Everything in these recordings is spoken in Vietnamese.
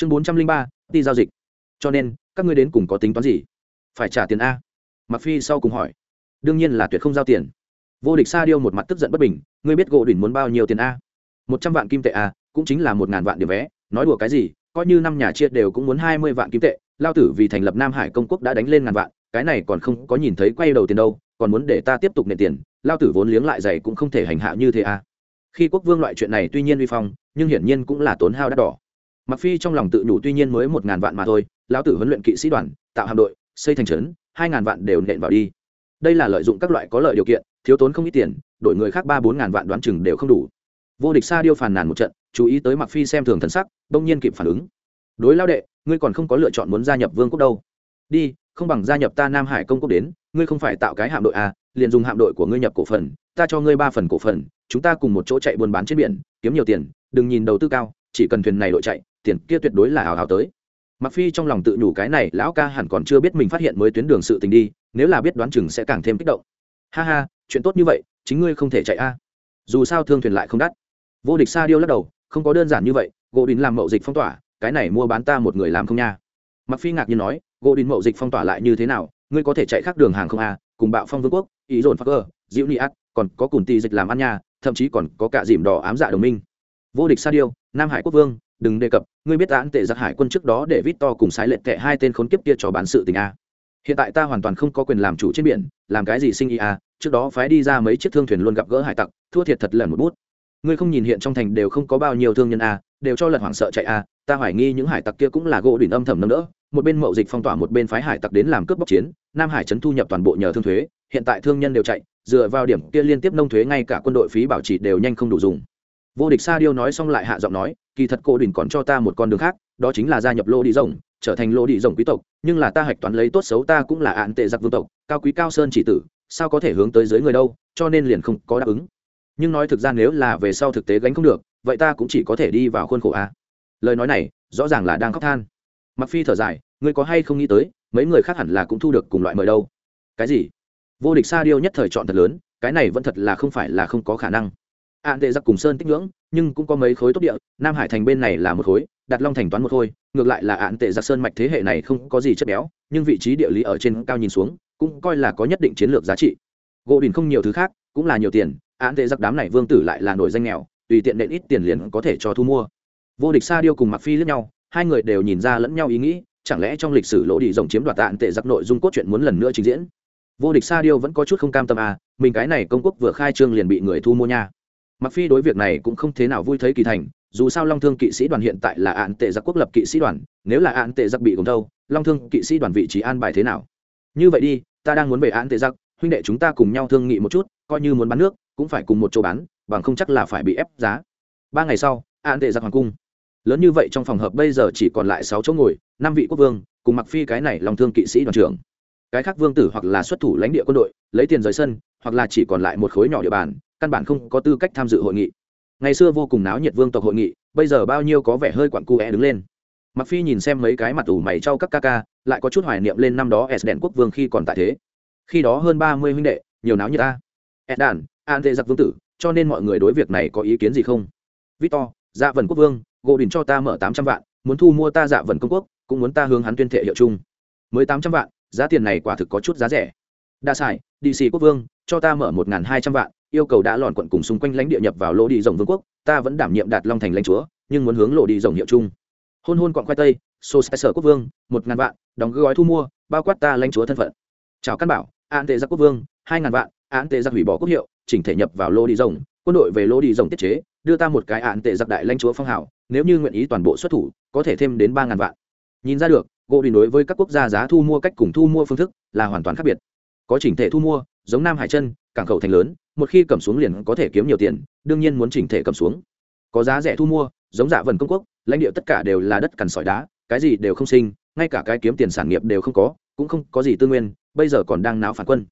chương bốn trăm linh ba đi giao dịch. Cho nên, các ngươi đến cùng có tính toán gì? Phải trả tiền a? Mặc phi sau cùng hỏi. Đương nhiên là tuyệt không giao tiền. Vô địch sa điêu một mặt tức giận bất bình, ngươi biết gỗ đỉnh muốn bao nhiêu tiền a? Một trăm vạn kim tệ a, cũng chính là một ngàn vạn điểm vé. Nói đùa cái gì, coi như năm nhà chia đều cũng muốn hai mươi vạn kim tệ, lao tử vì thành lập nam hải công quốc đã đánh lên ngàn vạn, cái này còn không có nhìn thấy quay đầu tiền đâu, còn muốn để ta tiếp tục nền tiền, lao tử vốn liếng lại dày cũng không thể hành hạ như thế a. Khi quốc vương loại chuyện này tuy nhiên vi phong, nhưng hiển nhiên cũng là tốn hao đắt đỏ mặc phi trong lòng tự nhủ tuy nhiên mới một ngàn vạn mà thôi, lão tử huấn luyện kỵ sĩ đoàn, tạo hạm đội, xây thành trấn, hai ngàn vạn đều nện vào đi. Đây là lợi dụng các loại có lợi điều kiện, thiếu tốn không ít tiền, đổi người khác ba bốn ngàn vạn đoán chừng đều không đủ. Vô địch sa điêu phàn nàn một trận, chú ý tới mặc phi xem thường thần sắc bỗng nhiên kịp phản ứng. Đối lao đệ, ngươi còn không có lựa chọn muốn gia nhập vương quốc đâu. Đi, không bằng gia nhập ta nam hải công quốc đến, ngươi không phải tạo cái hạm đội à liền dùng hạm đội của ngươi nhập cổ phần, ta cho ngươi ba phần cổ phần, chúng ta cùng một chỗ chạy buôn bán trên biển, kiếm nhiều tiền, đừng nhìn đầu tư cao, chỉ cần thuyền này đội chạy tiền kia tuyệt đối là hào hào tới. Mặc phi trong lòng tự nhủ cái này lão ca hẳn còn chưa biết mình phát hiện mới tuyến đường sự tình đi nếu là biết đoán chừng sẽ càng thêm kích động. Ha ha chuyện tốt như vậy chính ngươi không thể chạy a. À. Dù sao thương thuyền lại không đắt. Vô địch sa điêu lắc đầu không có đơn giản như vậy gỗ đình làm mậu dịch phong tỏa cái này mua bán ta một người làm không nha. Mặc phi ngạc nhiên nói gỗ đình mậu dịch phong tỏa lại như thế nào ngươi có thể chạy khác đường hàng không a cùng bạo phong vương quốc ý dồn phắc ơ, diệu ni ác còn có cùng tì dịch làm ăn nha thậm chí còn có cả dìm đỏ ám dạ đồng minh. Vô địch sa điêu nam hải quốc vương đừng đề cập, ngươi biết án tệ giặc hải quân trước đó để vít to cùng sái lệ tệ hai tên khốn kiếp kia cho bán sự tình a. Hiện tại ta hoàn toàn không có quyền làm chủ trên biển, làm cái gì sinh ý a, trước đó phái đi ra mấy chiếc thương thuyền luôn gặp gỡ hải tặc, thua thiệt thật lần một bút. Ngươi không nhìn hiện trong thành đều không có bao nhiêu thương nhân a, đều cho lật hoảng sợ chạy a, ta hoài nghi những hải tặc kia cũng là gỗ đỉnh âm thầm nâng đỡ, một bên mậu dịch phong tỏa một bên phái hải tặc đến làm cướp bóc chiến, nam hải trấn thu nhập toàn bộ nhờ thương thuế, hiện tại thương nhân đều chạy, dựa vào điểm kia liên tiếp nông thuế ngay cả quân đội phí bảo trì đều nhanh không đủ dùng vô địch sa điêu nói xong lại hạ giọng nói, kỳ thật cô đỉnh còn cho ta một con đường khác, đó chính là gia nhập lô đi rồng, trở thành lô đi rồng quý tộc, nhưng là ta hạch toán lấy tốt xấu ta cũng là ạn tệ giặc vương tộc, cao quý cao sơn chỉ tử, sao có thể hướng tới dưới người đâu, cho nên liền không có đáp ứng. Nhưng nói thực ra nếu là về sau thực tế gánh không được, vậy ta cũng chỉ có thể đi vào khuôn khổ a. Lời nói này, rõ ràng là đang khóc than. Mặc phi thở dài, ngươi có hay không nghĩ tới, mấy người khác hẳn là cũng thu được cùng loại mời đâu? Cái gì? Vô địch sa điêu nhất thời chọn thật lớn, cái này vẫn thật là không phải là không có khả năng ạn tệ giặc cùng sơn tích ngưỡng, nhưng cũng có mấy khối tốt địa, nam hải thành bên này là một khối đặt long thành toán một khối, ngược lại là ạn tệ giặc sơn mạch thế hệ này không có gì chất béo, nhưng vị trí địa lý ở trên cao nhìn xuống, cũng coi là có nhất định chiến lược giá trị. Gỗ đình không nhiều thứ khác, cũng là nhiều tiền ạn tệ giặc đám này vương tử lại là nổi danh nghèo, tùy tiện nện ít tiền liền có thể cho thu mua. Vô địch sa điêu cùng mặc phi lẫn nhau, hai người đều nhìn ra lẫn nhau ý nghĩ, chẳng lẽ trong lịch sử lỗ đi rồng chiếm đoạt tạn tệ giặc nội dung cốt truyện muốn lần nữa trình diễn? Vô địch sa điêu vẫn có chút không cam tâm à mình cái này công quốc vừa khai trương liền bị người thu mua nha mặc phi đối việc này cũng không thế nào vui thấy kỳ thành, dù sao long thương kỵ sĩ đoàn hiện tại là ạn tệ giặc quốc lập kỵ sĩ đoàn, nếu là ạn tệ giặc bị gồm đâu long thương kỵ sĩ đoàn vị trí an bài thế nào? Như vậy đi, ta đang muốn về ạn tệ giặc, huynh đệ chúng ta cùng nhau thương nghị một chút, coi như muốn bán nước, cũng phải cùng một chỗ bán, bằng không chắc là phải bị ép giá. Ba ngày sau ạn tệ giặc hoàng cung. Lớn như vậy trong phòng hợp bây giờ chỉ còn lại sáu chỗ ngồi, năm vị quốc vương, cùng mặc phi cái này long thương kỵ sĩ đoàn trưởng. Cái khác vương tử hoặc là xuất thủ lãnh địa quân đội, lấy tiền rời sân, hoặc là chỉ còn lại một khối nhỏ địa bàn căn bản không có tư cách tham dự hội nghị. Ngày xưa vô cùng náo nhiệt vương tộc hội nghị, bây giờ bao nhiêu có vẻ hơi quặn cu é đứng lên. Mặc phi nhìn xem mấy cái mặt ủ mày trao các ca ca, lại có chút hoài niệm lên năm đó s đèn quốc vương khi còn tại thế. Khi đó hơn ba mươi huynh đệ, nhiều náo nhiệt ta. S đàn, an tệ giặc vương tử, cho nên mọi người đối việc này có ý kiến gì không? Victor dạ vần quốc vương, gỗ đình cho ta mở tám trăm vạn, muốn thu mua ta dạ vần công quốc, cũng muốn ta hướng hắn tuyên thệ hiệu chung. Mới tám trăm vạn, giá tiền này quả thực có chút giá rẻ. Đa sải đi quốc vương, cho ta mở một hai trăm vạn yêu cầu đã lòn quận cùng xung quanh lãnh địa nhập vào lô đi rồng vương quốc, ta vẫn đảm nhiệm đạt long thành lãnh chúa, nhưng muốn hướng lộ đi rồng hiệu chung. Hôn hôn quọn khoai tây sô sở quốc vương, một ngàn vạn, đóng gói thu mua, bao quát ta lãnh chúa thân phận. Chào căn bảo an tệ giác quốc vương, hai ngàn vạn an tệ giác hủy bỏ quốc hiệu, chỉnh thể nhập vào lô đi rồng, quân đội về lô đi rồng tiết chế, đưa ta một cái an tệ giặc đại lãnh chúa phong hào, nếu như nguyện ý toàn bộ xuất thủ, có thể thêm đến ba ngàn vạn. Nhìn ra được, gỗ đi đối với các quốc gia giá thu mua cách cùng thu mua phương thức là hoàn toàn khác biệt. Có chỉnh thể thu mua, giống nam hải chân cảng khẩu thành lớn, một khi cầm xuống liền có thể kiếm nhiều tiền, đương nhiên muốn chỉnh thể cầm xuống. Có giá rẻ thu mua, giống dạ vần công quốc, lãnh địa tất cả đều là đất cằn sỏi đá, cái gì đều không sinh, ngay cả cái kiếm tiền sản nghiệp đều không có, cũng không có gì tư nguyên, bây giờ còn đang náo phản quân.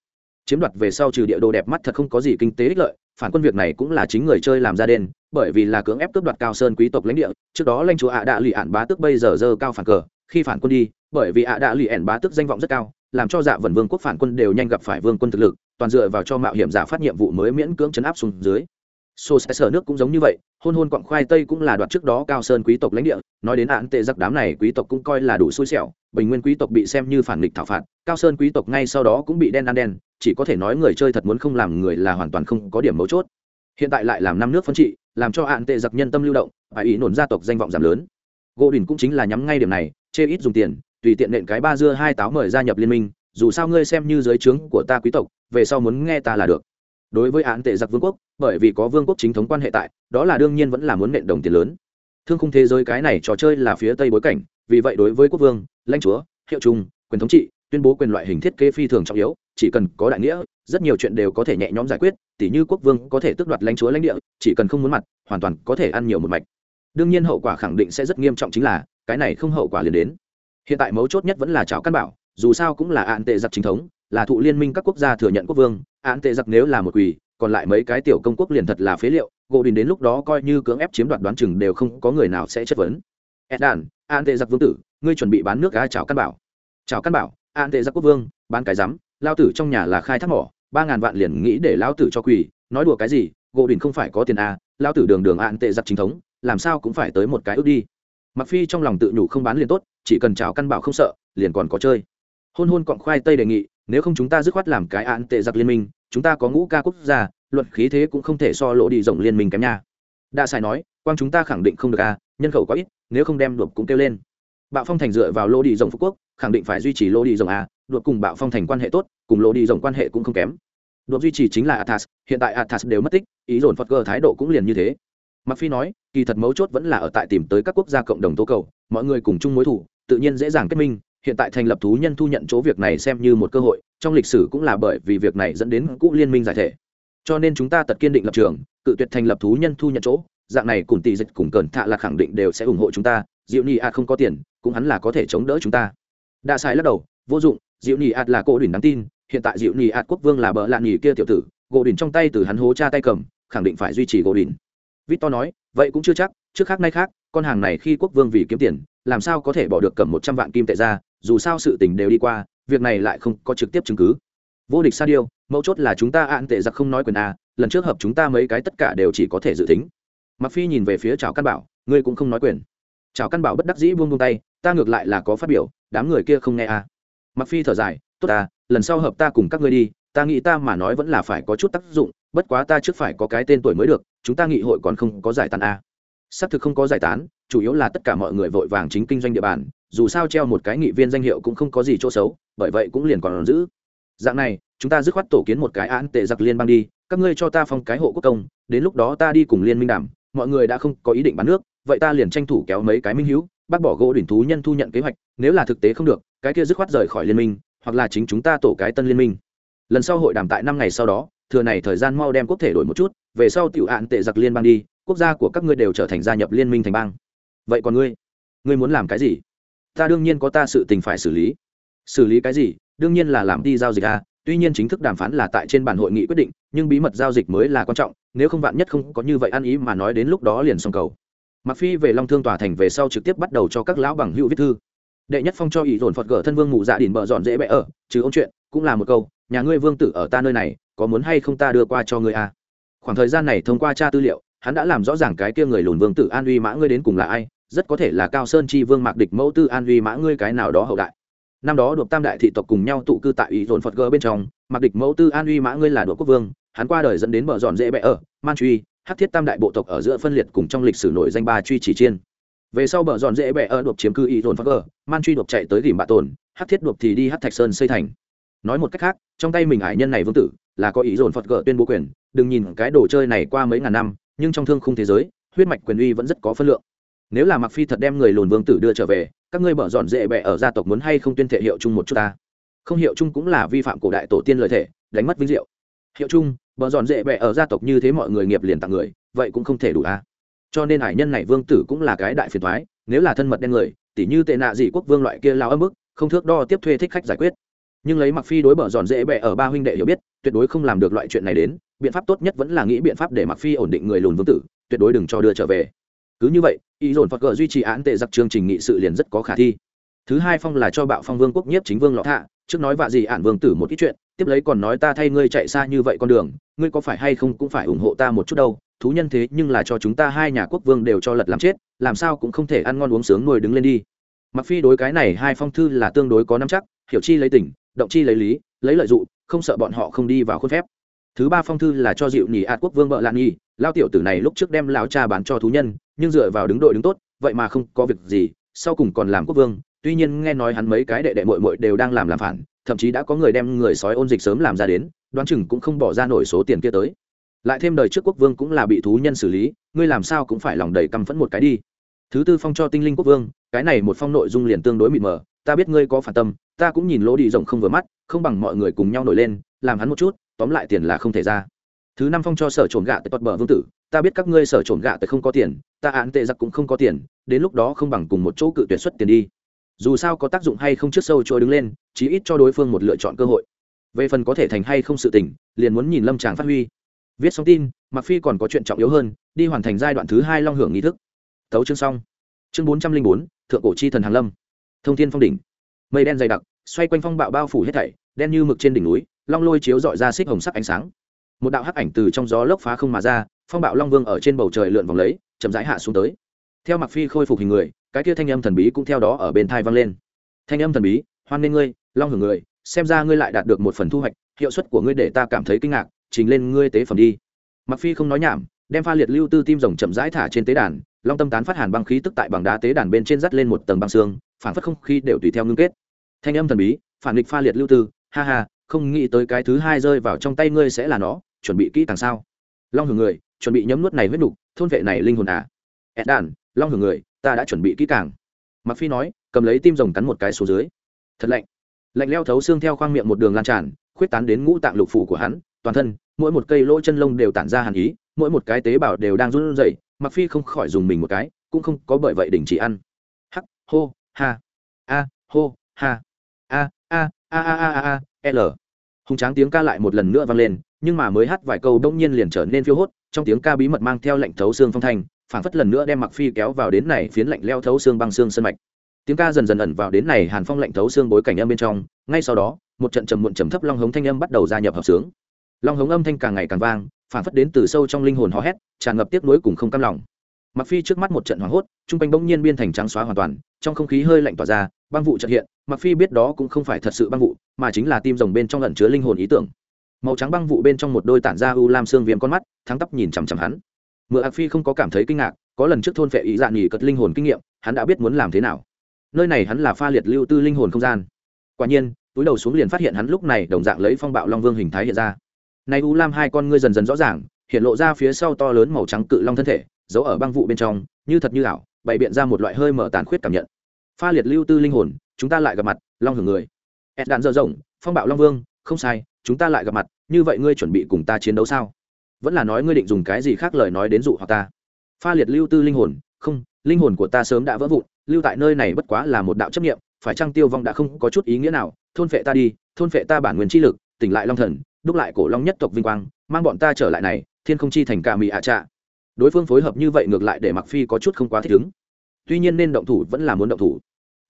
Chiếm đoạt về sau trừ địa đồ đẹp mắt thật không có gì kinh tế ích lợi, phản quân việc này cũng là chính người chơi làm ra đen bởi vì là cưỡng ép cướp đoạt cao sơn quý tộc lãnh địa, trước đó lãnh chúa ạ đạ lụy ạn bá tức bây giờ dơ cao phản cờ, khi phản quân đi, bởi vì ạ đạ lụy ạn bá tức danh vọng rất cao, làm cho dạ vần vương quốc phản quân đều nhanh gặp phải vương quân thực lực toàn dựa vào cho mạo hiểm giả phát nhiệm vụ mới miễn cưỡng chấn áp xuống dưới. Sô sẽ sở nước cũng giống như vậy, hôn hôn quặng khoai tây cũng là đoạt trước đó cao sơn quý tộc lãnh địa, nói đến án tệ giặc đám này quý tộc cũng coi là đủ xui xẻo, bình nguyên quý tộc bị xem như phản nghịch thảo phạt, cao sơn quý tộc ngay sau đó cũng bị đen ăn đen, chỉ có thể nói người chơi thật muốn không làm người là hoàn toàn không có điểm mấu chốt. Hiện tại lại làm năm nước phân trị, làm cho án tệ giặc nhân tâm lưu động, và ý nổn gia tộc danh vọng giảm lớn. Gỗ đình cũng chính là nhắm ngay điểm này, chê ít dùng tiền, tùy tiện nện cái ba dưa hai táo mời gia nhập liên minh, dù sao ngươi xem như giới trướng của ta quý tộc về sau muốn nghe ta là được. Đối với án tệ giặc vương quốc, bởi vì có vương quốc chính thống quan hệ tại, đó là đương nhiên vẫn là muốn nện đồng tiền lớn. Thương khung thế giới cái này trò chơi là phía tây bối cảnh, vì vậy đối với quốc vương, lãnh chúa, hiệu trung, quyền thống trị, tuyên bố quyền loại hình thiết kế phi thường trọng yếu, chỉ cần có đại nghĩa, rất nhiều chuyện đều có thể nhẹ nhõm giải quyết, tỉ như quốc vương có thể tước đoạt lãnh chúa lãnh địa, chỉ cần không muốn mặt, hoàn toàn có thể ăn nhiều một mạch. Đương nhiên hậu quả khẳng định sẽ rất nghiêm trọng chính là, cái này không hậu quả liền đến. Hiện tại mấu chốt nhất vẫn là cháo căn bảo, dù sao cũng là án tệ giặc chính thống là thụ liên minh các quốc gia thừa nhận quốc vương án tệ giặc nếu là một quỳ còn lại mấy cái tiểu công quốc liền thật là phế liệu gỗ đình đến lúc đó coi như cưỡng ép chiếm đoạt đoán chừng đều không có người nào sẽ chất vấn. Ed đàn an tệ giặc vương tử ngươi chuẩn bị bán nước ga chào căn bảo. Chào căn bảo an tệ giặc quốc vương bán cái rắm lao tử trong nhà là khai thác mỏ ba ngàn vạn liền nghĩ để lao tử cho quỳ nói đùa cái gì gỗ đình không phải có tiền à, lao tử đường đường an tệ giặc chính thống làm sao cũng phải tới một cái ước đi. Mặc phi trong lòng tự nhủ không bán liền tốt chỉ cần chào căn bảo không sợ liền còn có chơi. Hôn hôn cọng khoai tây đề nghị nếu không chúng ta dứt khoát làm cái án tệ giặc liên minh, chúng ta có ngũ ca quốc gia, luận khí thế cũng không thể so lộ đi rộng liên minh kém nha. Đa sài nói, quang chúng ta khẳng định không được a nhân khẩu quá ít, nếu không đem đột cũng kêu lên. Bạo phong thành dựa vào lô đi rộng phú quốc, khẳng định phải duy trì lô đi rộng a đột cùng bạo phong thành quan hệ tốt, cùng lô đi rộng quan hệ cũng không kém. Đột duy trì chính là athas hiện tại athas đều mất tích, ý dồn phật cơ thái độ cũng liền như thế. Mặc phi nói, kỳ thật mấu chốt vẫn là ở tại tìm tới các quốc gia cộng đồng tố cầu, mọi người cùng chung mối thủ, tự nhiên dễ dàng kết minh hiện tại thành lập thú nhân thu nhận chỗ việc này xem như một cơ hội, trong lịch sử cũng là bởi vì việc này dẫn đến cũ liên minh giải thể. Cho nên chúng ta tật kiên định lập trường, cự tuyệt thành lập thú nhân thu nhận chỗ, dạng này cùng tỷ dịch cùng cẩn thạ là khẳng định đều sẽ ủng hộ chúng ta, diệu nhị ạt không có tiền, cũng hắn là có thể chống đỡ chúng ta. Đã sai lắc đầu, vô dụng, diệu nhị ạt là cô đỉnh đáng tin, hiện tại diệu nhị ạt quốc vương là bờ lạn nhị kia tiểu tử, gỗ đỉnh trong tay từ hắn hố cha tay cầm, khẳng định phải duy trì gỗ đỉnh. Victor nói, vậy cũng chưa chắc, trước khác nay khác, con hàng này khi quốc vương vì kiếm tiền, làm sao có thể bỏ được cầm một trăm vạn kim tệ ra dù sao sự tình đều đi qua, việc này lại không có trực tiếp chứng cứ. Vô địch sa điêu, mấu chốt là chúng ta an tệ giặc không nói quyền a, lần trước hợp chúng ta mấy cái tất cả đều chỉ có thể dự tính. Mặc phi nhìn về phía chào căn bảo, ngươi cũng không nói quyền. Chào căn bảo bất đắc dĩ buông buông tay, ta ngược lại là có phát biểu, đám người kia không nghe a. Mặc phi thở dài, tốt à lần sau hợp ta cùng các ngươi đi, ta nghĩ ta mà nói vẫn là phải có chút tác dụng, bất quá ta trước phải có cái tên tuổi mới được, chúng ta nghị hội còn không có giải tán a. Xác thực không có giải tán, chủ yếu là tất cả mọi người vội vàng chính kinh doanh địa bàn dù sao treo một cái nghị viên danh hiệu cũng không có gì chỗ xấu, bởi vậy cũng liền còn giữ. Dạng này, chúng ta dứt khoát tổ kiến một cái án tệ giặc liên bang đi, các ngươi cho ta phong cái hộ quốc công, đến lúc đó ta đi cùng liên minh đảm mọi người đã không có ý định bán nước, vậy ta liền tranh thủ kéo mấy cái minh hữu, bác bỏ gỗ đỉnh thú nhân thu nhận kế hoạch, nếu là thực tế không được, cái kia dứt khoát rời khỏi liên minh, hoặc là chính chúng ta tổ cái tân liên minh. Lần sau hội đàm tại năm ngày sau đó, thừa này thời gian mau đem quốc thể đổi một chút, về sau tiểu hạn tệ giặc liên bang đi, quốc gia của các ngươi đều trở thành gia nhập liên minh thành bang. Vậy còn ngươi? Ngươi muốn làm cái gì? Ta đương nhiên có ta sự tình phải xử lý. Xử lý cái gì? Đương nhiên là làm đi giao dịch a tuy nhiên chính thức đàm phán là tại trên bản hội nghị quyết định, nhưng bí mật giao dịch mới là quan trọng, nếu không vạn nhất không có như vậy ăn ý mà nói đến lúc đó liền xong cầu. Mặc phi về long thương tòa thành về sau trực tiếp bắt đầu cho các lão bằng hữu viết thư. Đệ nhất phong cho ý dồn phật gở thân vương mụ dạ đỉnh bợ dọn dễ bẽ ở chứ ông chuyện, cũng là một câu, nhà ngươi vương tử ở ta nơi này, có muốn hay không ta đưa qua cho ngươi a khoảng thời gian này thông qua tra tư liệu, hắn đã làm rõ ràng cái kia người lùn vương tử an uy mã ngươi đến cùng là ai rất có thể là cao sơn chi vương mạc địch mẫu tư an uy mã ngươi cái nào đó hậu đại. Năm đó đột tam đại thị tộc cùng nhau tụ cư tại ý dồn phật gơ bên trong, mạc địch mẫu tư an uy mã ngươi là đột quốc vương, hắn qua đời dẫn đến bờ dọn dễ bẽ ở, man truy hát thiết tam đại bộ tộc ở giữa phân liệt cùng trong lịch sử nổi danh ba truy chỉ chiên. Về sau bờ dọn dễ bẹ ở đột chiếm cư ý dồn phật gơ, man truy đột chạy tới tìm bạ tồn hát thiết đột thì đi hát thạch sơn xây thành. Nói một cách khác, trong tay mình hải nhân này vương tử là có ý dồn phật Gờ tuyên bố quyền, đừng nhìn cái đồ chơi này qua mấy ngàn năm, nhưng trong thương khung thế giới, huyết mạch quyền uy vẫn rất có phân lượng nếu là mặc phi thật đem người lùn vương tử đưa trở về, các ngươi bở dọn dễ bẹ ở gia tộc muốn hay không tuyên thể hiệu chung một chút ta? Không, hiệu chung cũng là vi phạm cổ đại tổ tiên lời thể đánh mất vinh diệu. Hiệu chung bở dọn dễ bẹ ở gia tộc như thế mọi người nghiệp liền tặng người, vậy cũng không thể đủ a cho nên hải nhân này vương tử cũng là cái đại phiền thoái nếu là thân mật đen người, tỉ như tệ nạ dị quốc vương loại kia lao âm ức không thước đo tiếp thuê thích khách giải quyết. Nhưng lấy mặc phi đối bở dọn dễ bẹ ở ba huynh đệ hiểu biết, tuyệt đối không làm được loại chuyện này đến, biện pháp tốt nhất vẫn là nghĩ biện pháp để mặc phi ổn định người lùn vương tử, tuyệt đối đừng cho đưa trở về. Cứ như vậy ý dồn phật gờ duy trì án tệ giặc chương trình nghị sự liền rất có khả thi. Thứ hai phong là cho bạo phong vương quốc nhiếp chính vương lọ thạ trước nói vạ gì ạn vương tử một ít chuyện, tiếp lấy còn nói ta thay ngươi chạy xa như vậy con đường, ngươi có phải hay không cũng phải ủng hộ ta một chút đâu, thú nhân thế nhưng là cho chúng ta hai nhà quốc vương đều cho lật làm chết, làm sao cũng không thể ăn ngon uống sướng nuôi đứng lên đi. Mặc phi đối cái này hai phong thư là tương đối có nắm chắc, hiểu chi lấy tỉnh động chi lấy lý, lấy lợi dụng không sợ bọn họ không đi vào khuôn phép thứ ba phong thư là cho dịu nhì ạt quốc vương vợ lan nhi lao tiểu tử này lúc trước đem lão cha bán cho thú nhân, nhưng dựa vào đứng đội đứng tốt, vậy mà không có việc gì, sau cùng còn làm quốc vương. Tuy nhiên nghe nói hắn mấy cái đệ đệ mội mội đều đang làm làm phản, thậm chí đã có người đem người sói ôn dịch sớm làm ra đến, đoán chừng cũng không bỏ ra nổi số tiền kia tới. Lại thêm đời trước quốc vương cũng là bị thú nhân xử lý, ngươi làm sao cũng phải lòng đầy căm phẫn một cái đi. Thứ tư phong cho tinh linh quốc vương, cái này một phong nội dung liền tương đối mịt mờ, ta biết ngươi có phản tâm, ta cũng nhìn lỗ đi rộng không vừa mắt, không bằng mọi người cùng nhau nổi lên, làm hắn một chút tóm lại tiền là không thể ra. Thứ năm phong cho sở trộn gạ tại tuật bờ vương tử, ta biết các ngươi sở trộn gạ tại không có tiền, ta án tệ giặc cũng không có tiền, đến lúc đó không bằng cùng một chỗ cự tuyệt xuất tiền đi. Dù sao có tác dụng hay không trước sâu trôi đứng lên, chí ít cho đối phương một lựa chọn cơ hội. Về phần có thể thành hay không sự tỉnh liền muốn nhìn lâm tràng phát huy. Viết xong tin mặc phi còn có chuyện trọng yếu hơn, đi hoàn thành giai đoạn thứ hai long hưởng nghi thức. Tấu chương xong. Chương bốn trăm linh bốn, thượng cổ chi thần hàng lâm. Thông thiên phong đỉnh. Mây đen dày đặc, xoay quanh phong bạo bao phủ hết thảy, đen như mực trên đỉnh núi long lôi chiếu dọi ra xích hồng sắc ánh sáng. Một đạo hắc ảnh từ trong gió lốc phá không mà ra, phong bạo long vương ở trên bầu trời lượn vòng lấy, chậm rãi hạ xuống tới. Theo mặc phi khôi phục hình người, cái kia thanh âm thần bí cũng theo đó ở bên thai vang lên. Thanh âm thần bí, hoan nghênh ngươi, long hưởng người, xem ra ngươi lại đạt được một phần thu hoạch, hiệu suất của ngươi để ta cảm thấy kinh ngạc, trình lên ngươi tế phẩm đi. Mặc phi không nói nhảm, đem pha liệt lưu tư tim rồng chậm rãi thả trên tế đàn, long tâm tán phát hàn băng khí tức tại bằng đá tế đàn bên trên dắt lên một tầng băng xương phản phất không khí đều tùy theo ngưng kết. Thanh âm thần bí, phản nghịch pha liệt lưu tư, ha ha không nghĩ tới cái thứ hai rơi vào trong tay ngươi sẽ là nó, chuẩn bị kỹ càng sao? Long hưởng người, chuẩn bị nhấm nuốt này huyết nục, thôn vệ này linh hồn à? Ed đàn long hưởng người, ta đã chuẩn bị kỹ càng. Mặc phi nói, cầm lấy tim rồng cắn một cái xuống dưới. Thật lạnh. Lạnh leo thấu xương theo khoang miệng một đường lan tràn, khuyết tán đến ngũ tạng lục phủ của hắn, toàn thân, mỗi một cây lỗ chân lông đều tản ra hàn ý, mỗi một cái tế bào đều đang run rẩy mặc phi không khỏi dùng mình một cái, cũng không có bởi vậy đình chỉ ăn. Hắc, hô, ha, a, hô, ha, a a a a a a l. Hùng tráng tiếng ca lại một lần nữa vang lên, nhưng mà mới hát vài câu đông nhiên liền trở nên phiêu hốt, trong tiếng ca bí mật mang theo lệnh thấu xương phong thanh phản phất lần nữa đem mặc phi kéo vào đến này phiến lạnh leo thấu xương băng xương sân mạch. Tiếng ca dần dần ẩn vào đến này hàn phong lạnh thấu xương bối cảnh âm bên trong, ngay sau đó, một trận trầm muộn trầm thấp long hống thanh âm bắt đầu gia nhập hợp sướng. Long hống âm thanh càng ngày càng vang phản phất đến từ sâu trong linh hồn hò hét, tràn ngập tiếc nuối cùng không cam lòng. Mặc phi trước mắt một trận hoảng hốt, trung quanh bỗng nhiên biên thành trắng xóa hoàn toàn, trong không khí hơi lạnh tỏa ra băng vụ trật hiện mặc phi biết đó cũng không phải thật sự băng vụ, mà chính là tim rồng bên trong lẩn chứa linh hồn ý tưởng. Màu trắng băng vụ bên trong một đôi tản ra u lam xương viêm con mắt, thắng tắp nhìn chằm chằm hắn. Mượn ạc phi không có cảm thấy kinh ngạc, có lần trước thôn phệ ý dạn nghỉ cật linh hồn kinh nghiệm, hắn đã biết muốn làm thế nào. Nơi này hắn là pha liệt lưu tư linh hồn không gian. Quả nhiên, túi đầu xuống liền phát hiện hắn lúc này đồng dạng lấy phong bạo long vương hình thái hiện ra. Nay u lam hai con ngươi dần dần rõ ràng, hiện lộ ra phía sau to lớn màu trắng cự long thân thể, giấu ở băng vụ bên trong, như thật như ảo, bày biện ra một loại hơi mở tàn khuyết cảm nhận pha liệt lưu tư linh hồn, chúng ta lại gặp mặt, long hưởng người. Ed đạn dơ rộng, phong bạo long vương, không sai, chúng ta lại gặp mặt, như vậy ngươi chuẩn bị cùng ta chiến đấu sao? Vẫn là nói ngươi định dùng cái gì khác lời nói đến dụ hoặc ta. Pha liệt lưu tư linh hồn, không, linh hồn của ta sớm đã vỡ vụn, lưu tại nơi này bất quá là một đạo chấp nghiệm phải chăng tiêu vong đã không có chút ý nghĩa nào? Thôn phệ ta đi, thôn phệ ta bản nguyên chi lực, tỉnh lại long thần, đúc lại cổ long nhất tộc vinh quang, mang bọn ta trở lại này, thiên không chi thành cả mỹ ạ trạ. Đối phương phối hợp như vậy ngược lại để mặc phi có chút không quá thích ứng tuy nhiên nên động thủ vẫn là muốn động thủ.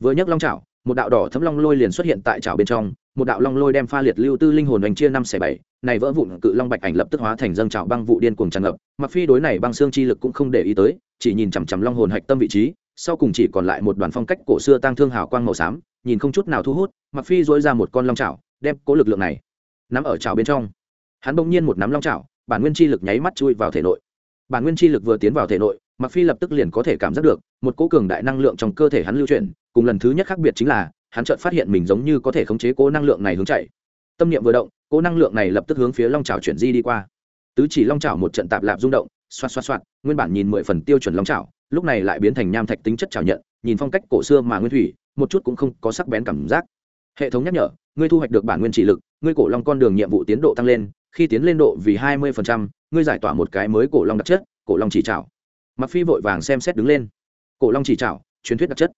Vừa nhấc long chảo, một đạo đỏ thấm long lôi liền xuất hiện tại chảo bên trong, một đạo long lôi đem pha liệt lưu tư linh hồn đánh chia năm xẻ bảy, này vỡ vụn cự long bạch ảnh lập tức hóa thành dâng chảo băng vụ điên cuồng tràn ngập, mặc phi đối này băng xương chi lực cũng không để ý tới, chỉ nhìn chằm chằm long hồn hạch tâm vị trí, sau cùng chỉ còn lại một đoàn phong cách cổ xưa tăng thương hào quang màu xám, nhìn không chút nào thu hút, mặc phi dỗi ra một con long chảo, đem cố lực lượng này nắm ở chảo bên trong. Hắn bỗng nhiên một nắm long chảo, bản nguyên chi lực nháy mắt chui vào thể nội. Bản nguyên chi lực vừa tiến vào thể nội mặc phi lập tức liền có thể cảm giác được, một cỗ cường đại năng lượng trong cơ thể hắn lưu chuyển, cùng lần thứ nhất khác biệt chính là, hắn chợt phát hiện mình giống như có thể khống chế cỗ năng lượng này hướng chạy. Tâm niệm vừa động, cỗ năng lượng này lập tức hướng phía long trào chuyển di đi qua. Tứ chỉ long trào một trận tạp lạp rung động xoát xoát xoát nguyên bản nhìn mười phần tiêu chuẩn long trào lúc này lại biến thành nham thạch tính chất trào nhận, nhìn phong cách cổ xưa mà nguyên thủy, một chút cũng không có sắc bén cảm giác. Hệ thống nhắc nhở, ngươi thu hoạch được bản nguyên chỉ lực, ngươi cổ long con đường nhiệm vụ tiến độ tăng lên, khi tiến lên độ vì hai mươi ngươi giải tỏa một cái mới cổ long đặc chất, cổ long chỉ trào mặc phi vội vàng xem xét đứng lên. Cổ long chỉ trảo, truyền thuyết đặc chất.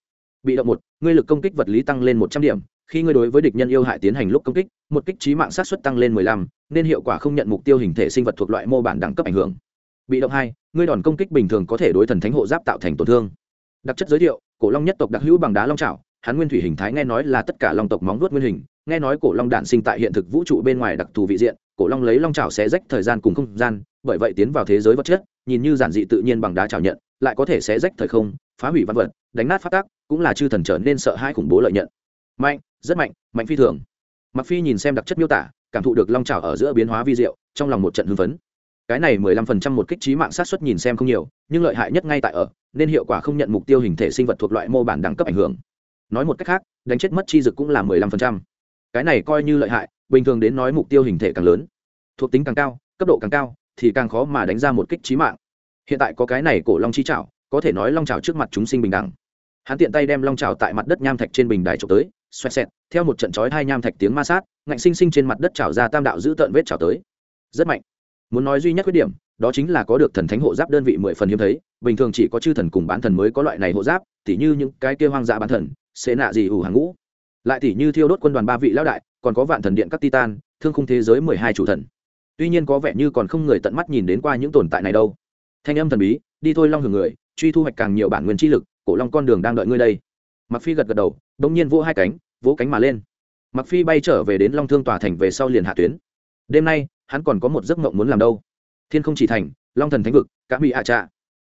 Bị động một ngươi lực công kích vật lý tăng lên một trăm điểm khi ngươi đối với địch nhân yêu hại tiến hành lúc công kích một kích trí mạng sát xuất tăng lên mười lăm nên hiệu quả không nhận mục tiêu hình thể sinh vật thuộc loại mô bản đẳng cấp ảnh hưởng. Bị động hai ngươi đòn công kích bình thường có thể đối thần thánh hộ giáp tạo thành tổn thương. Đặc chất giới thiệu cổ long nhất tộc đặc hữu bằng đá long trảo. hắn nguyên thủy hình thái nghe nói là tất cả long tộc móng vuốt nguyên hình nghe nói cổ long đản sinh tại hiện thực vũ trụ bên ngoài đặc thù vị diện cổ long lấy long trảo xé rách thời gian cùng không gian bởi vậy tiến vào thế giới vật chất nhìn như giản dị tự nhiên bằng đá chào nhận, lại có thể sẽ rách thời không, phá hủy văn vật, đánh nát phát tác cũng là chư thần trở nên sợ hãi khủng bố lợi nhận. Mạnh, rất mạnh mạnh phi thường. Mặc phi nhìn xem đặc chất miêu tả, cảm thụ được long trào ở giữa biến hóa vi diệu, trong lòng một trận hưng phấn. Cái này mười lăm phần trăm một kích trí mạng sát suất nhìn xem không nhiều, nhưng lợi hại nhất ngay tại ở, nên hiệu quả không nhận mục tiêu hình thể sinh vật thuộc loại mô bản đẳng cấp ảnh hưởng. Nói một cách khác, đánh chết mất chi dực cũng là mười lăm phần trăm. Cái này coi như lợi hại, bình thường đến nói mục tiêu hình thể càng lớn. Thuộc tính càng cao, cấp độ càng cao thì càng khó mà đánh ra một kích trí mạng. Hiện tại có cái này cổ long chi trảo có thể nói long trào trước mặt chúng sinh bình đẳng. Hắn tiện tay đem long trào tại mặt đất nham thạch trên bình đài trộm tới, xoẹt xẹt, theo một trận chói hai nham thạch tiếng ma sát, ngạnh sinh sinh trên mặt đất trào ra tam đạo giữ tợn vết trào tới. Rất mạnh. Muốn nói duy nhất khuyết điểm, đó chính là có được thần thánh hộ giáp đơn vị mười phần hiếm thấy, bình thường chỉ có chư thần cùng bán thần mới có loại này hộ giáp, tỉ như những cái kia hoang dã bán thần, sẽ nạ gì ủ hàng ngũ. Lại tỉ như thiêu đốt quân đoàn ba vị lão đại, còn có vạn thần điện các titan, thương khung thế giới mười hai chủ thần tuy nhiên có vẻ như còn không người tận mắt nhìn đến qua những tồn tại này đâu. Thanh âm thần bí, đi thôi long hưởng người, truy thu hoạch càng nhiều bản nguyên chi lực, cổ long con đường đang đợi ngươi đây. Mặc phi gật gật đầu bỗng nhiên vỗ hai cánh, vỗ cánh mà lên. Mặc phi bay trở về đến long thương tòa thành về sau liền hạ tuyến. Đêm nay, hắn còn có một giấc mộng muốn làm đâu. Thiên không chỉ thành, long thần thánh vực, cả bị hạ trạ.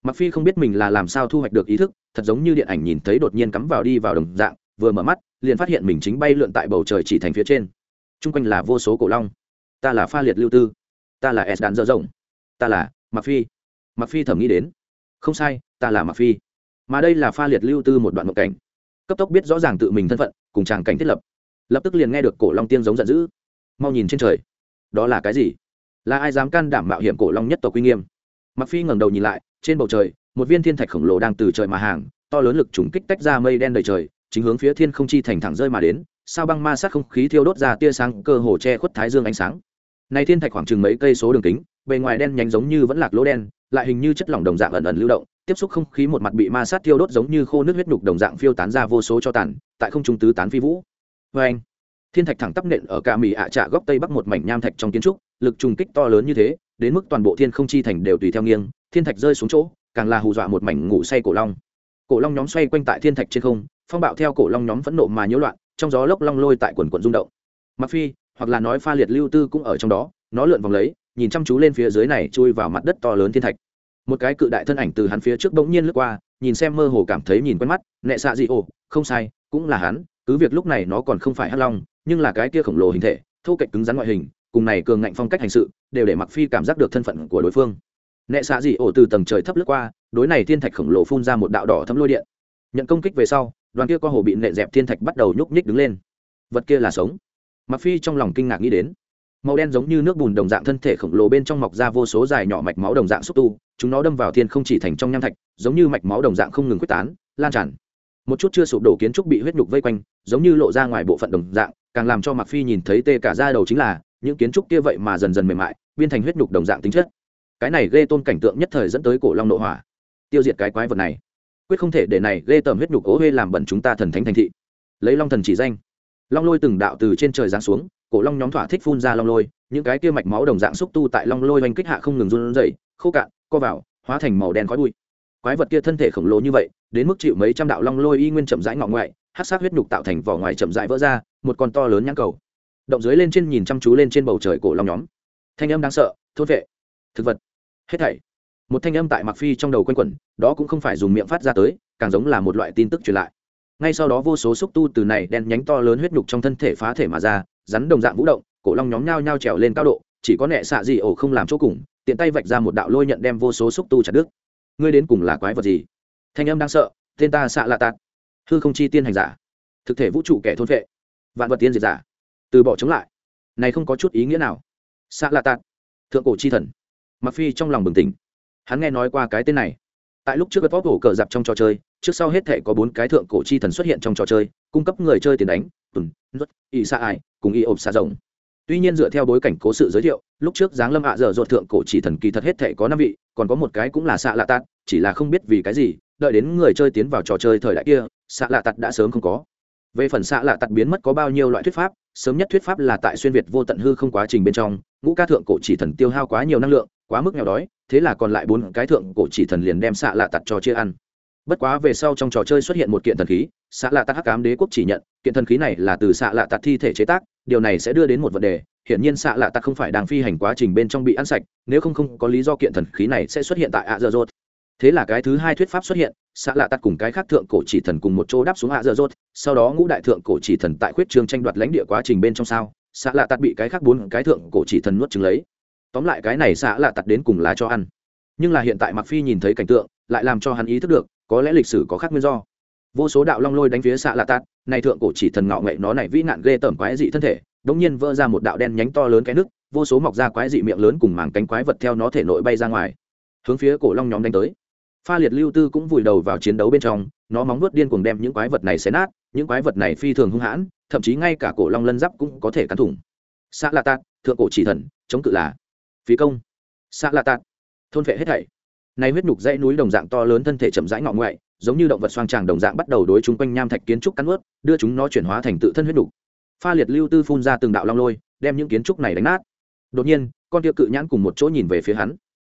Mặc phi không biết mình là làm sao thu hoạch được ý thức, thật giống như điện ảnh nhìn thấy đột nhiên cắm vào đi vào đồng dạng, vừa mở mắt, liền phát hiện mình chính bay lượn tại bầu trời chỉ thành phía trên. Chung quanh là vô số cổ long ta là pha liệt lưu tư ta là s đàn dơ rộng ta là mặc phi mặc phi thẩm nghĩ đến không sai ta là mặc phi mà đây là pha liệt lưu tư một đoạn mộng cảnh cấp tốc biết rõ ràng tự mình thân phận cùng chàng cảnh thiết lập lập tức liền nghe được cổ long tiên giống giận dữ mau nhìn trên trời đó là cái gì là ai dám can đảm mạo hiểm cổ long nhất tộc quy nghiêm mặc phi ngẩng đầu nhìn lại trên bầu trời một viên thiên thạch khổng lồ đang từ trời mà hàng to lớn lực trùng kích tách ra mây đen đầy trời chính hướng phía thiên không chi thành thẳng rơi mà đến sao băng ma sát không khí thiêu đốt ra tia sáng cơ hồ che khuất thái dương ánh sáng này thiên thạch khoảng chừng mấy cây số đường kính, bề ngoài đen nhánh giống như vẫn lạc lỗ đen, lại hình như chất lỏng đồng dạng ẩn ẩn lưu động, tiếp xúc không khí một mặt bị ma sát thiêu đốt giống như khô nước huyết nhục đồng dạng phiêu tán ra vô số cho tàn, tại không trung tứ tán phi vũ. Vê anh, thiên thạch thẳng tắp nện ở cả mỹ ạ trạ góc tây bắc một mảnh nham thạch trong kiến trúc, lực trùng kích to lớn như thế, đến mức toàn bộ thiên không chi thành đều tùy theo nghiêng, thiên thạch rơi xuống chỗ, càng là hù dọa một mảnh ngủ say cổ long. Cổ long nhóm xoay quanh tại thiên thạch trên không, phong bạo theo cổ long nhóm phẫn nộ mà nhiễu loạn, trong gió lốc long lôi tại quần quần rung động. Mặc phi hoặc là nói pha liệt lưu tư cũng ở trong đó, nó lượn vòng lấy, nhìn chăm chú lên phía dưới này chui vào mặt đất to lớn thiên thạch. Một cái cự đại thân ảnh từ hắn phía trước bỗng nhiên lướt qua, nhìn xem mơ hồ cảm thấy nhìn quen mắt, nệ xạ dị ồ không sai, cũng là hắn, cứ việc lúc này nó còn không phải hắc long, nhưng là cái kia khổng lồ hình thể, thô cạnh cứng rắn ngoại hình, cùng này cường ngạnh phong cách hành sự, đều để mặc phi cảm giác được thân phận của đối phương. Nệ xạ dị Ổ từ tầng trời thấp lướt qua, đối này thiên thạch khổng lồ phun ra một đạo đỏ thấm lôi điện. Nhận công kích về sau, đoàn kia qua hồ bị nệ dẹp thiên thạch bắt đầu nhúc nhích đứng lên. Vật kia là sống mặc phi trong lòng kinh ngạc nghĩ đến. Màu đen giống như nước bùn đồng dạng thân thể khổng lồ bên trong mọc ra vô số dài nhỏ mạch máu đồng dạng xúc tu, chúng nó đâm vào thiên không chỉ thành trong nham thạch, giống như mạch máu đồng dạng không ngừng quyết tán, lan tràn. Một chút chưa sụp đổ kiến trúc bị huyết nhục vây quanh, giống như lộ ra ngoài bộ phận đồng dạng, càng làm cho mặc phi nhìn thấy tê cả ra đầu chính là, những kiến trúc kia vậy mà dần dần mềm mại, biên thành huyết nhục đồng dạng tính chất. Cái này ghê tôn cảnh tượng nhất thời dẫn tới cổ long nội hỏa. Tiêu diệt cái quái vật này. Quyết không thể để này ghê tởm huyết nhục ố huê làm bẩn chúng ta thần thánh thành thị. Lấy long thần chỉ danh long lôi từng đạo từ trên trời giáng xuống, cổ long nhóm thỏa thích phun ra long lôi, những cái kia mạch máu đồng dạng xúc tu tại long lôi oanh kích hạ không ngừng run rẩy, khô cạn, co vào, hóa thành màu đen khói bụi. Quái vật kia thân thể khổng lồ như vậy, đến mức chịu mấy trăm đạo long lôi y nguyên chậm rãi ngọ ngoại hát sát huyết nhục tạo thành vỏ ngoài chậm rãi vỡ ra, một con to lớn nhãn cầu. Động dưới lên trên nhìn chăm chú lên trên bầu trời cổ long nhóm. Thanh âm đáng sợ, thốt vệ, thực vật, hết thảy. Một thanh âm tại mặc phi trong đầu quanh quẩn, đó cũng không phải dùng miệng phát ra tới, càng giống là một loại tin tức truyền lại ngay sau đó vô số xúc tu từ này đen nhánh to lớn huyết nhục trong thân thể phá thể mà ra, rắn đồng dạng vũ động, cổ long nhóm nhao nhao trèo lên cao độ, chỉ có nẹ xạ gì ổ không làm chỗ cùng, tiện tay vạch ra một đạo lôi nhận đem vô số xúc tu chặt đứt. Ngươi đến cùng là quái vật gì? Thanh âm đang sợ, tên ta xạ lạ tạt. Hư không chi tiên hành giả. Thực thể vũ trụ kẻ thôn vệ. Vạn vật tiên diệt giả. Từ bỏ chống lại. Này không có chút ý nghĩa nào. Xạ lạ tạt. Thượng cổ chi thần. Mặc phi trong lòng bừng tỉnh. Hắn nghe nói qua cái tên này tại lúc trước vót cổ cờ dạp trong trò chơi, trước sau hết thể có bốn cái thượng cổ chi thần xuất hiện trong trò chơi, cung cấp người chơi tiền đánh, tùn nuốt y xa ải cùng y ộp xa rồng. Tuy nhiên dựa theo bối cảnh cố sự giới thiệu, lúc trước giáng lâm ạ dở dột thượng cổ chỉ thần kỳ thật hết thể có năm vị, còn có một cái cũng là xạ lạ tạt, chỉ là không biết vì cái gì, đợi đến người chơi tiến vào trò chơi thời đại kia xạ lạ tạt đã sớm không có về phần xạ lạ tặc biến mất có bao nhiêu loại thuyết pháp, sớm nhất thuyết pháp là tại xuyên việt vô tận hư không quá trình bên trong, ngũ ca thượng cổ chỉ thần tiêu hao quá nhiều năng lượng, quá mức nghèo đói, thế là còn lại bốn cái thượng cổ chỉ thần liền đem xạ lạ tặc cho chia ăn. Bất quá về sau trong trò chơi xuất hiện một kiện thần khí, xạ lạ tặc hắc cám đế quốc chỉ nhận, kiện thần khí này là từ xạ lạ tặc thi thể chế tác, điều này sẽ đưa đến một vấn đề, hiển nhiên xạ lạ tặc không phải đang phi hành quá trình bên trong bị ăn sạch, nếu không không có lý do kiện thần khí này sẽ xuất hiện tại ạ dơ dốt thế là cái thứ hai thuyết pháp xuất hiện xạ lạ tạt cùng cái khác thượng cổ chỉ thần cùng một chỗ đáp xuống hạ dơ dốt sau đó ngũ đại thượng cổ chỉ thần tại khuyết trường tranh đoạt lãnh địa quá trình bên trong sao xạ lạ tạt bị cái khác bốn cái thượng cổ chỉ thần nuốt trứng lấy. Tóm lại cái này xạ lạ tạt đến cùng lá cho ăn. Nhưng là hiện tại mặc phi nhìn thấy cảnh tượng, lại làm cho hắn ý thức được, có lẽ lịch sử có khác nguyên do. Vô số đạo long lôi đánh phía xạ lạ tạt, này thượng cổ chỉ thần ngạo nghệ nó này vĩ nạn ghê tởm quái dị thân thể đống nhiên vỡ ra một đạo đen nhánh to lớn cái nước vô số mọc ra quái dị miệng lớn cùng màng cánh quái vật theo nó thể nội bay ra ngoài, hướng phía cổ long nhóm đánh tới pha liệt lưu tư cũng vùi đầu vào chiến đấu bên trong, nó móng vuốt điên cuồng đem những quái vật này xé nát, những quái vật này phi thường hung hãn, thậm chí ngay cả cổ long lân giáp cũng có thể cắn thủng. Xạ lạ tạt, thượng cổ chỉ thần, chống cự là phí công. Xạ lạ tạt, thôn vệ hết thảy. Này huyết nhục dãy núi đồng dạng to lớn thân thể chậm rãi ngọ ngoại, giống như động vật xoang tràng đồng dạng bắt đầu đối chúng quanh nham thạch kiến trúc cắn ướt, đưa chúng nó chuyển hóa thành tự thân huyết nhục. Pha liệt lưu tư phun ra từng đạo long lôi, đem những kiến trúc này đánh nát. Đột nhiên, con tiêu cự nhãn cùng một chỗ nhìn về phía hắn.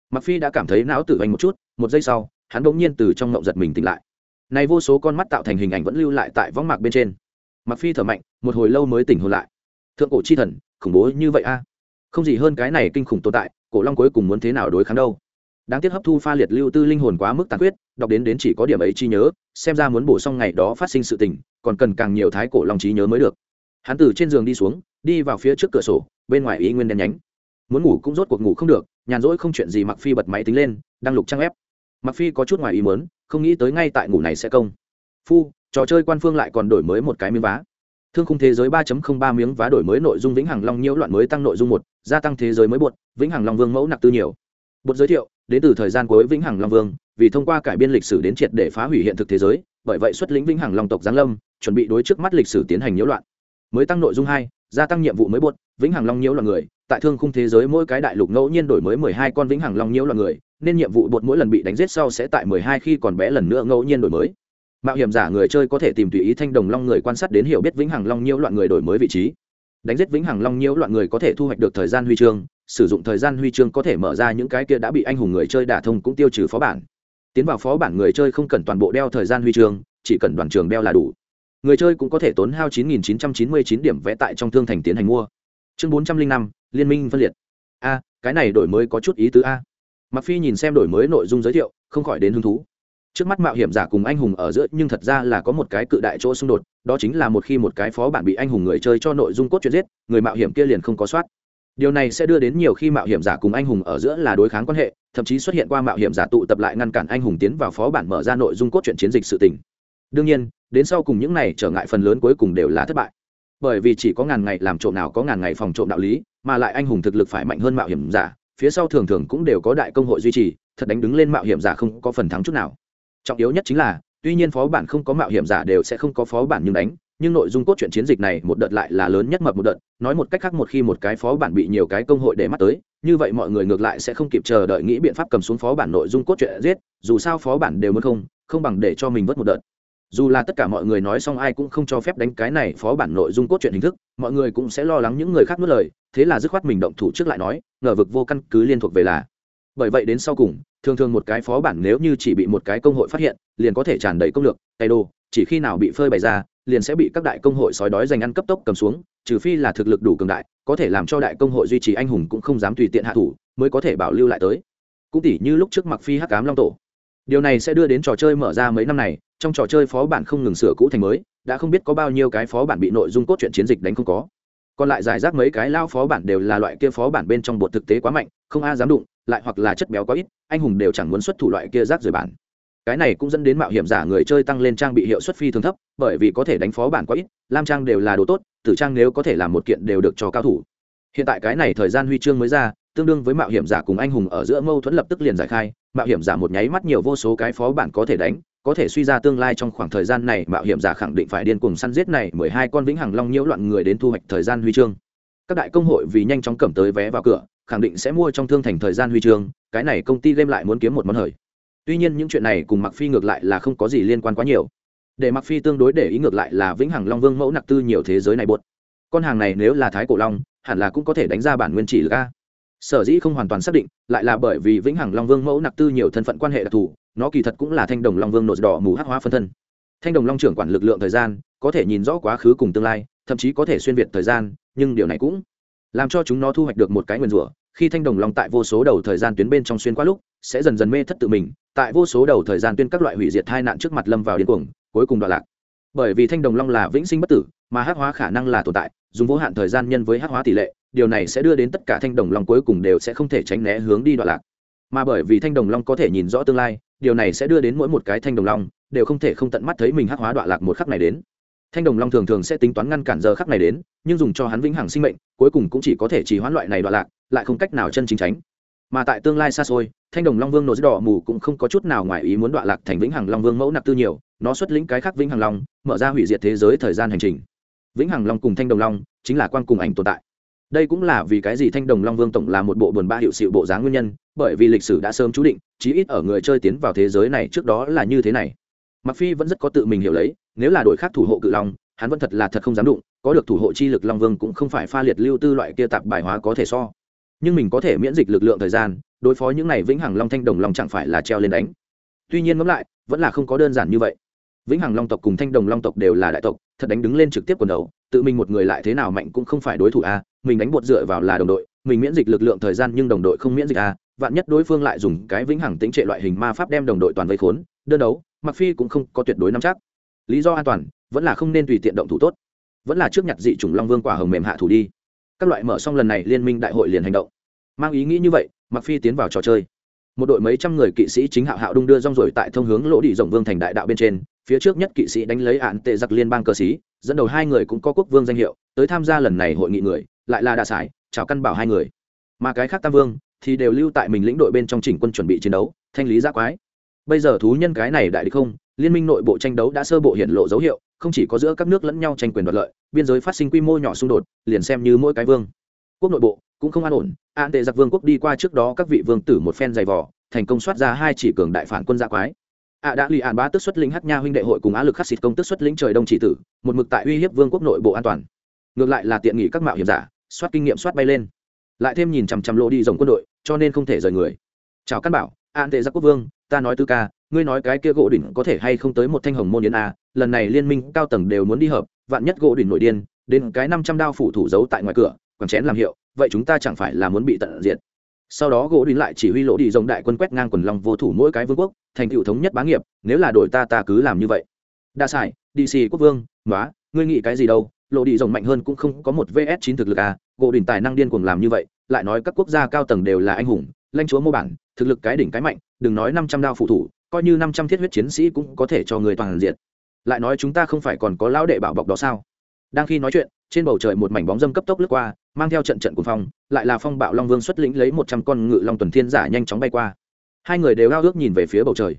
Mặc phi đã cảm thấy não tử vành một chút, một giây sau hắn đột nhiên từ trong ngộng giật mình tỉnh lại. Này vô số con mắt tạo thành hình ảnh vẫn lưu lại tại võng mạc bên trên. Mặc phi thở mạnh, một hồi lâu mới tỉnh hồn lại. Thượng cổ chi thần, khủng bố như vậy a? Không gì hơn cái này kinh khủng tồn tại, cổ long cuối cùng muốn thế nào đối kháng đâu? Đáng tiếc hấp thu pha liệt lưu tư linh hồn quá mức tàn khuyết, đọc đến đến chỉ có điểm ấy chi nhớ, xem ra muốn bổ xong ngày đó phát sinh sự tình, còn cần càng nhiều thái cổ long trí nhớ mới được. Hắn từ trên giường đi xuống, đi vào phía trước cửa sổ, bên ngoài ý nguyên đen nhánh. Muốn ngủ cũng rốt cuộc ngủ không được, nhàn rỗi không chuyện gì mặc phi bật máy tính lên đang lục trang ép mặc phi có chút ngoài ý muốn, không nghĩ tới ngay tại ngủ này sẽ công. Phu, trò chơi quan phương lại còn đổi mới một cái miếng vá. Thương khung thế giới 3.03 miếng vá đổi mới nội dung vĩnh hằng long nhiễu loạn mới tăng nội dung một, gia tăng thế giới mới buột vĩnh hằng long vương mẫu nặc tư nhiều. Bột giới thiệu, đến từ thời gian cuối vĩnh hằng long vương, vì thông qua cải biên lịch sử đến triệt để phá hủy hiện thực thế giới, bởi vậy xuất lĩnh vĩnh hằng long tộc giáng lâm, chuẩn bị đối trước mắt lịch sử tiến hành nhiễu loạn. Mới tăng nội dung hai gia tăng nhiệm vụ mới buốt, vĩnh hằng long nhiễu loạn người, tại thương khung thế giới mỗi cái đại lục ngẫu nhiên đổi mới mười hai con vĩnh hằng long nhiễu loạn người, nên nhiệm vụ bột mỗi lần bị đánh giết sau sẽ tại mười hai khi còn bé lần nữa ngẫu nhiên đổi mới. Mạo hiểm giả người chơi có thể tìm tùy ý thanh đồng long người quan sát đến hiểu biết vĩnh hằng long nhiễu loạn người đổi mới vị trí. Đánh giết vĩnh hằng long nhiễu loạn người có thể thu hoạch được thời gian huy chương, sử dụng thời gian huy chương có thể mở ra những cái kia đã bị anh hùng người chơi đả thông cũng tiêu trừ phó bản. Tiến vào phó bản người chơi không cần toàn bộ đeo thời gian huy chương, chỉ cần đoàn trường đeo là đủ người chơi cũng có thể tốn hao 9.999 điểm vẽ tại trong thương thành tiến hành mua. Chương 405, liên minh phân liệt. A cái này đổi mới có chút ý tứ a. Mặc phi nhìn xem đổi mới nội dung giới thiệu không khỏi đến hứng thú. Trước mắt mạo hiểm giả cùng anh hùng ở giữa nhưng thật ra là có một cái cự đại chỗ xung đột đó chính là một khi một cái phó bản bị anh hùng người chơi cho nội dung cốt truyện giết người mạo hiểm kia liền không có soát. Điều này sẽ đưa đến nhiều khi mạo hiểm giả cùng anh hùng ở giữa là đối kháng quan hệ thậm chí xuất hiện qua mạo hiểm giả tụ tập lại ngăn cản anh hùng tiến vào phó bản mở ra nội dung cốt truyện chiến dịch sự tình đương nhiên, đến sau cùng những này trở ngại phần lớn cuối cùng đều là thất bại. Bởi vì chỉ có ngàn ngày làm trộm nào có ngàn ngày phòng trộm đạo lý, mà lại anh hùng thực lực phải mạnh hơn mạo hiểm giả, phía sau thường thường cũng đều có đại công hội duy trì, thật đánh đứng lên mạo hiểm giả không có phần thắng chút nào. Trọng yếu nhất chính là, tuy nhiên phó bản không có mạo hiểm giả đều sẽ không có phó bản nhưng đánh, nhưng nội dung cốt truyện chiến dịch này một đợt lại là lớn nhất mập một đợt, nói một cách khác một khi một cái phó bản bị nhiều cái công hội để mắt tới, như vậy mọi người ngược lại sẽ không kịp chờ đợi nghĩ biện pháp cầm xuống phó bản nội dung cốt truyện giết, dù sao phó bản đều muốn không không bằng để cho mình vớt một đợt dù là tất cả mọi người nói xong ai cũng không cho phép đánh cái này phó bản nội dung cốt truyện hình thức, mọi người cũng sẽ lo lắng những người khác nuốt lời, thế là dứt khoát mình động thủ trước lại nói, ngờ vực vô căn cứ liên thuộc về là. Bởi vậy đến sau cùng, thường thường một cái phó bản nếu như chỉ bị một cái công hội phát hiện, liền có thể tràn đầy công lược, tay đồ chỉ khi nào bị phơi bày ra, liền sẽ bị các đại công hội sói đói giành ăn cấp tốc cầm xuống, trừ phi là thực lực đủ cường đại, có thể làm cho đại công hội duy trì anh hùng cũng không dám tùy tiện hạ thủ, mới có thể bảo lưu lại tới. Cũng tỉ như lúc trước mặc phi hắc cám long tổ điều này sẽ đưa đến trò chơi mở ra mấy năm này, trong trò chơi phó bản không ngừng sửa cũ thành mới, đã không biết có bao nhiêu cái phó bản bị nội dung cốt truyện chiến dịch đánh không có. Còn lại giải rác mấy cái lao phó bản đều là loại kia phó bản bên trong bột thực tế quá mạnh, không a dám đụng, lại hoặc là chất béo quá ít, anh hùng đều chẳng muốn xuất thủ loại kia rác rời bản. Cái này cũng dẫn đến mạo hiểm giả người chơi tăng lên trang bị hiệu suất phi thường thấp, bởi vì có thể đánh phó bản quá ít, lam trang đều là đồ tốt, tử trang nếu có thể làm một kiện đều được cho cao thủ. Hiện tại cái này thời gian huy chương mới ra tương đương với mạo hiểm giả cùng anh hùng ở giữa mâu thuẫn lập tức liền giải khai. Mạo hiểm giả một nháy mắt nhiều vô số cái phó bản có thể đánh, có thể suy ra tương lai trong khoảng thời gian này, mạo hiểm giả khẳng định phải điên cùng săn giết này mười hai con vĩnh hằng long nhiễu loạn người đến thu hoạch thời gian huy chương. Các đại công hội vì nhanh chóng cầm tới vé vào cửa, khẳng định sẽ mua trong thương thành thời gian huy chương, cái này công ty game lại muốn kiếm một món hời. Tuy nhiên những chuyện này cùng mặc phi ngược lại là không có gì liên quan quá nhiều. Để mặc phi tương đối để ý ngược lại là vĩnh hằng long vương mẫu nặc tư nhiều thế giới này buột con hàng này nếu là thái cổ long, hẳn là cũng có thể đánh ra bản nguyên chỉ lực a sở dĩ không hoàn toàn xác định, lại là bởi vì vĩnh hằng long vương mẫu nặc tư nhiều thân phận quan hệ đặc thù, nó kỳ thật cũng là thanh đồng long vương nột đỏ mù hắc hóa phân thân. Thanh đồng long trưởng quản lực lượng thời gian, có thể nhìn rõ quá khứ cùng tương lai, thậm chí có thể xuyên việt thời gian, nhưng điều này cũng làm cho chúng nó thu hoạch được một cái nguyên rủa, khi thanh đồng long tại vô số đầu thời gian tuyến bên trong xuyên qua lúc, sẽ dần dần mê thất tự mình, tại vô số đầu thời gian tuyên các loại hủy diệt tai nạn trước mặt lâm vào điên cuồng, cuối cùng đoạn lạc. Bởi vì thanh đồng long là vĩnh sinh bất tử, mà hắc hóa khả năng là tồn tại, dùng vô hạn thời gian nhân với hắc hóa tỷ lệ điều này sẽ đưa đến tất cả thanh đồng long cuối cùng đều sẽ không thể tránh né hướng đi đoạn lạc. Mà bởi vì thanh đồng long có thể nhìn rõ tương lai, điều này sẽ đưa đến mỗi một cái thanh đồng long đều không thể không tận mắt thấy mình hắc hóa đoạn lạc một khắc này đến. Thanh đồng long thường thường sẽ tính toán ngăn cản giờ khắc này đến, nhưng dùng cho hắn vĩnh hằng sinh mệnh, cuối cùng cũng chỉ có thể chỉ hoãn loại này đoạn lạc, lại không cách nào chân chính tránh. Mà tại tương lai xa xôi, thanh đồng long vương nổ đỏ mù cũng không có chút nào ngoài ý muốn đoạn lạc thành vĩnh hằng long vương mẫu nặc tư nhiều, nó xuất lĩnh cái khác vĩnh hằng long, mở ra hủy diệt thế giới thời gian hành trình. Vĩnh hằng long cùng thanh đồng long chính là quan cùng ảnh tồn tại đây cũng là vì cái gì thanh đồng long vương tổng là một bộ buồn ba hiệu sự bộ dáng nguyên nhân, bởi vì lịch sử đã sớm chú định, chí ít ở người chơi tiến vào thế giới này trước đó là như thế này. Mặc phi vẫn rất có tự mình hiểu lấy, nếu là đội khác thủ hộ cự long, hắn vẫn thật là thật không dám đụng, có được thủ hộ chi lực long vương cũng không phải pha liệt lưu tư loại kia tạp bài hóa có thể so. Nhưng mình có thể miễn dịch lực lượng thời gian, đối phó những này vĩnh hằng long thanh đồng long chẳng phải là treo lên đánh. Tuy nhiên ngẫm lại, vẫn là không có đơn giản như vậy. Vĩnh hằng long tộc cùng thanh đồng long tộc đều là đại tộc, thật đánh đứng lên trực tiếp quần đầu, tự mình một người lại thế nào mạnh cũng không phải đối thủ a mình đánh bột dựa vào là đồng đội, mình miễn dịch lực lượng thời gian nhưng đồng đội không miễn dịch à? vạn nhất đối phương lại dùng cái vĩnh hằng tính trệ loại hình ma pháp đem đồng đội toàn vây khốn, đơn đấu mặc phi cũng không có tuyệt đối nắm chắc. Lý do an toàn, vẫn là không nên tùy tiện động thủ tốt, vẫn là trước nhặt dị chủng long vương quả hồng mềm hạ thủ đi. Các loại mở xong lần này, liên minh đại hội liền hành động. Mang ý nghĩ như vậy mặc phi tiến vào trò chơi. Một đội mấy trăm người kỵ sĩ chính hạo hạo đung đưa rong rồi tại thông hướng lỗ đi rộng vương thành đại đạo bên trên, phía trước nhất kỵ sĩ đánh lấy án tệ giặc liên bang cơ sĩ, dẫn đầu hai người cũng có quốc vương danh hiệu, tới tham gia lần này hội nghị người lại là đa sải chào căn bảo hai người. Mà cái khác tam vương thì đều lưu tại mình lĩnh đội bên trong chỉnh quân chuẩn bị chiến đấu, thanh lý giác quái. Bây giờ thú nhân cái này đại địch không, liên minh nội bộ tranh đấu đã sơ bộ hiện lộ dấu hiệu, không chỉ có giữa các nước lẫn nhau tranh quyền đoạt lợi, biên giới phát sinh quy mô nhỏ xung đột, liền xem như mỗi cái vương, quốc nội bộ cũng không an ổn. An tệ giặc vương quốc đi qua trước đó các vị vương tử một phen dày vỏ thành công soát ra hai chỉ cường đại phản quân gia quái. Ạ đã lì ạn ba tức xuất lĩnh hát nha huynh đệ hội cùng á lực khắc xịt công tức xuất lĩnh trời đông chỉ tử, một mực tại uy hiếp vương quốc nội bộ an toàn. Ngược lại là tiện nghị các mạo hiểm giả soát kinh nghiệm soát bay lên. Lại thêm nhìn chằm chằm lỗ đi dòng quân đội, cho nên không thể rời người. Chào căn bảo, an tệ giặc quốc vương, ta nói tư ca, ngươi nói cái kia gỗ đỉnh có thể hay không tới một thanh hồng môn yến a lần này liên minh cao tầng đều muốn đi hợp, vạn nhất gỗ đỉnh nội điên, đến cái năm trăm đao phủ thủ giấu tại ngoài cửa còn chén làm hiệu, vậy chúng ta chẳng phải là muốn bị tận diệt. Sau đó gỗ đỉnh lại chỉ huy lỗ đi dòng đại quân quét ngang quần long vô thủ mỗi cái vương quốc, thành cựu thống nhất bá nghiệp, nếu là đổi ta ta cứ làm như vậy. Đa sải đi xì quốc vương nói ngươi nghĩ cái gì đâu? Lộ đi rồng mạnh hơn cũng không có một vs chín thực lực à gỗ đỉnh tài năng điên cuồng làm như vậy, lại nói các quốc gia cao tầng đều là anh hùng, lãnh chúa mô bản, thực lực cái đỉnh cái mạnh, đừng nói năm trăm đao phụ thủ, coi như năm trăm thiết huyết chiến sĩ cũng có thể cho người toàn diện. Lại nói chúng ta không phải còn có lão đệ bảo bọc đó sao? Đang khi nói chuyện, trên bầu trời một mảnh bóng dâm cấp tốc lướt qua, mang theo trận trận cuồng phong, lại là phong bạo long vương xuất lĩnh lấy một trăm con ngự long tuần thiên giả nhanh chóng bay qua. Hai người đều ao ước nhìn về phía bầu trời.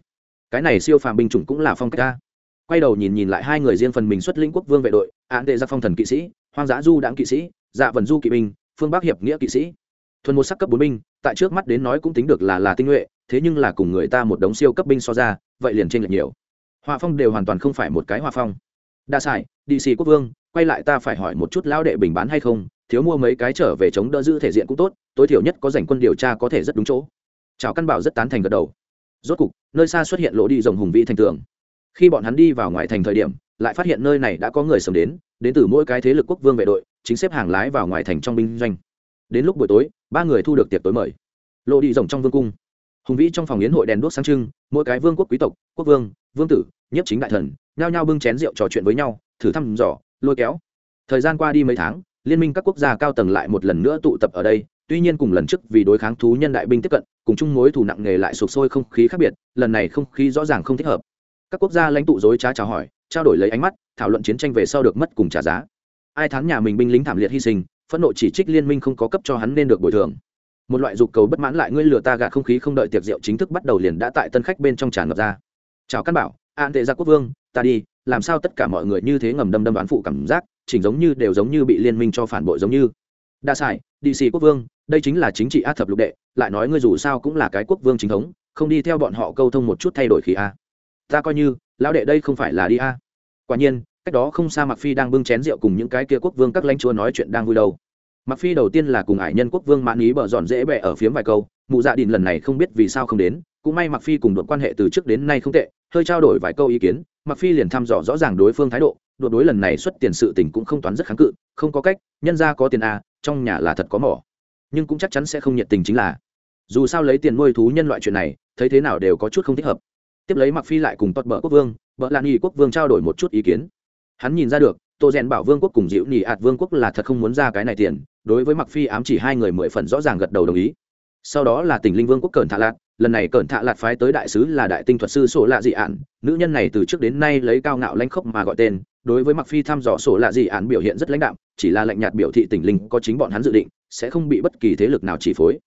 Cái này siêu phàm binh chủng cũng là phong cách ta quay đầu nhìn nhìn lại hai người riêng phần mình xuất lĩnh quốc vương vệ đội, án đệ ra phong thần kỵ sĩ, hoang dã du đãng kỵ sĩ dạ vần du kỵ binh, phương bắc hiệp nghĩa kỵ sĩ. Thuần một sắc cấp bốn binh, tại trước mắt đến nói cũng tính được là là tinh nhuệ, thế nhưng là cùng người ta một đống siêu cấp binh so ra, vậy liền trên lệch nhiều. Hòa phong đều hoàn toàn không phải một cái hòa phong. Đa sải, đi xì quốc vương, quay lại ta phải hỏi một chút lão đệ bình bán hay không, thiếu mua mấy cái trở về chống đỡ giữ thể diện cũng tốt, tối thiểu nhất có dành quân điều tra có thể rất đúng chỗ. Chào căn bảo rất tán thành gật đầu. Rốt cục, nơi xa xuất hiện lỗ đi rồng hùng vĩ thành tường khi bọn hắn đi vào ngoài thành thời điểm, lại phát hiện nơi này đã có người sớm đến đến từ mỗi cái thế lực quốc vương vệ đội, chính xếp hàng lái vào ngoài thành trong binh doanh. Đến lúc buổi tối, ba người thu được tiệc tối mời. Lộ đi rồng trong vương cung. Hùng vĩ trong phòng yến hội đèn đuốc sáng trưng, mỗi cái vương quốc quý tộc, quốc vương vương tử nhất chính đại thần, nhao nhao bưng chén rượu trò chuyện với nhau, thử thăm dò, lôi kéo. Thời gian qua đi mấy tháng, liên minh các quốc gia cao tầng lại một lần nữa tụ tập ở đây, tuy nhiên cùng lần trước vì đối kháng thú nhân đại binh tiếp cận, cùng chung mối thù nặng nề lại sụp sôi không khí khác biệt, lần này không khí rõ ràng không thích hợp các quốc gia lãnh tụ dối trá chào hỏi, trao đổi lấy ánh mắt, thảo luận chiến tranh về sau được mất cùng trả giá. Ai thắng nhà mình binh lính thảm liệt hy sinh, phẫn nộ chỉ trích liên minh không có cấp cho hắn nên được bồi thường. Một loại dục cầu bất mãn lại ngươi lừa ta gạt không khí không đợi tiệc rượu chính thức bắt đầu liền đã tại tân khách bên trong tràn ngập ra. Chào căn bảo, an tệ gia quốc vương, ta đi, làm sao tất cả mọi người như thế ngầm đâm đâm đoán phụ cảm giác, chỉnh giống như đều giống như bị liên minh cho phản bội giống như. Đa sải đi xì quốc vương, đây chính là chính trị a thập lục đệ, lại nói ngươi dù sao cũng là cái quốc vương chính thống, không đi theo bọn họ câu thông một chút thay đổi khí a ta coi như, lão đệ đây không phải là đi a. Quả nhiên, cách đó không xa mặc phi đang bưng chén rượu cùng những cái kia quốc vương các lãnh chúa nói chuyện đang vui đầu. mặc phi đầu tiên là cùng ải nhân quốc vương mãn ý bở dọn dễ bẹ ở phía vài câu, mụ dạ đình lần này không biết vì sao không đến, cũng may mặc phi cùng đội quan hệ từ trước đến nay không tệ, hơi trao đổi vài câu ý kiến mặc phi liền thăm dò rõ ràng đối phương thái độ, đột đối lần này xuất tiền sự tình cũng không toán rất kháng cự, không có cách, nhân ra có tiền a trong nhà là thật có mỏ. Nhưng cũng chắc chắn sẽ không nhiệt tình chính là, dù sao lấy tiền nuôi thú nhân loại chuyện này, thấy thế nào đều có chút không thích hợp tiếp lấy mặc phi lại cùng tốt bờ quốc vương bờ lan y quốc vương trao đổi một chút ý kiến. Hắn nhìn ra được, tô rèn bảo vương quốc cùng dịu nỉ ạt vương quốc là thật không muốn ra cái này tiền, đối với mặc phi ám chỉ hai người mười phần rõ ràng gật đầu đồng ý. Sau đó là tỉnh linh vương quốc cẩn thạ lạt, lần này cẩn thạ lạt phái tới đại sứ là đại tinh thuật sư sổ lạ dị ạn nữ nhân này từ trước đến nay lấy cao ngạo lãnh khốc mà gọi tên, đối với mặc phi thăm dò sổ lạ dị ạn biểu hiện rất lãnh đạm, chỉ là lạnh nhạt biểu thị tỉnh linh có chính bọn hắn dự định, sẽ không bị bất kỳ thế lực nào chỉ phối.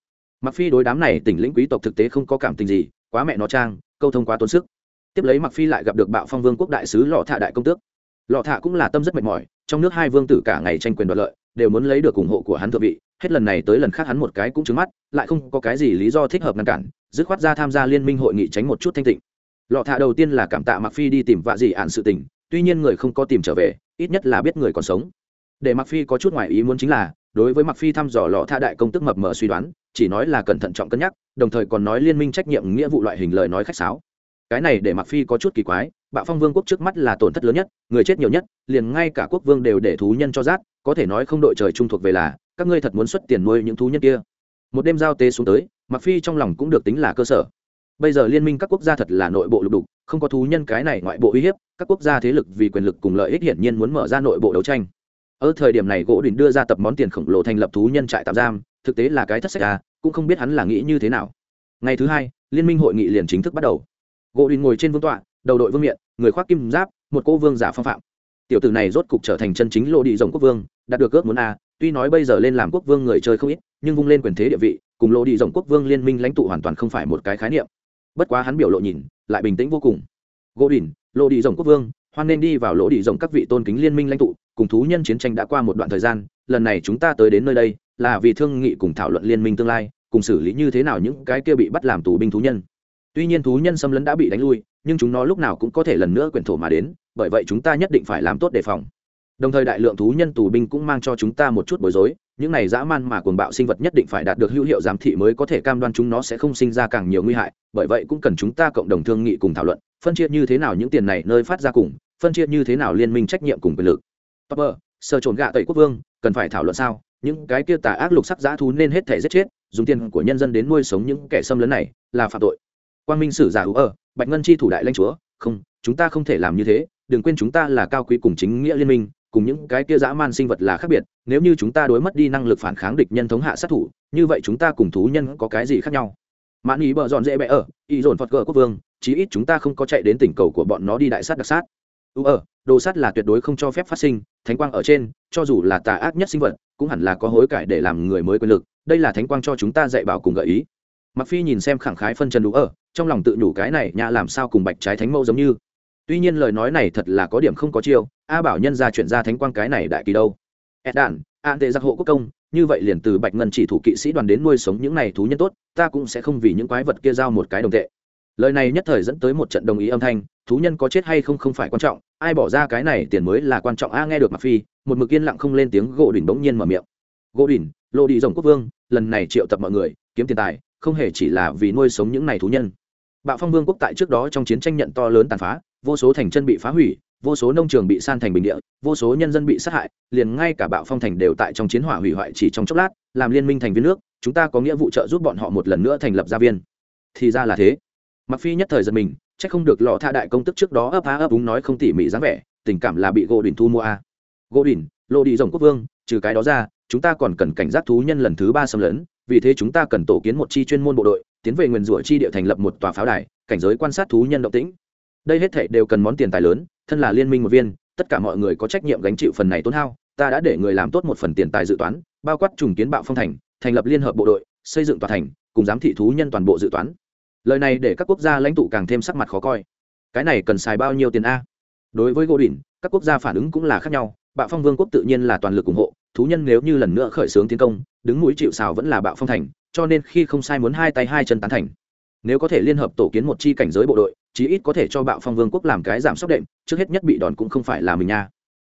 Mặc phi đối đám này tỉnh lĩnh quý tộc thực tế không có cảm tình gì, quá mẹ nó trang câu thông quá tốn sức. Tiếp lấy mặc phi lại gặp được bạo phong vương quốc đại sứ lọ thạ đại công tước. Lọ thạ cũng là tâm rất mệt mỏi, trong nước hai vương tử cả ngày tranh quyền đoạt lợi, đều muốn lấy được ủng hộ của hắn thượng vị, hết lần này tới lần khác hắn một cái cũng trứng mắt, lại không có cái gì lý do thích hợp ngăn cản, dứt khoát ra tham gia liên minh hội nghị tránh một chút thanh tịnh. Lọ thạ đầu tiên là cảm tạ mặc phi đi tìm vạ dị ạn sự tình, tuy nhiên người không có tìm trở về, ít nhất là biết người còn sống. Để mặc phi có chút ngoài ý muốn chính là đối với mặc phi thăm dò lọ tha đại công tức mập mờ suy đoán, chỉ nói là cẩn thận trọng cân nhắc, đồng thời còn nói liên minh trách nhiệm nghĩa vụ loại hình lời nói khách sáo. Cái này để mặc phi có chút kỳ quái, bạo phong vương quốc trước mắt là tổn thất lớn nhất, người chết nhiều nhất, liền ngay cả quốc vương đều để thú nhân cho rát, có thể nói không đội trời trung thuộc về là, các ngươi thật muốn xuất tiền nuôi những thú nhân kia. Một đêm giao tế xuống tới mặc phi trong lòng cũng được tính là cơ sở. Bây giờ liên minh các quốc gia thật là nội bộ lục đục, không có thú nhân cái này ngoại bộ uy hiếp, các quốc gia thế lực vì quyền lực cùng lợi ích hiển nhiên muốn mở ra nội bộ đấu tranh ở thời điểm này gỗ đình đưa ra tập món tiền khổng lồ thành lập thú nhân trại tạm giam, thực tế là cái thất sách à cũng không biết hắn là nghĩ như thế nào. Ngày thứ hai, liên minh hội nghị liền chính thức bắt đầu. Gỗ đình ngồi trên vương tọa, đầu đội vương miện, người khoác kim giáp, một cô vương giả phong phạm. Tiểu tử này rốt cục trở thành chân chính lộ đi rồng quốc vương, đạt được ước muốn a tuy nói bây giờ lên làm quốc vương người chơi không ít, nhưng vung lên quyền thế địa vị, cùng lộ đi rồng quốc vương liên minh lãnh tụ hoàn toàn không phải một cái khái niệm. Bất quá hắn biểu lộ nhìn, lại bình tĩnh vô cùng. Gỗ đình lộ đi rồng quốc vương, hoan nên đi vào lỗ đi rồng các vị tôn kính liên minh lãnh tụ cùng thú nhân chiến tranh đã qua một đoạn thời gian, lần này chúng ta tới đến nơi đây, là vì thương nghị cùng thảo luận liên minh tương lai, cùng xử lý như thế nào những cái kia bị bắt làm tù binh thú nhân. Tuy nhiên thú nhân xâm lấn đã bị đánh lui, nhưng chúng nó lúc nào cũng có thể lần nữa quyển thổ mà đến, bởi vậy chúng ta nhất định phải làm tốt đề phòng. Đồng thời đại lượng thú nhân tù binh cũng mang cho chúng ta một chút bối rối, những này dã man mà cuồng bạo sinh vật nhất định phải đạt được hữu hiệu giám thị mới có thể cam đoan chúng nó sẽ không sinh ra càng nhiều nguy hại, bởi vậy cũng cần chúng ta cộng đồng thương nghị cùng thảo luận, phân chia như thế nào những tiền này nơi phát ra cùng, phân chia như thế nào liên minh trách nhiệm cùng quyền lực. Topper, sơ trồn gạ tẩy quốc vương cần phải thảo luận sao? Những cái kia tà ác lục sắc dã thú nên hết thể giết chết dùng tiền của nhân dân đến nuôi sống những kẻ xâm lấn này là phạm tội. Quang minh sử giả hữu ở bạch ngân chi thủ đại lãnh chúa không chúng ta không thể làm như thế đừng quên chúng ta là cao quý cùng chính nghĩa liên minh cùng những cái kia dã man sinh vật là khác biệt nếu như chúng ta đối mất đi năng lực phản kháng địch nhân thống hạ sát thủ như vậy chúng ta cùng thú nhân có cái gì khác nhau? Mãn ý bờ dọn dễ bẽ ở ý dồn phật gờ quốc vương chí ít chúng ta không có chạy đến tỉnh cầu của bọn nó đi đại sát đặc sát. Ưu ở đồ sát là tuyệt đối không cho phép phát sinh thánh quang ở trên, cho dù là tà ác nhất sinh vật, cũng hẳn là có hối cải để làm người mới quyền lực, đây là thánh quang cho chúng ta dạy bảo cùng gợi ý. Mặc phi nhìn xem khẳng khái phân trần đủ ở, trong lòng tự nhủ cái này nhà làm sao cùng bạch trái thánh mẫu giống như. Tuy nhiên lời nói này thật là có điểm không có chiêu, a bảo nhân ra chuyển ra thánh quang cái này đại kỳ đâu. Ed đản an tệ giặc hộ quốc công, như vậy liền từ bạch ngân chỉ thủ kỵ sĩ đoàn đến nuôi sống những này thú nhân tốt, ta cũng sẽ không vì những quái vật kia giao một cái đồng tệ lời này nhất thời dẫn tới một trận đồng ý âm thanh, thú nhân có chết hay không không phải quan trọng, ai bỏ ra cái này tiền mới là quan trọng, a, nghe được mặc phi, một mực yên lặng không lên tiếng, gỗ đỉnh bỗng nhiên mở miệng. Gỗ đỉnh lô đi rồng quốc vương, lần này triệu tập mọi người, kiếm tiền tài, không hề chỉ là vì nuôi sống những này thú nhân. Bạo phong vương quốc tại trước đó trong chiến tranh nhận to lớn tàn phá, vô số thành chân bị phá hủy, vô số nông trường bị san thành bình địa, vô số nhân dân bị sát hại, liền ngay cả bạo phong thành đều tại trong chiến hỏa hủy hoại chỉ trong chốc lát, làm liên minh thành viên nước, chúng ta có nghĩa vụ trợ giúp bọn họ một lần nữa thành lập gia viên. Thì ra là thế mặc phi nhất thời giật mình, chắc không được lọ tha đại công tức trước đó ấp á ấp úng nói không tỉ mỉ dáng vẻ, tình cảm là bị gỗ đỉnh thu mua a à. gỗ đỉnh lô đi rồng quốc vương, trừ cái đó ra, chúng ta còn cần cảnh giác thú nhân lần thứ ba xâm lấn, vì thế chúng ta cần tổ kiến một chi chuyên môn bộ đội, tiến về nguyền rủa chi địa thành lập một tòa pháo đài, cảnh giới quan sát thú nhân động tĩnh đây hết thảy đều cần món tiền tài lớn, thân là liên minh một viên, tất cả mọi người có trách nhiệm gánh chịu phần này tốn hao, ta đã để người làm tốt một phần tiền tài dự toán, bao quát trùng kiến bạo phong thành thành lập liên hợp bộ đội, xây dựng tòa thành, cùng giám thị thú nhân toàn bộ dự toán lời này để các quốc gia lãnh tụ càng thêm sắc mặt khó coi. Cái này cần xài bao nhiêu tiền a? Đối với gỗ đỉnh các quốc gia phản ứng cũng là khác nhau. Bạo phong vương quốc tự nhiên là toàn lực ủng hộ. Thú nhân nếu như lần nữa khởi xướng tiến công, đứng mũi chịu xào vẫn là bạo phong thành, cho nên khi không sai muốn hai tay hai chân tán thành. Nếu có thể liên hợp tổ kiến một chi cảnh giới bộ đội, chí ít có thể cho bạo phong vương quốc làm cái giảm sốc đệm, trước hết nhất bị đòn cũng không phải là mình nha.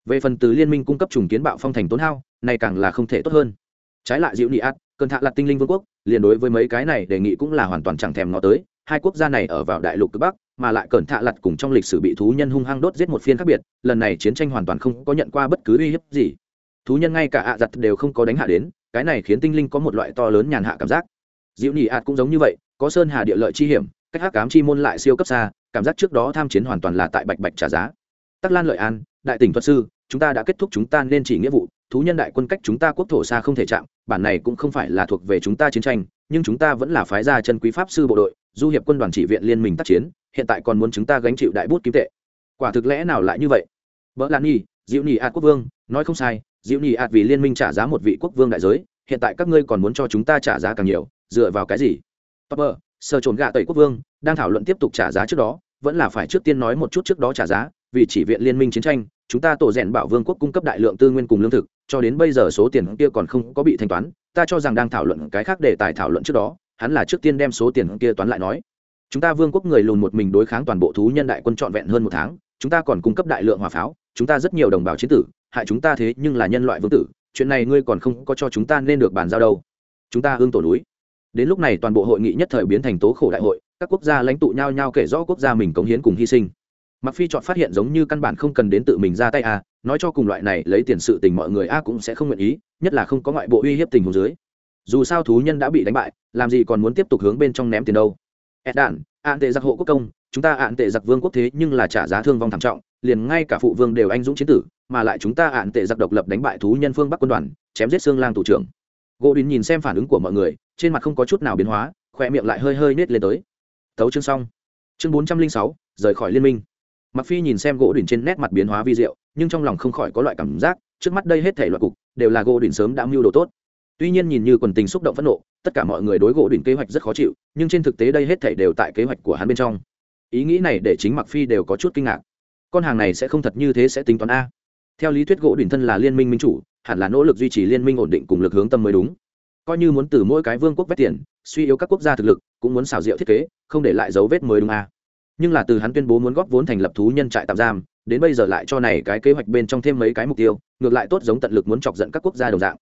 Về phần từ liên minh cung cấp trùng kiến bạo phong thành tốn hao, này càng là không thể tốt hơn. Trái lại dịu nị ạt cơn thạ là tinh linh vương quốc liền đối với mấy cái này đề nghị cũng là hoàn toàn chẳng thèm ngó tới, hai quốc gia này ở vào đại lục cực bắc, mà lại cẩn thạ lặt cùng trong lịch sử bị thú nhân hung hăng đốt giết một phiên khác biệt, lần này chiến tranh hoàn toàn không có nhận qua bất cứ uy hiếp gì. Thú nhân ngay cả ạ giặt đều không có đánh hạ đến, cái này khiến tinh linh có một loại to lớn nhàn hạ cảm giác. Diệu nhị ạt cũng giống như vậy, có sơn hà địa lợi chi hiểm, cách hắc cám chi môn lại siêu cấp xa, cảm giác trước đó tham chiến hoàn toàn là tại bạch bạch trả giá. Tắc lan lợi an, đại tỉnh thuật sư, chúng ta đã kết thúc chúng ta nên chỉ nghĩa vụ, thú nhân đại quân cách chúng ta quốc thổ xa không thể chạm bản này cũng không phải là thuộc về chúng ta chiến tranh, nhưng chúng ta vẫn là phái gia chân quý pháp sư bộ đội, du hiệp quân đoàn chỉ viện liên minh tác chiến, hiện tại còn muốn chúng ta gánh chịu đại bút kim tệ. Quả thực lẽ nào lại như vậy? Vợ lan nhi, diệu nhị ạt quốc vương, nói không sai, diệu nhị ạt vì liên minh trả giá một vị quốc vương đại giới, hiện tại các ngươi còn muốn cho chúng ta trả giá càng nhiều, dựa vào cái gì? Topper sơ trồn gạ tẩy quốc vương, đang thảo luận tiếp tục trả giá trước đó, vẫn là phải trước tiên nói một chút trước đó trả giá, vì chỉ viện liên minh chiến tranh, chúng ta tổ rèn bảo vương quốc cung cấp đại lượng tư nguyên cùng lương thực cho đến bây giờ số tiền kia còn không có bị thanh toán, ta cho rằng đang thảo luận cái khác để tài thảo luận trước đó, hắn là trước tiên đem số tiền kia toán lại nói. Chúng ta vương quốc người lùn một mình đối kháng toàn bộ thú nhân đại quân trọn vẹn hơn một tháng, chúng ta còn cung cấp đại lượng hỏa pháo, chúng ta rất nhiều đồng bào chiến tử, hại chúng ta thế nhưng là nhân loại vương tử, chuyện này ngươi còn không có cho chúng ta nên được bàn giao đâu. Chúng ta hương tổ núi. Đến lúc này toàn bộ hội nghị nhất thời biến thành tố khổ đại hội, các quốc gia lãnh tụ nhau nhau kể rõ quốc gia mình cống hiến cùng hy sinh mặc phi chọn phát hiện giống như căn bản không cần đến tự mình ra tay a nói cho cùng loại này lấy tiền sự tình mọi người a cũng sẽ không nguyện ý, nhất là không có ngoại bộ uy hiếp tình huống dưới. Dù sao thú nhân đã bị đánh bại, làm gì còn muốn tiếp tục hướng bên trong ném tiền đâu. Ed đạn ạn tệ giặc hộ quốc công, chúng ta ạn tệ giặc vương quốc thế nhưng là trả giá thương vong thảm trọng, liền ngay cả phụ vương đều anh dũng chiến tử, mà lại chúng ta ạn tệ giặc độc lập đánh bại thú nhân phương bắc quân đoàn, chém giết xương lang thủ trưởng. Gỗ đình nhìn xem phản ứng của mọi người, trên mặt không có chút nào biến hóa khỏe miệng lại hơi hơi nết lên tới. Thấu chương xong. Chương bốn trăm linh sáu, rời khỏi liên minh mặc phi nhìn xem gỗ đỉnh trên nét mặt biến hóa vi diệu, nhưng trong lòng không khỏi có loại cảm giác, trước mắt đây hết thể loại cục, đều là gỗ đỉnh sớm đã mưu đồ tốt. Tuy nhiên nhìn như quần tình xúc động phẫn nộ, tất cả mọi người đối gỗ đỉnh kế hoạch rất khó chịu, nhưng trên thực tế đây hết thể đều tại kế hoạch của hắn bên trong. Ý nghĩ này để chính mặc phi đều có chút kinh ngạc. Con hàng này sẽ không thật như thế sẽ tính toán a. Theo lý thuyết gỗ đỉnh thân là liên minh minh chủ, hẳn là nỗ lực duy trì liên minh ổn định cùng lực hướng tâm mới đúng. Coi như muốn từ mỗi cái vương quốc vét tiền, suy yếu các quốc gia thực lực, cũng muốn xào rượu thiết kế, không để lại dấu vết mới đúng a nhưng là từ hắn tuyên bố muốn góp vốn thành lập thú nhân trại tạm giam, đến bây giờ lại cho này cái kế hoạch bên trong thêm mấy cái mục tiêu, ngược lại tốt giống tận lực muốn chọc giận các quốc gia đồng dạng.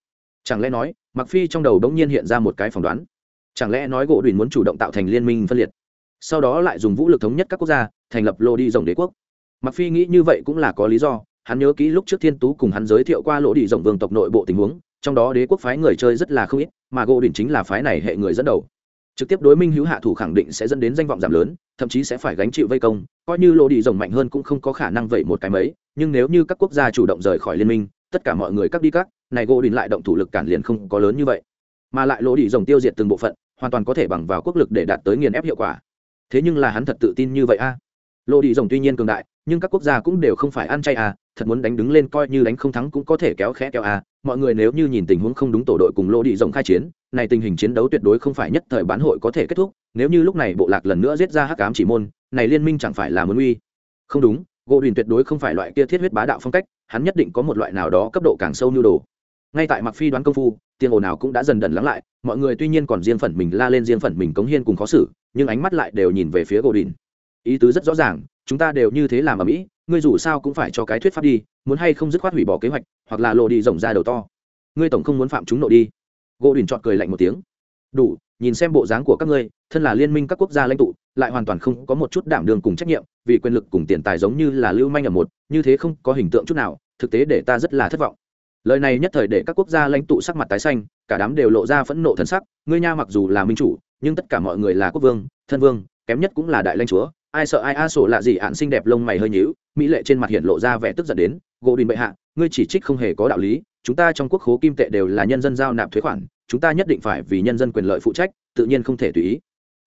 Chẳng lẽ nói mặc phi trong đầu đống nhiên hiện ra một cái phỏng đoán? Chẳng lẽ nói gỗ đùn muốn chủ động tạo thành liên minh phân liệt? Sau đó lại dùng vũ lực thống nhất các quốc gia, thành lập lô đi rồng đế quốc. Mặc phi nghĩ như vậy cũng là có lý do, hắn nhớ kỹ lúc trước thiên tú cùng hắn giới thiệu qua lỗ đi rồng vương tộc nội bộ tình huống, trong đó đế quốc phái người chơi rất là không ít, mà gỗ đùn chính là phái này hệ người dẫn đầu trực tiếp đối minh hữu hạ thủ khẳng định sẽ dẫn đến danh vọng giảm lớn, thậm chí sẽ phải gánh chịu vây công, coi như lỗ đi rồng mạnh hơn cũng không có khả năng vậy một cái mấy, nhưng nếu như các quốc gia chủ động rời khỏi liên minh, tất cả mọi người cắt đi cắt này gỗ đình lại động thủ lực cản liền không có lớn như vậy mà lại lỗ đi rồng tiêu diệt từng bộ phận, hoàn toàn có thể bằng vào quốc lực để đạt tới nghiền ép hiệu quả thế nhưng là hắn thật tự tin như vậy a à? lỗ đi rồng tuy nhiên cường đại nhưng các quốc gia cũng đều không phải ăn chay à thật muốn đánh đứng lên coi như đánh không thắng cũng có thể kéo khẽ kéo à mọi người nếu như nhìn tình huống không đúng tổ đội cùng lỗ đi rộng khai chiến, này tình hình chiến đấu tuyệt đối không phải nhất thời bán hội có thể kết thúc, nếu như lúc này bộ lạc lần nữa giết ra hắc ám chỉ môn, này liên minh chẳng phải là muốn uy. Không đúng gỗ đùn tuyệt đối không phải loại kia thiết huyết bá đạo phong cách, hắn nhất định có một loại nào đó cấp độ càng sâu như đồ. Ngay tại mặc phi đoán công phu, tiền ồn nào cũng đã dần dần lắng lại, mọi người tuy nhiên còn riêng phần mình la lên riêng phần mình cống hiên cùng khó xử, nhưng ánh mắt lại đều nhìn về phía gỗ đùn ý tứ rất rõ ràng, chúng ta đều như thế làm ở mỹ, ngươi dù sao cũng phải cho cái thuyết pháp đi, muốn hay không dứt khoát hủy bỏ kế hoạch, hoặc là lộ đi rộng ra đầu to. Ngươi tổng không muốn phạm chúng nội đi. Gỗ đình chọn cười lạnh một tiếng. Đủ, nhìn xem bộ dáng của các ngươi, thân là liên minh các quốc gia lãnh tụ, lại hoàn toàn không có một chút đảm đường cùng trách nhiệm, vì quyền lực cùng tiền tài giống như là lưu manh ở một, như thế không có hình tượng chút nào, thực tế để ta rất là thất vọng. Lời này nhất thời để các quốc gia lãnh tụ sắc mặt tái xanh, cả đám đều lộ ra phẫn nộ thần sắc, ngươi nha mặc dù là minh chủ, nhưng tất cả mọi người là quốc vương, thân vương, kém nhất cũng là đại lãnh chúa ai sợ ai a sổ lạ gì ạn xinh đẹp lông mày hơi nhíu, mỹ lệ trên mặt hiện lộ ra vẻ tức giận đến, gỗ đình bệ hạ, ngươi chỉ trích không hề có đạo lý, chúng ta trong quốc khố kim tệ đều là nhân dân giao nạp thuế khoản, chúng ta nhất định phải vì nhân dân quyền lợi phụ trách, tự nhiên không thể tùy ý.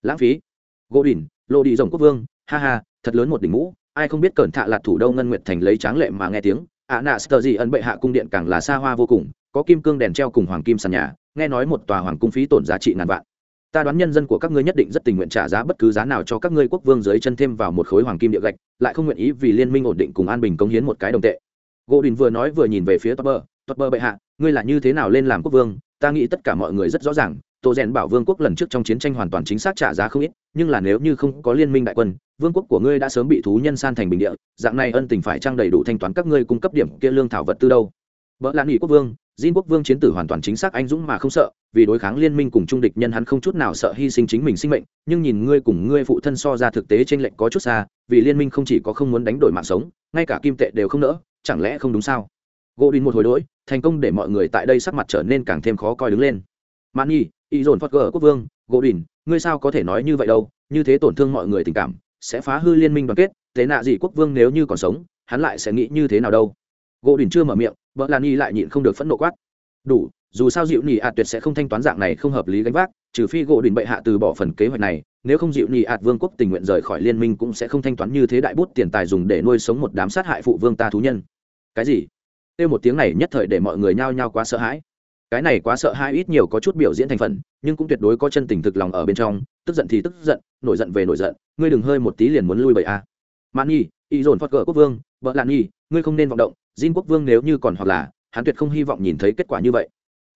Lãng phí. Gỗ đình lộ đi rồng quốc vương, ha ha, thật lớn một đỉnh mũ, ai không biết cẩn thạ lạt thủ đâu ngân nguyệt thành lấy tráng lệ mà nghe tiếng, ạ nạ sờ gì ân bệ hạ cung điện càng là xa hoa vô cùng, có kim cương đèn treo cùng hoàng kim sàn nhà, nghe nói một tòa hoàng cung phí tổn giá trị ngàn vạn ta đoán nhân dân của các ngươi nhất định rất tình nguyện trả giá bất cứ giá nào cho các ngươi quốc vương dưới chân thêm vào một khối hoàng kim địa gạch, lại không nguyện ý vì liên minh ổn định cùng an bình cống hiến một cái đồng tệ. Gỗ đình vừa nói vừa nhìn về phía topper. Topper bệ hạ, ngươi là như thế nào lên làm quốc vương? Ta nghĩ tất cả mọi người rất rõ ràng, tô rèn bảo vương quốc lần trước trong chiến tranh hoàn toàn chính xác trả giá không ít, nhưng là nếu như không có liên minh đại quân, vương quốc của ngươi đã sớm bị thú nhân san thành bình địa, dạng này ân tình phải trang đầy đủ thanh toán các ngươi cung cấp điểm kia lương thảo vật tư đâu vợ lan nghị quốc vương Jin quốc vương chiến tử hoàn toàn chính xác anh dũng mà không sợ, vì đối kháng liên minh cùng trung địch nhân hắn không chút nào sợ hy sinh chính mình sinh mệnh, nhưng nhìn ngươi cùng ngươi phụ thân so ra thực tế trên lệnh có chút xa, vì liên minh không chỉ có không muốn đánh đổi mạng sống, ngay cả kim tệ đều không nỡ, chẳng lẽ không đúng sao? Godin một hồi đối, thành công để mọi người tại đây sắc mặt trở nên càng thêm khó coi đứng lên. Man nhi y dồn phật gờ quốc vương gỗ đình ngươi sao có thể nói như vậy đâu? Như thế tổn thương mọi người tình cảm sẽ phá hư liên minh đoàn kết thế nạ gì quốc vương nếu như còn sống hắn lại sẽ nghĩ như thế nào đâu? Gỗ đình chưa mở miệng vợ lan nhi lại nhịn không được phẫn nộ quát. Đủ, dù sao dịu nhị ạt tuyệt sẽ không thanh toán dạng này không hợp lý gánh vác, trừ phi gỗ đình bệ hạ từ bỏ phần kế hoạch này, nếu không dịu nhị ạt vương quốc tình nguyện rời khỏi liên minh cũng sẽ không thanh toán như thế đại bút tiền tài dùng để nuôi sống một đám sát hại phụ vương ta thú nhân. Cái gì? Kêu một tiếng này nhất thời để mọi người nhao nhao quá sợ hãi. Cái này quá sợ hãi ít nhiều có chút biểu diễn thành phần, nhưng cũng tuyệt đối có chân tình thực lòng ở bên trong, tức giận thì tức giận, nổi giận về nổi giận, ngươi đừng hơi một tí liền muốn lui bậy a à. man nhi, y dồn phật cờ quốc vương vợ lạn nhi, ngươi không nên vọng động Jin quốc vương nếu như còn hoặc là, hắn tuyệt không hy vọng nhìn thấy kết quả như vậy.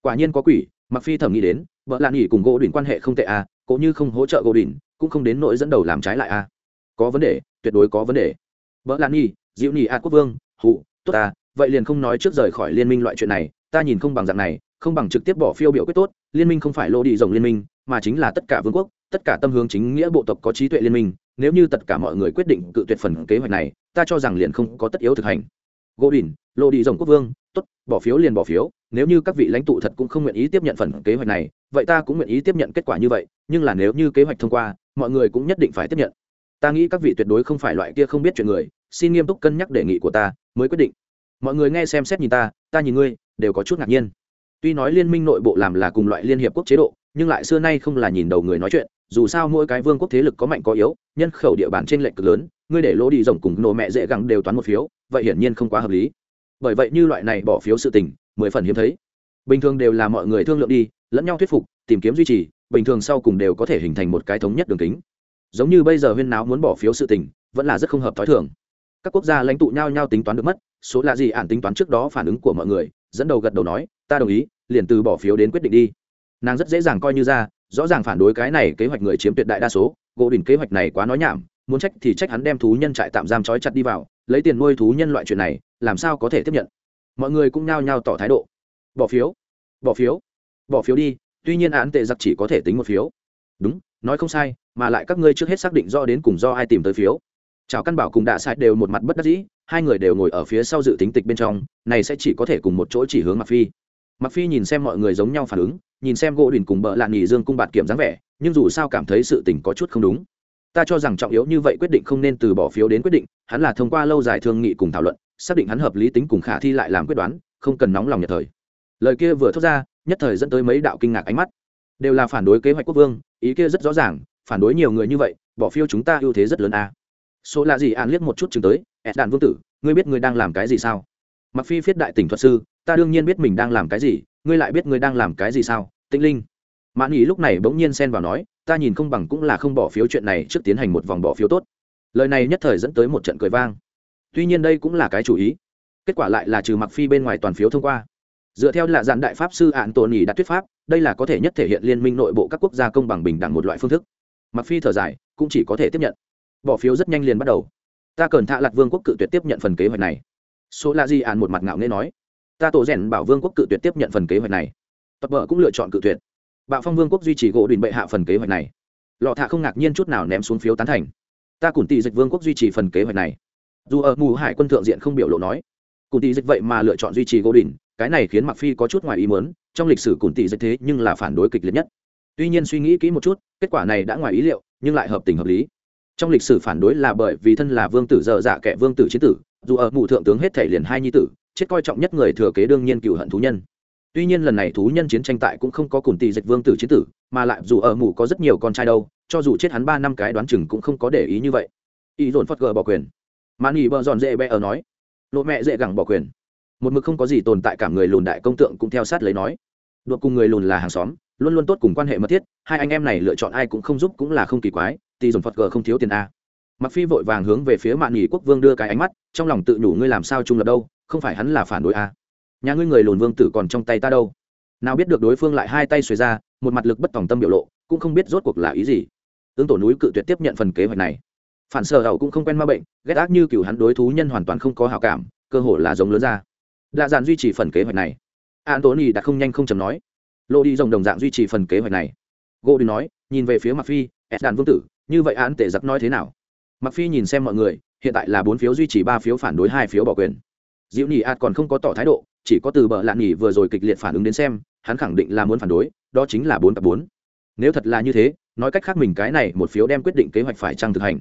Quả nhiên có quỷ mặc phi thẩm nghĩ đến vợ lạn nhi cùng gỗ đỉnh quan hệ không tệ a Cố như không hỗ trợ gỗ đỉnh, cũng không đến nỗi dẫn đầu làm trái lại a có vấn đề, tuyệt đối có vấn đề. Vợ lạn nhi diệu nhi a à quốc vương hụ tốt ta vậy liền không nói trước rời khỏi liên minh loại chuyện này, ta nhìn không bằng dạng này, không bằng trực tiếp bỏ phiêu biểu quyết tốt, liên minh không phải lô đi rồng liên minh, mà chính là tất cả vương quốc, tất cả tâm hướng chính nghĩa bộ tộc có trí tuệ liên minh, nếu như tất cả mọi người quyết định cự tuyệt phần kế hoạch này, ta cho rằng liền không có tất yếu thực hành gỗ đỉnh lô đi rồng quốc vương, tốt, bỏ phiếu liền bỏ phiếu, nếu như các vị lãnh tụ thật cũng không nguyện ý tiếp nhận phần kế hoạch này, vậy ta cũng nguyện ý tiếp nhận kết quả như vậy, nhưng là nếu như kế hoạch thông qua, mọi người cũng nhất định phải tiếp nhận. Ta nghĩ các vị tuyệt đối không phải loại kia không biết chuyện người, xin nghiêm túc cân nhắc đề nghị của ta, mới quyết định. Mọi người nghe xem xét nhìn ta ta nhìn ngươi, đều có chút ngạc nhiên. Tuy nói liên minh nội bộ làm là cùng loại liên hiệp quốc chế độ, nhưng lại xưa nay không là nhìn đầu người nói chuyện, dù sao mỗi cái vương quốc thế lực có mạnh có yếu, nhân khẩu địa bàn trên lệnh cực lớn ngươi để lỗ đi rồng cùng nổ mẹ dễ gắng đều toán một phiếu, vậy hiển nhiên không quá hợp lý. Bởi vậy như loại này bỏ phiếu sự tình, mười phần hiếm thấy. Bình thường đều là mọi người thương lượng đi, lẫn nhau thuyết phục, tìm kiếm duy trì, bình thường sau cùng đều có thể hình thành một cái thống nhất đường kính. Giống như bây giờ huyên náo muốn bỏ phiếu sự tình, vẫn là rất không hợp t h ó i thường. Các quốc gia lãnh tụ nhau nhau tính toán được mất, số là gì ản tính toán trước đó phản ứng của mọi người, dẫn đầu gật đầu nói, ta đồng ý, liền từ bỏ phiếu đến quyết định đi. Nàng rất dễ dàng coi như ra, rõ ràng phản đối cái này kế hoạch người chiếm tuyệt đại đa số, gỗ đỉnh kế hoạch này quá nói nhảm muốn trách thì trách hắn đem thú nhân trại tạm giam trói chặt đi vào, lấy tiền nuôi thú nhân loại chuyện này, làm sao có thể tiếp nhận? Mọi người cũng nhao nhao tỏ thái độ. Bỏ phiếu bỏ phiếu bỏ phiếu đi, tuy nhiên án tệ giặc chỉ có thể tính một phiếu. Đúng, nói không sai, mà lại các ngươi trước hết xác định do đến cùng do ai tìm tới phiếu. Chào căn bảo cùng đạ sai đều một mặt bất đắc dĩ, hai người đều ngồi ở phía sau dự tính tịch bên trong, này sẽ chỉ có thể cùng một chỗ chỉ hướng mặc phi. Mặc phi nhìn xem mọi người giống nhau phản ứng, nhìn xem gỗ đình cùng bợ lạn nghỉ dương cung bạt kiểm dáng vẻ, nhưng dù sao cảm thấy sự tình có chút không đúng ta cho rằng trọng yếu như vậy quyết định không nên từ bỏ phiếu đến quyết định, hắn là thông qua lâu dài thương nghị cùng thảo luận, xác định hắn hợp lý tính cùng khả thi lại làm quyết đoán, không cần nóng lòng nhật thời. Lời kia vừa thốt ra, nhất thời dẫn tới mấy đạo kinh ngạc ánh mắt. Đều là phản đối kế hoạch quốc vương, ý kia rất rõ ràng, phản đối nhiều người như vậy, bỏ phiếu chúng ta ưu thế rất lớn a. À. số là gì an liếc một chút chừng tới ẹt đàn vương tử, ngươi biết ngươi đang làm cái gì sao? Mặc phi viết đại tỉnh thuật sư, ta đương nhiên biết mình đang làm cái gì, ngươi lại biết ngươi đang làm cái gì sao? Tĩnh linh. Mãn ý lúc này bỗng nhiên xen vào nói ta nhìn không bằng cũng là không bỏ phiếu chuyện này trước tiến hành một vòng bỏ phiếu tốt. Lời này nhất thời dẫn tới một trận cười vang. Tuy nhiên đây cũng là cái chủ ý. Kết quả lại là trừ mặc phi bên ngoài toàn phiếu thông qua. Dựa theo là dàn đại pháp sư ạn tổn nhì đặt thuyết pháp, đây là có thể nhất thể hiện liên minh nội bộ các quốc gia công bằng bình đẳng một loại phương thức. Mặc phi thở dài, cũng chỉ có thể tiếp nhận. Bỏ phiếu rất nhanh liền bắt đầu. Ta cần thạ lạc vương quốc cự tuyệt tiếp nhận phần kế hoạch này. Số la di ạn một mặt ngạo nghễ nói. Ta tổ rèn bảo vương quốc cự tuyệt tiếp nhận phần kế hoạch này. Tập vợ cũng lựa chọn cự tuyệt bạo phong vương quốc duy trì gỗ đùn bệ hạ phần kế hoạch này. Lọ thạ không ngạc nhiên chút nào ném xuống phiếu tán thành. Ta cùng tỷ dịch vương quốc duy trì phần kế hoạch này. Dù ở mù hải quân thượng diện không biểu lộ nói, cùng tỷ dịch vậy mà lựa chọn duy trì gỗ đùn, cái này khiến mặc phi có chút ngoài ý muốn, trong lịch sử cùng tỷ dịch thế nhưng là phản đối kịch liệt nhất. Tuy nhiên suy nghĩ kỹ một chút, kết quả này đã ngoài ý liệu, nhưng lại hợp tình hợp lý. Trong lịch sử phản đối là bởi vì thân là vương tử dở dạ kẻ vương tử chiến tử, dù ở mù thượng tướng hết thể liền hai nhi tử, chết coi trọng nhất người thừa kế đương nhiên cựu hận thú nhân tuy nhiên lần này thú nhân chiến tranh tại cũng không có cùng tỷ dịch vương tử chiến tử, mà lại dù ở mù có rất nhiều con trai đâu, cho dù chết hắn ba năm cái đoán chừng cũng không có để ý như vậy. Ý dồn phật gờ bỏ quyền. Mãn ý bờ giòn dễ bẹ ở nói. Lộ mẹ dễ gẳng bỏ quyền. Một mực không có gì tồn tại cả người lùn đại công tượng cũng theo sát lấy nói. Đột cùng người lùn là hàng xóm, luôn luôn tốt cùng quan hệ mật thiết, hai anh em này lựa chọn ai cũng không giúp cũng là không kỳ quái, tỷ dồn phật gờ không thiếu tiền a. Mặc phi vội vàng hướng về phía mạn nghỉ quốc vương đưa cái ánh mắt, trong lòng tự nhủ ngươi làm sao chung lập đâu, không phải hắn là phản đối a nhà ngươi người lùn vương tử còn trong tay ta đâu? Nào biết được đối phương lại hai tay xuề ra, một mặt lực bất tòng tâm biểu lộ, cũng không biết rốt cuộc là ý gì. Ứng tổ núi cự tuyệt tiếp nhận phần kế hoạch này. Phản sở hậu cũng không quen ma bệnh, ghét ác như cựu hắn đối thú nhân hoàn toàn không có hảo cảm, cơ hội là giống lớn ra. Đa dàn duy trì phần kế hoạch này. An đã không nhanh không chầm nói. Lộ đi rồng đồng dạng duy trì phần kế hoạch này. Gô đi nói, nhìn về phía mặt phi ed đàn vương tử, như vậy án tể giặc nói thế nào? Mặc phi nhìn xem mọi người, hiện tại là bốn phiếu duy trì, ba phiếu phản đối, hai phiếu bỏ quyền. Diệu nhị ạt còn không có tỏ thái độ chỉ có từ bờ lạn nghỉ vừa rồi kịch liệt phản ứng đến xem, hắn khẳng định là muốn phản đối, đó chính là bốn cặp bốn. Nếu thật là như thế, nói cách khác mình cái này một phiếu đem quyết định kế hoạch phải trăng thực hành.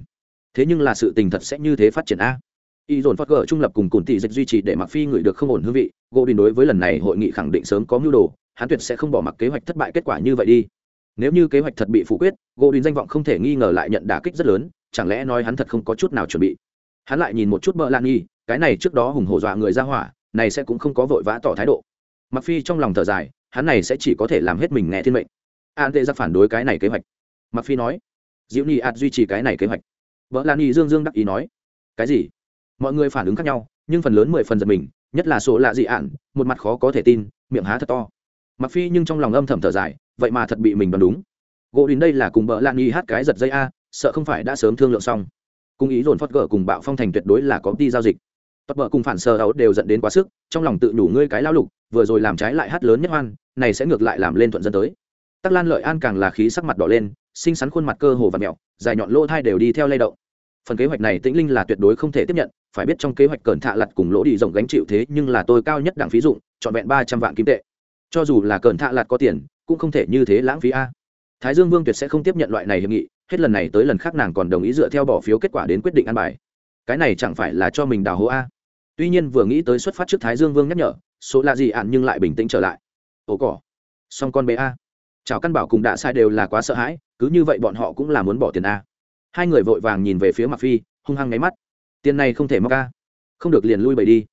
Thế nhưng là sự tình thật sẽ như thế phát triển a. Y dồn phát gỡ trung lập cùng cùn tỷ dịch duy trì để mặc phi người được không ổn hương vị, gỗ đình đối với lần này hội nghị khẳng định sớm có mưu đồ, hắn tuyệt sẽ không bỏ mặc kế hoạch thất bại kết quả như vậy đi. Nếu như kế hoạch thật bị phủ quyết, gỗ đình danh vọng không thể nghi ngờ lại nhận đả kích rất lớn, chẳng lẽ nói hắn thật không có chút nào chuẩn bị? Hắn lại nhìn một chút bợ lan nghi cái này trước đó hùng hổ dọa người ra hỏa này sẽ cũng không có vội vã tỏ thái độ. Mặc phi trong lòng thở dài, hắn này sẽ chỉ có thể làm hết mình nghe thiên mệnh. An tệ ra phản đối cái này kế hoạch. Mặc phi nói diễu nhi ạt duy trì cái này kế hoạch. Vợ lan nhi dương dương đắc ý nói, cái gì? Mọi người phản ứng khác nhau, nhưng phần lớn mười phần giật mình, nhất là số lạ dị ạn, một mặt khó có thể tin, miệng há thật to. Mặc phi nhưng trong lòng âm thầm thở dài, vậy mà thật bị mình đoán đúng. Gỗ đến đây là cùng vợ lan nhi hát cái giật dây a, sợ không phải đã sớm thương lượng xong. Cung ý dồn phát gở cùng bạo phong thành tuyệt đối là có đi giao dịch tất bờ cùng phản sờ đầu đều dẫn đến quá sức, trong lòng tự nhủ ngươi cái lao lục, vừa rồi làm trái lại hát lớn nhất hoan, này sẽ ngược lại làm lên thuận dân tới. Tắc lan lợi an càng là khí sắc mặt đỏ lên, xinh xắn khuôn mặt cơ hồ và mẹo, dài nhọn lỗ thai đều đi theo lay động. Phần kế hoạch này tĩnh linh là tuyệt đối không thể tiếp nhận, phải biết trong kế hoạch cẩn thạ lặt cùng lỗ đi rộng gánh chịu thế nhưng là tôi cao nhất đảng phí dụng, trọn vẹn ba trăm vạn kim tệ. Cho dù là cẩn thạ lặt có tiền, cũng không thể như thế lãng phí a. Thái dương vương tuyệt sẽ không tiếp nhận loại này hiệp nghị, hết lần này tới lần khác nàng còn đồng ý dựa theo bỏ phiếu kết quả đến quyết định ăn bài. Cái này chẳng phải là cho mình đào hố a? Tuy nhiên vừa nghĩ tới xuất phát trước thái dương vương nhắc nhở, số là gì ạn nhưng lại bình tĩnh trở lại. Ồ cỏ. Song con bé a. Chào căn bảo cùng đạ sai đều là quá sợ hãi, cứ như vậy bọn họ cũng là muốn bỏ tiền a. Hai người vội vàng nhìn về phía mặc phi, hung hăng nháy mắt. Tiền này không thể móc a. Không được liền lui bày đi.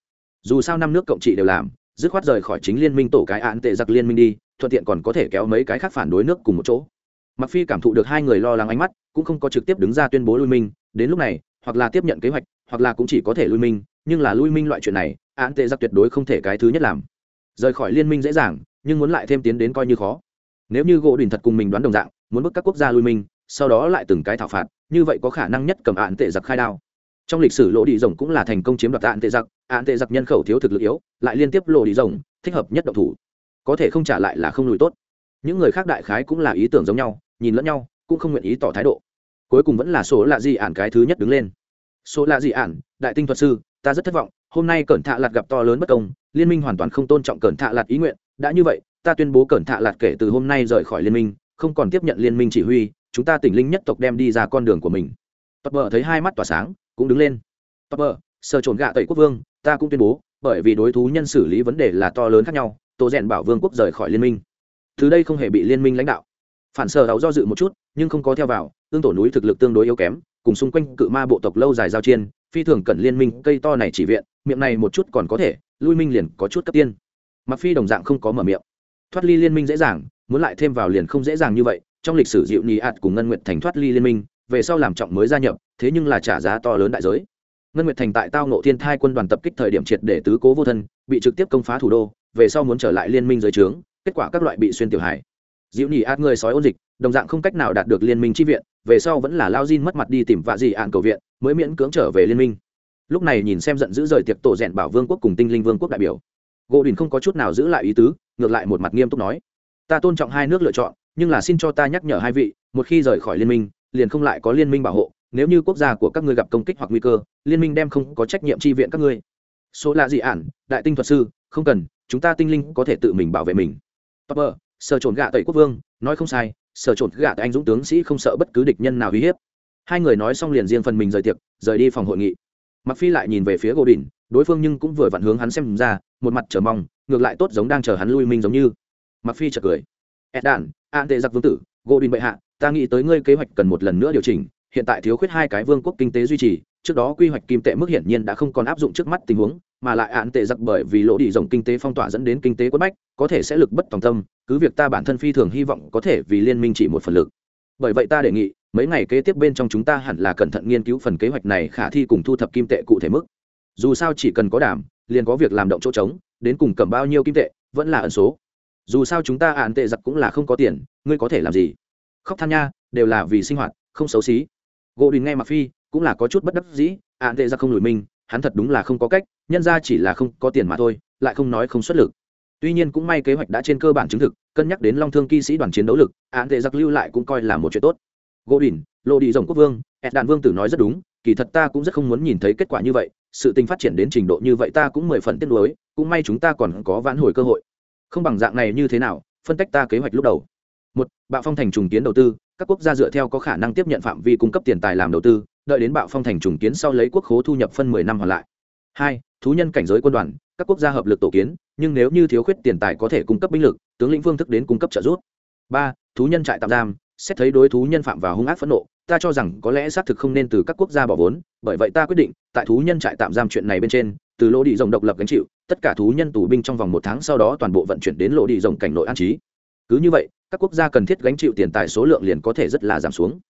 Dù sao năm nước cộng trị đều làm, dứt khoát rời khỏi chính liên minh tổ cái án tệ giặc liên minh đi, thuận tiện còn có thể kéo mấy cái khác phản đối nước cùng một chỗ. Mặc phi cảm thụ được hai người lo lắng ánh mắt, cũng không có trực tiếp đứng ra tuyên bố lui minh, đến lúc này, hoặc là tiếp nhận kế hoạch, hoặc là cũng chỉ có thể lui minh nhưng là lui minh loại chuyện này, án tệ giặc tuyệt đối không thể cái thứ nhất làm. Rời khỏi liên minh dễ dàng, nhưng muốn lại thêm tiến đến coi như khó. Nếu như gỗ đình thật cùng mình đoán đồng dạng, muốn bức các quốc gia lui minh, sau đó lại từng cái thảo phạt, như vậy có khả năng nhất cầm án tệ giặc khai đao. Trong lịch sử, lỗ đi rồng cũng là thành công chiếm đoạt án tệ giặc, án tệ giặc nhân khẩu thiếu thực lực yếu, lại liên tiếp lộ đi rồng, thích hợp nhất độc thủ. Có thể không trả lại là không lùi tốt. Những người khác đại khái cũng là ý tưởng giống nhau, nhìn lẫn nhau, cũng không nguyện ý tỏ thái độ. Cuối cùng vẫn là số lạ gì ản cái thứ nhất đứng lên. Số lạ gì ản, đại tinh thuật sư ta rất thất vọng, hôm nay cẩn thạ lạt gặp to lớn bất công, liên minh hoàn toàn không tôn trọng cẩn thạ lạt ý nguyện, đã như vậy, ta tuyên bố cẩn thạ lạt kể từ hôm nay rời khỏi liên minh, không còn tiếp nhận liên minh chỉ huy, chúng ta tỉnh linh nhất tộc đem đi ra con đường của mình. Topper thấy hai mắt tỏa sáng, cũng đứng lên. Topper sơ trồn gạ tẩy quốc vương, ta cũng tuyên bố, bởi vì đối thú nhân xử lý vấn đề là to lớn khác nhau tô rèn bảo vương quốc rời khỏi liên minh. Thứ đây không hề bị liên minh lãnh đạo. Phản sở đáo do dự một chút, nhưng không có theo vào, tương tổ núi thực lực tương đối yếu kém, cùng xung quanh cự ma bộ tộc lâu dài giao chiên phi thường cần liên minh cây to này chỉ viện, miệng này một chút còn có thể, lui minh liền có chút cấp tiên. Mặc phi đồng dạng không có mở miệng. Thoát ly liên minh dễ dàng, muốn lại thêm vào liền không dễ dàng như vậy, trong lịch sử dịu nhì ạt cùng ngân nguyệt thành thoát ly liên minh, về sau làm trọng mới gia nhập, thế nhưng là trả giá to lớn đại giới. Ngân nguyệt thành tại tao nộ thiên thai quân đoàn tập kích thời điểm triệt để tứ cố vô thân, bị trực tiếp công phá thủ đô, về sau muốn trở lại liên minh dưới trướng, kết quả các loại bị xuyên tiểu hải diễu nhì ạt người sói ôn dịch, đồng dạng không cách nào đạt được liên minh chi viện, về sau vẫn là lao Jin mất mặt đi tìm vạ dị ạn cầu viện mới miễn cưỡng trở về liên minh. Lúc này nhìn xem giận dữ rời tiệc tổ rèn bảo vương quốc cùng tinh linh vương quốc đại biểu. Gỗ đình không có chút nào giữ lại ý tứ ngược lại một mặt nghiêm túc nói ta tôn trọng hai nước lựa chọn nhưng là xin cho ta nhắc nhở hai vị một khi rời khỏi liên minh liền không lại có liên minh bảo hộ nếu như quốc gia của các ngươi gặp công kích hoặc nguy cơ liên minh đem không có trách nhiệm tri viện các ngươi. Số lạ dị ản đại tinh thuật sư không cần chúng ta tinh linh có thể tự mình bảo vệ mình. Topper, sở trộn gạ tẩy quốc vương nói không sai sở trộn gạ anh dũng tướng sĩ không sợ bất cứ địch nhân nào uy hiếp hai người nói xong liền riêng phần mình rời tiệc, rời đi phòng hội nghị. Mặc phi lại nhìn về phía gỗ đỉnh đối phương nhưng cũng vừa vặn hướng hắn xem ra, một mặt chờ mong, ngược lại tốt giống đang chờ hắn lui minh giống như. Mặc phi chợt cười. Ed đàn an tệ giặc vương tử gỗ đỉnh bệ hạ, ta nghĩ tới ngươi kế hoạch cần một lần nữa điều chỉnh, hiện tại thiếu khuyết hai cái vương quốc kinh tế duy trì, trước đó quy hoạch kim tệ mức hiển nhiên đã không còn áp dụng trước mắt tình huống, mà lại án tệ giặc bởi vì lỗ đi rộng kinh tế phong tỏa dẫn đến kinh tế quất bách, có thể sẽ lực bất tòng tâm, cứ việc ta bản thân phi thường hy vọng có thể vì liên minh chỉ một phần lực. Bởi vậy ta đề nghị mấy ngày kế tiếp bên trong chúng ta hẳn là cẩn thận nghiên cứu phần kế hoạch này khả thi cùng thu thập kim tệ cụ thể mức. Dù sao chỉ cần có đảm, liền có việc làm động chỗ trống, đến cùng cầm bao nhiêu kim tệ, vẫn là ẩn số. Dù sao chúng ta ạn tệ giặc cũng là không có tiền, ngươi có thể làm gì? Khóc than nha, đều là vì sinh hoạt, không xấu xí. Gỗ đình nghe mặc phi, cũng là có chút bất đắc dĩ ạn tệ giặc không lùi mình, hắn thật đúng là không có cách, nhân ra chỉ là không có tiền mà thôi, lại không nói không xuất lực. Tuy nhiên cũng may kế hoạch đã trên cơ bản chứng thực, cân nhắc đến long thương kỵ sĩ đoàn chiến đấu lực ạn tệ giặc lưu lại cũng coi là một chuyện tốt gỗ Đỉnh, lộ đi rồng quốc vương ed đạn vương tử nói rất đúng kỳ thật ta cũng rất không muốn nhìn thấy kết quả như vậy sự tình phát triển đến trình độ như vậy ta cũng mười phần tiếc nuối cũng may chúng ta còn có vãn hồi cơ hội. Không bằng dạng này như thế nào phân tách ta kế hoạch lúc đầu. Một bạo phong thành trùng kiến đầu tư các quốc gia dựa theo có khả năng tiếp nhận phạm vi cung cấp tiền tài làm đầu tư đợi đến bạo phong thành trùng kiến sau lấy quốc khố thu nhập phân mười năm hoàn lại. Hai thú nhân cảnh giới quân đoàn các quốc gia hợp lực tổ kiến nhưng nếu như thiếu khuyết tiền tài có thể cung cấp binh lực tướng lĩnh phương thức đến cung cấp trợ giúp. Ba thú nhân trại tạm giam xét thấy đối thú nhân phạm vào hung ác phẫn nộ, ta cho rằng có lẽ xác thực không nên từ các quốc gia bỏ vốn, bởi vậy ta quyết định, tại thú nhân trại tạm giam chuyện này bên trên, từ lỗ đi rồng độc lập gánh chịu, tất cả thú nhân tù binh trong vòng một tháng sau đó toàn bộ vận chuyển đến lỗ đi rồng cảnh nội an trí. Cứ như vậy, các quốc gia cần thiết gánh chịu tiền tài số lượng liền có thể rất là giảm xuống.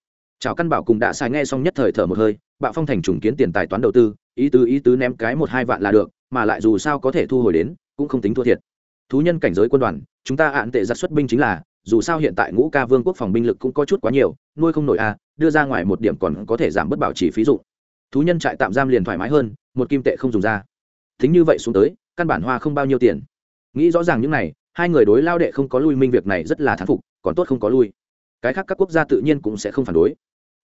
Chào căn bảo cùng đã xài nghe xong nhất thời thở một hơi, bạo phong thành trùng kiến tiền tài toán đầu tư, ý tứ ý tứ ném cái một hai vạn là được, mà lại dù sao có thể thu hồi đến, cũng không tính thua thiệt. Thú nhân cảnh giới quân đoàn, chúng ta hạn tệ giặc xuất binh chính là dù sao hiện tại ngũ ca vương quốc phòng binh lực cũng có chút quá nhiều nuôi không nổi a à, đưa ra ngoài một điểm còn có thể giảm bất bảo chỉ phí dụ thú nhân trại tạm giam liền thoải mái hơn một kim tệ không dùng ra. Thính như vậy xuống tới căn bản hoa không bao nhiêu tiền. Nghĩ rõ ràng những này hai người đối lao đệ không có lui minh việc này rất là thán phục còn tốt không có lui. Cái khác các quốc gia tự nhiên cũng sẽ không phản đối.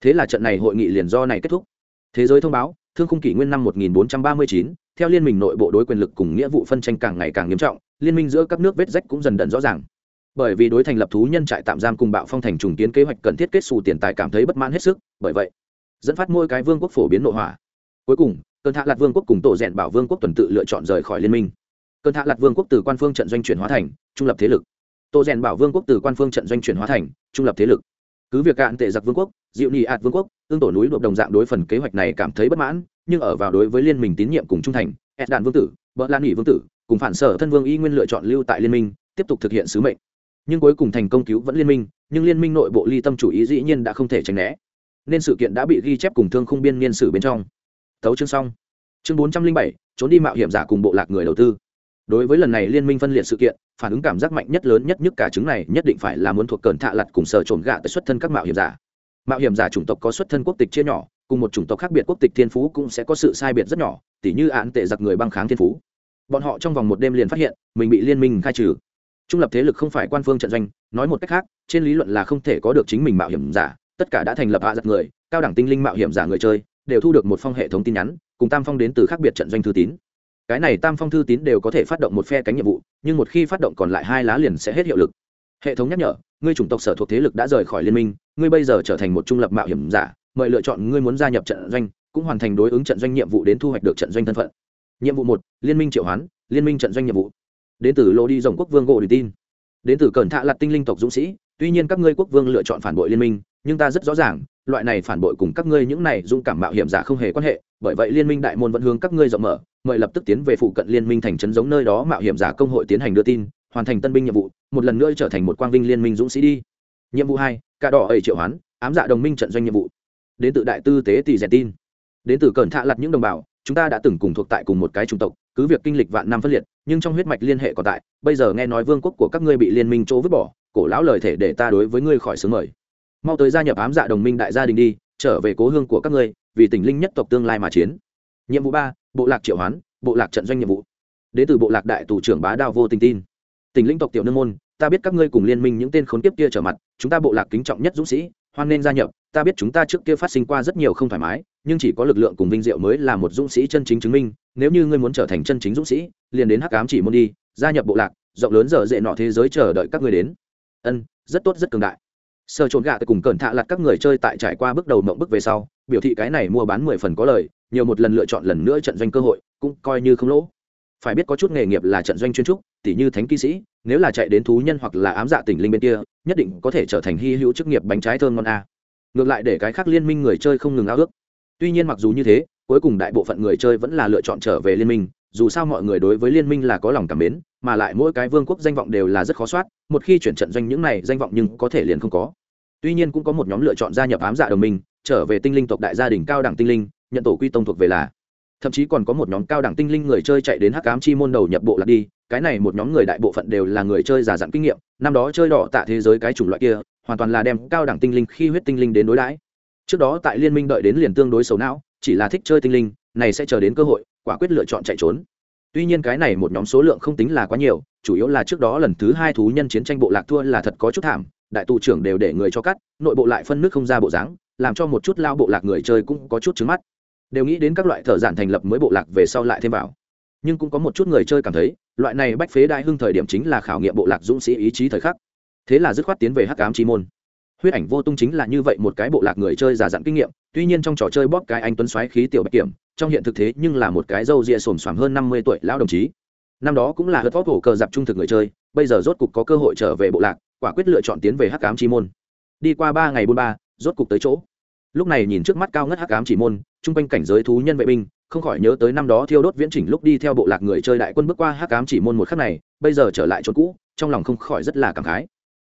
Thế là trận này hội nghị liền do này kết thúc. Thế giới thông báo thương khung kỷ nguyên năm 1439, theo liên minh nội bộ đối quyền lực cùng nghĩa vụ phân tranh càng ngày càng nghiêm trọng liên minh giữa các nước vết rách cũng dần dần rõ ràng bởi vì đối thành lập thú nhân trại tạm giam cùng bạo phong thành trùng kiến kế hoạch cần thiết kết xù tiền tài cảm thấy bất mãn hết sức, bởi vậy, dẫn phát mỗi cái vương quốc phổ biến nội hỏa. Cuối cùng, cơn hạ lạt vương quốc cùng tổ rèn bảo vương quốc tuần tự lựa chọn rời khỏi liên minh. Cơn hạ lạt vương quốc từ quan phương trận doanh chuyển hóa thành trung lập thế lực. Tổ rèn bảo vương quốc từ quan phương trận doanh chuyển hóa thành trung lập thế lực. Cứ việc cạn tệ giặc vương quốc, diệu nhị ạt vương quốc, tương tổ núi đột đồng dạng đối phần kế hoạch này cảm thấy bất mãn, nhưng ở vào đối với liên minh tín nhiệm cùng trung thành, ed đàn vương tử vợ lan ủy vương tử, cùng phản sở thân vương y nguyên lựa chọn lưu tại liên minh, tiếp tục thực hiện sứ mệnh nhưng cuối cùng thành công cứu vẫn liên minh, nhưng liên minh nội bộ ly tâm chủ ý dĩ nhiên đã không thể tránh né. Nên sự kiện đã bị ghi chép cùng thương khung biên niên sử bên trong. Thấu chương xong. Chương bốn trăm linh bảy, trốn đi mạo hiểm giả cùng bộ lạc người đầu tư. Đối với lần này liên minh phân liệt sự kiện, phản ứng cảm giác mạnh nhất lớn nhất nhất cả chứng này nhất định phải là muốn thuộc cờn thạ lặt cùng sở trồn gạ tới xuất thân các mạo hiểm giả. Mạo hiểm giả chủng tộc có xuất thân quốc tịch chia nhỏ, cùng một chủng tộc khác biệt quốc tịch thiên phú cũng sẽ có sự sai biệt rất nhỏ, tỉ như án tệ giặc người băng kháng thiên phú. Bọn họ trong vòng một đêm liền phát hiện, mình bị liên minh khai trừ trung lập thế lực không phải quan phương trận doanh, nói một cách khác, trên lý luận là không thể có được chính mình mạo hiểm giả, tất cả đã thành lập hạ giặc người, cao đẳng tinh linh mạo hiểm giả người chơi, đều thu được một phong hệ thống tin nhắn, cùng tam phong đến từ khác biệt trận doanh thư tín. Cái này tam phong thư tín đều có thể phát động một phe cánh nhiệm vụ, nhưng một khi phát động còn lại hai lá liền sẽ hết hiệu lực. Hệ thống nhắc nhở, ngươi chủng tộc sở thuộc thế lực đã rời khỏi liên minh, ngươi bây giờ trở thành một trung lập mạo hiểm giả, mời lựa chọn ngươi muốn gia nhập trận doanh, cũng hoàn thành đối ứng trận doanh nhiệm vụ đến thu hoạch được trận doanh thân phận. Nhiệm vụ một, liên minh triệu hoán, liên minh trận doanh nhiệm vụ đến từ lô đi dòng quốc vương gỗ đi tin. Đến từ cẩn thạ lặt tinh linh tộc dũng sĩ, tuy nhiên các ngươi quốc vương lựa chọn phản bội liên minh, nhưng ta rất rõ ràng, loại này phản bội cùng các ngươi những này dũng cảm mạo hiểm giả không hề quan hệ, bởi vậy liên minh đại môn vẫn hướng các ngươi rộng mở, mời lập tức tiến về phụ cận liên minh thành trấn giống nơi đó mạo hiểm giả công hội tiến hành đưa tin, hoàn thành tân binh nhiệm vụ, một lần nữa trở thành một quang vinh liên minh dũng sĩ đi. Nhiệm vụ hai, cả đỏ ẩy triệu hoán, ám dạ đồng minh trận doanh nhiệm vụ. Đến từ đại tư tế tỷ rẻ tin. Đến từ cẩn thạ lặt những đồng bào, chúng ta đã từng cùng thuộc tại cùng một cái chủng tộc, cứ việc kinh lịch vạn năm phân liệt nhưng trong huyết mạch liên hệ còn tại, bây giờ nghe nói vương quốc của các ngươi bị liên minh chỗ vứt bỏ, cổ lão lời thể để ta đối với ngươi khỏi sướng mời. Mau tới gia nhập ám dạ đồng minh đại gia đình đi, trở về cố hương của các ngươi, vì tỉnh linh nhất tộc tương lai mà chiến. Nhiệm vụ ba, bộ lạc triệu hoán, bộ lạc trận doanh nhiệm vụ. Đến từ bộ lạc đại tù trưởng bá đao vô tình tin. Tỉnh linh tộc tiểu nương môn, ta biết các ngươi cùng liên minh những tên khốn kiếp kia trở mặt, chúng ta bộ lạc kính trọng nhất dũng sĩ hoan nên gia nhập, ta biết chúng ta trước kia phát sinh qua rất nhiều không thoải mái, nhưng chỉ có lực lượng cùng vinh diệu mới là một dũng sĩ chân chính chứng minh. Nếu như ngươi muốn trở thành chân chính dũng sĩ, liền đến hắc ám chỉ môn đi, gia nhập bộ lạc, rộng lớn giờ dễ nọ thế giới chờ đợi các ngươi đến. Ân, rất tốt, rất cường đại. Sơ trộn gạ cùng cẩn thạ lặt các người chơi tại trải qua bước đầu mộng bước về sau, biểu thị cái này mua bán mười phần có lời, nhiều một lần lựa chọn lần nữa trận doanh cơ hội, cũng coi như không lỗ. Phải biết có chút nghề nghiệp là trận doanh chuyên trúc tỷ như thánh kỵ sĩ nếu là chạy đến thú nhân hoặc là ám dạ tỉnh linh bên kia, nhất định có thể trở thành hy hữu chức nghiệp bánh trái thơm ngon a. Ngược lại để cái khác liên minh người chơi không ngừng ao ước. Tuy nhiên mặc dù như thế, cuối cùng đại bộ phận người chơi vẫn là lựa chọn trở về liên minh, dù sao mọi người đối với liên minh là có lòng cảm mến, mà lại mỗi cái vương quốc danh vọng đều là rất khó soát, một khi chuyển trận doanh những này danh vọng nhưng có thể liền không có. Tuy nhiên cũng có một nhóm lựa chọn gia nhập ám dạ đồng minh, trở về tinh linh tộc đại gia đình cao đẳng tinh linh, nhận tổ quy tông thuộc về là. Thậm chí còn có một nhóm cao đẳng tinh linh người chơi chạy đến hắc ám chi môn đầu nhập bộ lạc đi cái này một nhóm người đại bộ phận đều là người chơi giả dặn kinh nghiệm, năm đó chơi đỏ tạ thế giới cái chủng loại kia, hoàn toàn là đem cao đẳng tinh linh khi huyết tinh linh đến đối đãi. Trước đó tại liên minh đợi đến liền tương đối xấu não, chỉ là thích chơi tinh linh, này sẽ chờ đến cơ hội, quả quyết lựa chọn chạy trốn. Tuy nhiên cái này một nhóm số lượng không tính là quá nhiều, chủ yếu là trước đó lần thứ hai thú nhân chiến tranh bộ lạc thua là thật có chút thảm, đại tù trưởng đều để người cho cắt, nội bộ lại phân nước không ra bộ dáng, làm cho một chút lao bộ lạc người chơi cũng có chút trứng mắt. Đều nghĩ đến các loại thợ giản thành lập mới bộ lạc về sau lại thêm vào. Nhưng cũng có một chút người chơi cảm thấy loại này bách phế đại hưng thời điểm chính là khảo nghiệm bộ lạc dũng sĩ ý chí thời khắc. Thế là dứt khoát tiến về hắc ám chi môn. Huyết ảnh vô tung chính là như vậy một cái bộ lạc người chơi giả dặn kinh nghiệm, tuy nhiên trong trò chơi bóp cái anh tuấn xoáy khí tiểu bạch kiểm, trong hiện thực thế nhưng là một cái râu ria xồm xoàm hơn năm mươi tuổi lão đồng chí. Năm đó cũng là hớt vót hổ cờ dạp trung thực người chơi, bây giờ rốt cục có cơ hội trở về bộ lạc, quả quyết lựa chọn tiến về hắc ám chi môn. Đi qua ba ngày buôn ba, rốt cục tới chỗ. Lúc này nhìn trước mắt cao ngất hắc ám chỉ môn, chung quanh cảnh giới thú nhân vệ binh không khỏi nhớ tới năm đó thiêu đốt viễn chỉnh lúc đi theo bộ lạc người chơi đại quân bước qua hắc ám chỉ môn một khắc này, bây giờ trở lại chỗ cũ, trong lòng không khỏi rất là cảm khái.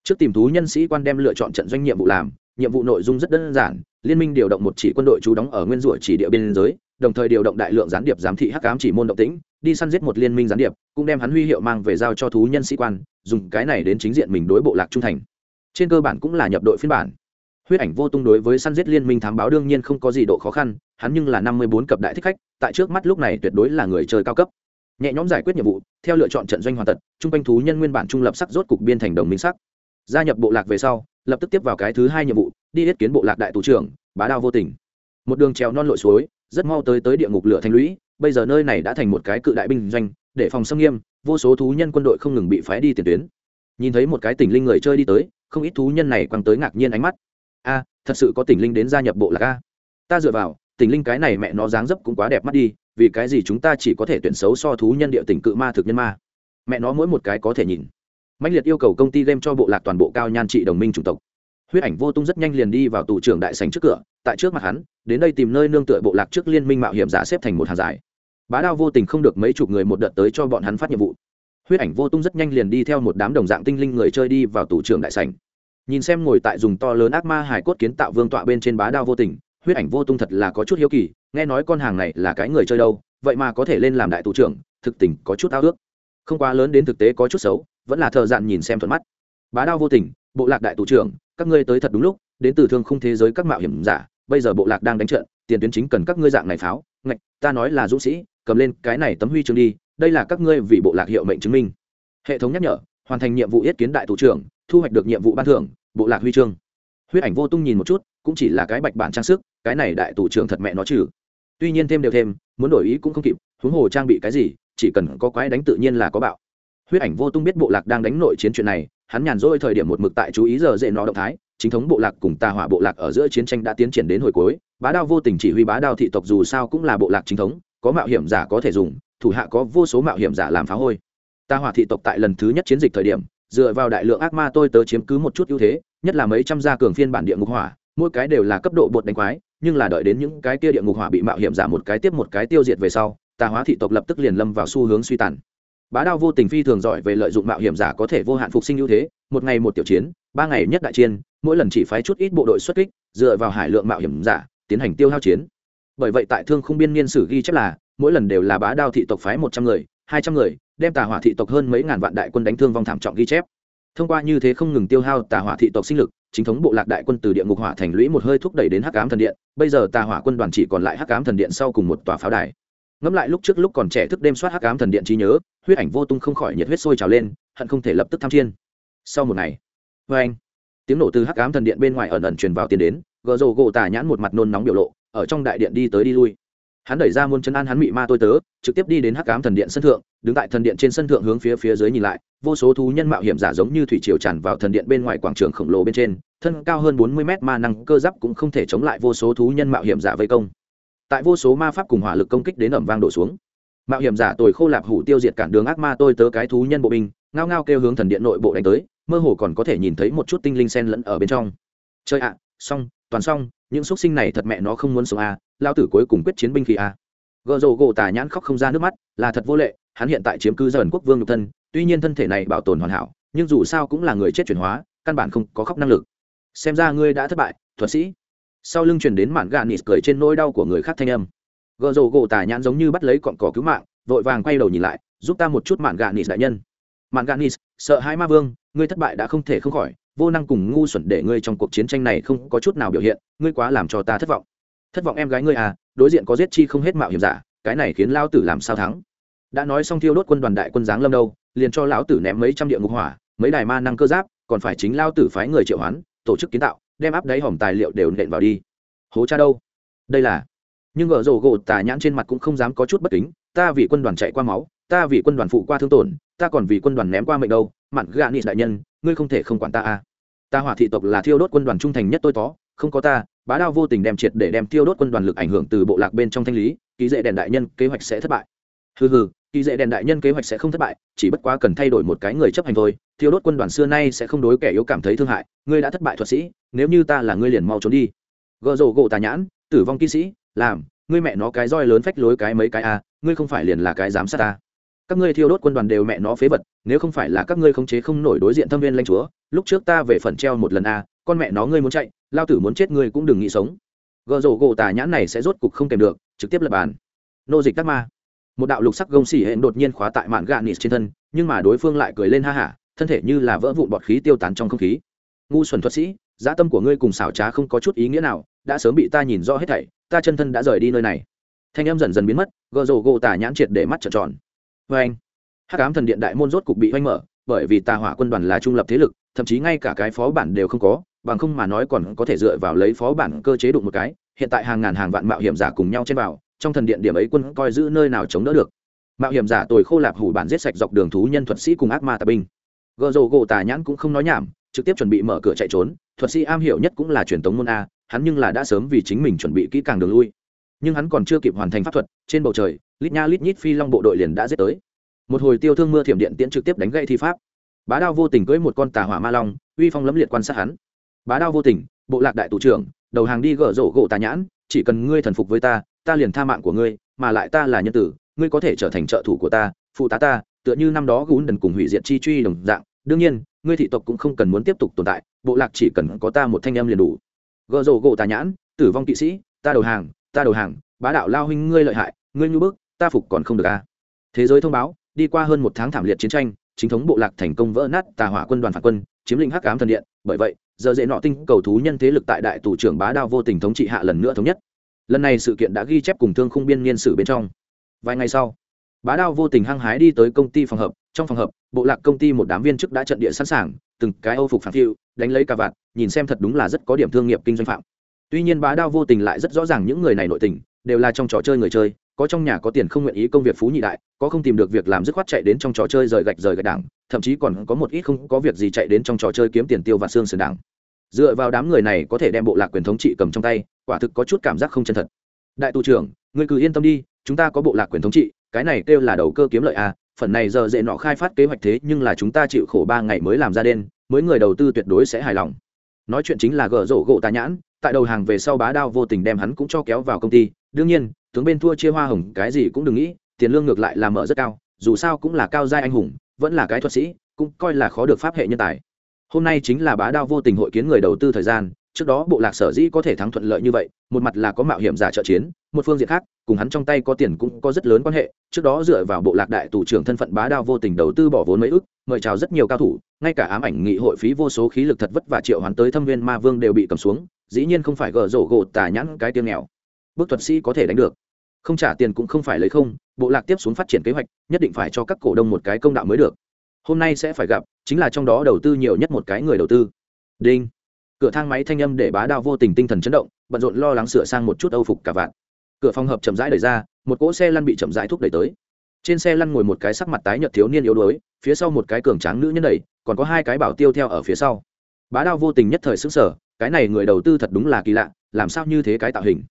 Trước tìm thú nhân sĩ quan đem lựa chọn trận doanh nhiệm vụ làm, nhiệm vụ nội dung rất đơn giản, liên minh điều động một chỉ quân đội trú đóng ở nguyên rủa chỉ địa biên giới, đồng thời điều động đại lượng gián điệp giám thị hắc ám chỉ môn động tĩnh, đi săn giết một liên minh gián điệp, cũng đem hắn huy hiệu mang về giao cho thú nhân sĩ quan, dùng cái này đến chính diện mình đối bộ lạc trung thành. Trên cơ bản cũng là nhập đội phiên bản huyết ảnh vô tung đối với săn giết liên minh thám báo đương nhiên không có gì độ khó khăn, hắn nhưng là năm mươi bốn cặp đại thích khách, tại trước mắt lúc này tuyệt đối là người chơi cao cấp. Nhẹ nhõm giải quyết nhiệm vụ, theo lựa chọn trận doanh hoàn tật chung quanh thú nhân nguyên bản trung lập sắc rốt cục biên thành đồng minh sắc. Gia nhập bộ lạc về sau, lập tức tiếp vào cái thứ hai nhiệm vụ, đi yết kiến bộ lạc đại thủ trưởng, bá đao vô tình. Một đường trèo non lội suối, rất mau tới tới địa ngục lửa thành lũy, bây giờ nơi này đã thành một cái cự đại binh doanh, để phòng xâm nghiêm, vô số thú nhân quân đội không ngừng bị phái đi tiền tuyến. Nhìn thấy một cái tỉnh linh người chơi đi tới, không ít thú nhân này quăng tới ngạc nhiên ánh mắt a, thật sự có tỉnh linh đến gia nhập bộ lạc a. Ta dựa vào, tỉnh linh cái này mẹ nó dáng dấp cũng quá đẹp mắt đi, vì cái gì chúng ta chỉ có thể tuyển xấu so thú nhân địa tỉnh cự ma thực nhân ma? Mẹ nó mỗi một cái có thể nhìn. Mạnh liệt yêu cầu công ty đem cho bộ lạc toàn bộ cao nhan trị đồng minh chủng tộc. Huyết ảnh vô tung rất nhanh liền đi vào tù trưởng đại sành trước cửa, tại trước mặt hắn, đến đây tìm nơi nương tựa bộ lạc trước liên minh mạo hiểm giả xếp thành một hàng dài. Bá đao vô tình không được mấy chục người một đợt tới cho bọn hắn phát nhiệm vụ. Huyết ảnh vô tung rất nhanh liền đi theo một đám đồng dạng tinh linh người chơi đi vào tù trưởng đại sành nhìn xem ngồi tại dùng to lớn ác ma hải cốt kiến tạo vương tọa bên trên bá đao vô tình, huyết ảnh vô tung thật là có chút hiếu kỳ, nghe nói con hàng này là cái người chơi đâu, vậy mà có thể lên làm đại tù trưởng, thực tình có chút ao ước. Không quá lớn đến thực tế có chút xấu, vẫn là thợ dạn nhìn xem thuận mắt. Bá đao vô tình, bộ lạc đại tù trưởng, các ngươi tới thật đúng lúc, đến từ thương không thế giới các mạo hiểm giả, bây giờ bộ lạc đang đánh trận, tiền tuyến chính cần các ngươi dạng này pháo, ngạch, ta nói là dũng sĩ, cầm lên cái này tấm huy chương đi, đây là các ngươi vì bộ lạc hiệu mệnh chứng minh. Hệ thống nhắc nhở, hoàn thành nhiệm vụ yết kiến đại tù trưởng, thu hoạch được nhiệm vụ ban thưởng bộ lạc huy chương. Huyết ảnh vô tung nhìn một chút, cũng chỉ là cái bạch bản trang sức, cái này đại tù trưởng thật mẹ nó trừ. Tuy nhiên thêm đều thêm, muốn đổi ý cũng không kịp, huống hồ trang bị cái gì, chỉ cần có quái đánh tự nhiên là có bạo. Huyết ảnh vô tung biết bộ lạc đang đánh nội chiến chuyện này, hắn nhàn rỗi thời điểm một mực tại chú ý giờ dễ nó động thái, chính thống bộ lạc cùng tà hỏa bộ lạc ở giữa chiến tranh đã tiến triển đến hồi cuối, bá đao vô tình chỉ huy bá đao thị tộc dù sao cũng là bộ lạc chính thống, có mạo hiểm giả có thể dùng, thủ hạ có vô số mạo hiểm giả làm phá hôi. Tà hỏa thị tộc tại lần thứ nhất chiến dịch thời điểm dựa vào đại lượng ác ma tôi tớ chiếm cứ một chút ưu thế, nhất là mấy trăm gia cường phiên bản địa ngục hỏa, mỗi cái đều là cấp độ bột đánh quái, nhưng là đợi đến những cái kia địa ngục hỏa bị mạo hiểm giả một cái tiếp một cái tiêu diệt về sau, tà hóa thị tộc lập tức liền lâm vào xu hướng suy tàn. Bá đao vô tình phi thường giỏi về lợi dụng mạo hiểm giả có thể vô hạn phục sinh ưu thế, một ngày một tiểu chiến, ba ngày nhất đại chiến, mỗi lần chỉ phái chút ít bộ đội xuất kích, dựa vào hải lượng mạo hiểm giả, tiến hành tiêu hao chiến. Bởi vậy tại thương không biên niên sử ghi chép là, mỗi lần đều là bá đao thị tộc phái một trăm người hai trăm người, đem tà hỏa thị tộc hơn mấy ngàn vạn đại quân đánh thương vong thảm trọng ghi chép. Thông qua như thế không ngừng tiêu hao tà hỏa thị tộc sinh lực, chính thống bộ lạc đại quân từ địa ngục hỏa thành lũy một hơi thúc đẩy đến hắc ám thần điện, bây giờ tà hỏa quân đoàn chỉ còn lại hắc ám thần điện sau cùng một tòa pháo đài. Ngẫm lại lúc trước lúc còn trẻ thức đêm soát hắc ám thần điện trí nhớ, huyết ảnh vô tung không khỏi nhiệt huyết sôi trào lên, hận không thể lập tức tham chiên. Sau một ngày vê anh, tiếng nổ từ hắc ám thần điện bên ngoài ẩn ẩn truyền vào tiền đến, gờ rồ gỗ tà nhãn một mặt nôn nóng biểu lộ, ở trong đại điện đi tới đi lui hắn đẩy ra muôn chân an hắn mị ma tôi tớ, trực tiếp đi đến hắc cám thần điện sân thượng, đứng tại thần điện trên sân thượng hướng phía phía dưới nhìn lại, vô số thú nhân mạo hiểm giả giống như thủy triều tràn vào thần điện bên ngoài quảng trường khổng lồ bên trên, thân cao hơn bốn mươi mét ma năng, cơ giáp cũng không thể chống lại vô số thú nhân mạo hiểm giả vây công. Tại vô số ma pháp cùng hỏa lực công kích đến ẩm vang đổ xuống, mạo hiểm giả tồi khô lạp hủ tiêu diệt cản đường ác ma tôi tớ cái thú nhân bộ binh, ngao ngao kêu hướng thần điện nội bộ đánh tới, mơ hồ còn có thể nhìn thấy một chút tinh linh sen lẫn ở bên trong. Chơi ạ, xong toàn xong những x sinh này thật mẹ nó không muốn sống à, lao tử cuối cùng quyết chiến binh khí à. gợ rồ gỗ tà nhãn khóc không ra nước mắt là thật vô lệ hắn hiện tại chiếm cứ dần quốc vương nhục thân tuy nhiên thân thể này bảo tồn hoàn hảo nhưng dù sao cũng là người chết chuyển hóa căn bản không có khóc năng lực. Xem ra ngươi đã thất bại thuật sĩ. Sau lưng chuyển đến mạn gà nịt cười trên nỗi đau của người khác thanh âm. Gợ rồ gỗ tà nhãn giống như bắt lấy cọn cỏ cứu mạng vội vàng quay đầu nhìn lại giúp ta một chút mạn gà nịt đại nhân. Mạn gà nịt sợ hai ma vương ngươi thất bại đã không thể không khỏi vô năng cùng ngu xuẩn để ngươi trong cuộc chiến tranh này không có chút nào biểu hiện, ngươi quá làm cho ta thất vọng. Thất vọng em gái ngươi à đối diện có giết chi không hết mạo hiểm giả, cái này khiến lao tử làm sao thắng? Đã nói xong thiêu đốt quân đoàn đại quân giáng lâm đâu, liền cho lão tử ném mấy trăm địa ngục hỏa, mấy đài ma năng cơ giáp, còn phải chính lao tử phái người triệu hoán, tổ chức kiến tạo, đem áp đáy hòm tài liệu đều nện vào đi. Hố cha đâu? Đây là. Nhưng gờ rổ gỗ tà nhãn trên mặt cũng không dám có chút bất kính, ta vì quân đoàn chạy qua máu, ta vì quân đoàn phụ qua thương tổn ta còn vì quân đoàn ném qua mệnh đâu mặn gạ nị đại nhân, ngươi không thể không quản ta à. ta hỏa thị tộc là thiêu đốt quân đoàn trung thành nhất tôi tó, không có ta, bá đao vô tình đem triệt để đem thiêu đốt quân đoàn lực ảnh hưởng từ bộ lạc bên trong thanh lý, ký dễ đèn đại nhân kế hoạch sẽ thất bại. Hừ hừ kỳ dễ đèn đại nhân kế hoạch sẽ không thất bại, chỉ bất quá cần thay đổi một cái người chấp hành thôi. Thiêu đốt quân đoàn xưa nay sẽ không đối kẻ yếu cảm thấy thương hại, ngươi đã thất bại thuật sĩ, nếu như ta là ngươi liền mau trốn đi. Gợ rổ gỗ tà nhãn, tử vong kỹ sĩ, làm, ngươi mẹ nó cái roi lớn phách lối cái mấy cái a ngươi không phải liền là cái giám sát ta các ngươi thiêu đốt quân đoàn đều mẹ nó phế vật, nếu không phải là các ngươi khống chế không nổi đối diện thâm viên lanh chúa, lúc trước ta về phần treo một lần a con mẹ nó ngươi muốn chạy, lao tử muốn chết ngươi cũng đừng nghĩ sống. Gợ rổ gỗ tà nhãn này sẽ rốt cục không kèm được, trực tiếp lập bàn. Nô dịch các ma. Một đạo lục sắc gông xỉ hệ đột nhiên khóa tại mạn gạ nịt trên thân, nhưng mà đối phương lại cười lên ha hả, thân thể như là vỡ vụn bọt khí tiêu tán trong không khí. Ngu xuẩn thuật sĩ, dã tâm của ngươi cùng xảo trá không có chút ý nghĩa nào, đã sớm bị ta nhìn rõ hết thảy, ta chân thân đã rời đi nơi này. Thanh em dần dần biến mất gợ rổ gỗ tà nhãn triệt để mắt trợn tròn vê anh hát cám thần điện đại môn rốt cục bị oanh mở, bởi vì tà hỏa quân đoàn là trung lập thế lực, thậm chí ngay cả cái phó bản đều không có, bằng không mà nói còn có thể dựa vào lấy phó bản cơ chế đụng một cái, hiện tại hàng ngàn hàng vạn mạo hiểm giả cùng nhau trên vào, trong thần điện điểm ấy quân coi giữ nơi nào chống đỡ được. Mạo hiểm giả tồi khô lạp hủ bản giết sạch dọc đường thú nhân thuật sĩ cùng ác ma tà binh. Gợ rồ gỗ tà nhãn cũng không nói nhảm, trực tiếp chuẩn bị mở cửa chạy trốn, thuật sĩ am hiểu nhất cũng là truyền thống môn a, hắn nhưng là đã sớm vì chính mình chuẩn bị kỹ càng đường lui. Nhưng hắn còn chưa kịp hoàn thành pháp thuật, trên bầu trời lít nha lít nhít phi long bộ đội liền đã giết tới. Một hồi tiêu thương mưa thiểm điện tiễn trực tiếp đánh gậy thi pháp. Bá đao vô tình cưỡi một con tà hỏa ma long, uy phong lẫm liệt quan sát hắn. Bá đao vô tình, bộ lạc đại tù trưởng, đầu hàng đi gỡ rổ gỗ tà nhãn, chỉ cần ngươi thần phục với ta ta liền tha mạng của ngươi, mà lại ta là nhân tử, ngươi có thể trở thành trợ thủ của ta, phụ tá ta, tựa như năm đó gún đần cùng hủy diệt chi truy đồng dạng. Đương nhiên, ngươi thị tộc cũng không cần muốn tiếp tục tồn tại, bộ lạc chỉ cần có ta một thanh em liền đủ. Gỡ rổ gỗ tà nhãn, tử vong kỵ sĩ, ta đầu hàng, ta đầu hàng, bá đạo lao huynh ngươi lợi hại, ngươi như bước ta phục còn không được a à. thế giới thông báo, đi qua hơn một tháng thảm liệt chiến tranh, chính thống bộ lạc thành công vỡ nát tà hỏa quân đoàn phản quân, chiếm lĩnh hắc ám thần điện. Bởi vậy, giờ dễ nọ tinh cầu thú nhân thế lực tại đại tù trưởng bá đao vô tình thống trị hạ lần nữa thống nhất. Lần này sự kiện đã ghi chép cùng thương khung biên niên sử bên trong. Vài ngày sau, bá đao vô tình hăng hái đi tới công ty phòng hợp. Trong phòng hợp, bộ lạc công ty một đám viên chức đã trận địa sẵn sàng, từng cái âu phục phản phiu, đánh lấy cà vạt, nhìn xem thật đúng là rất có điểm thương nghiệp kinh doanh phạm. Tuy nhiên bá đao vô tình lại rất rõ ràng những người này nội tình đều là trong trò chơi người chơi, có trong nhà có tiền không nguyện ý công việc phú nhị đại, có không tìm được việc làm dứt khoát chạy đến trong trò chơi rời gạch rời gạch đảng, thậm chí còn có một ít không có việc gì chạy đến trong trò chơi kiếm tiền tiêu và xương sườn đảng. Dựa vào đám người này có thể đem bộ lạc quyền thống trị cầm trong tay, quả thực có chút cảm giác không chân thật. Đại tù trưởng, ngươi cứ yên tâm đi, chúng ta có bộ lạc quyền thống trị, cái này kêu là đầu cơ kiếm lợi à phần này giờ dễ nọ khai phát kế hoạch thế nhưng là chúng ta chịu khổ ba ngày mới làm ra đen, mới người đầu tư tuyệt đối sẽ hài lòng. Nói chuyện chính là gỡ rổ gỗ tà nhãn, tại đầu hàng về sau bá đao vô tình đem hắn cũng cho kéo vào công ty đương nhiên, tướng bên thua chia hoa hồng cái gì cũng đừng nghĩ, tiền lương ngược lại là mở rất cao, dù sao cũng là cao giai anh hùng, vẫn là cái thuật sĩ, cũng coi là khó được pháp hệ nhân tài. Hôm nay chính là bá đao vô tình hội kiến người đầu tư thời gian, trước đó bộ lạc sở dĩ có thể thắng thuận lợi như vậy, một mặt là có mạo hiểm giả trợ chiến, một phương diện khác, cùng hắn trong tay có tiền cũng có rất lớn quan hệ, trước đó dựa vào bộ lạc đại tù trưởng thân phận bá đao vô tình đầu tư bỏ vốn mấy ức mời chào rất nhiều cao thủ, ngay cả ám ảnh nghị hội phí vô số khí lực thật vất và triệu hoán tới thâm viên ma vương đều bị cầm xuống, dĩ nhiên không phải gỡ rổ gỗ tà nhãn cái tiếng nghèo bước thuật sĩ có thể đánh được. Không trả tiền cũng không phải lấy không, bộ lạc tiếp xuống phát triển kế hoạch, nhất định phải cho các cổ đông một cái công đạo mới được. Hôm nay sẽ phải gặp, chính là trong đó đầu tư nhiều nhất một cái người đầu tư. Đinh. Cửa thang máy thanh âm để bá đao vô tình tinh thần chấn động, bận rộn lo lắng sửa sang một chút âu phục cả vạn. Cửa phòng hợp chậm rãi đẩy ra, một cỗ xe lăn bị chậm rãi thúc đẩy tới. Trên xe lăn ngồi một cái sắc mặt tái nhợt thiếu niên yếu đuối, phía sau một cái cường tráng nữ nhân đẩy còn có hai cái bảo tiêu theo ở phía sau. Bá đao vô tình nhất thời xứng sở cái này người đầu tư thật đúng là kỳ lạ, làm sao như thế cái tạo hình?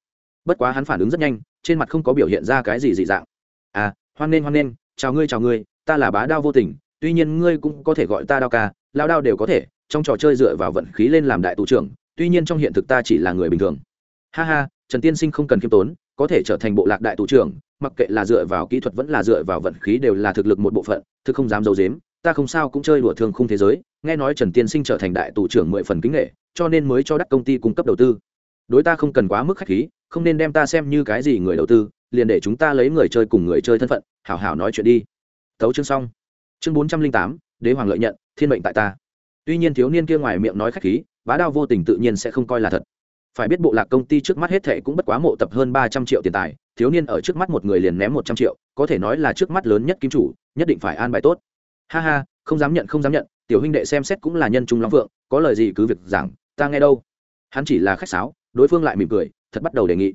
Bất quá hắn phản ứng rất nhanh, trên mặt không có biểu hiện ra cái gì dị dạng. À hoan nghênh hoan nghênh, chào ngươi chào ngươi, ta là bá đao vô tình, tuy nhiên ngươi cũng có thể gọi ta đao ca lao đao đều có thể, trong trò chơi dựa vào vận khí lên làm đại tù trưởng, tuy nhiên trong hiện thực ta chỉ là người bình thường. Ha ha, trần tiên sinh không cần khiêm tốn, có thể trở thành bộ lạc đại tù trưởng, mặc kệ là dựa vào kỹ thuật vẫn là dựa vào vận khí đều là thực lực một bộ phận, thực không dám d i ấ u dếm ta không sao cũng chơi đùa thương khung thế giới. Nghe nói trần tiên sinh trở thành đại tù trưởng mười phần kính nghệ, cho nên mới cho đắc công ty cung cấp đầu tư đối ta không cần quá mức k h á c h khí, không nên đem ta xem như cái gì người đầu tư, liền để chúng ta lấy người chơi cùng người chơi thân phận, hảo hảo nói chuyện đi. Thấu chương xong. Chương bốn trăm linh tám, đế hoàng lợi nhận, thiên mệnh tại ta. Tuy nhiên thiếu niên kia ngoài miệng nói khách khí, bá đao vô tình tự nhiên sẽ không coi là thật. Phải biết bộ lạc công ty trước mắt hết thệ cũng bất quá mộ tập hơn ba trăm triệu tiền tài, thiếu niên ở trước mắt một người liền ném một trăm triệu, có thể nói là trước mắt lớn nhất kim chủ, nhất định phải an bài tốt. Ha ha, không dám nhận, không dám nhận, tiểu huynh đệ xem xét cũng là nhân trung lắm vượng, có lời gì cứ việc giảng, ta nghe đâu. Hắn chỉ là khách sáo đối phương lại mỉm cười, thật bắt đầu đề nghị.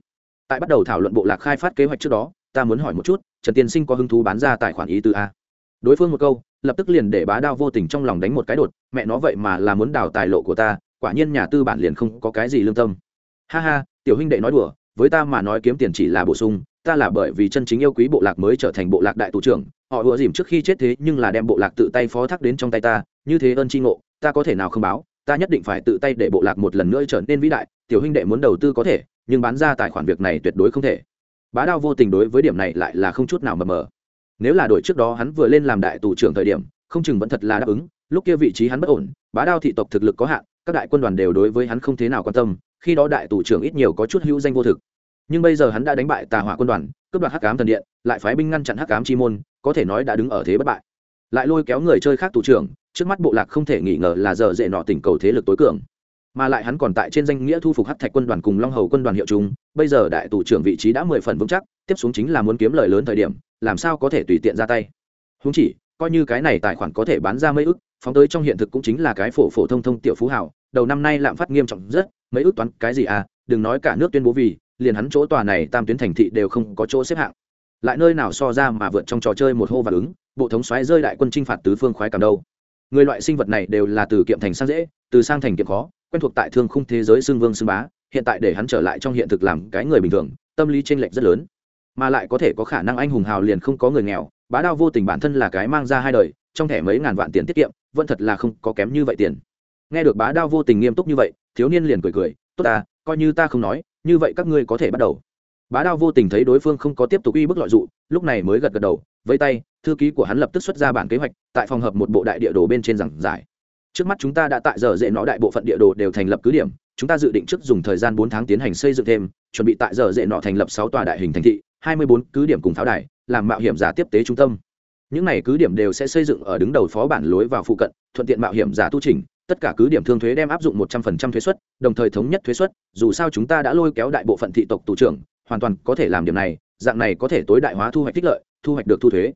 Tại bắt đầu thảo luận bộ lạc khai phát kế hoạch trước đó, ta muốn hỏi một chút, trần tiên sinh có hứng thú bán ra tài khoản ý từ a? Đối phương một câu, lập tức liền để bá đao vô tình trong lòng đánh một cái đột, mẹ nó vậy mà là muốn đào tài lộ của ta, quả nhiên nhà tư bản liền không có cái gì lương tâm. Ha ha, tiểu huynh đệ nói đùa, với ta mà nói kiếm tiền chỉ là bổ sung, ta là bởi vì chân chính yêu quý bộ lạc mới trở thành bộ lạc đại tù trưởng, họ ùa dìm trước khi chết thế nhưng là đem bộ lạc tự tay phó thác đến trong tay ta, như thế ơn tri ngộ, ta có thể nào không báo? Ta nhất định phải tự tay để bộ lạc một lần nữa trở nên vĩ đại, tiểu huynh đệ muốn đầu tư có thể, nhưng bán ra tài khoản việc này tuyệt đối không thể. Bá đao vô tình đối với điểm này lại là không chút nào mờ mờ. Nếu là đổi trước đó hắn vừa lên làm đại tù trưởng thời điểm, không chừng vẫn thật là đáp ứng, lúc kia vị trí hắn bất ổn, bá đao thị tộc thực lực có hạn, các đại quân đoàn đều đối với hắn không thế nào quan tâm, khi đó đại tù trưởng ít nhiều có chút hữu danh vô thực. Nhưng bây giờ hắn đã đánh bại tà hỏa quân đoàn, cướp đoạt hắc cám thần điện, lại phái binh ngăn chặn hắc cám chi môn, có thể nói đã đứng ở thế bất bại. Lại lôi kéo người chơi khác tù trưởng trước mắt bộ lạc không thể nghi ngờ là giờ dễ nọ tỉnh cầu thế lực tối cường. Mà lại hắn còn tại trên danh nghĩa thu phục hắc thạch quân đoàn cùng long hầu quân đoàn hiệu chúng, bây giờ đại tù trưởng vị trí đã mười phần vững chắc, tiếp xuống chính là muốn kiếm lời lớn thời điểm, làm sao có thể tùy tiện ra tay. Húng chỉ, coi như cái này tài khoản có thể bán ra mấy ức, phóng tới trong hiện thực cũng chính là cái phổ phổ thông thông tiểu phú hảo đầu năm nay lạm phát nghiêm trọng rất, mấy ước toán cái gì à đừng nói cả nước tuyên bố vì, liền hắn chỗ tòa này tam tuyến thành thị đều không có chỗ xếp hạng. Lại nơi nào so ra mà vượt trong trò chơi một hô và ứng, bộ thống xoáy rơi đại quân chinh phạt tứ phương khoái cảm đâu người loại sinh vật này đều là từ kiệm thành sang dễ từ sang thành kiệm khó quen thuộc tại thương khung thế giới xương vương xương bá hiện tại để hắn trở lại trong hiện thực làm cái người bình thường tâm lý chênh lệch rất lớn. Mà lại có thể có khả năng anh hùng hào liền không có người nghèo bá đao vô tình bản thân là cái mang ra hai đời trong thẻ mấy ngàn vạn tiền tiết kiệm vẫn thật là không có kém như vậy tiền. Nghe được bá đao vô tình nghiêm túc như vậy thiếu niên liền cười cười tốt ta coi như ta không nói như vậy các ngươi có thể bắt đầu. Bá đao vô tình thấy đối phương không có tiếp tục uy bức lợi dụ, lúc này mới gật gật đầu vẫy tay thư ký của hắn lập tức xuất ra bản kế hoạch, tại phòng hợp một bộ đại địa đồ bên trên giảng giải. Trước mắt chúng ta đã tại giờ dễ nó đại bộ phận địa đồ đều thành lập cứ điểm, chúng ta dự định trước dùng thời gian bốn tháng tiến hành xây dựng thêm, chuẩn bị tại giờ dễ nọ thành lập sáu tòa đại hình thành thị, hai mươi bốn cứ điểm cùng pháo đài, làm mạo hiểm giả tiếp tế trung tâm. Những này cứ điểm đều sẽ xây dựng ở đứng đầu phó bản lối vào phụ cận, thuận tiện mạo hiểm giả tu trình tất cả cứ điểm thương thuế đem áp dụng một trăm phần trăm thuế suất, đồng thời thống nhất thuế suất, dù sao chúng ta đã lôi kéo đại bộ phận thị tộc tù trưởng, hoàn toàn có thể làm điểm này, dạng này có thể tối đại hóa thu hoạch tích lợi, thu hoạch được thu thuế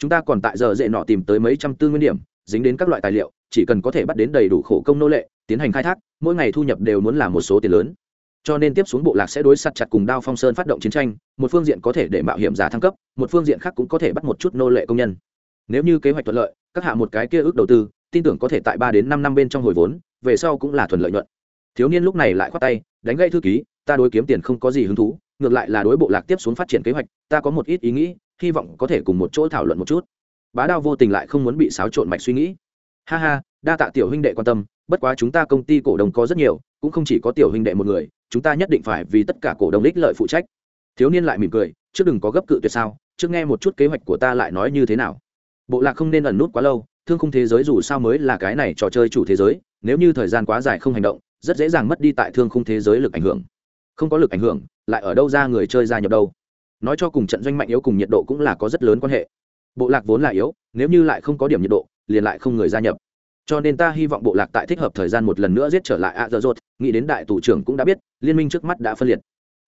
chúng ta còn tại giờ dễ nọ tìm tới mấy trăm tư nguyên điểm, dính đến các loại tài liệu, chỉ cần có thể bắt đến đầy đủ khổ công nô lệ, tiến hành khai thác, mỗi ngày thu nhập đều muốn là một số tiền lớn. Cho nên tiếp xuống bộ lạc sẽ đối sắt chặt cùng đao phong sơn phát động chiến tranh, một phương diện có thể để mạo hiểm giả thăng cấp, một phương diện khác cũng có thể bắt một chút nô lệ công nhân. Nếu như kế hoạch thuận lợi, các hạ một cái kia ước đầu tư, tin tưởng có thể tại ba đến năm năm bên trong hồi vốn, về sau cũng là thuận lợi nhuận. Thiếu niên lúc này lại khoát tay, đánh gây thư ký, ta đối kiếm tiền không có gì hứng thú, ngược lại là đối bộ lạc tiếp xuống phát triển kế hoạch, ta có một ít ý nghĩ hy vọng có thể cùng một chỗ thảo luận một chút. Bá đao vô tình lại không muốn bị xáo trộn mạch suy nghĩ. Ha ha, đa tạ tiểu huynh đệ quan tâm, bất quá chúng ta công ty cổ đông có rất nhiều, cũng không chỉ có tiểu huynh đệ một người, chúng ta nhất định phải vì tất cả cổ đông ích lợi phụ trách. Thiếu niên lại mỉm cười, trước đừng có gấp cự tuyệt sao, trước nghe một chút kế hoạch của ta lại nói như thế nào. Bộ lạc không nên ẩn nút quá lâu, thương khung thế giới dù sao mới là cái này trò chơi chủ thế giới, nếu như thời gian quá dài không hành động, rất dễ dàng mất đi tại thương khung thế giới lực ảnh hưởng. Không có lực ảnh hưởng, lại ở đâu ra người chơi gia nhập đâu? Nói cho cùng trận doanh mạnh yếu cùng nhiệt độ cũng là có rất lớn quan hệ. Bộ lạc vốn là yếu, nếu như lại không có điểm nhiệt độ, liền lại không người gia nhập. Cho nên ta hy vọng bộ lạc tại thích hợp thời gian một lần nữa giết trở lại a dơ dốt nghĩ đến đại tù trưởng cũng đã biết, liên minh trước mắt đã phân liệt.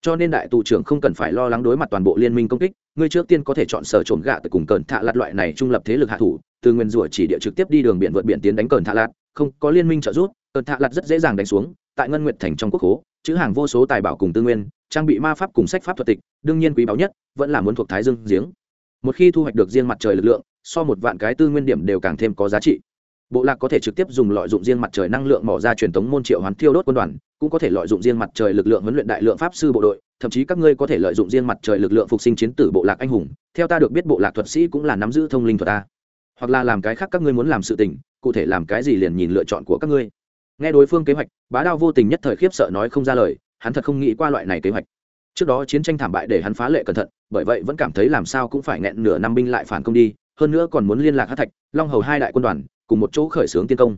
Cho nên đại tù trưởng không cần phải lo lắng đối mặt toàn bộ liên minh công kích, ngươi trước tiên có thể chọn sở trộm gạ từ cùng cờn thạ lạt loại này trung lập thế lực hạ thủ, từ nguyên rủa chỉ địa trực tiếp đi đường biển vượt biển tiến đánh cờn thạ lạt, không, có liên minh trợ giúp, cờn thạ lạt rất dễ dàng đánh xuống, tại ngân nguyệt thành trong quốc hố chữ hàng vô số tài bảo cùng tư nguyên trang bị ma pháp cùng sách pháp thuật tịch, đương nhiên quý báu nhất, vẫn là muốn thuộc thái dương giếng. Một khi thu hoạch được riêng mặt trời lực lượng, so một vạn cái tư nguyên điểm đều càng thêm có giá trị. Bộ lạc có thể trực tiếp dùng lợi dụng riêng mặt trời năng lượng mỏ ra truyền thống môn triệu hoán thiêu đốt quân đoàn, cũng có thể lợi dụng riêng mặt trời lực lượng huấn luyện đại lượng pháp sư bộ đội, thậm chí các ngươi có thể lợi dụng riêng mặt trời lực lượng phục sinh chiến tử bộ lạc anh hùng. Theo ta được biết bộ lạc thuật sĩ cũng là nắm giữ thông linh thuật ta. Hoặc là làm cái khác các ngươi muốn làm sự tình, cụ thể làm cái gì liền nhìn lựa chọn của các ngươi. Nghe đối phương kế hoạch, bá đao vô tình nhất thời khiếp sợ nói không ra lời hắn thật không nghĩ qua loại này kế hoạch. Trước đó chiến tranh thảm bại để hắn phá lệ cẩn thận, bởi vậy vẫn cảm thấy làm sao cũng phải nghẹn nửa năm binh lại phản công đi, hơn nữa còn muốn liên lạc hát thạch, long hầu hai đại quân đoàn, cùng một chỗ khởi xướng tiên công.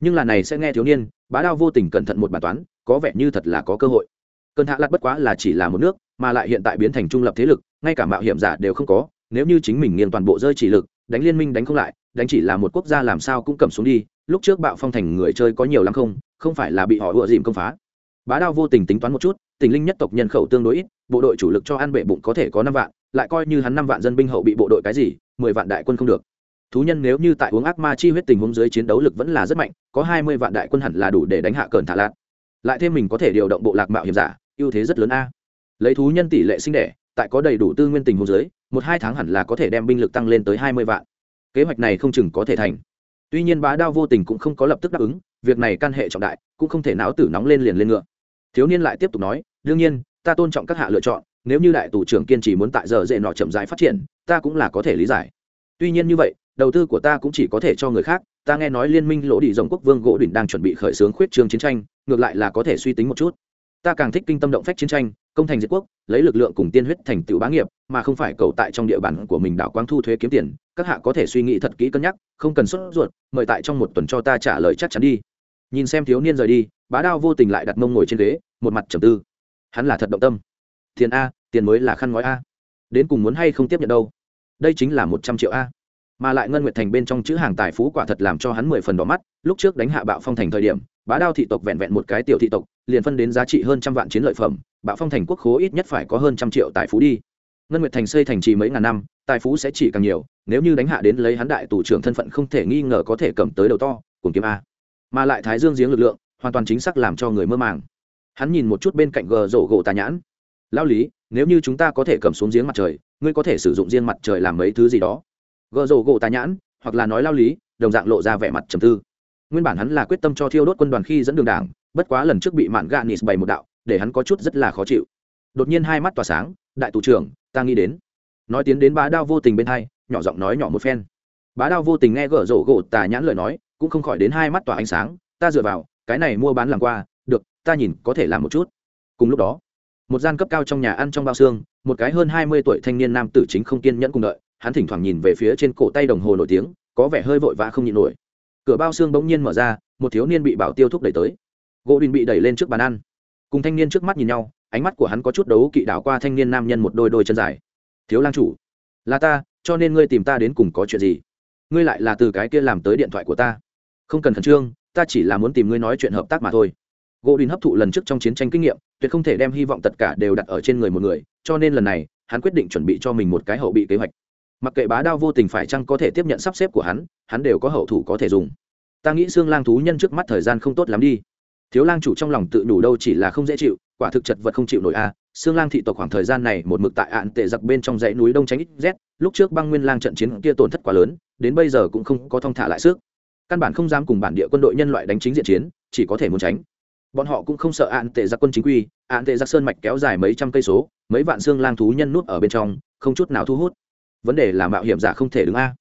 Nhưng là này sẽ nghe thiếu niên, bá đao vô tình cẩn thận một bài toán, có vẻ như thật là có cơ hội. Cơn hạ lạc bất quá là chỉ là một nước, mà lại hiện tại biến thành trung lập thế lực, ngay cả mạo hiểm giả đều không có, nếu như chính mình nghiền toàn bộ rơi chỉ lực, đánh liên minh đánh không lại, đánh chỉ là một quốc gia làm sao cũng cầm xuống đi, lúc trước bạo phong thành người chơi có nhiều lắm không không phải là bị họ ựa dìm công phá bá đao vô tình tính toán một chút, tình linh nhất tộc nhân khẩu tương đối ít, bộ đội chủ lực cho ăn bệ bụng có thể có năm vạn, lại coi như hắn năm vạn dân binh hậu bị bộ đội cái gì, mười vạn đại quân không được. Thú nhân nếu như tại uống ác ma chi huyết tình huống dưới chiến đấu lực vẫn là rất mạnh, có hai mươi vạn đại quân hẳn là đủ để đánh hạ cờn thả lạc lại thêm mình có thể điều động bộ lạc mạo hiểm giả, ưu thế rất lớn a. Lấy thú nhân tỷ lệ sinh đẻ, tại có đầy đủ tư nguyên tình huống dưới, một hai tháng hẳn là có thể đem binh lực tăng lên tới hai mươi vạn. Kế hoạch này không chừng có thể thành. Tuy nhiên bá đao vô tình cũng không có lập tức đáp ứng, việc này căn hệ trọng đại, cũng không thể não tử nóng lên liền lên ngựa thiếu niên lại tiếp tục nói, đương nhiên, ta tôn trọng các hạ lựa chọn, nếu như đại tù trưởng kiên trì muốn tại giờ dễ nọ chậm rãi phát triển, ta cũng là có thể lý giải. Tuy nhiên như vậy, đầu tư của ta cũng chỉ có thể cho người khác, ta nghe nói liên minh lỗ đi dòng quốc vương gỗ đỉnh đang chuẩn bị khởi xướng khuyết trương chiến tranh, ngược lại là có thể suy tính một chút. Ta càng thích kinh tâm động phách chiến tranh, công thành diệt quốc, lấy lực lượng cùng tiên huyết thành tựu bá nghiệp, mà không phải cầu tại trong địa bàn của mình đảo quang thu thuế kiếm tiền, các hạ có thể suy nghĩ thật kỹ cân nhắc, không cần sốt ruột, mời tại trong một tuần cho ta trả lời chắc chắn đi. Nhìn xem thiếu niên rời đi bá đao vô tình lại đặt mông ngồi trên ghế, một mặt trầm tư. Hắn là thật động tâm. Tiền a, tiền mới là khăn ngói a. Đến cùng muốn hay không tiếp nhận đâu? Đây chính là một trăm triệu a. Mà lại ngân nguyệt thành bên trong chữ hàng tài phú quả thật làm cho hắn mười phần đỏ mắt. Lúc trước đánh hạ bạo phong thành thời điểm, bá đao thị tộc vẹn vẹn một cái tiểu thị tộc, liền phân đến giá trị hơn trăm vạn chiến lợi phẩm. Bạo phong thành quốc khố ít nhất phải có hơn trăm triệu tài phú đi. Ngân nguyệt thành xây thành trì mấy ngàn năm, tài phú sẽ chỉ càng nhiều. Nếu như đánh hạ đến lấy hắn đại tù trưởng thân phận không thể nghi ngờ có thể cầm tới đầu to cùng kiếm a. Mà lại thái dương giếng lực lượng hoàn toàn chính xác làm cho người mơ màng. Hắn nhìn một chút bên cạnh gờ rổ gỗ tà nhãn. Lao lý, nếu như chúng ta có thể cầm xuống giếng mặt trời, ngươi có thể sử dụng riêng mặt trời làm mấy thứ gì đó? Gờ rổ gỗ tà nhãn, hoặc là nói lao lý đồng dạng lộ ra vẻ mặt trầm tư. Nguyên bản hắn là quyết tâm cho thiêu đốt quân đoàn khi dẫn đường đảng, bất quá lần trước bị mạn gà nis bày một đạo, để hắn có chút rất là khó chịu. Đột nhiên hai mắt tỏa sáng, đại tù trưởng, ta nghĩ đến. Nói tiến đến bá đao vô tình bên hai, nhỏ giọng nói nhỏ một phen. Bá đao vô tình nghe gở rổ gỗ tà nhãn lời nói, cũng không khỏi đến hai mắt tỏa ánh sáng, ta dựa vào cái này mua bán làm qua, được, ta nhìn có thể làm một chút. Cùng lúc đó, một gian cấp cao trong nhà ăn trong bao xương, một cái hơn hai mươi tuổi thanh niên nam tử chính không kiên nhẫn cùng đợi, hắn thỉnh thoảng nhìn về phía trên cổ tay đồng hồ nổi tiếng, có vẻ hơi vội vã không nhịn nổi. Cửa bao xương bỗng nhiên mở ra, một thiếu niên bị bảo tiêu thúc đẩy tới. Gỗ đình bị đẩy lên trước bàn ăn. Cùng thanh niên trước mắt nhìn nhau, ánh mắt của hắn có chút đấu kỵ đảo qua thanh niên nam nhân một đôi đôi chân dài. Thiếu lang chủ, là ta, cho nên ngươi tìm ta đến cùng có chuyện gì? Ngươi lại là từ cái kia làm tới điện thoại của ta. Không cần khẩn trương ta chỉ là muốn tìm ngươi nói chuyện hợp tác mà thôi. Gỗ đình hấp thụ lần trước trong chiến tranh kinh nghiệm, tuyệt không thể đem hy vọng tất cả đều đặt ở trên người một người, cho nên lần này, hắn quyết định chuẩn bị cho mình một cái hậu bị kế hoạch. Mặc kệ bá đao vô tình phải chăng có thể tiếp nhận sắp xếp của hắn hắn đều có hậu thủ có thể dùng. Ta nghĩ xương lang thú nhân trước mắt thời gian không tốt lắm đi. Thiếu lang chủ trong lòng tự đủ đâu chỉ là không dễ chịu, quả thực chật vật không chịu nổi a. À. xương lang thị tộc khoảng thời gian này một mực tại ạn tệ giặc bên trong dãy núi đông tránh ít z, lúc trước băng nguyên lang trận chiến kia tổn thất quá lớn, đến bây giờ cũng không có thong thả lại sức căn bản không dám cùng bản địa quân đội nhân loại đánh chính diện chiến, chỉ có thể muốn tránh. Bọn họ cũng không sợ ạn tệ giặc quân chính quy ạn tệ giặc sơn mạch kéo dài mấy trăm cây số, mấy vạn xương lang thú nhân nút ở bên trong, không chút nào thu hút. Vấn đề là mạo hiểm giả không thể đứng a.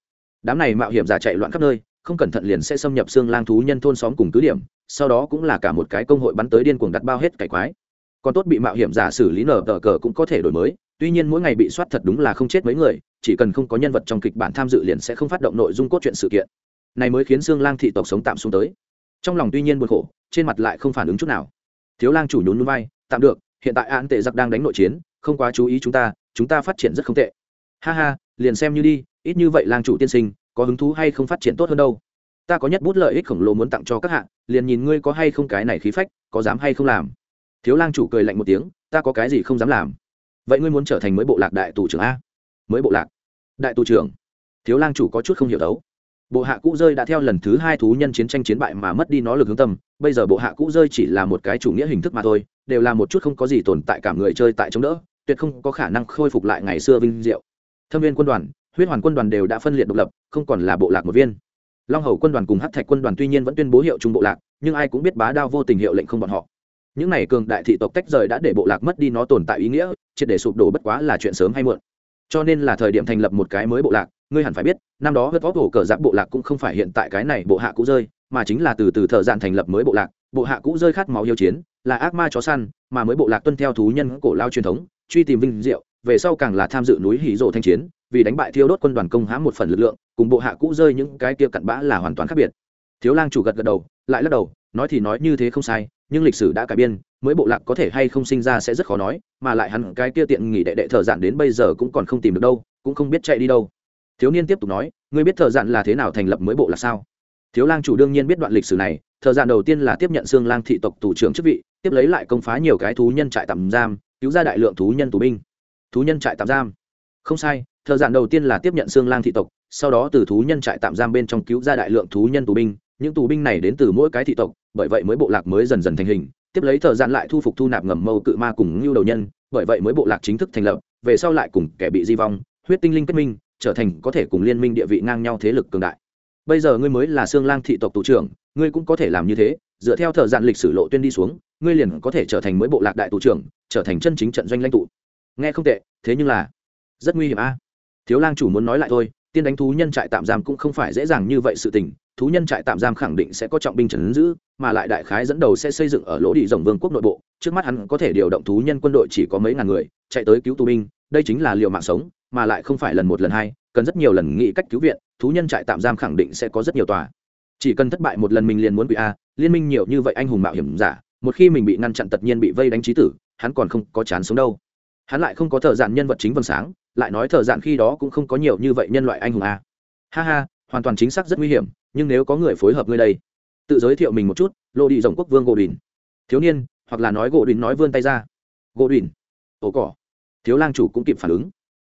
Đám này mạo hiểm giả chạy loạn khắp nơi, không cẩn thận liền sẽ xâm nhập xương lang thú nhân thôn xóm cùng cứ điểm, sau đó cũng là cả một cái công hội bắn tới điên cuồng đặt bao hết cải quái. Còn tốt bị mạo hiểm giả xử lý nở tờ cờ cũng có thể đổi mới, tuy nhiên mỗi ngày bị soát thật đúng là không chết mấy người, chỉ cần không có nhân vật trong kịch bản tham dự liền sẽ không phát động nội dung cốt truyện sự kiện này mới khiến xương lang thị tộc sống tạm xuống tới. Trong lòng tuy nhiên buồn khổ, trên mặt lại không phản ứng chút nào. Thiếu lang chủ nhún núi vai, tạm được, hiện tại an tệ giặc đang đánh nội chiến, không quá chú ý chúng ta chúng ta phát triển rất không tệ. Ha ha, liền xem như đi, ít như vậy lang chủ tiên sinh, có hứng thú hay không phát triển tốt hơn đâu? Ta có nhất bút lợi ích khổng lồ muốn tặng cho các hạng liền nhìn ngươi có hay không cái này khí phách, có dám hay không làm? Thiếu lang chủ cười lạnh một tiếng, ta có cái gì không dám làm? Vậy ngươi muốn trở thành mới bộ lạc đại tù trưởng a? Mới bộ lạc? Đại tù trưởng? Thiếu lang chủ có chút không hiểu đấu bộ hạ cũ rơi đã theo lần thứ hai thú nhân chiến tranh chiến bại mà mất đi nó lực hướng tâm, bây giờ bộ hạ cũ rơi chỉ là một cái chủ nghĩa hình thức mà thôi, đều là một chút không có gì tồn tại cả người chơi tại chống đỡ, tuyệt không có khả năng khôi phục lại ngày xưa vinh diệu. Thâm viên quân đoàn, huyết hoàn quân đoàn đều đã phân liệt độc lập, không còn là bộ lạc một viên. Long hầu quân đoàn cùng hát thạch quân đoàn tuy nhiên vẫn tuyên bố hiệu chung bộ lạc, nhưng ai cũng biết bá đao vô tình hiệu lệnh không bọn họ. Những n à y cường đại thị tộc tách rời đã để bộ lạc mất đi nó tồn tại ý nghĩa, triệt để sụp đổ bất quá là chuyện sớm hay muộn. Cho nên là thời điểm thành lập một cái mới bộ lạc ngươi hẳn phải biết, năm đó hớt vóc hổ cờ giặc bộ lạc cũng không phải hiện tại cái này bộ hạ cũ rơi, mà chính là từ từ thợ dạn thành lập mới bộ lạc. Bộ hạ cũ rơi khát máu yêu chiến, là ác ma chó săn, mà mới bộ lạc tuân theo thú nhân cổ lao truyền thống, truy tìm vinh diệu, về sau càng là tham dự núi hỉ rộ thanh chiến, vì đánh bại thiêu đốt quân đoàn công hãm một phần lực lượng, cùng bộ hạ cũ rơi những cái kia cặn bã là hoàn toàn khác biệt. Thiếu lang chủ gật gật đầu, lại lắc đầu, nói thì nói như thế không sai, nhưng lịch sử đã cải biên, mới bộ lạc có thể hay không sinh ra sẽ rất khó nói, mà lại hẳn cái kia tiện nghỉ đệ đệ thợ dạn đến bây giờ cũng còn không tìm được đâu, cũng không biết chạy đi đâu thiếu niên tiếp tục nói, ngươi biết thợ dạn là thế nào thành lập mới bộ là sao? Thiếu lang chủ đương nhiên biết đoạn lịch sử này, thợ dạn đầu tiên là tiếp nhận xương lang thị tộc thủ trưởng chức vị, tiếp lấy lại công phá nhiều cái thú nhân trại tạm giam, cứu ra đại lượng thú nhân tù binh. Thú nhân trại tạm giam. Không sai, thợ dạn đầu tiên là tiếp nhận xương lang thị tộc, sau đó từ thú nhân trại tạm giam bên trong cứu ra đại lượng thú nhân tù binh. Những tù binh này đến từ mỗi cái thị tộc, bởi vậy mới bộ lạc mới dần dần thành hình. Tiếp lấy thợ dạn lại thu phục thu nạp ngầm mâu cự ma cùng ngưu đầu nhân, bởi vậy mới bộ lạc chính thức thành lập, về sau lại cùng kẻ bị di vong, huyết tinh linh kết minh trở thành có thể cùng liên minh địa vị ngang nhau thế lực cường đại. Bây giờ ngươi mới là xương lang thị tộc tù trưởng, ngươi cũng có thể làm như thế, dựa theo thời gian lịch sử lộ tuyên đi xuống, ngươi liền có thể trở thành mới bộ lạc đại tù trưởng, trở thành chân chính trận doanh lãnh tụ. Nghe không tệ, thế nhưng là rất nguy hiểm a. Thiếu lang chủ muốn nói lại thôi, tiên đánh thú nhân trại tạm giam cũng không phải dễ dàng như vậy sự tình, thú nhân trại tạm giam khẳng định sẽ có trọng binh trấn giữ, mà lại đại khái dẫn đầu sẽ xây dựng ở lỗ đi rồng vương quốc nội bộ, trước mắt hắn có thể điều động thú nhân quân đội chỉ có mấy ngàn người, chạy tới cứu tù binh, đây chính là liều mạng sống mà lại không phải lần một lần hai, cần rất nhiều lần nghĩ cách cứu viện, thú nhân trại tạm giam khẳng định sẽ có rất nhiều tòa. Chỉ cần thất bại một lần mình liền muốn bị a, liên minh nhiều như vậy anh hùng mạo hiểm giả, một khi mình bị ngăn chặn tất nhiên bị vây đánh trí tử, hắn còn không có chán sống đâu. Hắn lại không có thợ dạn nhân vật chính vầng sáng, lại nói thợ dạn khi đó cũng không có nhiều như vậy nhân loại anh hùng a. Ha ha, hoàn toàn chính xác rất nguy hiểm, nhưng nếu có người phối hợp ngươi đây, tự giới thiệu mình một chút lộ đi rồng quốc vương gỗ đình thiếu niên, hoặc là nói gỗ đình nói vươn tay ra. Gỗ đình ồ cỏ. Thiếu lang chủ cũng kịp phản ứng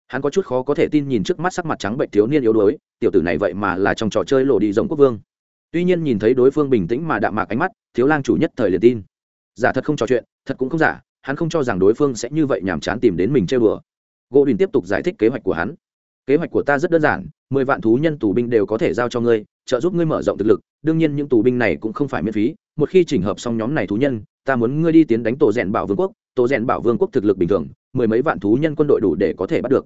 hắn có chút khó có thể tin nhìn trước mắt sắc mặt trắng bệnh thiếu niên yếu đuối, tiểu tử này vậy mà là trong trò chơi lộ đi giống quốc vương. Tuy nhiên nhìn thấy đối phương bình tĩnh mà đạm mạc ánh mắt, thiếu lang chủ nhất thời liền tin. Giả thật không trò chuyện, thật cũng không giả, hắn không cho rằng đối phương sẽ như vậy nhàm chán tìm đến mình chơi bừa. Gỗ đình tiếp tục giải thích kế hoạch của hắn. Kế hoạch của ta rất đơn giản, mười vạn thú nhân tù binh đều có thể giao cho ngươi, trợ giúp ngươi mở rộng thực lực, đương nhiên những tù binh này cũng không phải miễn phí, một khi chỉnh hợp xong nhóm này thú nhân, ta muốn ngươi đi tiến đánh tổ rèn bảo vương quốc, tổ rèn bảo vương quốc thực lực bình thường, mười mấy vạn thú nhân quân đội đủ để có thể bắt được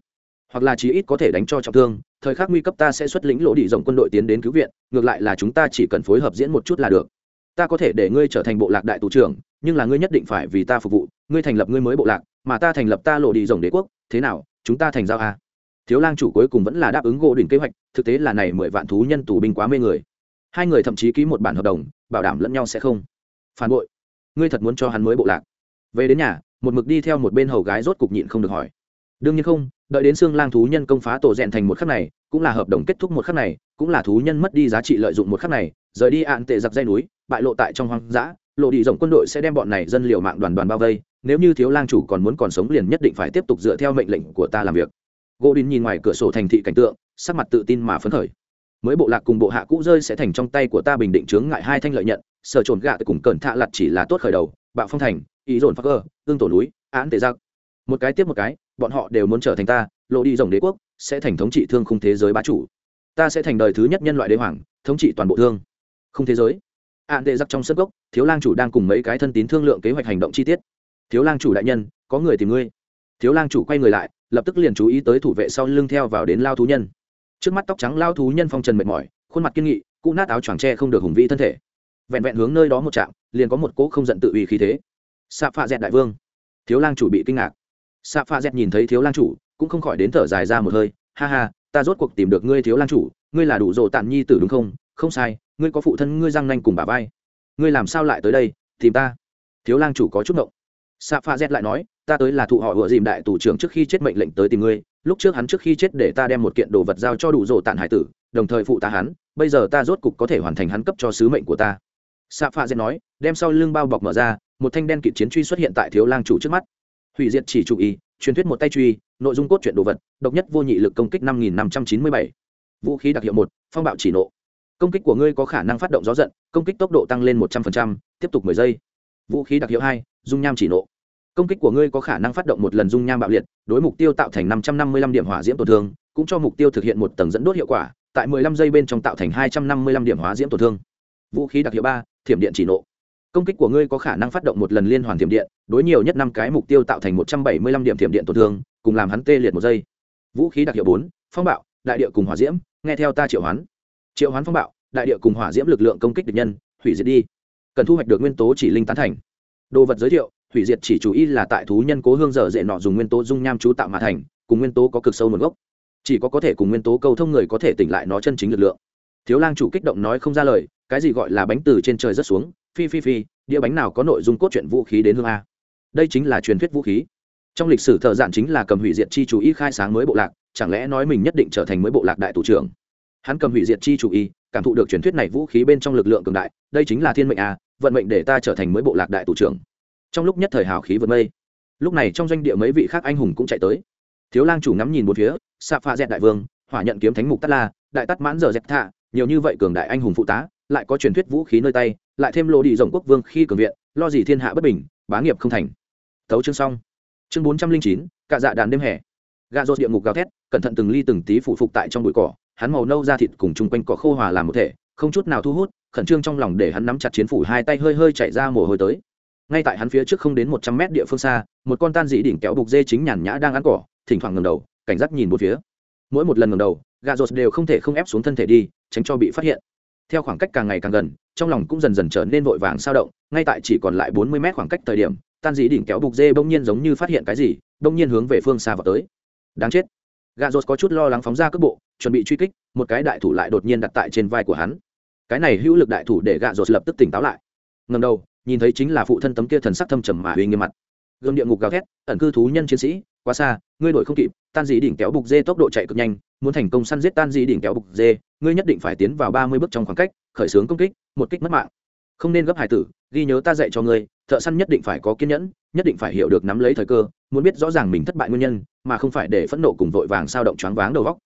hoặc là chí ít có thể đánh cho trọng thương, thời khắc nguy cấp ta sẽ xuất lĩnh lỗ đi rộng quân đội tiến đến cứu viện, ngược lại là chúng ta chỉ cần phối hợp diễn một chút là được. Ta có thể để ngươi trở thành bộ lạc đại tù trưởng, nhưng là ngươi nhất định phải vì ta phục vụ, ngươi thành lập ngươi mới bộ lạc, mà ta thành lập ta lộ đi rồng đế quốc, thế nào, chúng ta thành giao a thiếu lang chủ cuối cùng vẫn là đáp ứng gỗ đỉnh kế hoạch, thực tế là này mười vạn thú nhân tù binh quá mê người. Hai người thậm chí ký một bản hợp đồng, bảo đảm lẫn nhau sẽ không. Phản bội. Ngươi thật muốn cho hắn mới bộ lạc. Về đến nhà, một mực đi theo một bên hầu gái rốt cục nhịn không được hỏi đương nhiên không, đợi đến xương lang thú nhân công phá tổ rèn thành một khắc này, cũng là hợp đồng kết thúc một khắc này, cũng là thú nhân mất đi giá trị lợi dụng một khắc này, rời đi ạn tệ giặc dây núi, bại lộ tại trong hoang dã, lộ đi rộng quân đội sẽ đem bọn này dân liều mạng đoàn đoàn bao vây, nếu như thiếu lang chủ còn muốn còn sống liền nhất định phải tiếp tục dựa theo mệnh lệnh của ta làm việc. Gỗ đin nhìn ngoài cửa sổ thành thị cảnh tượng, sắc mặt tự tin mà phấn khởi. Mới bộ lạc cùng bộ hạ cũ rơi sẽ thành trong tay của ta bình định chướng ngại hai thanh lợi nhận, sở trồn gạ cùng cẩn thạ lặt chỉ là tốt khởi đầu, bạo phong thành, ý dồn phắc ơ tương tổ núi án tệ giặc. Một cái tiếp một cái bọn họ đều muốn trở thành ta, lộ đi rồng đế quốc, sẽ thành thống trị thương khung thế giới bá chủ. Ta sẽ thành đời thứ nhất nhân loại đế hoàng, thống trị toàn bộ thương không thế giới. Án đệ giặc trong sân gốc thiếu lang chủ đang cùng mấy cái thân tín thương lượng kế hoạch hành động chi tiết. Thiếu lang chủ đại nhân, có người tìm ngươi. Thiếu lang chủ quay người lại, lập tức liền chú ý tới thủ vệ sau lưng theo vào đến lao thú nhân. Trước mắt tóc trắng lao thú nhân phong trần mệt mỏi, khuôn mặt kiên nghị cụ nát áo choàng tre không được hùng vĩ thân thể. Vẹn vẹn hướng nơi đó một chạm liền có một cỗ không giận tự ủy khí thế. Xạ pha dẹt đại vương. Thiếu lang chủ bị kinh ngạc xạ pha dẹt nhìn thấy thiếu lang chủ, cũng không khỏi đến thở dài ra một hơi. Ha ha, ta rốt cuộc tìm được ngươi thiếu lang chủ, ngươi là đủ rộ Tản nhi tử đúng không? Không sai, ngươi có phụ thân ngươi răng nanh cùng bà vai. Ngươi làm sao lại tới đây? Tìm ta. Thiếu lang chủ có chút ngộng. Xạ pha z lại nói, ta tới là thụ họ ựa dìm đại tù trưởng trước khi chết mệnh lệnh tới tìm ngươi. Lúc trước hắn trước khi chết để ta đem một kiện đồ vật giao cho đủ rộ Tản hải tử, đồng thời phụ ta hắn. Bây giờ ta rốt cục có thể hoàn thành hắn cấp cho sứ mệnh của ta. Xạ pha z nói, đem sau lưng bao bọc mở ra, một thanh đen kịt chiến truy xuất hiện tại thiếu lang chủ trước mắt hủy diệt chỉ chủ ý, truyền thuyết một tay truy, nội dung cốt truyện đồ vật, độc nhất vô nhị lực công kích năm nghìn năm trăm chín mươi bảy. Vũ khí đặc hiệu một, phong bạo chỉ nộ. Công kích của ngươi có khả năng phát động gió giận, công kích tốc độ tăng lên một trăm linh tiếp tục mười giây. Vũ khí đặc hiệu hai, dung nham chỉ nộ. Công kích của ngươi có khả năng phát động một lần dung nham bạo liệt, đối mục tiêu tạo thành năm trăm năm mươi lăm điểm hỏa diễm tổn thương, cũng cho mục tiêu thực hiện một tầng dẫn đốt hiệu quả, tại mười lăm giây bên trong tạo thành hai trăm năm mươi lăm điểm hóa diễm tổn thương. Vũ khí đặc hiệu ba, thiểm điện chỉ nộ công kích của ngươi có khả năng phát động một lần liên hoàn thiểm điện, đối nhiều nhất năm cái mục tiêu tạo thành một trăm bảy mươi lăm điểm thiểm điện tổn thương, cùng làm hắn tê liệt một giây. Vũ khí đặc hiệu bốn, phong bạo, đại địa cùng hỏa diễm, nghe theo ta triệu hoán. Triệu hoán phong bạo, đại địa cùng hỏa diễm lực lượng công kích địch nhân, hủy diệt đi. Cần thu hoạch được nguyên tố chỉ linh tán thành. Đồ vật giới thiệu, hủy diệt chỉ chú ý là tại thú nhân cố hương dở dễ nọ dùng nguyên tố dung nham chú tạo mà thành, cùng nguyên tố có cực sâu nguồn gốc. Chỉ có có thể cùng nguyên tố câu thông người có thể tỉnh lại nó chân chính lực lượng. Thiếu lang chủ kích động nói không ra lời, cái gì gọi là bánh từ trên trời rất xuống phi phi phi, đĩa bánh nào có nội dung cốt truyện vũ khí đến hương a. Đây chính là truyền thuyết vũ khí. Trong lịch sử thợ giản chính là cầm hủy diệt chi chủ y khai sáng mới bộ lạc, chẳng lẽ nói mình nhất định trở thành mới bộ lạc đại thủ trưởng? Hắn cầm hủy diệt chi chủ y, cảm thụ được truyền thuyết này vũ khí bên trong lực lượng cường đại, đây chính là thiên mệnh a, vận mệnh để ta trở thành mới bộ lạc đại thủ trưởng. Trong lúc nhất thời hào khí vượt mây, lúc này trong doanh địa mấy vị khác anh hùng cũng chạy tới. Thiếu lang chủ ngắm nhìn một phía xạ pha dẹt đại vương, hỏa nhận kiếm thánh mục tát la, đại tắt mãn giờ dẹt thạ, nhiều như vậy cường đại anh hùng phụ tá, lại có truyền thuyết vũ khí nơi tay lại thêm lộ đi rồng quốc vương khi cường viện, lo gì thiên hạ bất bình, bá nghiệp không thành. Tấu chương xong. Chương bốn trăm linh chín, cạ dạ đàn đêm hè. Gà rột địa ngục gào thét, cẩn thận từng ly từng tí phủ phục tại trong bụi cỏ, hắn màu nâu da thịt cùng chung quanh cỏ khô hòa làm một thể, không chút nào thu hút, khẩn trương trong lòng để hắn nắm chặt chiến phủ hai tay hơi hơi chạy ra mồ hôi tới. Ngay tại hắn phía trước không đến một trăm mét địa phương xa, một con tan dị đỉnh kéo bục dê chính nhàn nhã đang ăn cỏ, thỉnh thoảng ngầm đầu, cảnh giác nhìn một phía. Mỗi một lần ngầm đầu gà rột đều không thể không ép xuống thân thể đi, tránh cho bị phát hiện theo khoảng cách càng ngày càng gần, trong lòng cũng dần dần trở nên vội vàng sao động, ngay tại chỉ còn lại bốn mươi mét khoảng cách thời điểm, tan dĩ đỉnh kéo bục dê bỗng nhiên giống như phát hiện cái gì, bỗng nhiên hướng về phương xa vào tới. Đáng chết. Gà rột có chút lo lắng phóng ra cước bộ, chuẩn bị truy kích, một cái đại thủ lại đột nhiên đặt tại trên vai của hắn. Cái này hữu lực đại thủ để gà rột lập tức tỉnh táo lại. Ngầm đầu, nhìn thấy chính là phụ thân tấm kia thần sắc thâm trầm mà uy nghiêm mặt. Gương địa ngục gào thét, ẩn cư thú nhân chiến sĩ, quá xa, ngươi đổi không kịp, tan dĩ đỉnh kéo bục dê tốc độ chạy cực nhanh muốn thành công săn giết tan dĩ đỉnh kéo bục dê, ngươi nhất định phải tiến vào ba mươi bước trong khoảng cách, khởi xướng công kích, một kích mất mạng. Không nên gấp hải tử, ghi nhớ ta dạy cho ngươi, thợ săn nhất định phải có kiên nhẫn, nhất định phải hiểu được nắm lấy thời cơ, muốn biết rõ ràng mình thất bại nguyên nhân, mà không phải để phẫn nộ cùng vội vàng sao động choáng váng đầu góc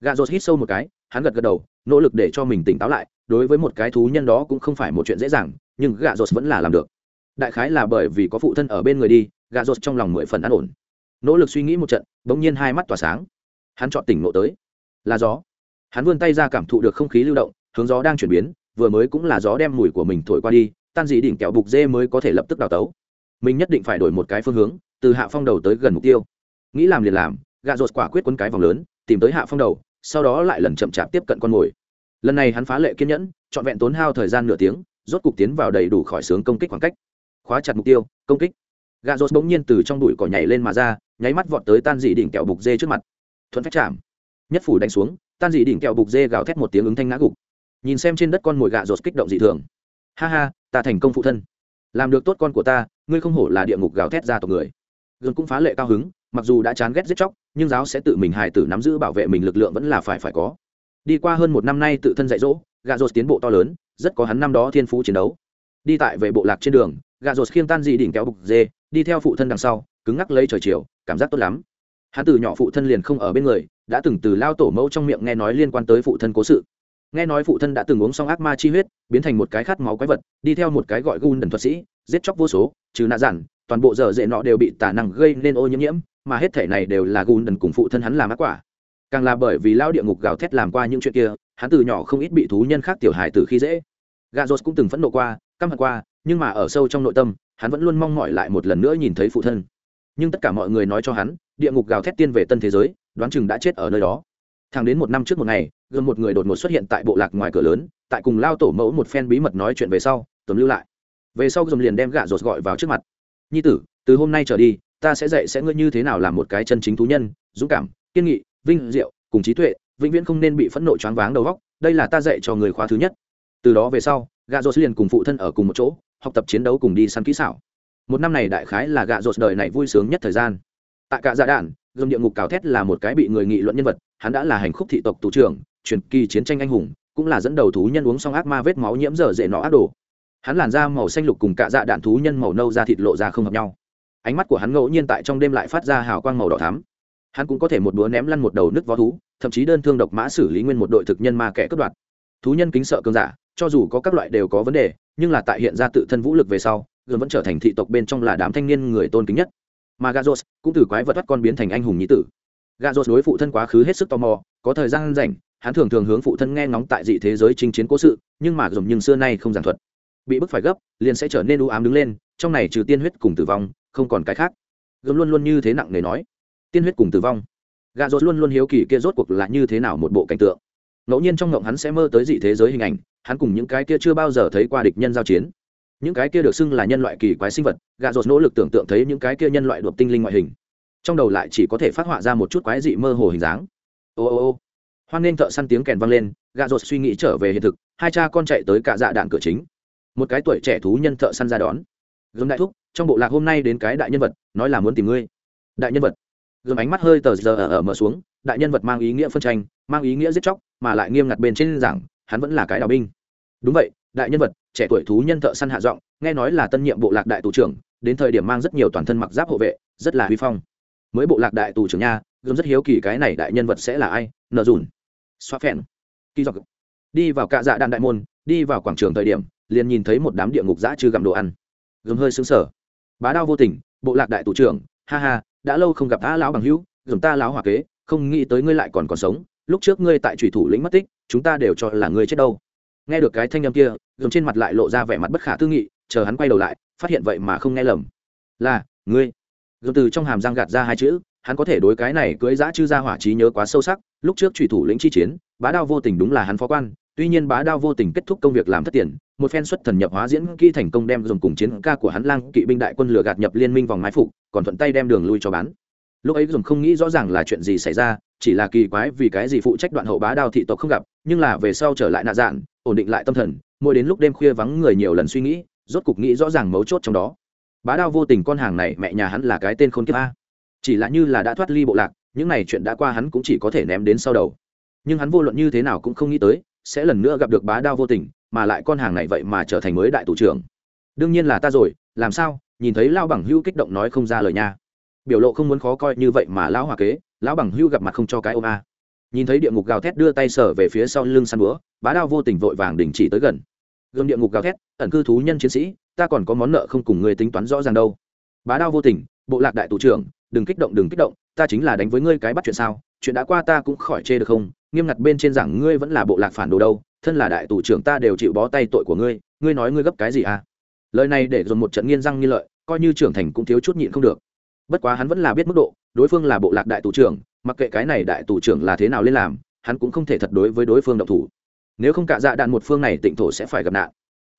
gà rột hít sâu một cái, hắn gật gật đầu, nỗ lực để cho mình tỉnh táo lại, đối với một cái thú nhân đó cũng không phải một chuyện dễ dàng, nhưng gà rột vẫn là làm được. Đại khái là bởi vì có phụ thân ở bên người đi, gà rột trong lòng mười phần an ổn. Nỗ lực suy nghĩ một trận, bỗng nhiên hai mắt tỏa sáng. Hắn chọn tỉnh nộ tới là gió. Hắn vươn tay ra cảm thụ được không khí lưu động, hướng gió đang chuyển biến, vừa mới cũng là gió đem mùi của mình thổi qua đi, tan dị đỉnh kẹo bục dê mới có thể lập tức đào tấu. Mình nhất định phải đổi một cái phương hướng, từ hạ phong đầu tới gần mục tiêu. Nghĩ làm liền làm gà rột quả quyết quấn cái vòng lớn, tìm tới hạ phong đầu, sau đó lại lần chậm chạp tiếp cận con mồi. Lần này hắn phá lệ kiên nhẫn, trọn vẹn tốn hao thời gian nửa tiếng, rốt cục tiến vào đầy đủ khỏi sướng công kích khoảng cách. Khóa chặt mục tiêu, công kích. Gà rột bỗng nhiên từ trong bụi cỏ nhảy lên mà ra, nháy mắt vọt tới tan dị đỉnh kẹo bục dê trước mặt. Thuận phách chạm nhất phủ đánh xuống, tan dị đỉnh kẹo bục dê gào thét một tiếng ứng thanh ngã gục. Nhìn xem trên đất con mồi gạ rột kích động dị thường. Ha ha, ta thành công phụ thân. Làm được tốt con của ta, ngươi không hổ là địa ngục gào thét ra tộc người. Gương cũng phá lệ cao hứng, mặc dù đã chán ghét giết chóc, nhưng giáo sẽ tự mình hài tử nắm giữ bảo vệ mình lực lượng vẫn là phải phải có. Đi qua hơn một năm nay tự thân dạy dỗ, gà rột tiến bộ to lớn, rất có hắn năm đó thiên phú chiến đấu. Đi tại về bộ lạc trên đường, gà rột khiêng tan dị đỉnh kéo bục dê, đi theo phụ thân đằng sau, cứng ngắc lấy trời chiều, cảm giác tốt lắm hắn từ nhỏ phụ thân liền không ở bên người, đã từng từ lao tổ mẫu trong miệng nghe nói liên quan tới phụ thân cố sự. Nghe nói phụ thân đã từng uống xong ác ma chi huyết, biến thành một cái khát máu quái vật, đi theo một cái gọi gun đần thuật sĩ, giết chóc vô số, trừ nạ giản, toàn bộ dở dễ nọ đều bị tả năng gây nên ô nhiễm nhiễm, mà hết thể này đều là gun đần cùng phụ thân hắn làm ác quả. Càng là bởi vì lao địa ngục gào thét làm qua những chuyện kia, hắn từ nhỏ không ít bị thú nhân khác tiểu hài từ khi dễ. Gà rột cũng từng phẫn nộ qua, căm hận qua, nhưng mà ở sâu trong nội tâm, hắn vẫn luôn mong mỏi lại một lần nữa nhìn thấy phụ thân nhưng tất cả mọi người nói cho hắn, địa ngục gào thét tiên về tân thế giới, đoán chừng đã chết ở nơi đó. Thẳng đến một năm trước một ngày, gần một người đột ngột xuất hiện tại bộ lạc ngoài cửa lớn, tại cùng lao tổ mẫu một phen bí mật nói chuyện về sau, tuấn lưu lại. Về sau dồn liền đem gạ rột gọi vào trước mặt. Nhi tử, từ hôm nay trở đi, ta sẽ dạy sẽ ngươi như thế nào làm một cái chân chính thú nhân, dũng cảm, kiên nghị, vinh diệu, cùng trí tuệ, vĩnh viễn không nên bị phẫn nộ choáng váng đầu góc đây là ta dạy cho người khóa thứ nhất. Từ đó về sau gạ rột liền cùng phụ thân ở cùng một chỗ, học tập chiến đấu cùng đi săn kỹ xảo một năm này đại khái là gạ rột đời này vui sướng nhất thời gian. Tại cả dạ đạn gồm địa ngục cào thét là một cái bị người nghị luận nhân vật, hắn đã là hành khúc thị tộc tù trưởng, truyền kỳ chiến tranh anh hùng, cũng là dẫn đầu thú nhân uống xong ác ma vết máu nhiễm dở dễ nọ ác đồ. Hắn làn da màu xanh lục cùng cạ dạ đạn thú nhân màu nâu da thịt lộ ra không hợp nhau. Ánh mắt của hắn ngẫu nhiên tại trong đêm lại phát ra hào quang màu đỏ thắm. Hắn cũng có thể một búa ném lăn một đầu nước vó thú, thậm chí đơn thương độc mã xử lý nguyên một đội thực nhân ma kẻ cướp đoạt. Thú nhân kính sợ cơn giả, cho dù có các loại đều có vấn đề, nhưng là tại hiện ra tự thân vũ lực về sau gần vẫn trở thành thị tộc bên trong là đám thanh niên người tôn kính nhất. Mà gazos cũng từ quái vật thoát con biến thành anh hùng nhí tử. Gazos đối phụ thân quá khứ hết sức tò mò, có thời gian rảnh, hắn thường thường hướng phụ thân nghe ngóng tại dị thế giới chinh chiến cố sự, nhưng mà dùng nhưng xưa nay không giảng thuật. Bị bức phải gấp, liền sẽ trở nên u ám đứng lên, trong này trừ tiên huyết cùng tử vong, không còn cái khác. Gấm luôn luôn như thế nặng nề nói. Tiên huyết cùng tử vong. Gà rốt luôn luôn hiếu kỳ kia rốt cuộc là như thế nào một bộ cảnh tượng. Ngẫu nhiên trong ngộng hắn sẽ mơ tới dị thế giới hình ảnh, hắn cùng những cái kia chưa bao giờ thấy qua địch nhân giao chiến những cái kia được xưng là nhân loại kỳ quái sinh vật gà rột nỗ lực tưởng tượng thấy những cái kia nhân loại đột tinh linh ngoại hình. Trong đầu lại chỉ có thể phát họa ra một chút quái dị mơ hồ hình dáng. Ô ô ô. Hoan nghênh thợ săn tiếng kèn vang lên gà rột suy nghĩ trở về hiện thực hai cha con chạy tới cả dạ đạn cửa chính. Một cái tuổi trẻ thú nhân thợ săn ra đón. Gương đại thúc trong bộ lạc hôm nay đến cái đại nhân vật nói là muốn tìm ngươi. Đại nhân vật. Gương ánh mắt hơi tờ giờ ở, ở mở xuống đại nhân vật mang ý nghĩa phân tranh mang ý nghĩa giết chóc mà lại nghiêm ngặt bên trên giảng hắn vẫn là cái đào binh. Đúng vậy đại nhân vật trẻ tuổi thú nhân thợ săn hạ giọng, nghe nói là tân nhiệm bộ lạc đại tù trưởng, đến thời điểm mang rất nhiều toàn thân mặc giáp hộ vệ, rất là huy phong. Mới bộ lạc đại tù trưởng nha gương rất hiếu kỳ cái này đại nhân vật sẽ là ai, nợ dùn. Xoa phèn. Kỳ dọc. Đi vào cạ dạ đạn đại môn, đi vào quảng trường thời điểm, liền nhìn thấy một đám địa ngục dã chưa gặm đồ ăn. Gương hơi xứng sở bá đao vô tình, bộ lạc đại tù trưởng, ha ha, đã lâu không gặp ta lão bằng hữu dùng ta lão hòa kế, không nghĩ tới ngươi lại còn còn sống, lúc trước ngươi tại thủy thủ lĩnh mất tích, chúng ta đều cho là ngươi chết đâu nghe được cái thanh âm kia dùng trên mặt lại lộ ra vẻ mặt bất khả tư nghị, chờ hắn quay đầu lại, phát hiện vậy mà không nghe lầm. Là, ngươi. Dùng từ trong hàm răng gạt ra hai chữ, hắn có thể đối cái này cưới giã chư ra hỏa trí nhớ quá sâu sắc, lúc trước trùy thủ lĩnh chi chiến, bá đao vô tình đúng là hắn phó quan, tuy nhiên bá đao vô tình kết thúc công việc làm thất tiền, một phen xuất thần nhập hóa diễn kỹ thành công đem dùng cùng chiến ca của hắn lang kỵ binh đại quân lừa gạt nhập liên minh vòng mái phục, còn thuận tay đem đường lui cho bán lúc ấy dùng không nghĩ rõ ràng là chuyện gì xảy ra, chỉ là kỳ quái vì cái gì phụ trách đoạn hậu bá đao thị tộc không gặp, nhưng là về sau trở lại nạ dạn ổn định lại tâm thần, mỗi đến lúc đêm khuya vắng người nhiều lần suy nghĩ, rốt cục nghĩ rõ ràng mấu chốt trong đó. Bá đao vô tình con hàng này mẹ nhà hắn là cái tên khôn kiếp a. Chỉ là như là đã thoát ly bộ lạc, những này chuyện đã qua hắn cũng chỉ có thể ném đến sau đầu. Nhưng hắn vô luận như thế nào cũng không nghĩ tới, sẽ lần nữa gặp được bá đao vô tình, mà lại con hàng này vậy mà trở thành mới đại thủ trưởng. Đương nhiên là ta rồi, làm sao? Nhìn thấy lao bằng hưu kích động nói không ra lời nha biểu lộ không muốn khó coi như vậy mà lão hòa kế, lão bằng hưu gặp mặt không cho cái ôm a. Nhìn thấy địa ngục gào thét đưa tay sở về phía sau lưng săn búa, bá đao vô tình vội vàng đình chỉ tới gần. Gương địa ngục gào thét, ẩn cư thú nhân chiến sĩ, ta còn có món nợ không cùng người tính toán rõ ràng đâu. Bá đao vô tình, bộ lạc đại tù trưởng, đừng kích động, đừng kích động, ta chính là đánh với ngươi cái bắt chuyện sao, chuyện đã qua ta cũng khỏi chê được không? Nghiêm ngặt bên trên rằng ngươi vẫn là bộ lạc phản đồ đâu, thân là đại tù trưởng ta đều chịu bó tay tội của ngươi ngươi nói ngươi gấp cái gì à? Lời này để dồn một trận nghiên răng nghiên lợi, coi như trưởng thành cũng thiếu chút nhịn không được bất quá hắn vẫn là biết mức độ, đối phương là bộ lạc đại tù trưởng, mặc kệ cái này đại tù trưởng là thế nào lên làm, hắn cũng không thể thật đối với đối phương độc thủ. Nếu không cả dạ đạn một phương này tịnh thổ sẽ phải gặp nạn.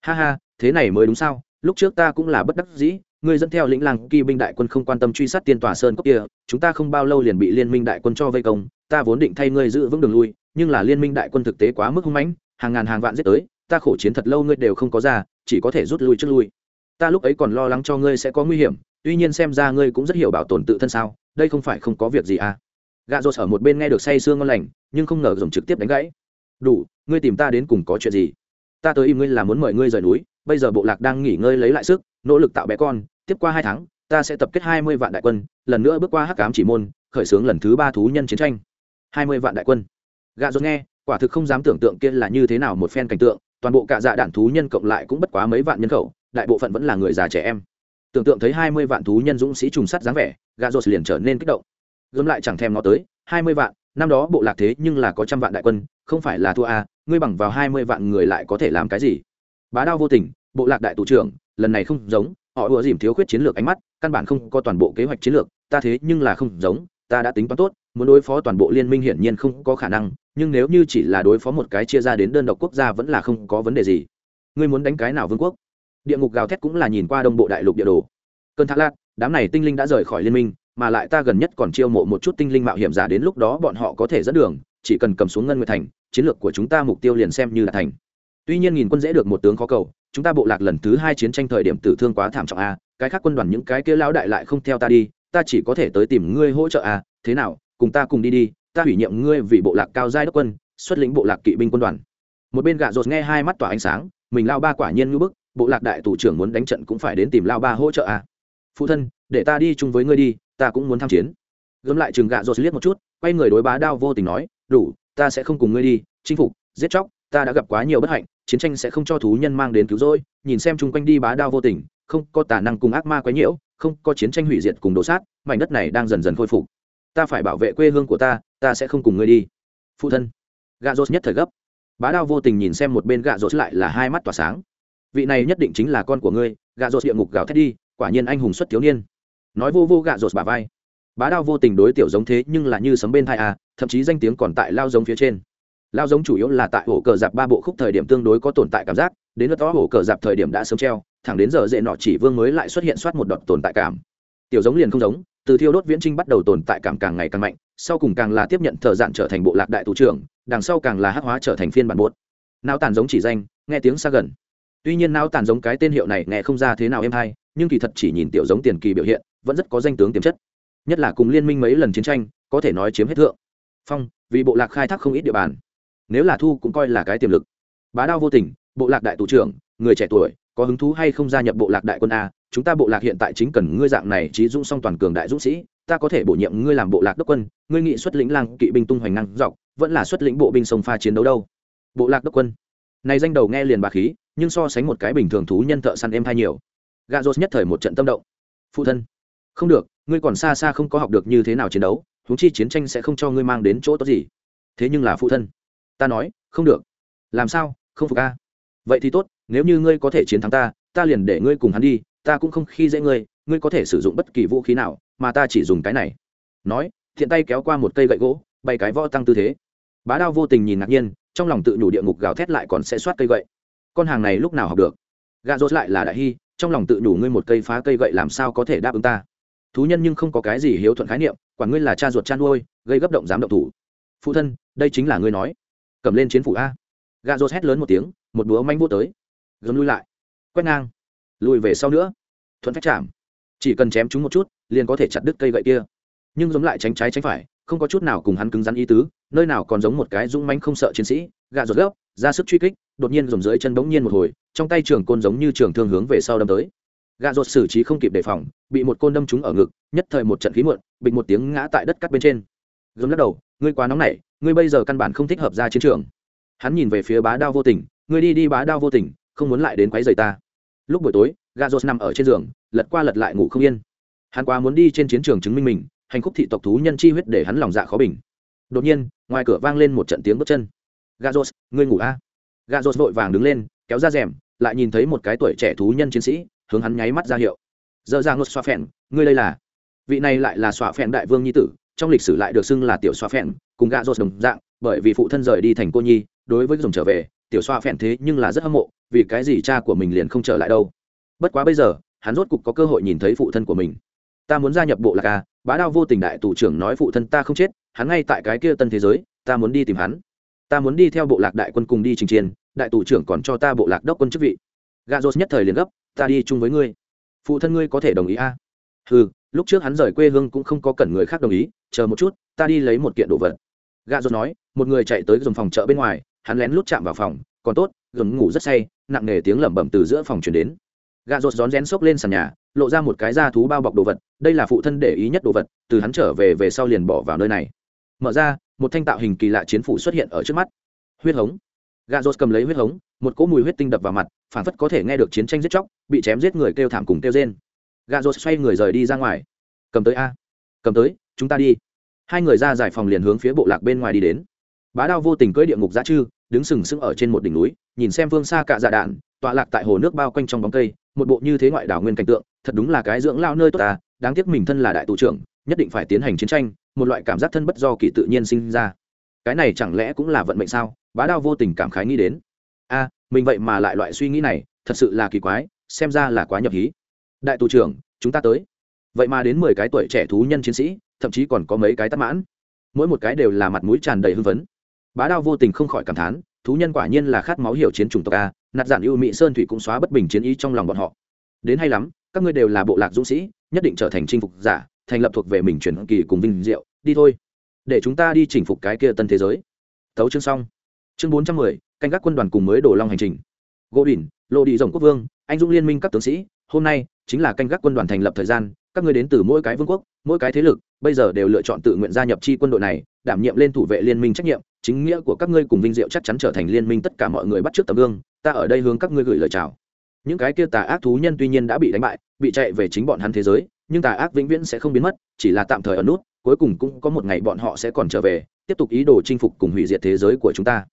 Ha ha, thế này mới đúng sao? Lúc trước ta cũng là bất đắc dĩ, ngươi dẫn theo lĩnh làng kỳ binh đại quân không quan tâm truy sát tiên tòa sơn cốc kia, chúng ta không bao lâu liền bị liên minh đại quân cho vây công, ta vốn định thay ngươi giữ vững đường lui, nhưng là liên minh đại quân thực tế quá mức hung mãnh, hàng ngàn hàng vạn giết tới, ta khổ chiến thật lâu ngươi đều không có ra, chỉ có thể rút lui trước lui. Ta lúc ấy còn lo lắng cho ngươi sẽ có nguy hiểm tuy nhiên xem ra ngươi cũng rất hiểu bảo tồn tự thân sao, đây không phải không có việc gì à? Gạ rột ở một bên nghe được say sương ngon lành, nhưng không ngờ dùng trực tiếp đánh gãy. Đủ, ngươi tìm ta đến cùng có chuyện gì? Ta tới im ngươi là muốn mời ngươi rời núi, bây giờ bộ lạc đang nghỉ ngơi lấy lại sức, nỗ lực tạo bé con, tiếp qua hai tháng, ta sẽ tập kết hai mươi vạn đại quân, lần nữa bước qua hắc cám chỉ môn, khởi xướng lần thứ ba thú nhân chiến tranh. Hai mươi vạn đại quân. Gạ rột nghe, quả thực không dám tưởng tượng kia là như thế nào một phen cảnh tượng, toàn bộ cả dạ đạn thú nhân cộng lại cũng bất quá mấy vạn nhân khẩu, đại bộ phận vẫn là người già trẻ em tưởng tượng thấy hai mươi vạn thú nhân dũng sĩ trùng sắt dáng vẻ gà rột liền trở nên kích động. Gớm lại chẳng thèm nó tới, hai mươi vạn, năm đó bộ lạc thế nhưng là có trăm vạn đại quân, không phải là thua a ngươi bằng vào hai mươi vạn người lại có thể làm cái gì? Bá đao vô tình, bộ lạc đại tù trưởng, lần này không giống, họ ùa dìm thiếu khuyết chiến lược ánh mắt, căn bản không có toàn bộ kế hoạch chiến lược, ta thế nhưng là không giống, ta đã tính toán tốt, muốn đối phó toàn bộ liên minh hiển nhiên không có khả năng, nhưng nếu như chỉ là đối phó một cái chia ra đến đơn độc quốc gia vẫn là không có vấn đề gì. Ngươi muốn đánh cái nào vương quốc? Địa ngục gào thét cũng là nhìn qua đông bộ đại lục địa đồ. Cơn thác lát, đám này tinh linh đã rời khỏi liên minh, mà lại ta gần nhất còn chiêu mộ một chút tinh linh mạo hiểm giả đến lúc đó bọn họ có thể dẫn đường, chỉ cần cầm xuống ngân nguyệt thành, chiến lược của chúng ta mục tiêu liền xem như là thành. Tuy nhiên nghìn quân dễ được một tướng khó cầu, chúng ta bộ lạc lần thứ hai chiến tranh thời điểm tử thương quá thảm trọng a, cái khác quân đoàn những cái kia lão đại lại không theo ta đi, ta chỉ có thể tới tìm ngươi hỗ trợ a. Thế nào, cùng ta cùng đi đi, ta ủy nhiệm ngươi vì bộ lạc cao giai đốc quân, xuất lĩnh bộ lạc kỵ binh quân đoàn. Một bên gạ rột nghe hai mắt tỏa ánh sáng, mình lao ba quả nhiên ngưỡng bức bộ lạc đại tù trưởng muốn đánh trận cũng phải đến tìm lao ba hỗ trợ à. phụ thân, để ta đi chung với ngươi đi, ta cũng muốn tham chiến. Gấm lại chừng gạ rột liếc một chút, quay người đối bá đao vô tình nói, đủ, ta sẽ không cùng ngươi đi, chinh phục, giết chóc, ta đã gặp quá nhiều bất hạnh, chiến tranh sẽ không cho thú nhân mang đến cứu rỗi, nhìn xem chung quanh đi bá đao vô tình, không có tả năng cùng ác ma quấy nhiễu, không có chiến tranh hủy diệt cùng đổ sát, mảnh đất này đang dần dần khôi phục. Ta phải bảo vệ quê hương của ta ta sẽ không cùng ngươi đi. Phụ thân. Gạ rột nhất thời gấp. Bá đao vô tình nhìn xem một bên gạ rột lại là hai mắt tỏa sáng vị này nhất định chính là con của ngươi, gạ rột địa ngục gào thét đi, quả nhiên anh hùng xuất thiếu niên. Nói vô vô gạ rột bà vai. Bá đao vô tình đối tiểu giống thế nhưng là như sấm bên thai à thậm chí danh tiếng còn tại lao giống phía trên. Lao giống chủ yếu là tại ổ cờ dạp ba bộ khúc thời điểm tương đối có tồn tại cảm giác, đến lượt đó ổ cờ dạp thời điểm đã sớm treo, thẳng đến giờ dễ nọ chỉ vương mới lại xuất hiện soát một đợt tồn tại cảm. Tiểu giống liền không giống, từ thiêu đốt viễn trinh bắt đầu tồn tại cảm càng ngày càng mạnh, sau cùng càng là tiếp nhận thợ dạn trở thành bộ lạc đại thủ trưởng, đằng sau càng là hắc hóa trở thành phiên bản buốt não tàn giống chỉ danh, nghe tiếng xa gần tuy nhiên não tàn giống cái tên hiệu này nghe không ra thế nào em hay, nhưng kỳ thật chỉ nhìn tiểu giống tiền kỳ biểu hiện, vẫn rất có danh tướng tiềm chất. Nhất là cùng liên minh mấy lần chiến tranh, có thể nói chiếm hết thượng. Phong, vì bộ lạc khai thác không ít địa bàn. Nếu là thu cũng coi là cái tiềm lực. Bá đao vô tình, bộ lạc đại thủ trưởng, người trẻ tuổi, có hứng thú hay không gia nhập bộ lạc đại quân a, chúng ta bộ lạc hiện tại chính cần ngươi dạng này trí dũng song toàn cường đại dũng sĩ, ta có thể bổ nhiệm ngươi làm bộ lạc đốc quân, ngươi nghị xuất lĩnh lang, kỵ binh tung hoành năng dọc, vẫn là xuất lĩnh bộ binh sông pha chiến đấu đâu. Bộ lạc đốc quân. Này danh đầu nghe liền bà khí nhưng so sánh một cái bình thường thú nhân thợ săn em thay nhiều. Gà rột nhất thời một trận tâm động. Phụ thân, không được, ngươi còn xa xa không có học được như thế nào chiến đấu húng chi chiến tranh sẽ không cho ngươi mang đến chỗ tốt gì. Thế nhưng là phụ thân, ta nói, không được. Làm sao, không phục a? Vậy thì tốt, nếu như ngươi có thể chiến thắng ta ta liền để ngươi cùng hắn đi, ta cũng không khi dễ ngươi ngươi có thể sử dụng bất kỳ vũ khí nào, mà ta chỉ dùng cái này. Nói, thiện tay kéo qua một cây gậy gỗ bay cái võ tăng tư thế. Bá đao vô tình nhìn ngạc nhiên, trong lòng tự nhủ địa ngục gào thét lại còn sẽ soát cây gậy con hàng này lúc nào học được? Gà rốt lại là đại hy, trong lòng tự đủ ngươi một cây phá cây gậy làm sao có thể đáp ứng ta? Thú nhân nhưng không có cái gì hiếu thuận khái niệm quản ngươi là cha ruột chăn nuôi, gây gấp động dám động thủ. Phụ thân, đây chính là ngươi nói. Cầm lên chiến phủ a. Gà rốt hét lớn một tiếng, một búa manh vô tới. Gấm lui lại. Quét ngang. Lùi về sau nữa. Thuận phách chạm. Chỉ cần chém chúng một chút, liền có thể chặt đứt cây gậy kia. Nhưng giống lại tránh trái tránh phải, không có chút nào cùng hắn cứng rắn ý tứ, nơi nào còn giống một cái dũng mánh không sợ chiến sĩ gạ ruột gốc ra sức truy kích, đột nhiên dùng dưới chân bỗng nhiên một hồi, trong tay trường côn giống như trường thương hướng về sau đâm tới. Gà ruột xử trí không kịp đề phòng, bị một côn đâm trúng ở ngực, nhất thời một trận khí muộn, bịch một tiếng ngã tại đất cắt bên trên. Gấm lắc đầu, ngươi quá nóng nảy, ngươi bây giờ căn bản không thích hợp ra chiến trường. Hắn nhìn về phía bá đao vô tình, ngươi đi đi bá đao vô tình, không muốn lại đến quấy rầy ta. Lúc buổi tối gà rột nằm ở trên giường, lật qua lật lại ngủ không yên. Hắn quá muốn đi trên chiến trường chứng minh mình, hành khúc thị tộc thú nhân chi huyết để hắn lòng dạ khó bình. Đột nhiên, ngoài cửa vang lên một trận tiếng bước chân gà rột ngươi ngủ a? À? gà rột vội vàng đứng lên, kéo ra rèm, lại nhìn thấy một cái tuổi trẻ thú nhân chiến sĩ, hướng hắn nháy mắt ra hiệu. Dơ ra ngột xoa phèn, ngươi đây là? Vị này lại là xoa phèn đại vương nhi tử, trong lịch sử lại được xưng là tiểu xoa phèn, cùng gà rột đồng dạng, bởi vì phụ thân rời đi thành cô nhi, đối với dùng trở về, tiểu xoa phèn thế nhưng là rất hâm mộ, vì cái gì cha của mình liền không trở lại đâu? Bất quá bây giờ, hắn rốt cục có cơ hội nhìn thấy phụ thân của mình. Ta muốn gia nhập bộ lạc a bá đao vô tình đại tù trưởng nói phụ thân ta không chết, hắn ngay tại cái kia tân thế giới, ta muốn đi tìm hắn ta muốn đi theo bộ lạc đại quân cùng đi trình chiến, đại tù trưởng còn cho ta bộ lạc đốc quân chức vị. Gà rột nhất thời liền gấp, ta đi chung với ngươi. Phụ thân ngươi có thể đồng ý a? À? ừ lúc trước hắn rời quê hương cũng không có cần người khác đồng ý, chờ một chút, ta đi lấy một kiện đồ vật. Gà rột nói, một người chạy tới dòng phòng chợ bên ngoài, hắn lén lút chạm vào phòng, còn tốt gần ngủ rất say, nặng nề tiếng lẩm bẩm từ giữa phòng chuyển đến. Gà rột rón rén xốc lên sàn nhà, lộ ra một cái da thú bao bọc đồ vật, đây là phụ thân để ý nhất đồ vật, từ hắn trở về về sau liền bỏ vào nơi này. Mở ra một thanh tạo hình kỳ lạ chiến phủ xuất hiện ở trước mắt. Huyết hống. Gà rốt cầm lấy huyết hống, một cỗ mùi huyết tinh đập vào mặt, phản phất có thể nghe được chiến tranh giết chóc, bị chém giết người kêu thảm cùng kêu rên. Gà rốt xoay người rời đi ra ngoài. Cầm tới a, cầm tới, chúng ta đi. Hai người ra giải phòng liền hướng phía bộ lạc bên ngoài đi đến. Bá đao vô tình cưỡi địa ngục giá chư, đứng sừng sững ở trên một đỉnh núi, nhìn xem phương xa cạ dạ đạn, tọa lạc tại hồ nước bao quanh trong bóng cây, một bộ như thế ngoại đảo nguyên cảnh tượng, thật đúng là cái dưỡng lao nơi tốt ta, đáng tiếc mình thân là đại tù trưởng nhất định phải tiến hành chiến tranh, một loại cảm giác thân bất do kỳ tự nhiên sinh ra. Cái này chẳng lẽ cũng là vận mệnh sao? Bá đao vô tình cảm khái nghĩ đến. A, mình vậy mà lại loại suy nghĩ này, thật sự là kỳ quái, xem ra là quá nhập hí. Đại tù trưởng, chúng ta tới. Vậy mà đến mười cái tuổi trẻ thú nhân chiến sĩ, thậm chí còn có mấy cái tắc mãn. Mỗi một cái đều là mặt mũi tràn đầy hưng phấn. Bá đao vô tình không khỏi cảm thán, thú nhân quả nhiên là khát máu hiểu chiến chủng tộc a, nạt giản ưu mỹ sơn thủy cũng xóa bất bình chiến ý trong lòng bọn họ. Đến hay lắm, các ngươi đều là bộ lạc dũng sĩ, nhất định trở thành chinh phục giả thành lập thuộc về mình truyền kỳ cùng vinh diệu, đi thôi. Để chúng ta đi chinh phục cái kia tân thế giới. Thấu chương xong. Chương bốn trăm mười, canh gác quân đoàn cùng mới đổ long hành trình. Gỗ đỉnh lộ đi rồng quốc vương, anh dũng liên minh các tướng sĩ, hôm nay chính là canh gác quân đoàn thành lập thời gian, các ngươi đến từ mỗi cái vương quốc, mỗi cái thế lực, bây giờ đều lựa chọn tự nguyện gia nhập chi quân đội này, đảm nhiệm lên thủ vệ liên minh trách nhiệm, chính nghĩa của các ngươi cùng vinh diệu chắc chắn trở thành liên minh tất cả mọi người bắt trước tấm gương, ta ở đây hướng các ngươi gửi lời chào. Những cái kia tà ác thú nhân tuy nhiên đã bị đánh bại, bị chạy về chính bọn hắn thế giới nhưng tà ác vĩnh viễn sẽ không biến mất, chỉ là tạm thời ở nút, cuối cùng cũng có một ngày bọn họ sẽ còn trở về, tiếp tục ý đồ chinh phục cùng hủy diệt thế giới của chúng ta.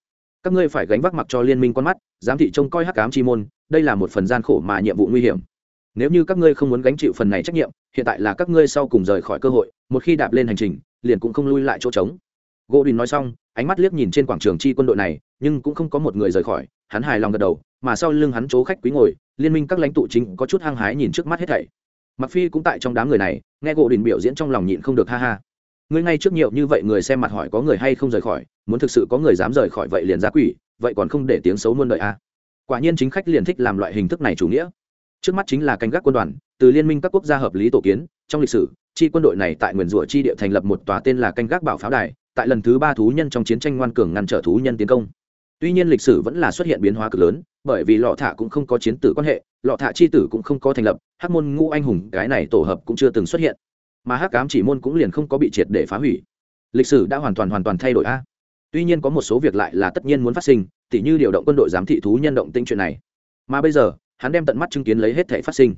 Các ngươi phải gánh vác mặc cho liên minh con mắt, giám thị trông coi hắc cám chi môn, đây là một phần gian khổ mà nhiệm vụ nguy hiểm. Nếu như các ngươi không muốn gánh chịu phần này trách nhiệm, hiện tại là các ngươi sau cùng rời khỏi cơ hội, một khi đạp lên hành trình, liền cũng không lui lại chỗ trống. Gỗ đình nói xong, ánh mắt liếc nhìn trên quảng trường chi quân đội này, nhưng cũng không có một người rời khỏi, hắn hài lòng gật đầu, mà sau lưng hắn chỗ khách quý ngồi, liên minh các lãnh tụ chính có chút hăng hái nhìn trước mắt hết thảy mặc phi cũng tại trong đám người này, nghe gỗ đình biểu diễn trong lòng nhịn không được ha ha. Ngươi ngay trước nhiều như vậy người xem mặt hỏi có người hay không rời khỏi, muốn thực sự có người dám rời khỏi vậy liền ra quỷ, vậy còn không để tiếng xấu muôn đời a à. quả nhiên chính khách liền thích làm loại hình thức này chủ nghĩa. Trước mắt chính là canh gác quân đoàn, từ liên minh các quốc gia hợp lý tổ kiến, trong lịch sử, chi quân đội này tại nguyền rủa chi địa thành lập một tòa tên là canh gác bảo pháo đài, tại lần thứ ba thú nhân trong chiến tranh ngoan cường ngăn trở thú nhân tiến công tuy nhiên lịch sử vẫn là xuất hiện biến hóa cực lớn, bởi vì lọ thả cũng không có chiến tử quan hệ, lọ thả chi tử cũng không có thành lập, hắc môn ngũ anh hùng, cái này tổ hợp cũng chưa từng xuất hiện. Mà hắc cám chỉ môn cũng liền không có bị triệt để phá hủy. Lịch sử đã hoàn toàn hoàn toàn thay đổi a. Tuy nhiên có một số việc lại là tất nhiên muốn phát sinh, tỉ như điều động quân đội giám thị thú nhân động tinh chuyện này. Mà bây giờ, hắn đem tận mắt chứng kiến lấy hết thể phát sinh.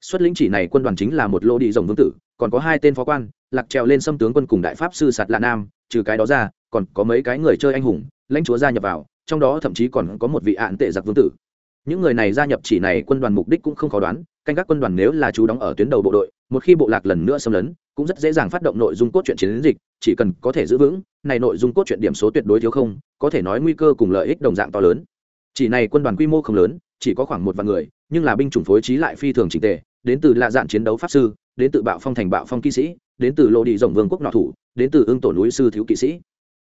Xuất lĩnh chỉ này quân đoàn chính là một lô đi rồng vương tử, còn có hai tên phó quan, lạc trèo lên xâm tướng quân cùng đại pháp sư sạt lạ nam, trừ cái đó ra, còn có mấy cái người chơi anh hùng, lãnh chúa gia nhập vào trong đó thậm chí còn có một vị ạn tệ giặc vương tử. Những người này gia nhập chỉ này quân đoàn mục đích cũng không khó đoán, canh gác quân đoàn nếu là chú đóng ở tuyến đầu bộ đội, một khi bộ lạc lần nữa xâm lấn, cũng rất dễ dàng phát động nội dung cốt truyện chiến dịch, chỉ cần có thể giữ vững, này nội dung cốt truyện điểm số tuyệt đối thiếu không, có thể nói nguy cơ cùng lợi ích đồng dạng to lớn. Chỉ này quân đoàn quy mô không lớn, chỉ có khoảng một vạn người, nhưng là binh chủng phối trí lại phi thường trình tề, đến từ lạ dạng chiến đấu pháp sư, đến từ bạo phong thành bạo phong kỵ sĩ, đến từ lộ đi rộng vương quốc nọ thủ, đến từ ương tổ núi sư thiếu kỵ sĩ.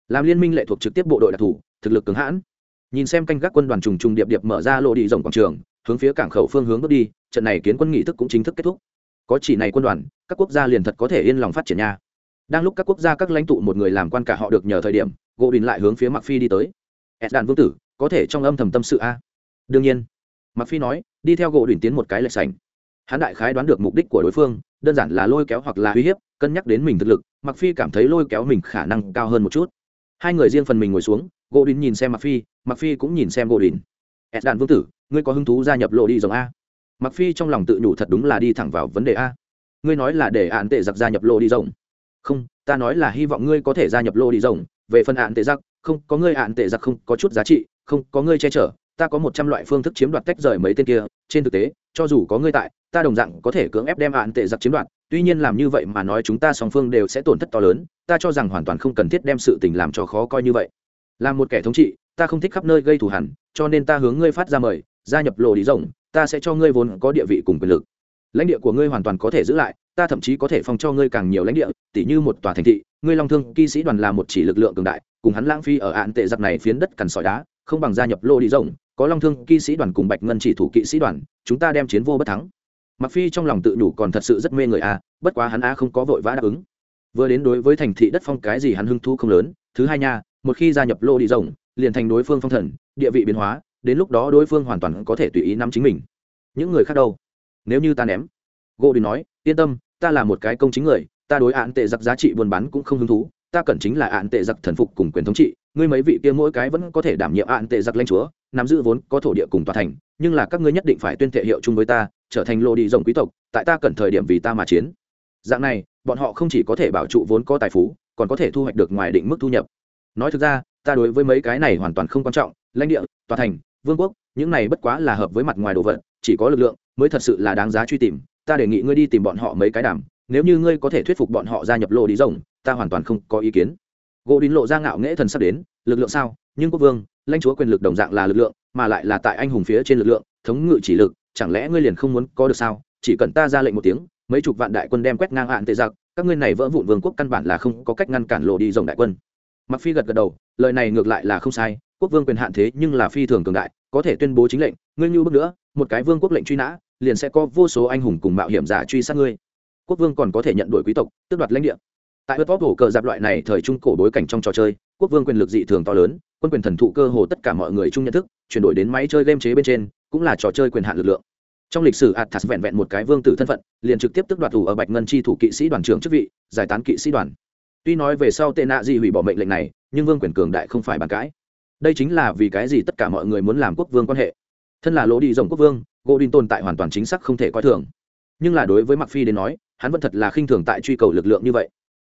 Làm liên minh lệ thuộc trực tiếp bộ đội đặc thủ, thực lực cứng hãn nhìn xem canh gác quân đoàn trùng trùng điệp điệp mở ra lộ đi rộng quảng trường, hướng phía cảng khẩu phương hướng bước đi, trận này kiến quân nghị thức cũng chính thức kết thúc. Có chỉ này quân đoàn, các quốc gia liền thật có thể yên lòng phát triển nha. Đang lúc các quốc gia các lãnh tụ một người làm quan cả họ được nhờ thời điểm, gỗ đình lại hướng phía mặc phi đi tới. Ed đàn vương tử, có thể trong âm thầm tâm sự a? Đương nhiên. Mặc phi nói, đi theo gỗ đình tiến một cái lệch sành hắn đại khái đoán được mục đích của đối phương, đơn giản là lôi kéo hoặc là uy hiếp, cân nhắc đến mình thực lực mặc phi cảm thấy lôi kéo mình khả năng cao hơn một chút. Hai người riêng phần mình ngồi xuống gỗ đình nhìn xem mặc phi mặc phi cũng nhìn xem gỗ đình. Ed đàn vương tử, ngươi có hứng thú gia nhập lộ đi dòng a? Mặc phi trong lòng tự nhủ thật đúng là đi thẳng vào vấn đề a. Ngươi nói là để hạn tệ giặc gia nhập lộ đi rộng không, ta nói là hy vọng ngươi có thể gia nhập lộ đi rộng về phần hạn tệ giặc, không, có ngươi hạn tệ giặc không có chút giá trị, không, có ngươi che chở, ta có một trăm loại phương thức chiếm đoạt tách rời mấy tên kia. Trên thực tế, cho dù có ngươi tại, ta đồng dạng có thể cưỡng ép đem hạn tệ giặc chiếm đoạt. Tuy nhiên làm như vậy mà nói chúng ta song phương đều sẽ tổn thất to lớn, ta cho rằng hoàn toàn không cần thiết đem sự tình làm cho khó coi như vậy là một kẻ thống trị, ta không thích khắp nơi gây thù hẳn cho nên ta hướng ngươi phát ra mời, gia nhập lộ đi rộng, ta sẽ cho ngươi vốn có địa vị cùng quyền lực. Lãnh địa của ngươi hoàn toàn có thể giữ lại, ta thậm chí có thể phong cho ngươi càng nhiều lãnh địa, tỉ như một tòa thành thị, ngươi long thương kỵ sĩ đoàn là một chỉ lực lượng cường đại, cùng hắn lãng phí ở ạn tệ giặc này phiến đất cằn sỏi đá, không bằng gia nhập lô đi rộng, có long thương kỵ sĩ đoàn cùng bạch ngân chỉ thủ kỵ sĩ đoàn, chúng ta đem chiến vô bất thắng. Mặc phi trong lòng tự nhủ còn thật sự rất mê người a, bất quá hắn a không có vội vã đáp ứng. Vừa đến đối với thành thị đất phong cái gì hắn hưng thu không lớn, thứ hai nha một khi gia nhập lô đi rộng liền thành đối phương phong thần, địa vị biến hóa, đến lúc đó đối phương hoàn toàn có thể tùy ý nắm chính mình. Những người khác đâu? Nếu như ta ném gỗ đi nói, yên tâm, ta là một cái công chính người, ta đối án tệ giặc giá trị buôn bán cũng không hứng thú, ta cần chính là án tệ giặc thần phục cùng quyền thống trị, ngươi mấy vị kia mỗi cái vẫn có thể đảm nhiệm án tệ giặc lãnh chúa, nắm giữ vốn có thổ địa cùng tòa thành, nhưng là các ngươi nhất định phải tuyên thệ hiệu chung với ta, trở thành lô đi rồng quý tộc, tại ta cần thời điểm vì ta mà chiến. Dạng này, bọn họ không chỉ có thể bảo trụ vốn có tài phú, còn có thể thu hoạch được ngoài định mức thu nhập nói thực ra, ta đối với mấy cái này hoàn toàn không quan trọng, lãnh địa, tòa thành, vương quốc, những này bất quá là hợp với mặt ngoài đồ vật, chỉ có lực lượng mới thật sự là đáng giá truy tìm. Ta đề nghị ngươi đi tìm bọn họ mấy cái đảm nếu như ngươi có thể thuyết phục bọn họ gia nhập lô đi rồng, ta hoàn toàn không có ý kiến. Gỗ đín lộ ra ngạo nghễ thần sắp đến, lực lượng sao? Nhưng quốc vương, lãnh chúa quyền lực đồng dạng là lực lượng, mà lại là tại anh hùng phía trên lực lượng, thống ngự chỉ lực, chẳng lẽ ngươi liền không muốn có được sao? Chỉ cần ta ra lệnh một tiếng, mấy chục vạn đại quân đem quét ngang hạn tệ giặc, các ngươi này vỡ vụn vương quốc căn bản là không có cách ngăn cản lộ đi rồng đại quân mặc phi gật gật đầu, lời này ngược lại là không sai, quốc vương quyền hạn thế nhưng là phi thường cường đại, có thể tuyên bố chính lệnh, ngươi như bước nữa, một cái vương quốc lệnh truy nã, liền sẽ có vô số anh hùng cùng mạo hiểm giả truy sát ngươi. Quốc vương còn có thể nhận đổi quý tộc, tước đoạt lãnh địa. Tại bất vóc hổ cờ dạp loại này thời trung cổ bối cảnh trong trò chơi, quốc vương quyền lực dị thường to lớn, quân quyền thần thụ cơ hồ tất cả mọi người chung nhận thức, chuyển đổi đến máy chơi game chế bên trên, cũng là trò chơi quyền hạn lực lượng. Trong lịch sử, athas vẹn vẹn một cái vương tử thân phận, liền trực tiếp tước đoạt thủ ở bạch ngân chi thủ kỵ sĩ đoàn trưởng chức vị, giải tán kỵ sĩ đoàn tuy nói về sau tệ nạ gì hủy bỏ mệnh lệnh này, nhưng vương quyền cường đại không phải bàn cãi. Đây chính là vì cái gì tất cả mọi người muốn làm quốc vương quan hệ. Thân là lỗ đi rồng quốc vương gỗ đinh tồn tại hoàn toàn chính xác không thể coi thường. Nhưng là đối với mặc phi đến nói, hắn vẫn thật là khinh thường tại truy cầu lực lượng như vậy.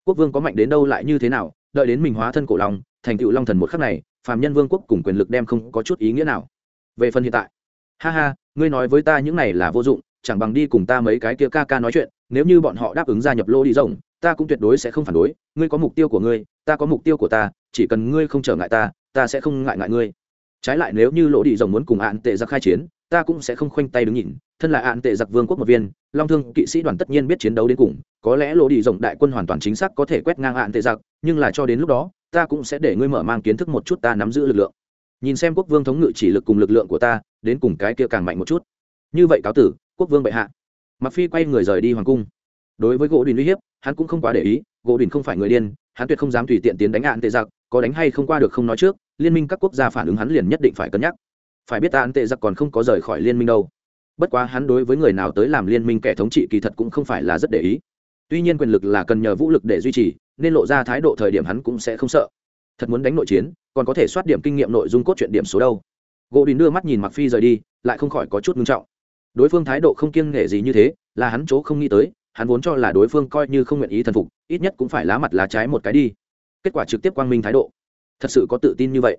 Quốc vương có mạnh đến đâu lại như thế nào, đợi đến mình hóa thân cổ long, thành tựu long thần một khắc này, phàm nhân vương quốc cùng quyền lực đem không có chút ý nghĩa nào. Về phần hiện tại, ha ha, ngươi nói với ta những này là vô dụng, chẳng bằng đi cùng ta mấy cái kia ca ca nói chuyện, nếu như bọn họ đáp ứng gia nhập lô đi rồng ta cũng tuyệt đối sẽ không phản đối, ngươi có mục tiêu của ngươi, ta có mục tiêu của ta, chỉ cần ngươi không trở ngại ta ta sẽ không ngại ngại ngươi. Trái lại nếu như lỗ đi rồng muốn cùng ạn tệ giặc khai chiến, ta cũng sẽ không khoanh tay đứng nhìn, thân là ạn tệ giặc vương quốc một viên, long thương kỵ sĩ đoàn tất nhiên biết chiến đấu đến cùng, có lẽ lỗ đi rồng đại quân hoàn toàn chính xác có thể quét ngang ạn tệ giặc, nhưng là cho đến lúc đó, ta cũng sẽ để ngươi mở mang kiến thức một chút ta nắm giữ lực lượng. Nhìn xem quốc vương thống ngự chỉ lực cùng lực lượng của ta, đến cùng cái kia càng mạnh một chút. Như vậy cáo tử, quốc vương bệ hạ. Mặc phi quay người rời đi hoàng cung đối với gỗ đình uy hiếp, hắn cũng không quá để ý, gỗ đình không phải người điên, hắn tuyệt không dám tùy tiện tiến đánh ạn tệ giặc, có đánh hay không qua được không nói trước, liên minh các quốc gia phản ứng hắn liền nhất định phải cân nhắc. Phải biết ạn tệ giặc còn không có rời khỏi liên minh đâu. Bất quá hắn đối với người nào tới làm liên minh kẻ thống trị kỳ thật cũng không phải là rất để ý. Tuy nhiên quyền lực là cần nhờ vũ lực để duy trì, nên lộ ra thái độ thời điểm hắn cũng sẽ không sợ. Thật muốn đánh nội chiến, còn có thể soát điểm kinh nghiệm nội dung cốt truyện điểm số đâu. Gỗ đình đưa mắt nhìn mặc phi rời đi, lại không khỏi có chút ngưng trọng. Đối phương thái độ không kiêng nghệ gì như thế, là hắn chỗ không nghĩ tới hắn vốn cho là đối phương coi như không nguyện ý thần phục, ít nhất cũng phải lá mặt lá trái một cái đi. Kết quả trực tiếp quang minh thái độ. Thật sự có tự tin như vậy.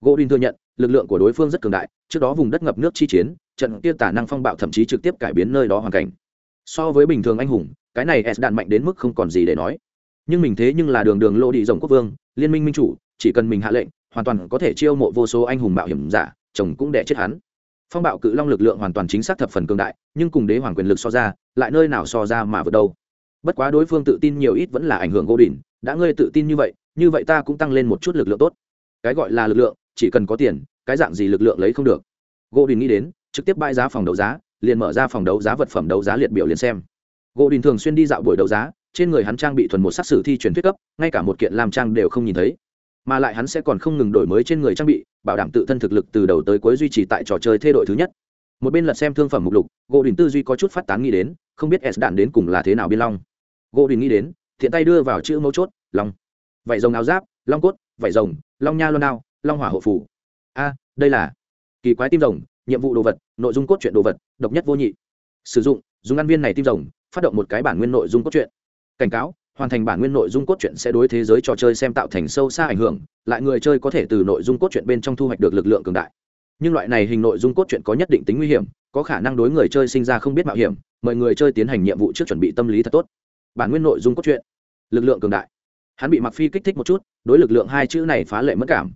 Gỗ đinh thừa nhận, lực lượng của đối phương rất cường đại, trước đó vùng đất ngập nước chi chiến, trận kia tả năng phong bạo thậm chí trực tiếp cải biến nơi đó hoàn cảnh. So với bình thường anh hùng, cái này s đạn mạnh đến mức không còn gì để nói. Nhưng mình thế nhưng là đường đường lộ đi rồng quốc vương, liên minh minh chủ, chỉ cần mình hạ lệnh, hoàn toàn có thể chiêu mộ vô số anh hùng mạo hiểm giả, chồng cũng đẻ chết hắn phong bạo cự long lực lượng hoàn toàn chính xác thập phần cường đại, nhưng cùng đế hoàng quyền lực so ra, lại nơi nào so ra mà vượt đâu. Bất quá đối phương tự tin nhiều ít vẫn là ảnh hưởng gỗ đỉnh đã ngươi tự tin như vậy như vậy ta cũng tăng lên một chút lực lượng tốt. Cái gọi là lực lượng, chỉ cần có tiền, cái dạng gì lực lượng lấy không được. Gỗ đỉnh nghĩ đến, trực tiếp bãi giá phòng đấu giá, liền mở ra phòng đấu giá vật phẩm đấu giá liệt biểu liền xem. Gỗ đình thường xuyên đi dạo buổi đấu giá, trên người hắn trang bị thuần một sắc sử thi truyền thuyết cấp, ngay cả một kiện làm trang đều không nhìn thấy mà lại hắn sẽ còn không ngừng đổi mới trên người trang bị, bảo đảm tự thân thực lực từ đầu tới cuối duy trì tại trò chơi thay đổi thứ nhất. Một bên lật xem thương phẩm mục lục, gỗ đình tư duy có chút phát tán nghĩ đến, không biết s đạn đến cùng là thế nào biên long. Gỗ đình nghĩ đến, thiện tay đưa vào chữ mấu chốt, long. Vảy rồng áo giáp, long cốt, vảy rồng, long nha loan đao, long hỏa hộ phủ. A, đây là kỳ quái tim rồng, nhiệm vụ đồ vật, nội dung cốt truyện đồ vật, độc nhất vô nhị. Sử dụng, dùng ăn viên này tim rồng, phát động một cái bản nguyên nội dung cốt truyện. Cảnh cáo hoàn thành bản nguyên nội dung cốt truyện sẽ đối thế giới trò chơi xem tạo thành sâu xa ảnh hưởng, lại người chơi có thể từ nội dung cốt truyện bên trong thu hoạch được lực lượng cường đại. Nhưng loại này hình nội dung cốt truyện có nhất định tính nguy hiểm, có khả năng đối người chơi sinh ra không biết mạo hiểm, mời người chơi tiến hành nhiệm vụ trước chuẩn bị tâm lý thật tốt. Bản nguyên nội dung cốt truyện, lực lượng cường đại. Hắn bị mặc phi kích thích một chút, đối lực lượng hai chữ này phá lệ mất cảm.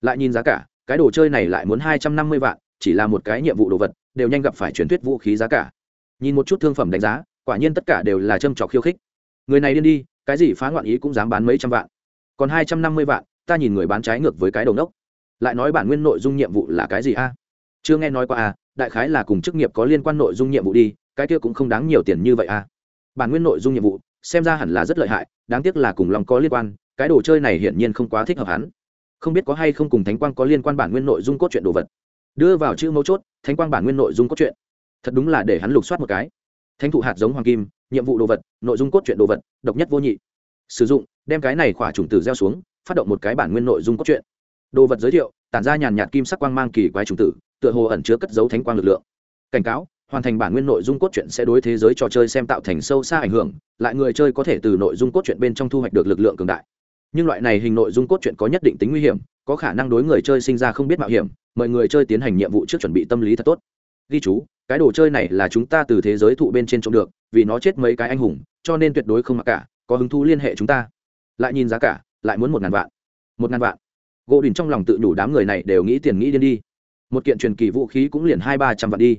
Lại nhìn giá cả, cái đồ chơi này lại muốn hai trăm năm mươi vạn, chỉ là một cái nhiệm vụ đồ vật, đều nhanh gặp phải truyền thuyết vũ khí giá cả. Nhìn một chút thương phẩm đánh giá, quả nhiên tất cả đều là châm trọc khiêu khích người này điên đi, cái gì phá ngoạn ý cũng dám bán mấy trăm vạn. Còn hai trăm năm mươi vạn, ta nhìn người bán trái ngược với cái đầu nốc. Lại nói bản nguyên nội dung nhiệm vụ là cái gì a? Chưa nghe nói qua a, đại khái là cùng chức nghiệp có liên quan nội dung nhiệm vụ đi, cái kia cũng không đáng nhiều tiền như vậy a. Bản nguyên nội dung nhiệm vụ, xem ra hẳn là rất lợi hại, đáng tiếc là cùng lòng có liên quan, cái đồ chơi này hiển nhiên không quá thích hợp hắn. Không biết có hay không cùng thánh quang có liên quan bản nguyên nội dung cốt truyện đồ vật. Đưa vào chữ mấu chốt, thánh quang bản nguyên nội dung cốt truyện. Thật đúng là để hắn lục soát một cái. Thánh thụ hạt giống hoàng kim nhiệm vụ đồ vật, nội dung cốt truyện đồ vật, độc nhất vô nhị. Sử dụng, đem cái này khỏa chủng tử gieo xuống, phát động một cái bản nguyên nội dung cốt truyện. Đồ vật giới thiệu, tản ra nhàn nhạt kim sắc quang mang kỳ quái chủng tử, tựa hồ ẩn chứa cất dấu thánh quang lực lượng. Cảnh cáo, hoàn thành bản nguyên nội dung cốt truyện sẽ đối thế giới trò chơi xem tạo thành sâu xa ảnh hưởng, lại người chơi có thể từ nội dung cốt truyện bên trong thu hoạch được lực lượng cường đại. Nhưng loại này hình nội dung cốt truyện có nhất định tính nguy hiểm, có khả năng đối người chơi sinh ra không biết mạo hiểm, mời người chơi tiến hành nhiệm vụ trước chuẩn bị tâm lý thật tốt. Ghi chú cái đồ chơi này là chúng ta từ thế giới thụ bên trên trộm được, vì nó chết mấy cái anh hùng, cho nên tuyệt đối không mặc cả, có hứng thú liên hệ chúng ta. Lại nhìn giá cả, lại muốn một ngàn vạn. Một ngàn vạn. Gỗ đình trong lòng tự đủ đám người này đều nghĩ tiền nghĩ điên đi. Một kiện truyền kỳ vũ khí cũng liền hai ba trăm vạn đi.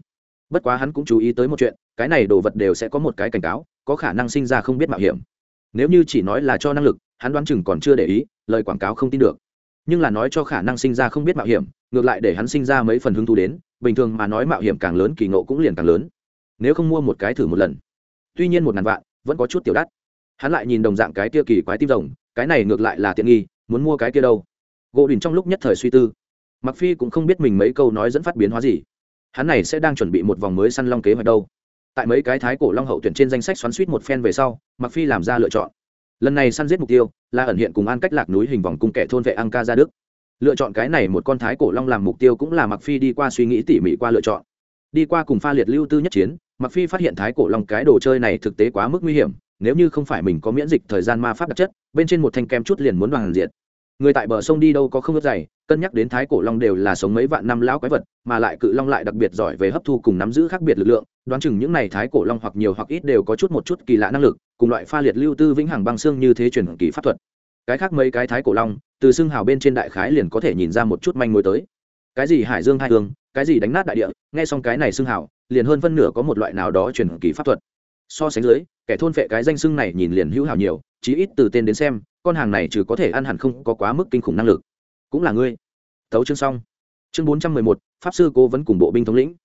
Bất quá hắn cũng chú ý tới một chuyện, cái này đồ vật đều sẽ có một cái cảnh cáo, có khả năng sinh ra không biết mạo hiểm. Nếu như chỉ nói là cho năng lực, hắn đoán chừng còn chưa để ý, lời quảng cáo không tin được. Nhưng là nói cho khả năng sinh ra không biết mạo hiểm, ngược lại để hắn sinh ra mấy phần hứng thú đến bình thường mà nói mạo hiểm càng lớn kỳ ngộ cũng liền càng lớn. Nếu không mua một cái thử một lần. Tuy nhiên một ngàn vạn, vẫn có chút tiểu đắt. Hắn lại nhìn đồng dạng cái kia kỳ quái tim rồng, cái này ngược lại là tiện nghi, muốn mua cái kia đâu? Gỗ đình trong lúc nhất thời suy tư. Mặc phi cũng không biết mình mấy câu nói dẫn phát biến hóa gì. Hắn này sẽ đang chuẩn bị một vòng mới săn long kế hoạch đâu. Tại mấy cái thái cổ long hậu tuyển trên danh sách xoắn suýt một phen về sau mặc phi làm ra lựa chọn. Lần này săn giết mục tiêu là ẩn hiện cùng an cách lạc núi hình vòng cung kẻ thôn vệ an ca gia đức lựa chọn cái này một con thái cổ long làm mục tiêu cũng là mặc phi đi qua suy nghĩ tỉ mỉ qua lựa chọn. Đi qua cùng pha liệt lưu tư nhất chiến mặc phi phát hiện thái cổ long cái đồ chơi này thực tế quá mức nguy hiểm, nếu như không phải mình có miễn dịch thời gian ma pháp đặc chất, bên trên một thanh kem chút liền muốn đoàn diện người tại bờ sông đi đâu có không ướt dày cân nhắc đến thái cổ long đều là sống mấy vạn năm lão quái vật, mà lại cự long lại đặc biệt giỏi về hấp thu cùng nắm giữ khác biệt lực lượng, đoán chừng những này thái cổ long hoặc nhiều hoặc ít đều có chút một chút kỳ lạ năng lực, cùng loại pha liệt lưu tư vĩnh hằng băng xương như thế truyền kỳ pháp thuật. Cái khác mấy cái thái cổ long từ xương hào bên trên đại khái liền có thể nhìn ra một chút manh mối tới. Cái gì hải dương hai hương, cái gì đánh nát đại địa, nghe xong cái này xương hào, liền hơn phân nửa có một loại nào đó truyền kỳ pháp thuật. So sánh dưới, kẻ thôn phệ cái danh xưng này nhìn liền hữu hảo nhiều, chí ít từ tên đến xem, con hàng này trừ có thể ăn hẳn không có quá mức kinh khủng năng lực. Cũng là ngươi. Thấu chương xong. Chương bốn trăm mười một, pháp sư cố vấn cùng bộ binh thống lĩnh.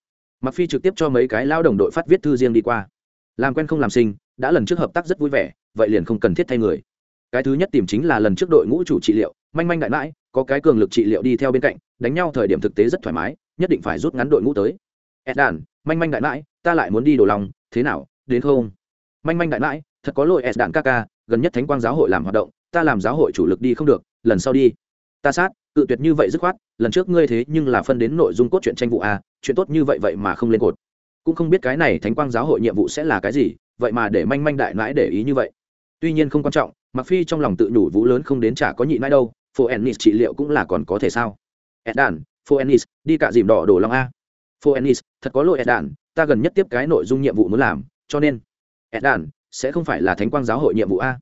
Mặc phi trực tiếp cho mấy cái lao đồng đội phát viết thư riêng đi qua. Làm quen không làm sinh, đã lần trước hợp tác rất vui vẻ, vậy liền không cần thiết thay người. Cái thứ nhất tìm chính là lần trước đội ngũ chủ trị liệu manh manh đại mãi, có cái cường lực trị liệu đi theo bên cạnh, đánh nhau thời điểm thực tế rất thoải mái, nhất định phải rút ngắn đội ngũ tới. Ed đàn manh manh đại mãi, ta lại muốn đi đồ lòng, thế nào, đến không? Manh manh đại mãi, thật có lỗi ed đàn ca ca, gần nhất thánh quang giáo hội làm hoạt động, ta làm giáo hội chủ lực đi không được, lần sau đi. Ta sát, cự tuyệt như vậy dứt khoát, lần trước ngươi thế nhưng là phân đến nội dung cốt truyện tranh vụ a chuyện tốt như vậy vậy mà không lên cột. Cũng không biết cái này thánh quang giáo hội nhiệm vụ sẽ là cái gì, vậy mà để manh manh đại mãi để ý như vậy. Tuy nhiên không quan trọng mặc phi trong lòng tự nhủ vũ lớn không đến chả có nhị mãi đâu phô ennis trị liệu cũng là còn có thể sao? Edan phô ennis đi cả dìm đỏ đổ long a. Phô ennis thật có lỗi edan, ta gần nhất tiếp cái nội dung nhiệm vụ muốn làm, cho nên. Edan, sẽ không phải là thánh quang giáo hội nhiệm vụ a.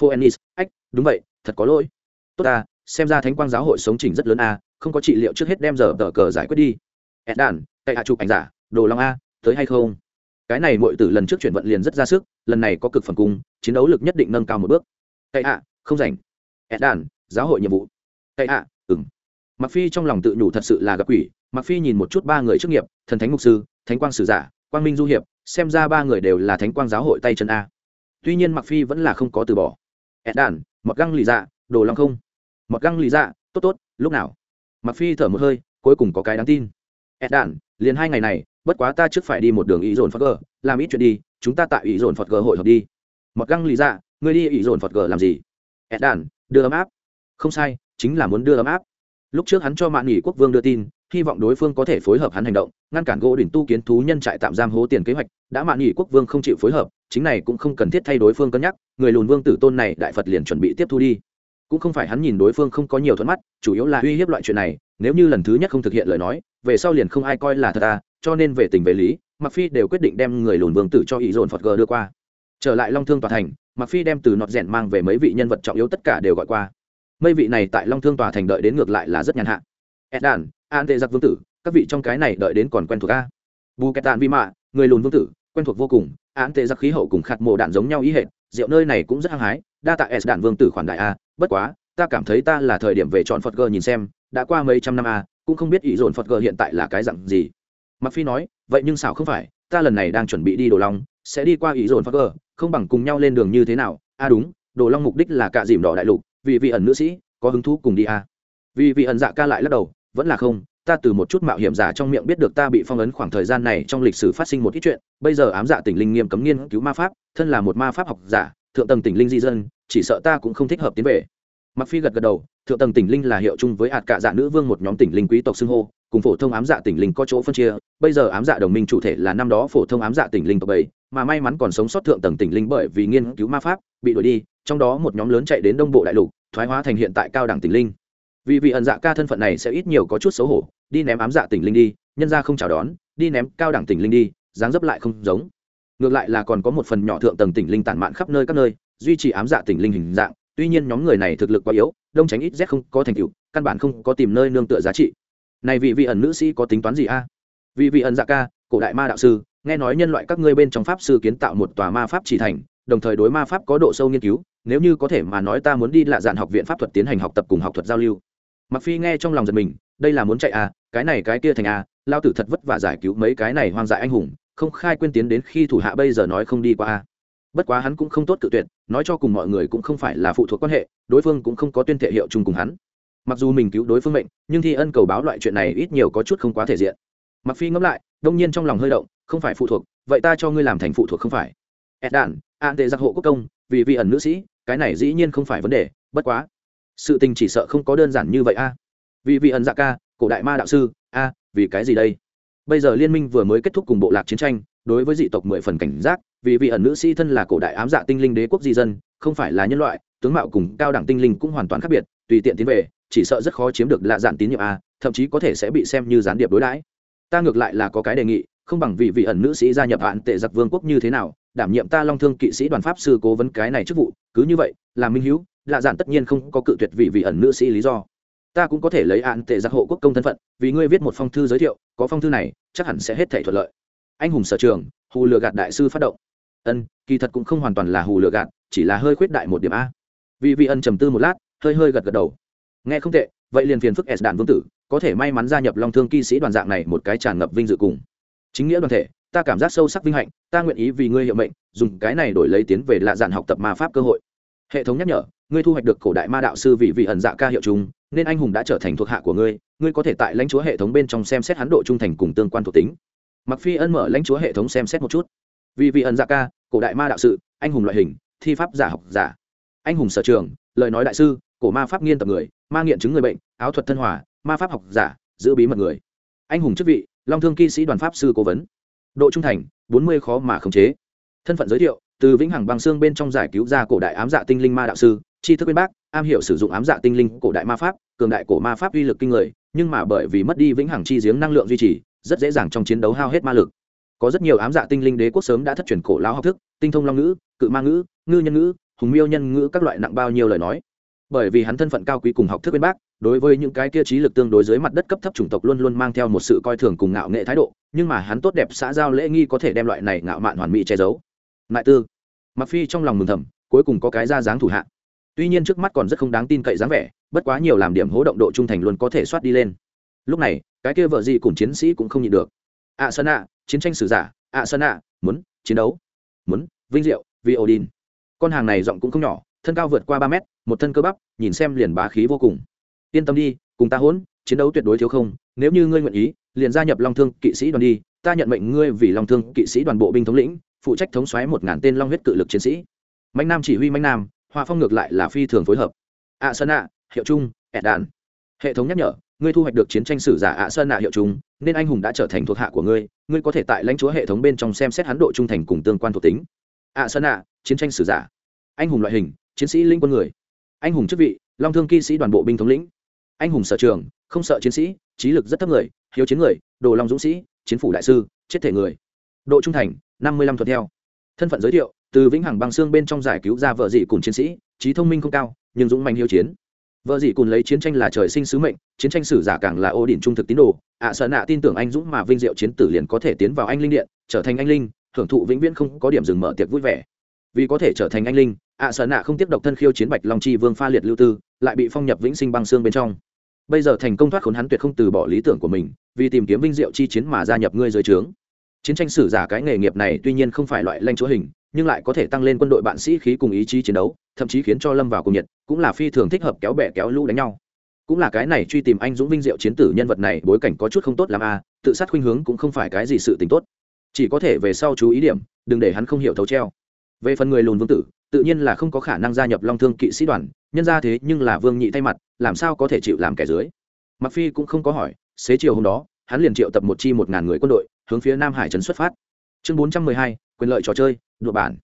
Phô ennis ách, đúng vậy, thật có lỗi. Tốt ta, xem ra thánh quang giáo hội sống chỉnh rất lớn a, không có trị liệu trước hết đem giờ tờ cờ giải quyết đi. Edan, cậy hạ chụp ảnh giả đồ long a, tới hay không? Cái này mọi tử lần trước chuyển vận liền rất ra sức, lần này có cực phần cung, chiến đấu lực nhất định nâng cao một bước. Cậy hạ, không rảnh. Edan giáo hội nhiệm vụ. Cậy hạ à, ừng mặc phi trong lòng tự nhủ thật sự là gặp quỷ. Mặc phi nhìn một chút ba người chức nghiệp, thần thánh mục sư, thánh quang sử giả, quang minh du hiệp, xem ra ba người đều là thánh quang giáo hội tay chân a. Tuy nhiên mặc phi vẫn là không có từ bỏ. Edan mặc găng lì dạ đồ long không? Mặc găng lì dạ tốt tốt, lúc nào? Mặc phi thở một hơi, cuối cùng có cái đáng tin. Edan liền hai ngày này, bất quá ta trước phải đi một đường ý dồn phật gờ làm ít chuyện đi, chúng ta tại ý dồn phật gờ hội họp đi. Mặc găng lì dạ ngươi đi ý dồn phật gờ làm gì? Edan đưa ấm áp không sai, chính là muốn đưa ấm áp. Lúc trước hắn cho mạng nghỉ quốc vương đưa tin, hy vọng đối phương có thể phối hợp hắn hành động, ngăn cản gỗ đỉnh tu kiến thú nhân trại tạm giam hố tiền kế hoạch, đã mạng nghỉ quốc vương không chịu phối hợp, chính này cũng không cần thiết thay đối phương cân nhắc, người lùn vương tử tôn này đại phật liền chuẩn bị tiếp thu đi. Cũng không phải hắn nhìn đối phương không có nhiều thuận mắt, chủ yếu là uy hiếp loại chuyện này, nếu như lần thứ nhất không thực hiện lời nói, về sau liền không ai coi là thật ta cho nên về tình về lý mặc phi đều quyết định đem người lùn vương tử cho ý dồn phật g đưa qua. Trở lại long thương tòa thành mặc phi đem từ nọt rèn mang về mấy vị nhân vật trọng yếu tất cả đều gọi qua mây vị này tại long thương tòa thành đợi đến ngược lại là rất nhàn hạ. Edan an tệ giặc vương tử, các vị trong cái này đợi đến còn quen thuộc a? Bù kẹt tàn vi mạ người lùn vương tử, quen thuộc vô cùng an tệ giặc khí hậu cùng khạt mộ đạn giống nhau ý hệ rượu nơi này cũng rất hăng hái, đa tạ s đạn vương tử khoản đại a, bất quá, ta cảm thấy ta là thời điểm về chọn phật gờ nhìn xem, đã qua mấy trăm năm a, cũng không biết ý dồn phật gờ hiện tại là cái dặn gì. Mặc phi nói, vậy nhưng sao không phải, ta lần này đang chuẩn bị đi đồ long, sẽ đi qua ý dồn phật gờ, không bằng cùng nhau lên đường như thế nào? A đúng, đồ long mục đích là cạ dìm đỏ đại lục vì vị ẩn nữ sĩ, có hứng thú cùng đi à? vì vị ẩn dạ ca lại lắc đầu, vẫn là không, ta từ một chút mạo hiểm giả trong miệng biết được ta bị phong ấn khoảng thời gian này trong lịch sử phát sinh một ít chuyện, bây giờ ám dạ tỉnh linh nghiêm cấm nghiên cứu ma pháp, thân là một ma pháp học giả, thượng tầng tỉnh linh di dân, chỉ sợ ta cũng không thích hợp tiến về mặc phi gật gật đầu, thượng tầng tỉnh linh là hiệu chung với hạt cạ dạ nữ vương một nhóm tỉnh linh quý tộc xưng hô, cùng phổ thông ám dạ tỉnh linh có chỗ phân chia, bây giờ ám dạ đồng minh chủ thể là năm đó phổ thông ám dạ tỉnh linh tộc bảy, mà may mắn còn sống sót thượng tầng tỉnh linh bởi vì nghiên cứu ma pháp, bị đuổi đi trong đó một nhóm lớn chạy đến đông bộ đại lục, thoái hóa thành hiện tại cao đẳng tỉnh linh. Vì vị ẩn dạ ca thân phận này sẽ ít nhiều có chút xấu hổ, đi ném ám dạ tỉnh linh đi, nhân ra không chào đón, đi ném cao đẳng tỉnh linh đi, dáng dấp lại không giống. Ngược lại là còn có một phần nhỏ thượng tầng tỉnh linh tản mạn khắp nơi các nơi, duy trì ám dạ tỉnh linh hình dạng, tuy nhiên nhóm người này thực lực quá yếu, đông tránh ít z không có thành tựu, căn bản không có tìm nơi nương tựa giá trị. Này vị vị ẩn nữ sĩ có tính toán gì a? Vị vị ẩn dạ ca, cổ đại ma đạo sư, nghe nói nhân loại các ngươi bên trong pháp sư kiến tạo một tòa ma pháp chỉ thành, đồng thời đối ma pháp có độ sâu nghiên cứu nếu như có thể mà nói ta muốn đi lạ dạn học viện pháp thuật tiến hành học tập cùng học thuật giao lưu. Mặc phi nghe trong lòng giật mình, đây là muốn chạy à cái này cái kia thành à lao tử thật vất vả giải cứu mấy cái này hoang dại anh hùng, không khai quên tiến đến khi thủ hạ bây giờ nói không đi qua à. Bất quá hắn cũng không tốt cự tuyệt, nói cho cùng mọi người cũng không phải là phụ thuộc quan hệ, đối phương cũng không có tuyên thể hiệu chung cùng hắn. Mặc dù mình cứu đối phương mệnh, nhưng thi ân cầu báo loại chuyện này ít nhiều có chút không quá thể diện. Mặc phi ngẫm lại, đông nhiên trong lòng hơi động, không phải phụ thuộc, vậy ta cho ngươi làm thành phụ thuộc không phải. Ed đản an tệ giặc hộ quốc công, vì vị ẩn nữ sĩ cái này dĩ nhiên không phải vấn đề, bất quá. Sự tình chỉ sợ không có đơn giản như vậy a. Vì vị ẩn dạ ca, cổ đại ma đạo sư, a, vì cái gì đây? Bây giờ liên minh vừa mới kết thúc cùng bộ lạc chiến tranh, đối với dị tộc mười phần cảnh giác, vì vị ẩn nữ sĩ thân là cổ đại ám dạ tinh linh đế quốc di dân, không phải là nhân loại, tướng mạo cùng cao đẳng tinh linh cũng hoàn toàn khác biệt, tùy tiện tiến về, chỉ sợ rất khó chiếm được lạ dạn tín nhiệm a, thậm chí có thể sẽ bị xem như gián điệp đối đãi. Ta ngược lại là có cái đề nghị không bằng vị vị ẩn nữ sĩ gia nhập hạn tệ giặc vương quốc như thế nào, đảm nhiệm ta long thương kỵ sĩ đoàn pháp sư cố vấn cái này chức vụ, cứ như vậy, là minh hữu lạ dạn tất nhiên không có cự tuyệt vị vị ẩn nữ sĩ lý do. Ta cũng có thể lấy hạn tệ giặc hộ quốc công thân phận, vì ngươi viết một phong thư giới thiệu, có phong thư này, chắc hẳn sẽ hết thể thuận lợi. Anh hùng sở trường, hù lừa gạt đại sư phát động. Ân, kỳ thật cũng không hoàn toàn là hù lừa gạt, chỉ là hơi khuyết đại một điểm a. Vì vị ân trầm tư một lát, hơi hơi gật gật đầu. Nghe không tệ, vậy liền phiền phức s đạn vương tử, có thể may mắn gia nhập long thương kỵ sĩ đoàn dạng này một cái tràn ngập vinh dự cùng chính nghĩa đoàn thể, ta cảm giác sâu sắc vinh hạnh, ta nguyện ý vì ngươi hiệu mệnh, dùng cái này đổi lấy tiến về lạ dạn học tập ma pháp cơ hội. Hệ thống nhắc nhở, ngươi thu hoạch được cổ đại ma đạo sư vị vị ẩn dạ ca hiệu chúng nên anh hùng đã trở thành thuộc hạ của ngươi ngươi có thể tại lãnh chúa hệ thống bên trong xem xét hắn độ trung thành cùng tương quan thuộc tính. Mặc phi ân mở lãnh chúa hệ thống xem xét một chút. Vị vị ẩn dạ ca, cổ đại ma đạo sự, anh hùng loại hình, thi pháp giả học giả. Anh hùng sở trường, lời nói đại sư, cổ ma pháp nghiên tập người, ma nghiện chứng người bệnh, áo thuật thân hòa, ma pháp học giả, giữ bí mật người. Anh hùng chức vị long thương kỵ sĩ đoàn pháp sư cố vấn. Độ trung thành, bốn mươi khó mà khống chế. Thân phận giới thiệu, từ vĩnh hằng băng xương bên trong giải cứu ra cổ đại ám dạ tinh linh ma đạo sư, tri thức bên bác, am hiểu sử dụng ám dạ tinh linh cổ đại ma pháp, cường đại cổ ma pháp uy lực kinh người, nhưng mà bởi vì mất đi vĩnh hằng chi giếng năng lượng duy trì, rất dễ dàng trong chiến đấu hao hết ma lực. Có rất nhiều ám dạ tinh linh đế quốc sớm đã thất truyền cổ lão học thức, tinh thông long ngữ, cự ma ngữ, ngư nhân ngữ, hùng miêu nhân ngữ các loại nặng bao nhiêu lời nói bởi vì hắn thân phận cao quý cùng học thức bên bác, đối với những cái kia trí lực tương đối dưới mặt đất cấp thấp chủng tộc luôn luôn mang theo một sự coi thường cùng ngạo nghệ thái độ, nhưng mà hắn tốt đẹp xã giao lễ nghi có thể đem loại này ngạo mạn hoàn mỹ che giấu. Mại tư. Mặc phi trong lòng mừng thầm, cuối cùng có cái ra dáng thủ hạ. Tuy nhiên trước mắt còn rất không đáng tin cậy dáng vẻ, bất quá nhiều làm điểm hố động độ trung thành luôn có thể soát đi lên. Lúc này, cái kia vợ gì cùng chiến sĩ cũng không nhịn được. Ạ sơn ạ, chiến tranh sử giả ạ sơn ạ, muốn chiến đấu, muốn vinh diệu vì odin. Con hàng này giọng cũng không nhỏ thân cao vượt qua ba mét một thân cơ bắp nhìn xem liền bá khí vô cùng. Yên tâm đi cùng ta hỗn chiến đấu tuyệt đối thiếu không. Nếu như ngươi nguyện ý liền gia nhập long thương kỵ sĩ đoàn đi. Ta nhận mệnh ngươi vì long thương kỵ sĩ đoàn bộ binh thống lĩnh phụ trách thống xoáy một ngàn tên long huyết cự lực chiến sĩ. Mạnh nam chỉ huy mạnh nam hoa phong ngược lại là phi thường phối hợp. Ạ sơn ạ hiệu trung, ẹt đàn. Hệ thống nhắc nhở ngươi thu hoạch được chiến tranh sử giả ạ sơn ạ hiệu trung, nên anh hùng đã trở thành thuộc hạ của ngươi. Ngươi có thể tại lãnh chúa hệ thống bên trong xem xét hắn độ trung thành cùng tương quan thuộc tính. Ạ sơn ạ chiến tranh sử giả. Anh hùng loại hình chiến sĩ linh quân người. Anh hùng chức vị, long thương kỵ sĩ đoàn bộ binh thống lĩnh. Anh hùng sở trường, không sợ chiến sĩ, trí lực rất thấp người, hiếu chiến người, đồ long dũng sĩ, chiến phủ đại sư, chết thể người. Độ trung thành, năm mươi lăm thuận theo. Thân phận giới thiệu, từ vĩnh hằng băng xương bên trong giải cứu ra vợ dị cùng chiến sĩ, trí thông minh không cao, nhưng dũng mạnh hiếu chiến. Vợ dị cùng lấy chiến tranh là trời sinh sứ mệnh, chiến tranh sử giả càng là ô đỉnh trung thực tín đồ. Ạ sợ nạ tin tưởng anh dũng mà vinh diệu chiến tử liền có thể tiến vào anh linh điện, trở thành anh linh, hưởng thụ vĩnh viễn không có điểm dừng mở tiệc vui vẻ. Vì có thể trở thành anh linh ạ sợ nạ không tiếp độc thân khiêu chiến bạch long chi vương pha liệt lưu tư, lại bị phong nhập vĩnh sinh băng xương bên trong. Bây giờ thành công thoát khốn hắn tuyệt không từ bỏ lý tưởng của mình, vì tìm kiếm vinh diệu chi chiến mà gia nhập ngươi dưới trướng. Chiến tranh sử giả cái nghề nghiệp này tuy nhiên không phải loại lanh chúa hình, nhưng lại có thể tăng lên quân đội bạn sĩ khí cùng ý chí chiến đấu, thậm chí khiến cho lâm vào cùng nhiệt, cũng là phi thường thích hợp kéo bè kéo lũ đánh nhau. Cũng là cái này truy tìm anh dũng vinh diệu chiến tử nhân vật này, bối cảnh có chút không tốt làm a à, tự sát khuynh hướng cũng không phải cái gì sự tình tốt. Chỉ có thể về sau chú ý điểm, đừng để hắn không hiểu thấu treo về phần người lùn vương tử, tự nhiên là không có khả năng gia nhập long thương kỵ sĩ đoàn, nhân ra thế nhưng là vương nhị thay mặt, làm sao có thể chịu làm kẻ dưới? Mặc phi cũng không có hỏi, xế chiều hôm đó, hắn liền triệu tập một chi một ngàn người quân đội, hướng phía nam hải trấn xuất phát. Chương bốn trăm mười hai, quyền lợi trò chơi đội bản.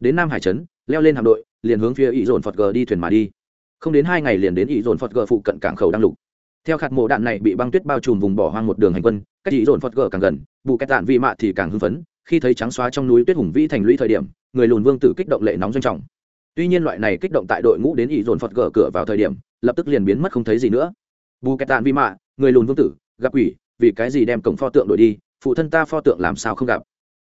Đến nam hải trấn, leo lên hạm đội, liền hướng phía ý dồn phật g đi thuyền mà đi. Không đến hai ngày liền đến ý dồn phật g phụ cận cảng khẩu đăng lục. Theo khạt mộ đạn này bị băng tuyết bao trùm vùng bỏ hoang một đường hành quân, cách ý dồn phật g càng gần, bù cái tạn vị mạ thì càng hưng phấn khi thấy trắng xóa trong núi tuyết hùng vĩ thành lũy thời điểm, người lùn vương tử kích động lệ nóng doanh trọng. Tuy nhiên loại này kích động tại đội ngũ đến ỷ dồn phật gở cửa vào thời điểm, lập tức liền biến mất không thấy gì nữa. Bù kẹt tàn vi mạ, người lùn vương tử, gặp quỷ, vì cái gì đem cổng pho tượng đổi đi, phụ thân ta pho tượng làm sao không gặp?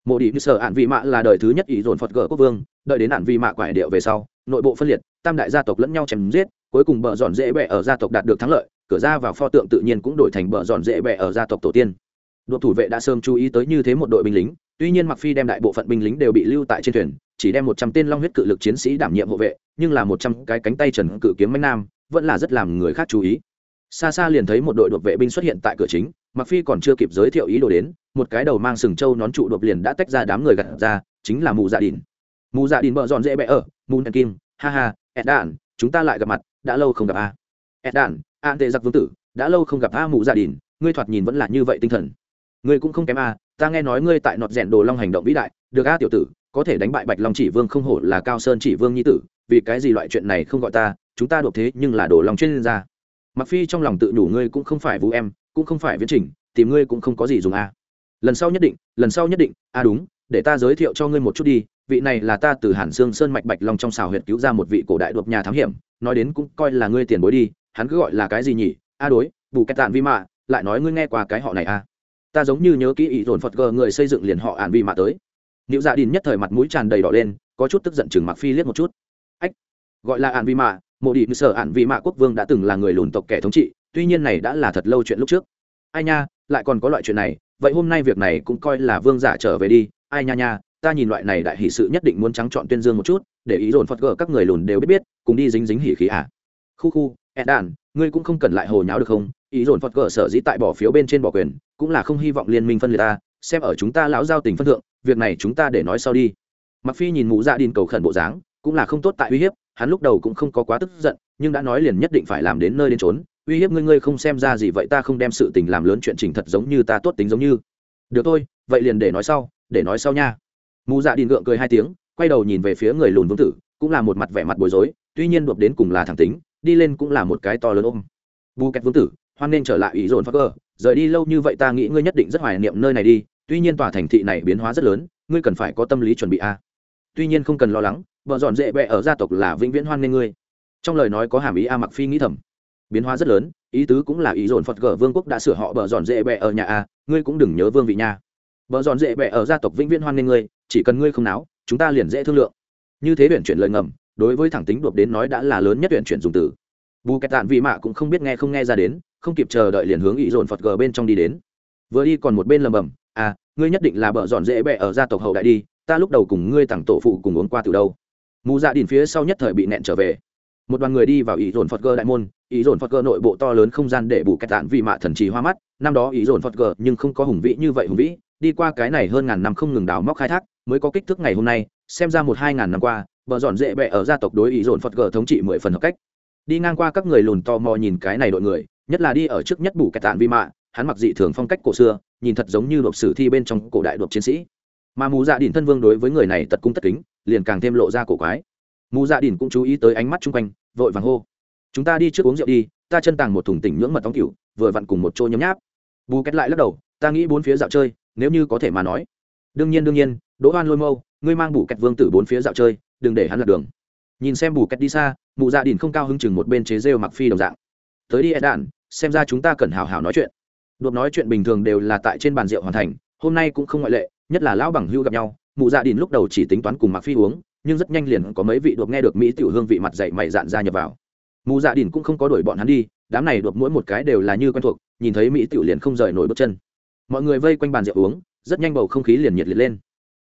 Mộ đi như sở ạn vị mạ là đời thứ nhất ỷ dồn phật gở quốc vương, đợi đến ạn vị mạ quải điệu về sau, nội bộ phân liệt, tam đại gia tộc lẫn nhau chém giết, cuối cùng bờ dọn dễ bẹ ở gia tộc đạt được thắng lợi, cửa ra vào pho tượng tự nhiên cũng đổi thành bờ dọn dễ bẹ ở gia tộc tổ tiên. Đội thủ vệ đã sớm chú ý tới như thế một đội binh lính tuy nhiên mặc phi đem đại bộ phận binh lính đều bị lưu tại trên thuyền chỉ đem một trăm tên long huyết cự lực chiến sĩ đảm nhiệm hộ vệ nhưng là một trăm cái cánh tay trần cự kiếm mánh nam vẫn là rất làm người khác chú ý. Xa xa liền thấy một đội đột vệ binh xuất hiện tại cửa chính mặc phi còn chưa kịp giới thiệu ý đồ đến một cái đầu mang sừng trâu nón trụ đột liền đã tách ra đám người gặt ra chính là mù dạ đỉn. Mù dạ đỉn bợ dọn dễ bẽ ở mù Thần kim ha ha Edan, đạn chúng ta lại gặp mặt đã lâu không gặp a. Edan, đạn an tệ giặc vương tử đã lâu không gặp a mù dạ đỉn ngươi thoạt nhìn vẫn là như vậy tinh thần ngươi cũng không kém a, ta nghe nói ngươi tại nọt rèn đồ long hành động vĩ đại, được a tiểu tử, có thể đánh bại bạch long chỉ vương không hổ là cao sơn chỉ vương nhi tử, vì cái gì loại chuyện này không gọi ta, chúng ta đột thế nhưng là đồ long chuyên gia. Mặc phi trong lòng tự đủ ngươi cũng không phải vũ em, cũng không phải viễn trình, tìm ngươi cũng không có gì dùng a. Lần sau nhất định, lần sau nhất định, a đúng, để ta giới thiệu cho ngươi một chút đi, vị này là ta từ hàn xương sơn mạch bạch long trong xào huyệt cứu ra một vị cổ đại đột nhà thám hiểm, nói đến cũng coi là ngươi tiền bối đi, hắn cứ gọi là cái gì nhỉ, a đối, bù kẹt tạn vi mạ, lại nói ngươi nghe qua cái họ này a ta giống như nhớ kỹ ý dồn phật gờ người xây dựng liền họ ạn vi mạ tới. Nữ gia dạ đình nhất thời mặt mũi tràn đầy đỏ lên, có chút tức giận chừng mặc phi liếc một chút. Ách, gọi là ạn vi mạ mộ đi sở ạn vi mạ quốc vương đã từng là người lùn tộc kẻ thống trị, tuy nhiên này đã là thật lâu chuyện lúc trước. Ai nha, lại còn có loại chuyện này, vậy hôm nay việc này cũng coi là vương giả trở về đi. Ai nha nha, ta nhìn loại này đại hỷ sự nhất định muốn trắng chọn tuyên dương một chút, để ý dồn phật gờ các người lùn đều biết biết, cùng đi dính dính hỉ khí à. Khu khu ed đàn ngươi cũng không cần lại hồ nháo được không? Ý dồn phật gờ sở dĩ tại bỏ phiếu bên trên bỏ quyền cũng là không hy vọng liên minh phân liệt ta, xem ở chúng ta lão giao tình phân thượng, việc này chúng ta để nói sau đi. Mặc phi nhìn mụ dạ đình cầu khẩn bộ dáng, cũng là không tốt tại uy hiếp, hắn lúc đầu cũng không có quá tức giận, nhưng đã nói liền nhất định phải làm đến nơi đến trốn uy hiếp ngươi ngươi không xem ra gì vậy ta không đem sự tình làm lớn chuyện trình thật giống như ta tốt tính giống như. Được thôi, vậy liền để nói sau, để nói sau nha. Mụ dạ đình gượng cười hai tiếng, quay đầu nhìn về phía người lùn vương tử, cũng là một mặt vẻ mặt bối rối, tuy nhiên đột đến cùng là thẳng tính, đi lên cũng là một cái to lớn ôm. Bù kẹt vương tử, hoan nên trở lại ý dồn phá cơ rời đi lâu như vậy ta nghĩ ngươi nhất định rất hoài niệm nơi này đi, tuy nhiên tòa thành thị này biến hóa rất lớn, ngươi cần phải có tâm lý chuẩn bị a. Tuy nhiên không cần lo lắng, vợ dọn dễ bẹ ở gia tộc là vĩnh viễn hoan nên ngươi. Trong lời nói có hàm ý a mặc phi nghĩ thầm. Biến hóa rất lớn, ý tứ cũng là ý dồn phật gở vương quốc đã sửa họ bờ dọn dễ bẹ ở nhà a, ngươi cũng đừng nhớ vương vị nha. Bờ dọn dễ bẹ ở gia tộc vĩnh viễn hoan nghê ngươi, chỉ cần ngươi không náo, chúng ta liền dễ thương lượng. Như thế tuyển chuyển lời ngầm, đối với thẳng tính đột đến nói đã là lớn nhất tuyển chuyển dùng từ. Bù kẹt tạn vị mạ cũng không biết nghe không nghe ra đến không kịp chờ đợi liền hướng ý dồn phật gờ bên trong đi đến. Vừa đi còn một bên lầm bầm à ngươi nhất định là bờ dọn dễ bẹ ở gia tộc hậu đại đi, ta lúc đầu cùng ngươi tặng tổ phụ cùng uống qua từ đâu. Mù dạ đìn phía sau nhất thời bị nẹn trở về. Một đoàn người đi vào ý dồn phật gờ đại môn ý dồn phật gờ nội bộ to lớn không gian để bù cách tạn vì mạ thần trì hoa mắt. Năm đó ý dồn phật gờ nhưng không có hùng vĩ như vậy hùng vĩ, đi qua cái này hơn ngàn năm không ngừng đào móc khai thác, mới có kích thước ngày hôm nay, xem ra một hai ngàn năm qua bờ dọn dễ bẹ ở gia tộc đối ý dồn phật gờ thống trị mười phần hợp cách. Đi ngang qua các người lùn to mò nhìn cái này đội người nhất là đi ở trước nhất bù kẹt tàn vi mạ, hắn mặc dị thường phong cách cổ xưa, nhìn thật giống như đột sử thi bên trong cổ đại đột chiến sĩ. Mà mù dạ đỉnh thân vương đối với người này tật cung tất kính, liền càng thêm lộ ra cổ quái. Mù dạ đỉnh cũng chú ý tới ánh mắt chung quanh, vội vàng hô, chúng ta đi trước uống rượu đi, ta chân tàng một thùng tỉnh nhưỡng mật tóng cửu vừa vặn cùng một chỗ nhấm nháp. Bù kết lại lắc đầu, ta nghĩ bốn phía dạo chơi, nếu như có thể mà nói. Đương nhiên đương nhiên, đỗ hoan lôi mâu, ngươi mang bù kẹt vương tử bốn phía dạo chơi, đừng để hắn lạc đường. Nhìn xem bù kẹt đi xa mụ dạ đỉnh không cao hứng chừng một bên chế rêu mặc phi đồng dạng. Tới đi ed đạn xem ra chúng ta cần hào hào nói chuyện. Đột nói chuyện bình thường đều là tại trên bàn rượu hoàn thành, hôm nay cũng không ngoại lệ, nhất là lão bằng hưu gặp nhau, mụ dạ đỉnh lúc đầu chỉ tính toán cùng mặc phi uống, nhưng rất nhanh liền có mấy vị đột nghe được mỹ tiểu hương vị mặt dậy mày dạn ra nhập vào. Mụ dạ đỉnh cũng không có đuổi bọn hắn đi, đám này đột mỗi một cái đều là như quen thuộc, nhìn thấy mỹ tiểu liền không rời nổi bước chân. Mọi người vây quanh bàn rượu uống, rất nhanh bầu không khí liền nhiệt liệt lên.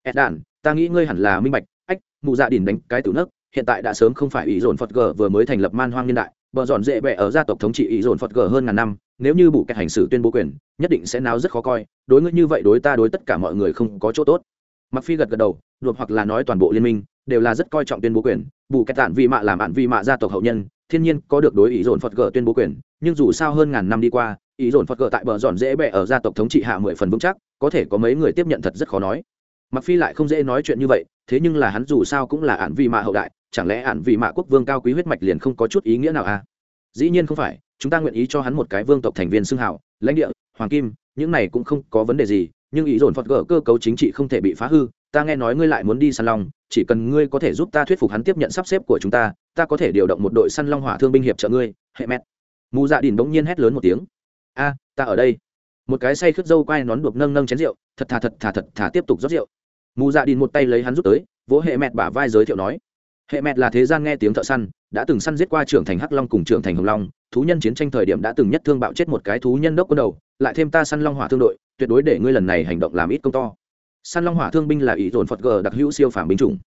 Ed ta nghĩ ngươi hẳn là minh bạch, ách, mụ dạ đỉnh đánh cái tử nấc, hiện tại đã sớm không phải ý dồn phật g vừa mới thành lập man hoang niên đại bờ dọn dễ bẹ ở gia tộc thống trị ý dồn phật gờ hơn ngàn năm, nếu như bù kẹt hành xử tuyên bố quyền, nhất định sẽ náo rất khó coi, đối ngươi như vậy đối ta đối tất cả mọi người không có chỗ tốt. Mặc phi gật gật đầu luộc hoặc là nói toàn bộ liên minh, đều là rất coi trọng tuyên bố quyền, bù kẹt tản vi mạ làm bạn vi mạ gia tộc hậu nhân, thiên nhiên có được đối ý dồn phật gờ tuyên bố quyền, nhưng dù sao hơn ngàn năm đi qua, ý dồn phật gờ tại bờ dọn dễ bẹ ở gia tộc thống trị hạ mười phần vững chắc, có thể có mấy người tiếp nhận thật rất khó nói. Mặc phi lại không dễ nói chuyện như vậy, thế nhưng là hắn dù sao cũng là ản vi mạ hậu đại chẳng lẽ hạn vị mạ quốc vương cao quý huyết mạch liền không có chút ý nghĩa nào à? Dĩ nhiên không phải, chúng ta nguyện ý cho hắn một cái vương tộc thành viên xưng hảo lãnh địa, hoàng kim, những này cũng không có vấn đề gì, nhưng ý dồn phật gỡ cơ cấu chính trị không thể bị phá hư, ta nghe nói ngươi lại muốn đi săn long, chỉ cần ngươi có thể giúp ta thuyết phục hắn tiếp nhận sắp xếp của chúng ta ta có thể điều động một đội săn long hỏa thương binh hiệp trợ ngươi, hệ mét mù dạ đình bỗng nhiên hét lớn một tiếng. A, ta ở đây. Một cái say khướt dâu quai nón đục nâng nâng chén rượu, thật thà thật thà thật thà tiếp tục rót rượu. Mù dạ đình một tay lấy hắn rút tới, vỗ hệ mẹt bả vai giới thiệu nói hệ mẹt là thế gian nghe tiếng thợ săn, đã từng săn giết qua trưởng thành hắc long cùng trưởng thành hồng long. Thú nhân chiến tranh thời điểm đã từng nhất thương bạo chết một cái thú nhân đốc quân đầu, lại thêm ta săn long hỏa thương đội, tuyệt đối để ngươi lần này hành động làm ít công to. Săn long hỏa thương binh là ý dồn phật g đặc hữu siêu phản binh chủng.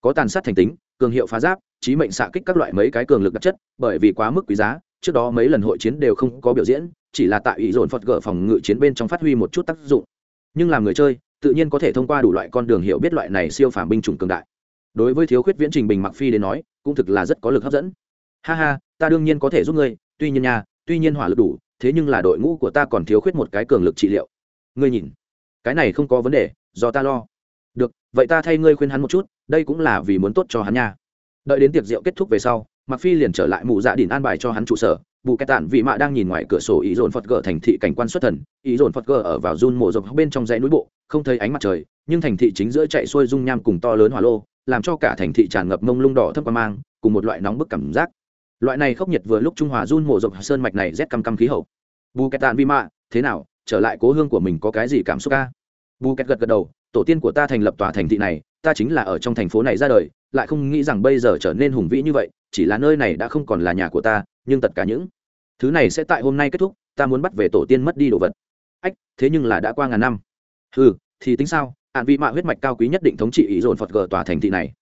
Có tàn sát thành tính, cường hiệu phá giáp trí mệnh xạ kích các loại mấy cái cường lực đặc chất, bởi vì quá mức quý giá, trước đó mấy lần hội chiến đều không có biểu diễn, chỉ là tại ý dồn phật gỡ phòng ngự chiến bên trong phát huy một chút tác dụng. Nhưng làm người chơi, tự nhiên có thể thông qua đủ loại con đường hiểu biết loại này siêu phàm binh chủng cường đại đối với thiếu khuyết viễn trình bình mặc phi đến nói, cũng thực là rất có lực hấp dẫn. Ha ha, ta đương nhiên có thể giúp ngươi, tuy nhiên nha, tuy nhiên hỏa lực đủ, thế nhưng là đội ngũ của ta còn thiếu khuyết một cái cường lực trị liệu. Ngươi nhìn, cái này không có vấn đề, do ta lo. Được, vậy ta thay ngươi khuyên hắn một chút, đây cũng là vì muốn tốt cho hắn nha. Đợi đến tiệc rượu kết thúc về sau, mặc phi liền trở lại mụ dạ đỉnh an bài cho hắn trụ sở vụ kẹt tản vị mạ đang nhìn ngoài cửa sổ ý dồn phật gờ thành thị cảnh quan xuất thần. Ý dồn phật gờ ở vào run mộ rộng bên trong dãy núi bộ, không thấy ánh mặt trời, nhưng thành thị chính giữa chạy xuôi dung nham cùng to lớn hỏa lô, làm cho cả thành thị tràn ngập mông lung đỏ thâm qua mang, cùng một loại nóng bức cảm giác. Loại này khốc nhiệt vừa lúc trung hòa run mộ rộng sơn mạch này rét căm căm khí hậu. Bù kẹt tàn vi mạ, thế nào? Trở lại cố hương của mình có cái gì cảm xúc ca? Bù kẹt gật gật đầu, tổ tiên của ta thành lập tòa thành thị này, ta chính là ở trong thành phố này ra đời, lại không nghĩ rằng bây giờ trở nên hùng vĩ như vậy, chỉ là nơi này đã không còn là nhà của ta nhưng tất cả những thứ này sẽ tại hôm nay kết thúc, ta muốn bắt về tổ tiên mất đi đồ vật. Ách, thế nhưng là đã qua ngàn năm. Ừ thì tính sao? Hạn vị mạ huyết mạch cao quý nhất định thống trị ý dồn phật gờ tòa thành thị này.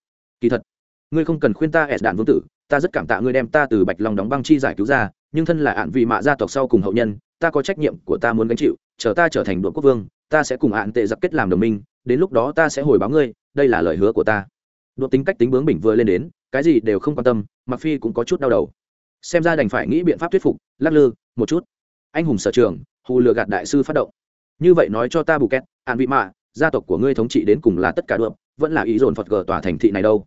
Kỳ thật, ngươi không cần khuyên ta ẻ đạn vương tử, ta rất cảm tạ ngươi đem ta từ bạch long đóng băng chi giải cứu ra, nhưng thân là hạn vị mạ gia tộc sau cùng hậu nhân, ta có trách nhiệm của ta muốn gánh chịu, chờ ta trở thành đội quốc vương, ta sẽ cùng hạn tệ giặc kết làm đồng minh, đến lúc đó ta sẽ hồi báo ngươi, đây là lời hứa của ta. Đột tính cách tính bướng bỉnh vừa lên đến, cái gì đều không quan tâm mặc phi cũng có chút đau đầu xem ra đành phải nghĩ biện pháp thuyết phục, lắc lư, một chút. Anh hùng sở trường, hù lừa gạt đại sư phát động. Như vậy nói cho ta bù két an vị mạ, gia tộc của ngươi thống trị đến cùng là tất cả đượm vẫn là ý dồn phật gờ tòa thành thị này đâu?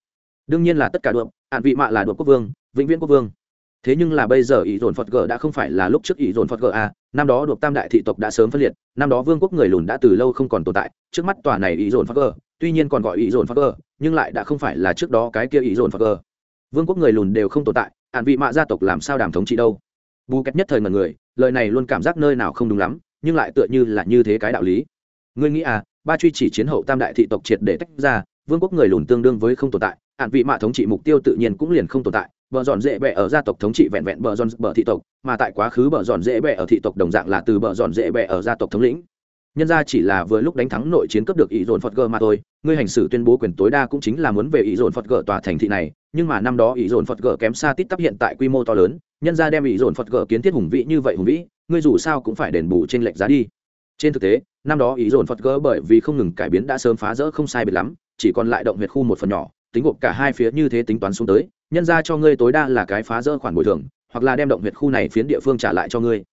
Đương nhiên là tất cả đượm an vị mạ là đượm quốc vương, vĩnh viễn quốc vương. Thế nhưng là bây giờ ý dồn phật gờ đã không phải là lúc trước ý dồn phật gờ a năm đó đượm tam đại thị tộc đã sớm phân liệt, năm đó vương quốc người lùn đã từ lâu không còn tồn tại, trước mắt tòa này ý dồn phật gờ, tuy nhiên còn gọi ý dồn phật gờ, nhưng lại đã không phải là trước đó cái kia ý dồn phật gờ. Vương quốc người lùn đều không tồn tại hạn vị mạ gia tộc làm sao đàm thống trị đâu? Bù kẹt nhất thời mật người, lời này luôn cảm giác nơi nào không đúng lắm, nhưng lại tựa như là như thế cái đạo lý. Ngươi nghĩ à ba truy chỉ chiến hậu tam đại thị tộc triệt để tách ra, vương quốc người lùn tương đương với không tồn tại hạn vị mạ thống trị mục tiêu tự nhiên cũng liền không tồn tại, bờ dọn dễ bẹ ở gia tộc thống trị vẹn vẹn bờ dọn bờ thị tộc, mà tại quá khứ bờ dọn dễ bẹ ở thị tộc đồng dạng là từ bờ dọn dễ bẹ ở gia tộc thống lĩnh nhân ra chỉ là vừa lúc đánh thắng nội chiến cấp được ý dồn phật gờ mà thôi, ngươi hành xử tuyên bố quyền tối đa cũng chính là muốn về ý dồn phật gờ tòa thành thị này, nhưng mà năm đó ý dồn phật gờ kém xa tít tắp hiện tại quy mô to lớn, nhân ra đem ý dồn phật gờ kiến thiết hùng vĩ như vậy hùng vĩ, ngươi dù sao cũng phải đền bù trên lệnh giá đi. Trên thực tế, năm đó ý dồn phật gờ bởi vì không ngừng cải biến đã sớm phá rỡ không sai biệt lắm, chỉ còn lại động huyệt khu một phần nhỏ, tính gộp cả hai phía như thế tính toán xuống tới, nhân ra cho ngươi tối đa là cái phá rỡ khoản bồi thường, hoặc là đem động huyệt khu này phiến địa phương trả lại cho ngươi.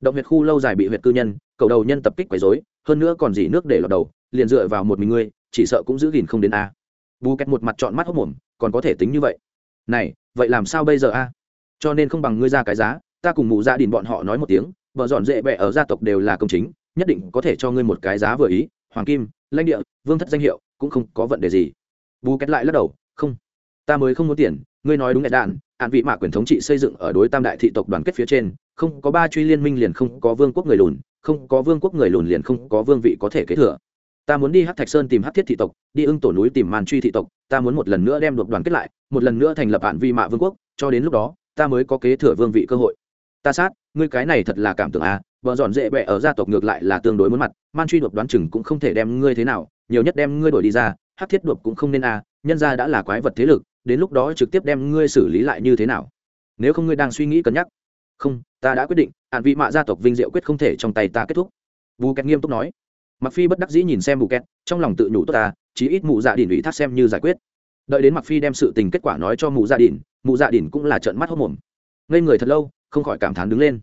Động huyệt khu lâu dài bị huyệt cư nhân, cầu đầu nhân tập kích quấy dối hơn nữa còn gì nước để lọt đầu, liền dựa vào một mình ngươi, chỉ sợ cũng giữ gìn không đến a. Bù kẹt một mặt chọn mắt hốc mồm còn có thể tính như vậy? Này, vậy làm sao bây giờ a? Cho nên không bằng ngươi ra cái giá, ta cùng mụ dạ gia đình bọn họ nói một tiếng, vợ dọn dễ bẹ ở gia tộc đều là công chính, nhất định có thể cho ngươi một cái giá vừa ý, hoàng kim, lãnh địa, vương thất danh hiệu, cũng không có vấn đề gì. Bù kết lại lắc đầu, không, ta mới không muốn tiền, ngươi nói đúng nghệ đạn, hạn vị mạ quyền thống trị xây dựng ở đối tam đại thị tộc đoàn kết phía trên, không có ba truy liên minh liền không có vương quốc người lùn không có vương quốc người lùn liền không có vương vị có thể kế thừa. Ta muốn đi hát thạch sơn tìm hát thiết thị tộc, đi ưng tổ núi tìm màn truy thị tộc, ta muốn một lần nữa đem đột đoàn kết lại, một lần nữa thành lập hạn vi mạ vương quốc, cho đến lúc đó, ta mới có kế thừa vương vị cơ hội. Ta sát, ngươi cái này thật là cảm tưởng à vợ dọn dễ bẹ ở gia tộc ngược lại là tương đối muốn mặt man truy đột đoán chừng cũng không thể đem ngươi thế nào, nhiều nhất đem ngươi đổi đi ra hát thiết đột cũng không nên à nhân ra đã là quái vật thế lực, đến lúc đó trực tiếp đem ngươi xử lý lại như thế nào. Nếu không ngươi đang suy nghĩ cân nhắc không, ta đã quyết định hạn vị mạ gia tộc vinh diệu quyết không thể trong tay ta kết thúc. Bù kẹt nghiêm túc nói. Mặc phi bất đắc dĩ nhìn xem bù kẹt, trong lòng tự nhủ tốt ta, chí ít mụ dạ đỉnh ủy thác xem như giải quyết. Đợi đến mặc phi đem sự tình kết quả nói cho mụ dạ đỉnh, mụ dạ đỉnh cũng là trợn mắt hốt mồm. Ngây người thật lâu, không khỏi cảm thán đứng lên.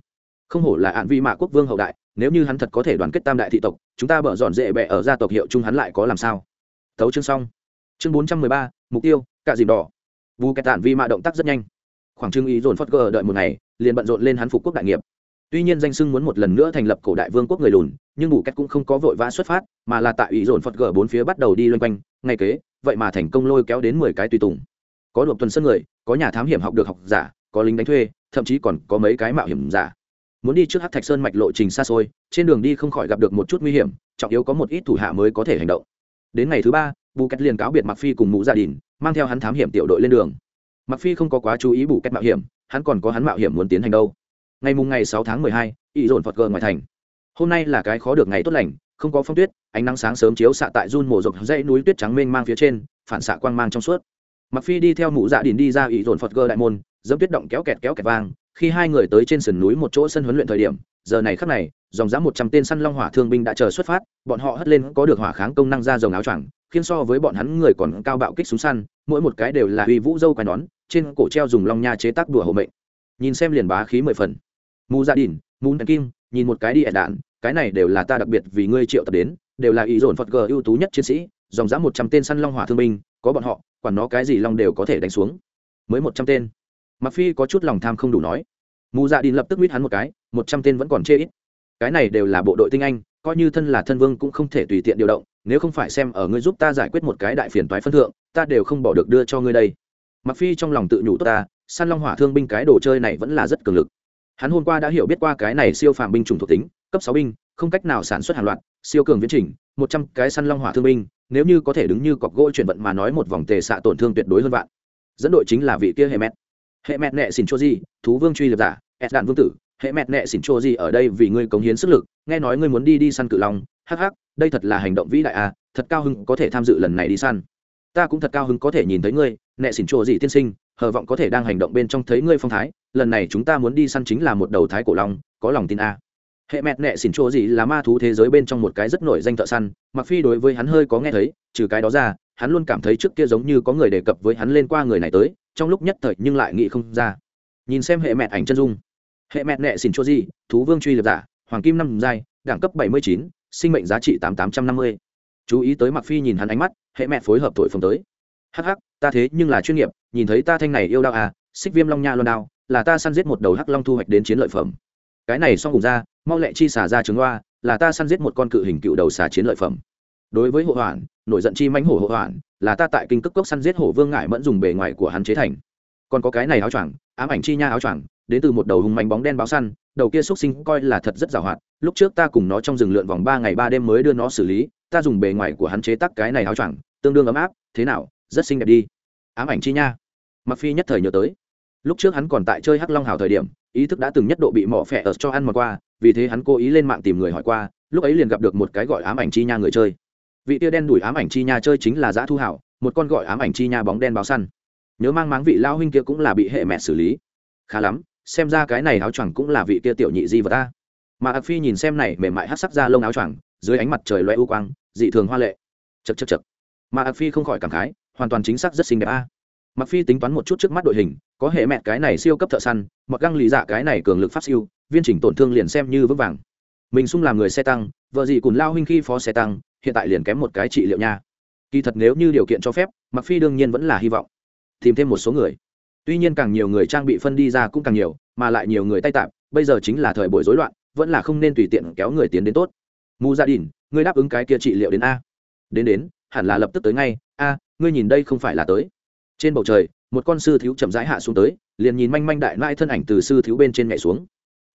Không hổ là hạn vị mạ quốc vương hậu đại, nếu như hắn thật có thể đoàn kết tam đại thị tộc, chúng ta bở dọn dễ bẹ ở gia tộc hiệu chung hắn lại có làm sao? Thấu chương xong. Chương bốn trăm mười ba, mục tiêu cạ dìm đỏ. Bù kẹt tản vi mạ động tác rất nhanh. Khoảng trưng ý dồn phất gờ đợi một ngày liền bận rộn lên hắn phục quốc đại nghiệp. Tuy nhiên danh sưng muốn một lần nữa thành lập cổ đại vương quốc người lùn, nhưng bù cách cũng không có vội vã xuất phát, mà là tại ủy dồn phật gở bốn phía bắt đầu đi loanh quanh, ngay kế, vậy mà thành công lôi kéo đến mười cái tùy tùng. Có đột tuần sân người, có nhà thám hiểm học được học giả, có lính đánh thuê, thậm chí còn có mấy cái mạo hiểm giả. Muốn đi trước hát thạch sơn mạch lộ trình xa xôi, trên đường đi không khỏi gặp được một chút nguy hiểm, trọng yếu có một ít thủ hạ mới có thể hành động. Đến ngày thứ ba, bù két liền cáo biệt mặc phi cùng mũ gia đình, mang theo hắn thám hiểm tiểu đội lên đường mặc phi không có quá chú ý bù kết mạo hiểm, hắn còn có hắn mạo hiểm muốn tiến hành đâu. Ngày mùng ngày sáu tháng mười hai ý dồn phật gờ ngoài thành. Hôm nay là cái khó được ngày tốt lành, không có phong tuyết, ánh nắng sáng sớm chiếu xạ tại run mổ rộng dãy núi tuyết trắng mênh mang phía trên, phản xạ quang mang trong suốt. Mặc phi đi theo mụ dạ đình đi ra ý dồn phật gờ đại môn, dẫm tuyết động kéo kẹt kéo kẹt vang, khi hai người tới trên sườn núi một chỗ sân huấn luyện thời điểm, giờ này khắc này, dòng dã một trăm tên săn long hỏa thương binh đã chờ xuất phát, bọn họ hất lên có được hỏa kháng công năng ra dòng áo choàng, khiến so với bọn hắn người còn cao bạo kích súng săn, mỗi một cái đều là uy vũ dâu quai nón trên cổ treo dùng long nha chế tác đùa hộ mệnh. Nhìn xem liền bá khí mười phần. Mù dạ gia đình mù kim, nhìn một cái đi ẻ đạn, cái này đều là ta đặc biệt vì ngươi triệu tập đến, đều là ý dồn phật gờ ưu tú nhất chiến sĩ, dòng dã một trăm tên săn long hỏa thương binh, có bọn họ, quản nó cái gì long đều có thể đánh xuống. Mới một trăm tên. Mặc phi có chút lòng tham không đủ nói. Mù dạ đình lập tức mít hắn một cái, một trăm tên vẫn còn chê ít. Cái này đều là bộ đội tinh anh, coi như thân là thân vương cũng không thể tùy tiện điều động, nếu không phải xem ở ngươi giúp ta giải quyết một cái đại phiền toái phân thượng, ta đều không bỏ được đưa cho ngươi đây mặc phi trong lòng tự nhủ tốt ta, săn long hỏa thương binh cái đồ chơi này vẫn là rất cường lực. Hắn hôm qua đã hiểu biết qua cái này siêu phàm binh chủng thuộc tính, cấp sáu binh, không cách nào sản xuất hàng loạt, siêu cường viễn trình, một trăm cái săn long hỏa thương binh, nếu như có thể đứng như cọc gỗ chuyển vận mà nói một vòng tề xạ tổn thương tuyệt đối hơn vạn. Dẫn đội chính là vị kia hệ mẹt hệ mẹt nẹ xỉn chô di, thú vương truy lập giả ép đạn vương tử. Hệ mẹt nẹ xỉn chô gì ở đây vì ngươi cống hiến sức lực, nghe nói ngươi muốn đi đi săn cự long. Hắc hắc, đây thật là hành động vĩ đại à thật cao hứng có thể tham dự lần này đi săn. Ta cũng thật cao hứng có thể nhìn thấy ngươi nệ xỉn chô dị tiên sinh hờ vọng có thể đang hành động bên trong thấy ngươi phong thái lần này chúng ta muốn đi săn chính là một đầu thái cổ long có lòng tin a. Hệ mẹt nệ xỉn chô gì là ma thú thế giới bên trong một cái rất nổi danh thợ săn mặc phi đối với hắn hơi có nghe thấy trừ cái đó ra hắn luôn cảm thấy trước kia giống như có người đề cập với hắn lên qua người này tới trong lúc nhất thời nhưng lại nghĩ không ra. Nhìn xem hệ mẹt ảnh chân dung. Hệ mẹt nệ xỉn chô gì thú vương truy lập giả hoàng kim năm giai đẳng cấp 79, sinh mệnh giá trị tám tám trăm năm mươi. Chú ý tới mặc phi nhìn hắn ánh mắt hệ mẹ phối hợp thổi phồng tới hắc hắc, ta thế nhưng là chuyên nghiệp, nhìn thấy ta thanh này yêu đao à xích viêm long nha luôn đao, là ta săn giết một đầu hắc long thu hoạch đến chiến lợi phẩm. Cái này xong cùng ra, mau lẹ chi xả ra trứng loa là ta săn giết một con cự hình cựu đầu xả chiến lợi phẩm. Đối với hộ hoạn, nổi giận chi mãnh hổ hộ hoạn, là ta tại kinh cước cốc săn giết hổ vương ngải mẫn dùng bề ngoài của hắn chế thành. Còn có cái này áo choàng, ám ảnh chi nha áo choàng, đến từ một đầu hùng mạnh bóng đen báo săn, đầu kia xuất sinh coi là thật rất giàu hoạt lúc trước ta cùng nó trong rừng lượn vòng ba ngày ba đêm mới đưa nó xử lý, ta dùng bề ngoài của hắn chế tắc cái này áo choàng, tương đương ấm áp, thế nào? Rất xinh đẹp đi. Ám ảnh chi nha. Mặc phi nhất thời nhớ tới. Lúc trước hắn còn tại chơi hắc long hào thời điểm, ý thức đã từng nhất độ bị mỏ phẹ ở cho ăn mà qua, vì thế hắn cố ý lên mạng tìm người hỏi qua, lúc ấy liền gặp được một cái gọi ám ảnh chi nha người chơi. Vị tia đen đuổi ám ảnh chi nha chơi chính là giã thu hảo, một con gọi ám ảnh chi nha bóng đen báo săn. Nhớ mang máng vị lao huynh kia cũng là bị hệ mẹ xử lý. Khá lắm, xem ra cái này áo choàng cũng là vị kia tiểu nhị di vật ta. Mà ạc phi nhìn xem này, mềm mại hát sắc ra lông áo choàng, dưới ánh mặt trời loe u quang, dị thường hoa lệ. Chật chật chật mà ạc phi không khỏi cảm khái hoàn toàn chính xác rất xinh đẹp a. Mặc phi tính toán một chút trước mắt đội hình, có hệ mẹ cái này siêu cấp thợ săn, mặc găng lý dạ cái này cường lực pháp siêu, viên chỉnh tổn thương liền xem như vững vàng. Mình sung làm người xe tăng, vợ gì cùng lao huynh khi phó xe tăng, hiện tại liền kém một cái trị liệu nha. Kỳ thật nếu như điều kiện cho phép mặc phi đương nhiên vẫn là hy vọng tìm thêm một số người. Tuy nhiên càng nhiều người trang bị phân đi ra cũng càng nhiều, mà lại nhiều người tay tạm bây giờ chính là thời buổi rối loạn, vẫn là không nên tùy tiện kéo người tiến đến tốt. Mù dạ gia đình ngươi đáp ứng cái kia trị liệu đến a? Đến đến, hẳn là lập tức tới ngay. A ngươi nhìn đây không phải là tới. Trên bầu trời, một con sư thiếu chậm rãi hạ xuống tới, liền nhìn manh manh đại mãi thân ảnh từ sư thiếu bên trên nhảy xuống.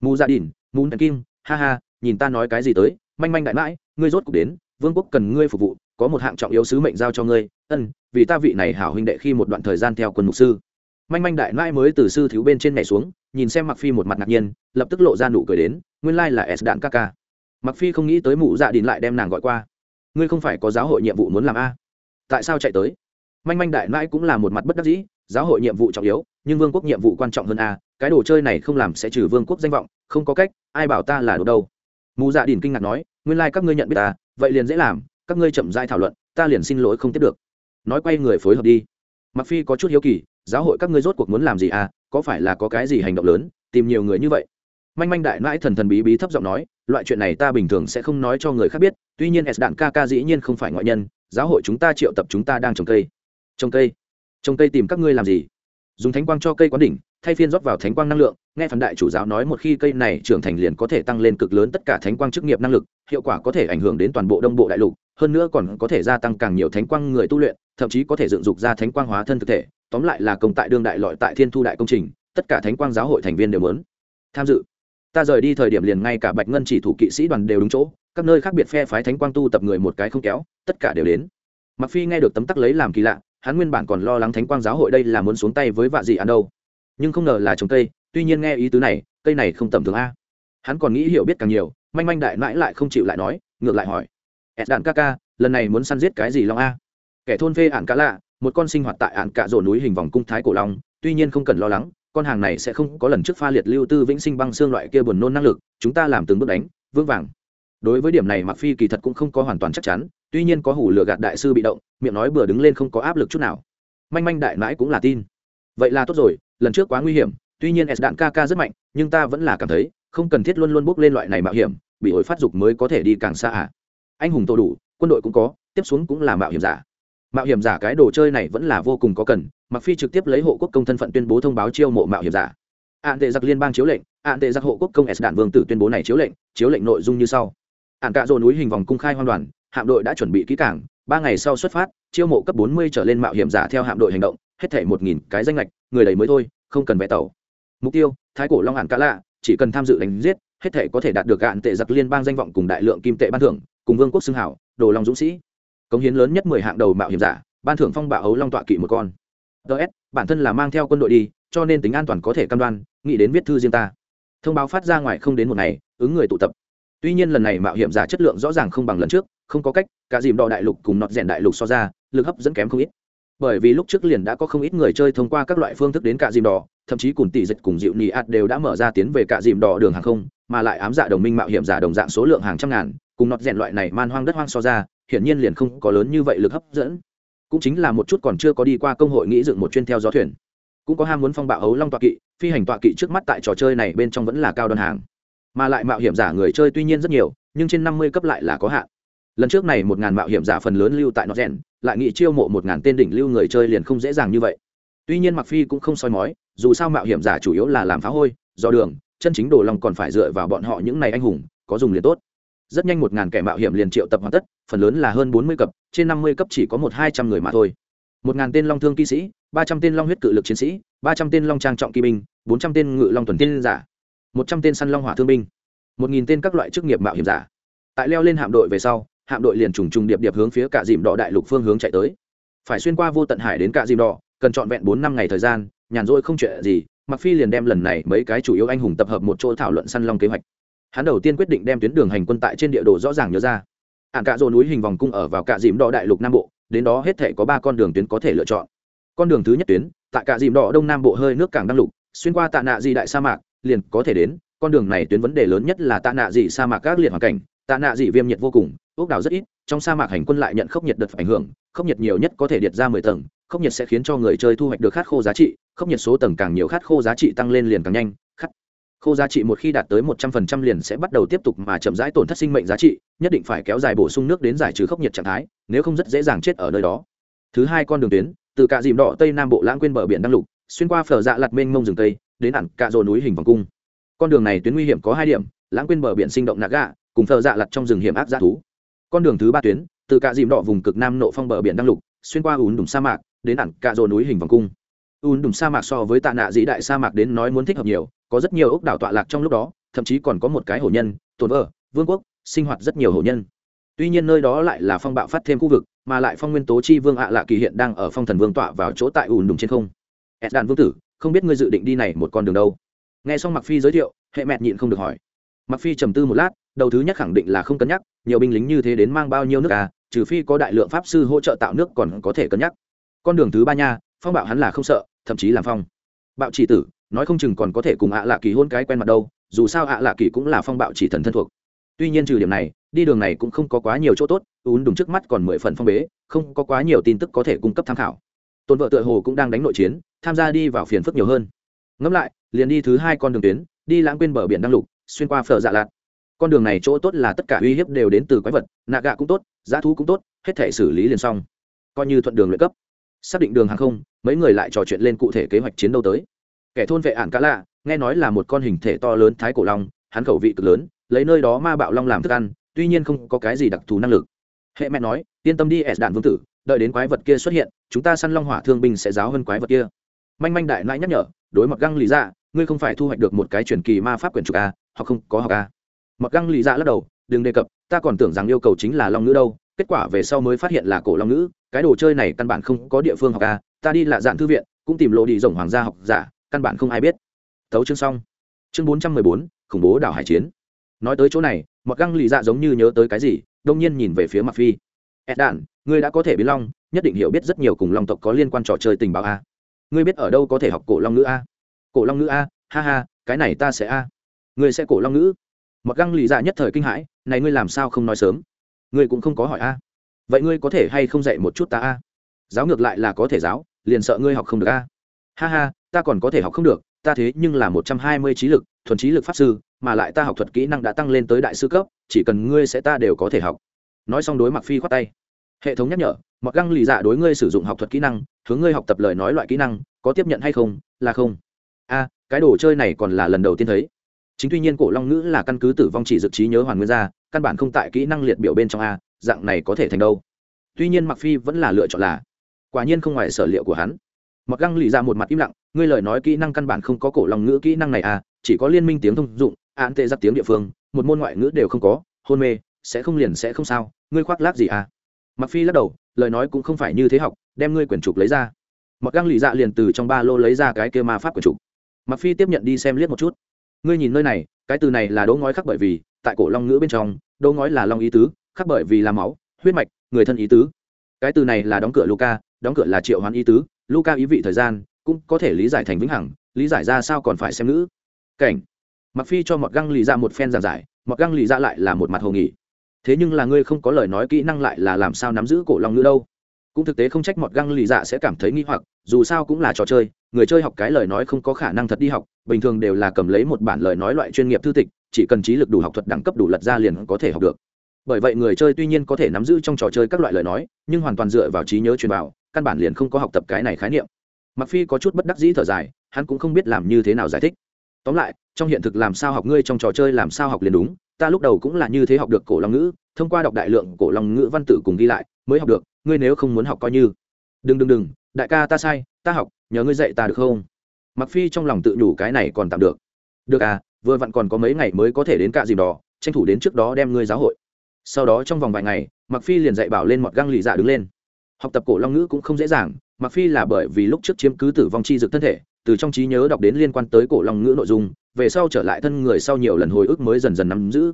Mù dạ gia đình mù kim, ha ha, nhìn ta nói cái gì tới, manh manh đại mãi ngươi rốt cuộc đến, vương quốc cần ngươi phục vụ, có một hạng trọng yếu sứ mệnh giao cho ngươi, ân, vì ta vị này hảo huynh đệ khi một đoạn thời gian theo quân mục sư. Manh manh đại mãi mới từ sư thiếu bên trên nhảy xuống, nhìn xem mặc phi một mặt ngạc nhiên, lập tức lộ ra nụ cười đến, nguyên lai là s đạn ca ca. Mặc phi không nghĩ tới mụ dạ đình lại đem nàng gọi qua. Ngươi không phải có giáo hội nhiệm vụ muốn làm a? Tại sao chạy tới? Manh manh đại nãi cũng là một mặt bất đắc dĩ, giáo hội nhiệm vụ trọng yếu, nhưng vương quốc nhiệm vụ quan trọng hơn a, cái đồ chơi này không làm sẽ trừ vương quốc danh vọng, không có cách, ai bảo ta là đồ đâu? Mù dạ đình kinh ngạc nói, nguyên lai các ngươi nhận biết ta, vậy liền dễ làm, các ngươi chậm dai thảo luận, ta liền xin lỗi không tiếp được. Nói quay người phối hợp đi. Mặc phi có chút hiếu kỳ, giáo hội các ngươi rốt cuộc muốn làm gì à có phải là có cái gì hành động lớn, tìm nhiều người như vậy? Manh manh đại mãi thần thần bí bí thấp giọng nói, loại chuyện này ta bình thường sẽ không nói cho người khác biết, tuy nhiên s đạn ca ca dĩ nhiên không phải ngoại nhân giáo hội chúng ta triệu tập chúng ta đang trồng cây. Trồng cây? Trồng cây tìm các ngươi làm gì? Dùng thánh quang cho cây quán đỉnh, thay phiên rót vào thánh quang năng lượng, nghe phần đại chủ giáo nói một khi cây này trưởng thành liền có thể tăng lên cực lớn tất cả thánh quang chức nghiệp năng lực, hiệu quả có thể ảnh hưởng đến toàn bộ đông bộ đại lục, hơn nữa còn có thể gia tăng càng nhiều thánh quang người tu luyện, thậm chí có thể dựng dục ra thánh quang hóa thân thực thể, tóm lại là công tại đương đại lọi tại thiên thu đại công trình, tất cả thánh quang giáo hội thành viên đều muốn tham dự ta rời đi thời điểm liền ngay cả bạch ngân chỉ thủ kỵ sĩ đoàn đều đúng chỗ, các nơi khác biệt phe phái thánh quang tu tập người một cái không kéo, tất cả đều đến. Mặc phi nghe được tấm tắc lấy làm kỳ lạ, hắn nguyên bản còn lo lắng thánh quang giáo hội đây là muốn xuống tay với vạ dị ăn đâu. Nhưng không ngờ là trồng cây, tuy nhiên nghe ý tứ này, cây này không tầm thường a. Hắn còn nghĩ hiểu biết càng nhiều, manh manh đại mãi lại không chịu lại nói, ngược lại hỏi ẹt đạn ca ca, lần này muốn săn giết cái gì long a? Kẻ thôn phê ạn cá lạ, một con sinh hoạt tại ạn cạ rổ núi hình vòng cung thái cổ long, tuy nhiên không cần lo lắng con hàng này sẽ không có lần trước pha liệt lưu tư vĩnh sinh băng xương loại kia buồn nôn năng lực, chúng ta làm từng bước đánh, vững vàng. Đối với điểm này mặc phi kỳ thật cũng không có hoàn toàn chắc chắn, tuy nhiên có hủ lừa gạt đại sư bị động, miệng nói bừa đứng lên không có áp lực chút nào. Manh manh đại mãi cũng là tin. Vậy là tốt rồi, lần trước quá nguy hiểm, tuy nhiên s đạn kk rất mạnh, nhưng ta vẫn là cảm thấy, không cần thiết luôn luôn bước lên loại này mạo hiểm, bị ổi phát dục mới có thể đi càng xa à. Anh hùng tổ đủ, quân đội cũng có, tiếp xuống cũng là mạo hiểm giả mạo hiểm giả cái đồ chơi này vẫn là vô cùng có cần mặc phi trực tiếp lấy hộ quốc công thân phận tuyên bố thông báo chiêu mộ mạo hiểm giả. Ạn tệ giặc liên bang chiếu lệnh ạn tệ giặc hộ quốc công s đạn vương tử tuyên bố này chiếu lệnh chiếu lệnh nội dung như sau. Ạn cạ rồ núi hình vòng cung khai hoan đoàn, hạm đội đã chuẩn bị kỹ cảng ba ngày sau xuất phát, chiêu mộ cấp 40 trở lên mạo hiểm giả theo hạm đội hành động, hết thể một nghìn cái danh lệch người đầy mới thôi, không cần vẽ tàu. Mục tiêu, thái cổ long ạn cá lạ, chỉ cần tham dự đánh giết, hết thể có thể đạt được ạn tệ giặc liên bang danh vọng cùng đại lượng kim tệ ban thưởng, cùng vương quốc xưng hảo, đồ long dũng sĩ cống hiến lớn nhất mười hạng đầu mạo hiểm giả, ban thưởng phong bạo ấu long tọa kỵ một con. Ts bản thân là mang theo quân đội đi, cho nên tính an toàn có thể cam đoan, nghĩ đến viết thư riêng ta. Thông báo phát ra ngoài không đến một ngày, ứng người tụ tập. Tuy nhiên lần này mạo hiểm giả chất lượng rõ ràng không bằng lần trước, không có cách, cả dìm đỏ đại lục cùng nọt rèn đại lục so ra, lực hấp dẫn kém không ít. Bởi vì lúc trước liền đã có không ít người chơi thông qua các loại phương thức đến cả dìm đỏ, thậm chí cùng tỷ dịch cùng dịu nhị ạt đều đã mở ra tiến về cả dìm đỏ đường hàng không, mà lại ám dạ đồng minh mạo hiểm giả đồng dạng số lượng hàng trăm ngàn, cùng nọt rèn loại này man hoang đất hoang so ra hiển nhiên liền không có lớn như vậy lực hấp dẫn. Cũng chính là một chút còn chưa có đi qua công hội nghĩ dựng một chuyên theo gió thuyền. Cũng có ham muốn phong bạo hấu long tọa kỵ, phi hành tọa kỵ trước mắt tại trò chơi này bên trong vẫn là cao đơn hàng. Mà lại mạo hiểm giả người chơi tuy nhiên rất nhiều, nhưng trên năm mươi cấp lại là có hạn. Lần trước này một ngàn mạo hiểm giả phần lớn lưu tại nó rèn, lại nghĩ chiêu mộ một ngàn tên đỉnh lưu người chơi liền không dễ dàng như vậy. Tuy nhiên mặc phi cũng không soi mói, dù sao mạo hiểm giả chủ yếu là làm phá hôi, do đường, chân chính đồ lòng còn phải dựa vào bọn họ những này anh hùng, có dùng liền tốt rất nhanh một ngàn kẻ mạo hiểm liền triệu tập hoàn tất, phần lớn là hơn bốn mươi cấp, trên năm mươi cấp chỉ có một hai trăm người mà thôi. Một ngàn tên long thương kỵ sĩ, ba trăm tên long huyết cự lực chiến sĩ, ba trăm tên long trang trọng kỵ binh, bốn trăm tên ngự long tuần tiên giả, một trăm tên săn long hỏa thương binh, một nghìn tên các loại chức nghiệp mạo hiểm giả. Tại leo lên hạm đội về sau, hạm đội liền trùng trùng điệp điệp hướng phía cả dìm đỏ đại lục phương hướng chạy tới. Phải xuyên qua vô tận hải đến cả dìm đỏ, cần trọn vẹn bốn năm ngày thời gian, nhàn rỗi không chuyện gì mặc phi liền đem lần này mấy cái chủ yếu anh hùng tập hợp một chỗ thảo luận săn long kế hoạch hắn đầu tiên quyết định đem tuyến đường hành quân tại trên địa đồ rõ ràng nhớ ra. Ạn cạ rỗ núi hình vòng cung ở vào cạ dìm đỏ đại lục nam bộ, đến đó hết thể có ba con đường tuyến có thể lựa chọn. Con đường thứ nhất tuyến, tại cạ dìm đỏ đông nam bộ hơi nước cảng đăng lục, xuyên qua tạ nạ dị đại sa mạc, liền có thể đến, con đường này tuyến vấn đề lớn nhất là tạ nạ dị sa mạc các liệt hoàn cảnh, tạ nạ dị viêm nhiệt vô cùng, ốc đảo rất ít, trong sa mạc hành quân lại nhận khốc nhiệt đợt ảnh hưởng, khốc nhiệt nhiều nhất có thể điệt ra mười tầng, khốc nhiệt sẽ khiến cho người chơi thu hoạch được khát khô giá trị, khốc nhiệt số tầng càng nhiều khát khô giá trị tăng lên liền càng nhanh khô giá trị một khi đạt tới một trăm phần trăm liền sẽ bắt đầu tiếp tục mà chậm rãi tổn thất sinh mệnh giá trị, nhất định phải kéo dài bổ sung nước đến giải trừ khốc nhiệt trạng thái, nếu không rất dễ dàng chết ở nơi đó. Thứ hai con đường tuyến, từ cạ dìm đỏ tây nam bộ lãng quên bờ biển đăng lục, xuyên qua phở dạ lặt mênh mông rừng tây, đến ẩn cạ rồ núi hình vòng cung. Con đường này tuyến nguy hiểm có hai điểm, lãng quên bờ biển sinh động nạ gà cùng phở dạ lặt trong rừng hiểm ác dã thú. Con đường thứ ba tuyến, từ cạ dìm đỏ vùng cực nam nộ phong bờ biển đăng lục, xuyên qua ùn đùng sa mạc, đến ẩn cạ rồ núi hình vòng cung un đùm sa mạc so với tạ nạ dĩ đại sa mạc đến nói muốn thích hợp nhiều, có rất nhiều ốc đảo tọa lạc trong lúc đó, thậm chí còn có một cái hổ nhân, tồn vợ vương quốc, sinh hoạt rất nhiều hổ nhân. Tuy nhiên nơi đó lại là phong bạo phát thêm khu vực, mà lại phong nguyên tố chi vương ạ lạ kỳ hiện đang ở phong thần vương tọa vào chỗ tại ùn đùm trên không. Ed đàn vương tử, không biết ngươi dự định đi này một con đường đâu. Nghe xong mặc phi giới thiệu, hệ mẹt nhịn không được hỏi. Mặc phi trầm tư một lát, đầu thứ nhất khẳng định là không cân nhắc, nhiều binh lính như thế đến mang bao nhiêu nước à trừ phi có đại lượng pháp sư hỗ trợ tạo nước còn có thể cân nhắc. Con đường thứ ba nha phong bạo hắn là không sợ, thậm chí làm phong. Bạo chỉ tử, nói không chừng còn có thể cùng ạ lạ kỳ hôn cái quen mặt đâu, dù sao ạ lạ kỳ cũng là phong bạo chỉ thần thân thuộc. Tuy nhiên trừ điểm này, đi đường này cũng không có quá nhiều chỗ tốt, ún đúng trước mắt còn mười phần phong bế, không có quá nhiều tin tức có thể cung cấp tham khảo. Tôn vợ tựa hồ cũng đang đánh nội chiến, tham gia đi vào phiền phức nhiều hơn. Ngẫm lại, liền đi thứ hai con đường tuyến, đi lãng quên bờ biển đăng lục, xuyên qua phở dạ lạt. Con đường này chỗ tốt là tất cả uy hiếp đều đến từ quái vật, nạ gạ cũng tốt giá thú cũng tốt, hết thể xử lý liền xong. Coi như thuận đường luyện cấp xác định đường hàng không, mấy người lại trò chuyện lên cụ thể kế hoạch chiến đấu tới. Kẻ thôn vệ ản cá lạ, nghe nói là một con hình thể to lớn thái cổ long, hắn khẩu vị cực lớn, lấy nơi đó ma bạo long làm thức ăn, tuy nhiên không có cái gì đặc thù năng lực. Hệ mẹ nói, yên tâm đi ẻ đạn vương tử, đợi đến quái vật kia xuất hiện, chúng ta săn long hỏa thương binh sẽ giáo hơn quái vật kia. Manh manh đại nãi nhắc nhở, đối mặt găng lý dạ ngươi không phải thu hoạch được một cái truyền kỳ ma pháp quyển trục a hoặc không có học à? a mặc găng lý dạ lắc đầu, đừng đề cập, ta còn tưởng rằng yêu cầu chính là long nữ đâu kết quả về sau mới phát hiện là cổ long nữ cái đồ chơi này căn bản không có địa phương học ca ta đi là dạng thư viện, cũng tìm lộ đi rồng hoàng gia học giả, căn bản không ai biết. Thấu chương xong. Chương bốn trăm mười bốn, khủng bố đảo hải chiến. Nói tới chỗ này mặc găng lì dạ giống như nhớ tới cái gì, đông nhiên nhìn về phía mặc phi. Ed đạn, ngươi đã có thể biến long, nhất định hiểu biết rất nhiều cùng long tộc có liên quan trò chơi tình báo a ngươi biết ở đâu có thể học cổ long nữ a à? cổ long nữ a ha ha, cái này ta sẽ a ngươi sẽ cổ long nữ. mặc găng lì dạ nhất thời kinh hãi, này ngươi làm sao không nói sớm? Ngươi cũng không có hỏi a. Vậy ngươi có thể hay không dạy một chút ta a? Giáo ngược lại là có thể giáo, liền sợ ngươi học không được a. Ha ha, ta còn có thể học không được, ta thế nhưng là một trăm hai mươi trí lực, thuần trí lực pháp sư, mà lại ta học thuật kỹ năng đã tăng lên tới đại sư cấp, chỉ cần ngươi sẽ ta đều có thể học. Nói xong đối mặc phi khoát tay. Hệ thống nhắc nhở mặc găng lì dạ đối ngươi sử dụng học thuật kỹ năng, hướng ngươi học tập lời nói loại kỹ năng, có tiếp nhận hay không, là không. A, cái đồ chơi này còn là lần đầu tiên thấy. Chính tuy nhiên cổ long ngữ là căn cứ tử vong chỉ dự trí nhớ hoàn nguyên ra căn bản không tại kỹ năng liệt biểu bên trong a, dạng này có thể thành đâu? Tuy nhiên mặc phi vẫn là lựa chọn là. Quả nhiên không ngoài sở liệu của hắn. Mặc găng lì ra một mặt im lặng, ngươi lời nói kỹ năng căn bản không có cổ lòng ngữ kỹ năng này à chỉ có liên minh tiếng thông dụng, án tệ giặc tiếng địa phương, một môn ngoại ngữ đều không có, hôn mê, sẽ không liền sẽ không sao, ngươi khoác lác gì à? Mặc phi lắc đầu, lời nói cũng không phải như thế học, đem ngươi quyển trục lấy ra. Mặc găng lì dạ liền từ trong ba lô lấy ra cái kia ma pháp quyển trục. Mặc phi tiếp nhận đi xem liếc một chút. Ngươi nhìn nơi này, cái từ này là đỗ ngói khắc bởi vì tại cổ long ngữ bên trong đỗ ngói là long ý tứ khắc bởi vì là máu, huyết mạch, người thân ý tứ. Cái từ này là đóng cửa luca, đóng cửa là triệu hoán ý tứ. Luca ý vị thời gian, cũng có thể lý giải thành vĩnh hằng, lý giải ra sao còn phải xem ngữ. Cảnh. Mặc phi cho mọt găng lì ra một phen giảng giải, mọt găng lì ra lại là một mặt hồ nghỉ. Thế nhưng là ngươi không có lời nói kỹ năng lại là làm sao nắm giữ cổ long ngữ đâu. Cũng thực tế không trách mọt găng lì dạ sẽ cảm thấy nghi hoặc, dù sao cũng là trò chơi, người chơi học cái lời nói không có khả năng thật đi học, bình thường đều là cầm lấy một bản lời nói loại chuyên nghiệp thư tịch chỉ cần trí lực đủ học thuật đẳng cấp đủ lật ra liền có thể học được. Bởi vậy người chơi tuy nhiên có thể nắm giữ trong trò chơi các loại lời nói, nhưng hoàn toàn dựa vào trí nhớ truyền vào căn bản liền không có học tập cái này khái niệm. Mặc phi có chút bất đắc dĩ thở dài, hắn cũng không biết làm như thế nào giải thích. Tóm lại, trong hiện thực làm sao học ngươi trong trò chơi làm sao học liền đúng, ta lúc đầu cũng là như thế học được cổ long ngữ, thông qua đọc đại lượng cổ long ngữ văn tự cùng ghi lại, mới học được, ngươi nếu không muốn học coi như. Đừng đừng đừng, đại ca ta sai, ta học, nhờ ngươi dạy ta được không? Mặc phi trong lòng tự nhủ cái này còn tạm được. Được à vừa vặn còn có mấy ngày mới có thể đến cạ dìm đỏ, tranh thủ đến trước đó đem ngươi giáo hội. Sau đó trong vòng vài ngày mặc phi liền dạy bảo lên một găng lì dạ đứng lên. Học tập cổ long ngữ cũng không dễ dàng mặc phi là bởi vì lúc trước chiếm cứ tử vong chi dực thân thể, từ trong trí nhớ đọc đến liên quan tới cổ long ngữ nội dung, về sau trở lại thân người sau nhiều lần hồi ức mới dần dần nắm giữ.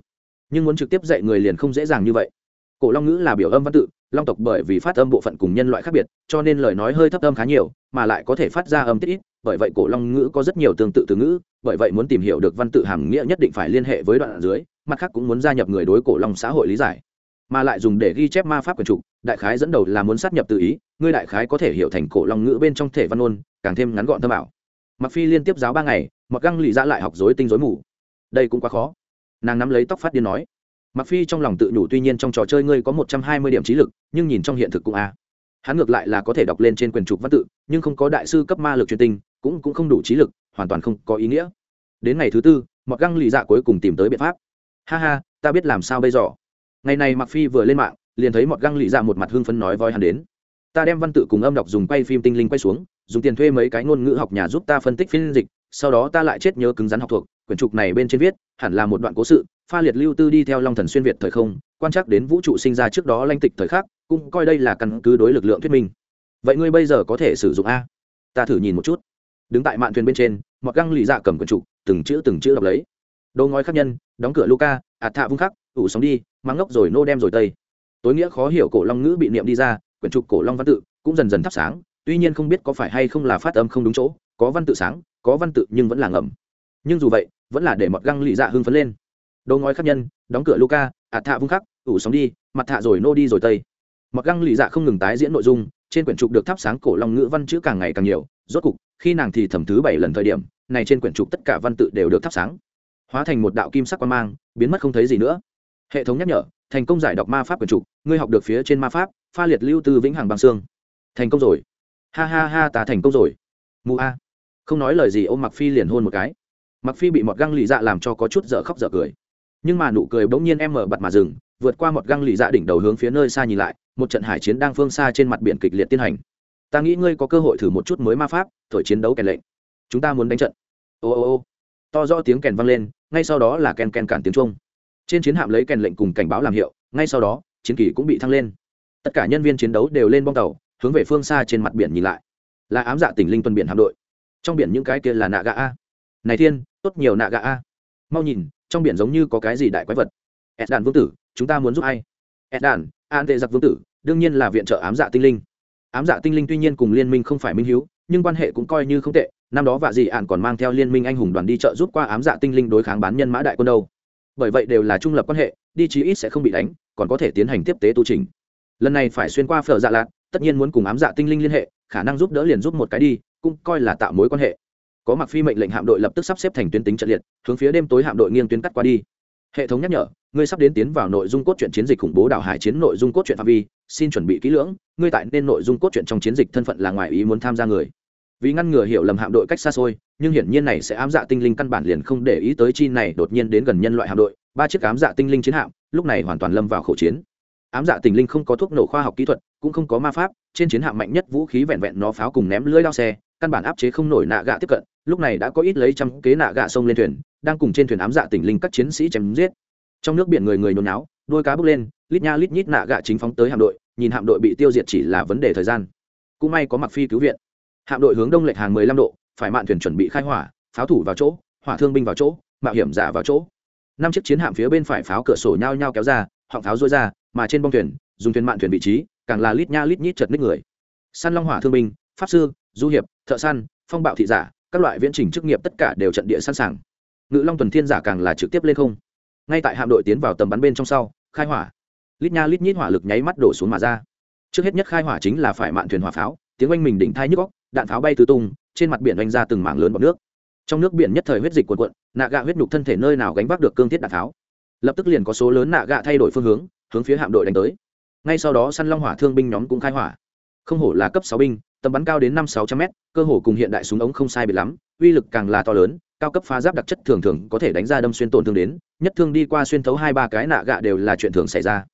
Nhưng muốn trực tiếp dạy người liền không dễ dàng như vậy. Cổ long ngữ là biểu âm văn tự, long tộc bởi vì phát âm bộ phận cùng nhân loại khác biệt, cho nên lời nói hơi thấp âm khá nhiều, mà lại có thể phát ra âm tiết ít bởi vậy cổ long ngữ có rất nhiều tương tự từ ngữ, bởi vậy muốn tìm hiểu được văn tự hàm nghĩa nhất định phải liên hệ với đoạn ở dưới, mặt khác cũng muốn gia nhập người đối cổ long xã hội lý giải. Mà lại dùng để ghi chép ma pháp quyền trục, đại khái dẫn đầu là muốn sát nhập tự ý, ngươi đại khái có thể hiểu thành cổ long ngữ bên trong thể văn ôn càng thêm ngắn gọn thâm ảo. Mặc phi liên tiếp giáo ba ngày mặc găng lì ra lại học dối tinh dối mù. Đây cũng quá khó. Nàng nắm lấy tóc phát điên nói. Mặc phi trong lòng tự nhủ tuy nhiên trong trò chơi ngươi có một trăm hai mươi điểm trí lực, nhưng nhìn trong hiện thực cũng a. Hắn ngược lại là có thể đọc lên trên quyền trục văn tự, nhưng không có đại sư cấp ma lực truyền tinh cũng cũng không đủ trí lực, hoàn toàn không có ý nghĩa. Đến ngày thứ tư mọt găng lì dạ cuối cùng tìm tới biện pháp. Ha ha, ta biết làm sao bây giờ. Ngày này mặc phi vừa lên mạng, liền thấy một găng lì dạ một mặt hưng phấn nói voi hắn đến. Ta đem văn tự cùng âm đọc dùng quay phim tinh linh quay xuống, dùng tiền thuê mấy cái ngôn ngữ học nhà giúp ta phân tích phiên dịch, sau đó ta lại chết nhớ cứng rắn học thuộc, quyển trục này bên trên viết, hẳn là một đoạn cố sự, pha liệt lưu tư đi theo long thần xuyên việt thời không, quan trắc đến vũ trụ sinh ra trước đó lanh tịch thời khắc, cũng coi đây là căn cứ đối lực lượng thuyết minh. Vậy ngươi bây giờ có thể sử dụng a? Ta thử nhìn một chút đứng tại mạn thuyền bên trên, mọt găng lì dạ cầm quần trục, từng chữ từng chữ đọc lấy. Đồ ngói khắc nhân, đóng cửa luca, ạt thạ vung khắc, ủ sóng đi mang ngốc rồi nô đem rồi tây. Tối nghĩa khó hiểu cổ long ngữ bị niệm đi ra, quyển trục cổ long văn tự cũng dần dần thắp sáng, tuy nhiên không biết có phải hay không là phát âm không đúng chỗ, có văn tự sáng, có văn tự nhưng vẫn là ngầm. Nhưng dù vậy, vẫn là để mọt găng lì dạ hưng phấn lên. Đồ ngói khắc nhân, đóng cửa luca, ạt thạ vung khắc, ủ sóng đi, mặt thạ rồi nô đi rồi tây. Mọt găng lì dạ không ngừng tái diễn nội dung trên quyển trục được thắp sáng cổ long ngữ văn chữ càng ngày càng nhiều, rốt cục, khi nàng thì thẩm thứ bảy lần thời điểm, này trên quyển trục tất cả văn tự đều được thắp sáng. Hóa thành một đạo kim sắc quan mang, biến mất không thấy gì nữa. Hệ thống nhắc nhở, thành công giải đọc ma pháp quyển trục, ngươi học được phía trên ma pháp, pha liệt lưu tư vĩnh hằng bằng xương. Thành công rồi. Ha ha ha, ta thành công rồi. Mù a. Không nói lời gì, ôm mặc phi liền hôn một cái. Mặc phi bị một găng lì dạ làm cho có chút dở khóc dở cười. Nhưng mà nụ cười bỗng nhiên em mở bặt mà dừng, vượt qua một găng lì dạ đỉnh đầu hướng phía nơi xa nhìn lại một trận hải chiến đang phương xa trên mặt biển kịch liệt tiến hành. Ta nghĩ ngươi có cơ hội thử một chút mới ma pháp, thổi chiến đấu kèn lệnh. Chúng ta muốn đánh trận. Ô ô ô. To rõ tiếng kèn vang lên, ngay sau đó là kèn kèn cản tiếng trung trên chiến hạm lấy kèn lệnh cùng cảnh báo làm hiệu, ngay sau đó, chiến kỳ cũng bị thăng lên. Tất cả nhân viên chiến đấu đều lên bong tàu, hướng về phương xa trên mặt biển nhìn lại. Là ám dạ tỉnh linh tuần biển hạm đội. Trong biển những cái kia là nạ gà a. Này thiên, tốt nhiều nạ gà a. Mau nhìn, trong biển giống như có cái gì đại quái vật. Ed đàn vương tử, chúng ta muốn giúp ai? Ed đàn an tệ giặc vương tử, đương nhiên là viện trợ ám dạ tinh linh. Ám dạ tinh linh tuy nhiên cùng liên minh không phải minh hiếu, nhưng quan hệ cũng coi như không tệ, năm đó vạ dị ạn còn mang theo liên minh anh hùng đoàn đi trợ giúp qua ám dạ tinh linh đối kháng bán nhân mã đại quân đâu. Bởi vậy đều là trung lập quan hệ, đi chí ít sẽ không bị đánh, còn có thể tiến hành tiếp tế tu trình. Lần này phải xuyên qua phở dạ lạc, tất nhiên muốn cùng ám dạ tinh linh liên hệ, khả năng giúp đỡ liền giúp một cái đi, cũng coi là tạo mối quan hệ. Có mặc phi mệnh lệnh hạm đội lập tức sắp xếp thành tuyến tính trận liệt, hướng phía đêm tối hạm đội nghiêng tuyến cắt qua đi hệ thống nhắc nhở, ngươi sắp đến tiến vào nội dung cốt truyện chiến dịch khủng bố đảo hải chiến nội dung cốt truyện phạm vi, xin chuẩn bị kỹ lưỡng, ngươi tại nên nội dung cốt truyện trong chiến dịch thân phận là ngoài ý muốn tham gia người. Vì ngăn ngừa hiểu lầm hạm đội cách xa xôi, nhưng hiển nhiên này sẽ ám dạ tinh linh căn bản liền không để ý tới chi này đột nhiên đến gần nhân loại hạm đội, ba chiếc ám dạ tinh linh chiến hạm, lúc này hoàn toàn lâm vào khẩu chiến. Ám dạ tinh linh không có thuốc nổ khoa học kỹ thuật, cũng không có ma pháp, trên chiến hạm mạnh nhất vũ khí vẹn vẹn nó pháo cùng ném lưỡi lao xe, căn bản áp chế không nổi nạ gạ tiếp cận, lúc này đã có ít lấy trăm kế nạ gạ sông lên thuyền đang cùng trên thuyền ám dạ tỉnh linh các chiến sĩ chém giết. Trong nước biển người người nôn náo đuôi cá bước lên, lít nha lít nhít nạ gạ chính phóng tới hạm đội, nhìn hạm đội bị tiêu diệt chỉ là vấn đề thời gian. Cũng may có mặc phi cứu viện. Hạm đội hướng đông lệch hàng 15 độ, phải mạn thuyền chuẩn bị khai hỏa, pháo thủ vào chỗ, hỏa thương binh vào chỗ, mạo hiểm giả vào chỗ. Năm chiếc chiến hạm phía bên phải pháo cửa sổ nhau nhau kéo ra họng pháo rối ra, mà trên bong thuyền, dùng thuyền mạn thuyền vị trí, càng là lít nha lít nhít chật ních người. Săn long hỏa thương binh, pháp sư, du hiệp, thợ săn, phong bạo thị giả, các loại viễn trình chức nghiệp tất cả đều trận địa sẵn sàng ngự long tuần thiên giả càng là trực tiếp lên không. Ngay tại hạm đội tiến vào tầm bắn bên trong sau, khai hỏa. Lít nha lít nhít hỏa lực nháy mắt đổ xuống mà ra. Trước hết nhất khai hỏa chính là phải mạn thuyền hỏa pháo, tiếng oanh mình đỉnh thai nhức góc đạn pháo bay tứ tung, trên mặt biển oanh ra từng mảng lớn bọc nước. Trong nước biển nhất thời huyết dịch cuộn cuộn, nạ gạ huyết nhục thân thể nơi nào gánh vác được cương thiết đạn tháo lập tức liền có số lớn nạ gạ thay đổi phương hướng hướng phía hạm đội đánh tới. Ngay sau đó săn long hỏa thương binh nhóm cũng khai hỏa. Không hổ là cấp sáu binh, tầm bắn cao đến năm sáu trăm mét, cơ hồ cùng hiện đại súng ống không sai biệt lắm, uy lực càng là to lớn cao cấp phá giáp đặc chất thường thường có thể đánh ra đâm xuyên tổn thương đến, nhất thương đi qua xuyên thấu hai ba cái nạ gạ đều là chuyện thường xảy ra.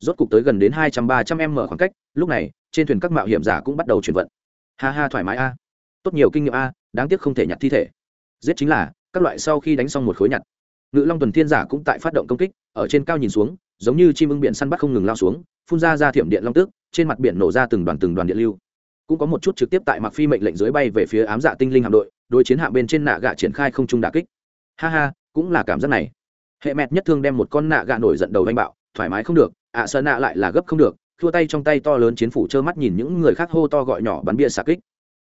Rốt cục tới gần đến hai trăm ba trăm em mở khoảng cách, lúc này, trên thuyền các mạo hiểm giả cũng bắt đầu chuyển vận. Ha ha, thoải mái a. Tốt nhiều kinh nghiệm a, đáng tiếc không thể nhặt thi thể. Giết chính là, các loại sau khi đánh xong một khối nhặt. Ngự long tuần thiên giả cũng tại phát động công kích, ở trên cao nhìn xuống, giống như chim ưng biển săn bắt không ngừng lao xuống, phun ra ra thiểm điện long tức trên mặt biển nổ ra từng đoàn từng đoàn điện lưu. Cũng có một chút trực tiếp tại mặc phi mệnh lệnh dưới bay về phía ám dạ tinh linh hạm đội đối chiến hạm bên trên nạ gạ triển khai không trung đà kích. Ha ha cũng là cảm giác này. Hệ mẹt nhất thương đem một con nạ gạ nổi giận đầu đánh bạo thoải mái không được ạ à, sơn nạ lại là gấp không được thua tay trong tay to lớn chiến phủ trơ mắt nhìn những người khác hô to gọi nhỏ bắn bia xạ kích.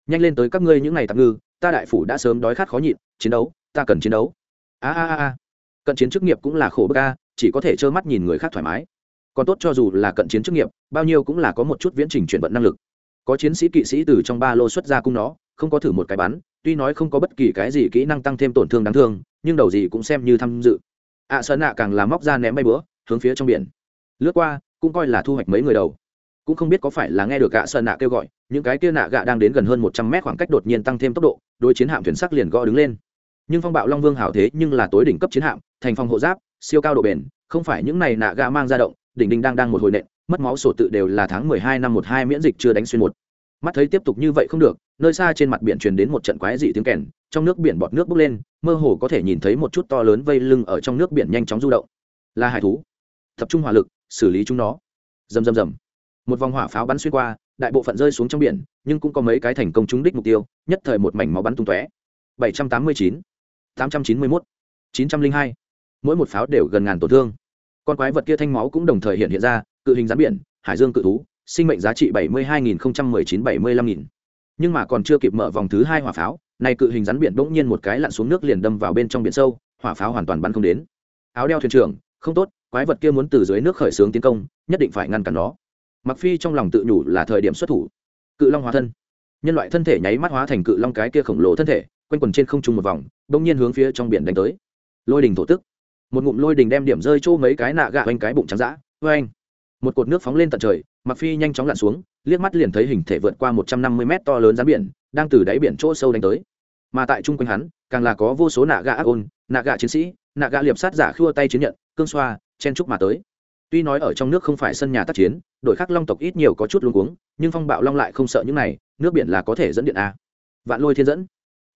Nhanh lên tới các ngươi những ngày tạm ngư ta đại phủ đã sớm đói khát khó nhịn chiến đấu ta cần chiến đấu. A a a. Cận chiến chức nghiệp cũng là khổ bức a chỉ có thể trơ mắt nhìn người khác thoải mái. Còn tốt cho dù là cận chiến chức nghiệp bao nhiêu cũng là có một chút viễn trình chuyển vận năng lực. Có chiến sĩ kỵ sĩ từ trong ba lô xuất ra cung nó không có thử một cái bắn tuy nói không có bất kỳ cái gì kỹ năng tăng thêm tổn thương đáng thương, nhưng đầu gì cũng xem như tham dự. Ạ sơn ạ càng làm móc ra ném bay bữa hướng phía trong biển. Lướt qua, cũng coi là thu hoạch mấy người đầu. Cũng không biết có phải là nghe được ạ sơn nạ kêu gọi, những cái kia nạ gạ đang đến gần hơn một trăm mét khoảng cách đột nhiên tăng thêm tốc độ, đối chiến hạm thuyền sắc liền gõ đứng lên. Nhưng phong bạo long vương hảo thế nhưng là tối đỉnh cấp chiến hạm, thành phong hộ giáp, siêu cao độ bền, không phải những này nạ gạ mang ra động, đỉnh đinh đang đang một hồi nện, mất máu sổ tự đều là tháng mười hai năm một hai miễn dịch chưa đánh xuyên một mắt thấy tiếp tục như vậy không được, nơi xa trên mặt biển truyền đến một trận quái dị tiếng kèn, trong nước biển bọt nước bốc lên, mơ hồ có thể nhìn thấy một chút to lớn vây lưng ở trong nước biển nhanh chóng du động. Là hải thú. Tập trung hỏa lực, xử lý chúng nó. Rầm rầm rầm. Một vòng hỏa pháo bắn xuyên qua, đại bộ phận rơi xuống trong biển, nhưng cũng có mấy cái thành công trúng đích mục tiêu, nhất thời một mảnh máu bắn tung tóe. Bảy trăm tám mươi chín, tám trăm chín mươi mốt, chín trăm linh hai. Mỗi một pháo đều gần ngàn tổn thương. Con quái vật kia thanh máu cũng đồng thời hiện hiện ra, cự hình rắn biển, hải dương cự thú sinh mệnh giá trị bảy mươi hai nghìn mười chín bảy mươi lăm nghìn. Nhưng mà còn chưa kịp mở vòng thứ hai hỏa pháo, này cự hình rắn biển bỗng nhiên một cái lặn xuống nước liền đâm vào bên trong biển sâu, hỏa pháo hoàn toàn bắn không đến. Áo đeo thuyền trưởng, không tốt, quái vật kia muốn từ dưới nước khởi xướng tiến công, nhất định phải ngăn cản nó. Mặc phi trong lòng tự nhủ là thời điểm xuất thủ. Cự long hóa thân. Nhân loại thân thể nháy mắt hóa thành cự long cái kia khổng lồ thân thể, quanh quần trên không trung một vòng, bỗng nhiên hướng phía trong biển đánh tới. Lôi đình thổ tức. Một ngụm lôi đình đem điểm rơi chỗ mấy cái nạ gạ quanh cái bụng trắng dã Oeng. một cột nước phóng lên tận trời mặc phi nhanh chóng lặn xuống, liếc mắt liền thấy hình thể vượt qua một trăm năm mươi mét to lớn rắn biển, đang từ đáy biển chỗ sâu đánh tới. Mà tại trung quanh hắn, càng là có vô số nạ gạ ác ôn, nạ gạ chiến sĩ, nạ gạ liệp sát giả khua tay chiến nhận, cương xoa, chen trúc mà tới. Tuy nói ở trong nước không phải sân nhà tác chiến, đội khác long tộc ít nhiều có chút luống cuống, nhưng phong bạo long lại không sợ những này, nước biển là có thể dẫn điện a. Vạn lôi thiên dẫn.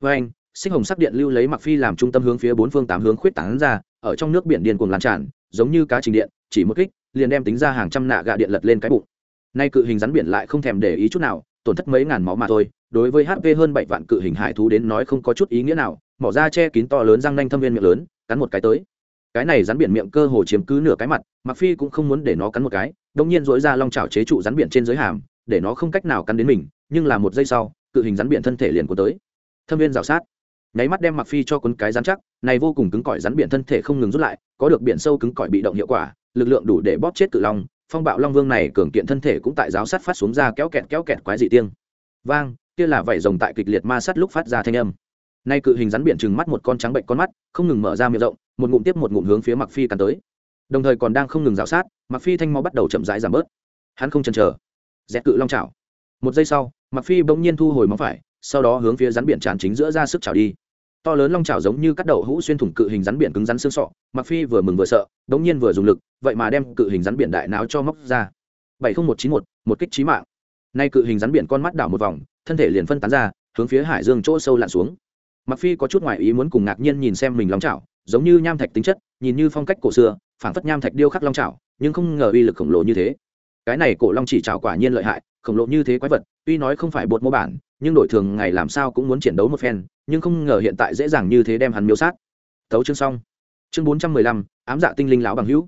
Với anh sinh hồng sắc điện lưu lấy mặc phi làm trung tâm hướng phía bốn phương tám hướng khuyết tán ra, ở trong nước biển điền cuồng lan tràn, giống như cá trình điện, chỉ một kích, liền đem tính ra hàng trăm nạ gạ điện lật lên cái bụng nay cự hình rắn biển lại không thèm để ý chút nào, tổn thất mấy ngàn máu mà thôi, đối với hp hơn bảy vạn cự hình hải thú đến nói không có chút ý nghĩa nào, mỏ ra che kín to lớn răng nanh thâm viên miệng lớn, cắn một cái tới. Cái này rắn biển miệng cơ hồ chiếm cứ nửa cái mặt mặc phi cũng không muốn để nó cắn một cái đông nhiên dỗi ra long chảo chế trụ rắn biển trên dưới hàm, để nó không cách nào cắn đến mình, nhưng là một giây sau, cự hình rắn biển thân thể liền của tới. Thâm viên rào sát. Nháy mắt đem mặc phi cho cuốn cái rắn chắc, này vô cùng cứng cỏi rắn biển thân thể không ngừng rút lại, có được biển sâu cứng cỏi bị động hiệu quả, lực lượng đủ để bóp chết cự long phong bạo long vương này cường kiện thân thể cũng tại giáo sát phát xuống ra kéo kẹt kéo kẹt quái dị tiêng. Vang, kia là vảy rồng tại kịch liệt ma sát lúc phát ra thanh âm. Nay cự hình rắn biển trừng mắt một con trắng bệnh con mắt, không ngừng mở ra miệng rộng, một ngụm tiếp một ngụm hướng phía mặc phi cắn tới. Đồng thời còn đang không ngừng rào sát mặc phi thanh máu bắt đầu chậm rãi giảm bớt. Hắn không chần chờ, dẹt cự long chảo. Một giây sau mặc phi bỗng nhiên thu hồi móng phải, sau đó hướng phía rắn biển tràn chính giữa ra sức chảo đi to lớn long chảo giống như cắt đầu hũ xuyên thủng cự hình rắn biển cứng rắn xương sọ mặc phi vừa mừng vừa sợ, đống nhiên vừa dùng lực, vậy mà đem cự hình rắn biển đại não cho móc ra. bảy một chín một một kích trí mạng. Nay cự hình rắn biển con mắt đảo một vòng, thân thể liền phân tán ra, hướng phía hải dương chỗ sâu lặn xuống. Mặc phi có chút ngoại ý muốn cùng ngạc nhiên nhìn xem mình long chảo, giống như nham thạch tính chất, nhìn như phong cách cổ xưa, phảng phất nham thạch điêu khắc long chảo, nhưng không ngờ uy lực khổng lồ như thế. Cái này cổ long chỉ chảo quả nhiên lợi hại, khổng lồ như thế quái vật tuy nói không phải bột mô bản, nhưng đổi thường ngày làm sao cũng muốn chiến đấu một phen, nhưng không ngờ hiện tại dễ dàng như thế đem hắn miêu sát. Tấu chương xong. Chương bốn trăm mười lăm, ám dạ tinh linh lão bằng hữu.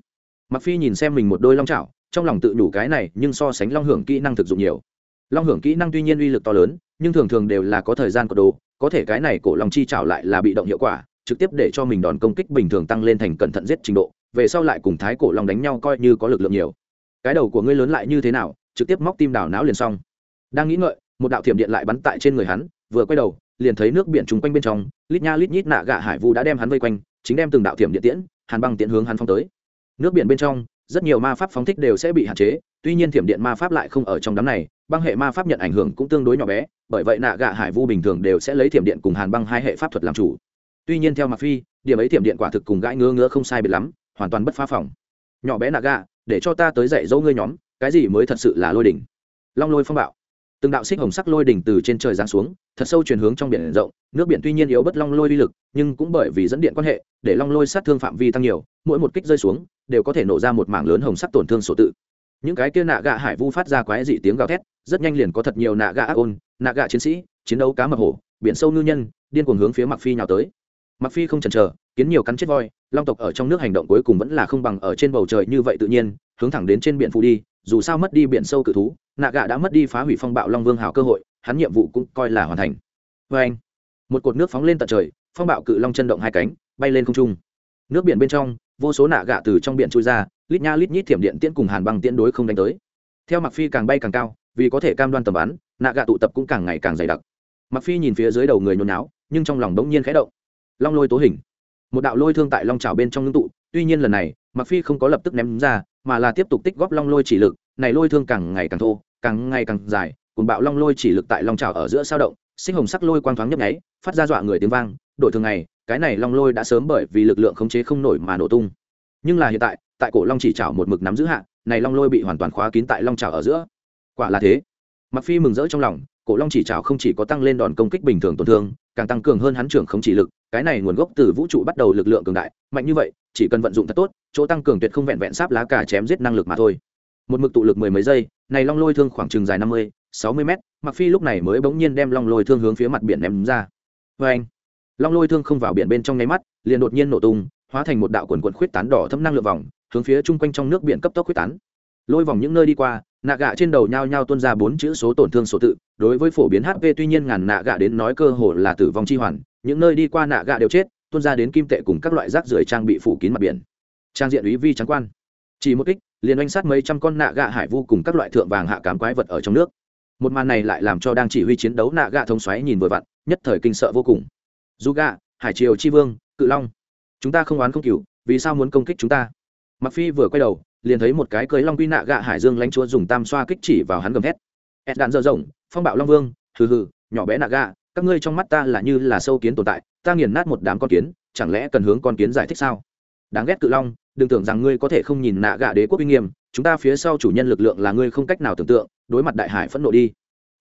Mặc phi nhìn xem mình một đôi long chảo, trong lòng tự nhủ cái này nhưng so sánh long hưởng kỹ năng thực dụng nhiều. Long hưởng kỹ năng tuy nhiên uy lực to lớn, nhưng thường thường đều là có thời gian của đồ, có thể cái này cổ long chi chảo lại là bị động hiệu quả, trực tiếp để cho mình đòn công kích bình thường tăng lên thành cẩn thận giết trình độ, về sau lại cùng thái cổ long đánh nhau coi như có lực lượng nhiều. Cái đầu của ngươi lớn lại như thế nào, trực tiếp móc tim đào não liền xong đang nghĩ ngợi, một đạo thiểm điện lại bắn tại trên người hắn, vừa quay đầu, liền thấy nước biển chung quanh bên trong, lít nha lít nhít nạ gạ hải vu đã đem hắn vây quanh, chính đem từng đạo thiểm điện tiễn, hàn băng tiễn hướng hắn phóng tới. Nước biển bên trong, rất nhiều ma pháp phóng thích đều sẽ bị hạn chế, tuy nhiên thiểm điện ma pháp lại không ở trong đám này, băng hệ ma pháp nhận ảnh hưởng cũng tương đối nhỏ bé, bởi vậy nạ gạ hải vu bình thường đều sẽ lấy thiểm điện cùng hàn băng hai hệ pháp thuật làm chủ. Tuy nhiên theo mặc phi, điểm ấy thiểm điện quả thực cùng gãi ngứa ngứa không sai biệt lắm, hoàn toàn bất phá phòng. Nhỏ bé nạ gạ, để cho ta tới dạy dỗ ngươi nhóm, cái gì mới thật sự là lôi đỉnh? Long lôi phong bạo từng đạo xích hồng sắc lôi đỉnh từ trên trời giáng xuống, thật sâu chuyển hướng trong biển rộng. Nước biển tuy nhiên yếu bất long lôi uy lực, nhưng cũng bởi vì dẫn điện quan hệ, để long lôi sát thương phạm vi tăng nhiều, mỗi một kích rơi xuống, đều có thể nổ ra một mảng lớn hồng sắc tổn thương sổ tự. Những cái kia nạ gạ hải vu phát ra quái dị tiếng gào thét, rất nhanh liền có thật nhiều nạ gạ ác ôn, nạ gạ chiến sĩ, chiến đấu cá mập hổ, biển sâu ngư nhân, điên cuồng hướng phía mặc phi nhào tới. Mặc phi không chần chờ kiến nhiều cắn chết voi, long tộc ở trong nước hành động cuối cùng vẫn là không bằng ở trên bầu trời như vậy tự nhiên, hướng thẳng đến trên biển phụ đi, dù sao mất đi biển sâu cự thú, nạ gạ đã mất đi phá hủy phong bạo long vương hào cơ hội, hắn nhiệm vụ cũng coi là hoàn thành. Vê anh, một cột nước phóng lên tận trời, phong bạo cự long chân động hai cánh, bay lên không trung. Nước biển bên trong, vô số nạ gạ từ trong biển trôi ra, lít nha lít nhít thiểm điện tiễn cùng hàn băng tiễn đối không đánh tới. Theo mặc phi càng bay càng cao, vì có thể cam đoan tầm bắn, nạ gạ tụ tập cũng càng ngày càng dày đặc. Mặc phi nhìn phía dưới đầu người nhôn náo nhưng trong lòng đống nhiên khẽ động. Long lôi tố hình một đạo lôi thương tại long trào bên trong ngưng tụ, tuy nhiên lần này mặc phi không có lập tức ném ra, mà là tiếp tục tích góp long lôi chỉ lực, này lôi thương càng ngày càng thô, càng ngày càng dài cùng bạo long lôi chỉ lực tại long trào ở giữa sao động, sinh hồng sắc lôi quang thoáng nhấp nháy, phát ra dọa người tiếng vang đội thường ngày, cái này long lôi đã sớm bởi vì lực lượng khống chế không nổi mà nổ tung. Nhưng là hiện tại tại cổ long chỉ trào một mực nắm giữ hạ, này long lôi bị hoàn toàn khóa kín tại long trào ở giữa. Quả là thế. Mặc phi mừng rỡ trong lòng, cổ long chỉ trào không chỉ có tăng lên đòn công kích bình thường tổn thương, càng tăng cường hơn hắn trưởng không chỉ lực cái này nguồn gốc từ vũ trụ bắt đầu lực lượng cường đại, mạnh như vậy, chỉ cần vận dụng thật tốt, chỗ tăng cường tuyệt không vẹn vẹn sáp lá cà chém giết năng lực mà thôi. Một mực tụ lực mười mấy giây, này long lôi thương khoảng chừng dài năm mươi, sáu mươi mét mặc phi lúc này mới bỗng nhiên đem long lôi thương hướng phía mặt biển ném ra. Vê anh, long lôi thương không vào biển bên trong nháy mắt, liền đột nhiên nổ tung, hóa thành một đạo quần quần khuyết tán đỏ thâm năng lượng vòng, hướng phía chung quanh trong nước biển cấp tốc khuyết tán. Lôi vòng những nơi đi qua, nạ gạ trên đầu nhao nhao tuôn ra bốn chữ số tổn thương số tự, đối với phổ biến hp tuy nhiên ngàn nạ gạ đến nói cơ hồ là tử vong chi hoàn những nơi đi qua nạ gạ đều chết tuôn ra đến kim tệ cùng các loại rác rưởi trang bị phủ kín mặt biển. Trang diện ủy vi trắng quan. Chỉ một kích liền oanh sát mấy trăm con nạ gạ hải vu cùng các loại thượng vàng hạ cám quái vật ở trong nước. Một màn này lại làm cho đang chỉ huy chiến đấu nạ gạ thông xoáy nhìn vừa vặn nhất thời kinh sợ vô cùng. Dù gạ hải triều chi vương cự long chúng ta không oán không cừu vì sao muốn công kích chúng ta? Mặc phi vừa quay đầu liền thấy một cái cưới long quy nạ gạ hải dương lãnh chúa dùng tam xoa kích chỉ vào hắn gầm hét, ed đạn dở rộng phong bạo long vương hừ hừ nhỏ bé nạ gạ các ngươi trong mắt ta là như là sâu kiến tồn tại, ta nghiền nát một đám con kiến, chẳng lẽ cần hướng con kiến giải thích sao? Đáng ghét cự long, đừng tưởng rằng ngươi có thể không nhìn nạ gạ đế quốc uy nghiêm, chúng ta phía sau chủ nhân lực lượng là ngươi không cách nào tưởng tượng, đối mặt đại hải phẫn nộ đi.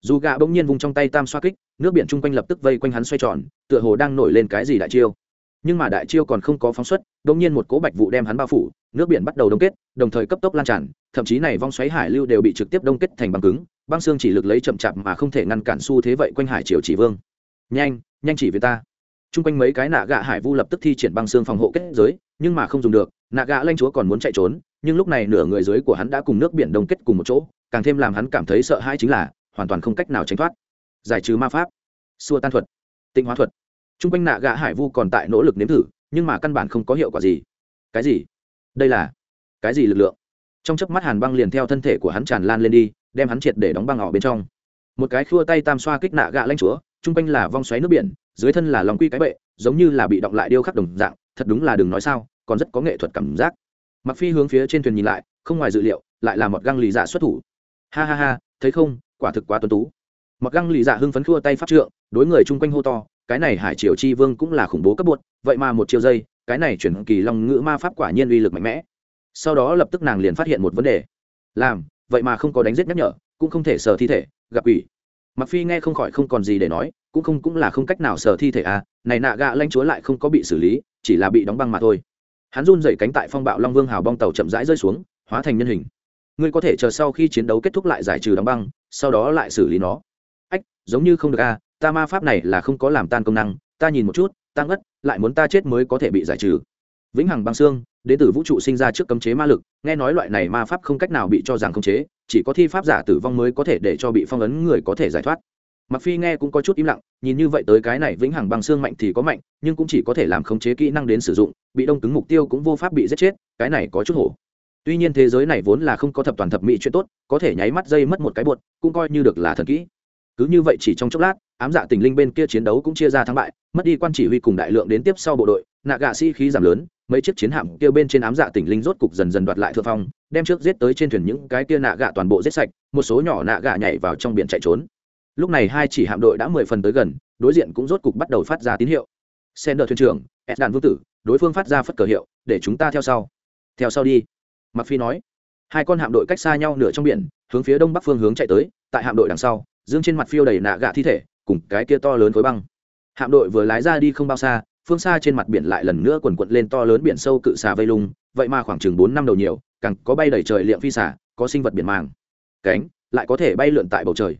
Dù gạ bỗng nhiên vùng trong tay tam xoa kích, nước biển chung quanh lập tức vây quanh hắn xoay tròn, tựa hồ đang nổi lên cái gì đại chiêu. Nhưng mà đại chiêu còn không có phóng xuất, bỗng nhiên một cố bạch vụ đem hắn bao phủ, nước biển bắt đầu đông kết, đồng thời cấp tốc lan tràn, thậm chí này vong xoáy hải lưu đều bị trực tiếp đông kết thành băng cứng băng xương chỉ lực lấy chậm chạp mà không thể ngăn cản xu thế vậy quanh hải triều chỉ vương. Nhanh nhanh chỉ với ta. T r u n g quanh mấy cái nạ gạ hải vu lập tức thi triển băng xương phòng hộ kết giới, nhưng mà không dùng được, nạ gạ lanh chúa còn muốn chạy trốn, nhưng lúc này nửa người dưới của hắn đã cùng nước biển đông kết cùng một chỗ, càng thêm làm hắn cảm thấy sợ hãi chính là, hoàn toàn không cách nào tránh thoát. Giải trừ ma pháp. Xua tan thuật. Tinh hóa thuật. T r u n g quanh nạ gạ hải vu còn tại nỗ lực nếm thử, nhưng mà căn bản không có hiệu quả gì. Cái gì? Đây là cái gì lực lượng? Trong chớp mắt hàn băng liền theo thân thể của hắn tràn lan lên đi đem hắn triệt để đóng băng ỏ bên trong. Một cái khua tay tam xoa kích nạ gạ lanh chúa trung quanh là vong xoáy nước biển, dưới thân là lòng quy cái bệ, giống như là bị động lại điêu khắc đồng dạng, thật đúng là đừng nói sao, còn rất có nghệ thuật cảm giác. Mặc phi hướng phía trên thuyền nhìn lại, không ngoài dự liệu, lại là một găng lì dạ xuất thủ. Ha ha ha, thấy không, quả thực quá tuấn tú. Mặc găng lì dạ hưng phấn khua tay pháp trượng, đối người chung quanh hô to, cái này hải triều chi vương cũng là khủng bố cấp bột, vậy mà một chiều dây, cái này chuyển kỳ long ngữ ma pháp quả nhiên uy lực mạnh mẽ. Sau đó lập tức nàng liền phát hiện một vấn đề. Làm vậy mà không có đánh giết nhắc nhở cũng không thể sờ thi thể gặp ủy mặc phi nghe không khỏi không còn gì để nói cũng không cũng là không cách nào sờ thi thể à này nạ gạ lanh chúa lại không có bị xử lý chỉ là bị đóng băng mà thôi. Hắn run dậy cánh tại phong bạo long vương hào bong tàu chậm rãi rơi xuống hóa thành nhân hình. Ngươi có thể chờ sau khi chiến đấu kết thúc lại giải trừ đóng băng sau đó lại xử lý nó. Ách giống như không được a à, ta ma pháp này là không có làm tan công năng ta nhìn một chút tăng ngất lại muốn ta chết mới có thể bị giải trừ. Vĩnh hằng băng xương đến từ vũ trụ sinh ra trước cấm chế ma lực, nghe nói loại này ma pháp không cách nào bị cho rằng khống chế, chỉ có thi pháp giả tử vong mới có thể để cho bị phong ấn người có thể giải thoát. Mặc phi nghe cũng có chút im lặng, nhìn như vậy tới cái này vĩnh hằng bằng xương mạnh thì có mạnh, nhưng cũng chỉ có thể làm khống chế kỹ năng đến sử dụng, bị đông cứng mục tiêu cũng vô pháp bị giết chết, cái này có chút hổ. Tuy nhiên thế giới này vốn là không có thập toàn thập mỹ chuyện tốt, có thể nháy mắt dây mất một cái buột cũng coi như được là thần kỹ. Cứ như vậy chỉ trong chốc lát, ám dạ tình linh bên kia chiến đấu cũng chia ra thắng bại, mất đi quan chỉ huy cùng đại lượng đến tiếp sau bộ đội, nạ gạ sĩ khí giảm lớn mấy chiếc chiến hạm kia bên trên ám dạ tỉnh linh rốt cục dần dần đoạt lại thượng phong, đem trước giết tới trên thuyền những cái kia nạ gạ toàn bộ giết sạch, một số nhỏ nạ gạ nhảy vào trong biển chạy trốn. Lúc này hai chỉ hạm đội đã mười phần tới gần, đối diện cũng rốt cục bắt đầu phát ra tín hiệu. Sen đờ thuyền trưởng ed đạn vương tử, đối phương phát ra phất cờ hiệu, để chúng ta theo sau. Theo sau đi. Mặc phi nói. Hai con hạm đội cách xa nhau nửa trong biển, hướng phía đông bắc phương hướng chạy tới, tại hạm đội đằng sau, dương trên mặt phiêu đầy nạ gạ thi thể, cùng cái kia to lớn khối băng. Hạm đội vừa lái ra đi không bao xa phương xa trên mặt biển lại lần nữa quần quận lên to lớn biển sâu cự xà vây lung, vậy mà khoảng chừng bốn năm đầu nhiều, càng có bay đầy trời liệm phi xả có sinh vật biển màng. Cánh, lại có thể bay lượn tại bầu trời.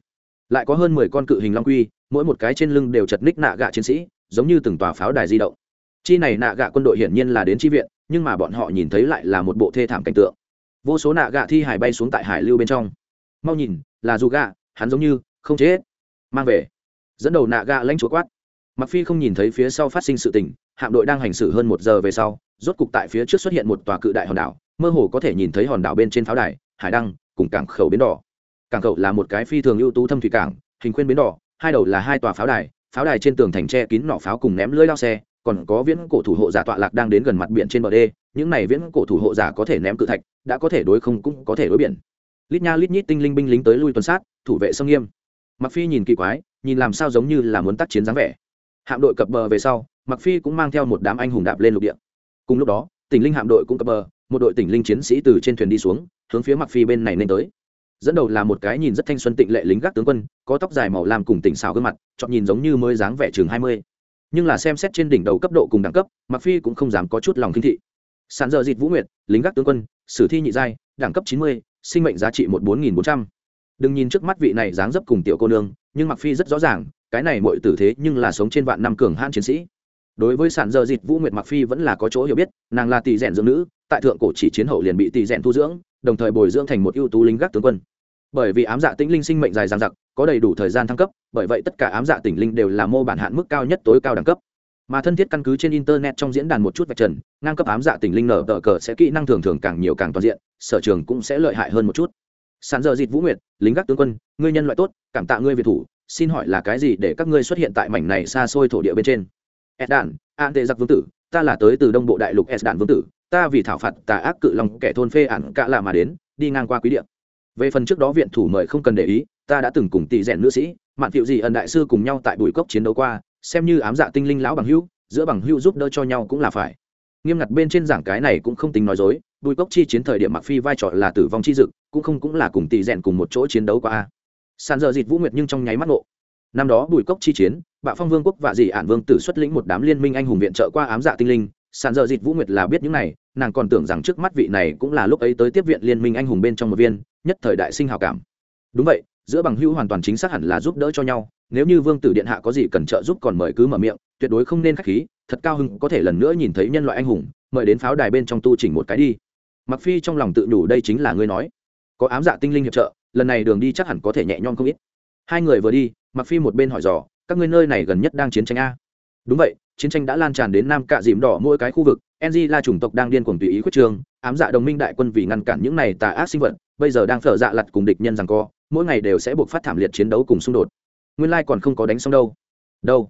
Lại có hơn mười con cự hình long quy, mỗi một cái trên lưng đều chật ních nạ gạ chiến sĩ, giống như từng tòa pháo đài di động. Chi này nạ gạ quân đội hiển nhiên là đến chi viện, nhưng mà bọn họ nhìn thấy lại là một bộ thê thảm cảnh tượng. Vô số nạ gạ thi hải bay xuống tại hải lưu bên trong. Mau nhìn, là dù gạ, hắn giống như, không chết. Mang về. Dẫn đầu nạ gạ lãnh chúa quát mặc phi không nhìn thấy phía sau phát sinh sự tình, hạm đội đang hành xử hơn một giờ về sau, rốt cục tại phía trước xuất hiện một tòa cự đại hòn đảo, mơ hồ có thể nhìn thấy hòn đảo bên trên pháo đài, hải đăng, cùng cảng khẩu bến đỏ. Cảng khẩu là một cái phi thường ưu tú thâm thủy cảng, hình khuyên bến đỏ, hai đầu là hai tòa pháo đài pháo đài trên tường thành tre kín nọ pháo cùng ném lưỡi lao xe, còn có viễn cổ thủ hộ giả tọa lạc đang đến gần mặt biển trên bờ đê, những này viễn cổ thủ hộ giả có thể ném cự thạch, đã có thể đối không cũng có thể đối biển. Lít nha lít nhít tinh linh binh lính tới lui tuần sát, thủ vệ sông nghiêm. Mặc phi nhìn kỳ quái, nhìn làm sao giống như là muốn tác chiến dáng vẻ hạm đội cập bờ về sau mặc phi cũng mang theo một đám anh hùng đạp lên lục địa. Cùng lúc đó tỉnh linh hạm đội cũng cập bờ một đội tỉnh linh chiến sĩ từ trên thuyền đi xuống hướng phía mặc phi bên này nên tới. Dẫn đầu là một cái nhìn rất thanh xuân tịnh lệ lính gác tướng quân có tóc dài màu lam cùng tỉnh xào gương mặt chọn nhìn giống như mới dáng vẻ chừng mươi. nhưng là xem xét trên đỉnh đầu cấp độ cùng đẳng cấp mặc phi cũng không dám có chút lòng kinh thị. Sàn giờ dịt vũ nguyệt lính gác tướng quân sử thi nhị giai đẳng cấp chín mươi, sinh mệnh giá trị một bốn nghìn bốn trăm. Đừng nhìn trước mắt vị này dáng dấp cùng tiểu cô nương nhưng mặc phi rất rõ ràng cái này mọi tử thế nhưng là sống trên vạn năm cường hãn chiến sĩ. Đối với sản dơ dịt vũ nguyệt mặc phi vẫn là có chỗ hiểu biết, nàng là tỷ rèn dưỡng nữ, tại thượng cổ chỉ chiến hậu liền bị tỷ rèn thu dưỡng, đồng thời bồi dưỡng thành một ưu tú lính gác tướng quân. Bởi vì ám dạ tĩnh linh sinh mệnh dài dằng dặc, có đầy đủ thời gian thăng cấp, bởi vậy tất cả ám dạ tỉnh linh đều là mô bản hạn mức cao nhất tối cao đẳng cấp. Mà thân thiết căn cứ trên internet trong diễn đàn một chút vạch trần, ngang cấp ám dạ tỉnh linh nở tờ cờ sẽ kỹ năng thường thường càng nhiều càng toàn diện, sở trường cũng sẽ lợi hại hơn một chút. Sàn giờ dịt vũ nguyệt, lính gác tướng quân, ngươi nhân loại tốt, cảm tạ ngươi việt thủ xin hỏi là cái gì để các ngươi xuất hiện tại mảnh này xa xôi thổ địa bên trên? Ed đản an tệ giặc vương tử, ta là tới từ đông bộ đại lục ed đản vương tử, ta vì thảo phạt tà ác cự lòng kẻ thôn phê ản cạ là mà đến, đi ngang qua quý địa. Về phần trước đó viện thủ mời không cần để ý, ta đã từng cùng tỷ rèn nữ sĩ, mạn thiệu gì ẩn đại sư cùng nhau tại bùi cốc chiến đấu qua, xem như ám dạ tinh linh lão bằng hữu, giữa bằng hữu giúp đỡ cho nhau cũng là phải. Nghiêm ngặt bên trên giảng cái này cũng không tính nói dối, bùi cốc chi chiến thời điểm mặc phi vai trò là tử vong chi dực, cũng không cũng là cùng tỷ rèn cùng một chỗ chiến đấu qua sàn giờ dịt vũ nguyệt nhưng trong nháy mắt ngộ. Năm đó bùi cốc chi chiến bạo phong vương quốc và Dị ản vương tử xuất lĩnh một đám liên minh anh hùng viện trợ qua ám dạ tinh linh. Sàn dợ dịt vũ nguyệt là biết những này, nàng còn tưởng rằng trước mắt vị này cũng là lúc ấy tới tiếp viện liên minh anh hùng bên trong một viên, nhất thời đại sinh hào cảm. Đúng vậy, giữa bằng hữu hoàn toàn chính xác hẳn là giúp đỡ cho nhau, nếu như vương tử điện hạ có gì cần trợ giúp còn mời cứ mở miệng, tuyệt đối không nên k h á c h khí, thật cao hưng có thể lần nữa nhìn thấy nhân loại anh hùng, mời đến pháo đài bên trong tu chỉnh một cái đi. Mặc phi trong lòng tự đủ đây chính là ngươi nói. Có ám dạ tinh linh hiệp trợ lần này đường đi chắc hẳn có thể nhẹ nhõm không ít. Hai người vừa đi mặc phi một bên hỏi dò, các ngươi nơi này gần nhất đang chiến tranh a? Đúng vậy, chiến tranh đã lan tràn đến nam cạ dìm đỏ mỗi cái khu vực ng là chủng tộc đang điên cuồng tùy ý khuyết trường, ám dạ đồng minh đại quân vì ngăn cản những này tà ác sinh vật, bây giờ đang phở dạ lặt cùng địch nhân rằng co, mỗi ngày đều sẽ buộc phát thảm liệt chiến đấu cùng xung đột. Nguyên lai còn không có đánh xong đâu. Đâu?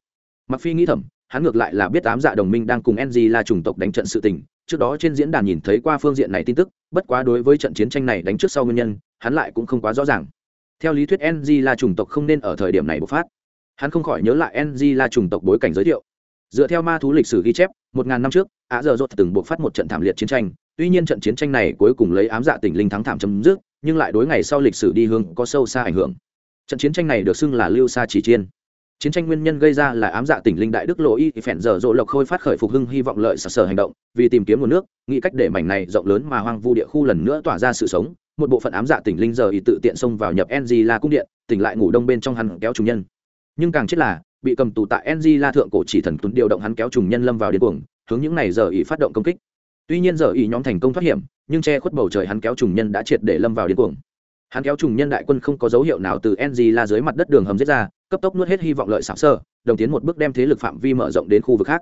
Mặc phi nghĩ thầm, hắn ngược lại là biết ám dạ đồng minh đang cùng ng là chủng tộc đánh trận sự tình, trước đó trên diễn đàn nhìn thấy qua phương diện này tin tức bất quá đối với trận chiến tranh này đánh trước sau nguyên nhân, hắn lại cũng không quá rõ ràng. Theo lý thuyết ng là chủng tộc không nên ở thời điểm này bộc phát. Hắn không khỏi nhớ lại ng là chủng tộc bối cảnh giới thiệu. Dựa theo ma thú lịch sử ghi chép, một ngàn năm trước, á giờ dột từng buộc phát một trận thảm liệt chiến tranh. Tuy nhiên trận chiến tranh này cuối cùng lấy ám dạ tỉnh linh thắng thảm chấm dứt, nhưng lại đối ngày sau lịch sử đi hướng có sâu xa ảnh hưởng. Trận chiến tranh này được xưng là lưu xa chỉ chiên chiến tranh nguyên nhân gây ra là ám dạ tỉnh linh đại đức lộ y phèn dở dỗ lộc khôi phát khởi phục hưng hy vọng lợi sặc sở hành động, vì tìm kiếm nguồn nước, nghĩ cách để mảnh này rộng lớn mà hoang vu địa khu lần nữa tỏa ra sự sống, một bộ phận ám dạ tỉnh linh giờ y tự tiện xông vào nhập ng la cung điện, tỉnh lại ngủ đông bên trong hắn kéo trùng nhân. Nhưng càng chết là, bị cầm tù tại ng la thượng cổ chỉ thần tuấn điều động hắn kéo trùng nhân lâm vào điên cuồng, hướng những này giờ y phát động công kích. Tuy nhiên giờ y nhóm thành công thoát hiểm, nhưng che khuất bầu trời hắn kéo trùng nhân đã triệt để lâm vào điên cuồng hắn kéo trùng nhân đại quân không có dấu hiệu nào từ ng là dưới mặt đất đường hầm giết ra, cấp tốc nuốt hết hy vọng lợi sảng sơ, đồng tiến một bước đem thế lực phạm vi mở rộng đến khu vực khác.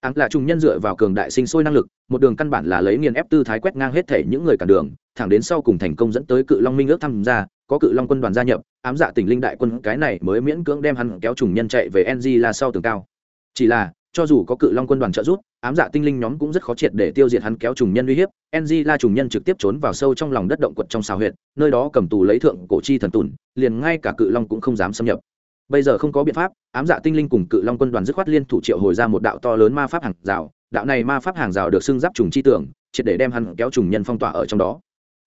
Áng là trùng nhân dựa vào cường đại sinh sôi năng lực, một đường căn bản là lấy nghiền ép tư thái quét ngang hết thể những người cản đường, thẳng đến sau cùng thành công dẫn tới cự long minh ước tham gia, có cự long quân đoàn gia nhập, ám dạ tỉnh linh đại quân, cái này mới miễn cưỡng đem hắn kéo trùng nhân chạy về ng là sau tường cao. Chỉ là, cho dù có cự long quân đoàn trợ giúp ám dạ tinh linh nhóm cũng rất khó triệt để tiêu diệt hắn kéo trùng nhân uy hiếp ng la trùng nhân trực tiếp trốn vào sâu trong lòng đất động quật trong xào huyệt, nơi đó cầm tù lấy thượng cổ chi thần tùn, liền ngay cả cự long cũng không dám xâm nhập. Bây giờ không có biện pháp, ám dạ tinh linh cùng cự long quân đoàn dứt khoát liên thủ triệu hồi ra một đạo to lớn ma pháp hàng rào, đạo này ma pháp hàng rào được xưng giáp trùng chi tưởng, triệt để đem hắn kéo trùng nhân phong tỏa ở trong đó.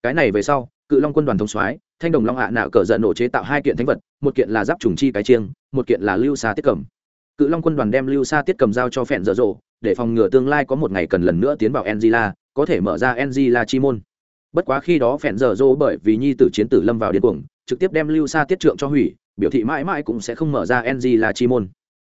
Cái này về sau, cự long quân đoàn thông soái, thanh đồng long hạ nạo cờ giận nổ chế tạo hai kiện thánh vật, một kiện là giáp trùng chi cái chiêng, một kiện là lưu xa tiết cầm. Cự long quân đoàn đem lưu xa tiết cầm giao cho phèn dở dộ để phòng ngừa tương lai có một ngày cần lần nữa tiến vào Angela, có thể mở ra Angela chi môn. Bất quá khi đó phèn dở dỗ bởi vì nhi tử chiến tử lâm vào điên cuồng, trực tiếp đem lưu Sa tiết trượng cho hủy, biểu thị mãi mãi cũng sẽ không mở ra Angela chi môn.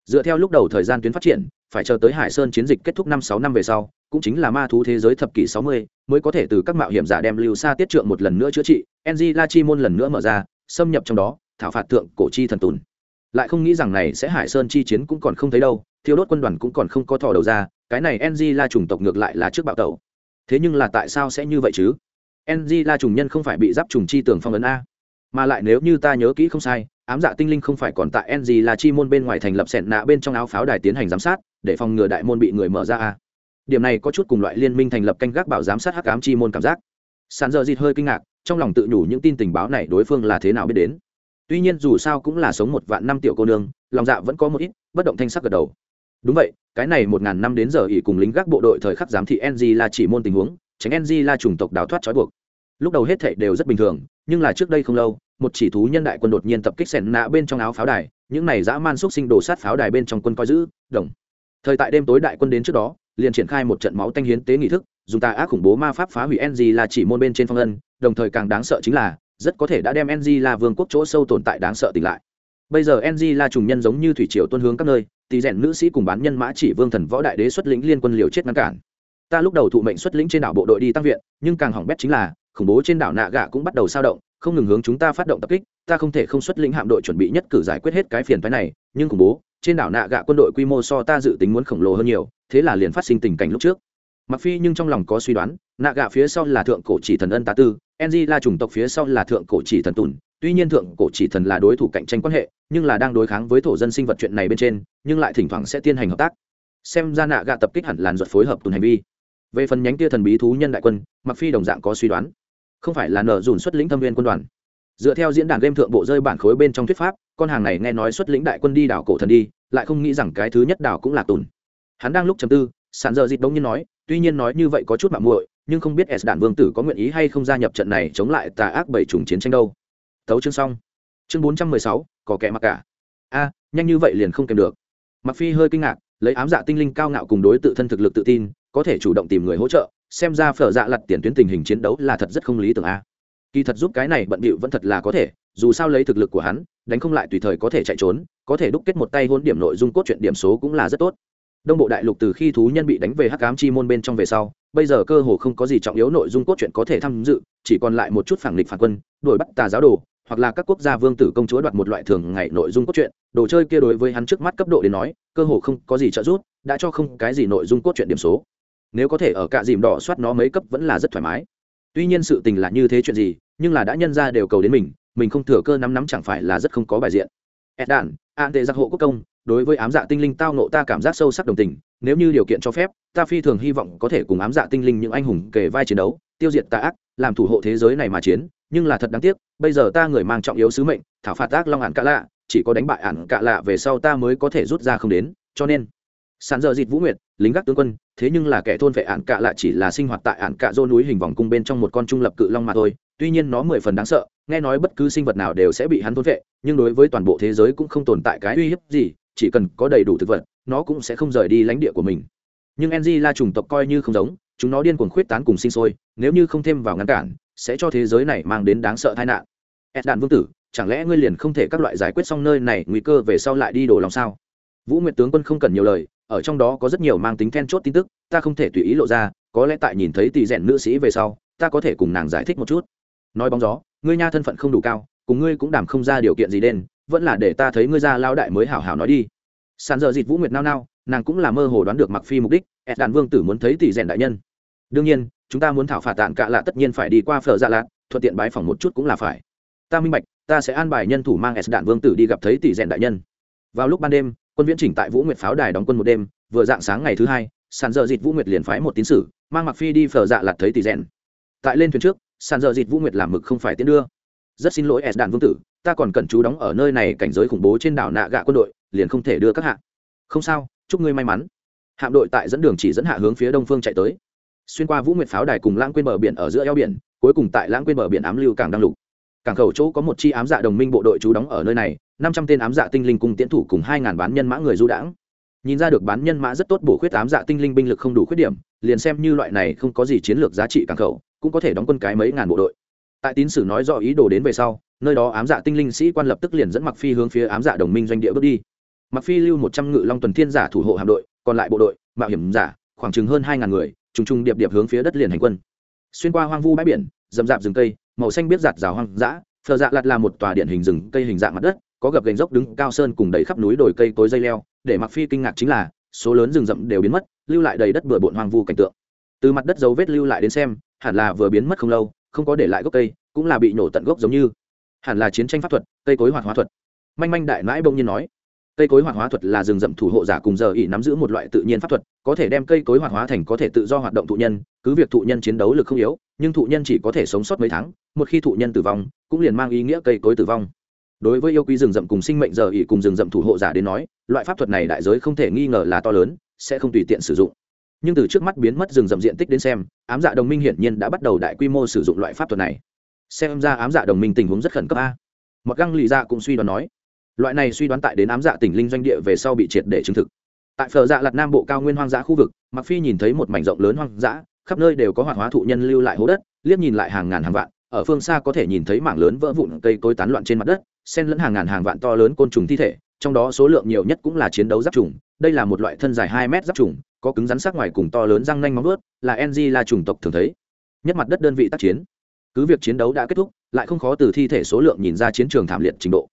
Dựa theo lúc đầu thời gian tuyến phát triển, phải chờ tới Hải Sơn chiến dịch kết thúc năm sáu năm về sau, cũng chính là ma thú thế giới thập kỷ sáu mươi mới có thể từ các mạo hiểm giả đem lưu Sa tiết trượng một lần nữa chữa trị, Angela chi môn lần nữa mở ra, xâm nhập trong đó, thảo phạt tượng cổ chi thần tùn lại không nghĩ rằng này sẽ hải sơn chi chiến cũng còn không thấy đâu thiêu đốt quân đoàn cũng còn không có thò đầu ra, cái này ng la chủng tộc ngược lại là trước bạo tẩu. Thế nhưng là tại sao sẽ như vậy chứ? Ng la trùng nhân không phải bị giáp trùng chi tường phong ấn a. Mà lại nếu như ta nhớ kỹ không sai, ám dạ tinh linh không phải còn tại ng là chi môn bên ngoài thành lập sẹn nạ bên trong áo pháo đài tiến hành giám sát, để phòng ngừa đại môn bị người mở ra a. Điểm này có chút cùng loại liên minh thành lập canh gác bảo giám sát hắc ám chi môn cảm giác. Sàn giờ dịt hơi kinh ngạc, trong lòng tự nhủ những tin tình báo này đối phương là thế nào biết đến. Tuy nhiên dù sao cũng là sống một vạn năm tiểu cô nương, lòng dạ vẫn có một ít, bất động thanh sắc gật đầu đúng vậy, cái này một ngàn năm đến giờ ỉ cùng lính gác bộ đội thời khắc giám thị ng là chỉ môn tình huống, tránh ng là chủng tộc đào thoát trói buộc. Lúc đầu hết thệ đều rất bình thường, nhưng là trước đây không lâu, một chỉ thú nhân đại quân đột nhiên tập kích sẻn nạ bên trong áo pháo đài, những này dã man xúc sinh đổ sát pháo đài bên trong quân coi giữ, đồng. Thời tại đêm tối đại quân đến trước đó, liền triển khai một trận máu tanh hiến tế nghị thức, dùng tà ác khủng bố ma pháp phá hủy ng là chỉ môn bên trên phong ân, đồng thời càng đáng sợ chính là, rất có thể đã đem ng là vương quốc chỗ sâu tồn tại đáng sợ tỉnh lại. Bây giờ ng là trùng nhân giống như thủy triều tuân hướng các nơi tỷ rèn nữ sĩ cùng bán nhân mã chỉ vương thần võ đại đế xuất lĩnh liên quân liều chết ngăn cản. Ta lúc đầu thụ mệnh xuất lĩnh trên đảo bộ đội đi tăng viện, nhưng càng hỏng bét chính là, khủng bố trên đảo nạ gạ cũng bắt đầu sao động, không ngừng hướng chúng ta phát động tập kích. Ta không thể không xuất lĩnh hạm đội chuẩn bị nhất cử giải quyết hết cái phiền phái này, nhưng khủng bố, trên đảo nạ gạ quân đội quy mô so ta dự tính muốn khổng lồ hơn nhiều, thế là liền phát sinh tình cảnh lúc trước. Mặc phi nhưng trong lòng có suy đoán, nạ gạ phía sau là thượng cổ chỉ thần ân tá tư enzy là chủng tộc phía sau là thượng cổ chỉ thần tùn tuy nhiên thượng cổ chỉ thần là đối thủ cạnh tranh quan hệ, nhưng là đang đối kháng với thổ dân sinh vật chuyện này bên trên, nhưng lại thỉnh thoảng sẽ tiến hành hợp tác. Xem ra nạ gạ tập kích hẳn làn ruột phối hợp tùn hành vi. Về phần nhánh kia thần bí thú nhân đại quân mặc phi đồng dạng có suy đoán. Không phải là nở dùn xuất lĩnh thâm viên quân đoàn. Dựa theo diễn đàn game thượng bộ rơi bản khối bên trong thuyết pháp, con hàng này nghe nói xuất lĩnh đại quân đi đảo cổ thần đi, lại không nghĩ rằng cái thứ nhất đảo cũng là tùn. Hắn đang lúc chầm tư sàn giờ dịt bỗng nhiên nói, tuy nhiên nói như vậy có chút mạng muội, nhưng không biết s đạn vương tử có nguyện ý hay không gia nhập trận này chống lại tà ác bảy chủng chiến tranh đâu tấu chương xong. Chương bốn trăm mười sáu, có kẻ mặc cả. A, nhanh như vậy liền không kèm được. Mặc phi hơi kinh ngạc, lấy ám dạ tinh linh cao ngạo cùng đối tự thân thực lực tự tin, có thể chủ động tìm người hỗ trợ, xem ra phở dạ lặt tiền tuyến tình hình chiến đấu là thật rất không lý tưởng a. Kỳ thật giúp cái này bận bịu vẫn thật là có thể, dù sao lấy thực lực của hắn, đánh không lại tùy thời có thể chạy trốn, có thể đúc kết một tay hôn điểm nội dung cốt truyện điểm số cũng là rất tốt. Đông bộ đại lục từ khi thú nhân bị đánh về hắc ám chi môn bên trong về sau, bây giờ cơ hồ không có gì trọng yếu nội dung cốt truyện có thể tham dự, chỉ còn lại một chút phản nghịch phản quân, đuổi bắt tà giáo đồ hoặc là các quốc gia vương tử công chúa đoạt một loại thường ngày nội dung cốt truyện, đồ chơi kia đối với hắn trước mắt cấp độ đến nói, cơ hồ không có gì trợ giúp, đã cho không cái gì nội dung cốt truyện điểm số. Nếu có thể ở cả dìm đỏ soát nó mấy cấp vẫn là rất thoải mái. Tuy nhiên sự tình là như thế chuyện gì, nhưng là đã nhân ra đều cầu đến mình mình không thừa cơ nắm nắm chẳng phải là rất không có bài diện. Ed đản an tệ giặc hộ quốc công, đối với ám dạ tinh linh tao nộ ta cảm giác sâu sắc đồng tình, nếu như điều kiện cho phép, ta phi thường hy vọng có thể cùng ám dạ tinh linh những anh hùng kề vai chiến đấu, tiêu diệt tà ác, làm thủ hộ thế giới này mà chiến nhưng là thật đáng tiếc, bây giờ ta người mang trọng yếu sứ mệnh, thảo phạt ác long ạn cạ lạ, chỉ có đánh bại ạn cạ lạ về sau ta mới có thể rút ra không đến, cho nên sàn dợ dịt vũ nguyệt, lính gác tướng quân, thế nhưng là kẻ thôn vệ ạn cạ lạ chỉ là sinh hoạt tại ạn cạ dô núi hình vòng cung bên trong một con trung lập cự long mà thôi, tuy nhiên nó mười phần đáng sợ, nghe nói bất cứ sinh vật nào đều sẽ bị hắn thôn vệ, nhưng đối với toàn bộ thế giới cũng không tồn tại cái uy hiếp gì, chỉ cần có đầy đủ thực vật, nó cũng sẽ không rời đi lãnh địa của mình. Nhưng enzy là chủng tộc coi như không giống, chúng nó điên cuồng khuyết tán cùng sinh sôi, nếu như không thêm vào ngăn cản sẽ cho thế giới này mang đến đáng sợ tai nạn. Ed đạn vương tử, chẳng lẽ ngươi liền không thể các loại giải quyết xong nơi này, nguy cơ về sau lại đi đổ lòng sao? Vũ nguyệt tướng quân không cần nhiều lời, ở trong đó có rất nhiều mang tính then chốt tin tức, ta không thể tùy ý lộ ra, có lẽ tại nhìn thấy tỷ rèn nữ sĩ về sau, ta có thể cùng nàng giải thích một chút. Nói bóng gió, ngươi nha thân phận không đủ cao, cùng ngươi cũng đảm không ra điều kiện gì đen, vẫn là để ta thấy ngươi ra lao đại mới hảo hảo nói đi. Sàn giờ dịt vũ nguyệt nao nao, nàng cũng là mơ hồ đoán được mặc phi mục đích, ed đàn vương tử muốn thấy tỷ rèn đại nhân. Đương nhiên chúng ta muốn thảo phạt tạn cạ lạ tất nhiên phải đi qua phở dạ lạt, thuận tiện bái phỏng một chút cũng là phải. Ta minh bạch, ta sẽ an bài nhân thủ mang s đạn vương tử đi gặp thấy tỷ rèn đại nhân. Vào lúc ban đêm, quân viễn chỉnh tại vũ nguyệt pháo đài đóng quân một đêm, vừa dạng sáng ngày thứ hai, sàn dợ dịt vũ nguyệt liền phái một tín sử, mang mặc phi đi phở dạ lạt thấy tỷ rèn. Tại lên thuyền trước, sàn dợ dịt vũ nguyệt làm mực không phải tiến đưa. Rất xin lỗi s đạn vương tử, ta còn cần chú đóng ở nơi này cảnh giới khủng bố trên đảo nạ gạ quân đội, liền không thể đưa các hạ. Không sao, chúc ngươi may mắn. Hạm đội tại dẫn đường chỉ dẫn hạ hướng phía đông phương chạy tới xuyên qua vũ nguyệt pháo đài cùng lãng quên bờ biển ở giữa eo biển, cuối cùng tại lãng quên bờ biển ám lưu cảng đăng lục. Cảng khẩu chỗ có một chi ám dạ đồng minh bộ đội trú đóng ở nơi này, năm trăm tên ám dạ tinh linh cùng tiến thủ cùng hai ngàn bán nhân mã người du đãng. Nhìn ra được bán nhân mã rất tốt bổ khuyết ám dạ tinh linh binh lực không đủ khuyết điểm, liền xem như loại này không có gì chiến lược giá trị cảng khẩu, cũng có thể đóng quân cái mấy ngàn bộ đội. Tại tín sử nói rõ ý đồ đến về sau, nơi đó ám dạ tinh linh sĩ quan lập tức liền dẫn mặc phi hướng phía ám dạ đồng minh doanh địa bước đi. Mặc phi lưu một trăm ngự long tuần thiên giả thủ hộ hạm đội, còn lại bộ đội, mạo hiểm giả, khoảng chừng hơn hai ngàn người trùng trùng điệp điệp hướng phía đất liền hành quân. Xuyên qua hoang vu bãi biển, rậm rạp rừng cây, màu xanh biết giạt rào hoang dã, phờ dạ lạt là một tòa điện hình rừng cây hình dạng mặt đất, có gập gành dốc đứng cao sơn cùng đầy khắp núi đồi cây cối dây leo, để mặc phi kinh ngạc chính là, số lớn rừng rậm đều biến mất, lưu lại đầy đất bừa bộn hoang vu cảnh tượng. Từ mặt đất dấu vết lưu lại đến xem, hẳn là vừa biến mất không lâu, không có để lại gốc cây, cũng là bị nổ tận gốc giống như. Hẳn là chiến tranh pháp thuật, cây cối hoạt hóa thuật. Manh manh đại nãi bỗng nhiên nói cây cối hoạt hóa thuật là rừng rậm thủ hộ giả cùng giờ ỉ nắm giữ một loại tự nhiên pháp thuật, có thể đem cây cối hoạt hóa thành có thể tự do hoạt động thụ nhân, cứ việc thụ nhân chiến đấu lực không yếu, nhưng thụ nhân chỉ có thể sống sót mấy tháng, một khi thụ nhân tử vong, cũng liền mang ý nghĩa cây cối tử vong. Đối với yêu quý rừng rậm cùng sinh mệnh giờ ỉ cùng rừng rậm thủ hộ giả đến nói, loại pháp thuật này đại giới không thể nghi ngờ là to lớn, sẽ không tùy tiện sử dụng. Nhưng từ trước mắt biến mất rừng rậm diện tích đến xem, ám dạ đồng minh hiển nhiên đã bắt đầu đại quy mô sử dụng loại pháp thuật này. Xem ra ám dạ đồng minh tình huống rất khẩn cấp a. Mặc găng lì dạ cũng suy đoán nói loại này suy đoán tại đến ám dạ tỉnh linh doanh địa về sau bị triệt để chứng thực. Tại phở dạ lặt nam bộ cao nguyên hoang dã khu vực mặc phi nhìn thấy một mảnh rộng lớn hoang dã, khắp nơi đều có hoạt hóa thụ nhân lưu lại hố đất, liếc nhìn lại hàng ngàn hàng vạn, ở phương xa có thể nhìn thấy mảng lớn vỡ vụn cây cối tán loạn trên mặt đất, xen lẫn hàng ngàn hàng vạn to lớn côn trùng thi thể, trong đó số lượng nhiều nhất cũng là chiến đấu giáp trùng, đây là một loại thân dài hai mét giáp trùng, có cứng rắn sắc ngoài cùng to lớn răng nanh móng vớt là ng là chủng tộc thường thấy. Nhất mặt đất đơn vị tác chiến. Cứ việc chiến đấu đã kết thúc, lại không khó từ thi thể số lượng nhìn ra chiến trường thảm liệt trình độ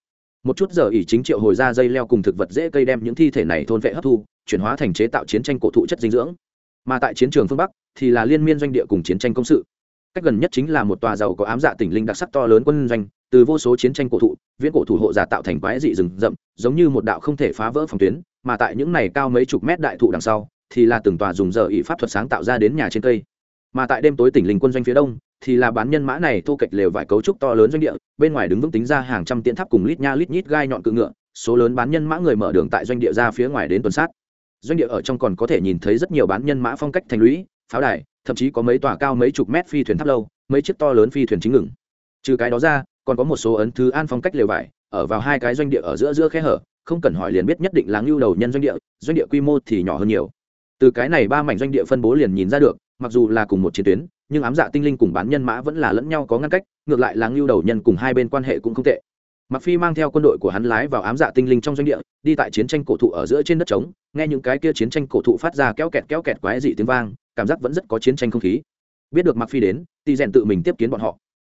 một chút giờ ỉ chính triệu hồi ra dây leo cùng thực vật dễ cây đem những thi thể này thôn vệ hấp thu, chuyển hóa thành chế tạo chiến tranh cổ thụ chất dinh dưỡng. Mà tại chiến trường phương bắc, thì là liên miên doanh địa cùng chiến tranh công sự. Cách gần nhất chính là một tòa giàu có ám dạ tỉnh linh đặc sắc to lớn quân doanh, từ vô số chiến tranh cổ thụ, viễn cổ thủ hộ giả tạo thành quái dị rừng rậm, giống như một đạo không thể phá vỡ phòng tuyến, mà tại những này cao mấy chục mét đại thụ đằng sau, thì là từng tòa dùng giờ ỉ pháp thuật sáng tạo ra đến nhà trên cây. Mà tại đêm tối tỉnh linh quân doanh phía đông thì là bán nhân mã này thu kịch lều vải cấu trúc to lớn doanh địa, bên ngoài đứng vững tính ra hàng trăm tiễn tháp cùng lít nha lít nhít gai nhọn cự ngựa, số lớn bán nhân mã người mở đường tại doanh địa ra phía ngoài đến tuần sát. Doanh địa ở trong còn có thể nhìn thấy rất nhiều bán nhân mã phong cách thành lũy, pháo đài, thậm chí có mấy tòa cao mấy chục mét phi thuyền tháp lâu, mấy chiếc to lớn phi thuyền chính ngừng. Trừ cái đó ra, còn có một số ấn thứ an phong cách lều vải, ở vào hai cái doanh địa ở giữa giữa khe hở, không cần hỏi liền biết nhất định là ngưu đầu nhân doanh địa doanh địa quy mô thì nhỏ hơn nhiều. Từ cái này ba mảnh doanh địa phân bố liền nhìn ra được, mặc dù là cùng một chiến tuyến nhưng ám dạ tinh linh cùng bán nhân mã vẫn là lẫn nhau có ngăn cách, ngược lại là ngưu đầu nhân cùng hai bên quan hệ cũng không tệ. Mặc phi mang theo quân đội của hắn lái vào ám dạ tinh linh trong doanh địa, đi tại chiến tranh cổ thụ ở giữa trên đất trống, nghe những cái kia chiến tranh cổ thụ phát ra kéo kẹt kéo kẹt quái dị tiếng vang, cảm giác vẫn rất có chiến tranh không khí. Biết được mặc phi đến thì rèn tự mình tiếp kiến bọn họ.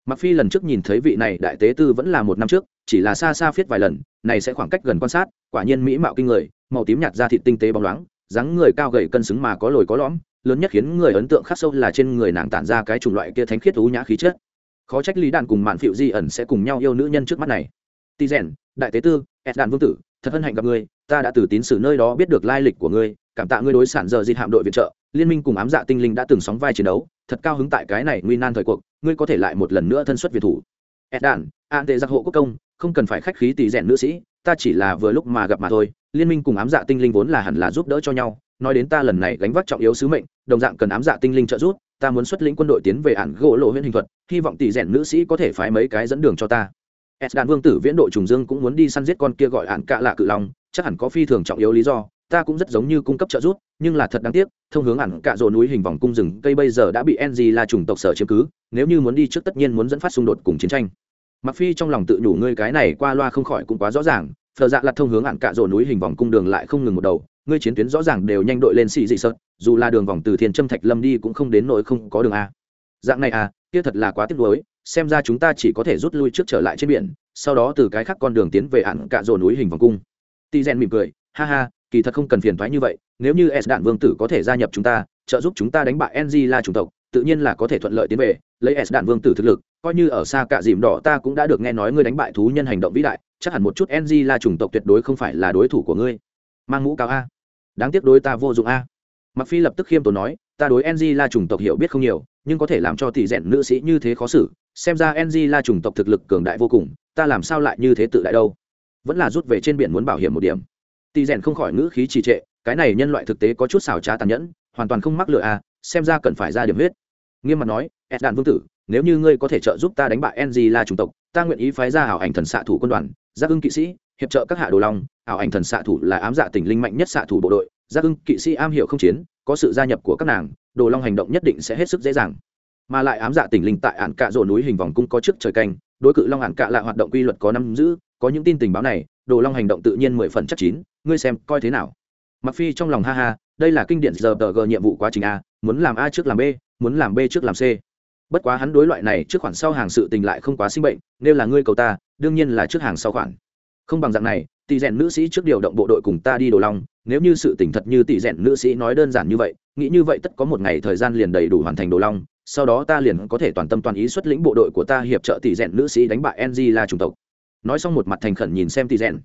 Mặc phi lần trước nhìn thấy vị này đại tế tư vẫn là một năm trước, chỉ là xa xa phiết vài lần, này sẽ khoảng cách gần quan sát, quả nhiên mỹ mạo kinh người, màu tím nhạt da thịt tinh tế bóng loáng, dáng người cao gầy cân xứng mà có lồi có lõm lớn nhất khiến người ấn tượng khắc sâu là trên người nàng tản ra cái chủng loại kia thánh khiết thú nhã khí chất. Khó trách lý đàn cùng mạn phịu di ẩn sẽ cùng nhau yêu nữ nhân trước mắt này. Tỳ rèn, đại tế tư ed đàn vương tử, thật hân hạnh gặp ngươi, ta đã từ tín sử nơi đó biết được lai lịch của ngươi, cảm tạ ngươi đối sản giờ dịp hạm đội viện trợ, liên minh cùng ám dạ tinh linh đã từng sóng vai chiến đấu, thật cao hứng tại cái này nguy nan thời cuộc, ngươi có thể lại một lần nữa thân xuất việt thủ. Ed đàn an tệ giặc hộ quốc công, không cần phải khách khí tỳ rèn nữ sĩ ta chỉ là vừa lúc mà gặp mà thôi, liên minh cùng ám dạ tinh linh vốn là hẳn là giúp đỡ cho nhau, nói đến ta lần này gánh vác trọng yếu sứ mệnh, đồng dạng cần ám dạ tinh linh trợ giúp, ta muốn xuất lĩnh quân đội tiến về ản gỗ lộ huyện hình thuật, hy vọng tỷ rèn nữ sĩ có thể phái mấy cái dẫn đường cho ta. S đàn vương tử viễn đội trùng dương cũng muốn đi săn giết con kia gọi ản cạ lạ cự long, chắc hẳn có phi thường trọng yếu lý do, ta cũng rất giống như cung cấp trợ giúp, nhưng là thật đáng tiếc, thông hướng ản cạ rồ núi hình vòng cung rừng cây bây giờ đã bị ng là chủng tộc sở chiếm cứ, nếu như muốn đi trước tất nhiên muốn dẫn phát xung đột cùng chiến tranh mặc phi trong lòng tự nhủ ngươi cái này qua loa không khỏi cũng quá rõ ràng phờ dạ lặt thông hướng ạn cạ rổ núi hình vòng cung đường lại không ngừng một đầu, ngươi chiến tuyến rõ ràng đều nhanh đội lên xì dị sợt, dù là đường vòng từ thiên trâm thạch lâm đi cũng không đến nỗi không có đường a. Dạng này à kia thật là quá tiếc nuối, xem ra chúng ta chỉ có thể rút lui trước trở lại trên biển, sau đó từ cái khác con đường tiến về ạn cạ rổ núi hình vòng cung. Ti gen mỉm cười, ha ha, kỳ thật không cần phiền thoái như vậy, nếu như s đạn vương tử có thể gia nhập chúng ta, trợ giúp chúng ta đánh bại ng là chủng tộc tự nhiên là có thể thuận lợi tiến về, lấy s đạn vương tử thực lực, coi như ở xa cả dìm đỏ ta cũng đã được nghe nói ngươi đánh bại thú nhân hành động vĩ đại, chắc hẳn một chút ng là chủng tộc tuyệt đối không phải là đối thủ của ngươi. Mang mũ cao a. Đáng tiếc đối ta vô dụng a. Mặc phi lập tức khiêm tốn nói, ta đối ng là chủng tộc hiểu biết không nhiều, nhưng có thể làm cho tỷ rèn nữ sĩ như thế khó xử, xem ra ng là chủng tộc thực lực cường đại vô cùng, ta làm sao lại như thế tự đại đâu? Vẫn là rút về trên biển muốn bảo hiểm một điểm. Tỷ rèn không khỏi ngữ khí trì trệ, cái này nhân loại thực tế có chút xảo trá tàn nhẫn, hoàn toàn không mắc lựa a xem ra cần phải ra điểm huyết. Nghiêm mặt nói ed đạn vương tử, nếu như ngươi có thể trợ giúp ta đánh bại ng là chủng tộc, ta nguyện ý phái ra ảo ảnh thần xạ thủ quân đoàn, giác ưng kỵ sĩ, hiệp trợ các hạ đồ long. Ảo ảnh thần xạ thủ là ám dạ tỉnh linh mạnh nhất xạ thủ bộ đội, giác ưng kỵ sĩ am hiểu không chiến, có sự gia nhập của các nàng, đồ long hành động nhất định sẽ hết sức dễ dàng. Mà lại ám dạ tỉnh linh tại ản cạ rổ núi hình vòng cung có trước trời canh, đối cự long ản cạ là hoạt động quy luật có năm giữ, có những tin tình báo này, đồ long hành động tự nhiên mười phần chắc chín, ngươi xem coi thế nào? Mặc phi trong lòng ha ha, đây là kinh điển giờ tờ g nhiệm vụ quá trình a, muốn làm a trước làm b, muốn làm b trước làm c. Bất quá hắn đối loại này trước khoản sau hàng sự tình lại không quá sinh bệnh, nếu là ngươi cầu ta, đương nhiên là trước hàng sau khoản. Không bằng dạng này, tỷ rèn nữ sĩ trước điều động bộ đội cùng ta đi đồ long, nếu như sự tình thật như tỷ rèn nữ sĩ nói đơn giản như vậy, nghĩ như vậy tất có một ngày thời gian liền đầy đủ hoàn thành đồ long, sau đó ta liền có thể toàn tâm toàn ý xuất lĩnh bộ đội của ta hiệp trợ tỷ rèn nữ sĩ đánh bại ng là chủng tộc. Nói xong một mặt thành khẩn nhìn xem tỷ rèn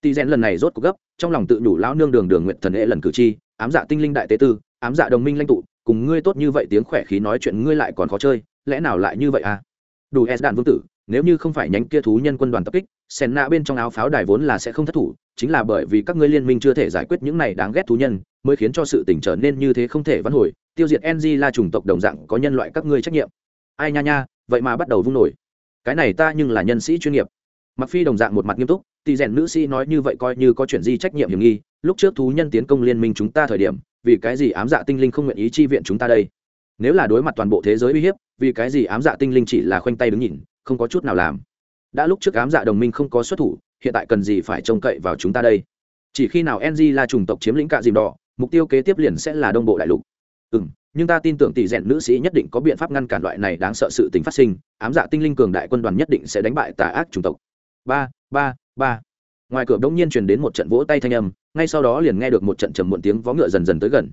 tỷ rèn lần này rốt cuộc gấp, trong lòng tự đủ lão nương đường đường nguyện thần hệ lần cử chi ám dạ tinh linh đại tế tư, ám dạ đồng minh lãnh tụ, cùng ngươi tốt như vậy tiếng khỏe khí nói chuyện ngươi lại còn khó chơi, lẽ nào lại như vậy à? Đủ s đạn vương tử, nếu như không phải nhánh kia thú nhân quân đoàn tập kích, sen nạ bên trong áo pháo đài vốn là sẽ không thất thủ, chính là bởi vì các ngươi liên minh chưa thể giải quyết những này đáng ghét thú nhân, mới khiến cho sự tỉnh trở nên như thế không thể vãn hồi, tiêu diệt ng là chủng tộc đồng dạng có nhân loại các ngươi trách nhiệm. Ai nha nha, vậy mà bắt đầu vung nổi. Cái này ta nhưng là nhân sĩ chuyên nghiệp. Mặc phi đồng dạng một mặt nghiêm túc tỷ rèn nữ sĩ nói như vậy coi như có chuyện gì trách nhiệm hiểm nghi, lúc trước thú nhân tiến công liên minh chúng ta thời điểm, vì cái gì ám dạ tinh linh không nguyện ý chi viện chúng ta đây? Nếu là đối mặt toàn bộ thế giới uy hiếp, vì cái gì ám dạ tinh linh chỉ là khoanh tay đứng nhìn, không có chút nào làm? Đã lúc trước ám dạ đồng minh không có xuất thủ, hiện tại cần gì phải trông cậy vào chúng ta đây? Chỉ khi nào ng là chủng tộc chiếm lĩnh cạ dìm đỏ, mục tiêu kế tiếp liền sẽ là đông bộ đại lục. Ừ nhưng ta tin tưởng tỷ rèn nữ sĩ nhất định có biện pháp ngăn cản loại này đáng sợ sự tính phát sinh, ám dạ tinh linh cường đại quân đoàn nhất định sẽ đánh bại tà ác chủng tộc. Ba ba ba. Ngoài cửa đông nhiên truyền đến một trận vỗ tay thanh âm, ngay sau đó liền nghe được một trận trầm muộn tiếng vó ngựa dần dần tới gần.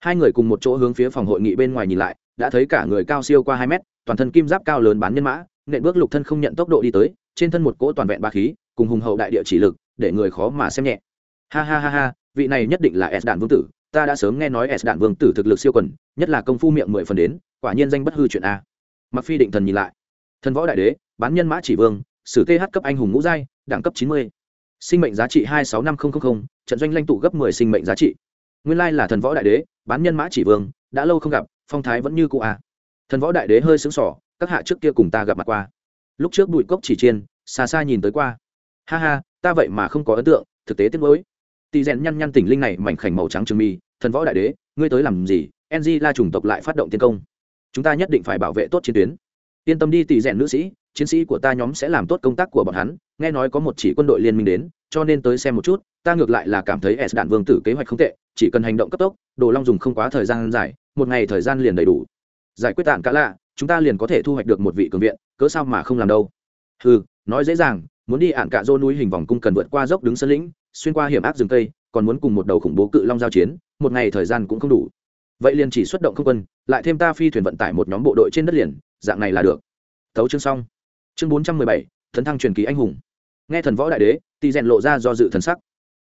Hai người cùng một chỗ hướng phía phòng hội nghị bên ngoài nhìn lại, đã thấy cả người cao siêu qua hai mét, toàn thân kim giáp cao lớn bán nhân mã, nện bước lục thân không nhận tốc độ đi tới, trên thân một cỗ toàn vẹn ba khí, cùng hùng hậu đại địa chỉ lực, để người khó mà xem nhẹ. Ha ha ha ha, vị này nhất định là s đạn vương tử, ta đã sớm nghe nói s đạn vương tử thực lực siêu quần, nhất là công phu miệng mười phần đến, quả nhiên danh bất hư chuyện a. Mặc phi định thần nhìn lại. Thần võ đại đế, bán nhân mã chỉ vương, sử th cấp anh hùng ngũ giai đẳng cấp chín mươi. Sinh mệnh giá trị hai sáu năm nghìn trận doanh lãnh tụ gấp mười sinh mệnh giá trị. Nguyên lai là thần võ đại đế, bán nhân mã chỉ vương, đã lâu không gặp, phong thái vẫn như cụ à. thần võ đại đế hơi sững sỏ các hạ trước kia cùng ta gặp mặt qua. Lúc trước bụi cốc chỉ chiên, xa xa nhìn tới qua. Ha ha, ta vậy mà không có ấn tượng, thực tế tiếc nuối. Tỳ rèn nhăn nhăn tỉnh linh này mảnh khảnh màu trắng trường mi, thần võ đại đế, ngươi tới làm gì? Ng la chủng tộc lại phát động tiến công. Chúng ta nhất định phải bảo vệ tốt chiến tuyến. Yên tâm đi, tỳ rèn nữ sĩ chiến sĩ của ta nhóm sẽ làm tốt công tác của bọn hắn, nghe nói có một chỉ quân đội liên minh đến, cho nên tới xem một chút, ta ngược lại là cảm thấy s đạn vương tử kế hoạch không tệ, chỉ cần hành động cấp tốc, đồ long dùng không quá thời gian dài, một ngày thời gian liền đầy đủ. Giải quyết tạng cả lạ, chúng ta liền có thể thu hoạch được một vị cường viện, cớ sao mà không làm đâu? Ừ nói dễ dàng, muốn đi ạn cả dô núi hình vòng cung cần vượt qua dốc đứng sân lĩnh, xuyên qua hiểm áp rừng cây, còn muốn cùng một đầu khủng bố cự long giao chiến, một ngày thời gian cũng không đủ. Vậy liền chỉ xuất động không quân, lại thêm ta phi thuyền vận tải một nhóm bộ đội trên đất liền, dạng này là được. Thấu chương xong chương bốn trăm mười bảy, thần thăng truyền kỳ anh hùng. Nghe thần võ đại đế tỳ rèn lộ ra do dự thần sắc.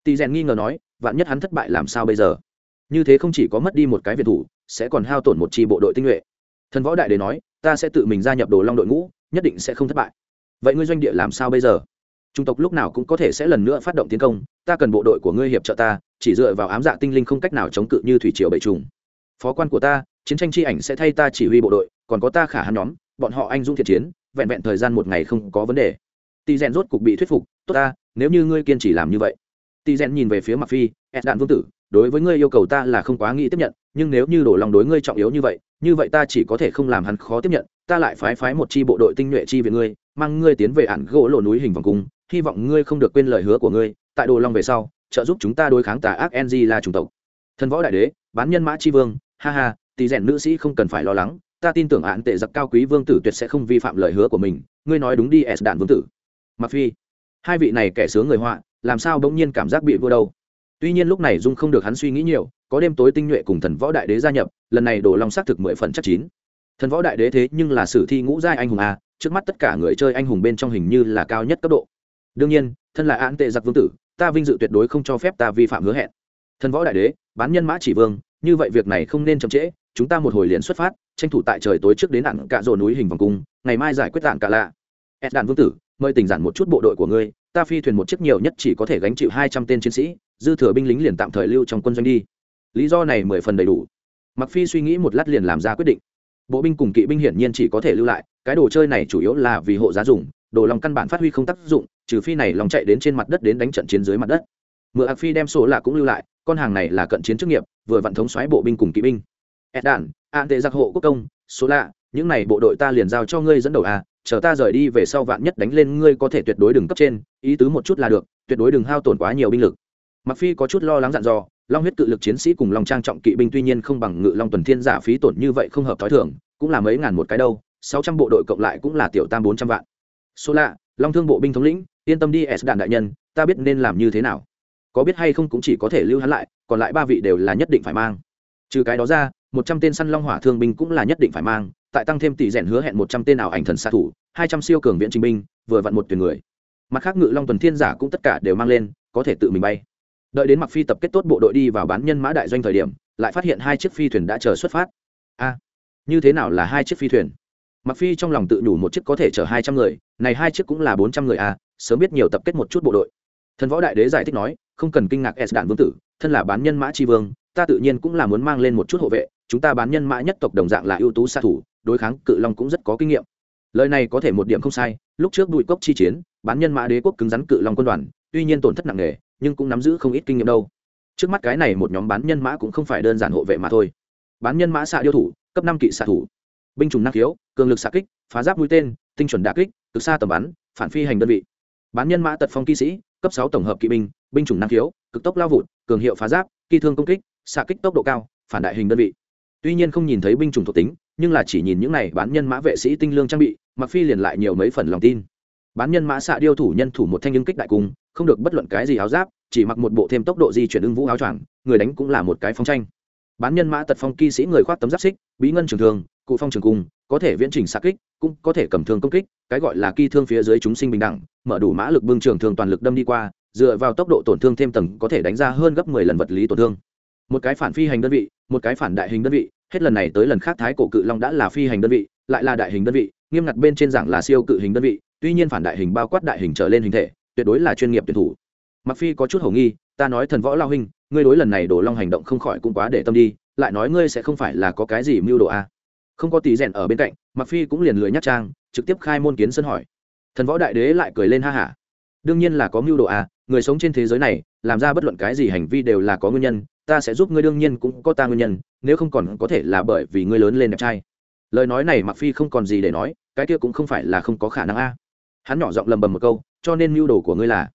Tỳ rèn nghi ngờ nói, vạn nhất hắn thất bại làm sao bây giờ? Như thế không chỉ có mất đi một cái việt thủ, sẽ còn hao tổn một tri bộ đội tinh nhuệ. Thần võ đại đế nói, ta sẽ tự mình gia nhập đồ long đội ngũ, nhất định sẽ không thất bại. Vậy ngươi doanh địa làm sao bây giờ? Trung tộc lúc nào cũng có thể sẽ lần nữa phát động tiến công, ta cần bộ đội của ngươi hiệp trợ ta, chỉ dựa vào ám dạ tinh linh không cách nào chống cự như thủy triều bệ trùng. Phó quan của ta, chiến tranh chi ảnh sẽ thay ta chỉ huy bộ đội, còn có ta khả hắn nhóm, bọn họ anh dũng thiện chiến vẹn vẹn thời gian một ngày không có vấn đề. Tỳ rèn rốt cục bị thuyết phục, tốt ta, nếu như ngươi kiên trì làm như vậy. Tỳ rèn nhìn về phía Mặc phi ed đạn vương tử, đối với ngươi yêu cầu ta là không quá nghĩ tiếp nhận, nhưng nếu như đổ lòng đối ngươi trọng yếu như vậy như vậy ta chỉ có thể không làm hắn khó tiếp nhận, ta lại phái phái một chi bộ đội tinh nhuệ chi về ngươi, mang ngươi tiến về ản gỗ lộ núi hình vòng cung, hy vọng ngươi không được quên lời hứa của ngươi, tại đồ long về sau, trợ giúp chúng ta đối kháng tà ác ng là chủng tộc. Thần võ đại đế, bán nhân mã chi vương, ha ha Tỷ rèn nữ sĩ không cần phải lo lắng ta tin tưởng án tệ giặc cao quý vương tử tuyệt sẽ không vi phạm lời hứa của mình, ngươi nói đúng đi, s đạn vương tử. Mặc phi, hai vị này kẻ sướng người họa, làm sao bỗng nhiên cảm giác bị vua đâu? Tuy nhiên lúc này dung không được hắn suy nghĩ nhiều, có đêm tối tinh nhuệ cùng thần võ đại đế gia nhập, lần này đổ long xác thực mười phần chắc chín. Thần võ đại đế thế nhưng là sử thi ngũ giai anh hùng a, trước mắt tất cả người chơi anh hùng bên trong hình như là cao nhất cấp độ. Đương nhiên, thân là án tệ giặc vương tử, ta vinh dự tuyệt đối không cho phép ta vi phạm hứa hẹn. Thần võ đại đế, bán nhân mã chỉ vương, như vậy việc này không nên chậm trễ chúng ta một hồi liền xuất phát, tranh thủ tại trời tối trước đến đạn cạ rồ núi hình vòng cung, ngày mai giải quyết đạn cả lạ. Ed đạn vương tử, mời tỉnh giản một chút bộ đội của ngươi, ta phi thuyền một chiếc nhiều nhất chỉ có thể gánh chịu hai trăm tên chiến sĩ, dư thừa binh lính liền tạm thời lưu trong quân doanh đi. Lý do này mười phần đầy đủ. Mặc phi suy nghĩ một lát liền làm ra quyết định. Bộ binh cùng kỵ binh hiển nhiên chỉ có thể lưu lại, cái đồ chơi này chủ yếu là vì hộ giá dùng, đồ lòng căn bản phát huy không tác dụng, trừ phi này lòng chạy đến trên mặt đất đến đánh trận chiến dưới mặt đất. Mượn ạc phi đem sổ lạ cũng lưu lại, con hàng này là cận chiến chức nghiệp, vừa vận thống xoáy bộ binh cùng kỵ binh ed đản an à, tệ giặc hộ quốc công, số lạ, những này bộ đội ta liền giao cho ngươi dẫn đầu à chờ ta rời đi về sau vạn nhất đánh lên ngươi có thể tuyệt đối đừng cấp trên, ý tứ một chút là được, tuyệt đối đừng hao tổn quá nhiều binh lực. Mặc phi có chút lo lắng dặn dò, long huyết cự lực chiến sĩ cùng long trang trọng kỵ binh tuy nhiên không bằng ngự long tuần thiên giả phí tổn như vậy không hợp thói thường, cũng là mấy ngàn một cái đâu, sáu trăm bộ đội cộng lại cũng là tiểu tam bốn trăm vạn. Số lạ, long thương bộ binh thống lĩnh, yên tâm đi, s đạn đại nhân, ta biết nên làm như thế nào. Có biết hay không cũng chỉ có thể lưu hắn lại, còn lại ba vị đều là nhất định phải mang. Trừ cái đó ra một trăm tên săn long hỏa thương binh cũng là nhất định phải mang, tại tăng thêm tỷ rèn hứa hẹn một trăm tên ảo ảnh thần xạ thủ, hai trăm siêu cường viện trình binh, vừa vặn một tuyển người. Mặt khác ngự long tuần thiên giả cũng tất cả đều mang lên, có thể tự mình bay. Đợi đến mặc phi tập kết tốt bộ đội đi vào bán nhân mã đại doanh thời điểm, lại phát hiện hai chiếc phi thuyền đã chờ xuất phát. A, như thế nào là hai chiếc phi thuyền? Mặc phi trong lòng tự nhủ một chiếc có thể chở hai trăm người, này hai chiếc cũng là bốn trăm người a sớm biết nhiều tập kết một chút bộ đội. Thần võ đại đế giải thích nói, không cần kinh ngạc s đạn vương tử, thân là bán nhân mã tri vương, ta tự nhiên cũng là muốn mang lên một chút hộ vệ chúng ta bán nhân mã nhất tộc đồng dạng là ưu tú xạ thủ, đối kháng cự long cũng rất có kinh nghiệm. Lời này có thể một điểm không sai, lúc trước đuổi cốc chi chiến, bán nhân mã đế quốc cứng rắn cự long quân đoàn, tuy nhiên tổn thất nặng nề, nhưng cũng nắm giữ không ít kinh nghiệm đâu. Trước mắt cái này một nhóm bán nhân mã cũng không phải đơn giản hộ vệ mà thôi. Bán nhân mã xạ điêu thủ, cấp năm kỵ xạ thủ. Binh chủng năng khiếu, cường lực xạ kích, phá giáp mũi tên, tinh chuẩn đà kích, cực xa tầm bắn, phản phi hành đơn vị. Bán nhân mã tật phong kỵ sĩ, cấp sáu tổng hợp kỵ binh binh chủng năng khiếu, cực tốc lao vụt, cường hiệu phá giáp kỳ thương công kích, xạ kích tốc độ cao, phản đại hình đơn vị tuy nhiên không nhìn thấy binh chủng thuộc tính, nhưng là chỉ nhìn những này bán nhân mã vệ sĩ tinh lương trang bị mặc phi liền lại nhiều mấy phần lòng tin. Bán nhân mã xạ điêu thủ nhân thủ một thanh ứng kích đại cung, không được bất luận cái gì áo giáp, chỉ mặc một bộ thêm tốc độ di chuyển ưng vũ áo choàng, người đánh cũng là một cái phong tranh. Bán nhân mã tật phong kỵ sĩ người khoác tấm giáp xích, bí ngân trường thường, cụ phong trường cung, có thể viễn trình xạ kích, cũng có thể cầm thương công kích, cái gọi là kỳ thương phía dưới chúng sinh bình đẳng, mở đủ mã lực bưng trường thường toàn lực đâm đi qua, dựa vào tốc độ tổn thương thêm tầng có thể đánh ra hơn gấp 10 lần vật lý tổn thương. Một cái phản phi hành đơn vị một cái phản đại hình đơn vị hết lần này tới lần khác thái cổ cự long đã là phi hành đơn vị lại là đại hình đơn vị nghiêm ngặt bên trên giảng là siêu cự hình đơn vị tuy nhiên phản đại hình bao quát đại hình trở lên hình thể tuyệt đối là chuyên nghiệp tuyển thủ. Mặc phi có chút hổ nghi ta nói thần võ lao huynh ngươi đối lần này đổ long hành động không khỏi cũng quá để tâm đi lại nói ngươi sẽ không phải là có cái gì mưu đồ a à. không có tí rèn ở bên cạnh mặc phi cũng liền lười nhắc trang trực tiếp khai môn kiến sân hỏi. Thần võ đại đế lại cười lên ha hả. Đương nhiên là có mưu đồ a à, người sống trên thế giới này làm ra bất luận cái gì hành vi đều là có nguyên nhân ta sẽ giúp ngươi đương nhiên cũng có ta nguyên nhân, nếu không còn có thể là bởi vì ngươi lớn lên đẹp trai. Lời nói này mặc phi không còn gì để nói, cái kia cũng không phải là không có khả năng a. Hắn nhỏ giọng lầm bầm một câu, cho nên mưu đồ của ngươi là,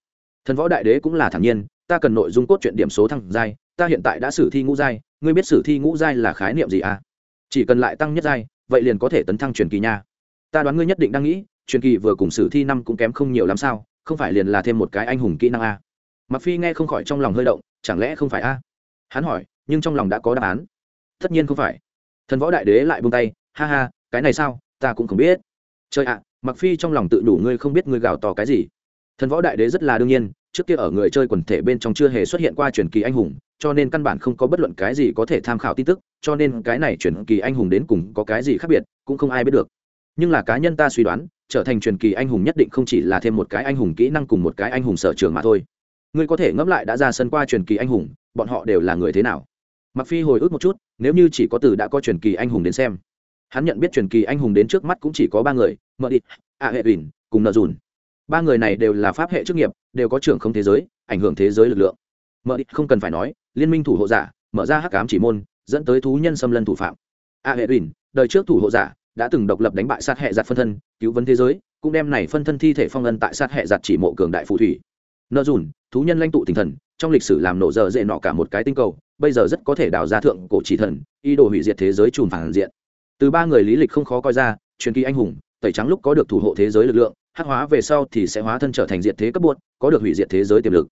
thần võ đại đế cũng là thản nhiên, ta cần nội dung cốt truyện điểm số thăng giai, ta hiện tại đã sử thi ngũ giai, ngươi biết sử thi ngũ giai là khái niệm gì à chỉ cần lại tăng nhất giai, vậy liền có thể tấn thăng truyền kỳ nha. Ta đoán ngươi nhất định đang nghĩ, truyền kỳ vừa cùng sử thi năm cũng kém không nhiều lắm sao, không phải liền là thêm một cái anh hùng kỹ năng a? Mặc phi nghe không khỏi trong lòng hơi động, chẳng lẽ không phải a? Hắn hỏi, nhưng trong lòng đã có đáp án. Tất nhiên không phải. Thần võ đại đế lại buông tay, ha ha, cái này sao? Ta cũng không biết. Trời ạ mặc phi trong lòng tự đủ ngươi không biết ngươi gào to cái gì. Thần võ đại đế rất là đương nhiên, trước kia ở người chơi quần thể bên trong chưa hề xuất hiện qua truyền kỳ anh hùng, cho nên căn bản không có bất luận cái gì có thể tham khảo tin tức, cho nên cái này truyền kỳ anh hùng đến cùng có cái gì khác biệt, cũng không ai biết được. Nhưng là cá nhân ta suy đoán, trở thành truyền kỳ anh hùng nhất định không chỉ là thêm một cái anh hùng kỹ năng cùng một cái anh hùng sở trường mà thôi ngươi có thể ngẫm lại đã ra sân qua truyền kỳ anh hùng, bọn họ đều là người thế nào? Mặc phi hồi ức một chút, nếu như chỉ có từ đã có truyền kỳ anh hùng đến xem. Hắn nhận biết truyền kỳ anh hùng đến trước mắt cũng chỉ có ba người, mợ địch a hệ ủy cùng nợ dùn. Ba người này đều là pháp hệ chức nghiệp, đều có trưởng không thế giới, ảnh hưởng thế giới lực lượng. Mợ địch không cần phải nói, liên minh thủ hộ giả, mở ra hắc cám chỉ môn, dẫn tới thú nhân xâm lân thủ phạm. A hệ ủy đời trước thủ hộ giả, đã từng độc lập đánh bại sát hệ giặt phân thân, cứu vấn thế giới, cũng đem này phân thân thi thể phong ân tại sát hệ giặt chỉ mộ cường đại phù thủy nợ dùn, thú nhân lãnh tụ tinh thần, trong lịch sử làm nổ dở dễ nọ cả một cái tinh cầu, bây giờ rất có thể đào ra thượng cổ chỉ thần, ý đồ hủy diệt thế giới trùm phản diện. Từ ba người lý lịch không khó coi ra, truyền kỳ anh hùng, tẩy trắng lúc có được thủ hộ thế giới lực lượng, hắc hóa về sau thì sẽ hóa thân trở thành diện thế cấp buốt có được hủy diệt thế giới tiềm lực.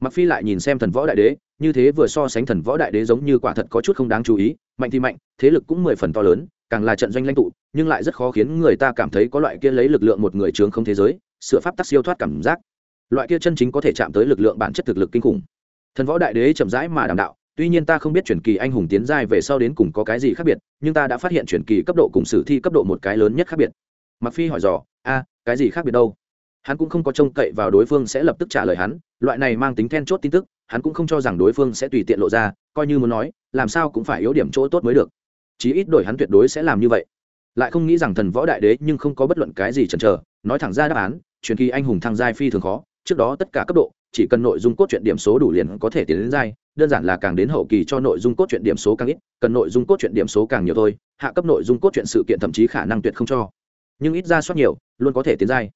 Mặc phi lại nhìn xem thần võ đại đế, như thế vừa so sánh thần võ đại đế giống như quả thật có chút không đáng chú ý, mạnh thì mạnh, thế lực cũng mười phần to lớn, càng là trận doanh lãnh tụ, nhưng lại rất khó khiến người ta cảm thấy có loại kia lấy lực lượng một người trướng không thế giới, sửa pháp tắc siêu thoát cảm giác loại kia chân chính có thể chạm tới lực lượng bản chất thực lực kinh khủng. Thần võ đại đế chậm rãi mà đảm đạo, tuy nhiên ta không biết truyền kỳ anh hùng tiến giai về sau đến cùng có cái gì khác biệt, nhưng ta đã phát hiện truyền kỳ cấp độ cùng sử thi cấp độ một cái lớn nhất khác biệt. Mặc phi hỏi dò, a, cái gì khác biệt đâu? Hắn cũng không có trông cậy vào đối phương sẽ lập tức trả lời hắn, loại này mang tính then chốt tin tức, hắn cũng không cho rằng đối phương sẽ tùy tiện lộ ra, coi như muốn nói, làm sao cũng phải yếu điểm chỗ tốt mới được. Chí ít đổi hắn tuyệt đối sẽ làm như vậy. Lại không nghĩ rằng thần võ đại đế nhưng không có bất luận cái gì chần chờ, nói thẳng ra đáp án truyền kỳ anh hùng thăng giai phi thường khó trước đó tất cả cấp độ, chỉ cần nội dung cốt truyện điểm số đủ liền có thể tiến đến giai, đơn giản là càng đến hậu kỳ cho nội dung cốt truyện điểm số càng ít, cần nội dung cốt truyện điểm số càng nhiều thôi, hạ cấp nội dung cốt truyện sự kiện thậm chí khả năng tuyệt không cho. Nhưng ít ra soát nhiều, luôn có thể tiến giai.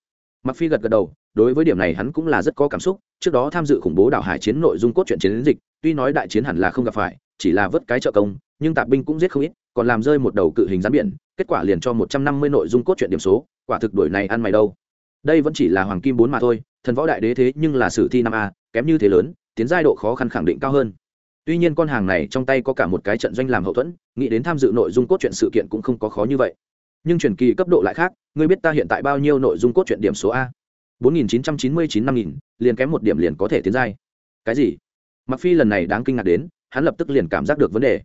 Mặc phi gật gật đầu, đối với điểm này hắn cũng là rất có cảm xúc, trước đó tham dự khủng bố đảo hải chiến nội dung cốt truyện chiến dịch, tuy nói đại chiến hẳn là không gặp phải, chỉ là vớt cái trợ công, nhưng tạp binh cũng giết không ít, còn làm rơi một đầu cự hình rắn biển, kết quả liền cho một trăm năm mươi nội dung cốt truyện điểm số, quả thực đuổi này ăn mày đâu. Đây vẫn chỉ là hoàng kim bốn mà thôi thần võ đại đế thế nhưng là sử thi năm a, kém như thế lớn, tiến giai độ khó khăn khẳng định cao hơn. Tuy nhiên con hàng này trong tay có cả một cái trận doanh làm hậu thuẫn, nghĩ đến tham dự nội dung cốt truyện sự kiện cũng không có khó như vậy. Nhưng truyền kỳ cấp độ lại khác, ngươi biết ta hiện tại bao nhiêu nội dung cốt truyện điểm số a? bốn nghìn chín trăm chín mươi chín năm nghìn, liền kém một điểm liền có thể tiến giai. Cái gì? Mặc phi lần này đáng kinh ngạc đến, hắn lập tức liền cảm giác được vấn đề.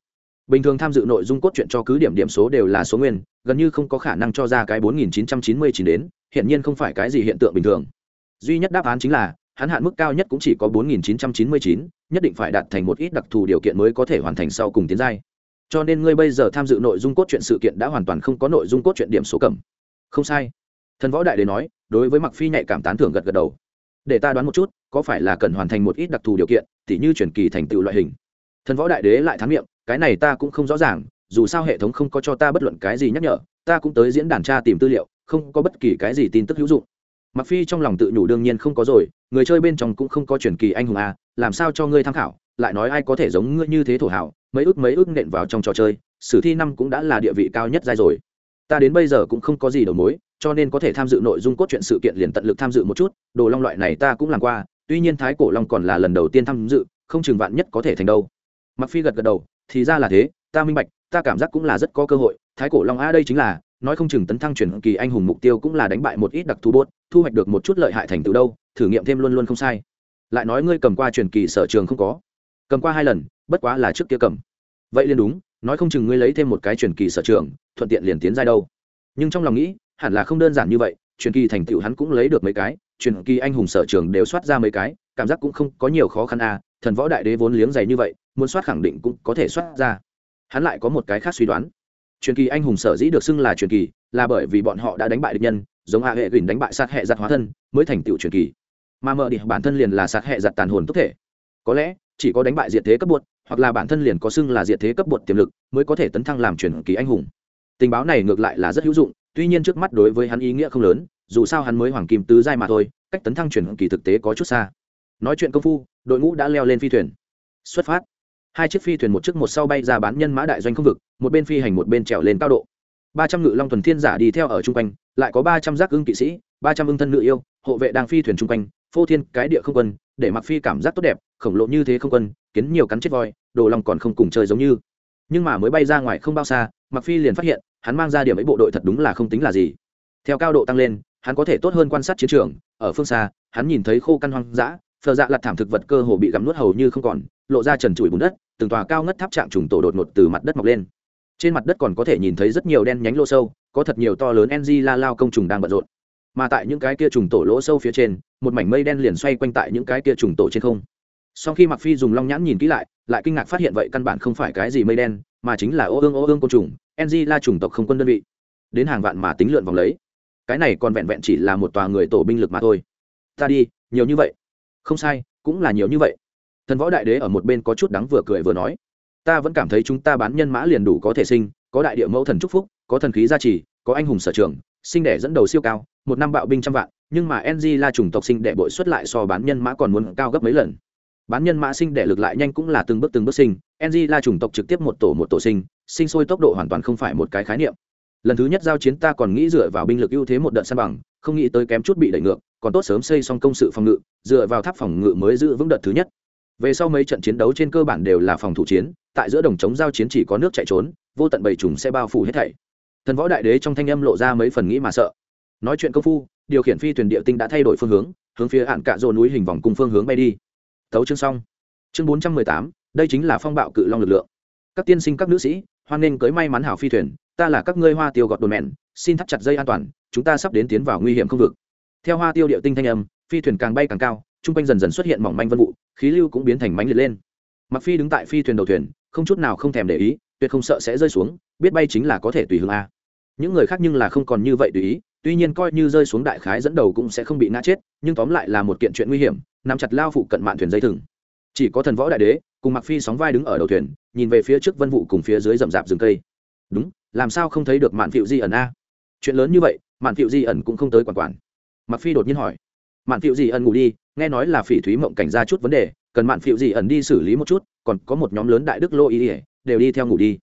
Bình thường tham dự nội dung cốt truyện cho cứ điểm điểm số đều là số nguyên, gần như không có khả năng cho ra cái bốn nghìn chín trăm chín mươi chín đến hiện nhiên không phải cái gì hiện tượng bình thường duy nhất đáp án chính là, hắn hạn mức cao nhất cũng chỉ có bốn nghìn chín trăm chín mươi chín, nhất định phải đạt thành một ít đặc thù điều kiện mới có thể hoàn thành sau cùng tiến giai. Cho nên ngươi bây giờ tham dự nội dung cốt truyện sự kiện đã hoàn toàn không có nội dung cốt truyện điểm số cầm. Không sai. Thần võ đại đế nói, đối với mặc phi nhạy cảm tán thưởng gật gật đầu. Để ta đoán một chút, có phải là cần hoàn thành một ít đặc thù điều kiện, tỉ như chuyển kỳ thành tựu loại hình? Thần võ đại đế lại thán miệng, cái này ta cũng không rõ ràng, dù sao hệ thống không có cho ta bất luận cái gì nhắc nhở, ta cũng tới diễn đàn tra tìm tư liệu, không có bất kỳ cái gì tin tức hữu dụng mặc phi trong lòng tự nhủ đương nhiên không có rồi, người chơi bên trong cũng không có truyền kỳ anh hùng a, làm sao cho ngươi tham khảo, lại nói ai có thể giống ngươi như thế thổ hảo mấy ước mấy ước nện vào trong trò chơi, sử thi năm cũng đã là địa vị cao nhất giai rồi. Ta đến bây giờ cũng không có gì đầu mối, cho nên có thể tham dự nội dung cốt truyện sự kiện liền tận lực tham dự một chút, đồ long loại này ta cũng làm qua, tuy nhiên thái cổ long còn là lần đầu tiên tham dự, không chừng vạn nhất có thể thành đâu. Mặc phi gật gật đầu, thì ra là thế, ta minh bạch, ta cảm giác cũng là rất có cơ hội, thái cổ long a đây chính là nói không chừng tấn thăng chuyển kỳ anh hùng mục tiêu cũng là đánh bại một ít đặc thù bốt, thu hoạch được một chút lợi hại thành tựu đâu, thử nghiệm thêm luôn luôn không sai. Lại nói ngươi cầm qua truyền kỳ sở trường không có. Cầm qua hai lần, bất quá là trước kia cầm. Vậy liền đúng, nói không chừng ngươi lấy thêm một cái truyền kỳ sở trường, thuận tiện liền tiến ra đâu. Nhưng trong lòng nghĩ, hẳn là không đơn giản như vậy truyền kỳ thành tựu hắn cũng lấy được mấy cái truyền kỳ anh hùng sở trường đều soát ra mấy cái, cảm giác cũng không có nhiều khó khăn à thần võ đại đế vốn liếng dày như vậy, muốn soát khẳng định cũng có thể soát ra. Hắn lại có một cái khác suy đoán truyền kỳ anh hùng sở dĩ được xưng là truyền kỳ là bởi vì bọn họ đã đánh bại địch nhân, giống hạ hệ gửi đánh bại sát hệ giặt hóa thân, mới thành tựu truyền kỳ. Mà mở địa bản thân liền là sát hệ giặt tàn hồn tức thể. Có lẽ, chỉ có đánh bại diệt thế cấp bột, hoặc là bản thân liền có xưng là diệt thế cấp bột tiềm lực, mới có thể tấn thăng làm truyền kỳ anh hùng. Tình báo này ngược lại là rất hữu dụng, tuy nhiên trước mắt đối với hắn ý nghĩa không lớn, dù sao hắn mới hoàng kim tứ giai mà thôi, cách tấn thăng truyền kỳ thực tế có chút xa. Nói chuyện công phu, đội ngũ đã leo lên phi thuyền. Xuất phát hai chiếc phi thuyền một chiếc một sau bay ra bán nhân mã đại doanh không vực, một bên phi hành một bên trèo lên cao độ. Ba trăm ngự long thuần thiên giả đi theo ở chung quanh, lại có ba trăm giác ưng kỵ sĩ, ba trăm ưng thân nữ yêu, hộ vệ đang phi thuyền chung quanh, phô thiên cái địa không quân, để mặc phi cảm giác tốt đẹp, khổng lồ như thế không quân, kiến nhiều cắn chết voi, đồ lòng còn không cùng chơi giống như. Nhưng mà mới bay ra ngoài không bao xa, mặc phi liền phát hiện, hắn mang ra điểm ấy bộ đội thật đúng là không tính là gì. Theo cao độ tăng lên, hắn có thể tốt hơn quan sát chiến trường, ở phương xa, hắn nhìn thấy khô căn hoang dã phờ dạ lặt thảm thực vật cơ hồ bị gặm nuốt hầu như không còn, lộ ra trần trụi bùn đất, từng tòa cao ngất tháp trạng trùng tổ đột ngột từ mặt đất mọc lên. Trên mặt đất còn có thể nhìn thấy rất nhiều đen nhánh lỗ sâu, có thật nhiều to lớn ng la lao công trùng đang bận rộn. Mà tại những cái kia trùng tổ lỗ sâu phía trên, một mảnh mây đen liền xoay quanh tại những cái kia trùng tổ trên không. Sau khi mặc phi dùng long nhãn nhìn kỹ lại lại kinh ngạc phát hiện vậy căn bản không phải cái gì mây đen, mà chính là ô ương ô ương côn trùng ng la trùng tộc không quân đơn vị. Đến hàng vạn mà tính lượn vòng lấy. Cái này còn vẹn vẹn chỉ là một tòa người tổ binh lực mà thôi. Ta đi, nhiều như vậy không sai, cũng là nhiều như vậy. Thần võ đại đế ở một bên có chút đắng vừa cười vừa nói, ta vẫn cảm thấy chúng ta bán nhân mã liền đủ có thể sinh, có đại địa mẫu thần trúc phúc, có thần khí gia trì, có anh hùng sở trường, sinh đẻ dẫn đầu siêu cao, một năm bạo binh trăm vạn, nhưng mà ng la chủng tộc sinh đẻ bội xuất lại so bán nhân mã còn muốn cao gấp mấy lần. Bán nhân mã sinh đẻ lực lại nhanh cũng là từng bước từng bước sinh ng la chủng tộc trực tiếp một tổ một tổ sinh sinh sôi tốc độ hoàn toàn không phải một cái khái niệm. Lần thứ nhất giao chiến ta còn nghĩ dựa vào binh lực ưu thế một đợt săn bằng, không nghĩ tới kém chút bị đẩy ngược còn tốt sớm xây xong công sự phòng ngự, dựa vào tháp phòng ngự mới giữ vững đợt thứ nhất. Về sau mấy trận chiến đấu trên cơ bản đều là phòng thủ chiến, tại giữa đồng chống giao chiến chỉ có nước chạy trốn, vô tận bầy trùng sẽ bao phủ hết thảy. Thần võ đại đế trong thanh âm lộ ra mấy phần nghĩ mà sợ. Nói chuyện công phu, điều khiển phi thuyền địa tinh đã thay đổi phương hướng hướng phía hạn cạ rồ núi hình vòng cùng phương hướng bay đi. Thấu chương xong. Chương bốn trăm mười tám, đây chính là phong bạo cự long lực lượng. Các tiên sinh, các nữ sĩ, hoan nghênh cưới may mắn hảo phi thuyền, ta là các ngươi hoa tiêu gọt đồn mẹn, xin thắt chặt dây an toàn, chúng ta sắp đến tiến vào nguy hiểm không vực theo hoa tiêu điệu tinh thanh âm, phi thuyền càng bay càng cao, chung quanh dần dần xuất hiện mỏng manh vân vụ, khí lưu cũng biến thành mánh liệt lên. Mặc phi đứng tại phi thuyền đầu thuyền, không chút nào không thèm để ý, tuyệt không sợ sẽ rơi xuống, biết bay chính là có thể tùy hướng a. Những người khác nhưng là không còn như vậy tùy ý, tuy nhiên coi như rơi xuống đại khái dẫn đầu cũng sẽ không bị ngã chết, nhưng tóm lại là một kiện chuyện nguy hiểm nằm chặt lao phụ cận mạn thuyền dây thừng. Chỉ có thần võ đại đế, cùng mặc phi sóng vai đứng ở đầu thuyền, nhìn về phía trước vân vụ cùng phía dưới rậm rạp rừng cây. Đúng, làm sao không thấy được mạn phiệu di ẩn a? Chuyện lớn như vậy, mạn phiệu di ẩn cũng không tới quản quản mặc phi đột nhiên hỏi, mạn phiệu gì ẩn ngủ đi, nghe nói là phỉ thúy mộng cảnh ra chút vấn đề, cần mạn phiệu gì ẩn đi xử lý một chút, còn có một nhóm lớn đại đức lô ý ỉa đều đi theo ngủ đi.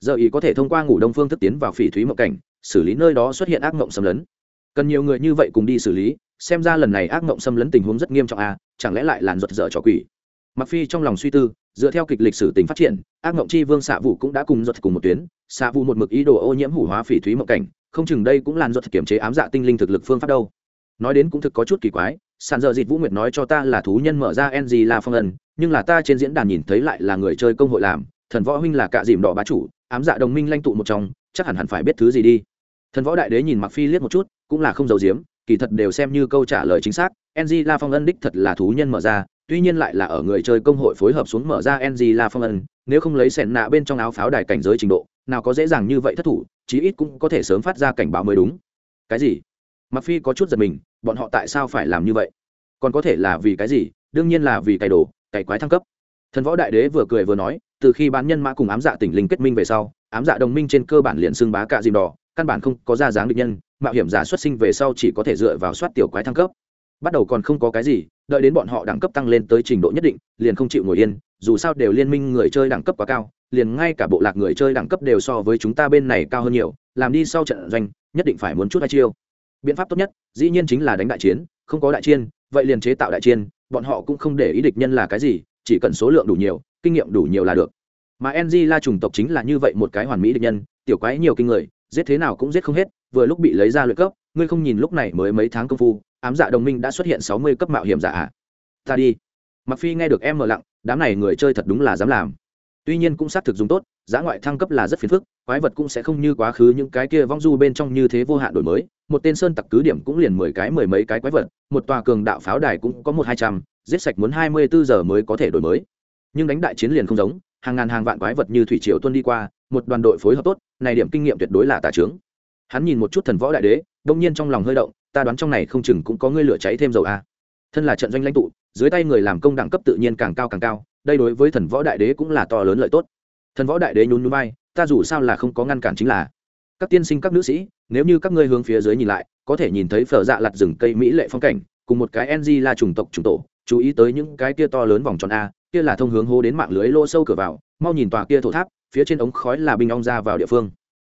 Giờ ý có thể thông qua ngủ đông phương thức tiến vào phỉ thúy mộng cảnh, xử lý nơi đó xuất hiện ác mộng xâm lấn. Cần nhiều người như vậy cùng đi xử lý, xem ra lần này ác mộng xâm lấn tình huống rất nghiêm trọng à chẳng lẽ lại làn ruột dở trò quỷ? Mặc phi trong lòng suy tư, dựa theo kịch lịch sử tình phát triển, ác mộng chi vương xạ vụ cũng đã cùng ruột cùng một tuyến xạ vụ một mực ý đồ ô nhiễm hủ hóa phỉ thúy mộng cảnh, không chừng đây cũng làn ruột kiểm chế ám dạ tinh linh thực lực phương pháp đâu nói đến cũng thực có chút kỳ quái, sàn giờ dịt vũ nguyệt nói cho ta là thú nhân mở ra ng là phong ẩn, nhưng là ta trên diễn đàn nhìn thấy lại là người chơi công hội làm, thần võ huynh là cạ dìm đỏ bá chủ, ám dạ đồng minh lanh tụ một trong, chắc hẳn hẳn phải biết thứ gì đi. Thần võ đại đế nhìn mặc phi liếc một chút, cũng là không giấu giếm, kỳ thật đều xem như câu trả lời chính xác ng la phong ân đích thật là thú nhân mở ra, tuy nhiên lại là ở người chơi công hội phối hợp xuống mở ra ng la phong ân nếu không lấy sẹn nạ bên trong áo pháo đài cảnh giới trình độ, nào có dễ dàng như vậy thất thủ, chí ít cũng có thể sớm phát ra cảnh báo mới đúng. Cái gì? Mặc phi có chút giật mình, bọn họ tại sao phải làm như vậy? Còn có thể là vì cái gì? Đương nhiên là vì cày đồ cày quái thăng cấp. Thần võ đại đế vừa cười vừa nói, từ khi bán nhân mã cùng ám dạ tỉnh linh kết minh về sau, ám dạ đồng minh trên cơ bản liền xưng bá cạ dìm đỏ, căn bản không có ra dáng định nhân, mạo hiểm giả xuất sinh về sau chỉ có thể dựa vào soát tiểu quái thăng cấp. Bắt đầu còn không có cái gì, đợi đến bọn họ đẳng cấp tăng lên tới trình độ nhất định, liền không chịu ngồi yên, dù sao đều liên minh người chơi đẳng cấp quá cao, liền ngay cả bộ lạc người chơi đẳng cấp đều so với chúng ta bên này cao hơn nhiều, làm đi sau trận doanh, nhất định phải muốn chút hai chiêu biện pháp tốt nhất, dĩ nhiên chính là đánh đại chiến, không có đại chiến vậy liền chế tạo đại chiến bọn họ cũng không để ý địch nhân là cái gì, chỉ cần số lượng đủ nhiều, kinh nghiệm đủ nhiều là được. Mà ng la chủng tộc chính là như vậy một cái hoàn mỹ địch nhân, tiểu quái nhiều kinh người, giết thế nào cũng giết không hết, vừa lúc bị lấy ra luyện cấp, ngươi không nhìn lúc này mới mấy tháng công phu, ám dạ đồng minh đã xuất hiện sáu mươi cấp mạo hiểm giả ạ ta đi. Mặc phi nghe được em mở lặng, đám này người chơi thật đúng là dám làm tuy nhiên cũng xác thực dùng tốt, giá ngoại thăng cấp là rất phiền phức, quái vật cũng sẽ không như quá khứ những cái kia vong du bên trong như thế vô hạn đổi mới. Một tên sơn tặc cứ điểm cũng liền mười cái, mười mấy cái quái vật, một tòa cường đạo pháo đài cũng có một hai trăm, giết sạch muốn hai mươi bốn giờ mới có thể đổi mới. Nhưng đánh đại chiến liền không giống, hàng ngàn hàng vạn quái vật như thủy triều tuân đi qua, một đoàn đội phối hợp tốt, này điểm kinh nghiệm tuyệt đối là tà trướng. Hắn nhìn một chút thần võ đại đế, đông nhiên trong lòng hơi động, ta đoán trong này không chừng cũng có ngươi lửa cháy thêm dầu a. Thân là trận doanh lãnh tụ, dưới tay người làm công đẳng cấp tự nhiên càng cao càng cao đây đối với thần võ đại đế cũng là to lớn lợi tốt. Thần võ đại đế nhún núi bay ta dù sao là không có ngăn cản chính là. Các tiên sinh, các nữ sĩ, nếu như các ngươi hướng phía dưới nhìn lại, có thể nhìn thấy phở dạ lặt rừng cây mỹ lệ phong cảnh, cùng một cái ng là chủng tộc chủng tổ, chú ý tới những cái kia to lớn vòng tròn a, kia là thông hướng hô đến mạng lưới lô sâu cửa vào, mau nhìn tòa kia thổ tháp, phía trên ống khói là binh ong ra vào địa phương.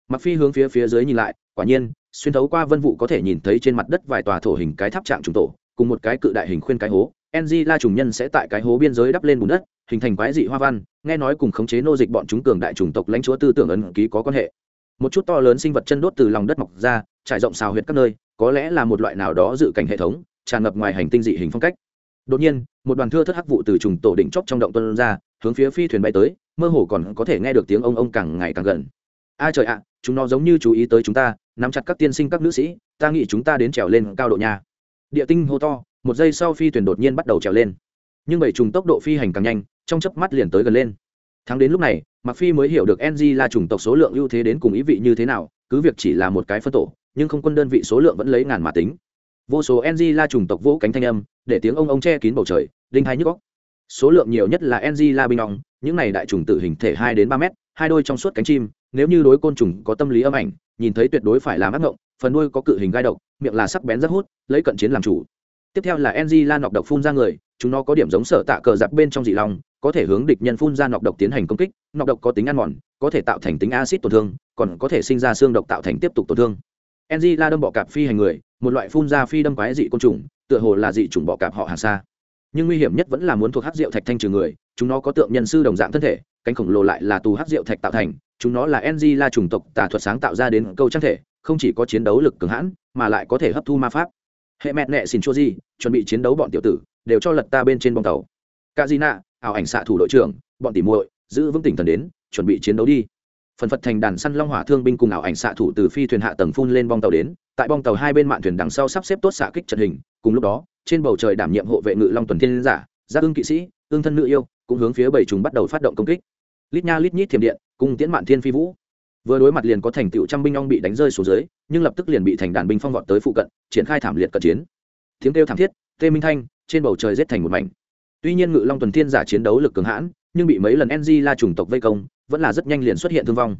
Mặc phi hướng phía phía dưới nhìn lại, quả nhiên, xuyên thấu qua vân vụ có thể nhìn thấy trên mặt đất vài tòa thổ hình cái tháp trạng trùng tổ, cùng một cái cự đại hình khuyên cái hố ng la trùng nhân sẽ tại cái hố biên giới đắp lên bùn đất, hình thành quái dị hoa văn, nghe nói cùng khống chế nô dịch bọn chúng cường đại chủng tộc lãnh chúa tư tưởng ấn ký có quan hệ. Một chút to lớn sinh vật chân đốt từ lòng đất mọc ra, trải rộng xào huyệt các nơi, có lẽ là một loại nào đó dự cảnh hệ thống, tràn ngập ngoài hành tinh dị hình phong cách. Đột nhiên, một đoàn thưa thất hắc vụ từ trùng tổ đỉnh chóp trong động tuôn ra, hướng phía phi thuyền bay tới, mơ hồ còn có thể nghe được tiếng ông ông càng ngày càng gần. A trời ạ, chúng nó giống như chú ý tới chúng ta, nắm chặt các tiên sinh các nữ sĩ, ta nghĩ chúng ta đến trèo lên cao độ nhà. Địa tinh hô to một giây sau phi thuyền đột nhiên bắt đầu trèo lên. Nhưng bảy trùng tốc độ phi hành càng nhanh, trong chớp mắt liền tới gần lên. Thắng đến lúc này mặc phi mới hiểu được ng là chủng tộc số lượng ưu thế đến cùng ý vị như thế nào, cứ việc chỉ là một cái phân tổ, nhưng không quân đơn vị số lượng vẫn lấy ngàn mà tính. Vô số ng la chủng tộc vỗ cánh thanh âm, để tiếng ông ông che kín bầu trời, đinh hai nhức góc số lượng nhiều nhất là ng la binh ong, những này đại trùng tự hình thể hai đến ba mét, hai đôi trong suốt cánh chim, nếu như đối côn trùng có tâm lý âm ảnh, nhìn thấy tuyệt đối phải làm ác ngộng, phần đuôi có cự hình gai độc, miệng là sắc bén rất hút, lấy cận chiến làm chủ tiếp theo là ng lan nọc độc phun ra người, chúng nó có điểm giống sở tạ cờ giặc bên trong dị lòng có thể hướng địch nhân phun ra nọc độc tiến hành công kích. Nọc độc có tính ăn mòn, có thể tạo thành tính acid tổn thương, còn có thể sinh ra xương độc tạo thành tiếp tục tổn thương. Ng la đâm bọ cạp phi hành người, một loại phun ra phi đâm quái dị côn trùng, tựa hồ là dị trùng bọ cạp họ hàng xa nhưng nguy hiểm nhất vẫn là muốn thuộc hát rượu thạch thanh trừ người, chúng nó có tượng nhân sư đồng dạng thân thể, cánh khổng lồ lại là tù hát rượu thạch tạo thành, chúng nó là ng la chủng tộc tà thuật sáng tạo ra đến câu trang thể, không chỉ có chiến đấu lực cường hãn, mà lại có thể hấp thu ma pháp hệ mẹ nẹ xin chua gì, chuẩn bị chiến đấu bọn tiểu tử đều cho lật ta bên trên bong tàu. Ca di nạ ảo ảnh xạ thủ đội trưởng bọn tỉ muội giữ vững tỉnh thần đến chuẩn bị chiến đấu đi. Phần phật thành đàn săn long hỏa thương binh cùng ảo ảnh xạ thủ từ phi thuyền hạ tầng phun lên bong tàu đến tại bong tàu hai bên mạn thuyền đằng sau sắp xếp tốt xạ kích trận hình cùng lúc đó trên bầu trời đảm nhiệm hộ vệ ngự long tuần thiên giả giác ương kỵ sĩ ương thân nữ yêu cũng hướng phía bảy chúng bắt đầu phát động công kích. Lít nha lít nhít thiểm điện cùng tiễn mạn thiên phi vũ vừa đối mặt liền có thành tựu trăm binh ong bị đánh rơi xuống dưới, nhưng lập tức liền bị thành đàn binh phong vọt tới phụ cận, triển khai thảm liệt cận chiến. Tiếng kêu thảm thiết, tê minh thanh, trên bầu trời rét thành một mảnh. Tuy nhiên ngự long tuần thiên giả chiến đấu lực cường hãn, nhưng bị mấy lần ng la chủng tộc vây công, vẫn là rất nhanh liền xuất hiện thương vong.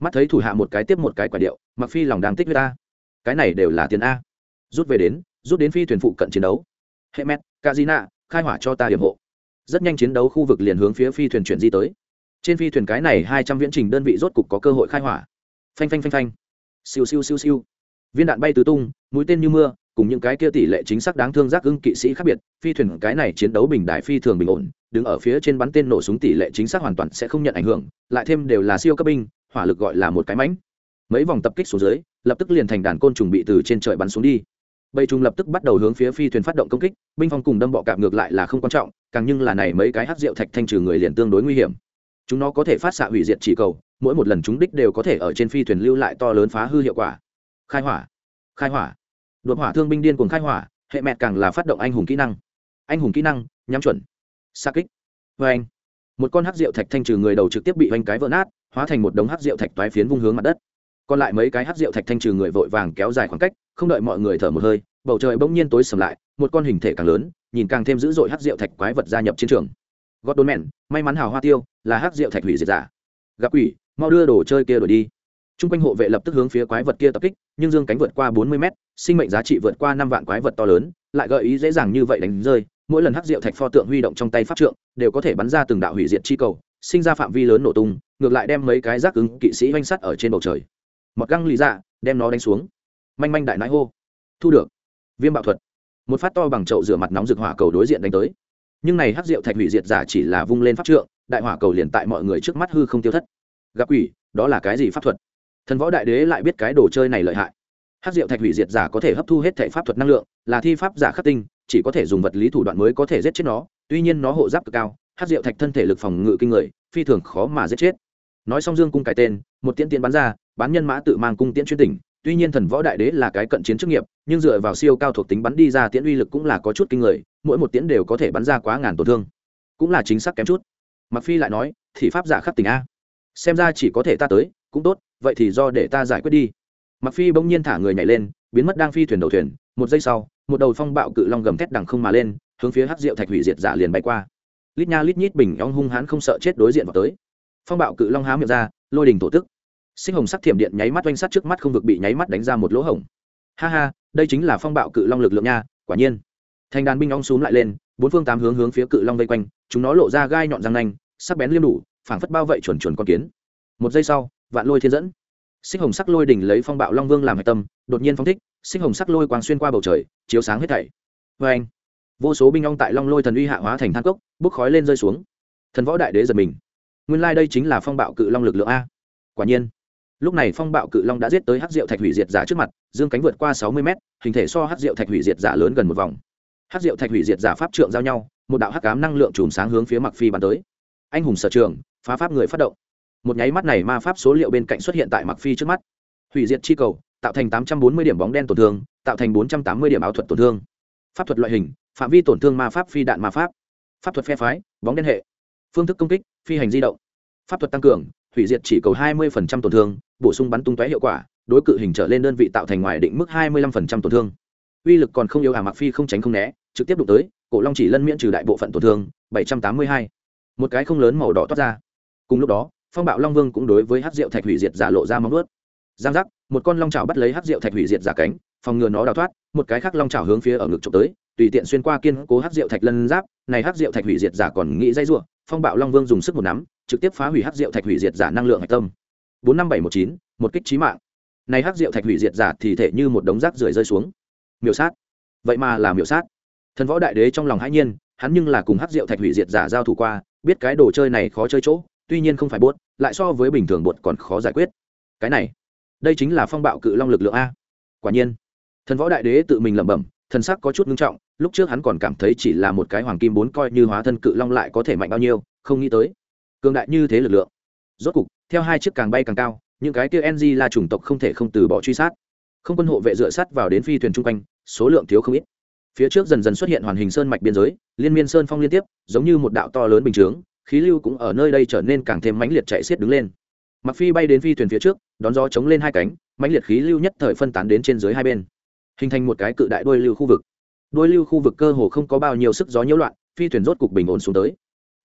Mắt thấy thủ hạ một cái tiếp một cái quả điệu mặc phi lòng đang tích với ta cái này đều là tiền a. Rút về đến, rút đến phi thuyền phụ cận chiến đấu. Hệ mét kazina, khai hỏa cho ta điểm hộ. Rất nhanh chiến đấu khu vực liền hướng phía phi thuyền chuyển di tới trên phi thuyền cái này hai trăm viễn trình đơn vị rốt cục có cơ hội khai hỏa. Phanh phanh phanh phanh. Siêu siêu siêu siêu. Viên đạn bay tứ tung, mũi tên như mưa, cùng những cái kia tỷ lệ chính xác đáng thương giác ưng kỵ sĩ khác biệt, phi thuyền cái này chiến đấu bình đại phi thường bình ổn, đứng ở phía trên bắn tên nổ súng tỷ lệ chính xác hoàn toàn sẽ không nhận ảnh hưởng, lại thêm đều là siêu cấp binh, hỏa lực gọi là một cái mánh mấy vòng tập kích xuống dưới, lập tức liền thành đàn côn trùng bị từ trên trời bắn xuống đi. Bầy trùng lập tức bắt đầu hướng phía phi thuyền phát động công kích, binh phong cùng đâm bọ cạp ngược lại là không quan trọng, càng nhưng là này mấy cái hát rượu thạch thanh trừ người liền tương đối nguy hiểm chúng nó có thể phát xạ hủy diệt chỉ cầu, mỗi một lần chúng đích đều có thể ở trên phi thuyền lưu lại to lớn phá hư hiệu quả. Khai hỏa khai hỏa. Đột hỏa thương binh điên cùng khai hỏa, hệ mẹ càng là phát động anh hùng kỹ năng. Anh hùng kỹ năng, nhắm chuẩn. Xa kích. Vê anh. Một con hắc rượu thạch thanh trừ người đầu trực tiếp bị oanh cái vỡ nát, hóa thành một đống hắc rượu thạch toái phiến vung hướng mặt đất. Còn lại mấy cái hắc rượu thạch thanh trừ người vội vàng kéo dài khoảng cách, không đợi mọi người thở một hơi, bầu trời bỗng nhiên tối sầm lại, một con hình thể càng lớn, nhìn càng thêm dữ dội hắc rượu thạch quái vật gia nhập chiến trường gót đôn mẹn may mắn hào hoa tiêu, là hắc rượu thạch hủy diệt giả. Gặp quỷ, mau đưa đồ chơi kia đổi đi. T r u n g quanh hộ vệ lập tức hướng phía quái vật kia tập kích, nhưng dương cánh vượt qua bốn mươi mét, sinh mệnh giá trị vượt qua năm vạn quái vật to lớn, lại gợi ý dễ dàng như vậy đánh rơi. Mỗi lần hắc rượu thạch pho tượng huy động trong tay pháp trượng, đều có thể bắn ra từng đạo hủy diệt chi cầu, sinh ra phạm vi lớn nổ tung, ngược lại đem mấy cái giác ứng kỵ sĩ oanh sắt ở trên bầu trời. Mọt găng lì dạ đem nó đánh xuống. Manh manh đại nãi hô. Thu được. Viêm bạo thuật. Một phát to bằng chậu rửa mặt nóng rực hỏa cầu đối diện đánh tới nhưng này hắc Diệu thạch hủy diệt giả chỉ là vung lên pháp trượng, đại hỏa cầu liền tại mọi người trước mắt hư không tiêu thất. Gặp quỷ, đó là cái gì pháp thuật? Thần võ đại đế lại biết cái đồ chơi này lợi hại. Hắc Diệu thạch hủy diệt giả có thể hấp thu hết thể pháp thuật năng lượng, là thi pháp giả khắc tinh, chỉ có thể dùng vật lý thủ đoạn mới có thể giết chết nó, tuy nhiên nó hộ giáp cực cao, hắc Diệu thạch thân thể lực phòng ngự kinh người, phi thường khó mà giết chết. Nói xong dương cung cái tên, một tiễn tiễn bắn ra, bán nhân mã tự mang cung tiễn chuyên tỉnh tuy nhiên thần võ đại đế là cái cận chiến chức nghiệp, nhưng dựa vào siêu cao thuộc tính bắn đi ra tiễn uy lực cũng là có chút kinh người, mỗi một tiễn đều có thể bắn ra quá ngàn tổn thương. Cũng là chính xác kém chút. Mặc phi lại nói thì pháp giả khắc tình a. Xem ra chỉ có thể ta tới, cũng tốt, vậy thì do để ta giải quyết đi. Mặc phi bỗng nhiên thả người nhảy lên, biến mất đang phi thuyền đầu thuyền. Một giây sau, một đầu phong bạo cự long gầm thét đằng không mà lên, hướng phía hắc diệu thạch hủy diệt giả liền bay qua. Lít nha lít nhít bình ong hung hãn không sợ chết đối diện vào tới. Phong bạo cự long há miệng ra, lôi đình tổ tức sinh hồng sắc thiểm điện nháy mắt oanh sắt trước mắt không vực bị nháy mắt đánh ra một lỗ hổng. Ha ha, đây chính là phong bạo cự long lực lượng nha, quả nhiên. Thành đàn binh ong xúm lại lên, bốn phương tám hướng hướng phía cự long vây quanh, chúng nó lộ ra gai nhọn răng nanh, sắc bén liêm đủ, phảng phất bao vậy chuẩn chuẩn con kiến. Một giây sau, vạn lôi thiên dẫn. Sinh hồng sắc lôi đỉnh lấy phong bạo long vương làm hạch tâm, đột nhiên phong thích sinh hồng sắc lôi quang xuyên qua bầu trời, chiếu sáng hết thảy. Vê anh vô số binh ong tại long lôi thần uy hạ hóa thành than cốc, bốc khói lên rơi xuống. Thần võ đại đế giật mình. Nguyên lai đây chính là phong bạo cự long lực lượng a. Quả nhiên lúc này phong bạo cự long đã giết tới hát rượu thạch hủy diệt giả trước mặt, dương cánh vượt qua sáu mươi mét, hình thể so hát rượu thạch hủy diệt giả lớn gần một vòng. Hát rượu thạch hủy diệt giả pháp trượng giao nhau, một đạo hắc cám năng lượng chùm sáng hướng phía mặc phi bắn tới. Anh hùng sở trường, phá pháp người phát động. Một nháy mắt này ma pháp số liệu bên cạnh xuất hiện tại mặc phi trước mắt. Hủy diệt chi cầu, tạo thành tám trăm bốn mươi điểm bóng đen tổn thương, tạo thành bốn trăm tám mươi điểm áo thuật tổn thương. Pháp thuật loại hình, phạm vi tổn thương ma pháp phi đạn ma pháp. Pháp thuật phe phái, bóng đen hệ. Phương thức công kích, phi hành di động. Pháp thuật tăng cường hủy diệt chỉ cầu 20% tổn thương, bổ sung bắn tung tóe hiệu quả, đối cự hình trở lên đơn vị tạo thành ngoài định mức 25% tổn thương uy lực còn không yếu à mặc phi không tránh không né, trực tiếp đụng tới, cổ long chỉ lân miễn trừ đại bộ phận tổn thương 782. một cái không lớn màu đỏ toát ra cùng lúc đó, phong bạo long vương cũng đối với hắc diệu thạch hủy diệt giả lộ ra móng vuốt. giang giác, một con long chảo bắt lấy hắc diệu thạch hủy diệt giả cánh, phòng ngừa nó đào thoát, một cái khác long chảo hướng phía ở ngực chụp tới, tùy tiện xuyên qua kiên cố hắc diệu thạch lân giáp, này hắc diệu thạch hủy diệt giả còn nghĩ dây rủa, phong bạo long vương dùng sức một nắm trực tiếp phá hủy hắc rượu thạch hủy diệt giả năng lượng hạch tâm. Bốn năm bảy một chín, một kích trí mạng. Này hắc rượu thạch hủy diệt giả thì thể như một đống rác rưởi rơi xuống. Miểu sát. Vậy mà là miểu sát. Thần võ đại đế trong lòng hãi nhiên, hắn nhưng là cùng hắc rượu thạch hủy diệt giả giao thủ qua, biết cái đồ chơi này khó chơi chỗ, tuy nhiên không phải buốt, lại so với bình thường bột còn khó giải quyết. Cái này, đây chính là phong bạo cự long lực lượng a. Quả nhiên, thần võ đại đế tự mình lẩm bẩm, thần sắc có chút ngưng trọng, lúc trước hắn còn cảm thấy chỉ là một cái hoàng kim bốn coi như hóa thân cự long lại có thể mạnh bao nhiêu, không nghĩ tới cường đại như thế lực lượng. Rốt cục, theo hai chiếc càng bay càng cao, những cái kia ng là chủng tộc không thể không từ bỏ truy sát. Không quân hộ vệ dựa sát vào đến phi thuyền chung quanh, số lượng thiếu không ít. Phía trước dần dần xuất hiện hoàn hình sơn mạch biên giới, liên miên sơn phong liên tiếp, giống như một đạo to lớn bình chướng, khí lưu cũng ở nơi đây trở nên càng thêm mãnh liệt chạy xiết đứng lên. Mặc phi bay đến phi thuyền phía trước, đón gió chống lên hai cánh, mãnh liệt khí lưu nhất thời phân tán đến trên dưới hai bên. Hình thành một cái cự đại đuôi lưu khu vực. Đuôi lưu khu vực cơ hồ không có bao nhiêu sức gió nhiễu loạn, phi thuyền rốt cục bình ổn xuống tới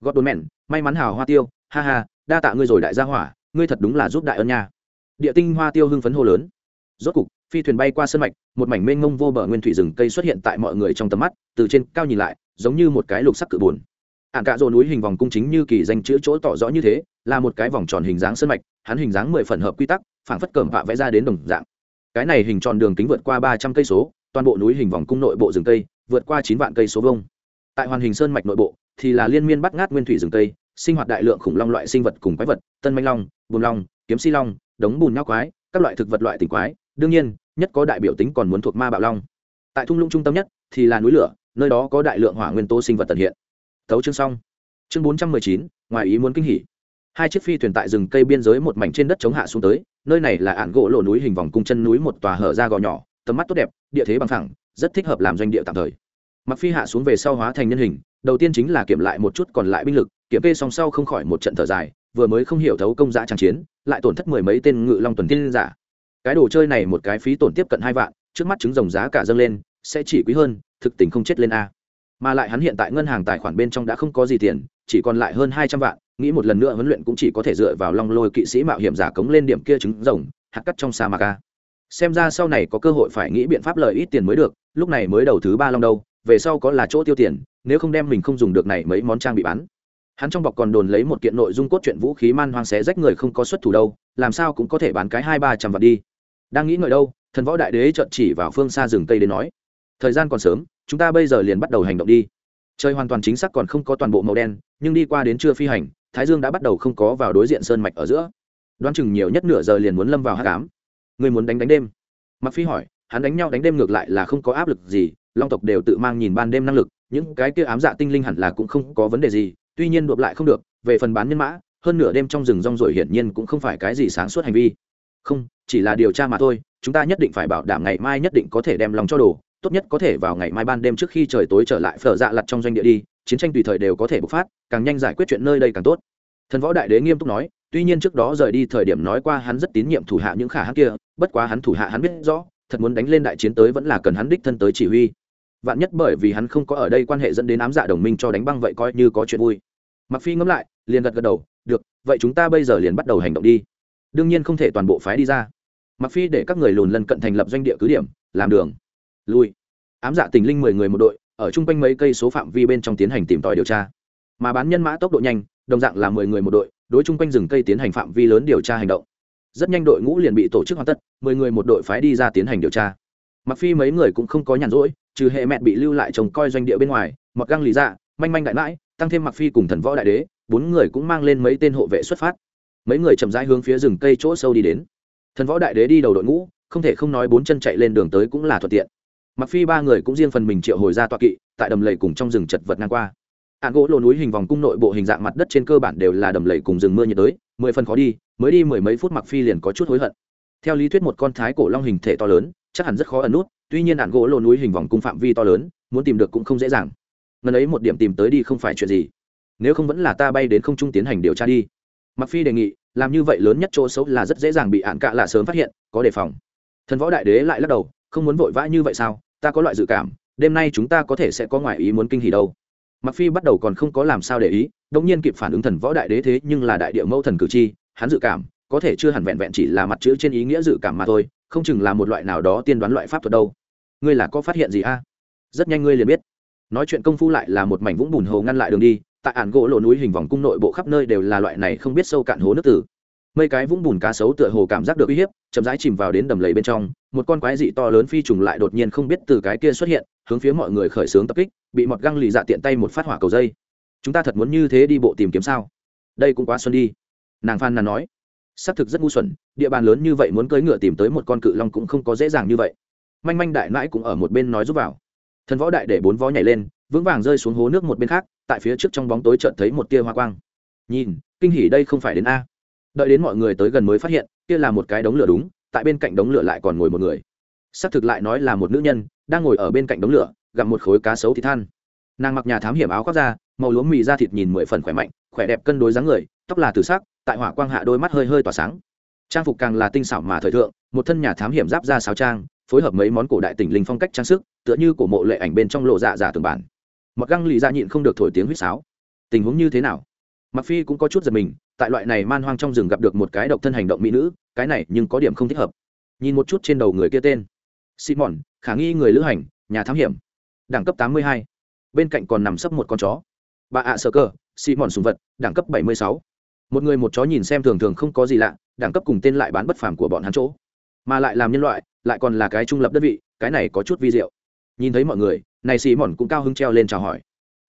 gót đồn mẹn may mắn hào hoa tiêu, ha ha, đa tạ ngươi rồi đại gia hỏa, ngươi thật đúng là giúp đại ân nha. Địa tinh hoa tiêu hưng phấn hô lớn. Rốt cục, phi thuyền bay qua sân mạch, một mảnh mênh mông vô bờ nguyên thủy rừng cây xuất hiện tại mọi người trong tầm mắt, từ trên cao nhìn lại, giống như một cái lục sắc cự bùn ạn cạ rồ núi hình vòng cung chính như kỳ danh chữ chỗ tỏ rõ như thế, là một cái vòng tròn hình dáng sân mạch, hắn hình dáng mười phần hợp quy tắc, phảng phất cẩm vạ vẽ ra đến đồng dạng. Cái này hình tròn đường kính vượt qua ba trăm cây số, toàn bộ núi hình vòng cung nội bộ rừng cây, vượt qua chín vạn cây số vông tại hoàn hình sơn mạch nội bộ thì là liên miên bắt ngát nguyên thủy rừng cây sinh hoạt đại lượng khủng long loại sinh vật cùng quái vật, tân manh long, bùn long, kiếm si long, đống bùn nhóc quái, các loại thực vật loại tỉnh quái. Đương nhiên, nhất có đại biểu tính còn muốn thuộc ma bạo long. Tại thung lũng trung tâm nhất thì là núi lửa, nơi đó có đại lượng hỏa nguyên tố sinh vật tận hiện. Tấu chương xong. Chương bốn trăm mười chín, ngoài ý muốn kinh hỉ. Hai chiếc phi thuyền tại rừng cây biên giới một mảnh trên đất chống hạ xuống tới, nơi này là ạn gỗ lộ núi hình vòng cung chân núi một tòa hở ra gò nhỏ, tầm mắt tốt đẹp, địa thế bằng thẳng rất thích hợp làm doanh địa tạm thời mặc phi hạ xuống về sau hóa thành nhân hình, đầu tiên chính là kiểm lại một chút còn lại binh lực, kiểm kê song sau không khỏi một trận thở dài, vừa mới không hiểu thấu công giá trang chiến, lại tổn thất mười mấy tên ngự long tuần tiên giả. Cái đồ chơi này một cái phí tổn tiếp cận hai vạn, trước mắt trứng rồng giá cả dâng lên, sẽ chỉ quý hơn, thực tình không chết lên a. Mà lại hắn hiện tại ngân hàng tài khoản bên trong đã không có gì tiền, chỉ còn lại hơn hai trăm vạn, nghĩ một lần nữa huấn luyện cũng chỉ có thể dựa vào long lôi kỵ sĩ mạo hiểm giả cống lên điểm kia trứng rồng, hạt cắt trong sa mạc a. Xem ra sau này có cơ hội phải nghĩ biện pháp lợi ít tiền mới được, lúc này mới đầu thứ ba long đâu về sau có là chỗ tiêu tiền, nếu không đem mình không dùng được này mấy món trang bị bán. Hắn trong bọc còn đồn lấy một kiện nội dung cốt truyện vũ khí man hoang xé rách người không có xuất thủ đâu, làm sao cũng có thể bán cái hai ba trăm vạn đi. Đang nghĩ ngợi đâu, thần võ đại đế chợt chỉ vào phương xa rừng cây đến nói, thời gian còn sớm, chúng ta bây giờ liền bắt đầu hành động đi. Trời hoàn toàn chính xác còn không có toàn bộ màu đen, nhưng đi qua đến trưa phi hành, thái dương đã bắt đầu không có vào đối diện sơn mạch ở giữa. Đoán chừng nhiều nhất nửa giờ liền muốn lâm vào hát cám người muốn đánh đánh đêm? Mặc phi hỏi hắn đánh nhau đánh đêm ngược lại là không có áp lực gì, long tộc đều tự mang nhìn ban đêm năng lực, những cái kia ám dạ tinh linh hẳn là cũng không có vấn đề gì, tuy nhiên đột lại không được, về phần bán nhân mã, hơn nửa đêm trong rừng rong rồi hiển nhiên cũng không phải cái gì sáng suốt hành vi. Không, chỉ là điều tra mà thôi, chúng ta nhất định phải bảo đảm ngày mai nhất định có thể đem lòng cho đồ, tốt nhất có thể vào ngày mai ban đêm trước khi trời tối trở lại phở dạ lặt trong doanh địa đi, chiến tranh tùy thời đều có thể bộc phát, càng nhanh giải quyết chuyện nơi đây càng tốt. Thần võ đại đế nghiêm túc nói, tuy nhiên trước đó rời đi thời điểm nói qua hắn rất tín nhiệm thủ hạ những khả hắn kia, bất quá hắn thủ hạ hắn biết rõ thật muốn đánh lên đại chiến tới vẫn là cần hắn đích thân tới chỉ huy. Vạn nhất bởi vì hắn không có ở đây quan hệ dẫn đến ám dạ đồng minh cho đánh băng vậy coi như có chuyện vui. Mặc phi ngẫm lại, liền gật gật đầu, được, vậy chúng ta bây giờ liền bắt đầu hành động đi. Đương nhiên không thể toàn bộ phái đi ra. Mặc phi để các người lùn lân cận thành lập doanh địa cứ điểm, làm đường. Lui. Ám dạ tình linh mười người một đội, ở chung quanh mấy cây số phạm vi bên trong tiến hành tìm tòi điều tra. Mà bán nhân mã tốc độ nhanh, đồng dạng là mười người một đội, đối chung quanh rừng cây tiến hành phạm vi lớn điều tra hành động rất nhanh đội ngũ liền bị tổ chức hoàn tất, mười người một đội phái đi ra tiến hành điều tra. Mặc phi mấy người cũng không có nhàn rỗi, trừ hệ mẹ bị lưu lại trông coi doanh địa bên ngoài, mặc găng lý dạ manh manh đại mãi, tăng thêm mặc phi cùng thần võ đại đế, bốn người cũng mang lên mấy tên hộ vệ xuất phát. Mấy người chậm rãi hướng phía rừng cây chỗ sâu đi đến. Thần võ đại đế đi đầu đội ngũ, không thể không nói bốn chân chạy lên đường tới cũng là thuận tiện. Mặc phi ba người cũng riêng phần mình triệu hồi ra tọa kỵ, tại đầm lầy cùng trong rừng chật vật ngang qua ạn gỗ lồ núi hình vòng cung nội bộ hình dạng mặt đất trên cơ bản đều là đầm lầy cùng rừng mưa nhiệt đới, mười phần khó đi, mới đi mười mấy phút mặc phi liền có chút hối hận. Theo lý thuyết một con thái cổ long hình thể to lớn, chắc hẳn rất khó ẩn nút, tuy nhiên ạn gỗ lồ núi hình vòng cung phạm vi to lớn, muốn tìm được cũng không dễ dàng. Ngần ấy một điểm tìm tới đi không phải chuyện gì. Nếu không vẫn là ta bay đến không trung tiến hành điều tra đi. Mặc phi đề nghị, làm như vậy lớn nhất chỗ xấu là rất dễ dàng bị ạn cạ lạ sớm phát hiện, có đề phòng. Thần võ đại đế lại lắc đầu, không muốn vội vã như vậy sao? Ta có loại dự cảm, đêm nay chúng ta có thể sẽ có ngoại ý muốn kinh hỉ đâu mặc phi bắt đầu còn không có làm sao để ý đống nhiên kịp phản ứng thần võ đại đế thế nhưng là đại địa mẫu thần cử chi hắn dự cảm, có thể chưa hẳn vẹn vẹn chỉ là mặt chữ trên ý nghĩa dự cảm mà thôi, không chừng là một loại nào đó tiên đoán loại pháp thuật đâu. Ngươi là có phát hiện gì a? Rất nhanh ngươi liền biết. Nói chuyện công phu lại là một mảnh vũng bùn hồ ngăn lại đường đi, tại ản gỗ lộ núi hình vòng cung nội bộ khắp nơi đều là loại này không biết sâu cạn hố nước tử mấy cái vũng bùn cá sấu tựa hồ cảm giác được uy hiếp, chậm rãi chìm vào đến đầm lầy bên trong, một con quái dị to lớn phi trùng lại đột nhiên không biết từ cái kia xuất hiện, hướng phía mọi người khởi xướng tập kích, bị mọt găng lì dạ tiện tay một phát hỏa cầu dây. Chúng ta thật muốn như thế đi bộ tìm kiếm sao? Đây cũng quá xuân đi. Nàng phan nàn nói. Xác thực rất ngu xuẩn, địa bàn lớn như vậy muốn cưỡi ngựa tìm tới một con cự long cũng không có dễ dàng như vậy. Manh manh đại mãi cũng ở một bên nói giúp vào. Thần võ đại để bốn vó nhảy lên, vững vàng rơi xuống hố nước một bên khác, tại phía trước trong bóng tối chợt thấy một tia hoa quang. Nhìn, kinh hỉ đây không phải đến a đợi đến mọi người tới gần mới phát hiện, kia là một cái đống lửa đúng, tại bên cạnh đống lửa lại còn ngồi một người. Xác thực lại nói là một nữ nhân, đang ngồi ở bên cạnh đống lửa, gặp một khối cá sấu thịt than. Nàng mặc nhà thám hiểm áo khoác da, màu lúa mì da thịt nhìn mười phần khỏe mạnh, khỏe đẹp cân đối dáng người, tóc là từ sắc, tại hỏa quang hạ đôi mắt hơi hơi tỏa sáng. Trang phục càng là tinh xảo mà thời thượng, một thân nhà thám hiểm giáp ra sáo trang, phối hợp mấy món cổ đại tỉnh linh phong cách trang sức, tựa như cổ mộ lệ ảnh bên trong lộ dạ giả tường bản. Mặc găng lì ra nhịn không được thổi tiếng huýt sáo. Tình huống như thế nào? Mặc phi cũng có chút giật mình, tại loại này man hoang trong rừng gặp được một cái độc thân hành động mỹ nữ, cái này nhưng có điểm không thích hợp. Nhìn một chút trên đầu người kia tên. Simon, khả nghi người lữ hành, nhà thám hiểm. Đẳng cấp 82. bên cạnh còn nằm sấp một con chó. Bà ạ sơ cơ simon sùng vật, đẳng cấp 76. một người một chó nhìn xem thường thường không có gì lạ, đẳng cấp cùng tên lại bán bất phàm của bọn hắn chỗ. Mà lại làm nhân loại, lại còn là cái trung lập đơn vị, cái này có chút vi diệu. Nhìn thấy mọi người, này xì mòn cũng cao hứng treo lên chào hỏi.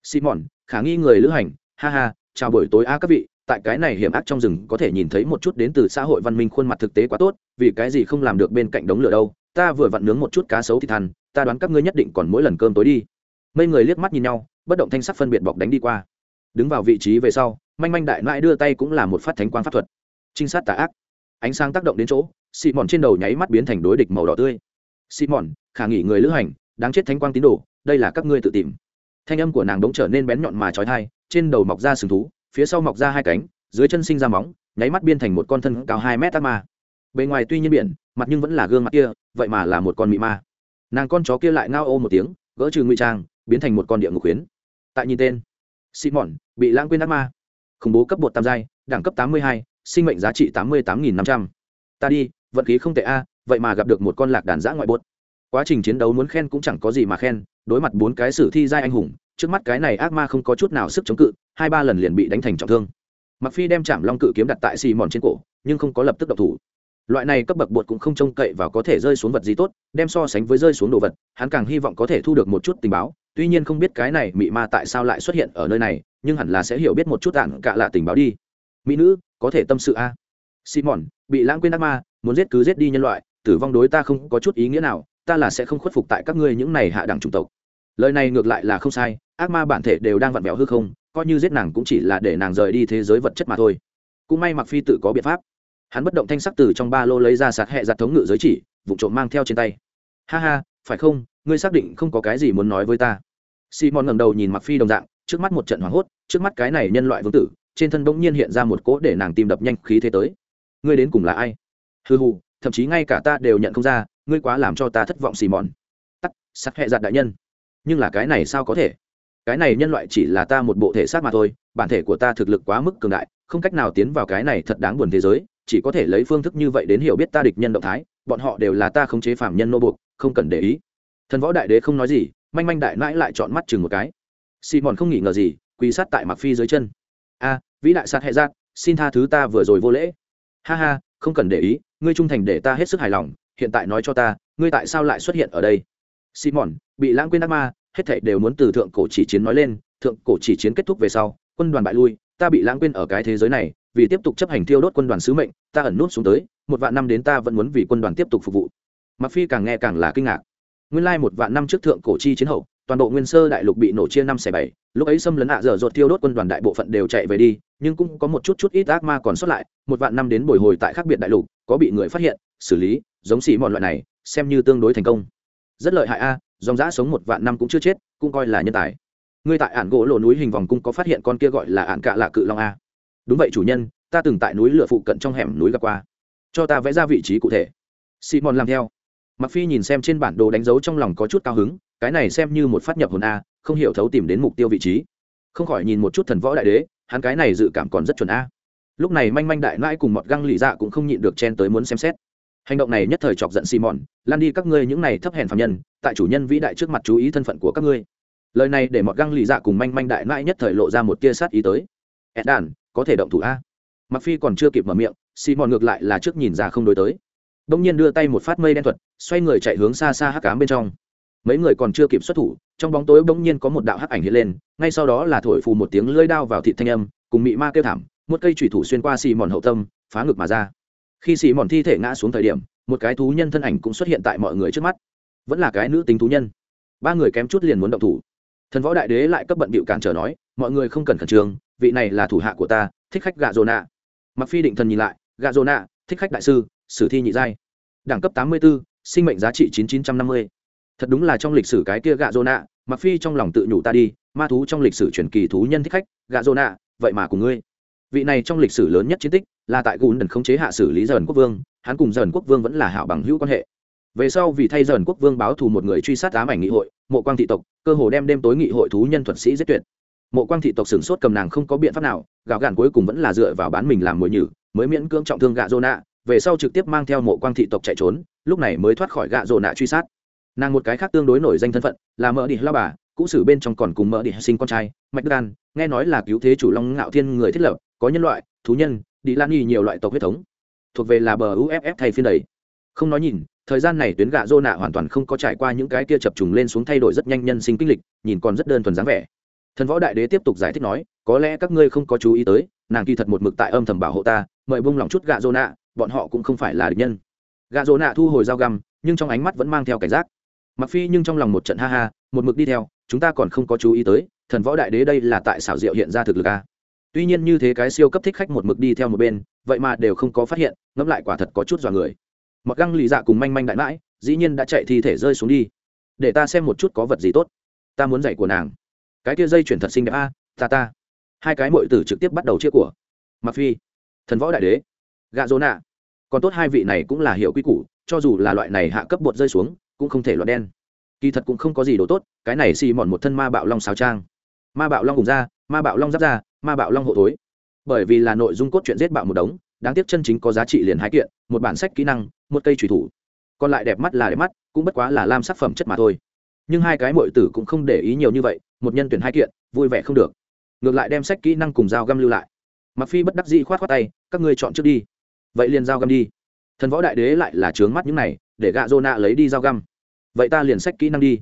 Xì mòn khả nghi người lữ hành, ha ha chào buổi tối a các vị, tại cái này hiểm ác trong rừng có thể nhìn thấy một chút đến từ xã hội văn minh khuôn mặt thực tế quá tốt, vì cái gì không làm được bên cạnh đống lửa đâu, ta vừa vặn nướng một chút cá sấu thịt thằn ta đoán các ngươi nhất định còn mỗi lần cơm tối đi. Mấy người liếc mắt nhìn nhau, bất động thanh sắc phân biệt bọc đánh đi qua. Đứng vào vị trí về sau, manh manh đại mãi đưa tay cũng là một phát thánh quang pháp thuật. Trinh sát tà ác. Ánh sáng tác động đến chỗ xị mòn trên đầu nháy mắt biến thành đối địch màu đỏ tươi. Xị mòn khả nghỉ người lữ hành, đáng chết thánh quang tín đồ, đây là các ngươi tự tìm. Thanh âm của nàng đống trở nên bén nhọn mà trói thai trên đầu mọc ra sừng thú, phía sau mọc ra hai cánh, dưới chân sinh ra móng, nháy mắt biên thành một con thân cao hai mét ác ma. Bề ngoài tuy nhiên biển, mặt nhưng vẫn là gương mặt kia, vậy mà là một con mị ma. Nàng con chó kia lại ngao ô một tiếng, gỡ trừ ngụy trang, biến thành một con địa ngục khuyến. Tại nhìn tên, simon, bị lãng quên ác ma. Khủng bố cấp bột tam giai, đẳng cấp tám mươi hai, sinh mệnh giá trị tám mươi tám nghìn năm trăm. Ta đi, vận khí không tệ a, vậy mà gặp được một con lạc đàn giã ngoại bột. Quá trình chiến đấu muốn khen cũng chẳng có gì mà khen, đối mặt bốn cái sử thi giai anh hùng trước mắt cái này ác ma không có chút nào sức chống cự, hai ba lần liền bị đánh thành trọng thương. Mặc phi đem chạm long cự kiếm đặt tại xì mòn trên cổ, nhưng không có lập tức độc thủ. Loại này cấp bậc bột cũng không trông cậy vào có thể rơi xuống vật gì tốt, đem so sánh với rơi xuống đồ vật, hắn càng hy vọng có thể thu được một chút tình báo, tuy nhiên không biết cái này mị ma tại sao lại xuất hiện ở nơi này, nhưng hẳn là sẽ hiểu biết một chút tạng cạ lạ tình báo đi. Mỹ nữ, có thể tâm sự a? Simon bị lãng quên ác ma, muốn giết cứ giết đi nhân loại, tử vong đối ta không có chút ý nghĩa nào, ta là sẽ không khuất phục tại các ngươi những này hạ đẳng chủng tộc lời này ngược lại là không sai, ác ma bản thể đều đang vặn vẹo hư không, coi như giết nàng cũng chỉ là để nàng rời đi thế giới vật chất mà thôi. Cũng may mặc phi tự có biện pháp. Hắn bất động thanh sắc từ trong ba lô lấy ra sạt hẹ giặt thống ngự giới chỉ, vụ trộm mang theo trên tay. Ha ha, phải không? Ngươi xác định không có cái gì muốn nói với ta. Simon ngẩng đầu nhìn mặc phi đồng dạng, trước mắt một trận hoảng hốt, trước mắt cái này nhân loại vương tử, trên thân bỗng nhiên hiện ra một cỗ để nàng tìm đập nhanh khí thế tới. Ngươi đến cùng là ai? Hư hù, thậm chí ngay cả ta đều nhận không ra, ngươi quá làm cho ta thất vọng xì mòn tắt sắc hẹ giặt đại nhân nhưng là cái này sao có thể? Cái này nhân loại chỉ là ta một bộ thể xác mà thôi, bản thể của ta thực lực quá mức cường đại, không cách nào tiến vào cái này thật đáng buồn thế giới, chỉ có thể lấy phương thức như vậy đến hiểu biết ta địch nhân động thái, bọn họ đều là ta khống chế phạm nhân nô buộc, không cần để ý. Thần võ đại đế không nói gì, manh manh đại mãi lại chọn mắt chừng một cái. Xì mòn không nghĩ ngờ gì, quỳ sát tại mặc phi dưới chân. A, vĩ đại sát hệ giác, xin tha thứ ta vừa rồi vô lễ. Ha ha, không cần để ý, ngươi trung thành để ta hết sức hài lòng, hiện tại nói cho ta, ngươi tại sao lại xuất hiện ở đây? Simon, bị lãng quên ác ma, hết thảy đều muốn từ thượng cổ chỉ chiến nói lên, thượng cổ chỉ chiến kết thúc về sau, quân đoàn bại lui, ta bị lãng quên ở cái thế giới này, vì tiếp tục chấp hành thiêu đốt quân đoàn sứ mệnh, ta ẩn nút xuống tới, một vạn năm đến ta vẫn muốn vì quân đoàn tiếp tục phục vụ. Mặc phi càng nghe càng là kinh ngạc. Nguyên lai một vạn năm trước thượng cổ chi chiến hậu, toàn bộ nguyên sơ đại lục bị nổ chia năm xẻ bảy, lúc ấy xâm lấn hạ dở dột thiêu đốt quân đoàn đại bộ phận đều chạy về đi, nhưng cũng có một chút chút ít ác ma còn sót lại, một vạn năm đến bồi hồi tại khác biệt đại lục, có bị người phát hiện, xử lý, giống xỉ mọi loại này, xem như tương đối thành công rất lợi hại a, dòng giã sống một vạn năm cũng chưa chết, cũng coi là nhân tài. Ngươi tại ản gỗ lộ núi hình vòng cung có phát hiện con kia gọi là ản cạ lạ cự long a? Đúng vậy chủ nhân, ta từng tại núi lửa phụ cận trong hẻm núi gặp qua. Cho ta vẽ ra vị trí cụ thể. Simon làm theo. Mặc phi nhìn xem trên bản đồ đánh dấu trong lòng có chút cao hứng, cái này xem như một phát nhập hồn a, không hiểu thấu tìm đến mục tiêu vị trí. Không khỏi nhìn một chút thần võ đại đế, hắn cái này dự cảm còn rất chuẩn a. Lúc này manh manh đại nãi cùng mọt găng lì dạ cũng không nhịn được chen tới muốn xem xét hành động này nhất thời chọc giận simon, lan đi các ngươi những này thấp hèn phạm nhân, tại chủ nhân vĩ đại trước mặt chú ý thân phận của các ngươi. Lời này để mọt găng lì dạ cùng manh manh đại mãi nhất thời lộ ra một tia sát ý tới. Ed đàn có thể động thủ a? Mặc phi còn chưa kịp mở miệng, Simon ngược lại là trước nhìn ra không đối tới. Đông nhiên đưa tay một phát mây đen thuật, xoay người chạy hướng xa xa hắc cám bên trong. Mấy người còn chưa kịp xuất thủ, trong bóng tối bỗng nhiên có một đạo hắc ảnh hiện lên, ngay sau đó là thổi phù một tiếng lưỡi đao vào thị thanh âm, cùng mị ma kêu thảm, một cây thủy thủ xuyên qua xì mòn hậu tâm, phá ngực mà ra khi xì mòn thi thể ngã xuống thời điểm một cái thú nhân thân ảnh cũng xuất hiện tại mọi người trước mắt. Vẫn là cái nữ tính thú nhân. Ba người kém chút liền muốn động thủ. Thần võ đại đế lại cấp bận bịu cản trở nói mọi người không cần khẩn trương vị này là thủ hạ của ta thích khách gà dô nạ mặc phi định thần nhìn lại gà dô nạ thích khách đại sư sử thi nhị giai đẳng cấp tám mươi 84, sinh mệnh giá trị chín chín trăm năm mươi. Thật đúng là trong lịch sử cái kia gạ dô nạ mặc phi trong lòng tự nhủ ta đi ma thú trong lịch sử truyền kỳ thú nhân thích khách gạ dô nạ vậy mà cùng ngươi. Vị này trong lịch sử lớn nhất chiến tích là tại gùn đần khống chế hạ xử lý dần quốc vương, hắn cùng dần quốc vương vẫn là hảo bằng hữu quan hệ. Về sau vì thay dần quốc vương báo thù một người truy sát ám ảnh nghị hội, mộ quang thị tộc, cơ hồ đem đêm tối nghị hội thú nhân thuật sĩ giết tuyệt. Mộ quang thị tộc sửng sốt cầm nàng không có biện pháp nào, gạo gàn cuối cùng vẫn là dựa vào bán mình làm mồi nhử, mới miễn cưỡng trọng thương gạ dô nạ về sau trực tiếp mang theo mộ quang thị tộc chạy trốn, lúc này mới thoát khỏi gạ dô nạ truy sát. Nàng một cái khác tương đối nổi danh thân phận, là mỡ đi lao bà, cũ sử bên trong còn cùng mỡ đi sinh con trai, mạch gan nghe nói là cứu thế chủ long ngạo thiên người thiết lập, có nhân loại, thú nhân đi lan nhì nhiều loại tộc huyết thống. Thuộc về là bờ uff thay phiên đầy. Không nói nhìn, thời gian này tuyến gạ dô nạ hoàn toàn không có trải qua những cái kia chập trùng lên xuống thay đổi rất nhanh nhân sinh kinh lịch, nhìn còn rất đơn thuần dáng vẻ. Thần võ đại đế tiếp tục giải thích nói, có lẽ các ngươi không có chú ý tới, nàng kỳ thật một mực tại âm thầm bảo hộ ta, mời bung lòng chút gạ dô nạ bọn họ cũng không phải là địch nhân. Gạ dô nạ thu hồi dao găm, nhưng trong ánh mắt vẫn mang theo cảnh giác. Mặc phi nhưng trong lòng một trận ha ha, một mực đi theo, chúng ta còn không có chú ý tới, thần võ đại đế đây là tại xảo diệu hiện ra thực lực a tuy nhiên như thế cái siêu cấp thích khách một mực đi theo một bên, vậy mà đều không có phát hiện, ngẫm lại quả thật có chút dọa người. Mặc găng lì dạ cùng manh manh đại mãi, dĩ nhiên đã chạy thi thể rơi xuống đi. Để ta xem một chút có vật gì tốt. Ta muốn dạy của nàng. Cái kia dây chuyển thật xinh đẹp a, ta ta. Hai cái mội tử trực tiếp bắt đầu chia của. Mặc phi, thần võ đại đế, gạ dỗ nạ. Còn tốt hai vị này cũng là hiệu quy củ, cho dù là loại này hạ cấp bột rơi xuống, cũng không thể loạn đen. Kỳ thật cũng không có gì đồ tốt, cái này xì mòn một thân ma bạo long xào trang. Ma bạo long cùng ra ma bạo long giáp ra ma bạo long hộ thối. Bởi vì là nội dung cốt truyện giết bạo một đống, đáng tiếc chân chính có giá trị liền hai kiện, một bản sách kỹ năng, một cây trùy thủ. Còn lại đẹp mắt là đẹp mắt, cũng bất quá là lam sắc phẩm chất mà thôi. Nhưng hai cái mội tử cũng không để ý nhiều như vậy, một nhân tuyển hai kiện, vui vẻ không được. Ngược lại đem sách kỹ năng cùng dao găm lưu lại. Mặc phi bất đắc dĩ khoát khoát tay, các ngươi chọn trước đi. Vậy liền dao găm đi. Thần võ đại đế lại là trướng mắt những này, để gạ dô nạ lấy đi dao găm. Vậy ta liền sách kỹ năng đi.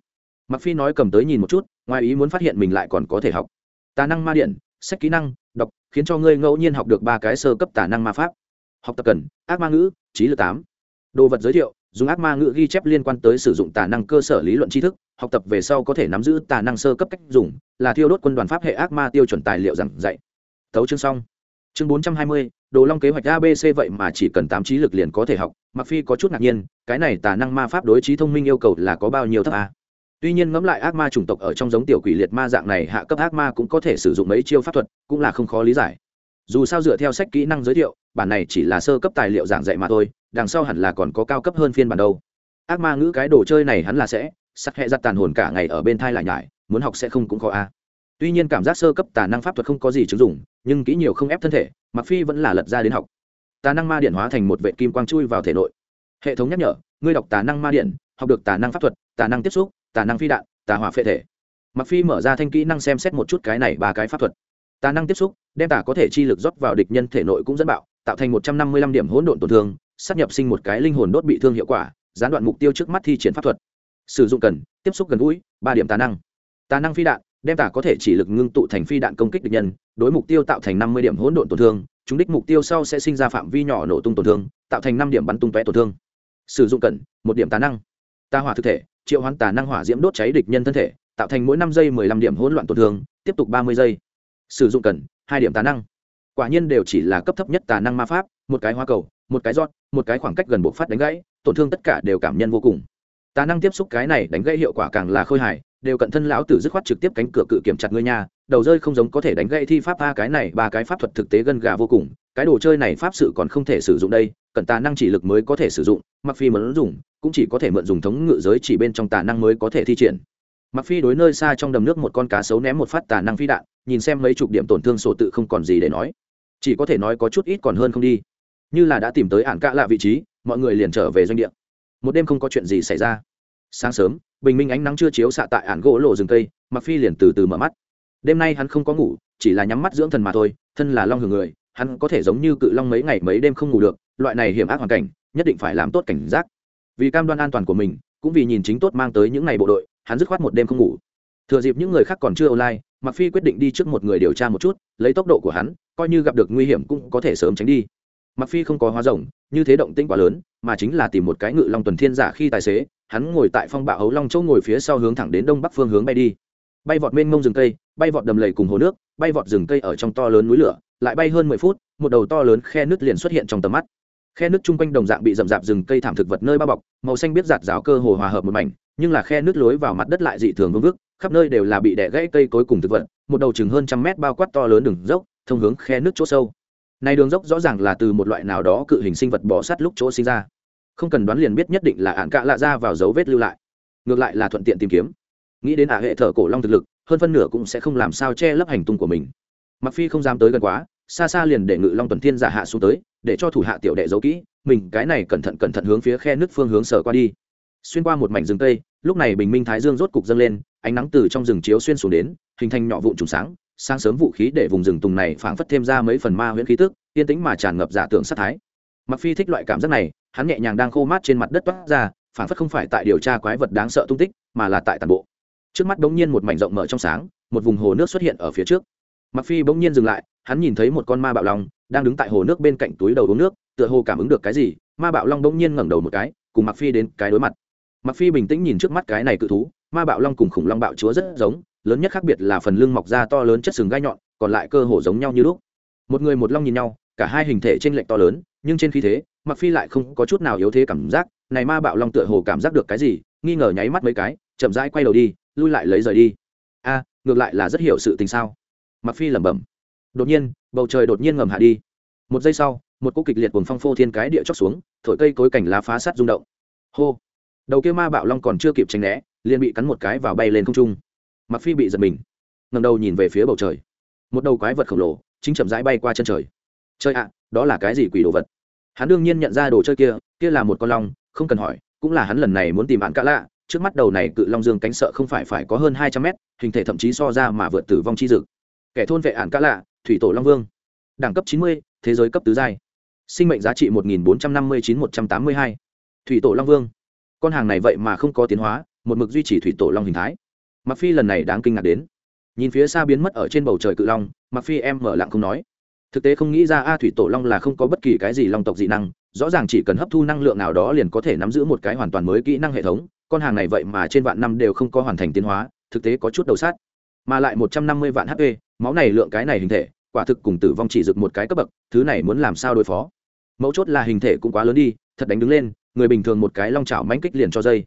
Mặc phi nói cầm tới nhìn một chút, ngoài ý muốn phát hiện mình lại còn có thể học. Tà năng ma điện sách kỹ năng, đọc, khiến cho ngươi ngẫu nhiên học được ba cái sơ cấp tả năng ma pháp. Học tập cần, ác ma ngữ, trí lực tám. Đồ vật giới thiệu, dùng ác ma ngữ ghi chép liên quan tới sử dụng tả năng cơ sở lý luận tri thức, học tập về sau có thể nắm giữ tả năng sơ cấp cách dùng, là thiêu đốt quân đoàn pháp hệ ác ma tiêu chuẩn tài liệu giảng dạy. Thấu chương xong. Chương bốn trăm hai mươi, đồ long kế hoạch abc vậy mà chỉ cần tám trí lực liền có thể học mặc phi có chút ngạc nhiên, cái này tả năng ma pháp đối trí thông minh yêu cầu là có bao nhiêu thấp a? Tuy nhiên ngẫm lại ác ma chủng tộc ở trong giống tiểu quỷ liệt ma dạng này, hạ cấp ác ma cũng có thể sử dụng mấy chiêu pháp thuật, cũng là không khó lý giải. Dù sao dựa theo sách kỹ năng giới thiệu, bản này chỉ là sơ cấp tài liệu giảng dạy mà thôi, đằng sau hẳn là còn có cao cấp hơn phiên bản đâu. Ác ma ngữ cái đồ chơi này hắn là sẽ sắc hẹ giặt tàn hồn cả ngày ở bên thai lại nhải, muốn học sẽ không cũng khó a. Tuy nhiên cảm giác sơ cấp tà năng pháp thuật không có gì chứng dụng, nhưng kỹ nhiều không ép thân thể mặc phi vẫn là lật ra đến học. Tà năng ma điện hóa thành một vệ kim quang chui vào thể nội. Hệ thống nhắc nhở, ngươi đọc tà năng ma điện, học được tà năng pháp thuật, tà năng tiếp xúc tà năng phi đạn, tà hỏa phệ thể. Mặc phi mở ra thanh kỹ năng xem xét một chút cái này ba cái pháp thuật. Tà năng tiếp xúc, đem tà có thể chi lực rót vào địch nhân thể nội cũng dẫn bạo, tạo thành một trăm năm mươi lăm điểm hỗn độn tổn thương, sát nhập sinh một cái linh hồn đốt bị thương hiệu quả, gián đoạn mục tiêu trước mắt thi triển pháp thuật. Sử dụng cần, tiếp xúc gần gũi, ba điểm tà năng. Tà năng phi đạn, đem tà có thể chỉ lực ngưng tụ thành phi đạn công kích địch nhân, đối mục tiêu tạo thành năm mươi điểm hỗn độn tổn thương, chúng đích mục tiêu sau sẽ sinh ra phạm vi nhỏ nổ tung tổn thương, tạo thành năm điểm bắn tung tóe tổn thương. Sử dụng cần, một điểm tà năng tà hỏa thực thể, triệu hoán tà năng hỏa diễm đốt cháy địch nhân thân thể, tạo thành mỗi năm giây mười lăm điểm hỗn loạn tổn thương, tiếp tục ba mươi giây. Sử dụng cần, hai điểm tà năng. Quả nhiên đều chỉ là cấp thấp nhất tà năng ma pháp, một cái hoa cầu, một cái giọt một cái khoảng cách gần bộ phát đánh gãy, tổn thương tất cả đều cảm nhân vô cùng. Tà năng tiếp xúc cái này đánh gãy hiệu quả càng là khôi hài, đều cận thân lão tử dứt khoát trực tiếp cánh cửa cự kiểm chặt ngươi nha, đầu rơi không giống có thể đánh gãy thi pháp ba cái này, ba cái pháp thuật thực tế gân gà vô cùng cái đồ chơi này pháp sự còn không thể sử dụng đây, cần tà năng chỉ lực mới có thể sử dụng, mặc phi muốn dùng, cũng chỉ có thể mượn dùng thống ngự giới chỉ bên trong tà năng mới có thể thi triển. Mặc phi đối nơi xa trong đầm nước một con cá sấu ném một phát tà năng phi đạn, nhìn xem mấy chục điểm tổn thương sổ tự không còn gì để nói. Chỉ có thể nói có chút ít còn hơn không đi. Như là đã tìm tới ản cạ lạ vị trí, mọi người liền trở về doanh địa. Một đêm không có chuyện gì xảy ra. Sáng sớm, bình minh ánh nắng chưa chiếu xạ tại ản gỗ lộ rừng cây, mặc phi liền từ từ mở mắt. Đêm nay hắn không có ngủ, chỉ là nhắm mắt dưỡng thần mà thôi, thân là long hưởng người hắn có thể giống như cự long mấy ngày mấy đêm không ngủ được, loại này hiểm ác hoàn cảnh, nhất định phải làm tốt cảnh giác. Vì cam đoan an toàn của mình, cũng vì nhìn chính tốt mang tới những ngày bộ đội, hắn dứt khoát một đêm không ngủ. Thừa dịp những người khác còn chưa online mặc phi quyết định đi trước một người điều tra một chút, lấy tốc độ của hắn, coi như gặp được nguy hiểm cũng có thể sớm tránh đi. Mặc phi không có hóa rồng, như thế động tĩnh quá lớn, mà chính là tìm một cái ngự long tuần thiên giả khi tài xế, hắn ngồi tại phong bạo hấu long châu ngồi phía sau hướng thẳng đến đông bắc phương hướng bay đi. Bay vọt mênh mông rừng cây, bay vọt đầm lầy cùng hồ nước, bay vọt rừng cây ở trong to lớn núi lửa lại bay hơn mười phút, một đầu to lớn khe nước liền xuất hiện trong tầm mắt. Khe nước chung quanh đồng dạng bị rậm rạp rừng cây thảm thực vật nơi bao bọc, màu xanh biết giạt rào cơ hồ hòa hợp một mảnh, nhưng là khe nước lối vào mặt đất lại dị thường vương vức, khắp nơi đều là bị đẻ gãy cây cối cùng thực vật, một đầu chừng hơn trăm mét bao quát to lớn đường dốc, thông hướng khe nước chỗ sâu. Này đường dốc rõ ràng là từ một loại nào đó cự hình sinh vật bò sát lúc chỗ sinh ra. Không cần đoán liền biết nhất định là ạn cạ lạ ra vào dấu vết lưu lại. Ngược lại là thuận tiện tìm kiếm. Nghĩ đến ả hệ thở cổ long thực lực, hơn phân nửa cũng sẽ không làm sao che lấp hành tung của mình mặc phi không dám tới gần quá, xa xa liền để ngự long tuần thiên giả hạ xuống tới, để cho thủ hạ tiểu đệ giấu kỹ, mình cái này cẩn thận cẩn thận hướng phía khe nước phương hướng sở qua đi. Xuyên qua một mảnh rừng tây lúc này bình minh thái dương rốt cục dâng lên, ánh nắng từ trong rừng chiếu xuyên xuống đến, hình thành nhỏ vụn trùng sáng sáng sớm vũ khí để vùng rừng tùng này phảng phất thêm ra mấy phần ma huyễn khí tức, yên tĩnh mà tràn ngập giả tưởng sát thái. Mặc phi thích loại cảm giác này, hắn nhẹ nhàng đang khô mát trên mặt đất toát ra, phảng phất không phải tại điều tra quái vật đáng sợ tung tích, mà là tại toàn bộ. Trước mắt bỗng nhiên một mảnh rộng mở trong sáng, một vùng hồ nước xuất hiện ở phía trước mặc phi bỗng nhiên dừng lại, hắn nhìn thấy một con ma bạo long đang đứng tại hồ nước bên cạnh túi đầu uống nước, tựa hồ cảm ứng được cái gì, ma bạo long bỗng nhiên ngẩng đầu một cái, cùng mặc phi đến cái đối mặt. Mặc phi bình tĩnh nhìn trước mắt cái này cự thú, ma bạo long cùng khủng long bạo chúa rất giống, lớn nhất khác biệt là phần lưng mọc ra to lớn chất sừng gai nhọn, còn lại cơ hồ giống nhau như lúc. Một người một long nhìn nhau, cả hai hình thể trên lệch to lớn, nhưng trên khí thế mặc phi lại không có chút nào yếu thế cảm giác, này ma bạo long tựa hồ cảm giác được cái gì, nghi ngờ nháy mắt mấy cái, chậm rãi quay đầu đi, lui lại lấy rời đi. A, ngược lại là rất hiểu sự tình sao mặc phi lẩm bẩm. Đột nhiên, bầu trời đột nhiên ngầm hạ đi. Một giây sau, một cú kịch liệt cùng phong phô thiên cái địa chóc xuống, thổi cây cối cảnh lá phá sát rung động. Hô! Đầu kia ma bạo long còn chưa kịp tránh né, liền bị cắn một cái vào bay lên không trung. Mặc phi bị giật mình ngầm đầu nhìn về phía bầu trời. Một đầu quái vật khổng lồ, chính chậm rãi bay qua chân trời. Chơi ạ, đó là cái gì quỷ đồ vật? Hắn đương nhiên nhận ra đồ chơi kia kia là một con long, không cần hỏi, cũng là hắn lần này muốn tìm bạn cả lạ. Trước mắt đầu này cự long dương cánh sợ không phải phải có hơn hai trăm mét, hình thể thậm chí so ra mà vượt tử vong chi dực kẻ thôn vệ ạn cá lạ, thủy tổ long vương. Đẳng cấp chín mươi, thế giới cấp tứ giai. Sinh mệnh giá trị một nghìn bốn trăm năm mươi chín một trăm tám mươi hai. Thủy tổ long vương. Con hàng này vậy mà không có tiến hóa, một mực duy trì thủy tổ long hình thái. Mặc phi lần này đáng kinh ngạc đến. Nhìn phía xa biến mất ở trên bầu trời cự long mặc phi em mở lặng không nói. Thực tế không nghĩ ra a, thủy tổ long là không có bất kỳ cái gì long tộc dị năng, rõ ràng chỉ cần hấp thu năng lượng nào đó liền có thể nắm giữ một cái hoàn toàn mới kỹ năng hệ thống. Con hàng này vậy mà trên vạn năm đều không có hoàn thành tiến hóa, thực tế có chút đầu sát mà lại một trăm năm mươi vạn hp máu này lượng cái này hình thể, quả thực cùng tử vong chỉ dực một cái cấp bậc, thứ này muốn làm sao đối phó? Mấu chốt là hình thể cũng quá lớn đi, thật đánh đứng lên, người bình thường một cái long chảo mánh kích liền cho dây.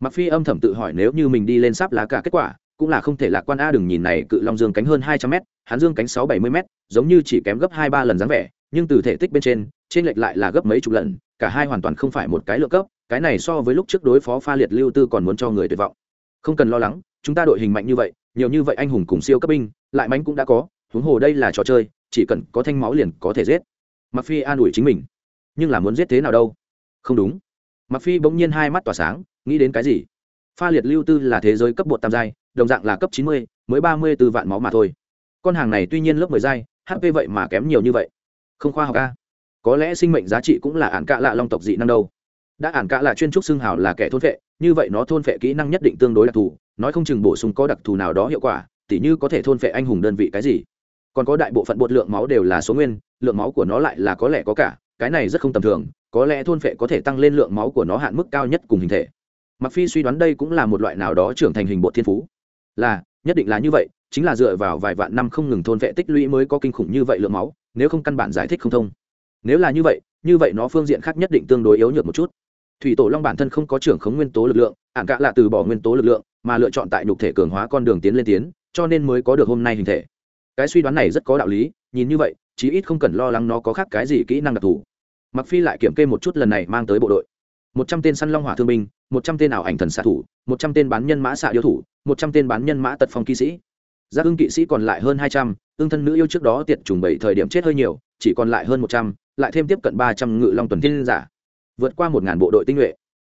Mặc phi âm thầm tự hỏi nếu như mình đi lên sắp lá cả kết quả, cũng là không thể lạc quan a, đừng nhìn này, cự long dương cánh hơn hai trăm mét, hắn dương cánh sáu bảy mươi m giống như chỉ kém gấp hai ba lần dáng vẻ, nhưng từ thể tích bên trên trên lệch lại là gấp mấy chục lần, cả hai hoàn toàn không phải một cái lượng cấp, cái này so với lúc trước đối phó pha liệt lưu tư còn muốn cho người tuyệt vọng. Không cần lo lắng, chúng ta đội hình mạnh như vậy nhiều như vậy anh hùng cùng siêu cấp binh, lại mánh cũng đã có, huống hồ đây là trò chơi, chỉ cần có thanh máu liền có thể giết. Mặc phi an ủi chính mình. Nhưng là muốn giết thế nào đâu? Không đúng. Mặc phi bỗng nhiên hai mắt tỏa sáng, nghĩ đến cái gì? Pha liệt lưu tư là thế giới cấp bột tam giai, đồng dạng là cấp chín mươi, mới ba mươi từ vạn máu mà thôi. Con hàng này tuy nhiên lớp mười giai hp vậy mà kém nhiều như vậy. Không khoa học a. Có lẽ sinh mệnh giá trị cũng là ản cạ lạ long tộc dị năng đâu. Đã ản cạ lạ chuyên trúc xưng hào là kẻ thôn vệ như vậy nó thôn vệ kỹ năng nhất định tương đối đặc thù nói không chừng bổ sung có đặc thù nào đó hiệu quả, tỉ như có thể thôn vệ anh hùng đơn vị cái gì. Còn có đại bộ phận bột lượng máu đều là số nguyên, lượng máu của nó lại là có lẽ có cả, cái này rất không tầm thường, có lẽ thôn vệ có thể tăng lên lượng máu của nó hạn mức cao nhất cùng hình thể. Mặc phi suy đoán đây cũng là một loại nào đó trưởng thành hình bột thiên phú. Là, nhất định là như vậy, chính là dựa vào vài vạn năm không ngừng thôn vệ tích lũy mới có kinh khủng như vậy lượng máu, nếu không căn bản giải thích không thông. Nếu là như vậy như vậy nó phương diện khác nhất định tương đối yếu nhược một chút. Thủy tổ long bản thân không có trưởng khống nguyên tố lực lượng ạn cạ là từ bỏ nguyên tố lực lượng mà lựa chọn tại nhục thể cường hóa con đường tiến lên tiến, cho nên mới có được hôm nay hình thể. Cái suy đoán này rất có đạo lý, nhìn như vậy, chí ít không cần lo lắng nó có khác cái gì kỹ năng đặc thù. Mặc phi lại kiểm kê một chút lần này mang tới bộ đội. Một trăm tên săn long hỏa thương binh, một trăm tên ảo ảnh thần xạ thủ, một trăm tên bán nhân mã xạ điêu thủ, một trăm tên bán nhân mã tật phong kỵ sĩ. Giác ưng kỵ sĩ còn lại hơn hai trăm ương thân nữ yêu trước đó tiệt trùng bảy thời điểm chết hơi nhiều, chỉ còn lại hơn một trăm, lại thêm tiếp cận ba trăm ngự long tuần thiên giả. Vượt qua một ngàn bộ đội tinh nhuệ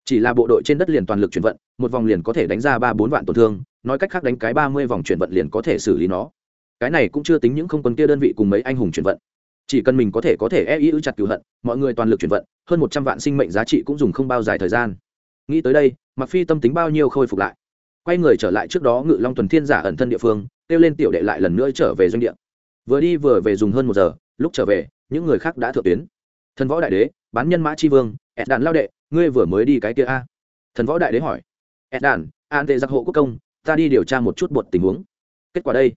chỉ là bộ đội trên đất liền toàn lực chuyển vận, một vòng liền có thể đánh ra ba bốn vạn tổn thương, nói cách khác đánh cái ba mươi vòng chuyển vận liền có thể xử lý nó. Cái này cũng chưa tính những không quân kia đơn vị cùng mấy anh hùng chuyển vận. Chỉ cần mình có thể có thể e ý ư chặt cửu hận, mọi người toàn lực chuyển vận, hơn một trăm vạn sinh mệnh giá trị cũng dùng không bao dài thời gian. Nghĩ tới đây mặc phi tâm tính bao nhiêu khôi phục lại. Quay người trở lại trước đó ngự long tuần thiên giả ẩn thân địa phương, kêu lên tiểu đệ lại lần nữa trở về doanh địa. Vừa đi vừa về dùng hơn một giờ, lúc trở về, những người khác đã thượng tuyến. Thần võ đại đế bán nhân mã tri vương ed đàn lao đệ, ngươi vừa mới đi cái kia a? Thần võ đại đế hỏi. Ed đàn an tệ giặc hộ quốc công, ta đi điều tra một chút bột tình huống. Kết quả đây.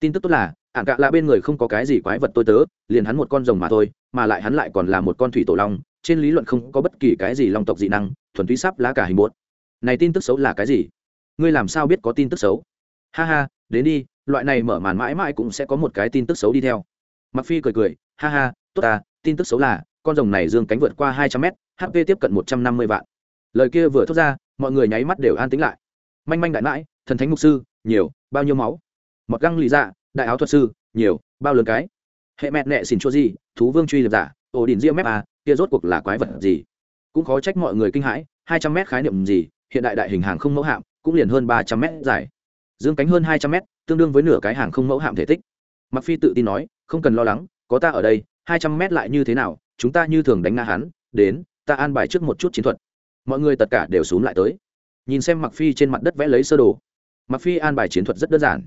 Tin tức tốt là ạn cạ là bên người không có cái gì quái vật tôi tớ, liền hắn một con rồng mà thôi, mà lại hắn lại còn là một con thủy tổ long, trên lý luận không có bất kỳ cái gì long tộc dị năng, thuần túy sắp lá cả hình bột. Này tin tức xấu là cái gì? Ngươi làm sao biết có tin tức xấu? Ha ha, đến đi, loại này mở màn mãi mãi cũng sẽ có một cái tin tức xấu đi theo. Mặc phi cười cười, ha ha, tốt ta, tin tức xấu là con rồng này dương cánh vượt qua hai trăm mét hp tiếp cận một trăm năm mươi vạn. Lời kia vừa thốt ra mọi người nháy mắt đều an tĩnh lại. Manh manh đại mãi thần thánh mục sư nhiều bao nhiêu máu? Mọt găng lì dạ đại áo thuật sư nhiều bao lớn cái? Hệ mẹ nẹ xỉn chua gì thú vương truy lập giả ổ đỉnh riêng mép à, kia rốt cuộc là quái vật gì? Cũng khó trách mọi người kinh hãi hai trăm mét khái niệm gì hiện đại đại hình hàng không mẫu hạm cũng liền hơn ba trăm mét dài. Dương cánh hơn hai trăm mét tương đương với nửa cái hàng không mẫu hạm thể tích. Mặc phi tự tin nói không cần lo lắng có ta ở đây hai trăm mét lại như thế nào chúng ta như thường đánh ngã hắn, đến, ta an bài trước một chút chiến thuật. Mọi người tất cả đều xuống lại tới. Nhìn xem mặc phi trên mặt đất vẽ lấy sơ đồ. Mặc phi an bài chiến thuật rất đơn giản.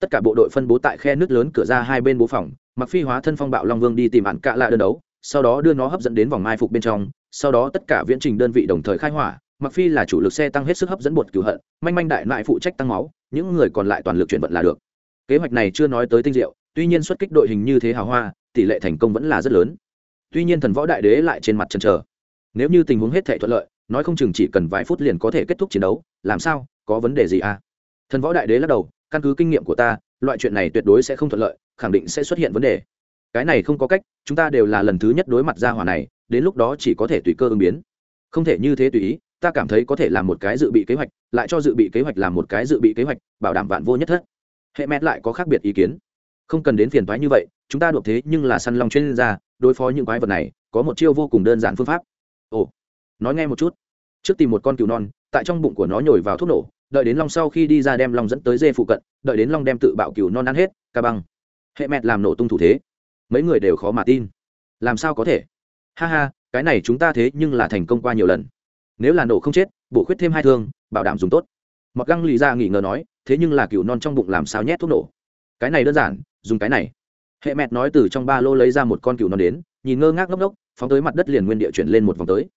Tất cả bộ đội phân bố tại khe nước lớn cửa ra hai bên bố phòng mặc phi hóa thân phong bạo long vương đi tìm ạn cạ lạ đơn đấu, sau đó đưa nó hấp dẫn đến vòng mai phục bên trong, sau đó tất cả viễn trình đơn vị đồng thời khai hỏa. Mặc phi là chủ lực xe tăng hết sức hấp dẫn bột cửu hận, manh manh đại lại phụ trách tăng máu, những người còn lại toàn lực chuyển vận là được. Kế hoạch này chưa nói tới tinh diệu, tuy nhiên xuất kích đội hình như thế hào hoa, tỷ lệ thành công vẫn là rất lớn tuy nhiên thần võ đại đế lại trên mặt chần chờ. Nếu như tình huống hết thể thuận lợi, nói không chừng chỉ cần vài phút liền có thể kết thúc chiến đấu, làm sao, có vấn đề gì à? Thần võ đại đế lắc đầu, căn cứ kinh nghiệm của ta, loại chuyện này tuyệt đối sẽ không thuận lợi, khẳng định sẽ xuất hiện vấn đề. Cái này không có cách, chúng ta đều là lần thứ nhất đối mặt ra hỏa này, đến lúc đó chỉ có thể tùy cơ ứng biến. Không thể như thế tùy ý, ta cảm thấy có thể làm một cái dự bị kế hoạch, lại cho dự bị kế hoạch làm một cái dự bị kế hoạch, bảo đảm vạn vô nhất thất. Hệ mét lại có khác biệt ý kiến. Không cần đến phiền thoái như vậy, chúng ta đột thế nhưng là săn long chuyên gia đối phó những quái vật này, có một chiêu vô cùng đơn giản phương pháp. Ồ, nói nghe một chút. Trước tìm một con cừu non, tại trong bụng của nó nhồi vào thuốc nổ, đợi đến long sau khi đi ra đem long dẫn tới dê phụ cận, đợi đến long đem tự bạo cừu non ăn hết, ca băng. Hệ mẹt làm nổ tung thủ thế. Mấy người đều khó mà tin. Làm sao có thể? Ha ha, cái này chúng ta thế nhưng là thành công qua nhiều lần. Nếu là nổ không chết, bổ khuyết thêm hai thương, bảo đảm dùng tốt. Mặc găng lì ra nghỉ ngờ nói, thế nhưng là cừu non trong bụng làm sao nhét thuốc nổ? Cái này đơn giản, dùng cái này hệ mẹt nói từ trong ba lô lấy ra một con cừu non đến, nhìn ngơ ngác ngốc ngốc, phóng tới mặt đất liền nguyên địa chuyển lên một vòng tới.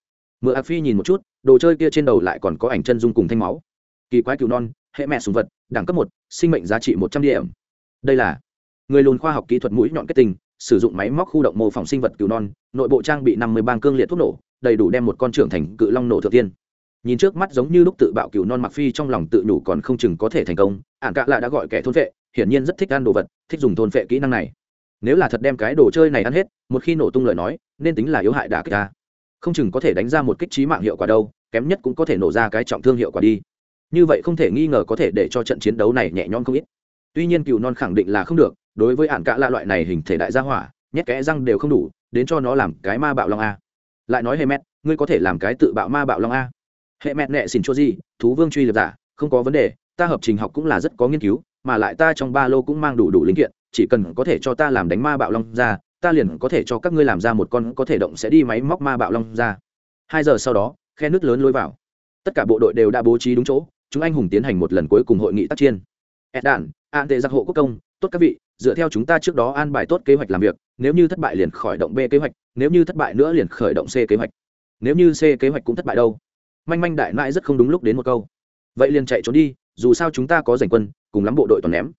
Mượn ạc phi nhìn một chút, đồ chơi kia trên đầu lại còn có ảnh chân dung cùng thanh máu. Kỳ quái cừu non, hệ mẹ sùng vật, đẳng cấp một, sinh mệnh giá trị một trăm điểm. Đây là người lùn khoa học kỹ thuật mũi nhọn kết tinh, sử dụng máy móc khu động mô phỏng sinh vật cừu non, nội bộ trang bị năm mươi bang cương liệt thuốc nổ, đầy đủ đem một con trưởng thành cự long nổ thượng tiên nhìn trước mắt giống như lúc tự bạo cừu non mặc phi trong lòng tự nhủ còn không chừng có thể thành công ạn cạ lạ đã gọi kẻ thôn vệ hiển nhiên rất thích ăn đồ vật, thích dùng thôn vệ kỹ năng này nếu là thật đem cái đồ chơi này ăn hết, một khi nổ tung lời nói, nên tính là yếu hại đả kích ta. Không chừng có thể đánh ra một kích trí mạng hiệu quả đâu, kém nhất cũng có thể nổ ra cái trọng thương hiệu quả đi. Như vậy không thể nghi ngờ có thể để cho trận chiến đấu này nhẹ nhõm không ít. Tuy nhiên cựu non khẳng định là không được, đối với ạn cạ la loại này hình thể đại gia hỏa, nhét kẽ răng đều không đủ, đến cho nó làm cái ma bạo long a. Lại nói hệ mét ngươi có thể làm cái tự bạo ma bạo long a. Hệ mét nẹ xin cho gì, thú vương truy lập giả, không có vấn đề, ta hợp trình học cũng là rất có nghiên cứu mà lại ta trong ba lô cũng mang đủ đủ linh kiện, chỉ cần có thể cho ta làm đánh ma bạo long ra, ta liền có thể cho các ngươi làm ra một con có thể động sẽ đi máy móc ma bạo long ra. Hai giờ sau đó, khe nước lớn lối vào. Tất cả bộ đội đều đã bố trí đúng chỗ, chúng anh hùng tiến hành một lần cuối cùng hội nghị tác chiến. Ed đản, an tệ giặc hộ quốc công, tốt các vị, dựa theo chúng ta trước đó an bài tốt kế hoạch làm việc, nếu như thất bại liền khởi động b kế hoạch, nếu như thất bại nữa liền khởi động c kế hoạch. Nếu như c kế hoạch cũng thất bại đâu? Manh manh đại nãi rất không đúng lúc đến một câu. Vậy liền chạy trốn đi, dù sao chúng ta có giành quân cùng lắm bộ đội toàn ném.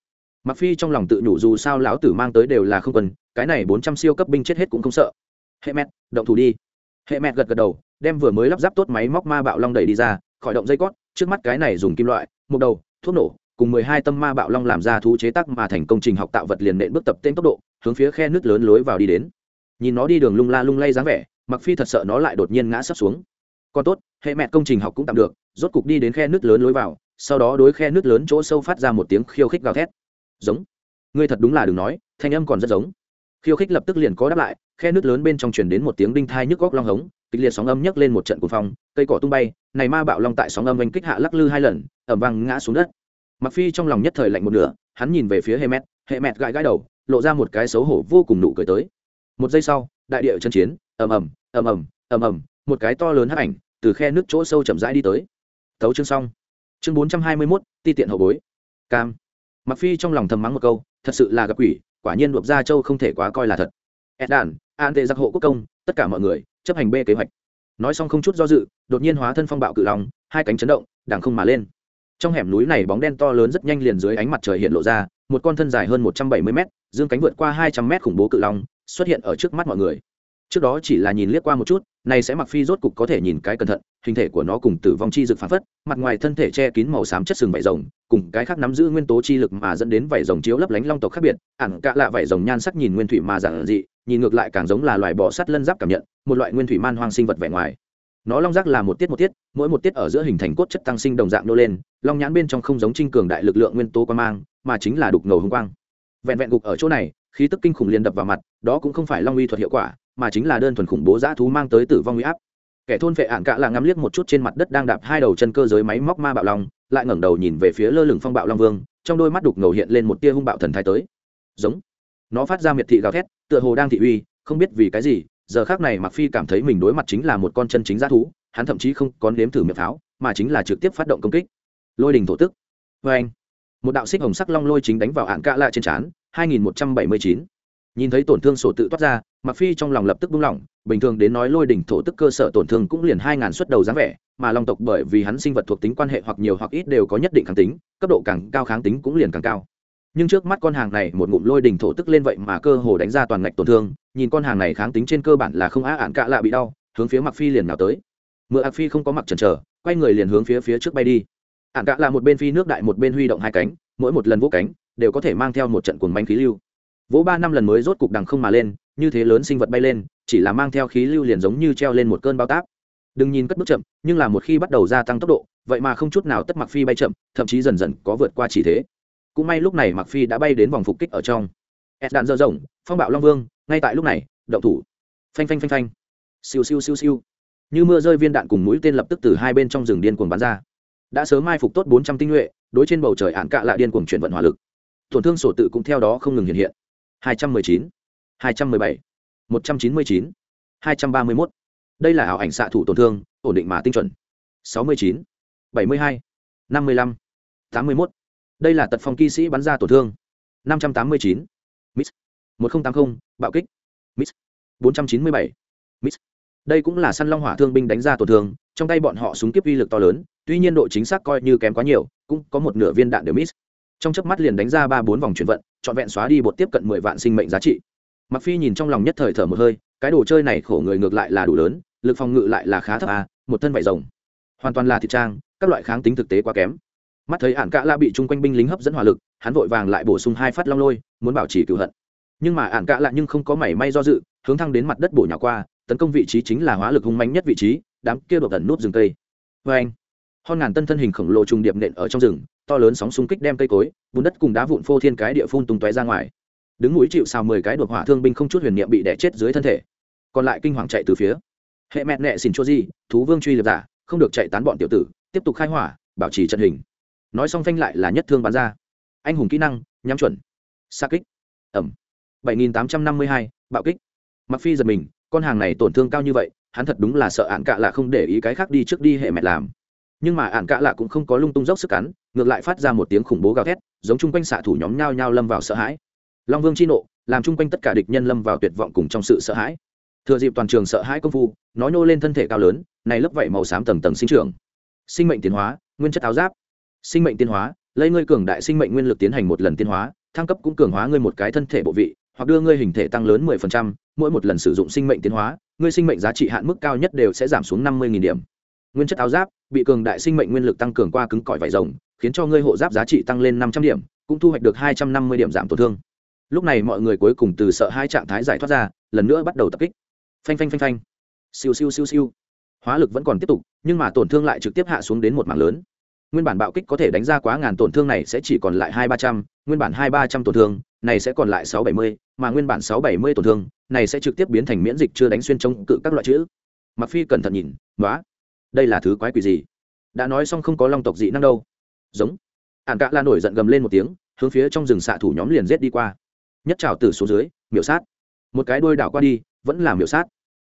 Mặc phi trong lòng tự nhủ dù sao lão tử mang tới đều là không quân, cái này bốn trăm siêu cấp binh chết hết cũng không sợ. Hệ mẹt, động thủ đi. Hệ mẹt gật gật đầu, đem vừa mới lắp ráp tốt máy móc ma bạo long đẩy đi ra, khỏi động dây cót, trước mắt cái này dùng kim loại, một đầu, thuốc nổ, cùng mười hai tâm ma bạo long làm ra thú chế tác mà thành công trình học tạo vật liền nện bước tập tên tốc độ, hướng phía khe nước lớn lối vào đi đến. Nhìn nó đi đường lung la lung lay dáng vẻ mặc phi thật sợ nó lại đột nhiên ngã sắp xuống. Còn tốt, hệ mẹ công trình học cũng tạm được, rốt cục đi đến khe nước lớn lối vào sau đó đối khe nước lớn chỗ sâu phát ra một tiếng khiêu khích gào thét. Giống. Ngươi thật đúng là đừng nói, thanh âm còn rất giống. Khiêu khích lập tức liền có đáp lại, khe nước lớn bên trong chuyển đến một tiếng đinh thai nhức góc long hống, kịch liệt sóng âm nhấc lên một trận cuồng phong, cây cỏ tung bay, này ma bạo long tại sóng âm oanh kích hạ lắc lư hai lần ẩm vang ngã xuống đất. Mặc phi trong lòng nhất thời lạnh một nửa, hắn nhìn về phía hệ mẹt hệ mẹt gãi gãi đầu, lộ ra một cái xấu hổ vô cùng nụ cười tới. Một giây sau, đại địa chân chiến, ầm ầm ầm ầm ầm ầm, một cái to lớn hấp ảnh từ khe nước chỗ sâu chậm rãi đi tới. Tấu chương xong chương bốn trăm hai mươi mốt, ti tiện hậu bối. Cam. Mặc phi trong lòng thầm mắng một câu, thật sự là gặp quỷ, quả nhiên đuộc gia châu không thể quá coi là thật. Ed đàn an tệ giặc hộ quốc công, tất cả mọi người, chấp hành b kế hoạch. Nói xong không chút do dự, đột nhiên hóa thân phong bạo cự lòng hai cánh chấn động, đằng không mà lên. Trong hẻm núi này bóng đen to lớn rất nhanh liền dưới ánh mặt trời hiện lộ ra, một con thân dài hơn một trăm bảy mươi m dương cánh vượt qua hai trăm m khủng bố cự long, xuất hiện ở trước mắt mọi người trước đó chỉ là nhìn liếc qua một chút, này sẽ mặc phi rốt cục có thể nhìn cái cẩn thận, hình thể của nó cùng tử vong chi dực phản phất, mặt ngoài thân thể che kín màu xám chất sừng vảy rồng, cùng cái khác nắm giữ nguyên tố chi lực mà dẫn đến vảy rồng chiếu lấp lánh long tộc khác biệt ản cạ lạ vảy rồng nhan sắc nhìn nguyên thủy mà giản dị, nhìn ngược lại càng giống là loài bò sắt lân giáp cảm nhận, một loại nguyên thủy man hoang sinh vật vẻ ngoài. Nó long giác là một tiết một tiết, mỗi một tiết ở giữa hình thành cốt chất tăng sinh đồng dạng nô lên, long nhãn bên trong không giống trinh cường đại lực lượng nguyên tố quan mang, mà chính là đục ngầu hung quang. Vẹn vẹn gục ở chỗ này, khí tức kinh khủng liền đập vào mặt, đó cũng không phải long uy thuật hiệu quả mà chính là đơn thuần khủng bố dã thú mang tới tử vong uy áp. Kẻ thôn vệ ạn cạ là ngắm liếc một chút trên mặt đất đang đạp hai đầu chân cơ giới máy móc ma bạo long, lại ngẩng đầu nhìn về phía lơ lửng phong bạo long vương, trong đôi mắt đục ngầu hiện lên một tia hung bạo thần thái tới. Giống. Nó phát ra miệt thị gào thét, tựa hồ đang thị uy, không biết vì cái gì, giờ khác này mặc phi cảm thấy mình đối mặt chính là một con chân chính g thú, hắn thậm chí không có nếm thử miệng pháo, mà chính là trực tiếp phát động công kích. Lôi đình thổ tức. Vê anh, một đạo xích hồng sắc long lôi chính đánh vào ạn cạ lạ trên trán 2179. nhìn thấy tổn thương sổ tự toát ra mặc phi trong lòng lập tức buông lỏng, bình thường đến nói lôi đỉnh thổ tức cơ sở tổn thương cũng liền hai ngàn suất đầu dáng vẻ, mà long tộc bởi vì hắn sinh vật thuộc tính quan hệ hoặc nhiều hoặc ít đều có nhất định kháng tính, cấp độ càng cao kháng tính cũng liền càng cao. Nhưng trước mắt con hàng này một ngụm lôi đỉnh thổ tức lên vậy mà cơ hồ đánh ra toàn ngạch tổn thương, nhìn con hàng này kháng tính trên cơ bản là không á ạn cạ lạ bị đau, hướng phía mặc phi liền nào tới. Mượn ạc phi không có mặc chần chờ, quay người liền hướng phía phía trước bay đi. Ạn cạ là một bên phi nước đại một bên huy động hai cánh, mỗi một lần vỗ cánh, đều có thể mang theo một trận cuồng bánh khí lưu. Vỗ ba năm lần mới rốt cục đằng không mà lên như thế lớn sinh vật bay lên, chỉ là mang theo khí lưu liền giống như treo lên một cơn bao táp. Đừng nhìn cất bước chậm, nhưng là một khi bắt đầu gia tăng tốc độ, vậy mà không chút nào tất mặc phi bay chậm, thậm chí dần dần có vượt qua chỉ thế. Cũng may lúc này mặc phi đã bay đến vòng phục kích ở trong. Ép đạn dơ rộng, phong bạo long vương, ngay tại lúc này, động thủ. Phanh phanh phanh phanh. Siêu siêu siêu siêu. Như mưa rơi viên đạn cùng mũi tên lập tức từ hai bên trong rừng điên cuồng bắn ra. Đã sớm mai phục tốt bốn trăm tinh nhuệ, đối trên bầu trời ạn cạ lạ điên cuồng chuyển vận hỏa lực. Tổn thương sổ tự cũng theo đó không ngừng hiện hiện. Hai trăm mười chín hai trăm mười bảy, một trăm chín mươi chín, hai trăm ba mươi mốt. Đây là ảo ảnh xạ thủ tổn thương, ổn định mà tinh chuẩn. sáu mươi chín, bảy mươi hai, năm mươi lăm, tám mươi mốt. Đây là tật phong kỵ sĩ bắn ra tổn thương. năm trăm tám mươi chín miss một nghìn tám mươi bạo kích miss bốn trăm chín mươi bảy miss đây cũng là săn long hỏa thương binh đánh ra tổn thương, trong tay bọn họ súng kiếp uy lực to lớn, tuy nhiên độ chính xác coi như kém quá nhiều, cũng có một nửa viên đạn đều miss trong chớp mắt liền đánh ra ba bốn vòng chuyển vận, trọn vẹn xóa đi bột tiếp cận mười vạn sinh mệnh giá trị mặc phi nhìn trong lòng nhất thời thở một hơi, cái đồ chơi này khổ người ngược lại là đủ lớn, lực phòng ngự lại là khá thấp à một thân vải rồng. Hoàn toàn là thịt trang, các loại kháng tính thực tế quá kém. Mắt thấy ạn cạ la bị chung quanh binh lính hấp dẫn hỏa lực, hắn vội vàng lại bổ sung hai phát long lôi, muốn bảo trì cựu hận. Nhưng mà ạn cạ lạ nhưng không có mảy may do dự, hướng thăng đến mặt đất bổ nhỏ qua, tấn công vị trí chính là hóa lực hung mạnh nhất vị trí, đám kia đột ẩn nút rừng cây. Vê anh, hon ngàn tân thân hình khổng lồ trùng điệp nện ở trong rừng, to lớn sóng xung kích đem cây cối, bùn đất cùng đá vụn phô thiên cái địa phun tung tóe ra ngoài đứng núi chịu sao mười cái đột hỏa thương binh không chút huyền niệm bị đẻ chết dưới thân thể. Còn lại kinh hoàng chạy từ phía. Hệ mẹ nẹ xin cho gì, thú vương truy liệp giả, không được chạy tán bọn tiểu tử, tiếp tục khai hỏa, bảo trì trận hình. Nói xong phanh lại là nhất thương bắn ra. Anh hùng kỹ năng, nhắm chuẩn. Xa kích. Ẩm. bảy nghìn tám trăm năm mươi hai, bạo kích. Mặc phi giật mình, con hàng này tổn thương cao như vậy, hắn thật đúng là sợ ạn cạ lạ không để ý cái khác đi trước đi hệ mẹ làm. Nhưng mà ạn cạ lạ cũng không có lung tung dốc sức cắn, ngược lại phát ra một tiếng khủng bố gào thét, giống chung quanh xạ thủ nhóm nhao nhao lâm vào sợ hãi long vương chi nộ làm chung quanh tất cả địch nhân lâm vào tuyệt vọng cùng trong sự sợ hãi. Thừa dịp toàn trường sợ hãi công phu nó nhô lên thân thể cao lớn này lớp vảy màu xám tầng tầng sinh trưởng. Sinh mệnh tiến hóa nguyên chất áo giáp. Sinh mệnh tiến hóa lấy ngươi cường đại sinh mệnh nguyên lực tiến hành một lần tiến hóa thăng cấp cũng cường hóa ngươi một cái thân thể bộ vị hoặc đưa ngươi hình thể tăng lớn 10%, mỗi một lần sử dụng sinh mệnh tiến hóa ngươi sinh mệnh giá trị hạn mức cao nhất đều sẽ giảm xuống 50.000 điểm. Nguyên chất áo giáp bị cường đại sinh mệnh nguyên lực tăng cường qua cứng cỏi vải rồng khiến cho ngươi hộ giáp giá trị tăng lên 500 điểm cũng thu hoạch được 250 điểm giảm tổn thương lúc này mọi người cuối cùng từ sợ hai trạng thái giải thoát ra, lần nữa bắt đầu tập kích. Phanh phanh phanh phanh. Siêu siêu siêu siêu. Hóa lực vẫn còn tiếp tục, nhưng mà tổn thương lại trực tiếp hạ xuống đến một mảng lớn. Nguyên bản bạo kích có thể đánh ra quá ngàn tổn thương này sẽ chỉ còn lại hai ba trăm, nguyên bản hai ba trăm tổn thương này sẽ còn lại sáu bảy mươi, mà nguyên bản sáu bảy mươi tổn thương này sẽ trực tiếp biến thành miễn dịch chưa đánh xuyên chống cự các loại chữ. Mặc phi cẩn thận nhìn nói đây là thứ quái quỷ gì? Đã nói xong không có long tộc dị năng đâu. Giống. Ạn cạ la nổi giận gầm lên một tiếng, hướng phía trong rừng xạ thủ nhóm liền rết đi qua nhất trào từ số dưới, miểu sát. Một cái đôi đảo qua đi, vẫn là miểu sát.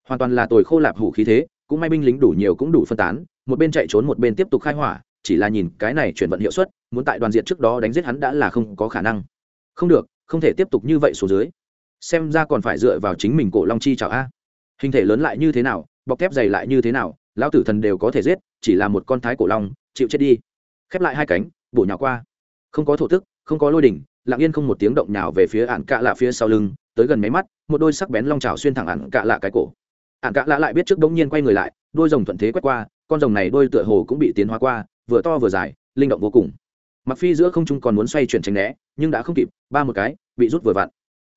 Hoàn toàn là tồi khô lạp hủ khí thế, cũng may binh lính đủ nhiều cũng đủ phân tán, một bên chạy trốn một bên tiếp tục khai hỏa, chỉ là nhìn cái này chuyển vận hiệu suất, muốn tại đoàn diện trước đó đánh giết hắn đã là không có khả năng. Không được, không thể tiếp tục như vậy xuống dưới. Xem ra còn phải dựa vào chính mình cổ long chi chào a. Hình thể lớn lại như thế nào, bọc thép dày lại như thế nào, lão tử thần đều có thể giết, chỉ là một con thái cổ long, chịu chết đi. Khép lại hai cánh, bổ nhào qua. Không có thổ tức không có lôi đỉnh lặng yên không một tiếng động nhào về phía ạn cạ lạ phía sau lưng, tới gần máy mắt, một đôi sắc bén long trào xuyên thẳng ạn cạ lạ cái cổ. Ạn cạ lạ lại biết trước đống nhiên quay người lại, đôi rồng thuận thế quét qua, con rồng này đôi tựa hồ cũng bị tiến hóa qua, vừa to vừa dài, linh động vô cùng. Mặc phi giữa không trung còn muốn xoay chuyển tránh né, nhưng đã không kịp, ba một cái, bị rút vừa vặn.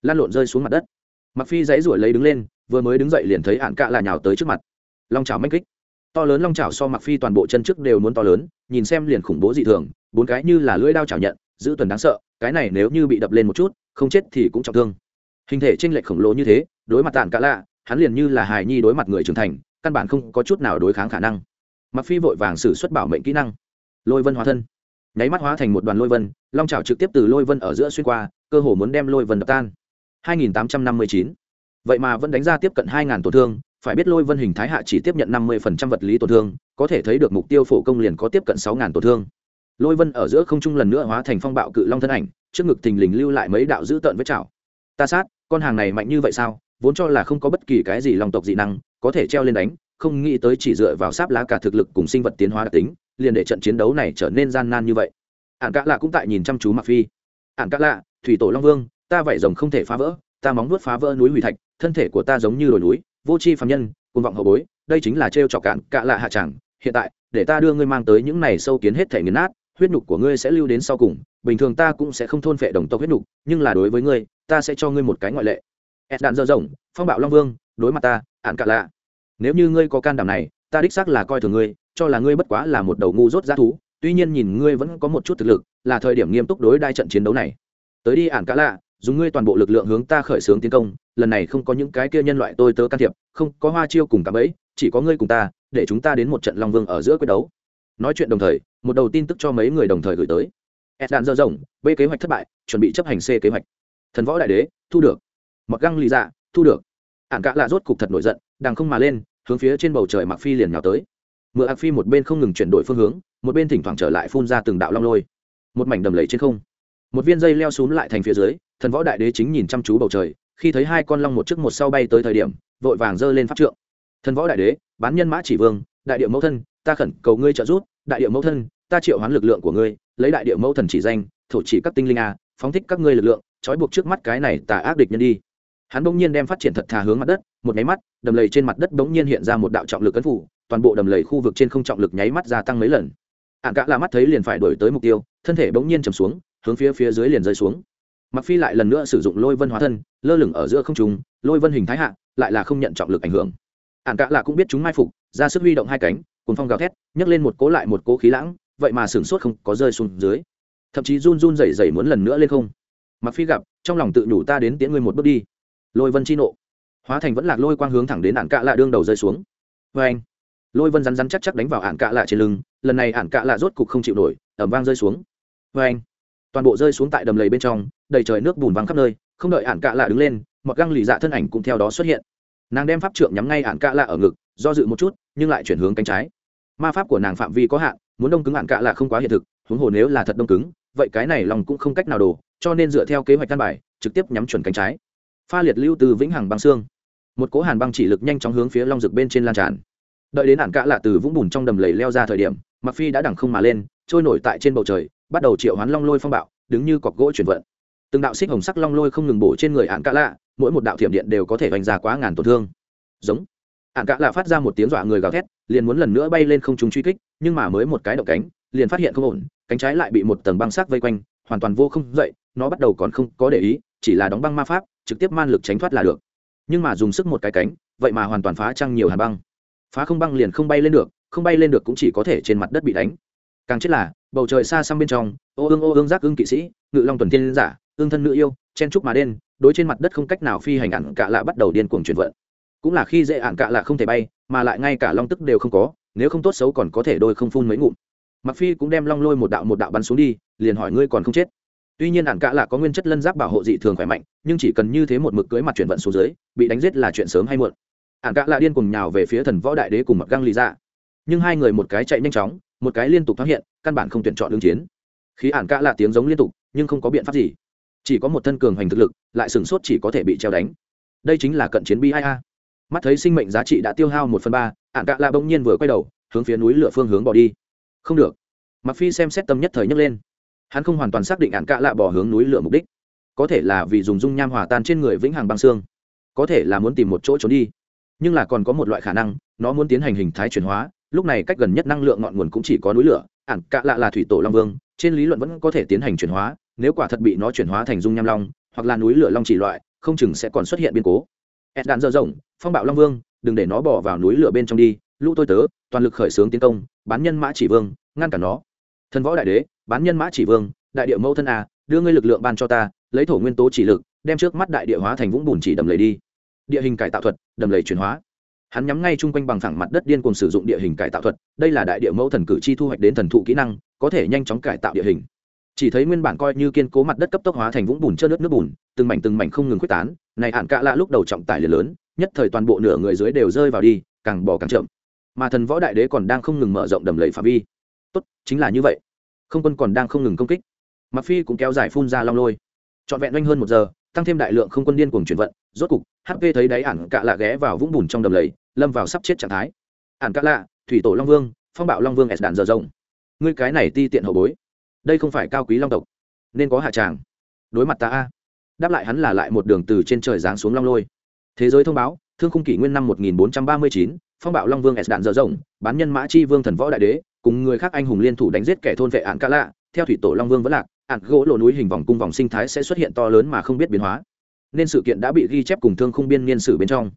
Lan lộn rơi xuống mặt đất. Mặc phi dãy ruổi lấy đứng lên, vừa mới đứng dậy liền thấy ạn cạ là nhào tới trước mặt. Long chảo manh kích. To lớn long chảo so mặc phi toàn bộ chân trước đều muốn to lớn, nhìn xem liền khủng bố dị thường, bốn cái như là lưỡi đao chảo nhận giữ tuần đáng sợ, cái này nếu như bị đập lên một chút, không chết thì cũng trọng thương. Hình thể trên lệch khổng lồ như thế, đối mặt tàn cả lạ, hắn liền như là hài nhi đối mặt người trưởng thành, căn bản không có chút nào đối kháng khả năng. Mặc phi vội vàng sử xuất bảo mệnh kỹ năng. Lôi vân hóa thân. Nháy mắt hóa thành một đoàn lôi vân, long trào trực tiếp từ lôi vân ở giữa xuyên qua, cơ hồ muốn đem lôi vân đập tan. 2859. vậy mà vẫn đánh ra tiếp cận 2.000 tổn thương, phải biết lôi vân hình thái hạ chỉ tiếp nhận 50% vật lý tổn thương, có thể thấy được mục tiêu phổ công liền có tiếp cận 6.000 tổn thương lôi vân ở giữa không trung lần nữa hóa thành phong bạo cự long thân ảnh, trước ngực thình lình lưu lại mấy đạo dữ tợn với chảo. Ta sát, con hàng này mạnh như vậy sao? Vốn cho là không có bất kỳ cái gì long tộc dị năng, có thể treo lên đánh, không nghĩ tới chỉ dựa vào sáp lá cả thực lực cùng sinh vật tiến hóa đặc tính, liền để trận chiến đấu này trở nên gian nan như vậy. Ạn cạ lạ cũng tại nhìn chăm chú mặc phi. Ạn cạ lạ, thủy tổ long vương, ta vảy rồng không thể phá vỡ, ta móng nuốt phá vỡ núi hủy thạch, thân thể của ta giống như đồi núi, vô tri phạm nhân côn vọng hậu bối, đây chính là trêu trọc cạn cạ lạ hạ chẳng. Hiện tại, để ta đưa ngươi mang tới những này sâu kiến hết thể nghiền nát huyết nhục của ngươi sẽ lưu đến sau cùng, bình thường ta cũng sẽ không thôn phệ đồng tộc huyết nhục, nhưng là đối với ngươi, ta sẽ cho ngươi một cái ngoại lệ. Ed đạn dơ rộng phong bạo long vương, đối mặt ta ạn cạ lạ. Nếu như ngươi có can đảm này, ta đích xác là coi thường ngươi, cho là ngươi bất quá là một đầu ngu dốt giá thú, tuy nhiên nhìn ngươi vẫn có một chút thực lực, là thời điểm nghiêm túc đối đai trận chiến đấu này. Tới đi ạn cá lạ, dùng ngươi toàn bộ lực lượng hướng ta khởi xướng tiến công, lần này không có những cái kia nhân loại tôi tớ can thiệp, không có hoa chiêu cùng cạm ấy chỉ có ngươi cùng ta, để chúng ta đến một trận long vương ở giữa quyết đấu. Nói chuyện đồng thời một đầu tin tức cho mấy người đồng thời gửi tới. S đạn dơ rộng b kế hoạch thất bại, chuẩn bị chấp hành c kế hoạch. Thần võ đại đế, thu được. Mặc găng lì dạ thu được. Ạn cạ lạ rốt cục thật nổi giận, đằng không mà lên, hướng phía trên bầu trời mặc phi liền nhào tới. Mượn ạc phi một bên không ngừng chuyển đổi phương hướng, một bên thỉnh thoảng trở lại phun ra từng đạo long lôi. Một mảnh đầm lầy trên không. Một viên dây leo xuống lại thành phía dưới, thần võ đại đế chính nhìn chăm chú bầu trời, khi thấy hai con long một trước một sau bay tới thời điểm, vội vàng giơ lên pháp trượng. Thần võ đại đế, bán nhân mã chỉ vương, đại điệu mẫu thân ta khẩn cầu ngươi trợ giúp, đại địa mẫu thân, ta triệu hoán lực lượng của ngươi, lấy đại địa mẫu thần chỉ danh, thổ chỉ các tinh linh a, phóng thích các ngươi lực lượng, trói buộc trước mắt cái này tà ác địch nhân đi. Hắn bỗng nhiên đem phát triển thật thà hướng mặt đất, một nháy mắt, đầm lầy trên mặt đất bỗng nhiên hiện ra một đạo trọng lực ấn phủ, toàn bộ đầm lầy khu vực trên không trọng lực nháy mắt gia tăng mấy lần. Ạn cả là mắt thấy liền phải đổi tới mục tiêu, thân thể bỗng nhiên chầm xuống, hướng phía phía dưới liền rơi xuống. Mặc phi lại lần nữa sử dụng lôi vân hóa thân, lơ lửng ở giữa không trung, lôi vân hình thái hạ, lại là không nhận trọng lực ảnh hưởng. Ạn cả là cũng biết chúng mai phục, ra sức huy động hai cánh cùng phong gào thét, nhấc lên một cố lại một cố khí lãng, vậy mà sửng sốt không có rơi xuống dưới. Thậm chí run run rẩy rẩy muốn lần nữa lên không. Mặc phi gặp, trong lòng tự nhủ ta đến tiễn ngươi một bước đi. Lôi vân chi nộ. Hóa thành vẫn lạc lôi quang hướng thẳng đến ản cạ lạ đương đầu rơi xuống. Vê anh, lôi vân rắn rắn chắc chắc đánh vào ản cạ lạ trên lưng, lần này ản cạ lạ rốt cục không chịu nổi, ẩm vang rơi xuống. Vê anh, toàn bộ rơi xuống tại đầm lầy bên trong, đầy trời nước bùn văng khắp nơi, không đợi ản cạ lạ đứng lên, mặc găng lì dạ thân ảnh cũng theo đó xuất hiện nàng đem pháp trượng nhắm ngay ạn cạ lạ ở ngực, do dự một chút, nhưng lại chuyển hướng cánh trái. Ma pháp của nàng phạm vi có hạn, muốn đông cứng ạn cạ lạ không quá hiện thực, huống hồ nếu là thật đông cứng, vậy cái này lòng cũng không cách nào đổ, cho nên dựa theo kế hoạch căn bài, trực tiếp nhắm chuẩn cánh trái. Pha liệt lưu từ vĩnh hằng băng xương. Một cỗ hàn băng chỉ lực nhanh chóng hướng phía long rực bên trên lan tràn. Đợi đến ạn cạ lạ từ vũng bùn trong đầm lầy leo ra thời điểm mặc phi đã đẳng không mà lên, trôi nổi tại trên bầu trời, bắt đầu triệu hoán long lôi phong bạo, đứng như cọc gỗ chuyển vận từng đạo xích hồng sắc long lôi không ngừng bổ trên người ạn cạ lạ, mỗi một đạo thiểm điện đều có thể vành ra quá ngàn tổn thương. Giống. Ạn cạ lạ phát ra một tiếng dọa người gào thét, liền muốn lần nữa bay lên không chúng truy kích, nhưng mà mới một cái động cánh, liền phát hiện không ổn, cánh trái lại bị một tầng băng sắc vây quanh, hoàn toàn vô không dậy, nó bắt đầu còn không có để ý, chỉ là đóng băng ma pháp, trực tiếp man lực tránh thoát là được. Nhưng mà dùng sức một cái cánh, vậy mà hoàn toàn phá trăng nhiều hàn băng. Phá không băng liền không bay lên được, không bay lên được cũng chỉ có thể trên mặt đất bị đánh. Càng chết là, bầu trời xa xăm bên trong, ô ương ô ương giác ương kỵ sĩ, ngự long tuần thiên giả ương thân nữ yêu, chen trúc mà đen, đối trên mặt đất không cách nào phi hành ạn cạ lạ bắt đầu điên cuồng chuyển vận. Cũng là khi dễ ạn cạ lạ không thể bay, mà lại ngay cả long tức đều không có, nếu không tốt xấu còn có thể đôi không phun mấy ngụm. Mặc phi cũng đem long lôi một đạo một đạo bắn xuống đi, liền hỏi ngươi còn không chết? Tuy nhiên ạn cạ lạ có nguyên chất lân giáp bảo hộ dị thường khỏe mạnh, nhưng chỉ cần như thế một mực cưới mặt chuyển vận xuống dưới, bị đánh giết là chuyện sớm hay muộn. Ạn cạ lạ điên cùng nhào về phía thần võ đại đế cùng mặt găng lì ra nhưng hai người một cái chạy nhanh chóng, một cái liên tục thoát hiện, căn bản không tuyển chọn ứng chiến. Khi ạn cạ lạ tiếng giống liên tục, nhưng không có biện pháp gì chỉ có một thân cường hành thực lực, lại sửng sốt chỉ có thể bị treo đánh. Đây chính là cận chiến bi hai a. Mắt thấy sinh mệnh giá trị đã tiêu hao một phần ba ạn cạ la bỗng nhiên vừa quay đầu, hướng phía núi lửa phương hướng bỏ đi. Không được. Mặc phi xem xét tâm nhất thời nhấc lên. Hắn không hoàn toàn xác định ạn cạ lạ bỏ hướng núi lửa mục đích. Có thể là vì dùng dung nham hòa tan trên người vĩnh hằng băng xương. Có thể là muốn tìm một chỗ trốn đi. Nhưng là còn có một loại khả năng, nó muốn tiến hành hình thái chuyển hóa, lúc này cách gần nhất năng lượng ngọn nguồn cũng chỉ có núi lửa. Ạn cạ lạ là thủy tổ long vương, trên lý luận vẫn có thể tiến hành chuyển hóa nếu quả thật bị nó chuyển hóa thành dung nham long, hoặc là núi lửa long chỉ loại, không chừng sẽ còn xuất hiện biến cố. Ed đạn dơ rộng phong bạo long vương, đừng để nó bỏ vào núi lửa bên trong đi, lũ tôi tớ, toàn lực khởi xướng tiến công, bán nhân mã chỉ vương, ngăn cản nó. Thần võ đại đế, bán nhân mã chỉ vương, đại địa mẫu thân a đưa ngươi lực lượng ban cho ta, lấy thổ nguyên tố chỉ lực, đem trước mắt đại địa hóa thành vũng bùn chỉ đầm lầy đi. Địa hình cải tạo thuật, đầm lầy chuyển hóa. Hắn nhắm ngay chung quanh bằng thẳng mặt đất điên cùng sử dụng địa hình cải tạo thuật, đây là đại địa mẫu thần cử chi thu hoạch đến thần thụ kỹ năng, có thể nhanh chóng cải tạo địa hình chỉ thấy nguyên bản coi như kiên cố mặt đất cấp tốc hóa thành vũng bùn trơn nước nước bùn, từng mảnh từng mảnh không ngừng quyết tán, này hạn cạ lạ lúc đầu trọng tải liền lớn, nhất thời toàn bộ nửa người dưới đều rơi vào đi, càng bỏ càng chậm. Mà thần võ đại đế còn đang không ngừng mở rộng đầm lầy phạm vi. Tốt, chính là như vậy. Không quân còn đang không ngừng công kích. Mặc phi cũng kéo dài phun ra long lôi. Trọn vẹn nhanh hơn một giờ, tăng thêm đại lượng không quân điên cuồng chuyển vận, rốt cục hp thấy đáy ản cạ lạ ghé vào vũng bùn trong đầm lầy, lâm vào sắp chết trạng thái. Ản cạ lạ, thủy tổ long vương, phong bạo long vương s đạn dở rộng. Ngươi cái này ti tiện hậu bối đây không phải cao quý long tộc nên có hạ tràng. Đối mặt ta a. Đáp lại hắn là lại một đường từ trên trời giáng xuống long lôi. Thế giới thông báo thương khung kỷ nguyên năm 1439, phong bạo long vương s đạn dở rộng bán nhân mã chi vương thần võ đại đế cùng người khác anh hùng liên thủ đánh giết kẻ thôn vệ ạn ca lạ. Theo thủy tổ long vương vẫn lạc ạn gỗ lộ núi hình vòng cung vòng sinh thái sẽ xuất hiện to lớn mà không biết biến hóa. Nên sự kiện đã bị ghi chép cùng thương khung biên niên sử bên trong.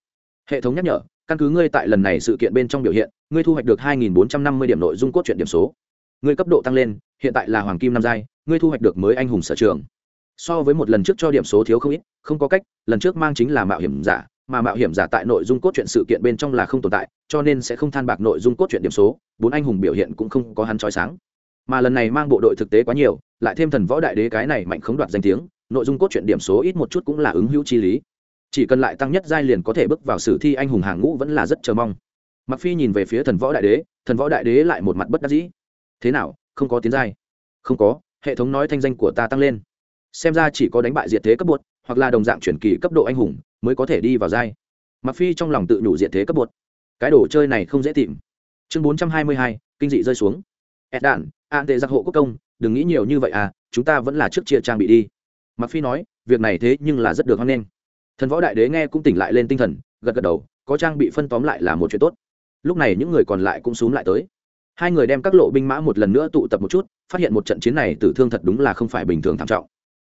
Hệ thống nhắc nhở căn cứ ngươi tại lần này sự kiện bên trong biểu hiện ngươi thu hoạch được 2.450 điểm nội dung cốt truyện điểm số ngươi cấp độ tăng lên, hiện tại là hoàng kim năm giai, ngươi thu hoạch được mới anh hùng sở trường. So với một lần trước cho điểm số thiếu không ít, không có cách, lần trước mang chính là mạo hiểm giả, mà mạo hiểm giả tại nội dung cốt truyện sự kiện bên trong là không tồn tại, cho nên sẽ không than bạc nội dung cốt truyện điểm số, bốn anh hùng biểu hiện cũng không có hắn trói sáng. Mà lần này mang bộ đội thực tế quá nhiều, lại thêm thần võ đại đế cái này mạnh khống đoạt danh tiếng, nội dung cốt truyện điểm số ít một chút cũng là ứng hữu chi lý. Chỉ cần lại tăng nhất giai liền có thể bước vào sử thi anh hùng hàng ngũ vẫn là rất chờ mong. Mặc phi nhìn về phía thần võ đại đế, thần võ đại đế lại một mặt bất đắc dĩ thế nào không có tiến giai. Không có hệ thống nói thanh danh của ta tăng lên. Xem ra chỉ có đánh bại diệt thế cấp bột hoặc là đồng dạng chuyển kỳ cấp độ anh hùng mới có thể đi vào giai. Mặc phi trong lòng tự nhủ diệt thế cấp bột. Cái đồ chơi này không dễ tìm. Chương 422, kinh dị rơi xuống. Ẹt đạn an tệ giặc hộ quốc công đừng nghĩ nhiều như vậy à chúng ta vẫn là trước chia trang bị đi. Mặc phi nói việc này thế nhưng là rất được hoan nghênh. Thần võ đại đế nghe cũng tỉnh lại lên tinh thần gật gật đầu có trang bị phân tóm lại là một chuyện tốt. Lúc này những người còn lại cũng xuống lại tới hai người đem các lộ binh mã một lần nữa tụ tập một chút, phát hiện một trận chiến này tử thương thật đúng là không phải bình thường thảm trọng.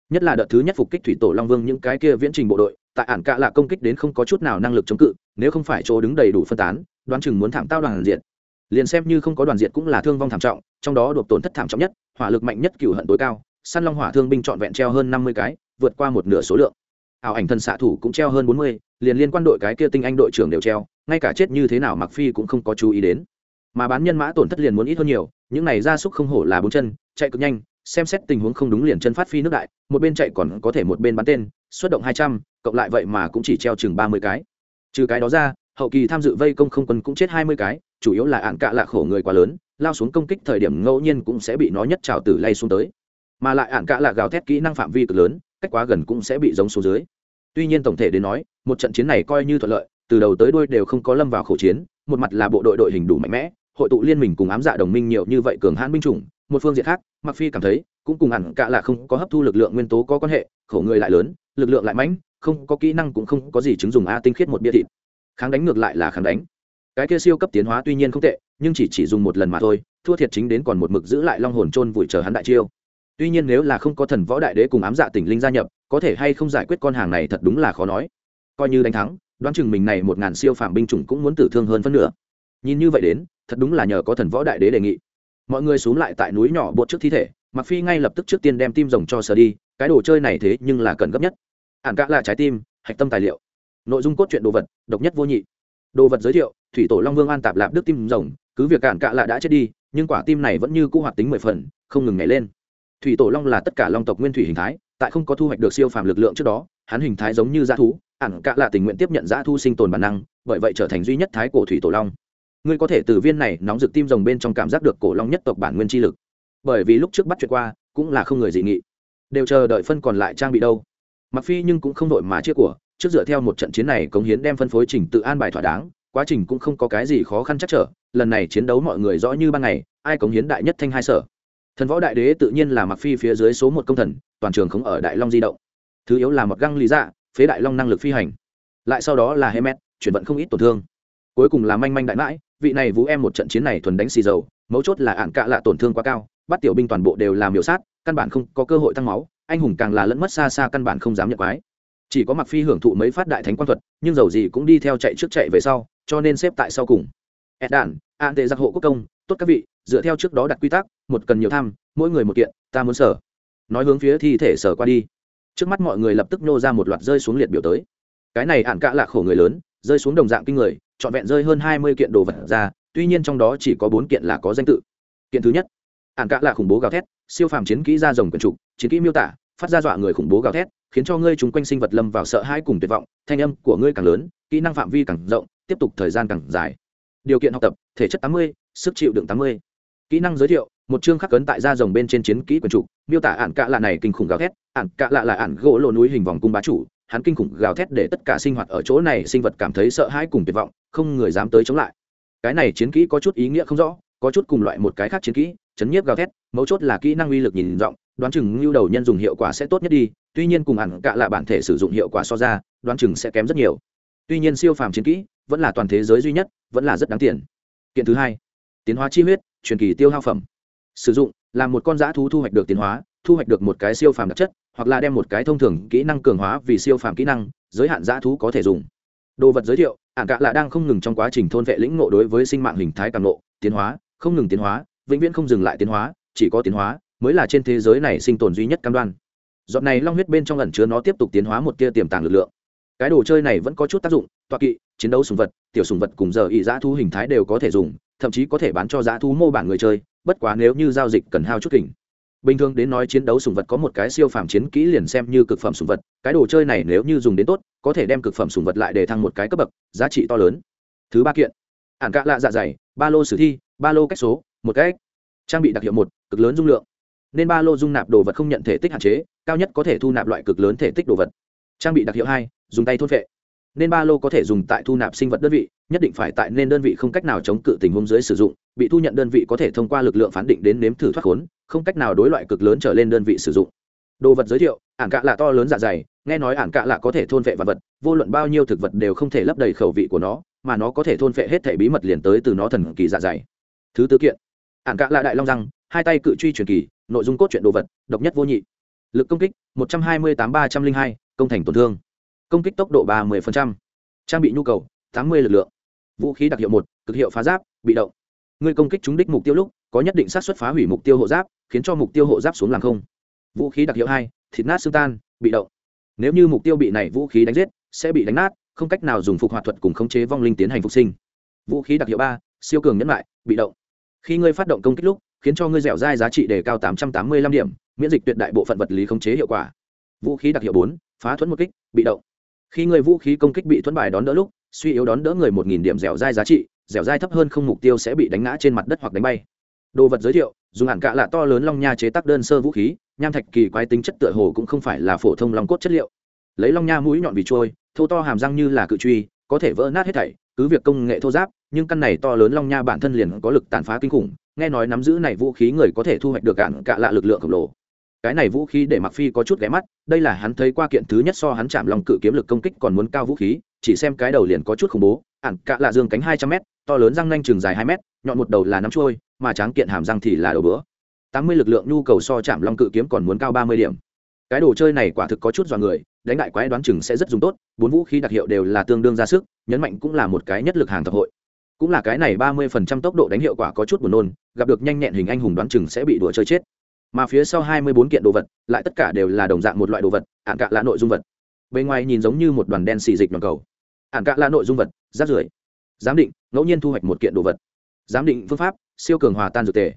Nhất là đợt thứ nhất phục kích thủy tổ long vương những cái kia viễn trình bộ đội, tại ản cạ lạ công kích đến không có chút nào năng lực chống cự, nếu không phải chỗ đứng đầy đủ phân tán, đoán chừng muốn thảm tao đoàn diện liền xem như không có đoàn diện cũng là thương vong thảm trọng, trong đó đột tổn thất thảm trọng nhất, hỏa lực mạnh nhất cửu hận tối cao, săn long hỏa thương binh trọn vẹn treo hơn năm mươi cái, vượt qua một nửa số lượng. Ảo ảnh thân xạ thủ cũng treo hơn bốn mươi, liền liên quan đội cái kia tinh anh đội trưởng đều treo, ngay cả chết như thế nào mặc phi cũng không có chú ý đến mà bán nhân mã tổn thất liền muốn ít hơn nhiều, những này gia súc không hổ là bốn chân, chạy cực nhanh, xem xét tình huống không đúng liền chân phát phi nước đại, một bên chạy còn có thể một bên bắn tên, xuất động hai trăm, cộng lại vậy mà cũng chỉ treo chừng ba mươi cái. Trừ cái đó ra, hậu kỳ tham dự vây công không quân cũng chết hai mươi cái, chủ yếu là ạn cạ lạ khổ người quá lớn, lao xuống công kích thời điểm ngẫu nhiên cũng sẽ bị nó nhất trào tử lay xuống tới. Mà lại ạn cạ lạ gào thét kỹ năng phạm vi cực lớn, cách quá gần cũng sẽ bị giống xuống dưới. Tuy nhiên tổng thể đến nói, một trận chiến này coi như thuận lợi, từ đầu tới đuôi đều không có lâm vào khẩu chiến, một mặt là bộ đội đội hình đủ mạnh mẽ hội tụ liên minh cùng ám dạ đồng minh nhiều như vậy cường hãn binh chủng, một phương diện khác mặc phi cảm thấy, cũng cùng hẳn cả là không có hấp thu lực lượng nguyên tố có quan hệ, khổ người lại lớn, lực lượng lại mãnh, không có kỹ năng cũng không có gì chứng dùng a tinh khiết một bia thịt. Kháng đánh ngược lại là kháng đánh. Cái kia siêu cấp tiến hóa tuy nhiên không tệ, nhưng chỉ chỉ dùng một lần mà thôi, thua thiệt chính đến còn một mực giữ lại long hồn chôn vùi chờ hắn đại chiêu. Tuy nhiên nếu là không có thần võ đại đế cùng ám dạ tỉnh linh gia nhập, có thể hay không giải quyết con hàng này thật đúng là khó nói. Coi như đánh thắng, đoán chừng mình này một ngàn siêu phạm binh chủng cũng muốn tử thương hơn phân nửa. Nhìn như vậy đến thật đúng là nhờ có thần võ đại đế đề nghị. Mọi người xuống lại tại núi nhỏ bột trước thi thể mặc phi ngay lập tức trước tiên đem tim rồng cho sờ đi, cái đồ chơi này thế nhưng là cần gấp nhất. Ản cả là trái tim, hạch tâm tài liệu. Nội dung cốt truyện đồ vật, độc nhất vô nhị. Đồ vật giới thiệu, thủy tổ long vương an tạp lạp đức tim rồng, cứ việc cản cạ lạ đã chết đi, nhưng quả tim này vẫn như cũ hoạt tính mười phần, không ngừng nhảy lên. Thủy tổ long là tất cả long tộc nguyên thủy hình thái, tại không có thu hoạch được siêu phàm lực lượng trước đó, hắn hình thái giống như dã thú, ản cả là tình nguyện tiếp nhận dã thu sinh tồn bản năng, bởi vậy trở thành duy nhất thái cổ thủy tổ long ngươi có thể từ viên này nóng rực tim rồng bên trong cảm giác được cổ long nhất tộc bản nguyên chi lực. Bởi vì lúc trước bắt chuyện qua, cũng là không người dị nghị. Đều chờ đợi phân còn lại trang bị đâu. Mặc phi nhưng cũng không đội mà chia của, trước dựa theo một trận chiến này cống hiến đem phân phối trình tự an bài thỏa đáng, quá trình cũng không có cái gì khó khăn chắc trở, lần này chiến đấu mọi người rõ như ban ngày, ai cống hiến đại nhất thanh hai sở. Thần võ đại đế tự nhiên là mặc phi phía dưới số một công thần, toàn trường không ở đại long di động. Thứ yếu là một găng lý dạ phế đại long năng lực phi hành. Lại sau đó là hemet, chuyển vận không ít tổn thương. Cuối cùng là manh manh đại mãi vị này vũ em một trận chiến này thuần đánh xì dầu, mấu chốt là ạn cạ lạ tổn thương quá cao, bắt tiểu binh toàn bộ đều làm miểu sát, căn bản không có cơ hội tăng máu, anh hùng càng là lẫn mất xa xa căn bản không dám nhận quái. Chỉ có mặc phi hưởng thụ mấy phát đại thánh quan thuật, nhưng dầu gì cũng đi theo chạy trước chạy về sau, cho nên xếp tại sau cùng. Ed đản, an tệ giặc hộ quốc công, tốt các vị, dựa theo trước đó đặt quy tắc, một cần nhiều tham, mỗi người một kiện, ta muốn sở. Nói hướng phía thi thể sở qua đi. Trước mắt mọi người lập tức nô ra một loạt rơi xuống liệt biểu tới. Cái này ạn cạ lạ khổ người lớn, rơi xuống đồng dạng kinh người trọn vẹn rơi hơn hai mươi kiện đồ vật ra, tuy nhiên trong đó chỉ có bốn kiện là có danh tự. Kiện thứ nhất ạn cạ là khủng bố gào thét, siêu phàm chiến kỹ ra rồng quần trục, chiến kỹ miêu tả, phát ra dọa người khủng bố gào thét, khiến cho ngươi chúng quanh sinh vật lâm vào sợ hãi cùng tuyệt vọng, thanh âm của ngươi càng lớn, kỹ năng phạm vi càng rộng, tiếp tục thời gian càng dài. Điều kiện học tập, thể chất tám mươi, sức chịu đựng tám mươi. Kỹ năng giới thiệu, một chương khắc cấn tại da rồng bên trên chiến kỹ quần trục, miêu tả ạn cạ lạ này kinh khủng gào thét ạn cạ lạ là ạn gỗ lộ núi hình vòng cung bá chủ hắn kinh khủng gào thét để tất cả sinh hoạt ở chỗ này sinh vật cảm thấy sợ hãi cùng tuyệt vọng, không người dám tới chống lại. Cái này chiến kỹ có chút ý nghĩa không rõ, có chút cùng loại một cái khác chiến kỹ, chấn nhiếp gào thét, mấu chốt là kỹ năng uy lực nhìn rộng, đoán chừng lưu đầu nhân dùng hiệu quả sẽ tốt nhất đi, tuy nhiên cùng hẳn cạ là bản thể sử dụng hiệu quả so ra, đoán chừng sẽ kém rất nhiều. Tuy nhiên siêu phàm chiến kỹ vẫn là toàn thế giới duy nhất, vẫn là rất đáng tiền. Kiện thứ hai, tiến hóa chi huyết, truyền kỳ tiêu hao phẩm. Sử dụng, là một con dã thú thu hoạch được tiến hóa thu hoạch được một cái siêu phàm đặc chất, hoặc là đem một cái thông thường kỹ năng cường hóa vì siêu phàm kỹ năng, giới hạn dã thú có thể dùng. Đồ vật giới thiệu ạn cạ là đang không ngừng trong quá trình thôn vệ lĩnh ngộ đối với sinh mạng hình thái càng ngộ tiến hóa, không ngừng tiến hóa, vĩnh viễn không dừng lại tiến hóa, chỉ có tiến hóa mới là trên thế giới này sinh tồn duy nhất cam đoan. Giọt này long huyết bên trong ẩn chứa nó tiếp tục tiến hóa một tia tiềm tàng lực lượng. Cái đồ chơi này vẫn có chút tác dụng toa kỵ, chiến đấu sùng vật, tiểu sùng vật cùng giờ ị dã thú hình thái đều có thể dùng, thậm chí có thể bán cho dã thú mô bản người chơi, bất quá nếu như giao dịch cần hao chút kỉnh bình thường đến nói chiến đấu sùng vật có một cái siêu phàm chiến kỹ liền xem như cực phẩm sùng vật, cái đồ chơi này nếu như dùng đến tốt, có thể đem cực phẩm sùng vật lại để thăng một cái cấp bậc, giá trị to lớn. Thứ ba kiện. Ản cạ lạ dạ dày, ba lô sử thi, ba lô cách số, một cách trang bị đặc hiệu một, cực lớn dung lượng. Nên ba lô dung nạp đồ vật không nhận thể tích hạn chế, cao nhất có thể thu nạp loại cực lớn thể tích đồ vật. Trang bị đặc hiệu hai, dùng tay thốt vệ nên ba lô có thể dùng tại thu nạp sinh vật đơn vị, nhất định phải tại nên đơn vị không cách nào chống cự tình huống dưới sử dụng, bị thu nhận đơn vị có thể thông qua lực lượng phán định đến nếm thử thoát khốn, không cách nào đối loại cực lớn trở lên đơn vị sử dụng. Đồ vật giới thiệu ản cạ lạ to lớn dạ dày, nghe nói ản cạ lạ có thể thôn vệ vật vật, vô luận bao nhiêu thực vật đều không thể lấp đầy khẩu vị của nó, mà nó có thể thôn vệ hết thể bí mật liền tới từ nó thần kỳ dạ dày. Thứ tư kiện ản cạ lạ đại long răng, hai tay cự truy truyền kỳ, nội dung cốt truyện đồ vật, độc nhất vô nhị. Lực công kích, một trăm hai mươi tám ba trăm linh hai, công thành tổn thương công kích tốc độ ba mươi trang bị nhu cầu, tám mươi lực lượng. Vũ khí đặc hiệu một, cực hiệu phá giáp, bị động. Người công kích trúng đích mục tiêu lúc, có nhất định xác suất phá hủy mục tiêu hộ giáp, khiến cho mục tiêu hộ giáp xuống làm không. Vũ khí đặc hiệu hai, thịt nát xương tan, bị động. Nếu như mục tiêu bị này vũ khí đánh giết, sẽ bị đánh nát, không cách nào dùng phục hoạt thuật cùng khống chế vong linh tiến hành phục sinh. Vũ khí đặc hiệu ba, siêu cường nhẫn lại bị động. Khi ngươi phát động công kích lúc, khiến cho ngươi dẻo dai giá trị đề cao tám trăm tám mươi lăm điểm, miễn dịch tuyệt đại bộ phận vật lý khống chế hiệu quả. Vũ khí đặc hiệu bốn, phá thuẫn một kích, bị động khi người vũ khí công kích bị thuẫn bài đón đỡ lúc, suy yếu đón đỡ người một nghìn điểm dẻo dai giá trị, dẻo dai thấp hơn không mục tiêu sẽ bị đánh ngã trên mặt đất hoặc đánh bay. Đồ vật giới thiệu, dùng hạn cạ là to lớn long nha chế tác đơn sơ vũ khí, nham thạch kỳ quái tính chất tựa hồ cũng không phải là phổ thông long cốt chất liệu. Lấy long nha mũi nhọn vì trôi, thô to hàm răng như là cự truy, có thể vỡ nát hết thảy, cứ việc công nghệ thô giáp, nhưng căn này to lớn long nha bản thân liền có lực tàn phá kinh khủng, nghe nói nắm giữ này vũ khí người có thể thu hoạch được cạn cạ lạ lực lượng khổng lồ cái này vũ khí để mặc phi có chút ghé mắt, đây là hắn thấy qua kiện thứ nhất so hắn chạm lòng cự kiếm lực công kích còn muốn cao vũ khí, chỉ xem cái đầu liền có chút khủng bố ạn cạ lạ dương cánh hai trăm m to lớn răng nanh chừng dài hai m nhọn một đầu là nắm trôi mà tráng kiện hàm răng thì là đầu bữa. Tám mươi lực lượng nhu cầu so chạm long cự kiếm còn muốn cao ba mươi điểm. Cái đồ chơi này quả thực có chút dọa người, đánh đại quái đoán chừng sẽ rất dùng tốt, bốn vũ khí đặc hiệu đều là tương đương ra sức, nhấn mạnh cũng là một cái nhất lực hàng thập hội. Cũng là cái này ba mươi phần trăm tốc độ đánh hiệu quả có chút buồn nôn, gặp được nhanh nhẹn hình anh hùng đoán chừng sẽ bị đùa chơi chết mà phía sau hai mươi bốn kiện đồ vật, lại tất cả đều là đồng dạng một loại đồ vật, ạn cạ là nội dung vật. Bên ngoài nhìn giống như một đoàn đen xì dịch nhọn cầu. Ạn cạ là nội dung vật, rác rưởi. Giám định, ngẫu nhiên thu hoạch một kiện đồ vật. Giám định phương pháp, siêu cường hòa tan dược tề.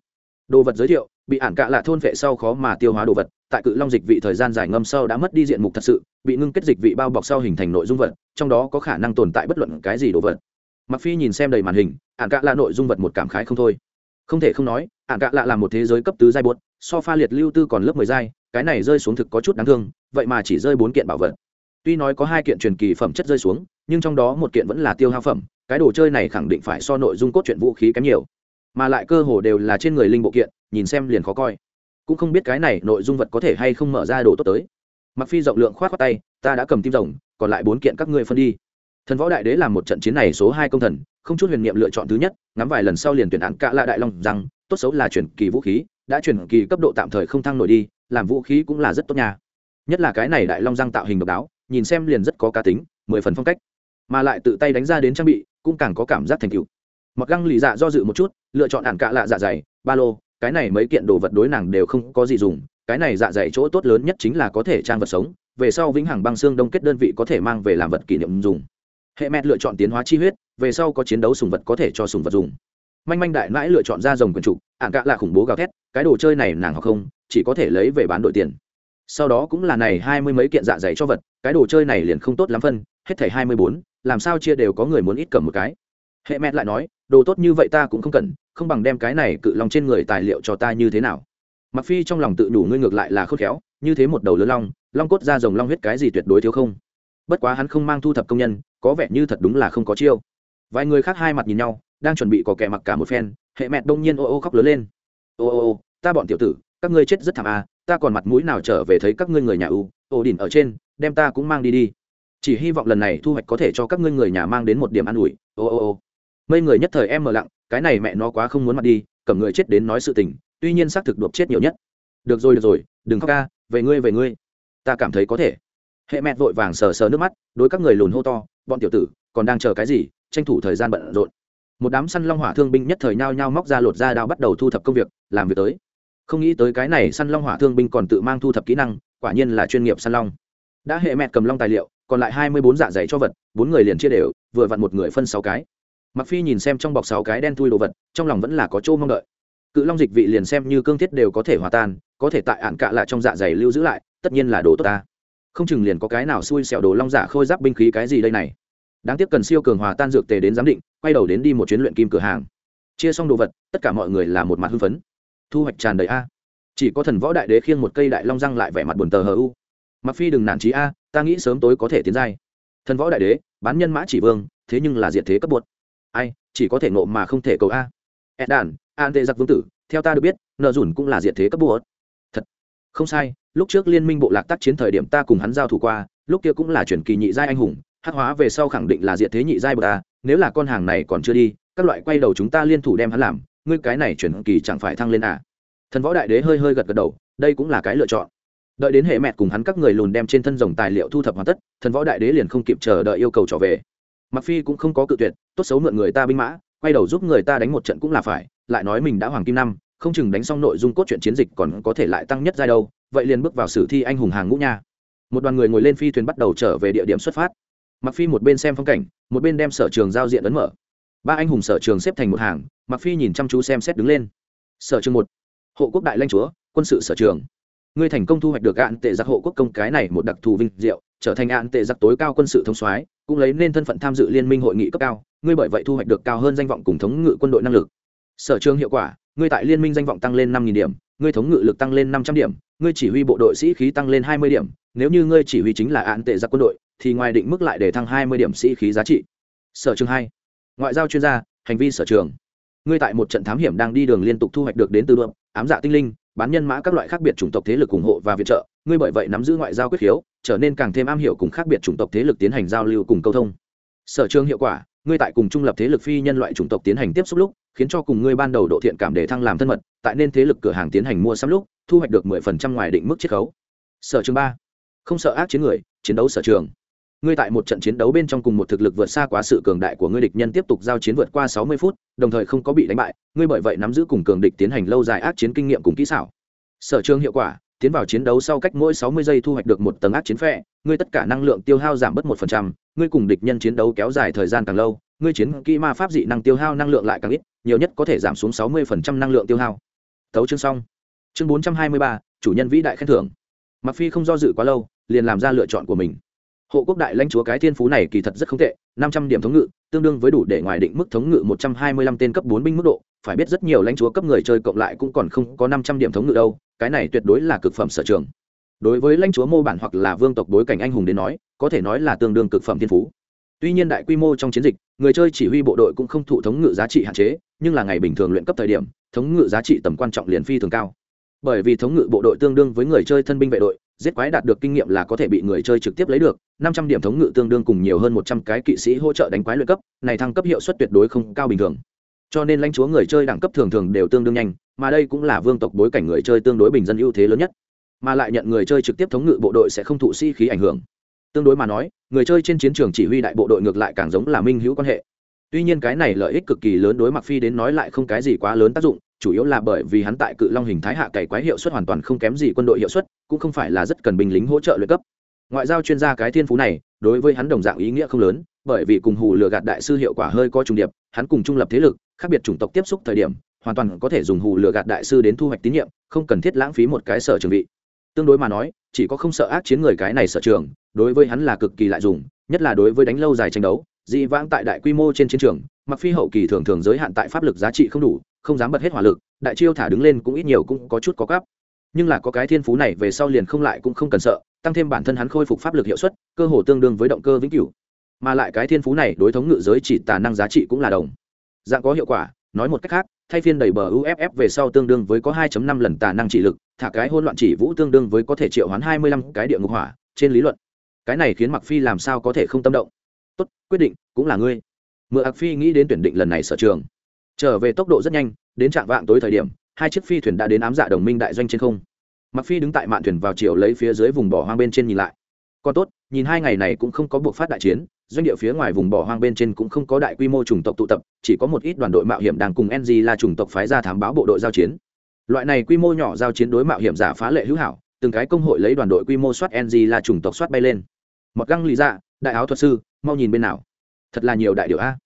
Đồ vật giới thiệu, bị ản cạ là thôn vệ sau khó mà tiêu hóa đồ vật, tại cự long dịch vị thời gian dài ngâm sau đã mất đi diện mục thật sự, bị ngưng kết dịch vị bao bọc sau hình thành nội dung vật, trong đó có khả năng tồn tại bất luận cái gì đồ vật. Mặc phi nhìn xem đầy màn hình ản cạ là nội dung vật một cảm khái không thôi không thể không nói, ản cạ lạ là một thế giới cấp tứ giai buốt, so pha liệt lưu tư còn lớp mười giai, cái này rơi xuống thực có chút đáng thương, vậy mà chỉ rơi bốn kiện bảo vật. Tuy nói có hai kiện truyền kỳ phẩm chất rơi xuống, nhưng trong đó một kiện vẫn là tiêu hao phẩm, cái đồ chơi này khẳng định phải so nội dung cốt truyện vũ khí kém nhiều. Mà lại cơ hồ đều là trên người linh bộ kiện, nhìn xem liền khó coi. Cũng không biết cái này nội dung vật có thể hay không mở ra đồ tốt tới. Mặc phi rộng lượng khoát khoát tay, ta đã cầm tim rồng, còn lại bốn kiện các ngươi phân đi. Thần võ đại đế làm một trận chiến này số hai công thần không chút huyền niệm lựa chọn thứ nhất, ngắm vài lần sau liền tuyển án cạ lạ đại long rằng, tốt xấu là chuyển kỳ vũ khí, đã chuyển kỳ cấp độ tạm thời không thăng nổi đi, làm vũ khí cũng là rất tốt nha. Nhất là cái này đại long răng tạo hình độc đáo, nhìn xem liền rất có cá tính, mười phần phong cách. Mà lại tự tay đánh ra đến trang bị, cũng càng có cảm giác thành tựu. Mặc găng lì dạ do dự một chút, lựa chọn ản cạ lạ dạ dày, ba lô, cái này mấy kiện đồ vật đối nàng đều không có gì dùng, cái này dạ dày chỗ tốt lớn nhất chính là có thể trang vật sống, về sau vĩnh hằng băng xương đông kết đơn vị có thể mang về làm vật kỷ niệm dùng hệ mẹ lựa chọn tiến hóa chi huyết, về sau có chiến đấu sùng vật có thể cho sùng vật dùng. Manh manh đại mãi lựa chọn ra rồng quần trục ạn cạ là khủng bố gào thét, cái đồ chơi này nàng học không, chỉ có thể lấy về bán đội tiền. Sau đó cũng là này hai mươi mấy kiện dạ dày cho vật, cái đồ chơi này liền không tốt lắm phân, hết thảy hai mươi bốn, làm sao chia đều có người muốn ít cầm một cái. Hệ mẹ lại nói, đồ tốt như vậy ta cũng không cần, không bằng đem cái này cự lòng trên người tài liệu cho ta như thế nào. Mặc phi trong lòng tự đủ ngươi ngược lại là khôn khéo, như thế một đầu lớn long long cốt ra rồng long huyết cái gì tuyệt đối thiếu không. Bất quá hắn không mang thu thập công nhân có vẻ như thật đúng là không có chiêu. Vài người khác hai mặt nhìn nhau, đang chuẩn bị có kẻ mặc cả một phen, hệ mẹ đông nhiên ô ô khóc lớn lên. Ô ô ô, ta bọn tiểu tử, các ngươi chết rất thảm à ta còn mặt mũi nào trở về thấy các ngươi người nhà u ô đỉnh ở trên, đem ta cũng mang đi đi. Chỉ hy vọng lần này thu hoạch có thể cho các ngươi người nhà mang đến một điểm an ủi, ô ô ô. Mấy người nhất thời em mờ lặng, cái này mẹ nó quá không muốn mặt đi, cầm người chết đến nói sự tình, tuy nhiên xác thực đột chết nhiều nhất. Được rồi được rồi, đừng khóc ca, về ngươi về ngươi. Ta cảm thấy có thể. Hệ mẹ vội vàng sờ sờ nước mắt đối các người lùn hô to, bọn tiểu tử, còn đang chờ cái gì? Tranh thủ thời gian bận rộn. Một đám săn long hỏa thương binh nhất thời nhao nhao móc ra lột ra đao bắt đầu thu thập công việc, làm việc tới. Không nghĩ tới cái này săn long hỏa thương binh còn tự mang thu thập kỹ năng, quả nhiên là chuyên nghiệp săn long. Đã hệ mẹ cầm long tài liệu, còn lại hai mươi bốn dạ dày cho vật, bốn người liền chia đều, vừa vặn một người phân sáu cái. Mặc phi nhìn xem trong bọc sáu cái đen thui đồ vật, trong lòng vẫn là có chỗ mong đợi. Cự long dịch vị liền xem như cương thiết đều có thể hòa tan, có thể tại ạn cạ lại trong dạ dày lưu giữ lại, tất nhiên là đồ tốt ta không chừng liền có cái nào xui xẻo đồ long giả khôi giáp binh khí cái gì đây này. Đáng tiếc cần siêu cường hòa tan dược tề đến giám định, quay đầu đến đi một chuyến luyện kim cửa hàng. Chia xong đồ vật, tất cả mọi người là một mặt hưng phấn. Thu hoạch tràn đầy a. Chỉ có thần võ đại đế khiêng một cây đại long răng lại vẻ mặt buồn tờ hờ u. Mặc phi đừng nản trí a, ta nghĩ sớm tối có thể tiến giai. Thần võ đại đế, bán nhân mã chỉ vương, thế nhưng là diệt thế cấp bột. Ai, chỉ có thể nộ mà không thể cầu a. Ed đàn an tệ giặc vương tử, theo ta được biết, nợ dùn cũng là diệt thế cấp bột không sai, lúc trước liên minh bộ lạc tác chiến thời điểm ta cùng hắn giao thủ qua, lúc kia cũng là chuyển kỳ nhị giai anh hùng, hắc hóa về sau khẳng định là diệt thế nhị giai bậc ta. nếu là con hàng này còn chưa đi, các loại quay đầu chúng ta liên thủ đem hắn làm, ngươi cái này chuyển kỳ chẳng phải thăng lên à thần võ đại đế hơi hơi gật gật đầu, đây cũng là cái lựa chọn đợi đến hệ mẹ cùng hắn các người lùn đem trên thân rồng tài liệu thu thập hoàn tất, thần võ đại đế liền không kịp chờ đợi yêu cầu trở về mặc phi cũng không có cự tuyệt, tốt xấu mượn người ta binh mã, quay đầu giúp người ta đánh một trận cũng là phải, lại nói mình đã hoàng kim năm không chừng đánh xong nội dung cốt truyện chiến dịch còn có thể lại tăng nhất giai đâu, vậy liền bước vào sử thi anh hùng hàng ngũ nha. Một đoàn người ngồi lên phi thuyền bắt đầu trở về địa điểm xuất phát. Mặc phi một bên xem phong cảnh, một bên đem sở trường giao diện ấn mở. Ba anh hùng sở trường xếp thành một hàng mặc phi nhìn chăm chú xem xét đứng lên. Sở trường một, hộ quốc đại lãnh chúa, quân sự sở trường. Ngươi thành công thu hoạch được ạn tệ giặc hộ quốc công cái này một đặc thù vinh diệu, trở thành ạn tệ giặc tối cao quân sự thông soái, cũng lấy nên thân phận tham dự liên minh hội nghị cấp cao, ngươi bởi vậy thu hoạch được cao hơn danh vọng cùng thống ngự quân đội năng lực. Sở trường hiệu quả ngươi tại liên minh danh vọng tăng lên năm nghìn điểm, ngươi thống ngự lực tăng lên năm trăm điểm, ngươi chỉ huy bộ đội sĩ khí tăng lên hai mươi điểm, nếu như ngươi chỉ huy chính là án tệ giặc quân đội, thì ngoài định mức lại để thăng hai mươi điểm sĩ khí giá trị. Sở trường hai, ngoại giao chuyên gia, hành vi sở trường. Ngươi tại một trận thám hiểm đang đi đường liên tục thu hoạch được đến từ đượm, ám dạ tinh linh, bán nhân mã các loại khác biệt chủng tộc thế lực ủng hộ và viện trợ. Ngươi bởi vậy nắm giữ ngoại giao quyết khiếu, trở nên càng thêm am hiểu cùng khác biệt chủng tộc thế lực tiến hành giao lưu cùng câu thông. Sở trường hiệu quả, ngươi tại cùng trung lập thế lực phi nhân loại chủng tộc tiến hành tiếp xúc lúc khiến cho cùng ngươi ban đầu độ thiện cảm để thăng làm thân mật, tại nên thế lực cửa hàng tiến hành mua sắm lúc, thu hoạch được mười phần trăm ngoài định mức chiết khấu. Sở trường ba, không sợ ác chiến người, chiến đấu sở trường. Ngươi tại một trận chiến đấu bên trong cùng một thực lực vượt xa quá sự cường đại của ngươi địch nhân tiếp tục giao chiến vượt qua sáu mươi phút, đồng thời không có bị đánh bại, ngươi bởi vậy nắm giữ cùng cường địch tiến hành lâu dài ác chiến kinh nghiệm cùng kỹ xảo. Sở trường hiệu quả tiến vào chiến đấu sau cách mỗi sáu mươi giây thu hoạch được một tầng ác chiến phệ, ngươi tất cả năng lượng tiêu hao giảm bất một phần trăm, ngươi cùng địch nhân chiến đấu kéo dài thời gian càng lâu, ngươi chiến kỹ ma pháp dị năng tiêu hao năng lượng lại càng ít, nhiều nhất có thể giảm xuống sáu mươi phần trăm năng lượng tiêu hao. Tấu chương xong. Chương bốn trăm hai mươi ba, chủ nhân vĩ đại khen thưởng. Mặc phi không do dự quá lâu, liền làm ra lựa chọn của mình hộ quốc đại lãnh chúa cái thiên phú này kỳ thật rất không tệ, năm trăm điểm thống ngự, tương đương với đủ để ngoài định mức thống ngự một trăm hai mươi lăm tên cấp bốn binh mức độ. Phải biết rất nhiều lãnh chúa cấp người chơi cộng lại cũng còn không có năm trăm điểm thống ngự đâu, cái này tuyệt đối là cực phẩm sở trường. Đối với lãnh chúa mô bản hoặc là vương tộc bối cảnh anh hùng đến nói, có thể nói là tương đương cực phẩm thiên phú. Tuy nhiên đại quy mô trong chiến dịch, người chơi chỉ huy bộ đội cũng không thụ thống ngự giá trị hạn chế, nhưng là ngày bình thường luyện cấp thời điểm, thống ngự giá trị tầm quan trọng liền phi thường cao. Bởi vì thống ngự bộ đội tương đương với người chơi thân binh vệ đội giết quái đạt được kinh nghiệm là có thể bị người chơi trực tiếp lấy được, năm trăm điểm thống ngự tương đương cùng nhiều hơn một trăm cái kỵ sĩ hỗ trợ đánh quái luyện cấp, này thăng cấp hiệu suất tuyệt đối không cao bình thường. Cho nên lãnh chúa người chơi đẳng cấp thường thường đều tương đương nhanh, mà đây cũng là vương tộc bối cảnh người chơi tương đối bình dân ưu thế lớn nhất. Mà lại nhận người chơi trực tiếp thống ngự bộ đội sẽ không thụ sĩ、si、khí ảnh hưởng. Tương đối mà nói, người chơi trên chiến trường chỉ huy đại bộ đội ngược lại càng giống là minh hữu quan hệ. Tuy nhiên cái này lợi ích cực kỳ lớn đối mặt phi đến nói lại không cái gì quá lớn tác dụng chủ yếu là bởi vì hắn tại cự long hình thái hạ cày quái hiệu suất hoàn toàn không kém gì quân đội hiệu suất, cũng không phải là rất cần binh lính hỗ trợ luyện cấp. Ngoại giao chuyên gia cái thiên phú này, đối với hắn đồng dạng ý nghĩa không lớn, bởi vì cùng hù lừa gạt đại sư hiệu quả hơi có trùng điệp, hắn cùng trung lập thế lực, khác biệt chủng tộc tiếp xúc thời điểm, hoàn toàn có thể dùng hù lừa gạt đại sư đến thu hoạch tín nhiệm, không cần thiết lãng phí một cái sở trường vị. Tương đối mà nói, chỉ có không sợ ác chiến người cái này sở trường, đối với hắn là cực kỳ lại dùng, nhất là đối với đánh lâu dài tranh đấu, dị vãng tại đại quy mô trên chiến trường, mặc phi hậu kỳ thường thường giới hạn tại pháp lực giá trị không đủ không dám bật hết hỏa lực, đại chiêu thả đứng lên cũng ít nhiều cũng có chút có gáp nhưng là có cái thiên phú này về sau liền không lại cũng không cần sợ, tăng thêm bản thân hắn khôi phục pháp lực hiệu suất, cơ hồ tương đương với động cơ vĩnh cửu. Mà lại cái thiên phú này đối thống ngự giới chỉ tả năng giá trị cũng là đồng. Dạng có hiệu quả, nói một cách khác, thay phiên đẩy bờ uff về sau tương đương với có 2.5 lần tả năng trị lực, thả cái hôn loạn chỉ vũ tương đương với có thể triệu hoán 25 cái địa ngục hỏa, trên lý luận. Cái này khiến mặc phi làm sao có thể không tâm động? Tốt, quyết định, cũng là ngươi. Mượn ạc phi nghĩ đến tuyển định lần này sở trường trở về tốc độ rất nhanh, đến trạng vạng tối thời điểm, hai chiếc phi thuyền đã đến ám dạ đồng minh đại doanh trên không. Mặc phi đứng tại mạn thuyền vào chiều lấy phía dưới vùng bỏ hoang bên trên nhìn lại. Còn tốt, nhìn hai ngày này cũng không có buộc phát đại chiến, doanh địa phía ngoài vùng bỏ hoang bên trên cũng không có đại quy mô chủng tộc tụ tập, chỉ có một ít đoàn đội mạo hiểm đang cùng ng là chủng tộc phái ra thám báo bộ đội giao chiến. Loại này quy mô nhỏ giao chiến đối mạo hiểm giả phá lệ hữu hảo, từng cái công hội lấy đoàn đội quy mô soát ng là chủng tộc soát bay lên. Một găng lì dạ đại áo thuật sư, mau nhìn bên nào. Thật là nhiều đại điệu a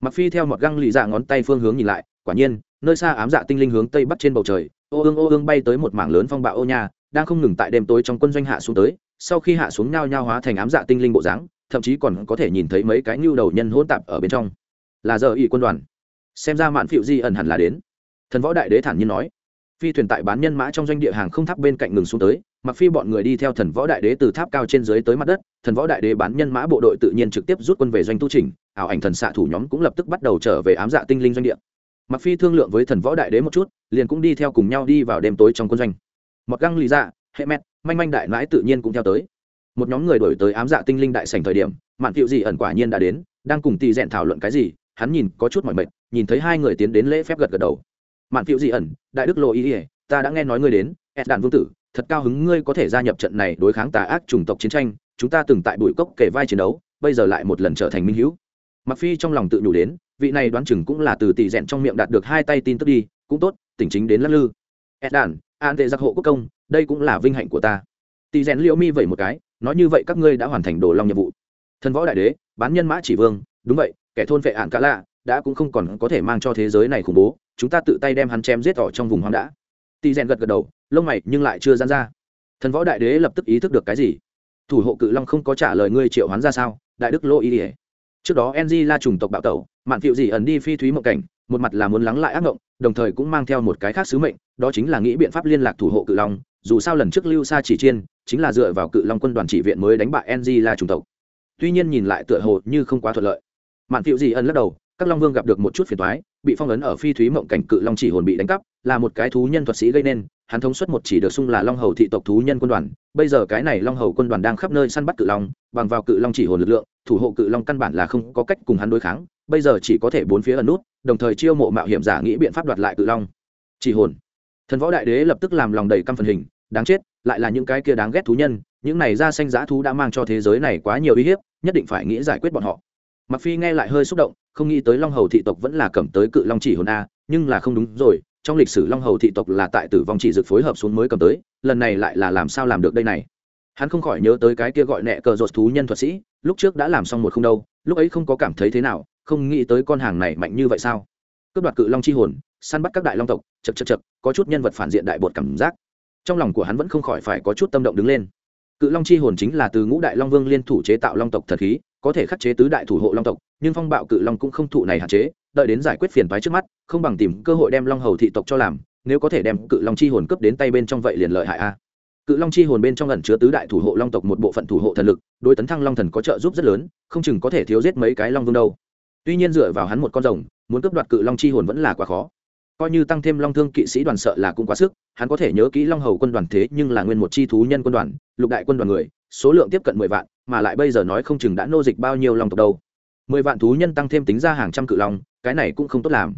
mặc phi theo một găng lì dạ ngón tay phương hướng nhìn lại quả nhiên nơi xa ám dạ tinh linh hướng tây bắc trên bầu trời ô ương ô ương bay tới một mảng lớn phong bạo ô nhà, đang không ngừng tại đêm tối trong quân doanh hạ xuống tới sau khi hạ xuống nhao nhao hóa thành ám dạ tinh linh bộ dáng thậm chí còn có thể nhìn thấy mấy cái nhu đầu nhân hỗn tạp ở bên trong. Là giờ ỵ quân đoàn. Xem ra mạn phiệu di ẩn hẳn là đến. Thần võ đại đế thản nhiên nói phi thuyền tại bán nhân mã trong doanh địa hàng không tháp bên cạnh ngừng xuống tới, mặc phi bọn người đi theo thần võ đại đế từ tháp cao trên dưới tới mặt đất, thần võ đại đế bán nhân mã bộ đội tự nhiên trực tiếp rút quân về doanh tu trình ảo ảnh thần xạ thủ nhóm cũng lập tức bắt đầu trở về ám dạ tinh linh doanh địa. Mặc phi thương lượng với thần võ đại đế một chút, liền cũng đi theo cùng nhau đi vào đêm tối trong quân doanh. Mặc găng lý dạ hệ mét manh manh đại mãi tự nhiên cũng theo tới. Một nhóm người đổi tới ám dạ tinh linh đại sảnh thời điểm, mạn tiệu gì ẩn quả nhiên đã đến, đang cùng tì dẹn thảo luận cái gì, hắn nhìn có chút mỏi mệt, nhìn thấy hai người tiến đến lễ phép gật gật đầu mạn phiệu dị ẩn, đại đức lộ ý ỉa ta đã nghe nói ngươi đến ed đàn vương tử, thật cao hứng ngươi có thể gia nhập trận này đối kháng tà ác chủng tộc chiến tranh, chúng ta từng tại bụi cốc kể vai chiến đấu, bây giờ lại một lần trở thành minh hữu. Mặc phi trong lòng tự nhủ đến, vị này đoán chừng cũng là từ tỷ rèn trong miệng đạt được hai tay tin tức đi, cũng tốt, tỉnh chính đến lắc lư. Ed đàn an tệ giặc hộ quốc công, đây cũng là vinh hạnh của ta. Tỷ rèn liễu mi vậy một cái, nói như vậy các ngươi đã hoàn thành đồ long nhiệm vụ. Thần võ đại đế, bán nhân mã chỉ vương, đúng vậy, kẻ thôn vệ ạn cả lạ đã cũng không còn có thể mang cho thế giới này khủng bố, chúng ta tự tay đem hắn chém giết ở trong vùng hoang đã tỳ rèn gật gật đầu, lông mày nhưng lại chưa dán ra. Thần võ đại đế lập tức ý thức được cái gì? Thủ hộ cự long không có trả lời ngươi triệu hoán ra sao, đại đức lô ý ỉa trước đó ng la trùng tộc bạo tẩu, mạn phiệu gì ẩn đi phi thúy mộng cảnh, một mặt là muốn lắng lại ác mộng, đồng thời cũng mang theo một cái khác sứ mệnh, đó chính là nghĩ biện pháp liên lạc thủ hộ cự long, dù sao lần trước lưu sa chỉ chiên, chính là dựa vào cự long quân đoàn chỉ viện mới đánh bại ng la trùng tộc. Tuy nhiên nhìn lại tựa hồ như không quá thuận lợi. Mạn phiệu gì ẩn lắc đầu các long vương gặp được một chút phiền toái, bị phong ấn ở phi thúy mộng cảnh cự long chỉ hồn bị đánh cắp, là một cái thú nhân thuật sĩ gây nên, hắn thống suất một chỉ được xung là long hầu thị tộc thú nhân quân đoàn. Bây giờ cái này long hầu quân đoàn đang khắp nơi săn bắt cự long, bằng vào cự long chỉ hồn lực lượng, thủ hộ cự long căn bản là không có cách cùng hắn đối kháng, bây giờ chỉ có thể bốn phía ẩn nút, đồng thời chiêu mộ mạo hiểm giả nghĩ biện pháp đoạt lại cự long. Chỉ hồn. Thần võ đại đế lập tức làm lòng đầy căm phần hình, đáng chết, lại là những cái kia đáng ghét thú nhân, những này ra xanh giá thú đã mang cho thế giới này quá nhiều uy hiếp, nhất định phải nghĩ giải quyết bọn họ mặc phi nghe lại hơi xúc động, không nghĩ tới long hầu thị tộc vẫn là cầm tới cự long chỉ hồn a, nhưng là không đúng rồi, trong lịch sử long hầu thị tộc là tại tử vong chỉ dực phối hợp xuống mới cầm tới, lần này lại là làm sao làm được đây này? Hắn không khỏi nhớ tới cái kia gọi nẹ cờ rột thú nhân thuật sĩ, lúc trước đã làm xong một không đâu, lúc ấy không có cảm thấy thế nào, không nghĩ tới con hàng này mạnh như vậy sao? Cướp đoạt cự long chi hồn, săn bắt các đại long tộc, chật chật chật, có chút nhân vật phản diện đại bột cảm giác. Trong lòng của hắn vẫn không khỏi phải có chút tâm động đứng lên. Cự long chi hồn chính là từ ngũ đại long vương liên thủ chế tạo long tộc thật khí có thể khắc chế tứ đại thủ hộ long tộc, nhưng phong bạo cự long cũng không thụ này hạn chế, đợi đến giải quyết phiền toái trước mắt, không bằng tìm cơ hội đem long hầu thị tộc cho làm, nếu có thể đem cự long chi hồn cấp đến tay bên trong vậy liền lợi hại a. À. Cự long chi hồn bên trong ẩn chứa tứ đại thủ hộ long tộc một bộ phận thủ hộ thần lực, đối tấn thăng long thần có trợ giúp rất lớn, không chừng có thể thiếu giết mấy cái long vương đâu. Tuy nhiên dựa vào hắn một con rồng, muốn cướp đoạt cự long chi hồn vẫn là quá khó coi như tăng thêm long thương kỵ sĩ đoàn sợ là cũng quá sức, hắn có thể nhớ kỹ long hầu quân đoàn thế nhưng là nguyên một chi thú nhân quân đoàn, lục đại quân đoàn người, số lượng tiếp cận mười vạn, mà lại bây giờ nói không chừng đã nô dịch bao nhiêu long tộc đâu. Mười vạn thú nhân tăng thêm tính ra hàng trăm cự long, cái này cũng không tốt làm.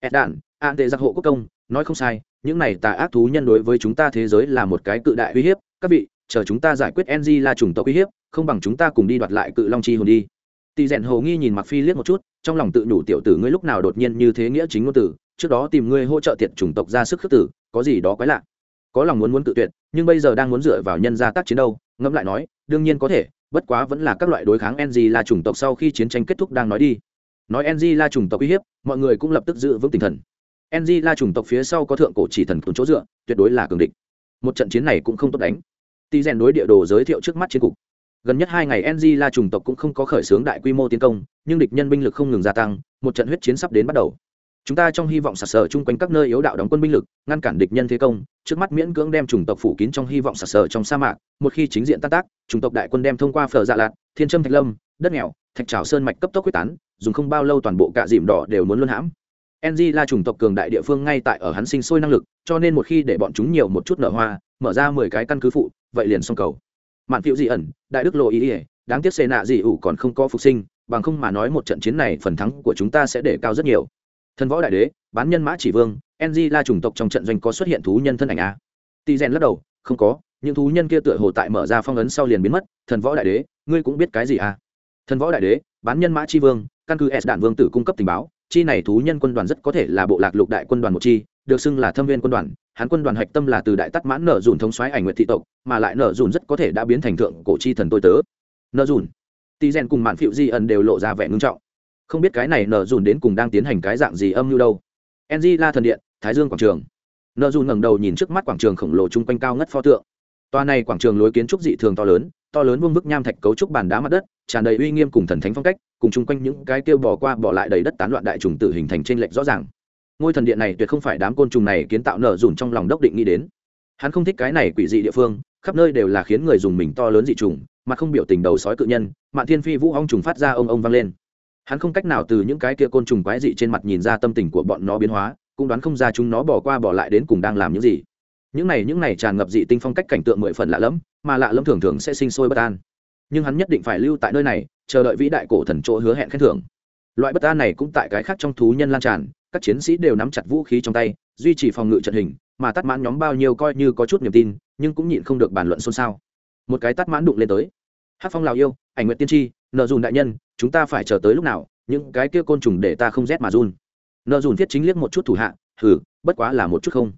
Ed đạn an tệ giặc hộ quốc công, nói không sai, những này tà ác thú nhân đối với chúng ta thế giới là một cái cự đại uy hiếp, các vị, chờ chúng ta giải quyết ng là chủng tộc uy hiếp, không bằng chúng ta cùng đi đoạt lại cự long chi hồn đi. Tỳ rèn hồ nghi nhìn mặc phi liếc một chút, trong lòng tự nhủ tiểu tử ngươi lúc nào đột nhiên như thế nghĩa chính ngôn tử trước đó tìm ngươi hỗ trợ tiệt chủng tộc ra sức khước tử, có gì đó quái lạ. Có lòng muốn muốn cự tuyệt, nhưng bây giờ đang muốn dựa vào nhân gia tác chiến đâu, ngẫm lại nói, đương nhiên có thể, bất quá vẫn là các loại đối kháng ng là chủng tộc sau khi chiến tranh kết thúc đang nói đi. Nói ng là chủng tộc uy hiếp, mọi người cũng lập tức giữ vững tinh thần. Ng là chủng tộc phía sau có thượng cổ chỉ thần cùng chỗ dựa, tuyệt đối là cường địch. Một trận chiến này cũng không tốt đánh. Tỷ rèn đối địa đồ giới thiệu trước mắt chiến cục. Gần nhất hai ngày ng la chủng tộc cũng không có khởi xướng đại quy mô tiến công, nhưng địch nhân binh lực không ngừng gia tăng, một trận huyết chiến sắp đến bắt đầu chúng ta trong hy vọng sạt sở chung quanh các nơi yếu đạo đóng quân binh lực, ngăn cản địch nhân thế công, trước mắt miễn cưỡng đem chủng tộc phủ kín trong hy vọng sạt sở trong sa mạc, một khi chính diện tác tác, chủng tộc đại quân đem thông qua phở dạ lạt, thiên trâm thạch lâm, đất nghèo, thạch trào sơn mạch cấp tốc quyết tán, dùng không bao lâu toàn bộ cả dìm đỏ đều muốn luân hãm. Ng là chủng tộc cường đại địa phương ngay tại ở hắn sinh sôi năng lực, cho nên một khi để bọn chúng nhiều một chút nở hoa, mở ra mười cái căn cứ phụ, vậy liền xong cầu. Mạn phiệu dị ẩn, đại đức lộ ý ỉa, đáng tiếc xê nạ dị ủ còn không có phục sinh, bằng không mà nói một trận chiến này phần thắng của chúng ta sẽ để cao rất nhiều thần võ đại đế, bán nhân mã chỉ vương ng la chủng tộc trong trận doanh có xuất hiện thú nhân thân ảnh a. Tỳ rèn lắc đầu, không có, những thú nhân kia tựa hồ tại mở ra phong ấn sau liền biến mất, thần võ đại đế, ngươi cũng biết cái gì à thần võ đại đế, bán nhân mã chi vương, căn cứ s đạn vương tử cung cấp tình báo, chi này thú nhân quân đoàn rất có thể là bộ lạc lục đại quân đoàn một chi, được xưng là thâm viên quân đoàn. Hán quân đoàn hạch tâm là từ đại tắc mãn nở dùn thống xoáy ảnh nguyện thị tộc, mà lại nở dùn rất có thể đã biến thành thượng cổ chi thần tôi tớ. Nở dùn. Tỳ rèn cùng mạn phiệu di ẩn đều lộ ra vẻ ngưng trọng không biết cái này nở dùn đến cùng đang tiến hành cái dạng gì âm mưu đâu. Ng la thần điện, thái dương quảng trường. Nở dùn ngẩng đầu nhìn trước mắt quảng trường khổng lồ chung quanh cao ngất pho tượng. Toa này quảng trường lối kiến trúc dị thường to lớn to lớn vương vức nham thạch cấu trúc bàn đá mặt đất, tràn đầy uy nghiêm cùng thần thánh phong cách, cùng chung quanh những cái tiêu bỏ qua bỏ lại đầy đất tán loạn đại trùng tự hình thành trên lệch rõ ràng. Ngôi thần điện này tuyệt không phải đám côn trùng này kiến tạo nở dùn trong lòng đốc định nghĩ đến. Hắn không thích cái này quỷ dị địa phương, khắp nơi đều là khiến người dùng mình to lớn dị trùng, mà không biểu tình đầu sói cự nhân, mạn thiên phi vũ ong trùng phát ra ông ông vang lên hắn không cách nào từ những cái kia côn trùng quái dị trên mặt nhìn ra tâm tình của bọn nó biến hóa, cũng đoán không ra chúng nó bỏ qua bỏ lại đến cùng đang làm những gì. Những này những này tràn ngập dị tinh phong cách cảnh tượng mười phần lạ lẫm, mà lạ lẫm thường thường sẽ sinh sôi bất an. Nhưng hắn nhất định phải lưu tại nơi này, chờ đợi vĩ đại cổ thần chỗ hứa hẹn khen thưởng. Loại bất an này cũng tại cái khác trong thú nhân lan tràn, các chiến sĩ đều nắm chặt vũ khí trong tay, duy trì phòng ngự trận hình, mà tắt mãn nhóm bao nhiêu coi như có chút niềm tin, nhưng cũng nhịn không được bàn luận xôn xao. Một cái tắt mãn đụng lên tới. Hát phong lào yêu ảnh nguyện tiên tri nợ dùn đại nhân chúng ta phải chờ tới lúc nào những cái kia côn trùng để ta không rét mà run. Nợ dùn thiết chính liếc một chút thủ hạ hừ bất quá là một chút không.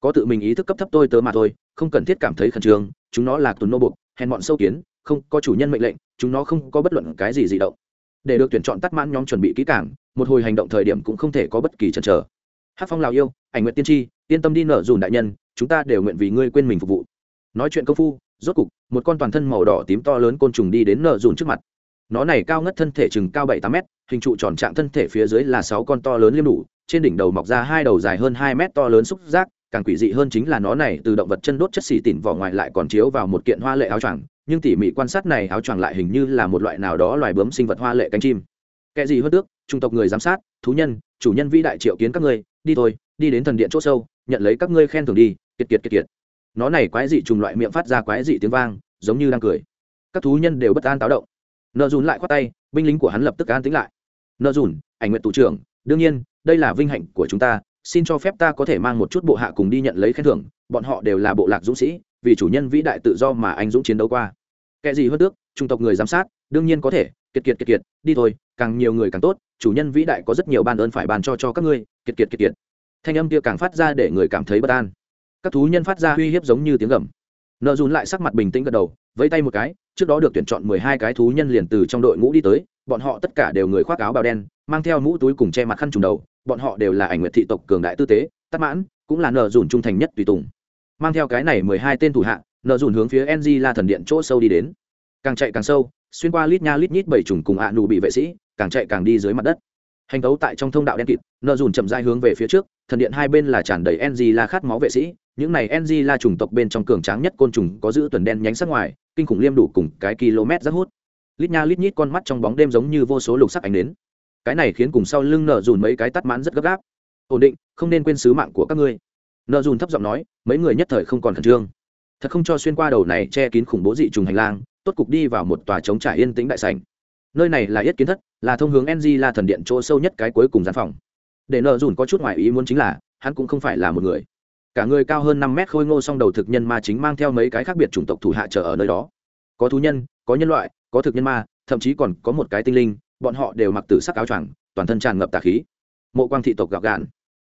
Có tự mình ý thức cấp thấp tôi tớ mà thôi không cần thiết cảm thấy khẩn trương chúng nó là tuần nô bục, hèn bọn sâu kiến không có chủ nhân mệnh lệnh chúng nó không có bất luận cái gì di động. Để được tuyển chọn tắt mãn nhóm chuẩn bị kỹ cảng một hồi hành động thời điểm cũng không thể có bất kỳ chần chờ. Hát phong lào yêu ảnh nguyện tiên tri yên tâm đi nở dùn đại nhân chúng ta đều nguyện vì ngươi quên mình phục vụ. Nói chuyện công phu rốt cục, một con toàn thân màu đỏ tím to lớn côn trùng đi đến nở dùn trước mặt. Nó này cao ngất thân thể chừng cao bảy tám mét, hình trụ tròn trạng thân thể phía dưới là sáu con to lớn liêm đủ, trên đỉnh đầu mọc ra hai đầu dài hơn hai mét to lớn xúc giác, càng quỷ dị hơn chính là nó này từ động vật chân đốt chất xỉ tỉn vỏ ngoài lại còn chiếu vào một kiện hoa lệ áo choàng, nhưng tỉ mỉ quan sát này áo choàng lại hình như là một loại nào đó loài bướm sinh vật hoa lệ cánh chim. Kẻ gì hơn tước trung tộc người giám sát, thú nhân, chủ nhân vĩ đại triệu kiến các ngươi, đi thôi, đi đến thần điện chỗ sâu, nhận lấy các ngươi khen thưởng đi, kiệt kiệt kiệt kiệt nó này quái dị trùng loại miệng phát ra quái dị tiếng vang, giống như đang cười. Các thú nhân đều bất an táo động. Nợ dùn lại khoát tay, binh lính của hắn lập tức an tính lại. Nợ dùn, ảnh nguyện tù trưởng, đương nhiên, đây là vinh hạnh của chúng ta, xin cho phép ta có thể mang một chút bộ hạ cùng đi nhận lấy khen thưởng, bọn họ đều là bộ lạc dũng sĩ, vì chủ nhân vĩ đại tự do mà anh dũng chiến đấu qua. Kẻ gì hơn tước trung tộc người giám sát, đương nhiên có thể, kiệt kiệt kiệt kiệt, đi thôi, càng nhiều người càng tốt, chủ nhân vĩ đại có rất nhiều ban ơn phải bàn cho cho các ngươi, kiệt kiệt kiệt kiệt. Thanh âm kia càng phát ra để người cảm thấy bất an các thú nhân phát ra uy hiếp giống như tiếng gầm. Nợ dùn lại sắc mặt bình tĩnh gật đầu, vẫy tay một cái, trước đó được tuyển chọn mười hai cái thú nhân liền từ trong đội ngũ đi tới, bọn họ tất cả đều người khoác áo bào đen, mang theo mũ túi cùng che mặt khăn trùng đầu, bọn họ đều là ảnh nguyệt thị tộc cường đại tư tế tắc mãn cũng là nợ dùn trung thành nhất tùy tùng. Mang theo cái này mười hai tên thủ hạ, nợ dùn hướng phía ng la thần điện chỗ sâu đi đến. Càng chạy càng sâu, xuyên qua lít nha lít nhít bảy trùng cùng ạ nụ bị vệ sĩ, càng chạy càng đi dưới mặt đất. Hành tấu tại trong thông đạo đen kịt, nợ dùn chậm dai hướng về phía trước, thần điện hai bên là tràn đầy ng la khát máu vệ sĩ những này ng là trùng tộc bên trong cường tráng nhất côn trùng có giữ tuần đen nhánh sắc ngoài, kinh khủng liêm đủ cùng cái km rất hút. Lít nha lít nhít con mắt trong bóng đêm giống như vô số lục sắc ánh đến cái này khiến cùng sau lưng nợ dùn mấy cái tắt mãn rất gấp gáp. Ổn định, không nên quên sứ mạng của các ngươi. Nợ dùn thấp giọng nói, mấy người nhất thời không còn khẩn trương. Thật không cho xuyên qua đầu này che kín khủng bố dị trùng hành lang, tốt cục đi vào một tòa trống trải yên tĩnh đại sảnh. Nơi này là yết kiến thất, là thông hướng ng là thần điện chỗ sâu nhất cái cuối cùng gian phòng. Để nợ dùn có chút ngoài ý muốn chính là, hắn cũng không phải là một người cả người cao hơn năm mét khôi ngô song đầu thực nhân ma chính mang theo mấy cái khác biệt chủng tộc thủ hạ chờ ở nơi đó. Có thú nhân, có nhân loại, có thực nhân ma, thậm chí còn có một cái tinh linh, bọn họ đều mặc tử sắc áo choàng, toàn thân tràn ngập tà khí. Mộ quang thị tộc gặp gạn.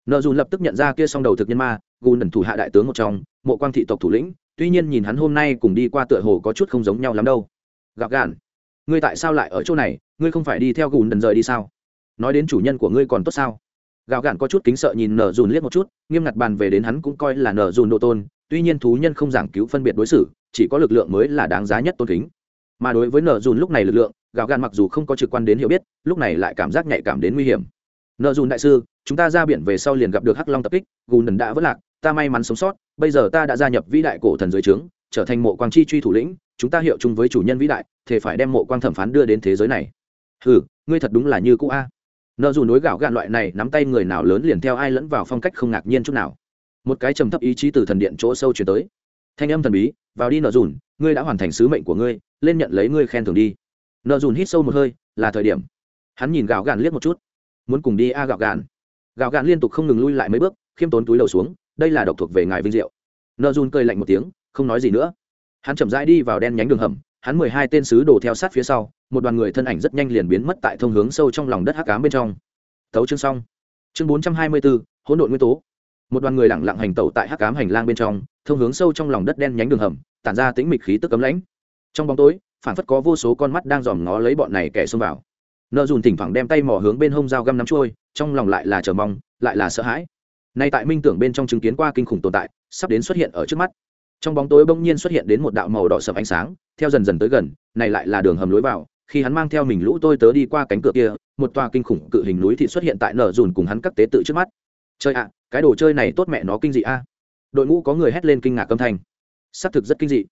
Nợ dùn lập tức nhận ra kia song đầu thực nhân ma, gù nần thủ hạ đại tướng một trong, mộ quang thị tộc thủ lĩnh, tuy nhiên nhìn hắn hôm nay cùng đi qua tựa hồ có chút không giống nhau lắm đâu. Gặp gạn, ngươi tại sao lại ở chỗ này, ngươi không phải đi theo gù nần rời đi sao? Nói đến chủ nhân của ngươi còn tốt sao? Gạo gạn có chút kính sợ nhìn nở dùn liếc một chút, nghiêm ngặt bàn về đến hắn cũng coi là nở dùn độ tôn, tuy nhiên thú nhân không giảng cứu phân biệt đối xử, chỉ có lực lượng mới là đáng giá nhất tôn kính. Mà đối với nở dùn lúc này lực lượng, gạo gạn mặc dù không có trực quan đến hiểu biết, lúc này lại cảm giác nhạy cảm đến nguy hiểm. Nợ dùn đại sư, chúng ta ra biển về sau liền gặp được hắc long tập kích gùn đần đã vất lạc, ta may mắn sống sót, bây giờ ta đã gia nhập vĩ đại cổ thần dưới trướng, trở thành mộ quang chi truy thủ lĩnh, chúng ta hiệu chung với chủ nhân vĩ đại thể phải đem mộ quang thẩm phán đưa đến thế giới này. Ừ ngươi thật đúng là như cũ a nợ dù nối gạo gạn loại này, nắm tay người nào lớn liền theo ai lẫn vào phong cách không ngạc nhiên chút nào. Một cái trầm thấp ý chí từ thần điện chỗ sâu chuyển tới. Thanh âm thần bí, vào đi nợ dùn, ngươi đã hoàn thành sứ mệnh của ngươi, lên nhận lấy ngươi khen thưởng đi. Nợ dùn hít sâu một hơi, là thời điểm. Hắn nhìn gạo gạn liếc một chút. Muốn cùng đi a gạo gạn. Gạo gạn liên tục không ngừng lui lại mấy bước, khiêm tốn túi đầu xuống, đây là độc thuộc về ngài vinh diệu. Nợ dùn cười lạnh một tiếng, không nói gì nữa. Hắn chậm rãi đi vào đen nhánh đường hầm, hắn mười hai tên sứ đồ theo sát phía sau một đoàn người thân ảnh rất nhanh liền biến mất tại thông hướng sâu trong lòng đất hắc cám bên trong. Tấu chương xong. Chương bốn trăm hai mươi bốn hỗn độn nguyên tố. Một đoàn người lẳng lặng hành tẩu tại hắc cám hành lang bên trong, thông hướng sâu trong lòng đất đen nhánh đường hầm, tản ra tính mịch khí tức cấm lãnh. Trong bóng tối phản phất có vô số con mắt đang dòm ngó lấy bọn này kẻ xông vào. Nợ dùn thỉnh thoảng đem tay mò hướng bên hông dao găm nắm trôi trong lòng lại là chờ mong, lại là sợ hãi. Nay tại minh tưởng bên trong chứng kiến qua kinh khủng tồn tại, sắp đến xuất hiện ở trước mắt. Trong bóng tối bỗng nhiên xuất hiện đến một đạo màu đỏ sầm ánh sáng, theo dần dần tới gần, này lại là đường hầm lối vào khi hắn mang theo mình lũ tôi tớ đi qua cánh cửa kia, một tòa kinh khủng cự hình núi thị xuất hiện tại nở dùn cùng hắn các tế tự trước mắt. Chơi ạ, cái đồ chơi này tốt mẹ nó kinh dị a. Đội ngũ có người hét lên kinh ngạc âm thanh. Xác thực rất kinh dị.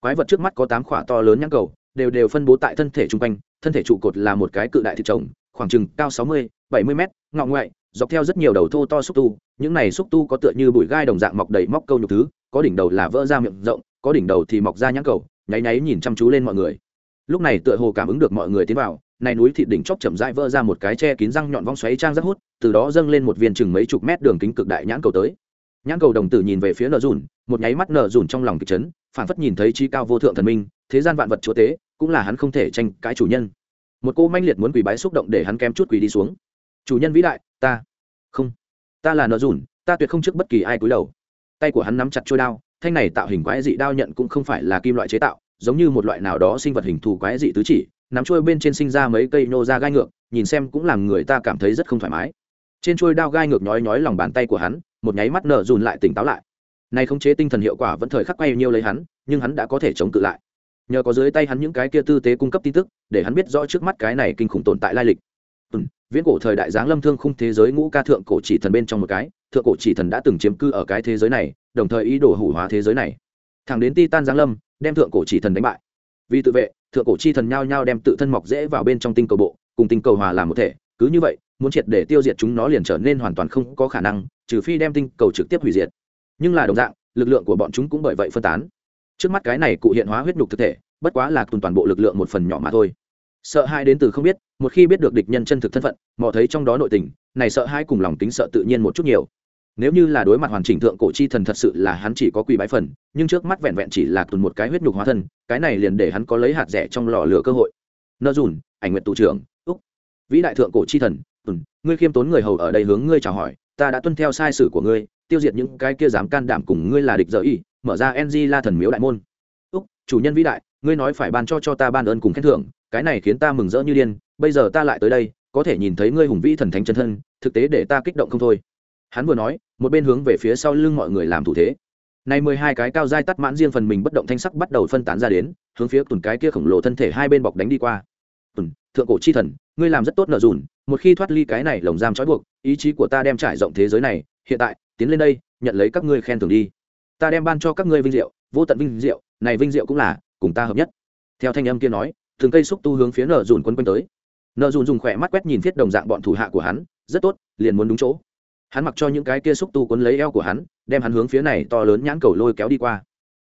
Quái vật trước mắt có tám khỏa to lớn nhãn cầu, đều đều phân bố tại thân thể chung quanh, thân thể trụ cột là một cái cự đại thịt trồng, khoảng chừng cao sáu mươi, bảy mươi mét, ngọ ngoại, dọc theo rất nhiều đầu thô to xúc tu, những này xúc tu có tựa như bụi gai đồng dạng mọc đầy móc câu nhục thứ, có đỉnh đầu là vỡ ra miệng rộng, có đỉnh đầu thì mọc ra nhãn cầu, nháy nháy nhìn chăm chú lên mọi người lúc này tựa hồ cảm ứng được mọi người tiến vào, này núi thịt đỉnh chóp chậm rãi vỡ ra một cái che kín răng nhọn vong xoáy trang rất hút, từ đó dâng lên một viên chừng mấy chục mét đường kính cực đại nhãn cầu tới. Nhãn cầu đồng tử nhìn về phía nợ dùn một nháy mắt nợ dùn trong lòng kịch chấn phản phất nhìn thấy chi cao vô thượng thần minh, thế gian vạn vật chúa tế cũng là hắn không thể tranh cãi chủ nhân. Một cô manh liệt muốn quỳ bái xúc động để hắn kém chút quỳ đi xuống. Chủ nhân vĩ đại, ta không, ta là nợ dùn ta tuyệt không trước bất kỳ ai cúi đầu. Tay của hắn nắm chặt trôi đao, thanh này tạo hình quái dị đao nhận cũng không phải là kim loại chế tạo giống như một loại nào đó sinh vật hình thù quái dị tứ chỉ nắm trôi bên trên sinh ra mấy cây nô ra gai ngược nhìn xem cũng làm người ta cảm thấy rất không thoải mái. Trên trôi đao gai ngược nhói nhói lòng bàn tay của hắn một nháy mắt nở dùn lại tỉnh táo lại. Nay khống chế tinh thần hiệu quả vẫn thời khắc quay nhiêu lấy hắn nhưng hắn đã có thể chống cự lại. Nhờ có dưới tay hắn những cái kia tư tế cung cấp tin tức để hắn biết rõ trước mắt cái này kinh khủng tồn tại lai lịch. Ừ, viễn cổ thời đại giáng lâm thương khung thế giới ngũ ca thượng cổ chỉ thần bên trong một cái thượng cổ chỉ thần đã từng chiếm cư ở cái thế giới này đồng thời ý đồ hủ hóa thế giới này. Thẳng đến titan giáng lâm đem thượng cổ chỉ thần đánh bại. Vì tự vệ, thượng cổ chi thần nhao nhao đem tự thân mọc dễ vào bên trong tinh cầu bộ, cùng tinh cầu hòa làm một thể. Cứ như vậy, muốn triệt để tiêu diệt chúng nó liền trở nên hoàn toàn không có khả năng, trừ phi đem tinh cầu trực tiếp hủy diệt. Nhưng là đồng dạng, lực lượng của bọn chúng cũng bởi vậy phân tán. Trước mắt cái này cụ hiện hóa huyết nhục thực thể, bất quá là tuần toàn bộ lực lượng một phần nhỏ mà thôi. Sợ hai đến từ không biết, một khi biết được địch nhân chân thực thân phận, mò thấy trong đó nội tình, này sợ hai cùng lòng tính sợ tự nhiên một chút nhiều nếu như là đối mặt hoàn chỉnh thượng cổ chi thần thật sự là hắn chỉ có quỳ bái phần, nhưng trước mắt vẹn vẹn chỉ là tuần một cái huyết nhục hóa thân, cái này liền để hắn có lấy hạt rẻ trong lò lửa cơ hội. Nơ dùn, ảnh nguyện tụ trưởng, úc. Vĩ đại thượng cổ chi thần tuần ngươi khiêm tốn người hầu ở đây hướng ngươi chào hỏi, ta đã tuân theo sai sử của ngươi, tiêu diệt những cái kia dám can đảm cùng ngươi là địch dở y mở ra ng la thần miếu đại môn. Úc, chủ nhân vĩ đại, ngươi nói phải ban cho cho ta ban ơn cùng khen thưởng, cái này khiến ta mừng rỡ như điên, bây giờ ta lại tới đây, có thể nhìn thấy ngươi hùng vĩ thần thánh chân thân, thực tế để ta kích động không thôi hắn vừa nói, một bên hướng về phía sau lưng mọi người làm thủ thế. Nay mười hai cái cao dai tắt mãn riêng phần mình bất động thanh sắc bắt đầu phân tán ra đến, hướng phía tùn cái kia khổng lồ thân thể hai bên bọc đánh đi qua. Tùn, thượng cổ chi thần, ngươi làm rất tốt nợ dùn, một khi thoát ly cái này lồng giam trói buộc, ý chí của ta đem trải rộng thế giới này, hiện tại, tiến lên đây, nhận lấy các ngươi khen thưởng đi. Ta đem ban cho các ngươi vinh diệu, vô tận vinh diệu, này vinh diệu cũng là, cùng ta hợp nhất. Theo thanh âm kia nói thường cây xúc tu hướng phía nợ dùn quân quanh tới. Nợ dùn dùng khỏe mắt quét nhìn thiết đồng dạng bọn thủ hạ của hắn, rất tốt, liền muốn đúng chỗ hắn mặc cho những cái kia xúc tu cuốn lấy eo của hắn đem hắn hướng phía này to lớn nhãn cầu lôi kéo đi qua.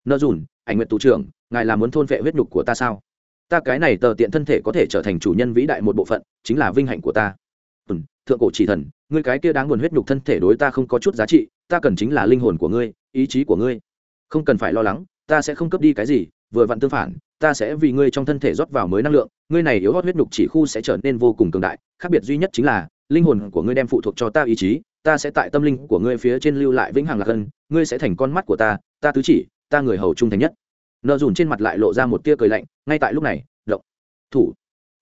Nợ dùn ảnh nguyện tù trưởng ngài là muốn thôn vệ huyết nhục của ta sao? Ta cái này tờ tiện thân thể có thể trở thành chủ nhân vĩ đại một bộ phận chính là vinh hạnh của ta. Ừ, thượng cổ chỉ thần ngươi cái kia đáng buồn huyết nhục thân thể đối ta không có chút giá trị ta cần chính là linh hồn của ngươi ý chí của ngươi. Không cần phải lo lắng ta sẽ không cướp đi cái gì vừa vặn tương phản ta sẽ vì ngươi trong thân thể rót vào mới năng lượng ngươi này yếu hót huyết nhục chỉ khu sẽ trở nên vô cùng cường đại khác biệt duy nhất chính là linh hồn của ngươi đem phụ thuộc cho ta ý chí ta sẽ tại tâm linh của ngươi phía trên lưu lại vĩnh hằng lạc ân ngươi sẽ thành con mắt của ta ta tứ chỉ ta người hầu trung thành nhất. Nợ dùn trên mặt lại lộ ra một tia cười lạnh ngay tại lúc này động thủ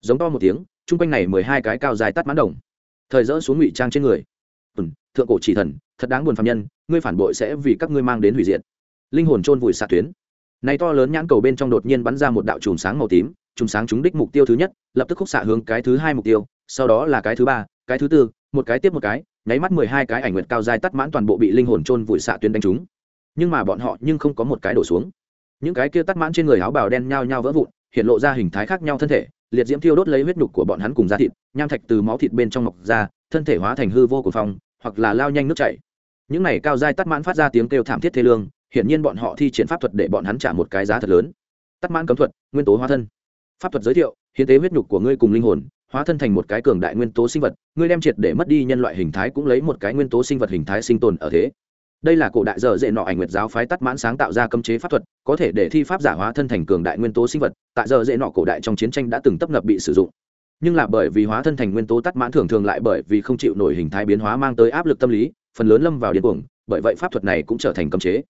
giống to một tiếng chung quanh này mười hai cái cao dài tắt mãn đồng thời dỡ xuống ngụy trang trên người. Ừ, thượng cổ chỉ thần thật đáng buồn phạm nhân ngươi phản bội sẽ vì các ngươi mang đến hủy diệt. Linh hồn chôn vùi xạ tuyến. Này to lớn nhãn cầu bên trong đột nhiên bắn ra một đạo chùm sáng màu tím chùm sáng trúng đích mục tiêu thứ nhất lập tức khúc xạ hướng cái thứ hai mục tiêu sau đó là cái thứ ba cái thứ tư một cái tiếp một cái nháy mắt mười hai cái ảnh nguyệt cao dài tắt mãn toàn bộ bị linh hồn chôn vùi xạ tuyến đánh trúng. Nhưng mà bọn họ nhưng không có một cái đổ xuống. Những cái kia tắt mãn trên người áo bào đen nhao nhao vỡ vụn, hiện lộ ra hình thái khác nhau thân thể, liệt diễm thiêu đốt lấy huyết nhục của bọn hắn cùng da thịt, nham thạch từ máu thịt bên trong mọc ra, thân thể hóa thành hư vô của phong hoặc là lao nhanh nước chảy. Những này cao dai tắt mãn phát ra tiếng kêu thảm thiết thê lương, hiển nhiên bọn họ thi triển pháp thuật để bọn hắn trả một cái giá thật lớn. Tắt mãn cấm thuật, nguyên tố hóa thân. Pháp thuật giới thiệu, hiến tế huyết nhục của ngươi cùng linh hồn hóa thân thành một cái cường đại nguyên tố sinh vật, ngươi đem triệt để mất đi nhân loại hình thái cũng lấy một cái nguyên tố sinh vật hình thái sinh tồn ở thế. Đây là cổ đại dở dễ nọ ảnh nguyệt giáo phái tắt mãn sáng tạo ra cấm chế pháp thuật, có thể để thi pháp giả hóa thân thành cường đại nguyên tố sinh vật, tại dở dễ nọ cổ đại trong chiến tranh đã từng tấp nập bị sử dụng. Nhưng là bởi vì hóa thân thành nguyên tố tắt mãn thường thường lại bởi vì không chịu nổi hình thái biến hóa mang tới áp lực tâm lý, phần lớn lâm vào điên cuồng, bởi vậy pháp thuật này cũng trở thành cấm chế.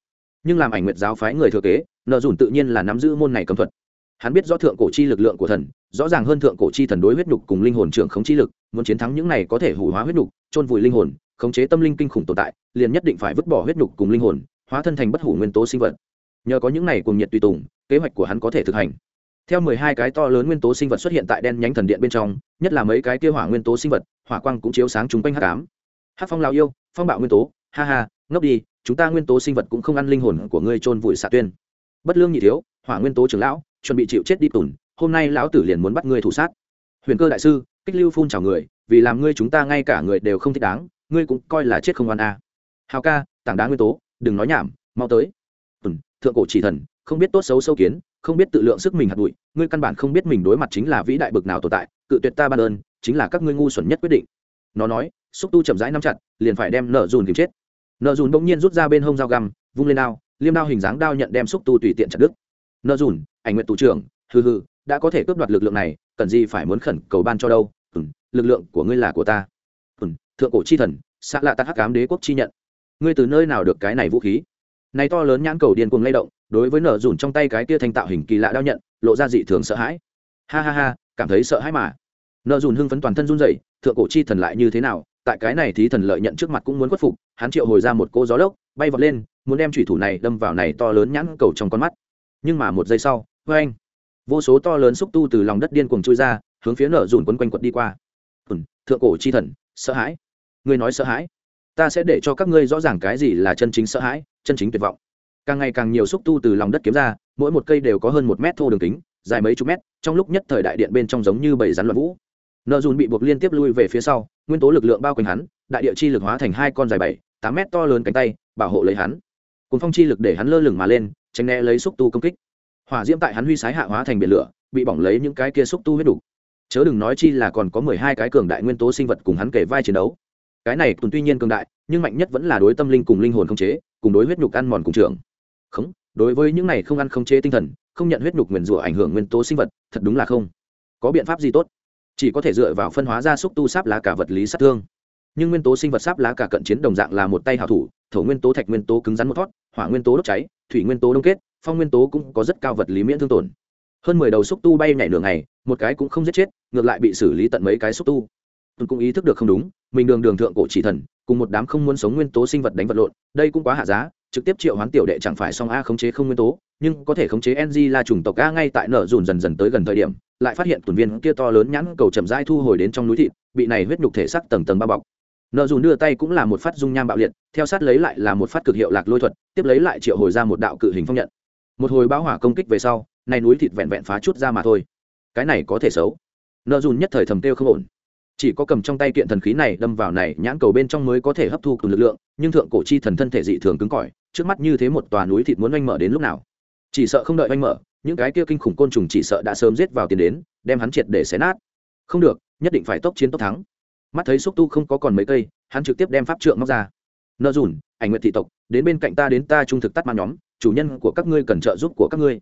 Nhưng làm ảnh nguyệt giáo phái người thừa kế, nợ dùn tự nhiên là nắm giữ môn này cấm thuật hắn biết rõ thượng cổ chi lực lượng của thần, rõ ràng hơn thượng cổ chi thần đối huyết nhục cùng linh hồn trưởng khống chi lực, muốn chiến thắng những này có thể hủ hóa huyết nhục, chôn vùi linh hồn, khống chế tâm linh kinh khủng tồn tại, liền nhất định phải vứt bỏ huyết nhục cùng linh hồn, hóa thân thành bất hủ nguyên tố sinh vật. Nhờ có những này cùng nhiệt tùy tùng, kế hoạch của hắn có thể thực hành. Theo mười hai cái to lớn nguyên tố sinh vật xuất hiện tại đen nhánh thần điện bên trong, nhất là mấy cái kia hỏa nguyên tố sinh vật, hỏa quang cũng chiếu sáng chúng quanh h tám hát phong lao yêu, phong bạo nguyên tố, ha ha, ngốc đi, chúng ta nguyên tố sinh vật cũng không ăn linh hồn của ngươi trôn vùi xạ tuyên. Bất lương nhị thiếu, hỏa nguyên tố trưởng lão chuẩn bị chịu chết đi tùn, hôm nay lão tử liền muốn bắt ngươi thủ sát. Huyền cơ đại sư, kích lưu phun chào người, vì làm ngươi chúng ta ngay cả người đều không thích đáng, ngươi cũng coi là chết không oan a. À. hào ca, tảng đá nguyên tố, đừng nói nhảm, mau tới. Tùn, thượng cổ chỉ thần, không biết tốt xấu sâu kiến, không biết tự lượng sức mình hạt bụi, ngươi căn bản không biết mình đối mặt chính là vĩ đại bực nào tồn tại, cự tuyệt ta ban ơn, chính là các ngươi ngu xuẩn nhất quyết định. Nó nói, xúc tu chậm rãi nắm chặt, liền phải đem nợ dùn kịp chết. Nợ dùn bỗng nhiên rút ra bên hông dao găm, vung lên đao, liêm đao hình dáng đao nhận đem xúc tu tùy tiện chặt đứt nợ dùn ảnh nguyện tù trưởng hừ hừ đã có thể cướp đoạt lực lượng này cần gì phải muốn khẩn cầu ban cho đâu? Ừ, lực lượng của ngươi là của ta. Ừ, thượng cổ chi thần xạ lạ ta hắc cám đế quốc chi nhận. Ngươi từ nơi nào được cái này vũ khí? Này to lớn nhãn cầu điên cuồng lay động đối với nở dùn trong tay cái kia thành tạo hình kỳ lạ đao nhận lộ ra dị thường sợ hãi. Ha ha ha cảm thấy sợ hãi mà. Nợ dùn hưng phấn toàn thân run rẩy thượng cổ chi thần lại như thế nào? Tại cái này thì thần lợi nhận trước mặt cũng muốn khuất phục hắn triệu hồi ra một cô gió lốc bay vọt lên muốn đem thủy thủ này đâm vào này to lớn nhãn cầu trong con mắt nhưng mà một giây sau, vê anh. Vô số to lớn xúc tu từ lòng đất điên cuồng chui ra, hướng phía nở dùn quấn quanh quật đi qua. Ùn thượng cổ chi thần, sợ hãi. Ngươi nói sợ hãi? Ta sẽ để cho các ngươi rõ ràng cái gì là chân chính sợ hãi, chân chính tuyệt vọng. Càng ngày càng nhiều xúc tu từ lòng đất kiếm ra, mỗi một cây đều có hơn một mét thô đường kính, dài mấy chục mét, trong lúc nhất thời đại điện bên trong giống như bảy rắn loạn vũ. Nợ dùn bị buộc liên tiếp lui về phía sau, nguyên tố lực lượng bao quanh hắn, đại địa chi lực hóa thành hai con dài bảy, tám mét to lớn cánh tay, bảo hộ lấy hắn. Cùng phong chi lực để hắn lơ lửng mà lên tránh né lấy xúc tu công kích. Hỏa diễm tại hắn huy sái hạ hóa thành biển lửa, bị bỏng lấy những cái kia xúc tu huyết đủ. Chớ đừng nói chi là còn có mười hai cái cường đại nguyên tố sinh vật cùng hắn kể vai chiến đấu. Cái này tùn tuy nhiên cường đại, nhưng mạnh nhất vẫn là đối tâm linh cùng linh hồn không chế, cùng đối huyết nhục ăn mòn cùng trường không, đối với những này không ăn không chế tinh thần, không nhận huyết nhục nguyền rủa ảnh hưởng nguyên tố sinh vật, thật đúng là không. Có biện pháp gì tốt? Chỉ có thể dựa vào phân hóa ra xúc tu sáp lá cả vật lý sát thương. Nhưng nguyên tố sinh vật sáp lá cả cận chiến đồng dạng là một tay hảo thủ thổ nguyên tố thạch nguyên tố cứng rắn một thoát hỏa nguyên tố đốt cháy, thủy nguyên tố đông kết, phong nguyên tố cũng có rất cao vật lý miễn thương tổn. Hơn mười đầu xúc tu bay nhảy nửa ngày, một cái cũng không giết chết, ngược lại bị xử lý tận mấy cái xúc tu. Tuần cũng ý thức được không đúng, mình đường đường thượng cổ chỉ thần, cùng một đám không muốn sống nguyên tố sinh vật đánh vật lộn, đây cũng quá hạ giá, trực tiếp triệu hoán tiểu đệ chẳng phải song a khống chế không nguyên tố, nhưng có thể khống chế ng là chủng tộc a ngay tại nở dùn dần dần tới gần thời điểm, lại phát hiện tuần viên kia to lớn nhãn cầu chậm rãi thu hồi đến trong núi thịt, bị này huyết nhục thể sắc tầng tầng bao bọc nợ dùn đưa tay cũng là một phát dung nham bạo liệt, theo sát lấy lại là một phát cực hiệu lạc lôi thuật, tiếp lấy lại triệu hồi ra một đạo cự hình phong nhận. Một hồi báo hỏa công kích về sau, này núi thịt vẹn vẹn phá chút ra mà thôi. Cái này có thể xấu. Nợ dùn nhất thời thầm tiêu không ổn. Chỉ có cầm trong tay kiện thần khí này đâm vào này nhãn cầu bên trong mới có thể hấp thu cùng lực lượng, nhưng thượng cổ chi thần thân thể dị thường cứng cỏi, trước mắt như thế một tòa núi thịt muốn oanh mở đến lúc nào? Chỉ sợ không đợi oanh mở, những cái kia kinh khủng côn trùng chỉ sợ đã sớm giết vào tiền đến, đem hắn triệt để xé nát. Không được, nhất định phải tốc chiến tốc thắng mắt thấy xúc tu không có còn mấy cây, hắn trực tiếp đem pháp trượng móc ra. Nợ dùn, ảnh nguyện thị tộc, đến bên cạnh ta đến ta trung thực tắt man nhóm, chủ nhân của các ngươi cần trợ giúp của các ngươi.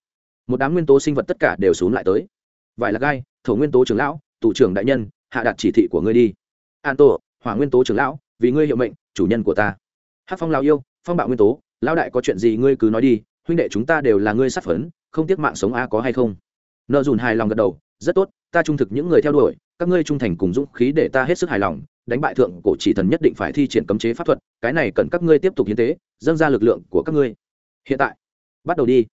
Một đám nguyên tố sinh vật tất cả đều xuống lại tới. Vải là gai, thổ nguyên tố trưởng lão, tù trưởng đại nhân, hạ đạt chỉ thị của ngươi đi. An tổ, hỏa nguyên tố trưởng lão, vì ngươi hiệu mệnh, chủ nhân của ta. Hát phong lao yêu, phong bạo nguyên tố, lão đại có chuyện gì ngươi cứ nói đi, huynh đệ chúng ta đều là ngươi sát phấn, không tiếc mạng sống a có hay không? Nợ dùn hài lòng gật đầu, rất tốt, ta trung thực những người theo đuổi các ngươi trung thành cùng dũng khí để ta hết sức hài lòng, đánh bại thượng cổ chỉ thần nhất định phải thi triển cấm chế pháp thuật, cái này cần các ngươi tiếp tục hiến tế, dâng ra lực lượng của các ngươi. Hiện tại, bắt đầu đi.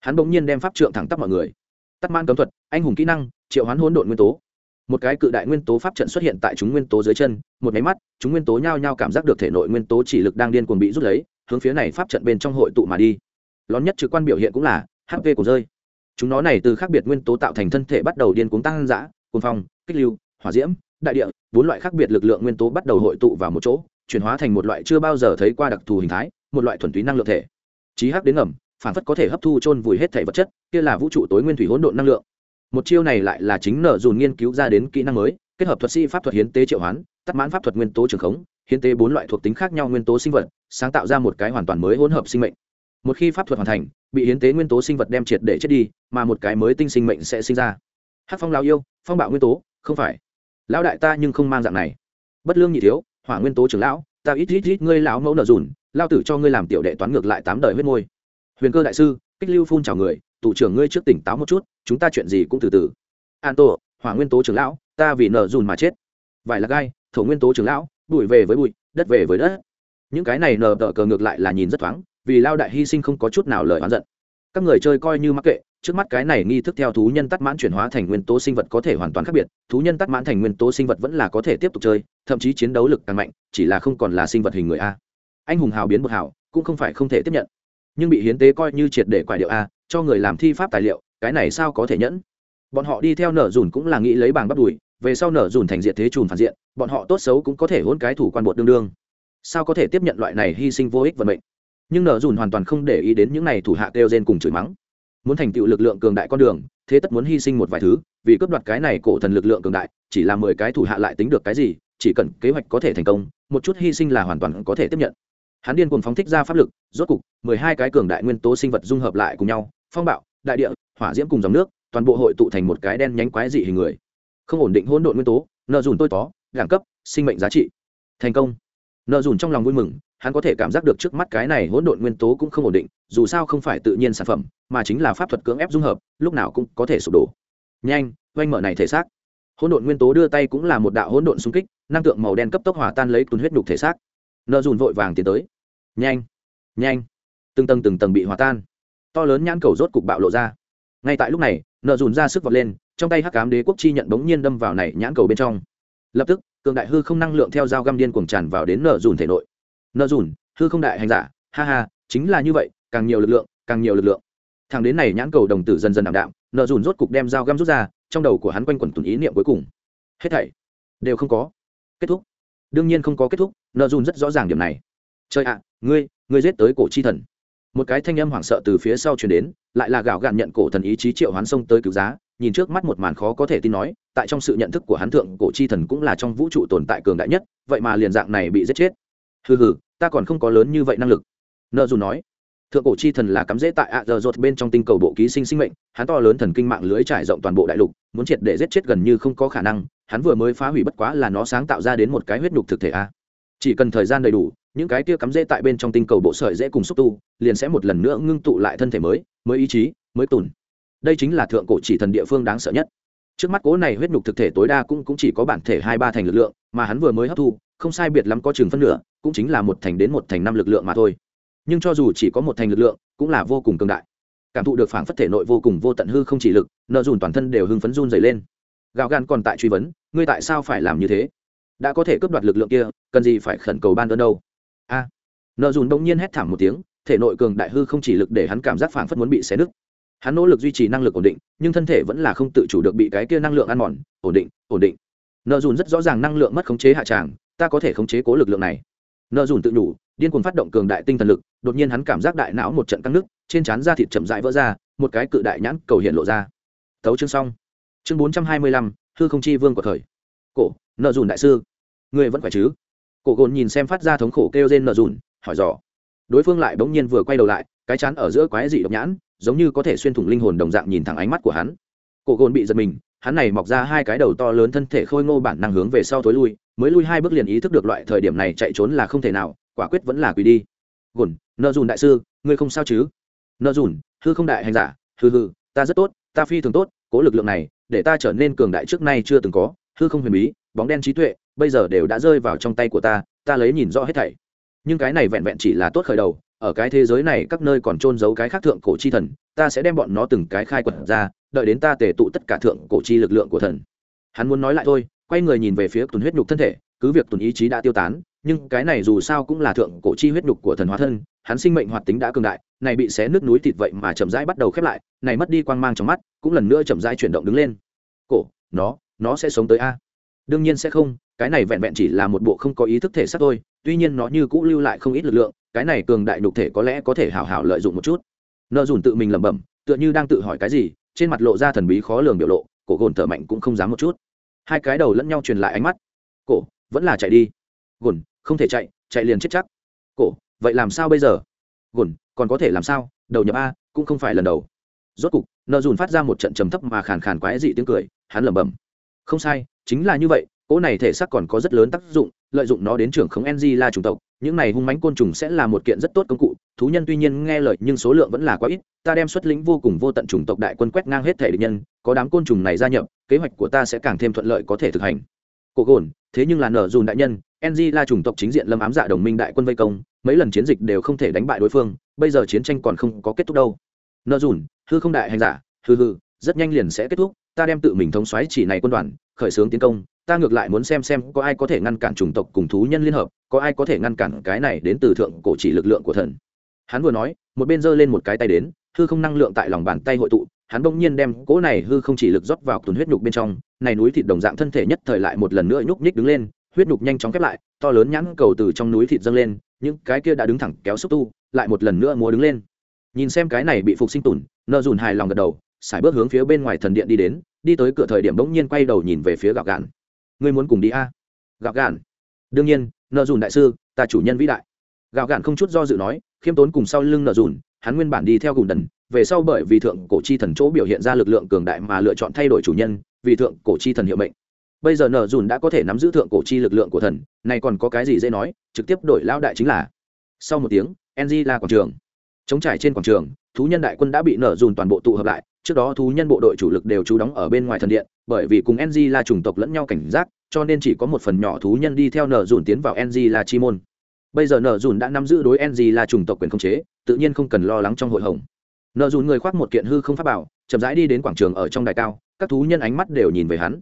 Hắn bỗng nhiên đem pháp trượng thẳng tắp mọi người. Tắt man cấm thuật, anh hùng kỹ năng, triệu hoán hỗn độn nguyên tố. Một cái cự đại nguyên tố pháp trận xuất hiện tại chúng nguyên tố dưới chân, một máy mắt, chúng nguyên tố nhao nhao cảm giác được thể nội nguyên tố chỉ lực đang điên cuồng bị rút lấy, hướng phía này pháp trận bên trong hội tụ mà đi. Lón nhất trực quan biểu hiện cũng là hp của rơi. Chúng nó này từ khác biệt nguyên tố tạo thành thân thể bắt đầu điên cuồng tăng dã, cuồng phong kích lưu, hỏa diễm, đại địa, bốn loại khác biệt lực lượng nguyên tố bắt đầu hội tụ vào một chỗ, chuyển hóa thành một loại chưa bao giờ thấy qua đặc thù hình thái, một loại thuần túy năng lượng thể. Trí hắc đến ngầm, phản phất có thể hấp thu chôn vùi hết thể vật chất, kia là vũ trụ tối nguyên thủy hỗn độn năng lượng. Một chiêu này lại là chính nở dùn nghiên cứu ra đến kỹ năng mới, kết hợp thuật sĩ pháp thuật hiến tế triệu hoán, tắt mãn pháp thuật nguyên tố trường khống, hiến tế bốn loại thuộc tính khác nhau nguyên tố sinh vật, sáng tạo ra một cái hoàn toàn mới hỗn hợp sinh mệnh. Một khi pháp thuật hoàn thành, bị hiến tế nguyên tố sinh vật đem triệt để chết đi, mà một cái mới tinh sinh mệnh sẽ sinh ra. Hát phong lao yêu, phong bạo nguyên tố không phải. Lão đại ta nhưng không mang dạng này. Bất lương nhị thiếu, hỏa nguyên tố trưởng lão, ta ít ít ít ngươi lão mẫu nở dùn lao tử cho ngươi làm tiểu đệ toán ngược lại tám đời huyết môi. Huyền cơ đại sư, kích lưu phun chào người tủ trưởng ngươi trước tỉnh táo một chút, chúng ta chuyện gì cũng từ từ. An tổ, hỏa nguyên tố trưởng lão, ta vì nở dùn mà chết. Vải là gai, thổ nguyên tố trưởng lão, bụi về với bụi, đất về với đất. Những cái này nở đỡ cờ ngược lại là nhìn rất thoáng, vì lao đại hy sinh không có chút nào lời oán giận các người chơi coi như mắc kệ, trước mắt cái này nghi thức theo thú nhân tắt mãn chuyển hóa thành nguyên tố sinh vật có thể hoàn toàn khác biệt, thú nhân tắt mãn thành nguyên tố sinh vật vẫn là có thể tiếp tục chơi, thậm chí chiến đấu lực càng mạnh, chỉ là không còn là sinh vật hình người a. Anh hùng hào biến một hào, cũng không phải không thể tiếp nhận. Nhưng bị hiến tế coi như triệt để quải điệu a, cho người làm thi pháp tài liệu, cái này sao có thể nhẫn? Bọn họ đi theo nở dùn cũng là nghĩ lấy bảng bắt đùi, về sau nở dùn thành diện thế trùn phản diện, bọn họ tốt xấu cũng có thể hôn cái thủ quan bột đương đương. Sao có thể tiếp nhận loại này hy sinh vô ích vận mệnh? Nhưng nợ dùn hoàn toàn không để ý đến những này thủ hạ kêu gen cùng chửi mắng. Muốn thành tựu lực lượng cường đại con đường, thế tất muốn hy sinh một vài thứ, vì cướp đoạt cái này cổ thần lực lượng cường đại, chỉ là mười cái thủ hạ lại tính được cái gì, chỉ cần kế hoạch có thể thành công, một chút hy sinh là hoàn toàn có thể tiếp nhận. Hắn điên cuồng phóng thích ra pháp lực, rốt cục, mười hai cái cường đại nguyên tố sinh vật dung hợp lại cùng nhau, phong bạo, đại địa, hỏa diễm cùng dòng nước, toàn bộ hội tụ thành một cái đen nhánh quái dị hình người. Không ổn định hỗn độn nguyên tố, nợ dùn tôi tó, đẳng cấp, sinh mệnh giá trị. Thành công. Nợ dùn trong lòng vui mừng hắn có thể cảm giác được trước mắt cái này hỗn độn nguyên tố cũng không ổn định, dù sao không phải tự nhiên sản phẩm, mà chính là pháp thuật cưỡng ép dung hợp, lúc nào cũng có thể sụp đổ. Nhanh, oanh mở này thể xác. Hỗn độn nguyên tố đưa tay cũng là một đạo hỗn độn xung kích, năng tượng màu đen cấp tốc hòa tan lấy tuần huyết đục thể xác. Nợ dùn vội vàng tiến tới. Nhanh nhanh. Từng tầng từng tầng bị hòa tan. To lớn nhãn cầu rốt cục bạo lộ ra. Ngay tại lúc này, nợ dùn ra sức vọt lên, trong tay hắc cám đế quốc chi nhận bỗng nhiên đâm vào này nhãn cầu bên trong. Lập tức, cường đại hư không năng lượng theo dao găm điên cuồng tràn vào đến nợ dùn thể nội nợ dùn, hư không đại hành giả, ha ha, chính là như vậy, càng nhiều lực lượng, càng nhiều lực lượng. Thằng đến này nhãn cầu đồng tử dần dần đảm đạm, nợ dùn rốt cục đem dao găm rút ra, trong đầu của hắn quanh quẩn tùn ý niệm cuối cùng. Hết thảy đều không có kết thúc. Đương nhiên không có kết thúc, nợ dùn rất rõ ràng điểm này. Trời ạ, ngươi ngươi giết tới cổ chi thần. Một cái thanh âm hoảng sợ từ phía sau chuyển đến, lại là gạo gạn nhận cổ thần ý chí triệu hoán sông tới cứu giá, nhìn trước mắt một màn khó có thể tin nói, tại trong sự nhận thức của hắn thượng, cổ chi thần cũng là trong vũ trụ tồn tại cường đại nhất, vậy mà liền dạng này bị giết chết hừ hừ ta còn không có lớn như vậy năng lực. Nợ dù nói thượng cổ chi thần là cắm rễ tại ạ giờ rột bên trong tinh cầu bộ ký sinh sinh mệnh hắn to lớn thần kinh mạng lưới trải rộng toàn bộ đại lục muốn triệt để giết chết gần như không có khả năng hắn vừa mới phá hủy bất quá là nó sáng tạo ra đến một cái huyết nhục thực thể a. Chỉ cần thời gian đầy đủ những cái kia cắm rễ tại bên trong tinh cầu bộ sợi dễ cùng xúc tu liền sẽ một lần nữa ngưng tụ lại thân thể mới mới ý chí mới tùn. Đây chính là thượng cổ chỉ thần địa phương đáng sợ nhất. Trước mắt cố này huyết nhục thực thể tối đa cũng, cũng chỉ có bản thể hai ba thành lực lượng mà hắn vừa mới hấp thu không sai biệt lắm có chừng phân nửa cũng chính là một thành đến một thành năm lực lượng mà thôi. Nhưng cho dù chỉ có một thành lực lượng cũng là vô cùng cường đại. Cảm thụ được phảng phất thể nội vô cùng vô tận hư không chỉ lực nợ dùn toàn thân đều hưng phấn run dày lên. Gạo gan còn tại truy vấn ngươi tại sao phải làm như thế? Đã có thể cướp đoạt lực lượng kia cần gì phải khẩn cầu ban đơn đâu? A. À, nợ dùn đông nhiên hét thảm một tiếng thể nội cường đại hư không chỉ lực để hắn cảm giác phảng phất muốn bị xé nứt. Hắn nỗ lực duy trì năng lực ổn định nhưng thân thể vẫn là không tự chủ được bị cái kia năng lượng ăn mòn. Ổn định ổn định. Nợ dùn rất rõ ràng năng lượng mất khống chế hạ tràng ta có thể khống chế cố lực lượng này nợ dùn tự nhủ, điên cuồng phát động cường đại tinh thần lực, đột nhiên hắn cảm giác đại não một trận căng nứt trên trán da thịt chậm rãi vỡ ra, một cái cự đại nhãn cầu hiện lộ ra. Thấu chương xong. Chương bốn trăm hai mươi lăm, hư không chi vương của thời. Cổ, nợ dùn đại sư. Người vẫn khỏe chứ? Cổ gồn nhìn xem phát ra thống khổ kêu trên nợ dùn, hỏi dò. Đối phương lại bỗng nhiên vừa quay đầu lại, cái chán ở giữa quái dị độc nhãn, giống như có thể xuyên thủng linh hồn đồng dạng nhìn thẳng ánh mắt của hắn. Cổ gồn bị giật mình, hắn này mọc ra hai cái đầu to lớn thân thể khôi ngô bản năng hướng về sau thối lui mới lui hai bước liền ý thức được loại thời điểm này chạy trốn là không thể nào, quả quyết vẫn là quỳ đi. Gồn, nợ dùn đại sư, ngươi không sao chứ? Nợ dùn, hư không đại hành giả, hư hư, ta rất tốt, ta phi thường tốt, cố lực lượng này, để ta trở nên cường đại trước nay chưa từng có, hư không huyền bí, bóng đen trí tuệ, bây giờ đều đã rơi vào trong tay của ta ta lấy nhìn rõ hết thảy. Nhưng cái này vẹn vẹn chỉ là tốt khởi đầu, ở cái thế giới này các nơi còn trôn giấu cái khác thượng cổ chi thần, ta sẽ đem bọn nó từng cái khai quật ra, đợi đến ta tề tụ tất cả thượng cổ chi lực lượng của thần. Hắn muốn nói lại thôi quay người nhìn về phía tuần huyết nhục thân thể, cứ việc tuần ý chí đã tiêu tán, nhưng cái này dù sao cũng là thượng cổ chi huyết nhục của thần hóa thân, hắn sinh mệnh hoạt tính đã cường đại, này bị xé nước núi thịt vậy mà chậm rãi bắt đầu khép lại, này mất đi quang mang trong mắt, cũng lần nữa chậm rãi chuyển động đứng lên. Cổ, nó nó sẽ sống tới a. Đương nhiên sẽ không, cái này vẹn vẹn chỉ là một bộ không có ý thức thể xác thôi, tuy nhiên nó như cũ lưu lại không ít lực lượng, cái này cường đại nhục thể có lẽ có thể hảo hảo lợi dụng một chút. Nợ dùn tự mình lẩm bẩm, tựa như đang tự hỏi cái gì, trên mặt lộ ra thần bí khó lường biểu lộ, cổ gồn thở mạnh cũng không dám một chút hai cái đầu lẫn nhau truyền lại ánh mắt. Cổ, vẫn là chạy đi. Gồn, không thể chạy chạy liền chết chắc. Cổ, vậy làm sao bây giờ? Gồn, còn có thể làm sao? Đầu nhập a, cũng không phải lần đầu. Rốt cục, nợ dùn phát ra một trận trầm thấp mà khàn khàn quái dị tiếng cười, hắn lẩm bẩm. Không sai, chính là như vậy, cỗ này thể xác còn có rất lớn tác dụng, lợi dụng nó đến trưởng khống ng la chủng tộc những này hung mánh côn trùng sẽ là một kiện rất tốt công cụ, thú nhân tuy nhiên nghe lời nhưng số lượng vẫn là quá ít, ta đem xuất lĩnh vô cùng vô tận chủng tộc đại quân quét ngang hết thể địch nhân, có đám côn trùng này gia nhập, kế hoạch của ta sẽ càng thêm thuận lợi có thể thực hành. Cổ gồn, thế nhưng là nở dùn đại nhân ng là chủng tộc chính diện lâm ám dạ đồng minh đại quân vây công, mấy lần chiến dịch đều không thể đánh bại đối phương, bây giờ chiến tranh còn không có kết thúc đâu. Nở dùn, hư không đại hành giả hư hư rất nhanh liền sẽ kết thúc, ta đem tự mình thống xoáy chỉ này quân đoàn, khởi xướng tiến công ta ngược lại muốn xem xem có ai có thể ngăn cản chủng tộc cùng thú nhân liên hợp, có ai có thể ngăn cản cái này đến từ thượng cổ chỉ lực lượng của thần. Hắn vừa nói, một bên giơ lên một cái tay đến, hư không năng lượng tại lòng bàn tay hội tụ, hắn bỗng nhiên đem cỗ này hư không chỉ lực rót vào tuần huyết nhục bên trong, này núi thịt đồng dạng thân thể nhất thời lại một lần nữa nhúc nhích đứng lên, huyết nhục nhanh chóng khép lại, to lớn nhãn cầu từ trong núi thịt dâng lên, những cái kia đã đứng thẳng kéo xúc tu, lại một lần nữa múa đứng lên. Nhìn xem cái này bị phục sinh tủn, nợ dùn hài lòng gật đầu, sải bước hướng phía bên ngoài thần điện đi đến, đi tới cửa thời điểm bỗng nhiên quay đầu nhìn về phía gạo gạn ngươi muốn cùng đi a? À? gạo gạn. Đương nhiên, nợ dùn đại sư, ta chủ nhân vĩ đại. Gạo gạn không chút do dự nói, khiêm tốn cùng sau lưng nợ dùn, hắn nguyên bản đi theo gùn đần, về sau bởi vì thượng cổ chi thần chỗ biểu hiện ra lực lượng cường đại mà lựa chọn thay đổi chủ nhân, vì thượng cổ chi thần hiệu mệnh. Bây giờ nợ dùn đã có thể nắm giữ thượng cổ chi lực lượng của thần, này còn có cái gì dễ nói, trực tiếp đổi lao đại chính là. Sau một tiếng ng là quảng trường. Chống trải trên quảng trường, thú nhân đại quân đã bị nở dùn toàn bộ tụ hợp lại trước đó thú nhân bộ đội chủ lực đều trú đóng ở bên ngoài thần điện, bởi vì cùng ng là chủng tộc lẫn nhau cảnh giác, cho nên chỉ có một phần nhỏ thú nhân đi theo nở dùn tiến vào ng là chi môn. Bây giờ nở dùn đã nắm giữ đối ng là chủng tộc quyền khống chế, tự nhiên không cần lo lắng trong hội hồng. Nở dùn người khoác một kiện hư không pháp bảo, chậm rãi đi đến quảng trường ở trong đài cao, các thú nhân ánh mắt đều nhìn về hắn.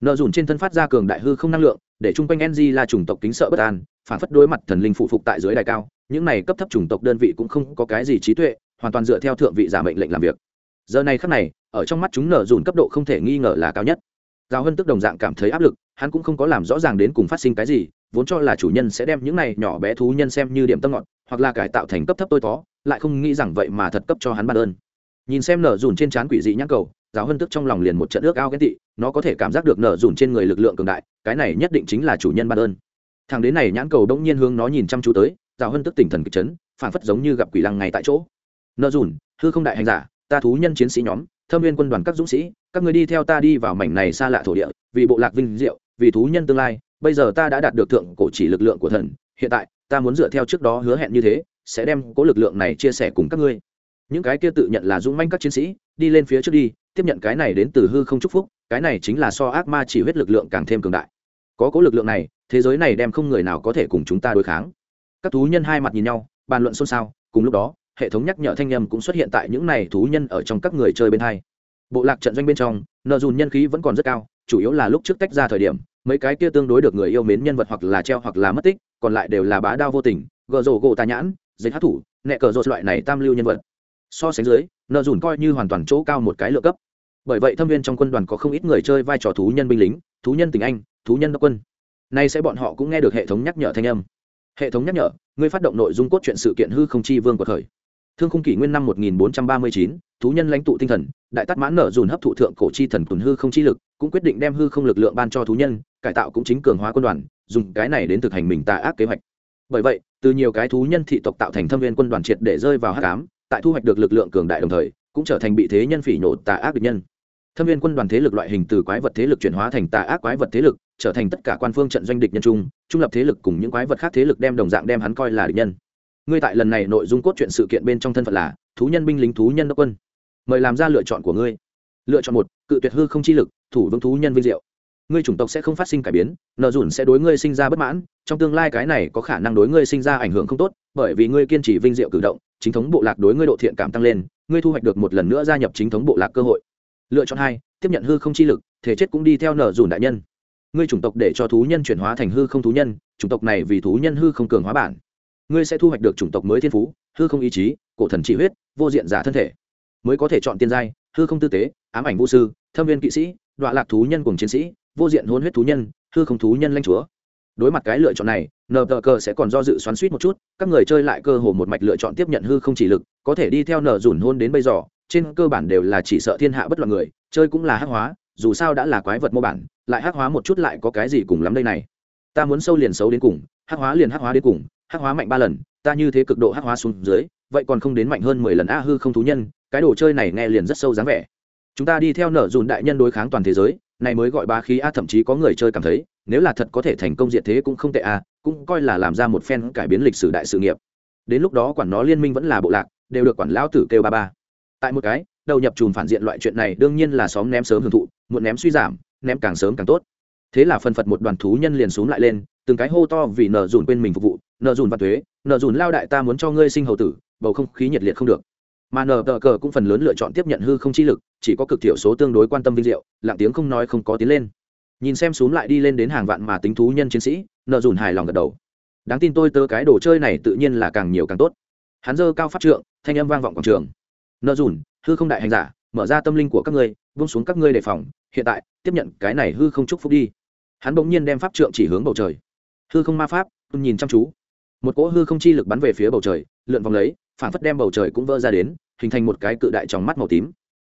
Nợ dùn trên thân phát ra cường đại hư không năng lượng, để chung quanh ng là chủng tộc kính sợ bất an, phản phất đối mặt thần linh phụ phục tại dưới đài cao, những này cấp thấp chủng tộc đơn vị cũng không có cái gì trí tuệ, hoàn toàn dựa theo thượng vị giả mệnh lệnh làm việc giờ này khắc này, ở trong mắt chúng nở dùn cấp độ không thể nghi ngờ là cao nhất. Giao hân tức đồng dạng cảm thấy áp lực, hắn cũng không có làm rõ ràng đến cùng phát sinh cái gì, vốn cho là chủ nhân sẽ đem những này nhỏ bé thú nhân xem như điểm tâm ngọt, hoặc là cải tạo thành cấp thấp tôi tó, lại không nghĩ rằng vậy mà thật cấp cho hắn ban ơn. Nhìn xem nở dùn trên trán quỷ dị nhãn cầu giáo hân tức trong lòng liền một trận ước ao ghen tị, nó có thể cảm giác được nở dùn trên người lực lượng cường đại, cái này nhất định chính là chủ nhân ban ơn. Thằng đến này nhãn cầu đông nhiên hướng nó nhìn chăm chú tới giáo hân tức tỉnh thần kịch chấn phản phất giống như gặp quỷ lăng ngay tại chỗ. Nở dùn hư không đại hành giả ta thú nhân chiến sĩ nhóm, thâm viên quân đoàn các dũng sĩ, các người đi theo ta đi vào mảnh này xa lạ thổ địa, vì bộ lạc vinh diệu, vì thú nhân tương lai, bây giờ ta đã đạt được thượng cổ chỉ lực lượng của thần, hiện tại, ta muốn dựa theo trước đó hứa hẹn như thế, sẽ đem cố lực lượng này chia sẻ cùng các ngươi. Những cái kia tự nhận là dũng manh các chiến sĩ, đi lên phía trước đi, tiếp nhận cái này đến từ hư không chúc phúc, cái này chính là so ác ma chỉ huyết lực lượng càng thêm cường đại. Có cố lực lượng này, thế giới này đem không người nào có thể cùng chúng ta đối kháng. Các thú nhân hai mặt nhìn nhau, bàn luận xôn xao, cùng lúc đó hệ thống nhắc nhở thanh â m cũng xuất hiện tại những này thú nhân ở trong các người chơi bên hai. Bộ lạc trận doanh bên trong, nợ dùn nhân khí vẫn còn rất cao, chủ yếu là lúc trước tách ra thời điểm, mấy cái kia tương đối được người yêu mến nhân vật hoặc là treo hoặc là mất tích, còn lại đều là bá đao vô tình gợ rổ gỗ tà nhãn giấy hát thủ, nẹ cờ rột loại này tam lưu nhân vật. So sánh dưới, nợ dùn coi như hoàn toàn chỗ cao một cái lựa cấp. Bởi vậy thâm viên trong quân đoàn có không ít người chơi vai trò thú nhân binh lính, thú nhân tình anh, thú nhân đốc quân. Nay sẽ bọn họ cũng nghe được hệ thống nhắc nhở thanh âm. Hệ thống nhắc nhở, ngươi phát động nội dung cốt truyện sự kiện hư không chi vương của thời thương khung kỷ nguyên năm 1439, thú nhân lãnh tụ tinh thần đại tát mãn nở dùn hấp thụ thượng cổ chi thần tuần hư không chi lực cũng quyết định đem hư không lực lượng ban cho thú nhân cải tạo cũng chính cường hóa quân đoàn dùng cái này đến thực hành mình tà ác kế hoạch. Bởi vậy từ nhiều cái thú nhân thị tộc tạo thành thâm viên quân đoàn triệt để rơi vào hắc ám tại thu hoạch được lực lượng cường đại đồng thời cũng trở thành bị thế nhân phỉ nhổ tà ác địch nhân. Thâm viên quân đoàn thế lực loại hình từ quái vật thế lực chuyển hóa thành tà ác quái vật thế lực trở thành tất cả quan phương trận doanh địch nhân chung trung lập thế lực cùng những quái vật khác thế lực đem đồng dạng đem hắn coi là địch nhân ngươi tại lần này nội dung cốt truyện sự kiện bên trong thân phận là thú nhân binh lính thú nhân đốc quân. Mời làm ra lựa chọn của ngươi. Lựa chọn một, cự tuyệt hư không chi lực, thủ vương thú nhân vinh diệu. Ngươi chủng tộc sẽ không phát sinh cải biến, nợ dùn sẽ đối ngươi sinh ra bất mãn, trong tương lai cái này có khả năng đối ngươi sinh ra ảnh hưởng không tốt, bởi vì ngươi kiên trì vinh diệu cử động, chính thống bộ lạc đối ngươi độ thiện cảm tăng lên, ngươi thu hoạch được một lần nữa gia nhập chính thống bộ lạc cơ hội. Lựa chọn hai, tiếp nhận hư không chi lực, thể chất cũng đi theo nở dùn đại nhân. Ngươi chủng tộc để cho thú nhân chuyển hóa thành hư không thú nhân, chủng tộc này vì thú nhân hư không cường hóa bản ngươi sẽ thu hoạch được chủng tộc mới thiên phú, hư không ý chí, cổ thần trị huyết, vô diện giả thân thể. Mới có thể chọn tiên giai, hư không tư tế, ám ảnh vũ sư, thâm viên kỵ sĩ, đọa lạc thú nhân cùng chiến sĩ, vô diện hôn huyết thú nhân, hư không thú nhân lanh chúa. Đối mặt cái lựa chọn này, nờ tờ cờ sẽ còn do dự xoắn suýt một chút, các người chơi lại cơ hồ một mạch lựa chọn tiếp nhận hư không chỉ lực, có thể đi theo nờ dùn hôn đến bây giờ, trên cơ bản đều là chỉ sợ thiên hạ bất loạn người, chơi cũng là hắc hóa, dù sao đã là quái vật mô bản, lại hắc hóa một chút lại có cái gì cùng lắm đây này. Ta muốn sâu liền xấu đến cùng, hắc hóa liền hắc hóa đến cùng hắc hóa mạnh ba lần, ta như thế cực độ hắc hóa xuống dưới, vậy còn không đến mạnh hơn mười lần a hư không thú nhân, cái đồ chơi này nghe liền rất sâu dáng vẻ. Chúng ta đi theo nở dùn đại nhân đối kháng toàn thế giới, này mới gọi ba khí a thậm chí có người chơi cảm thấy, nếu là thật có thể thành công diện thế cũng không tệ a cũng coi là làm ra một phen cải biến lịch sử đại sự nghiệp. Đến lúc đó quản nó liên minh vẫn là bộ lạc, đều được quản lão tử kêu ba ba. Tại một cái, đầu nhập chùm phản diện loại chuyện này đương nhiên là xóm ném sớm hưởng thụ, muộn ném suy giảm, ném càng sớm càng tốt. Thế là phần phật một đoàn thú nhân liền xuống lại lên, từng cái hô to vì nở dùn quên mình phục vụ nợ dùn và thuế, nợ dùn lao đại ta muốn cho ngươi sinh hầu tử, bầu không khí nhiệt liệt không được. Mà nờ tờ cờ cũng phần lớn lựa chọn tiếp nhận hư không chi lực, chỉ có cực thiểu số tương đối quan tâm vinh diệu, lặng tiếng không nói không có tiến lên. Nhìn xem xuống lại đi lên đến hàng vạn mà tính thú nhân chiến sĩ, nợ dùn hài lòng gật đầu. Đáng tin tôi tớ cái đồ chơi này tự nhiên là càng nhiều càng tốt. Hắn dơ cao phát trượng, thanh âm vang vọng quảng trường. Nợ dùn, hư không đại hành giả, mở ra tâm linh của các ngươi vung xuống các ngươi đề phòng, hiện tại, tiếp nhận cái này hư không chúc phúc đi. Hắn bỗng nhiên đem pháp trượng chỉ hướng bầu trời. Hư không ma pháp, nhìn chăm chú một cỗ hư không chi lực bắn về phía bầu trời, lượn vòng lấy phản phất đem bầu trời cũng vỡ ra đến, hình thành một cái cự đại trong mắt màu tím.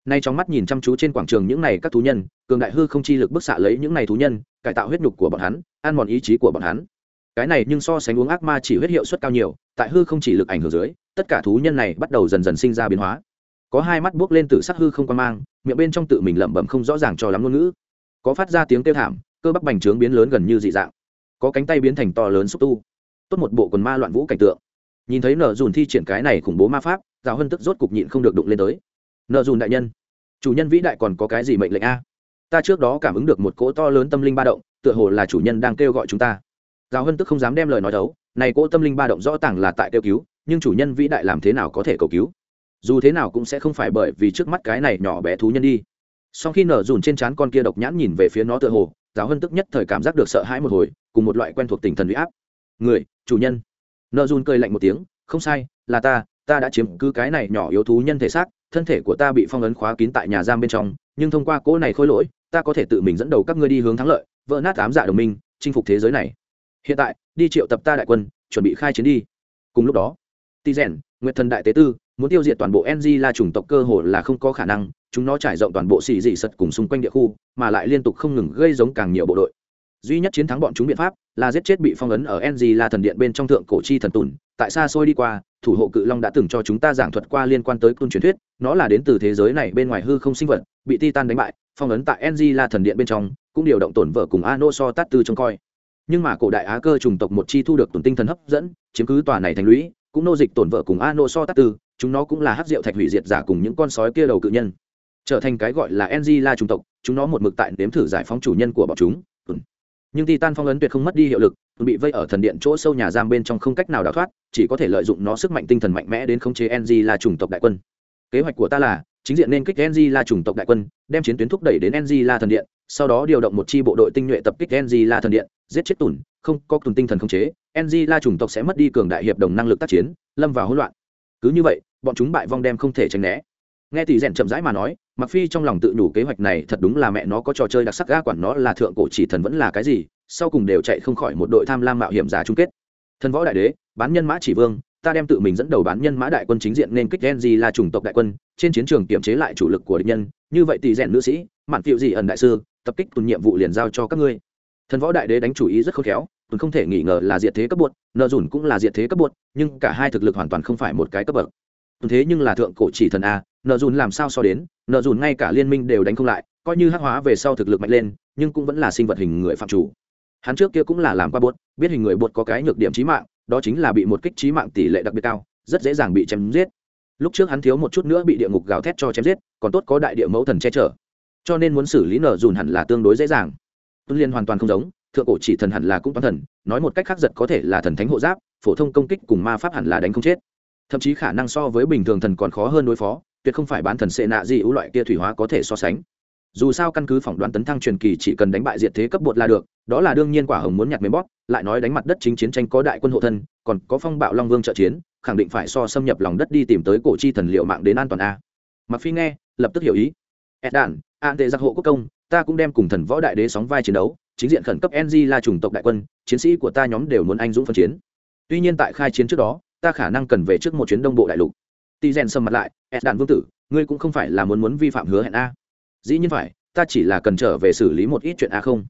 Nay trong mắt nhìn chăm chú trên quảng trường những này các thú nhân, cường đại hư không chi lực bức xạ lấy những này thú nhân, cải tạo huyết nhục của bọn hắn ăn mòn ý chí của bọn hắn. Cái này nhưng so sánh uống ác ma chỉ huyết hiệu suất cao nhiều, tại hư không chỉ lực ảnh hưởng dưới, tất cả thú nhân này bắt đầu dần dần sinh ra biến hóa. Có hai mắt buốc lên từ sắc hư không quan mang, miệng bên trong tự mình lẩm bẩm không rõ ràng cho lắm ngôn ngữ. Có phát ra tiếng kêu thảm, cơ bắp bành trướng biến lớn gần như dị dạng. Có cánh tay biến thành to lớn xúc tu tốt một bộ quần ma loạn vũ cảnh tượng. Nhìn thấy nợ dùn thi triển cái này khủng bố ma pháp giáo hân tức rốt cục nhịn không được đụng lên tới. Nợ dùn đại nhân, chủ nhân vĩ đại còn có cái gì mệnh lệnh a? Ta trước đó cảm ứng được một cỗ to lớn tâm linh ba động, tựa hồ là chủ nhân đang kêu gọi chúng ta. Giáo hân tức không dám đem lời nói đấu, này cỗ tâm linh ba động rõ ràng là tại kêu cứu, nhưng chủ nhân vĩ đại làm thế nào có thể cầu cứu? Dù thế nào cũng sẽ không phải bởi vì trước mắt cái này nhỏ bé thú nhân đi. Sau khi nở dùn trên trán con kia độc nhãn nhìn về phía nó tựa hồ giáo hân tức nhất thời cảm giác được sợ hãi một hồi, cùng một loại quen thuộc tình thần huy áp người, chủ nhân. Nợ dùn cười lạnh một tiếng, không sai, là ta ta đã chiếm cứ cái này nhỏ yếu thú nhân thể xác, thân thể của ta bị phong ấn khóa kín tại nhà giam bên trong, nhưng thông qua cỗ này khôi lỗi, ta có thể tự mình dẫn đầu các ngươi đi hướng thắng lợi, vỡ nát ám dạ đồng minh, chinh phục thế giới này. Hiện tại, đi triệu tập ta đại quân, chuẩn bị khai chiến đi. Cùng lúc đó, ti rèn, nguyệt thần đại tế tư, muốn tiêu diệt toàn bộ ng là chủng tộc cơ hồ là không có khả năng, chúng nó trải rộng toàn bộ xì dị sật cùng xung quanh địa khu, mà lại liên tục không ngừng gây giống càng nhiều bộ đội duy nhất chiến thắng bọn chúng biện pháp là giết chết bị phong ấn ở ng là thần điện bên trong thượng cổ chi thần tùn, tại xa xôi đi qua, thủ hộ cự long đã từng cho chúng ta giảng thuật qua liên quan tới côn truyền thuyết, nó là đến từ thế giới này bên ngoài hư không sinh vật, bị titan đánh bại, phong ấn tại ng là thần điện bên trong, cũng điều động tổn vợ cùng ano so tát tư trông coi. Nhưng mà cổ đại á cơ trùng tộc một chi thu được tổn tinh thần hấp dẫn, chiếm cứ tòa này thành lũy, cũng nô dịch tổn vợ cùng ano so tát tư, chúng nó cũng là hắc rượu thạch hủy diệt giả cùng những con sói kia đầu cự nhân. Trở thành cái gọi là ng là trùng tộc, chúng nó một mực tại nếm thử giải phóng chủ nhân của bọn chúng nhưng titan phong ấn tuyệt không mất đi hiệu lực bị vây ở thần điện chỗ sâu nhà giam bên trong không cách nào đào thoát, chỉ có thể lợi dụng nó sức mạnh tinh thần mạnh mẽ đến khống chế ng là chủng tộc đại quân. Kế hoạch của ta là, chính diện nên kích ng là chủng tộc đại quân, đem chiến tuyến thúc đẩy đến ng là thần điện, sau đó điều động một chi bộ đội tinh nhuệ tập kích ng là thần điện, giết chết tùn, không có tùn tinh thần khống chế ng là chủng tộc sẽ mất đi cường đại hiệp đồng năng lực tác chiến, lâm vào hỗn loạn. Cứ như vậy, bọn chúng bại vong đem không thể tránh né. Nghe tỷ rèn chậm rãi mà nói mặc phi trong lòng tự đủ kế hoạch này thật đúng là mẹ nó có trò chơi đặc sắc ga quản nó là thượng cổ chỉ thần vẫn là cái gì, sau cùng đều chạy không khỏi một đội tham lam mạo hiểm giả chung kết. Thần võ đại đế, bán nhân mã chỉ vương, ta đem tự mình dẫn đầu bán nhân mã đại quân chính diện nên kích gen gì là chủng tộc đại quân, trên chiến trường kiểm chế lại chủ lực của địch nhân, như vậy tỷ rèn nữ sĩ, mạn phiệu gì ẩn đại sư, tập kích tuần nhiệm vụ liền giao cho các ngươi. Thần võ đại đế đánh chủ ý rất khôn khéo tuần không thể nghi ngờ là diệt thế cấp bột, nợ dùn cũng là diệt thế cấp bột, nhưng cả hai thực lực hoàn toàn không phải một cái cấp bậc thế nhưng là thượng cổ chỉ thần a, nợ dùn làm sao so đến, nợ dùn ngay cả liên minh đều đánh không lại, coi như hắc hóa về sau thực lực mạnh lên, nhưng cũng vẫn là sinh vật hình người phạm chủ. Hắn trước kia cũng là làm qua bột, biết hình người bột có cái nhược điểm trí mạng, đó chính là bị một kích trí mạng tỷ lệ đặc biệt cao, rất dễ dàng bị chém giết. Lúc trước hắn thiếu một chút nữa bị địa ngục gào thét cho chém giết, còn tốt có đại địa mẫu thần che chở. Cho nên muốn xử lý nở dùn hẳn là tương đối dễ dàng. Tuân liên hoàn toàn không giống, thượng cổ chỉ thần hẳn là cũng toán thần, nói một cách khác giật có thể là thần thánh hộ giáp, phổ thông công kích cùng ma pháp hẳn là đánh không chết thậm chí khả năng so với bình thường thần còn khó hơn đối phó, tuyệt không phải bán thần sệ nạ gì ưu loại kia thủy hóa có thể so sánh. Dù sao căn cứ phỏng đoán tấn thăng truyền kỳ chỉ cần đánh bại diệt thế cấp bột là được, đó là đương nhiên quả hồng muốn nhặt mềm bóp, lại nói đánh mặt đất chính chiến tranh có đại quân hộ thân, còn có phong bạo long vương trợ chiến, khẳng định phải so xâm nhập lòng đất đi tìm tới cổ chi thần liệu mạng đến an toàn a. Mặc phi nghe, lập tức hiểu ý. Ed đản an tệ giặc hộ quốc công, ta cũng đem cùng thần võ đại đế sóng vai chiến đấu, chính diện khẩn cấp ng là chủng tộc đại quân, chiến sĩ của ta nhóm đều muốn anh dũng phân chiến. Tuy nhiên tại khai chiến trước đó ta khả năng cần về trước một chuyến đông bộ đại lục. Tỳ rèn sầm mặt lại ed đạn vương tử, ngươi cũng không phải là muốn muốn vi phạm hứa hẹn a? Dĩ nhiên phải, ta chỉ là cần trở về xử lý một ít chuyện a không?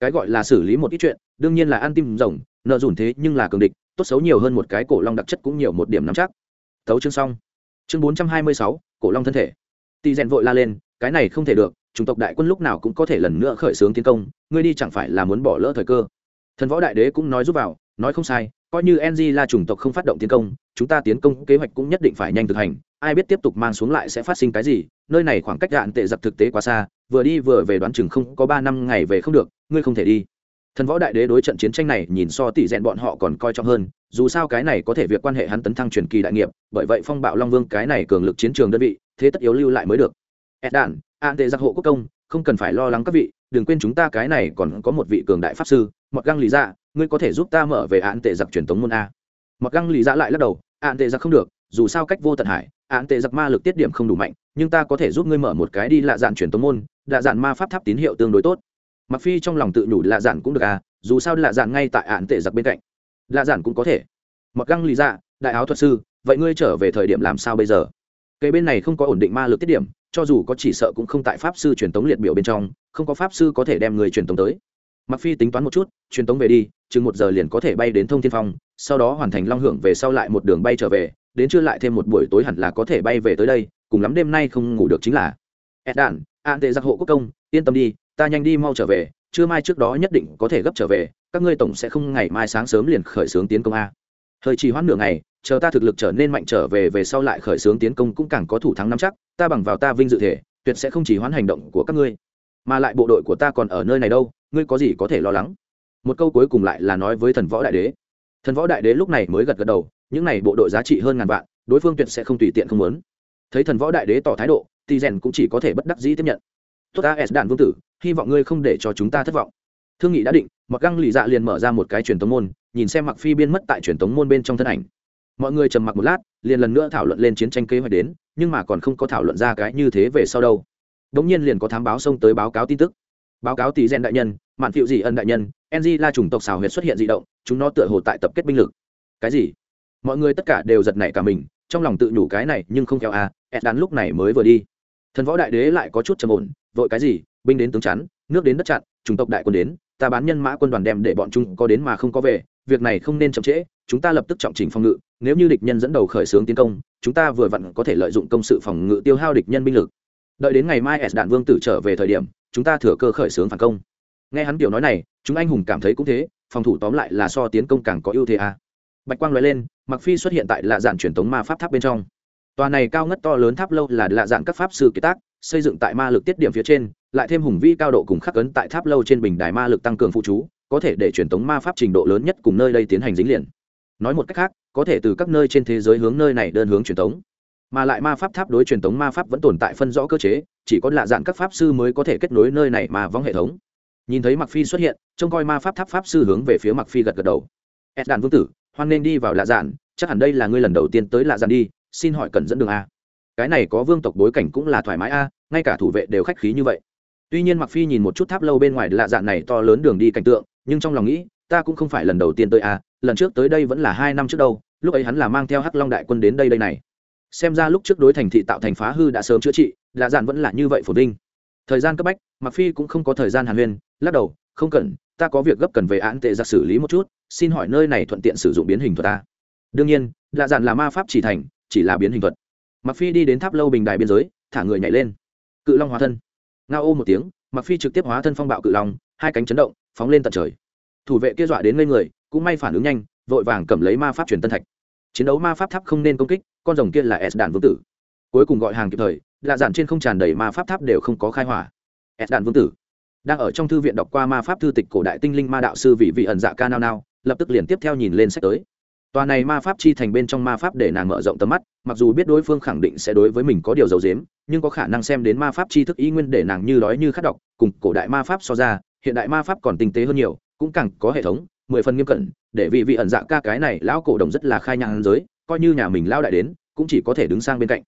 Cái gọi là xử lý một ít chuyện, đương nhiên là ăn tim rồng, nợ dùn thế nhưng là cường địch, tốt xấu nhiều hơn một cái cổ long đặc chất cũng nhiều một điểm nắm chắc. Thấu chương xong. Chương bốn trăm hai mươi sáu, cổ long thân thể. Tỳ rèn vội la lên, cái này không thể được, chủng tộc đại quân lúc nào cũng có thể lần nữa khởi xướng tiến công, ngươi đi chẳng phải là muốn bỏ lỡ thời cơ. Thần võ đại đế cũng nói giúp vào nói không sai, coi như ng là chủng tộc không phát động tiến công, chúng ta tiến công kế hoạch cũng nhất định phải nhanh thực hành, ai biết tiếp tục mang xuống lại sẽ phát sinh cái gì, nơi này khoảng cách đạn tệ giặc thực tế quá xa, vừa đi vừa về đoán chừng không có ba năm ngày về không được, ngươi không thể đi. Thần võ đại đế đối trận chiến tranh này nhìn so tỷ rèn bọn họ còn coi trọng hơn, dù sao cái này có thể việc quan hệ hắn tấn thăng truyền kỳ đại nghiệp, bởi vậy phong bạo long vương cái này cường lực chiến trường đơn vị, thế tất yếu lưu lại mới được. Ed đạn an tệ giặc hộ quốc công, không cần phải lo lắng các vị đừng quên chúng ta cái này còn có một vị cường đại pháp sư mặc găng lý dạ ngươi có thể giúp ta mở về án tệ giặc truyền thống môn a. Mặc găng lý dạ lại lắc đầu, án tệ giặc không được, dù sao cách vô tận hải, án tệ giặc ma lực tiết điểm không đủ mạnh, nhưng ta có thể giúp ngươi mở một cái đi lạ dạn truyền thống môn, lạ dạn ma pháp tháp tín hiệu tương đối tốt. Mặc phi trong lòng tự nhủ lạ dạn cũng được à dù sao lạ dạn ngay tại án tệ giặc bên cạnh. Lạ dạn cũng có thể. Mặc găng lý dạ đại áo thuật sư, vậy ngươi trở về thời điểm làm sao bây giờ? Cây bên này không có ổn định ma lực tiết điểm, cho dù có chỉ sợ cũng không tại pháp sư truyền tống liệt biểu bên trong không có pháp sư có thể đem người truyền tống tới. Mặc phi tính toán một chút, truyền tống về đi, chừng một giờ liền có thể bay đến thông thiên phong, sau đó hoàn thành long hưởng về sau lại một đường bay trở về, đến trưa lại thêm một buổi tối hẳn là có thể bay về tới đây, cùng lắm đêm nay không ngủ được chính là. Ed đản an tệ giặc hộ quốc công, yên tâm đi, ta nhanh đi mau trở về, trưa mai trước đó nhất định có thể gấp trở về, các ngươi tổng sẽ không ngày mai sáng sớm liền khởi xướng tiến công a. Thời trì hoãn nửa ngày, chờ ta thực lực trở nên mạnh trở về về sau lại khởi xướng tiến công cũng càng có thủ thắng nắm chắc, ta bằng vào ta vinh dự thể, tuyệt sẽ không chỉ hoãn hành động của các ngươi mà lại bộ đội của ta còn ở nơi này đâu, ngươi có gì có thể lo lắng? Một câu cuối cùng lại là nói với thần võ đại đế. Thần võ đại đế lúc này mới gật gật đầu, những này bộ đội giá trị hơn ngàn vạn, đối phương tuyệt sẽ không tùy tiện không muốn. Thấy thần võ đại đế tỏ thái độ thì rèn cũng chỉ có thể bất đắc dĩ tiếp nhận. Tốt ta, s đạn vương tử, hy vọng ngươi không để cho chúng ta thất vọng. Thương nghị đã định mặc găng lì dạ liền mở ra một cái truyền tống môn, nhìn xem mặc phi biên mất tại truyền tống môn bên trong thân ảnh. Mọi người trầm mặc một lát, liền lần nữa thảo luận lên chiến tranh kế hoạch đến, nhưng mà còn không có thảo luận ra cái như thế về sau đâu đống nhiên liền có thám báo xông tới báo cáo tin tức. Báo cáo tỷ gen đại nhân mạn phiệu dị ân đại nhân ng la chủng tộc xào huyệt xuất hiện dị động chúng nó tựa hồ tại tập kết binh lực. Cái gì? Mọi người tất cả đều giật nảy cả mình trong lòng tự nhủ cái này nhưng không kéo a à, ed đán lúc này mới vừa đi. Thần võ đại đế lại có chút trầm ổn vội cái gì binh đến tướng chắn nước đến đất chặn chủng tộc đại quân đến ta bán nhân mã quân đoàn đem để bọn chúng có đến mà không có về việc này không nên chậm trễ chúng ta lập tức trọng trình phòng ngự nếu như địch nhân dẫn đầu khởi xướng tiến công chúng ta vừa vặn có thể lợi dụng công sự phòng ngự tiêu hao địch nhân binh lực đợi đến ngày mai s đạn vương tử trở về thời điểm, chúng ta thừa cơ khởi xướng phản công. Nghe hắn kiểu nói này, chúng anh hùng cảm thấy cũng thế, phòng thủ tóm lại là so tiến công càng có ưu thế à. bạch quang nói lên mặc phi xuất hiện tại lạ dạng truyền thống ma pháp tháp bên trong. Tòa này cao ngất to lớn tháp lâu là lạ dạng các pháp sư kiệt tác, xây dựng tại ma lực tiết điểm phía trên, lại thêm hùng vi cao độ cùng khắc ấn tại tháp lâu trên bình đài ma lực tăng cường phụ chú, có thể để truyền thống ma pháp trình độ lớn nhất cùng nơi đây tiến hành dính liền. Nói một cách khác, có thể từ các nơi trên thế giới hướng nơi này đơn hướng truyền thống mà lại ma pháp tháp đối truyền thống ma pháp vẫn tồn tại phân rõ cơ chế, chỉ có lạ dạng các pháp sư mới có thể kết nối nơi này mà vong hệ thống. Nhìn thấy mặc phi xuất hiện, trông coi ma pháp tháp pháp sư hướng về phía mặc phi gật gật đầu. Ed đàn vương tử, hoan nên đi vào lạ dạn chắc hẳn đây là ngươi lần đầu tiên tới lạ dạn đi, xin hỏi cần dẫn đường a? Cái này có vương tộc bối cảnh cũng là thoải mái a, ngay cả thủ vệ đều khách khí như vậy. Tuy nhiên mặc phi nhìn một chút tháp lâu bên ngoài lạ dạn này to lớn đường đi cảnh tượng, nhưng trong lòng nghĩ, ta cũng không phải lần đầu tiên tới a, lần trước tới đây vẫn là hai năm trước đâu, lúc ấy hắn là mang theo hắc long đại quân đến đây đây này xem ra lúc trước đối thành thị tạo thành phá hư đã sớm chữa trị, lạ dạn vẫn là như vậy phổ vinh. Thời gian cấp bách mặc phi cũng không có thời gian hàn huyên, lắc đầu, không cần, ta có việc gấp cần về án tệ giặc xử lý một chút, xin hỏi nơi này thuận tiện sử dụng biến hình thuật ta. Đương nhiên, lạ dạn là ma pháp chỉ thành, chỉ là biến hình thuật. Mặc phi đi đến tháp lâu bình đài biên giới, thả người nhảy lên. Cự long hóa thân. Ngao ô một tiếng mặc phi trực tiếp hóa thân phong bạo cự long, hai cánh chấn động, phóng lên tận trời. Thủ vệ kia dọa đến ngây người, cũng may phản ứng nhanh, vội vàng cầm lấy ma pháp truyền tân thạch chiến đấu ma pháp tháp không nên công kích, con rồng kia là s đạn vương tử. Cuối cùng gọi hàng kịp thời, lạ dạn trên không tràn đầy ma pháp tháp đều không có khai hỏa. S đạn vương tử. Đang ở trong thư viện đọc qua ma pháp thư tịch cổ đại tinh linh ma đạo sư vị vị ẩn dạ ca nao nao, lập tức liền tiếp theo nhìn lên sách tới. Tòa này ma pháp chi thành bên trong ma pháp để nàng mở rộng tầm mắt, mặc dù biết đối phương khẳng định sẽ đối với mình có điều dầu dếm nhưng có khả năng xem đến ma pháp chi thức ý nguyên để nàng như đói như khát đọc cùng cổ đại ma pháp so ra, hiện đại ma pháp còn tinh tế hơn nhiều, cũng càng có hệ thống mười phần nghiêm cẩn, để vị vị ẩn dạ ca cái này lão cổ đồng rất là khai nhang giới, coi như nhà mình lao đại đến, cũng chỉ có thể đứng sang bên cạnh.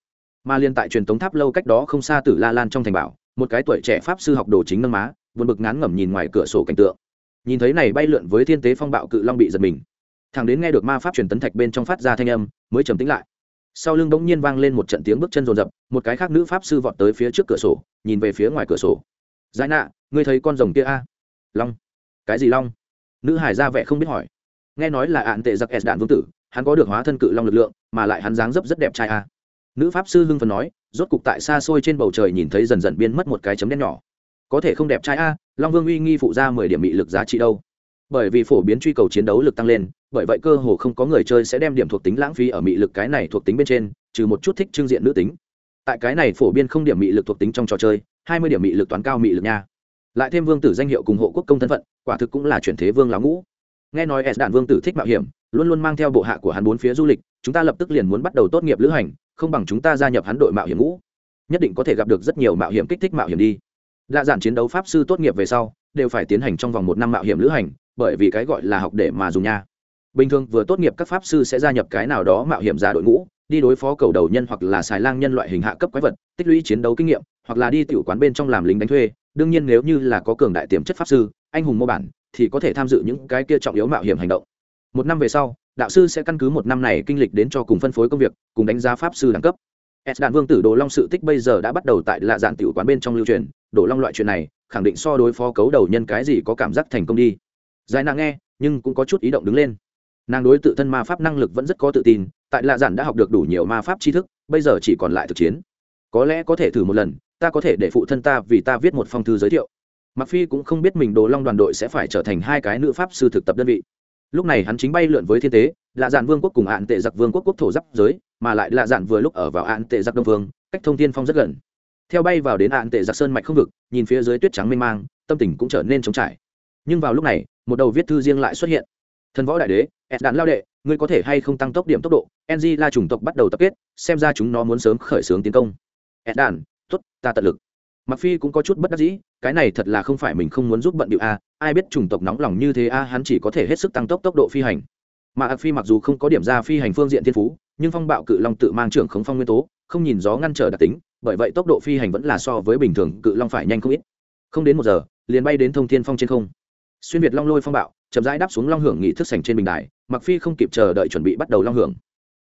Mà liên tại truyền tống tháp lâu cách đó không xa tử la lan trong thành bảo, một cái tuổi trẻ pháp sư học đồ chính nâng má vượt bực ngán ngẩm nhìn ngoài cửa sổ cảnh tượng. Nhìn thấy này bay lượn với thiên tế phong bạo cự long bị giật mình. Thằng đến nghe được ma pháp truyền tấn thạch bên trong phát ra thanh âm, mới trầm tĩnh lại. Sau lưng bỗng nhiên vang lên một trận tiếng bước chân rồn rập, một cái khác nữ pháp sư vọt tới phía trước cửa sổ, nhìn về phía ngoài cửa sổ. Giải nạ, ngươi thấy con rồng kia a? Long. Cái gì long? Nữ hải ra vẻ không biết hỏi. Nghe nói là ạn tệ giặc s đạn vương tử, hắn có được hóa thân cự long lực lượng, mà lại hắn dáng dấp rất đẹp trai a. Nữ pháp sư hưng phần nói, rốt cục tại xa xôi trên bầu trời nhìn thấy dần dần biến mất một cái chấm đen nhỏ. Có thể không đẹp trai a, long vương uy nghi phụ ra mười điểm bị lực giá trị đâu. Bởi vì phổ biến truy cầu chiến đấu lực tăng lên, bởi vậy cơ hồ không có người chơi sẽ đem điểm thuộc tính lãng phí ở mị lực cái này thuộc tính bên trên, trừ một chút thích trưng diện nữ tính. Tại cái này phổ biến không điểm mị lực thuộc tính trong trò chơi, hai mươi điểm mị lực toán cao mị lực nha lại thêm vương tử danh hiệu cùng hộ quốc công thân phận, quả thực cũng là chuyển thế vương lão ngũ. Nghe nói s đạn vương tử thích mạo hiểm, luôn luôn mang theo bộ hạ của hắn bốn phía du lịch, chúng ta lập tức liền muốn bắt đầu tốt nghiệp lữ hành, không bằng chúng ta gia nhập hắn đội mạo hiểm ngũ. Nhất định có thể gặp được rất nhiều mạo hiểm kích thích mạo hiểm đi. Lạ giản chiến đấu pháp sư tốt nghiệp về sau, đều phải tiến hành trong vòng một năm mạo hiểm lữ hành, bởi vì cái gọi là học để mà dùng nha. Bình thường vừa tốt nghiệp các pháp sư sẽ gia nhập cái nào đó mạo hiểm giả đội ngũ, đi đối phó cầu đầu nhân hoặc là xài lang nhân loại hình hạ cấp quái vật, tích lũy chiến đấu kinh nghiệm, hoặc là đi tiểu quán bên trong làm lính đánh thuê đương nhiên nếu như là có cường đại tiềm chất pháp sư, anh hùng mô bản, thì có thể tham dự những cái kia trọng yếu mạo hiểm hành động. Một năm về sau, đạo sư sẽ căn cứ một năm này kinh lịch đến cho cùng phân phối công việc, cùng đánh giá pháp sư đẳng cấp. S đạn vương tử đồ long sự tích bây giờ đã bắt đầu tại lạ dạn tiểu quán bên trong lưu truyền, đồ long loại chuyện này, khẳng định so đối phó cấu đầu nhân cái gì có cảm giác thành công đi. Giải nàng nghe, nhưng cũng có chút ý động đứng lên. Nàng đối tự thân ma pháp năng lực vẫn rất có tự tin, tại lạ dạn đã học được đủ nhiều ma pháp tri thức, bây giờ chỉ còn lại thực chiến. Có lẽ có thể thử một lần ta có thể để phụ thân ta vì ta viết một phong thư giới thiệu. Mặc phi cũng không biết mình đồ long đoàn đội sẽ phải trở thành hai cái nữ pháp sư thực tập đơn vị. Lúc này hắn chính bay lượn với thiên tế, lạ dạn vương quốc cùng hạn tệ giặc vương quốc quốc thổ giáp giới, mà lại lạ dạn vừa lúc ở vào hạn tệ giặc đông vương, cách thông thiên phong rất gần. Theo bay vào đến hạn tệ giặc sơn mạch không vực, nhìn phía dưới tuyết trắng mênh mang, tâm tình cũng trở nên trống trải. Nhưng vào lúc này, một đầu viết thư riêng lại xuất hiện. Thần võ đại đế ed đạn lao đệ, ngươi có thể hay không tăng tốc điểm tốc độ? Ng la chủng tộc bắt đầu tập kết, xem ra chúng nó muốn sớm khởi xướng tiến công. Ed đạn tốt, ta tận lực. Mặc phi cũng có chút bất đắc dĩ, cái này thật là không phải mình không muốn giúp bận điệu a, ai biết chủng tộc nóng lòng như thế a, hắn chỉ có thể hết sức tăng tốc tốc độ phi hành. Mà ạc phi mặc dù không có điểm ra phi hành phương diện thiên phú, nhưng phong bạo cự long tự mang trưởng khống phong nguyên tố, không nhìn gió ngăn trở đặc tính, bởi vậy tốc độ phi hành vẫn là so với bình thường cự long phải nhanh không ít. Không đến một giờ, liền bay đến thông thiên phong trên không. Xuyên việt long lôi phong bạo, chậm rãi đáp xuống long hưởng nghị thức sành trên bình đài mặc phi không kịp chờ đợi chuẩn bị bắt đầu long hưởng.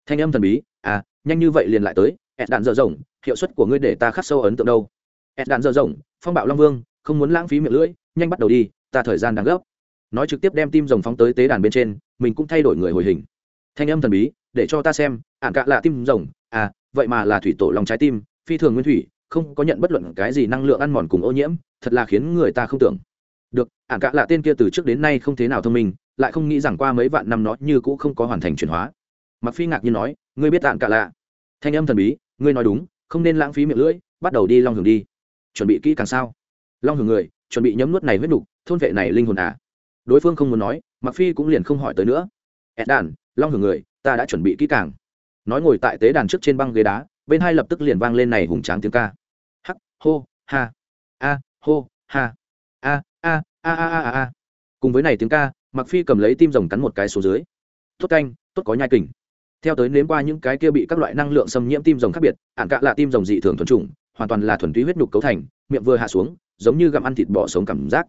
Thanh âm thần bí à nhanh như vậy liền lại tới ẹt đạn dở rộng, hiệu suất của ngươi để ta khắc sâu ấn tượng đâu? ẹt đạn dở rộng, phong bạo long vương, không muốn lãng phí miệng lưỡi, nhanh bắt đầu đi, ta thời gian đang gấp. Nói trực tiếp đem tim rồng phóng tới tế đàn bên trên, mình cũng thay đổi người hồi hình. Thanh âm thần bí, để cho ta xem ạn cạ là tim rồng à vậy mà là thủy tổ lòng trái tim, phi thường nguyên thủy, không có nhận bất luận cái gì năng lượng ăn mòn cùng ô nhiễm, thật là khiến người ta không tưởng. Được ạn cạ là tên kia từ trước đến nay không thế nào thông minh, lại không nghĩ rằng qua mấy vạn năm nó như cũ không có hoàn thành chuyển hóa. Mặc phi ngạc nhiên nói, ngươi biết ạn cạ lạ thanh âm thần bí ngươi nói đúng, không nên lãng phí miệng lưỡi, bắt đầu đi long hưởng đi. Chuẩn bị kỹ càng sao? Long hưởng người, chuẩn bị nhấm nuốt này huyết nục, thôn vệ này linh hồn à? Đối phương không muốn nói mặc phi cũng liền không hỏi tới nữa. Ed đàn, long hưởng người, ta đã chuẩn bị kỹ càng. Nói ngồi tại tế đàn trước trên băng ghế đá, bên hai lập tức liền vang lên này hùng tráng tiếng ca. Hắc, hô, ha, a, hô, ha, a a a a a a cùng với này tiếng ca mặc phi cầm lấy tim rồng cắn một cái xuống dưới. Tốt canh, tốt có nhai kình theo tới nếm qua những cái kia bị các loại năng lượng xâm nhiễm tim rồng khác biệt ạn cạ là tim rồng dị thường thuần trùng hoàn toàn là thuần túy huyết nhục cấu thành, miệng vừa hạ xuống, giống như gặm ăn thịt bò sống cảm giác.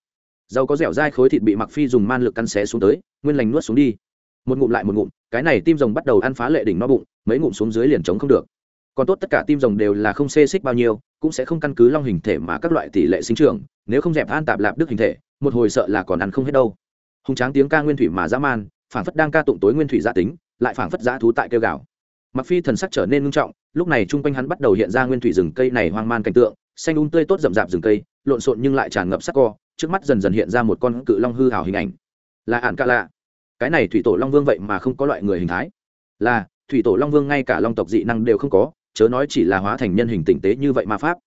Dầu có dẻo dai khối thịt bị mặc phi dùng man lực căn xé xuống tới, nguyên lành nuốt xuống đi. Một ngụm lại một ngụm, cái này tim rồng bắt đầu ăn phá lệ đỉnh no bụng, mấy ngụm xuống dưới liền chống không được. Còn tốt tất cả tim rồng đều là không xê xích bao nhiêu, cũng sẽ không căn cứ long hình thể mà các loại tỷ lệ sinh trưởng, nếu không dẹp an tạp lạp đức hình thể, một hồi sợ là còn ăn không hết đâu. Hùng tráng tiếng ca nguyên thủy mà dã man phản phất đang ca tụng tối nguyên thủy gia tính lại phảng phất giã thú tại kêu gào. Mặc phi thần sắc trở nên ngưng trọng, lúc này chung quanh hắn bắt đầu hiện ra nguyên thủy rừng cây này hoang man cảnh tượng, xanh un um tươi tốt rậm rạp rừng cây, lộn xộn nhưng lại tràn ngập sắc co, trước mắt dần dần hiện ra một con cự long hư hào hình ảnh. Là ạn ca lạ. Cái này thủy tổ long vương vậy mà không có loại người hình thái. Là, thủy tổ long vương ngay cả long tộc dị năng đều không có, chớ nói chỉ là hóa thành nhân hình tinh tế như vậy ma pháp.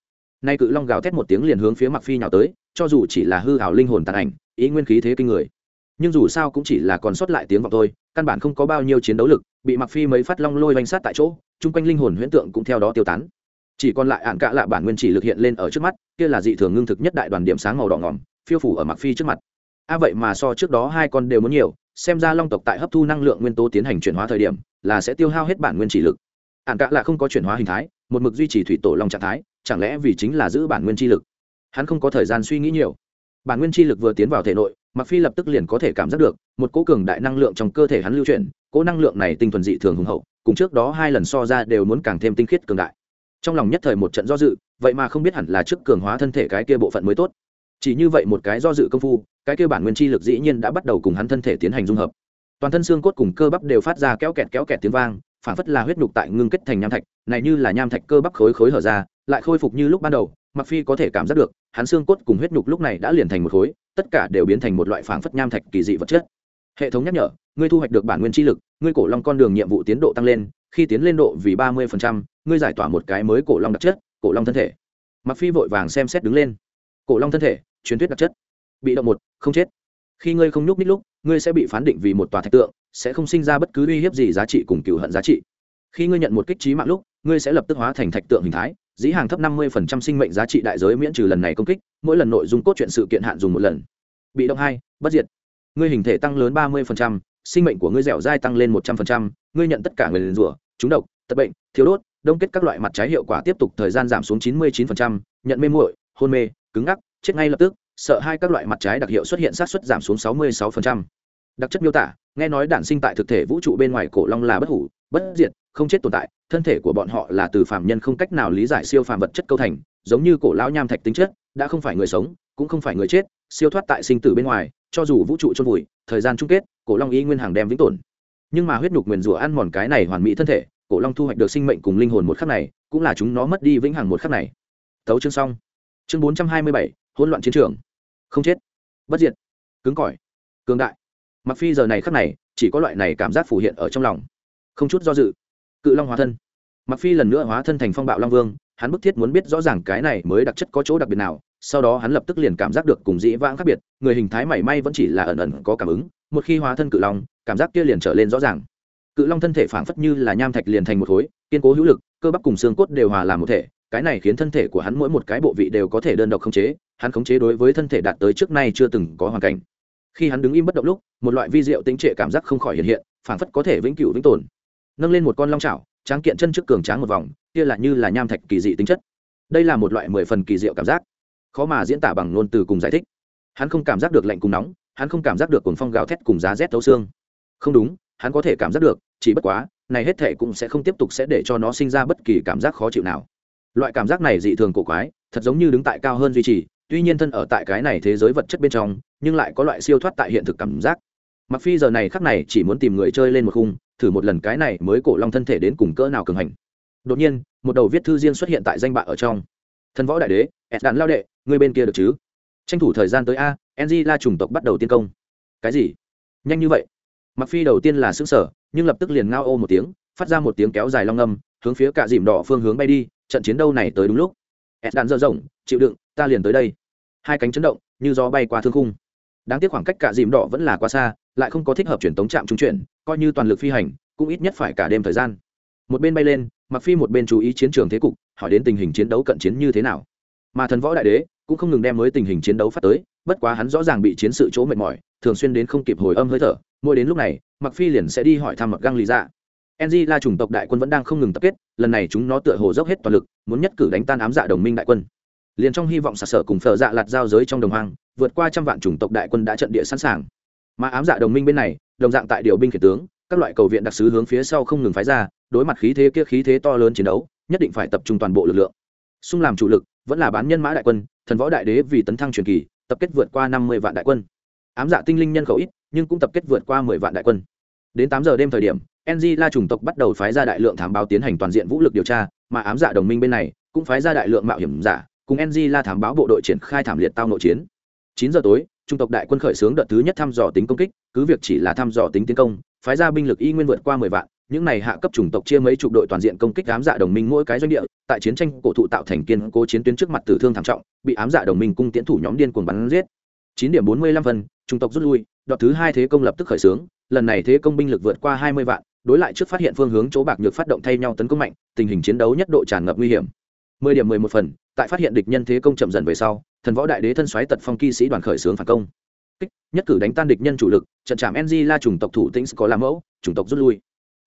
Nay cự long gào thét một tiếng liền hướng phía mặc phi nhào tới, cho dù chỉ là hư hào linh hồn tàn ảnh, ý nguyên khí thế kinh người nhưng dù sao cũng chỉ là còn sót lại tiếng vọng thôi, căn bản không có bao nhiêu chiến đấu lực, bị mặc phi mấy phát long lôi oanh sát tại chỗ, chung quanh linh hồn huyễn tượng cũng theo đó tiêu tán. Chỉ còn lại ạn cạ lạ bản nguyên chỉ lực hiện lên ở trước mắt, kia là dị thường ngưng thực nhất đại đoàn điểm sáng màu đỏ ngỏm, phiêu phủ ở mặc phi trước mặt. A vậy mà so trước đó hai con đều muốn nhiều, xem ra long tộc tại hấp thu năng lượng nguyên tố tiến hành chuyển hóa thời điểm, là sẽ tiêu hao hết bản nguyên chỉ lực. Ạn cạ lạ không có chuyển hóa hình thái, một mực duy trì thủy tổ long trạng thái, chẳng lẽ vì chính là giữ bản nguyên chi lực? Hắn không có thời gian suy nghĩ nhiều. Bản nguyên chi lực vừa tiến vào thể nội mặc phi lập tức liền có thể cảm giác được, một cỗ cường đại năng lượng trong cơ thể hắn lưu chuyển, cỗ năng lượng này tinh thuần dị thường hùng hậu, cùng trước đó hai lần so ra đều muốn càng thêm tinh khiết cường đại. Trong lòng nhất thời một trận do dự, vậy mà không biết hẳn là trước cường hóa thân thể cái kia bộ phận mới tốt. Chỉ như vậy một cái do dự công phu, cái kia bản nguyên chi lực dĩ nhiên đã bắt đầu cùng hắn thân thể tiến hành dung hợp. Toàn thân xương cốt cùng cơ bắp đều phát ra kéo kẹt kéo kẹt tiếng vang, phản phất là huyết nhục tại ngưng kết thành nham thạch, này như là nham thạch cơ bắp khối khối hở ra, lại khôi phục như lúc ban đầu mặc phi có thể cảm giác được, hắn xương cốt cùng huyết nhục lúc này đã liền thành một khối tất cả đều biến thành một loại phảng phất nham thạch kỳ dị vật chất. Hệ thống nhắc nhở, ngươi thu hoạch được bản nguyên chi lực, ngươi cổ long con đường nhiệm vụ tiến độ tăng lên, khi tiến lên độ vì ba mươi ngươi giải tỏa một cái mới cổ long đặc chất, cổ long thân thể. Mặc phi vội vàng xem xét đứng lên. Cổ long thân thể, truyền thuyết đặc chất. Bị động một, không chết. Khi ngươi không nhúc nít lúc, ngươi sẽ bị phán định vì một tòa thạch tượng, sẽ không sinh ra bất cứ uy hiếp gì giá trị cùng cựu hận giá trị. Khi ngươi nhận một kích trí mạng lúc, ngươi sẽ lập tức hóa thành thạch tượng hình thái, dĩ hàng thấp năm mươi sinh mệnh giá trị đại giới miễn trừ lần này công kích mỗi lần nội dung cốt truyện sự kiện hạn dùng một lần. Bị động hai, bất diệt. Ngươi hình thể tăng lớn ba mươi sinh mệnh của ngươi dẻo dai tăng lên một trăm linh ngươi nhận tất cả người liền rủa trúng độc, tật bệnh, thiếu đốt, đông kết các loại mặt trái hiệu quả tiếp tục thời gian giảm xuống chín mươi chín nhận mê muội, hôn mê, cứng ngắc, chết ngay lập tức, sợ hai các loại mặt trái đặc hiệu xuất hiện sát xuất giảm xuống sáu mươi sáu đặc chất miêu tả, nghe nói đản sinh tại thực thể vũ trụ bên ngoài cổ long là bất hủ, bất diệt, không chết tồn tại, thân thể của bọn họ là từ phạm nhân không cách nào lý giải siêu phàm vật chất câu thành giống như cổ lão nham thạch tính chất, đã không phải người sống, cũng không phải người chết, siêu thoát tại sinh tử bên ngoài, cho dù vũ trụ chôn vùi, thời gian chung kết, cổ long y nguyên hàng đem vĩnh tồn. Nhưng mà huyết nhục nguyền rủa ăn mòn cái này hoàn mỹ thân thể, cổ long thu hoạch được sinh mệnh cùng linh hồn một khắc này, cũng là chúng nó mất đi vĩnh hằng một khắc này. Thấu chương xong. Chương bốn trăm hai mươi bảy, hỗn loạn chiến trường. Không chết. Bất diệt. Cứng cỏi. Cường đại. Mặc phi giờ này khắc này, chỉ có loại này cảm giác phủ hiện ở trong lòng. Không chút do dự. Cự long hóa thân. Mặc phi lần nữa hóa thân thành phong bạo long vương hắn bức thiết muốn biết rõ ràng cái này mới đặc chất có chỗ đặc biệt nào, sau đó hắn lập tức liền cảm giác được cùng dĩ vãng khác biệt, người hình thái mảy may vẫn chỉ là ẩn ẩn có cảm ứng, một khi hóa thân cự long, cảm giác kia liền trở lên rõ ràng. Cự long thân thể phảng phất như là nham thạch liền thành một khối, kiên cố hữu lực, cơ bắp cùng xương cốt đều hòa làm một thể, cái này khiến thân thể của hắn mỗi một cái bộ vị đều có thể đơn độc khống chế, hắn khống chế đối với thân thể đạt tới trước nay chưa từng có hoàn cảnh. Khi hắn đứng im bất động lúc, một loại vi diệu tính trệ cảm giác không khỏi hiện hiện, phảng phất có thể vĩnh cửu vĩnh tồn. Nâng lên một con long chảo tráng kiện chân trước cường tráng một vòng, kia là như là nham thạch kỳ dị tính chất. Đây là một loại mười phần kỳ diệu cảm giác. Khó mà diễn tả bằng ngôn từ cùng giải thích. Hắn không cảm giác được lạnh cùng nóng, hắn không cảm giác được cuồng phong gào thét cùng giá rét thấu xương. Không đúng, hắn có thể cảm giác được, chỉ bất quá, này hết thể cũng sẽ không tiếp tục sẽ để cho nó sinh ra bất kỳ cảm giác khó chịu nào. Loại cảm giác này dị thường cổ quái, thật giống như đứng tại cao hơn duy trì, tuy nhiên thân ở tại cái này thế giới vật chất bên trong, nhưng lại có loại siêu thoát tại hiện thực cảm giác. Mặc phi giờ này khắc này chỉ muốn tìm người chơi lên một khung thử một lần cái này mới cổ long thân thể đến cùng cỡ nào cường hành. Đột nhiên, một đầu viết thư riêng xuất hiện tại danh bạ ở trong. Thần võ đại đế ed đạn lao đệ, người bên kia được chứ? Tranh thủ thời gian tới a ng la chủng tộc bắt đầu tiên công. Cái gì? Nhanh như vậy? Mặc phi đầu tiên là xứng sở nhưng lập tức liền ngao ô một tiếng, phát ra một tiếng kéo dài long âm, hướng phía cả dìm đỏ phương hướng bay đi, trận chiến đấu này tới đúng lúc. Ed đạn dơ rộng, chịu đựng, ta liền tới đây. Hai cánh chấn động, như gió bay qua thương khung. Đáng tiếc khoảng cách cả dìm đỏ vẫn là quá xa lại không có thích hợp truyền tống trạm trung chuyển, coi như toàn lực phi hành, cũng ít nhất phải cả đêm thời gian. Một bên bay lên mặc phi một bên chú ý chiến trường thế cục, hỏi đến tình hình chiến đấu cận chiến như thế nào. Mà thần võ đại đế cũng không ngừng đem mới tình hình chiến đấu phát tới, bất quá hắn rõ ràng bị chiến sự chỗ mệt mỏi, thường xuyên đến không kịp hồi âm hơi thở, mỗi đến lúc này mặc phi liền sẽ đi hỏi thăm mặc găng lý dạ. Ng là chủng tộc đại quân vẫn đang không ngừng tập kết, lần này chúng nó tựa hồ dốc hết toàn lực, muốn nhất cử đánh tan ám dạ đồng minh đại quân. Liền trong hy vọng sặc sở cùng phở dạ lạt giao giới trong đồng hoang, vượt qua trăm vạn chủng tộc đại quân đã trận địa sẵn sàng mà ám dạ đồng minh bên này, đồng dạng tại điều binh khiển tướng, các loại cầu viện đặc sứ hướng phía sau không ngừng phái ra, đối mặt khí thế kia khí thế to lớn chiến đấu, nhất định phải tập trung toàn bộ lực lượng. Xung làm chủ lực, vẫn là bán nhân mã đại quân, thần võ đại đế vì tấn thăng truyền kỳ, tập kết vượt qua năm mươi vạn đại quân. Ám dạ tinh linh nhân khẩu ít, nhưng cũng tập kết vượt qua mười vạn đại quân. Đến tám giờ đêm thời điểm ng la chủng tộc bắt đầu phái ra đại lượng thám báo tiến hành toàn diện vũ lực điều tra, mà ám dạ đồng minh bên này cũng phái ra đại lượng mạo hiểm giả, cùng ng la thám báo bộ đội triển khai thảm liệt tao nội chiến. Chín giờ tối trung tộc đại quân khởi xướng đợt thứ nhất thăm dò tính công kích, cứ việc chỉ là thăm dò tính tiến công, phái ra binh lực y nguyên vượt qua mười vạn, những này hạ cấp chủng tộc chia mấy chục đội toàn diện công kích ám dạ đồng minh mỗi cái doanh địa, tại chiến tranh cổ thụ tạo thành kiên cố chiến tuyến trước mặt tử thương thảm trọng, bị ám dạ đồng minh cung tiến thủ nhóm điên cuồng bắn giết. Chín điểm bốn mươi lăm phân, chủng tộc rút lui, đợt thứ hai thế công lập tức khởi xướng, lần này thế công binh lực vượt qua hai mươi vạn, đối lại trước phát hiện phương hướng chỗ bạc nhược phát động thay nhau tấn công mạnh, tình hình chiến đấu nhất độ tràn ngập nguy hiểm. Mười điểm mười một phần, tại phát hiện địch nhân thế công chậm dần về sau thần võ đại đế thân xoáy tật phong kỵ sĩ đoàn khởi xướng phản công. Kích, nhất cử đánh tan địch nhân chủ lực, trận trạm ng la chủng tộc thủ tĩnh có làm mẫu, chủng tộc rút lui.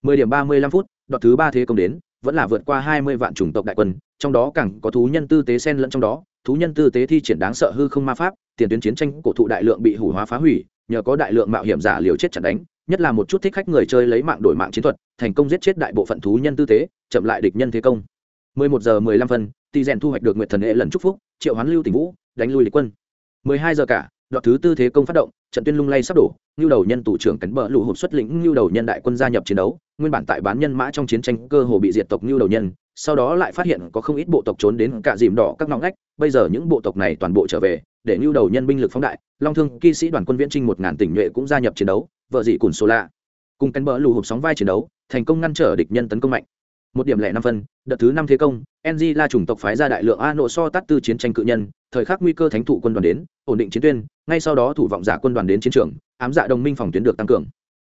10 điểm 35 phút, đợt thứ ba thế công đến, vẫn là vượt qua 20 vạn chủng tộc đại quân, trong đó càng có thú nhân tư tế xen lẫn trong đó, thú nhân tư tế thi triển đáng sợ hư không ma pháp, tiền tuyến chiến tranh cổ thụ đại lượng bị hủy hóa phá hủy, nhờ có đại lượng mạo hiểm giả liều chết chặn đánh, nhất là một chút thích khách người chơi lấy mạng đổi mạng chiến thuật, thành công giết chết đại bộ phận thú nhân tư tế, chậm lại địch nhân thế công. 11 giờ 15 phân tỷ rèn thu hoạch được nguyệt thần hệ lần chúc phúc, triệu hoán lưu tỉnh vũ đánh lui địch quân. 12 giờ cả đoạn thứ tư thế công phát động trận tuyên lung lay sắp đổ ngưu đầu nhân tủ trưởng cánh bờ lũ hộp xuất lĩnh ngưu đầu nhân đại quân gia nhập chiến đấu nguyên bản tại bán nhân mã trong chiến tranh cơ hồ bị diệt tộc ngưu đầu nhân sau đó lại phát hiện có không ít bộ tộc trốn đến cả dìm đỏ các ngõ ngách bây giờ những bộ tộc này toàn bộ trở về để ngưu đầu nhân binh lực phóng đại long thương kỵ sĩ đoàn quân viễn trinh một ngàn tỉnh nhuệ cũng gia nhập chiến đấu vợ dị cùn số lạ, cùng cánh bờ lũ hộp sóng vai chiến đấu thành công ngăn trở địch nhân tấn công mạnh. Một điểm lẻ năm phân đợt thứ năm thế công ng la chủng tộc phái ra đại lượng a nộ so tát tư chiến tranh cự nhân thời khắc nguy cơ thánh thụ quân đoàn đến ổn định chiến tuyên ngay sau đó thủ vọng giả quân đoàn đến chiến trường ám dạ đồng minh phòng tuyến được tăng cường.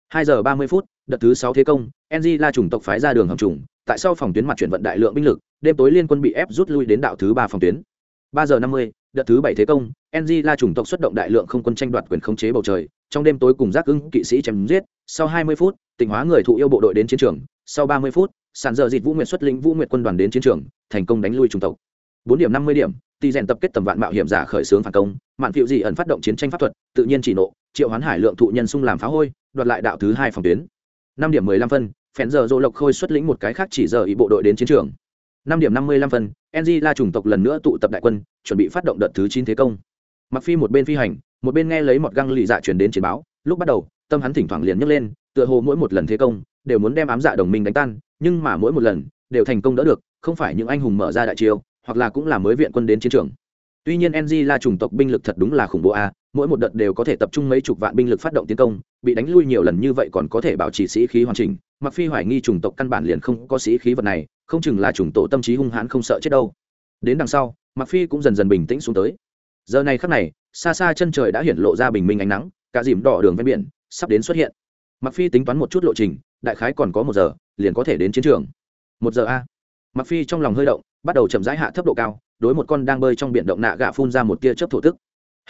Hai giờ ba mươi phút đợt thứ sáu thế công ng la chủng tộc phái ra đường hầm trùng tại sau phòng tuyến mặt chuyển vận đại lượng binh lực đêm tối liên quân bị ép rút lui đến đạo thứ ba phòng tuyến. Ba giờ năm mươi đợt thứ bảy thế công ng la chủng tộc xuất động đại lượng không quân tranh đoạt quyền khống chế bầu trời trong đêm tối cùng giác ứng, kỵ sĩ chém giết sau hai mươi phút tỉnh hóa người thụ yêu bộ đội đến chiến trường sau ba mươi phút sàn giờ dịt vũ nguyệt xuất lĩnh vũ nguyệt quân đoàn đến chiến trường thành công đánh lui chủng tộc. Bốn điểm năm mươi điểm tỷ rèn tập kết tầm vạn mạo hiểm giả khởi xướng phản công, mạn phiệu dị ẩn phát động chiến tranh pháp thuật, tự nhiên chỉ nộ, triệu hoán hải lượng thụ nhân xung làm phá hôi, đoạt lại đạo thứ hai phòng tuyến. Năm điểm mười lăm phân, phèn giờ dỗ lộc khôi xuất lĩnh một cái khác chỉ giờ ý bộ đội đến chiến trường. Năm điểm năm mươi lăm phân ng la chủng tộc lần nữa tụ tập đại quân, chuẩn bị phát động đợt thứ chín thế công. Mặc phi một bên phi hành, một bên nghe lấy một găng lì dạ truyền đến chiến báo, lúc bắt đầu, tâm hắn thỉnh thoảng liền nhấc lên, tựa hồ mỗi một lần thế công, đều muốn đem ám dạ đồng minh đánh tan, nhưng mà mỗi một lần, đều thành công đỡ được, không phải những anh hùng mở ra đại chiêu hoặc là cũng là mới viện quân đến chiến trường. Tuy nhiên ng là chủng tộc binh lực thật đúng là khủng bố a, mỗi một đợt đều có thể tập trung mấy chục vạn binh lực phát động tiến công, bị đánh lui nhiều lần như vậy còn có thể bảo trì sĩ khí hoàn chỉnh mặc phi hoài nghi chủng tộc căn bản liền không có sĩ khí vật này, không chừng là chủng tổ tâm trí hung hãn không sợ chết đâu. Đến đằng sau mặc phi cũng dần dần bình tĩnh xuống tới. Giờ này khắc này, xa xa chân trời đã hiển lộ ra bình minh ánh nắng, cả dìm đỏ đường ven biển sắp đến xuất hiện. Mặc phi tính toán một chút lộ trình, đại khái còn có một giờ, liền có thể đến chiến trường. Một giờ a. Mặc phi trong lòng hơi động bắt đầu chậm rãi hạ thấp độ cao, đối một con đang bơi trong biển động nạ gạ phun ra một tia chớp thổ tức.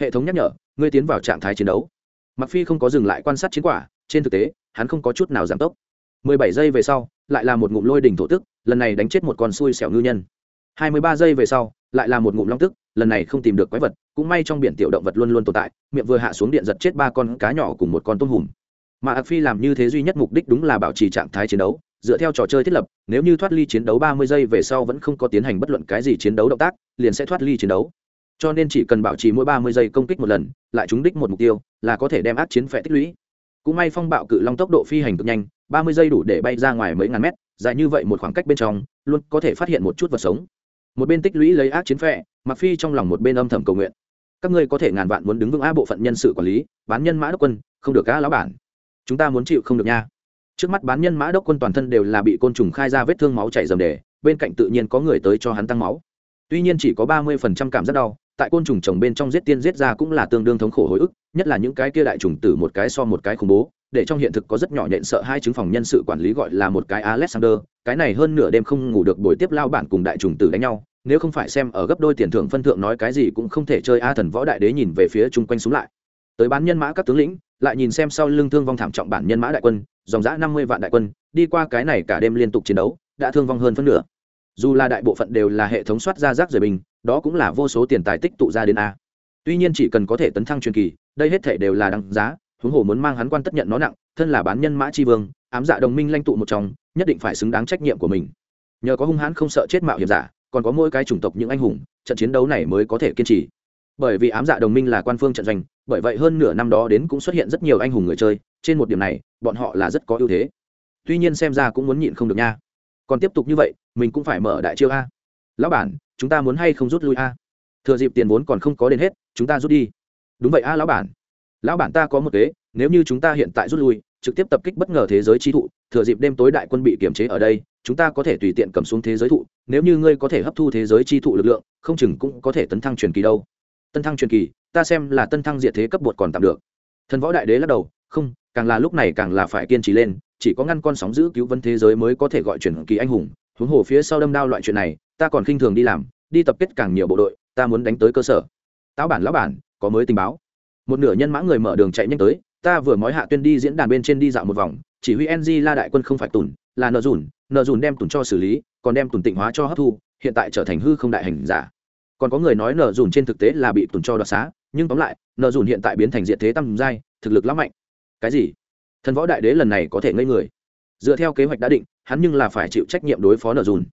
Hệ thống nhắc nhở, ngươi tiến vào trạng thái chiến đấu. Mặc phi không có dừng lại quan sát chiến quả, trên thực tế, hắn không có chút nào giảm tốc. 17 giây về sau, lại là một ngụm lôi đỉnh thổ tức, lần này đánh chết một con xui xẻo ngư nhân. 23 giây về sau, lại là một ngụm long tức, lần này không tìm được quái vật, cũng may trong biển tiểu động vật luôn luôn tồn tại, miệng vừa hạ xuống điện giật chết ba con cá nhỏ cùng một con tôm hùm. Mà ạc phi làm như thế duy nhất mục đích đúng là bảo trì trạng thái chiến đấu dựa theo trò chơi thiết lập, nếu như thoát ly chiến đấu ba mươi giây về sau vẫn không có tiến hành bất luận cái gì chiến đấu động tác, liền sẽ thoát ly chiến đấu. Cho nên chỉ cần bảo trì mỗi ba mươi giây công kích một lần, lại trúng đích một mục tiêu, là có thể đem át chiến phệ tích lũy. Cũng may phong bạo cự long tốc độ phi hành cực nhanh, ba mươi giây đủ để bay ra ngoài mấy ngàn mét, dài như vậy một khoảng cách bên trong, luôn có thể phát hiện một chút vật sống. Một bên tích lũy lấy ác chiến phệ mặc phi trong lòng một bên âm thầm cầu nguyện. Các ngươi có thể ngàn vạn muốn đứng vững a bộ phận nhân sự quản lý, bán nhân mã đốc quân, không được cá lão bản. Chúng ta muốn chịu không được nha trước mắt bán nhân mã đốc quân toàn thân đều là bị côn trùng khai ra vết thương máu chảy dầm đề, bên cạnh tự nhiên có người tới cho hắn tăng máu. Tuy nhiên chỉ có ba mươi phần trăm cảm giác đau, tại côn trùng trồng bên trong giết tiên giết ra cũng là tương đương thống khổ hồi ức, nhất là những cái kia đại trùng tử một cái so một cái khủng bố, để trong hiện thực có rất nhỏ nhện sợ hai chứng phòng nhân sự quản lý gọi là một cái alexander, cái này hơn nửa đêm không ngủ được buổi tiếp lao bản cùng đại trùng tử đánh nhau, nếu không phải xem ở gấp đôi tiền thưởng phân thượng nói cái gì cũng không thể chơi a thần võ đại đế nhìn về phía chung quanh xuống lại. Tới bán nhân mã các tướng lĩnh, lại nhìn xem sau lưng thương vong thảm trọng bản nhân mã đại quân dòng giã năm mươi vạn đại quân, đi qua cái này cả đêm liên tục chiến đấu, đã thương vong hơn phân nửa. Dù là đại bộ phận đều là hệ thống soát ra rác rời bình, đó cũng là vô số tiền tài tích tụ ra đến a. Tuy nhiên chỉ cần có thể tấn thăng truyền kỳ, đây hết thể đều là đăng giá, huống hồ muốn mang hắn quan tất nhận nó nặng, thân là bán nhân mã tri vương, ám dạ đồng minh lanh tụ một trong, nhất định phải xứng đáng trách nhiệm của mình. Nhờ có hung hãn không sợ chết mạo hiểm giả, còn có mỗi cái chủng tộc những anh hùng, trận chiến đấu này mới có thể kiên trì bởi vì ám dạ đồng minh là quan phương trận doanh, bởi vậy hơn nửa năm đó đến cũng xuất hiện rất nhiều anh hùng người chơi, trên một điểm này, bọn họ là rất có ưu thế. Tuy nhiên xem ra cũng muốn nhịn không được nha. Còn tiếp tục như vậy, mình cũng phải mở đại chiêu a. Lão bản, chúng ta muốn hay không rút lui a? Thừa dịp tiền vốn còn không có đến hết, chúng ta rút đi. Đúng vậy a lão bản. Lão bản ta có một kế, nếu như chúng ta hiện tại rút lui, trực tiếp tập kích bất ngờ thế giới chi thụ, thừa dịp đêm tối đại quân bị kiềm chế ở đây, chúng ta có thể tùy tiện cầm xuống thế giới thụ, nếu như ngươi có thể hấp thu thế giới chi thụ lực lượng, không chừng cũng có thể tấn thăng truyền kỳ đâu tân thăng truyền kỳ, ta xem là tân thăng diệt thế cấp bột còn tạm được. Thần võ đại đế lắc đầu, không, càng là lúc này càng là phải kiên trì lên, chỉ có ngăn con sóng giữ cứu vân thế giới mới có thể gọi truyền kỳ anh hùng. Huống hồ phía sau đâm đao loại chuyện này, ta còn khinh thường đi làm, đi tập kết càng nhiều bộ đội, ta muốn đánh tới cơ sở. Táo bản lão bản, có mới tình báo. Một nửa nhân mã người mở đường chạy nhanh tới, ta vừa mói hạ tuyên đi diễn đàn bên trên đi dạo một vòng, chỉ huy ng la đại quân không phải tùn, là nợ dùn nợ dùn đem tùn cho xử lý, còn đem tùn tịnh hóa cho hấp thu, hiện tại trở thành hư không đại hành giả còn có người nói nợ dùn trên thực tế là bị tùn cho đoạt xá, nhưng tóm lại, nợ dùn hiện tại biến thành diện thế tăng giai thực lực lắm mạnh. Cái gì? Thần võ đại đế lần này có thể ngây người. Dựa theo kế hoạch đã định, hắn nhưng là phải chịu trách nhiệm đối phó nợ dùn.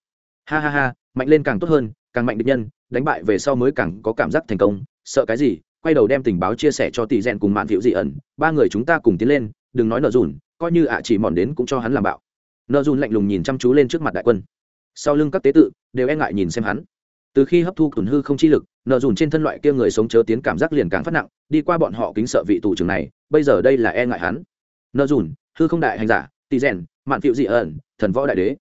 Ha ha ha, mạnh lên càng tốt hơn, càng mạnh được nhân, đánh bại về sau mới càng có cảm giác thành công. Sợ cái gì? Quay đầu đem tình báo chia sẻ cho tỷ rèn cùng mạn thiệu dị ẩn, ba người chúng ta cùng tiến lên, đừng nói nợ dùn, coi như ạ chỉ mòn đến cũng cho hắn làm bạo. Nợ dùn lạnh lùng nhìn chăm chú lên trước mặt đại quân. Sau lưng các tế tự, đều e ngại nhìn xem hắn từ khi hấp thu tuần hư không chi lực, nợ dùn trên thân loại kia người sống chớ tiến cảm giác liền càng phát nặng, đi qua bọn họ kính sợ vị tù trưởng này, bây giờ đây là e ngại hắn. Nợ dùn, hư không đại hành giả tỷ rèn, mạn phiệu dị ẩn, thần võ đại đế.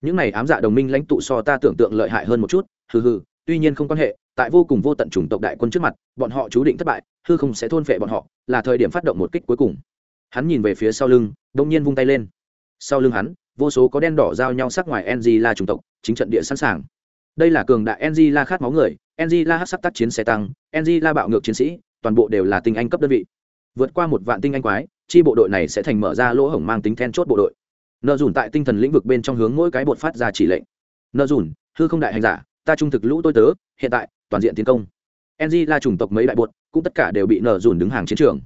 Những này ám dạ đồng minh lãnh tụ so ta tưởng tượng lợi hại hơn một chút, hừ hừ, tuy nhiên không quan hệ, tại vô cùng vô tận chủng tộc đại quân trước mặt, bọn họ chú định thất bại, hư không sẽ thôn phệ bọn họ, là thời điểm phát động một kích cuối cùng. Hắn nhìn về phía sau lưng, đông nhiên vung tay lên. Sau lưng hắn, vô số có đen đỏ giao nhau sắc ngoài ng là chủng tộc, chính trận địa sẵn sàng đây là cường đại enzy la khát máu người enzy la hát sắc tác chiến xe tăng enzy la bạo ngược chiến sĩ, toàn bộ đều là tinh anh cấp đơn vị. Vượt qua một vạn tinh anh quái, chi bộ đội này sẽ thành mở ra lỗ hổng mang tính then chốt bộ đội. Nợ dùn tại tinh thần lĩnh vực bên trong hướng mỗi cái bột phát ra chỉ lệnh. Nợ dùn, hư không đại hành giả, ta trung thực lũ tôi tớ, hiện tại, toàn diện tiến công. Ng là chủng tộc mấy đại bột, cũng tất cả đều bị nợ dùn đứng hàng chiến trường.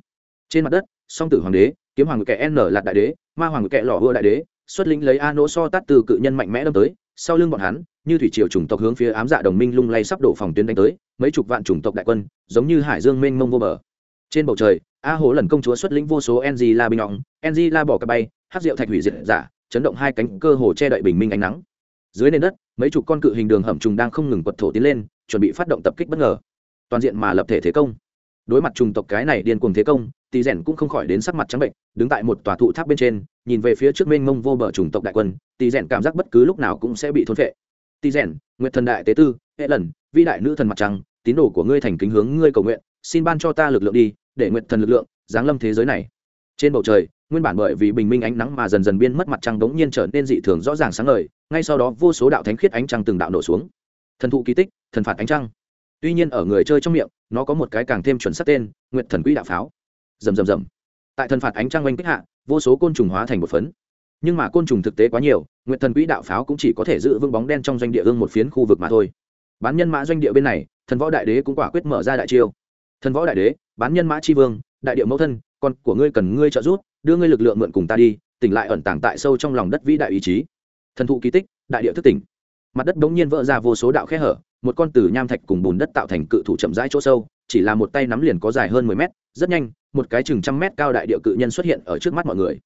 Trên mặt đất, song tử hoàng đế, kiếm hoàng kẻ n là đại đế, ma hoàng kẻ lò hưa đại đế, xuất lĩnh lấy a nỗ so tát từ cự nhân mạnh mẽ đâm tới sau lưng bọn hắn, như thủy triều chủng tộc hướng phía ám dạ đồng minh lung lay sắp đổ phòng tuyến đánh tới, mấy chục vạn chủng tộc đại quân, giống như hải dương mênh mông vô bờ. Trên bầu trời, a hố lần công chúa xuất lĩnh vô số ng la binh ngọng ng la bỏ cả bay, hát rượu thạch hủy diệt giả, chấn động hai cánh cơ hồ che đậy bình minh ánh nắng. Dưới nền đất, mấy chục con cự hình đường hầm trùng đang không ngừng quật thổ tiến lên, chuẩn bị phát động tập kích bất ngờ. Toàn diện mà lập thể thế công đối mặt trùng tộc cái này điên cuồng thế công tỷ rèn cũng không khỏi đến sắc mặt trắng bệnh, đứng tại một tòa thụ tháp bên trên, nhìn về phía trước mênh mông vô bờ trùng tộc đại quân tỷ rèn cảm giác bất cứ lúc nào cũng sẽ bị thôn phệ. Tỷ rèn, nguyệt thần đại tế tư, hệ lần vĩ đại nữ thần mặt trăng, tín đồ của ngươi thành kính hướng ngươi cầu nguyện, xin ban cho ta lực lượng đi, để nguyệt thần lực lượng giáng lâm thế giới này. Trên bầu trời, nguyên bản bởi vì bình minh ánh nắng mà dần dần biên mất mặt trăng đống nhiên trở nên dị thường rõ ràng sáng ngời, ngay sau đó vô số đạo thánh khiết ánh trăng từng đạo nổ xuống. Thần thụ kỳ tích, thần phạt ánh trăng tuy nhiên ở người chơi trong miệng, nó có một cái càng thêm chuẩn xác tên nguyện thần quỹ đạo pháo. Rầm rầm rầm. Tại thần phạt ánh trăng oanh kích hạ, vô số côn trùng hóa thành một phấn. Nhưng mà côn trùng thực tế quá nhiều nguyện thần quỹ đạo pháo cũng chỉ có thể giữ vững bóng đen trong doanh địa ương một phiến khu vực mà thôi. Bán nhân mã doanh địa bên này, thần võ đại đế cũng quả quyết mở ra đại chiêu. Thần võ đại đế, bán nhân mã tri vương, đại địa mẫu thân, con của ngươi cần ngươi trợ giúp, đưa ngươi lực lượng mượn cùng ta đi, tỉnh lại ẩn tàng tại sâu trong lòng đất vĩ đại ý chí. Thần thụ kỳ tích, đại địa thức tỉnh mặt đất đống nhiên vỡ ra vô số đạo khe hở, một con tử nham thạch cùng bùn đất tạo thành cự thủ chậm rãi chỗ sâu, chỉ là một tay nắm liền có dài hơn mười mét, rất nhanh, một cái chừng trăm mét cao đại địa cự nhân xuất hiện ở trước mắt mọi người.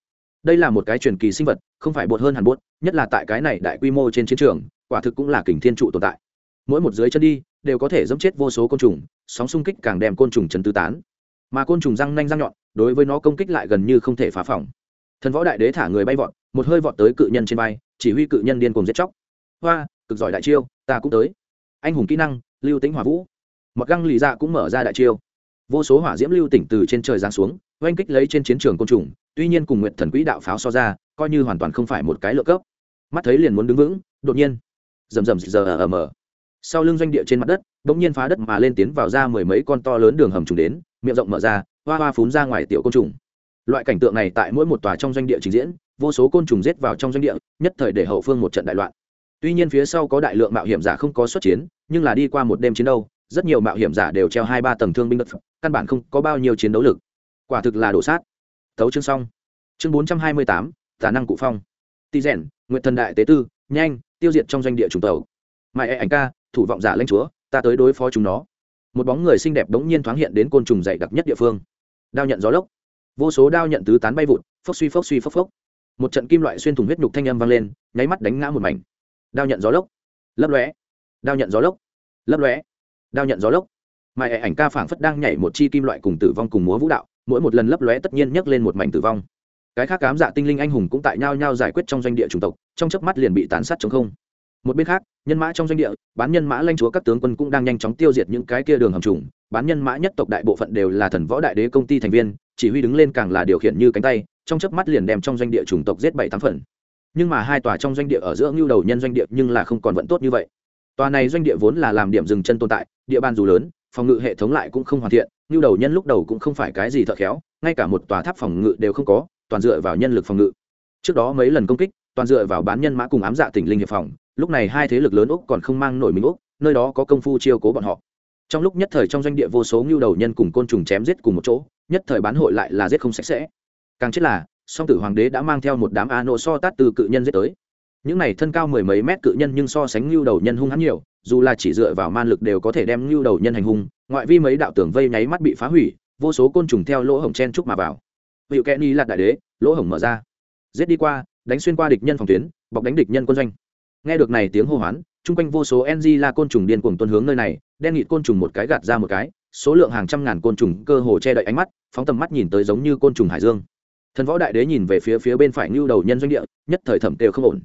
Đây là một cái truyền kỳ sinh vật, không phải bột hơn hẳn bột, nhất là tại cái này đại quy mô trên chiến trường, quả thực cũng là kình thiên trụ tồn tại. Mỗi một dưới chân đi, đều có thể dẫm chết vô số côn trùng, sóng xung kích càng đem côn trùng chấn tứ tán. Mà côn trùng răng nanh răng nhọn, đối với nó công kích lại gần như không thể phá phòng. Thần võ đại đế thả người bay vọt, một hơi vọt tới cự nhân trên bay chỉ huy cự nhân điên cùng giết chóc. Hoa cực giỏi đại chiêu, ta cũng tới. Anh hùng kỹ năng, lưu tính hỏa vũ. Mặc găng lì dạ cũng mở ra đại chiêu. Vô số hỏa diễm lưu tỉnh từ trên trời giáng xuống, oanh kích lấy trên chiến trường côn trùng, tuy nhiên cùng nguyện thần quỹ đạo pháo so ra, coi như hoàn toàn không phải một cái lựa cấp. Mắt thấy liền muốn đứng vững, đột nhiên, rầm rầm giờ ở mờ sau lưng doanh địa trên mặt đất, bỗng nhiên phá đất mà lên tiến vào ra mười mấy con to lớn đường hầm trùng đến, miệng rộng mở ra, hoa hoa phún ra ngoài tiểu côn trùng. Loại cảnh tượng này tại mỗi một tòa trong doanh địa trình diễn, vô số côn trùng rết vào trong doanh địa, nhất thời để hậu phương một trận đại loạn tuy nhiên phía sau có đại lượng mạo hiểm giả không có xuất chiến, nhưng là đi qua một đêm chiến đấu, rất nhiều mạo hiểm giả đều treo hai ba tầng thương binh đất căn bản không có bao nhiêu chiến đấu lực. Quả thực là đổ sát. Thấu chương xong. Chương bốn trăm hai mươi tám tả năng cụ phong. Tỳ rèn nguyện thần đại tế tư, nhanh, tiêu diệt trong doanh địa trùng tàu mãi e ảnh ca, thủ vọng giả lãnh chúa, ta tới đối phó chúng nó. Một bóng người xinh đẹp đống nhiên thoáng hiện đến côn trùng dày đặc nhất địa phương. Đao nhận gió lốc. Vô số đao nhận tứ tán bay vụt, phốc suy phốc suy phốc phốc. Một trận kim loại xuyên thủng huyết nhục thanh âm vang lên, nháy mắt đánh ngã một mảnh đao nhận gió lốc. Lấp lóe. Đao nhận gió lốc. Lấp lóe. Đao nhận gió lốc. Mãi hệ ảnh ca phảng phất đang nhảy một chi kim loại cùng tử vong cùng múa vũ đạo, mỗi một lần lấp lóe tất nhiên nhấc lên một mảnh tử vong. Cái khác cám dạ tinh linh anh hùng cũng tại nhau nhau giải quyết trong doanh địa chủng tộc, trong chớp mắt liền bị tàn sát chống không. Một bên khác, nhân mã trong doanh địa, bán nhân mã lanh chúa các tướng quân cũng đang nhanh chóng tiêu diệt những cái kia đường hầm trùng, bán nhân mã nhất tộc đại bộ phận đều là thần võ đại đế công ty thành viên, chỉ huy đứng lên càng là điều khiển như cánh tay, trong chớp mắt liền đem trong doanh địa chủng tộc giết bảy tám phần nhưng mà hai tòa trong doanh địa ở giữa ngưu đầu nhân doanh địa nhưng là không còn vẫn tốt như vậy. Tòa này doanh địa vốn là làm điểm dừng chân tồn tại, địa bàn dù lớn, phòng ngự hệ thống lại cũng không hoàn thiện, ngưu đầu nhân lúc đầu cũng không phải cái gì thợ khéo, ngay cả một tòa tháp phòng ngự đều không có, toàn dựa vào nhân lực phòng ngự. Trước đó mấy lần công kích, toàn dựa vào bán nhân mã cùng ám dạ tỉnh linh hiệp phòng, lúc này hai thế lực lớn úc còn không mang nổi mình úc, nơi đó có công phu chiêu cố bọn họ. Trong lúc nhất thời trong doanh địa vô số ngưu đầu nhân cùng côn trùng chém giết cùng một chỗ, nhất thời bán hội lại là giết không sạch sẽ. Càng chết là song tử hoàng đế đã mang theo một đám a nộ so tát từ cự nhân giết tới. Những này thân cao mười mấy mét cự nhân nhưng so sánh ngưu đầu nhân hung hắn nhiều, dù là chỉ dựa vào man lực đều có thể đem ngưu đầu nhân hành hung, ngoại vi mấy đạo tường vây nháy mắt bị phá hủy, vô số côn trùng theo lỗ hổng chen trúc mà vào. Hiệu kẽ ni lạt đại đế, lỗ hổng mở ra. Giết đi qua, đánh xuyên qua địch nhân phòng tuyến, bọc đánh địch nhân quân doanh. Nghe được này tiếng hô hoán, chung quanh vô số ng la côn trùng điên cuồng tuân hướng nơi này, đen nghịt côn trùng một cái gạt ra một cái, số lượng hàng trăm ngàn côn trùng cơ hồ che đậy ánh mắt, phóng tầm mắt nhìn tới giống như côn trùng hải dương thần võ đại đế nhìn về phía phía bên phải ngưu đầu nhân doanh địa, nhất thời thẩm đều không ổn.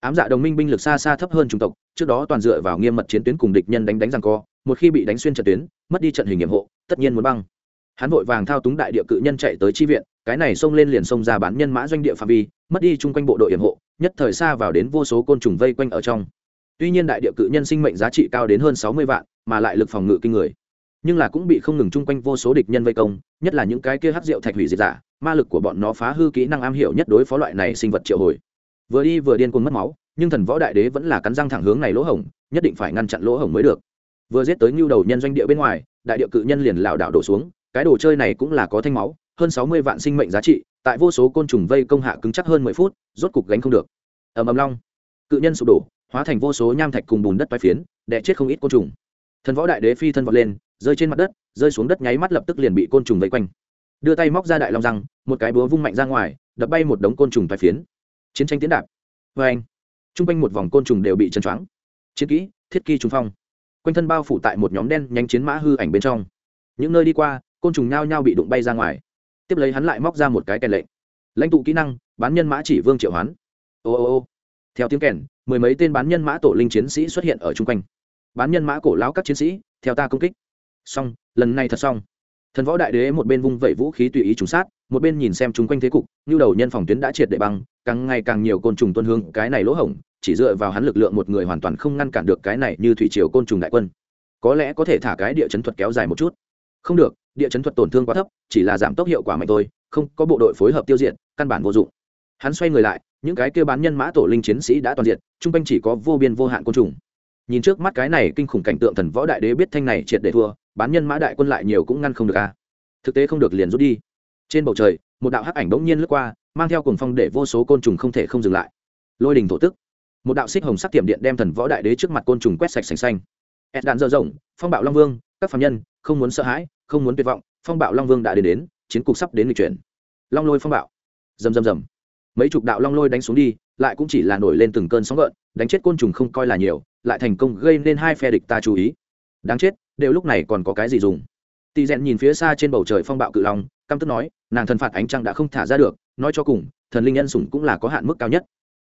Ám dạ đồng minh binh lực xa xa thấp hơn chủng tộc, trước đó toàn dựa vào nghiêm mật chiến tuyến cùng địch nhân đánh đánh rằng co, một khi bị đánh xuyên trận tuyến, mất đi trận hình nhiệm hộ, tất nhiên muốn băng. Hắn vội vàng thao túng đại địa cự nhân chạy tới chi viện, cái này xông lên liền xông ra bán nhân mã doanh địa phạm vi, mất đi chung quanh bộ đội hiểm hộ, nhất thời xa vào đến vô số côn trùng vây quanh ở trong. Tuy nhiên đại địa cự nhân sinh mệnh giá trị cao đến hơn sáu mươi vạn, mà lại lực phòng ngự kinh người nhưng là cũng bị không ngừng chung quanh vô số địch nhân vây công, nhất là những cái kia hắc rượu thạch hủy diệt giả, ma lực của bọn nó phá hư kỹ năng am hiểu nhất đối phó loại này sinh vật triệu hồi. Vừa đi vừa điên cuồng mất máu, nhưng thần võ đại đế vẫn là cắn răng thẳng hướng này lỗ hổng, nhất định phải ngăn chặn lỗ hổng mới được. Vừa giết tới ngưu đầu nhân doanh địa bên ngoài, đại địa cự nhân liền lảo đảo đổ xuống, cái đồ chơi này cũng là có thanh máu, hơn sáu mươi vạn sinh mệnh giá trị, tại vô số côn trùng vây công hạ cứng chắc hơn mười phút, rốt cục gánh không được. Ầm ầm long. Cự nhân sụp đổ, hóa thành vô số nham thạch cùng bùn đất bay phiến, đè chết không ít côn trùng thần võ đại đế phi thân vọt lên, rơi trên mặt đất, rơi xuống đất nháy mắt lập tức liền bị côn trùng vây quanh. Đưa tay móc ra đại long răng, một cái búa vung mạnh ra ngoài, đập bay một đống côn trùng toái phiến. Chiến tranh tiến đạp. Vê anh t r u n g quanh một vòng côn trùng đều bị chân choáng. Chiến kỹ, thiết kỳ trung phong. Quanh thân bao phủ tại một nhóm đen nhanh chiến mã hư ảnh bên trong. Những nơi đi qua, côn trùng nhao nhao bị đụng bay ra ngoài. Tiếp lấy hắn lại móc ra một cái kèn lệnh. Lãnh tụ kỹ năng, bán nhân mã chỉ vương triệu hoán. Ô ô ô. Theo tiếng kèn, mười mấy tên bán nhân mã tổ linh chiến sĩ xuất hiện ở chung quanh bán nhân mã cổ lão các chiến sĩ, theo ta công kích. Xong, lần này thật xong. Thần võ đại đế một bên vung vẩy vũ khí tùy ý trùng sát, một bên nhìn xem chung quanh thế cục như đầu nhân phòng tuyến đã triệt đệ băng, càng ngày càng nhiều côn trùng tuân hương cái này lỗ hổng, chỉ dựa vào hắn lực lượng một người hoàn toàn không ngăn cản được cái này như thủy triều côn trùng đại quân. Có lẽ có thể thả cái địa chấn thuật kéo dài một chút. Không được, địa chấn thuật tổn thương quá thấp, chỉ là giảm tốc hiệu quả mạnh thôi, không, có bộ đội phối hợp tiêu diệt, căn bản vô dụng. Hắn xoay người lại, những cái kêu bán nhân mã tổ linh chiến sĩ đã toàn diện, chung quanh chỉ có vô biên vô hạn côn trùng nhìn trước mắt cái này kinh khủng cảnh tượng thần võ đại đế biết thanh này triệt để thua, bán nhân mã đại quân lại nhiều cũng ngăn không được a à. thực tế không được liền rút đi. Trên bầu trời, một đạo hắc ảnh bỗng nhiên lướt qua, mang theo cùng phong để vô số côn trùng không thể không dừng lại. Lôi đình thổ tức. Một đạo xích hồng sắc tiệm điện đem thần võ đại đế trước mặt côn trùng quét sạch sành xanh. Ed đạn dơ rộng, phong bạo long vương, các phạm nhân, không muốn sợ hãi, không muốn tuyệt vọng, phong bạo long vương đã đến đến, chiến cục sắp đến lịch chuyển. Long lôi phong bạo. Rầm rầm rầm. Mấy chục đạo long lôi đánh xuống đi lại cũng chỉ là nổi lên từng cơn sóng gợn, đánh chết côn trùng không coi là nhiều, lại thành công gây nên hai phe địch ta chú ý. Đáng chết, đều lúc này còn có cái gì dùng? Tỳ rèn nhìn phía xa trên bầu trời phong bạo cự long, căm tức nói, nàng thần phạt ánh trăng đã không thả ra được, nói cho cùng, thần linh nhân sủng cũng là có hạn mức cao nhất.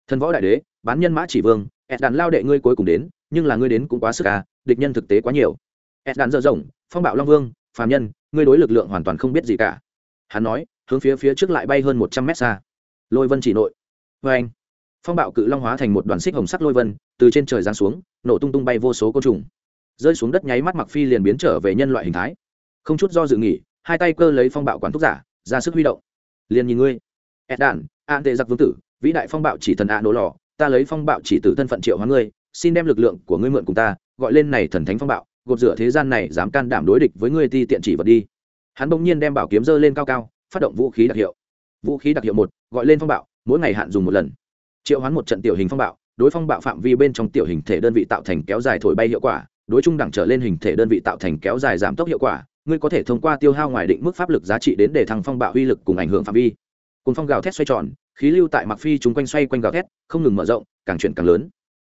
Thần võ đại đế, bán nhân mã chỉ vương, ẹt đàn lao đệ ngươi cuối cùng đến, nhưng là ngươi đến cũng quá sức à địch nhân thực tế quá nhiều. Ẹt đạn dơ rộng, phong bạo long vương, phàm nhân, ngươi đối lực lượng hoàn toàn không biết gì cả. Hắn nói, hướng phía phía trước lại bay hơn một trăm mét xa. Lôi vân chỉ nội. Vê anh phong bạo cự long hóa thành một đoàn xích hồng sắc lôi vân, từ trên trời giáng xuống, nổ tung tung bay vô số côn trùng. Rơi xuống đất nháy mắt mặc phi liền biến trở về nhân loại hình thái. Không chút do dự nghỉ, hai tay cơ lấy phong bạo quán thúc giả, ra sức huy động. Liền nhìn ngươi. Ẹt đạn an tệ giặc vương tử, vĩ đại phong bạo chỉ thần ạ nổ lò, ta lấy phong bạo chỉ tử thân phận triệu hóa ngươi, xin đem lực lượng của ngươi mượn cùng ta, gọi lên này thần thánh phong bạo, gột rửa thế gian này dám can đảm đối địch với ngươi ti tiện chỉ vật đi. Hắn bỗng nhiên đem bảo kiếm dơ lên cao cao, phát động vũ khí đặc hiệu. Vũ khí đặc hiệu một, gọi lên phong bạo, mỗi ngày hạn dùng một lần triệu hoán một trận tiểu hình phong bạo, đối phong bạo phạm vi bên trong tiểu hình thể đơn vị tạo thành kéo dài thổi bay hiệu quả, đối trung đẳng trở lên hình thể đơn vị tạo thành kéo dài giảm tốc hiệu quả, ngươi có thể thông qua tiêu hao ngoài định mức pháp lực giá trị đến để thăng phong bạo uy lực cùng ảnh hưởng phạm vi. Cùng phong gào thét xoay tròn, khí lưu tại mặc phi chúng quanh xoay quanh gào thét, không ngừng mở rộng, càng chuyển càng lớn.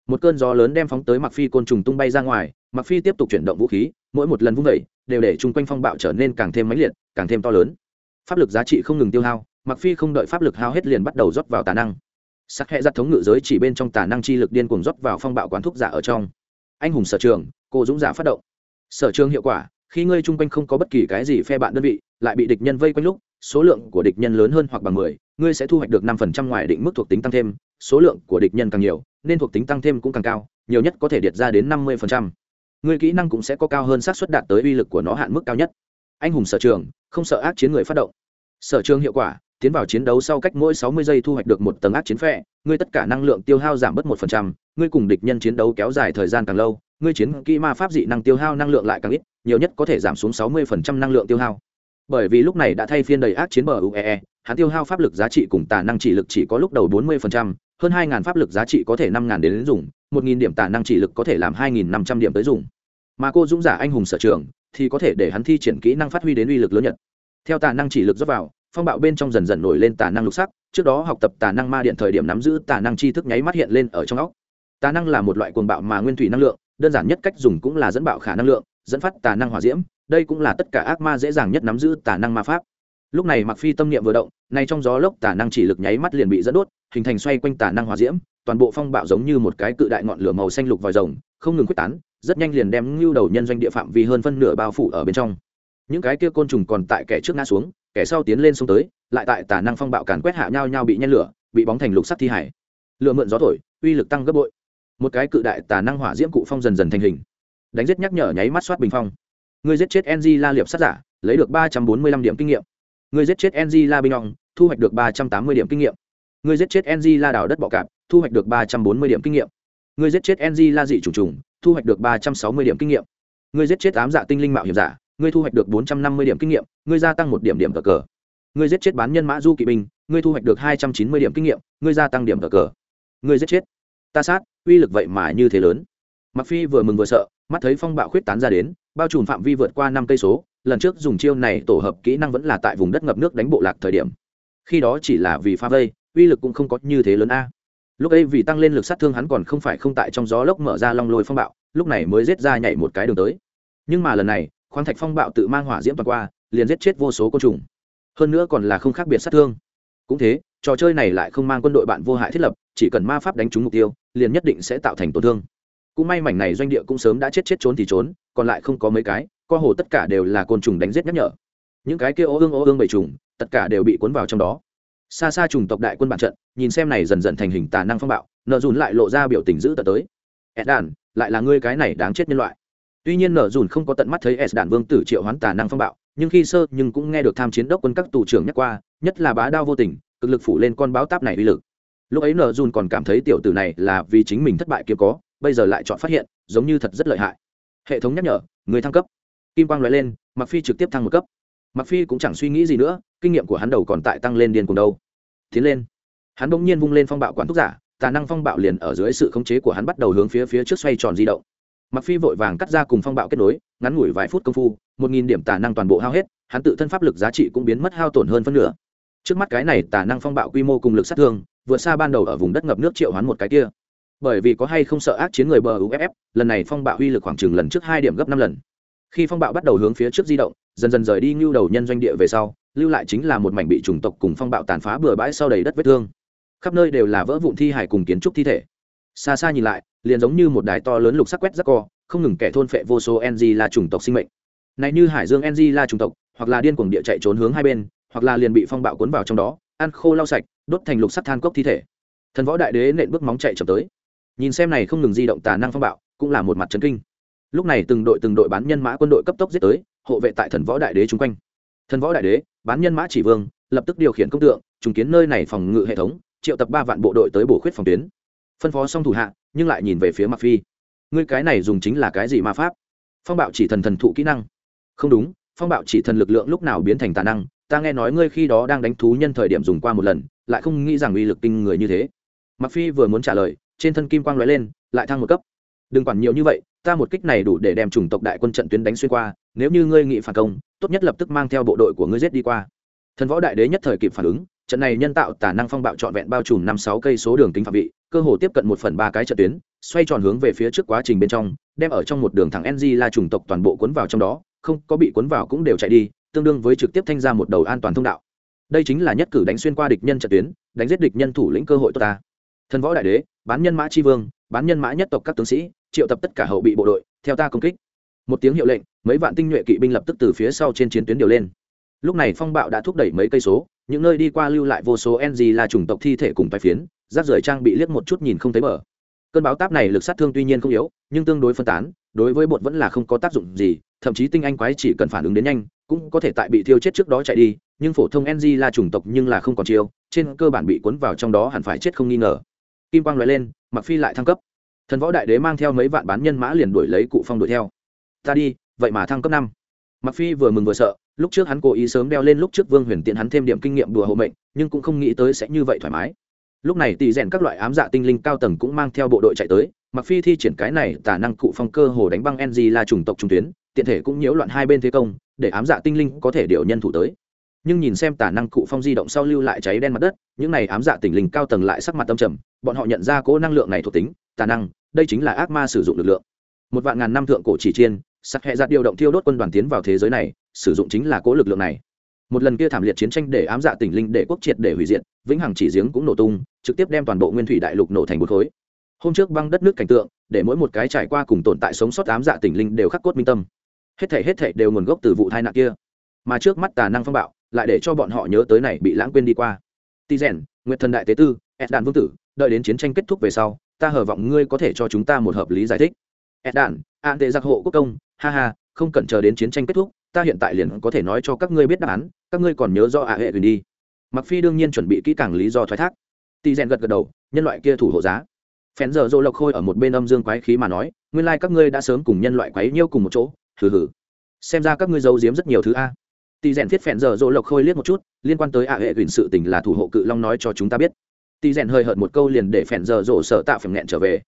Một cơn gió lớn đem phóng tới mặc phi côn trùng tung bay ra ngoài mặc phi tiếp tục chuyển động vũ khí, mỗi một lần vung đẩy đều để chung quanh phong bạo trở nên càng thêm mãnh liệt, càng thêm to lớn. Pháp lực giá trị không ngừng tiêu hao mặc phi không đợi pháp lực hao hết liền bắt đầu rót vào tà năng sắc hệ giặt thống ngự giới chỉ bên trong tà năng chi lực điên cuồng rót vào phong bạo quán thuốc giả ở trong. Anh hùng sở trường, cô dũng giả phát động. Sở trường hiệu quả, khi ngươi chung quanh không có bất kỳ cái gì phe bạn đơn vị, lại bị địch nhân vây quanh lúc, số lượng của địch nhân lớn hơn hoặc bằng mười, ngươi sẽ thu hoạch được năm phần trăm ngoài định mức thuộc tính tăng thêm, số lượng của địch nhân càng nhiều, nên thuộc tính tăng thêm cũng càng cao, nhiều nhất có thể điệt ra đến năm mươi phần trăm. Ngươi kỹ năng cũng sẽ có cao hơn xác suất đạt tới uy lực của nó hạn mức cao nhất. Anh hùng sở trường, không sợ ác chiến người phát động. Sở trường hiệu quả tiến vào chiến đấu sau cách mỗi sáu mươi giây thu hoạch được một tầng ác chiến phệ, ngươi tất cả năng lượng tiêu hao giảm bớt một phần trăm ngươi cùng địch nhân chiến đấu kéo dài thời gian càng lâu ngươi chiến kỹ ma pháp dị năng tiêu hao năng lượng lại càng ít nhiều nhất có thể giảm xuống sáu mươi phần trăm năng lượng tiêu hao. Bởi vì lúc này đã thay phiên đầy ác chiến bờ uee hắn tiêu hao pháp lực giá trị cùng tà năng chỉ lực chỉ có lúc đầu bốn mươi phần trăm hơn hai ngàn pháp lực giá trị có thể năm ngàn đến, đến dùng một nghìn điểm tà năng chỉ lực có thể làm hai nghìn năm trăm điểm tới dùng. Mà cô dũng giả anh hùng sở trường thì có thể để hắn thi triển kỹ năng phát huy đến uy lực lớn nhất. Theo tà năng chỉ lực dốc vào phong bạo bên trong dần dần nổi lên tà năng lục sắc, trước đó học tập tà năng ma điện thời điểm nắm giữ tà năng tri thức nháy mắt hiện lên ở trong óc. Tà năng là một loại cuồng bạo mà nguyên thủy năng lượng, đơn giản nhất cách dùng cũng là dẫn bạo khả năng lượng, dẫn phát tà năng hỏa diễm, đây cũng là tất cả ác ma dễ dàng nhất nắm giữ tà năng ma pháp. Lúc này mặc phi tâm niệm vừa động nay trong gió lốc tà năng chỉ lực nháy mắt liền bị dẫn đốt, hình thành xoay quanh tà năng hỏa diễm, toàn bộ phong bạo giống như một cái cự đại ngọn lửa màu xanh lục vòi rồng, không ngừng quyết tán, rất nhanh liền đem ngưu đầu nhân doanh địa phạm vi hơn phân nửa bao phủ ở bên trong. Những cái kia côn trùng còn tại kẻ trước ngã xuống kẻ sau tiến lên xuống tới, lại tại tả năng phong bạo càn quét hạ nhau nhau bị nhen lửa, bị bóng thành lục sắt thi hải. Lửa mượn gió thổi, uy lực tăng gấp bội. Một cái cự đại tả năng hỏa diễm cụ phong dần dần thành hình. Đánh giết nhắc nhở nháy mắt soát bình phong. Người giết chết ng la liệp sát giả, lấy được ba trăm bốn mươi lăm điểm kinh nghiệm. Người giết chết ng la binh ong, thu hoạch được ba trăm tám mươi điểm kinh nghiệm. Người giết chết ng la đảo đất bọ cạp, thu hoạch được ba trăm bốn mươi điểm kinh nghiệm. Người giết chết ng la dị trùng trùng, thu hoạch được ba trăm sáu mươi điểm kinh nghiệm. Người giết chết ám dạ tinh linh mạo hiểm giả ngươi thu hoạch được bốn trăm năm mươi điểm kinh nghiệm, ngươi gia tăng một điểm điểm cờ cờ. Ngươi giết chết bán nhân mã du kỵ binh ngươi thu hoạch được hai trăm chín mươi điểm kinh nghiệm, ngươi gia tăng điểm cờ cờ. Ngươi giết chết. Ta sát, uy lực vậy mà như thế lớn. Mặc phi vừa mừng vừa sợ, mắt thấy phong bạo khuyết tán ra đến, bao trùm phạm vi vượt qua năm cây số, lần trước dùng chiêu này tổ hợp kỹ năng vẫn là tại vùng đất ngập nước đánh bộ lạc thời điểm. Khi đó chỉ là vì pha vây, uy lực cũng không có như thế lớn a. Lúc ấy vì tăng lên lực sát thương hắn còn không phải không tại trong gió lốc mở ra long lôi phong bạo, lúc này mới giết ra nhảy một cái đường tới. Nhưng mà lần này khoáng thạch phong bạo tự mang hỏa diễm toàn qua, liền giết chết vô số côn trùng. Hơn nữa còn là không khác biệt sát thương. Cũng thế, trò chơi này lại không mang quân đội bạn vô hại thiết lập, chỉ cần ma pháp đánh trúng mục tiêu, liền nhất định sẽ tạo thành tổn thương. Cũng may mảnh này doanh địa cũng sớm đã chết chết trốn thì trốn, còn lại không có mấy cái, co hồ tất cả đều là côn trùng đánh giết nhắc nhở. Những cái kia ô ương ô ương bầy trùng, tất cả đều bị cuốn vào trong đó. Xa xa trùng tộc đại quân bản trận, nhìn xem này dần dần thành hình tà năng phong bạo, nợ dùn lại lộ ra biểu tình dữ tật tới. Ed đàn lại là ngươi cái này đáng chết nhân loại tuy nhiên nở dùn không có tận mắt thấy s đạn vương tử triệu hoán tà năng phong bạo, nhưng khi sơ nhưng cũng nghe được tham chiến đốc quân các tù trưởng nhắc qua, nhất là bá đao vô tình, cực lực phủ lên con báo táp này uy lực. Lúc ấy nở dùn còn cảm thấy tiểu tử này là vì chính mình thất bại kiếm có, bây giờ lại chọn phát hiện, giống như thật rất lợi hại. Hệ thống nhắc nhở, người thăng cấp. Kim quang loại lên mặc phi trực tiếp thăng một cấp. Mặc phi cũng chẳng suy nghĩ gì nữa, kinh nghiệm của hắn đầu còn tại tăng lên điên cùng đâu. Tiến lên. Hắn bỗng nhiên vung lên phong bạo quản thúc giả, tà năng phong bạo liền ở dưới sự khống chế của hắn bắt đầu hướng phía phía trước xoay tròn di động mặc phi vội vàng cắt ra cùng phong bạo kết nối, ngắn ngủi vài phút công phu, một nghìn điểm tả năng toàn bộ hao hết, hắn tự thân pháp lực giá trị cũng biến mất hao tổn hơn phân nửa. Trước mắt cái này tả năng phong bạo quy mô cùng lực sát thương, vượt xa ban đầu ở vùng đất ngập nước triệu hoán một cái kia. Bởi vì có hay không sợ ác chiến người bờ uff lần này phong bạo uy lực khoảng chừng lần trước hai điểm gấp năm lần. Khi phong bạo bắt đầu hướng phía trước di động, dần dần rời đi ngưu đầu nhân doanh địa về sau, lưu lại chính là một mảnh bị chủng tộc cùng phong bạo tàn phá bừa bãi sau đầy đất vết thương. Khắp nơi đều là vỡ vụn thi hải cùng kiến trúc thi thể xa xa nhìn lại, liền giống như một đài to lớn lục sắc quét rắc co, không ngừng kẻ thôn phệ vô số ng là chủng tộc sinh mệnh. Này như hải dương ng là chủng tộc, hoặc là điên cuồng địa chạy trốn hướng hai bên, hoặc là liền bị phong bạo cuốn vào trong đó, ăn khô lau sạch, đốt thành lục sắt than cốc thi thể. Thần võ đại đế nện bước móng chạy chậm tới. Nhìn xem này không ngừng di động tà năng phong bạo, cũng là một mặt trấn kinh. Lúc này từng đội từng đội bán nhân mã quân đội cấp tốc giết tới, hộ vệ tại thần võ đại đế chung quanh. Thần võ đại đế, bán nhân mã chỉ vương, lập tức điều khiển công tượng, trùng kiến nơi này phòng ngự hệ thống, triệu tập ba vạn bộ đội tới bổ khuyết phòng tuyến phân phó xong thủ hạ, nhưng lại nhìn về phía mặc phi. Ngươi cái này dùng chính là cái gì ma pháp? Phong bạo chỉ thần thần thụ kỹ năng. Không đúng, phong bạo chỉ thần lực lượng lúc nào biến thành tà năng? Ta nghe nói ngươi khi đó đang đánh thú nhân thời điểm dùng qua một lần, lại không nghĩ rằng uy lực kinh người như thế. Mặc phi vừa muốn trả lời, trên thân kim quang lóe lên, lại thăng một cấp. Đừng quản nhiều như vậy, ta một kích này đủ để đem chủng tộc đại quân trận tuyến đánh xuyên qua, nếu như ngươi nghị phản công, tốt nhất lập tức mang theo bộ đội của ngươi giết đi qua. Thần võ đại đế nhất thời kịp phản ứng trận này nhân tạo tả năng phong bạo trọn vẹn bao trùm năm sáu cây số đường kính phạm vị, cơ hồ tiếp cận một phần ba cái trận tuyến, xoay tròn hướng về phía trước quá trình bên trong, đem ở trong một đường thẳng ng là chủng tộc toàn bộ cuốn vào trong đó, không có bị cuốn vào cũng đều chạy đi, tương đương với trực tiếp thanh ra một đầu an toàn thông đạo. Đây chính là nhất cử đánh xuyên qua địch nhân trận tuyến, đánh giết địch nhân thủ lĩnh cơ hội tốt ta. Thần võ đại đế, bán nhân mã tri vương, bán nhân mã nhất tộc các tướng sĩ, triệu tập tất cả hậu bị bộ đội, theo ta công kích. Một tiếng hiệu lệnh, mấy vạn tinh nhuệ kỵ binh lập tức từ phía sau trên chiến tuyến điều lên lúc này phong bạo đã thúc đẩy mấy cây số, những nơi đi qua lưu lại vô số ng là chủng tộc thi thể cùng tai phiến, rác rời trang bị liếc một chút nhìn không thấy bờ. Cơn báo táp này lực sát thương tuy nhiên không yếu, nhưng tương đối phân tán, đối với bột vẫn là không có tác dụng gì, thậm chí tinh anh quái chỉ cần phản ứng đến nhanh, cũng có thể tại bị thiêu chết trước đó chạy đi, nhưng phổ thông ng là chủng tộc nhưng là không còn chiêu, trên cơ bản bị cuốn vào trong đó hẳn phải chết không nghi ngờ. Kim quang loại lên mặc phi lại thăng cấp. Thần võ đại đế mang theo mấy vạn bán nhân mã liền đuổi lấy cụ phong đuổi theo. Ta đi, vậy mà thăng cấp năm. Mặc phi vừa mừng vừa sợ lúc trước hắn cố ý sớm đeo lên lúc trước vương huyền tiện hắn thêm điểm kinh nghiệm đùa hộ mệnh, nhưng cũng không nghĩ tới sẽ như vậy thoải mái. Lúc này tỷ rèn các loại ám dạ tinh linh cao tầng cũng mang theo bộ đội chạy tới, mặc phi thi triển cái này tả năng cụ phong cơ hồ đánh băng ng là chủng tộc trung tuyến, tiện thể cũng nhiễu loạn hai bên thế công, để ám dạ tinh linh có thể điều nhân thủ tới. Nhưng nhìn xem tả năng cụ phong di động sau lưu lại cháy đen mặt đất, những này ám dạ tinh linh cao tầng lại sắc mặt tâm trầm, bọn họ nhận ra cố năng lượng này thuộc tính, tà năng, đây chính là ác ma sử dụng lực lượng. Một vạn ngàn năm thượng cổ chỉ chiên Sắt hệ giặt điều động thiêu đốt quân đoàn tiến vào thế giới này, sử dụng chính là cố lực lượng này. Một lần kia thảm liệt chiến tranh để ám dạ tỉnh linh để quốc triệt để hủy diệt, vĩnh hằng chỉ giếng cũng nổ tung, trực tiếp đem toàn bộ nguyên thủy đại lục nổ thành một khối. Hôm trước băng đất nước cảnh tượng, để mỗi một cái trải qua cùng tồn tại sống sót ám dạ tỉnh linh đều khắc cốt minh tâm. Hết thể hết thể đều nguồn gốc từ vụ tai nạn kia. Mà trước mắt tà năng phong bạo, lại để cho bọn họ nhớ tới này bị lãng quên đi qua. Ti rèn, nguyệt thần đại tế tư ed đàn vương tử, đợi đến chiến tranh kết thúc về sau, ta hờ vọng ngươi có thể cho chúng ta một hợp lý giải thích ed đàn an tệ giặc hộ quốc công. Ha ha, không cần chờ đến chiến tranh kết thúc, ta hiện tại liền có thể nói cho các ngươi biết đáp án, các ngươi còn nhớ do ạ à, hệ quyền đi. Mặc phi đương nhiên chuẩn bị kỹ càng lý do thoái thác. Tỳ rèn gật gật đầu, nhân loại kia thủ hộ giá. Phèn giờ dỗ lộc khôi ở một bên âm dương quái khí mà nói, nguyên lai các ngươi đã sớm cùng nhân loại quái nhiêu cùng một chỗ, hừ hừ. Xem ra các ngươi giấu giếm rất nhiều thứ a. Tỳ rèn thiết phèn giờ dỗ lộc khôi liếc một chút, liên quan tới ạ hệ quyền sự tình là thủ hộ cự long nói cho chúng ta biết. Tỳ rèn hơi hợt một câu liền để phèn giờ dỗ sợ tạo phèn nghẹn trở về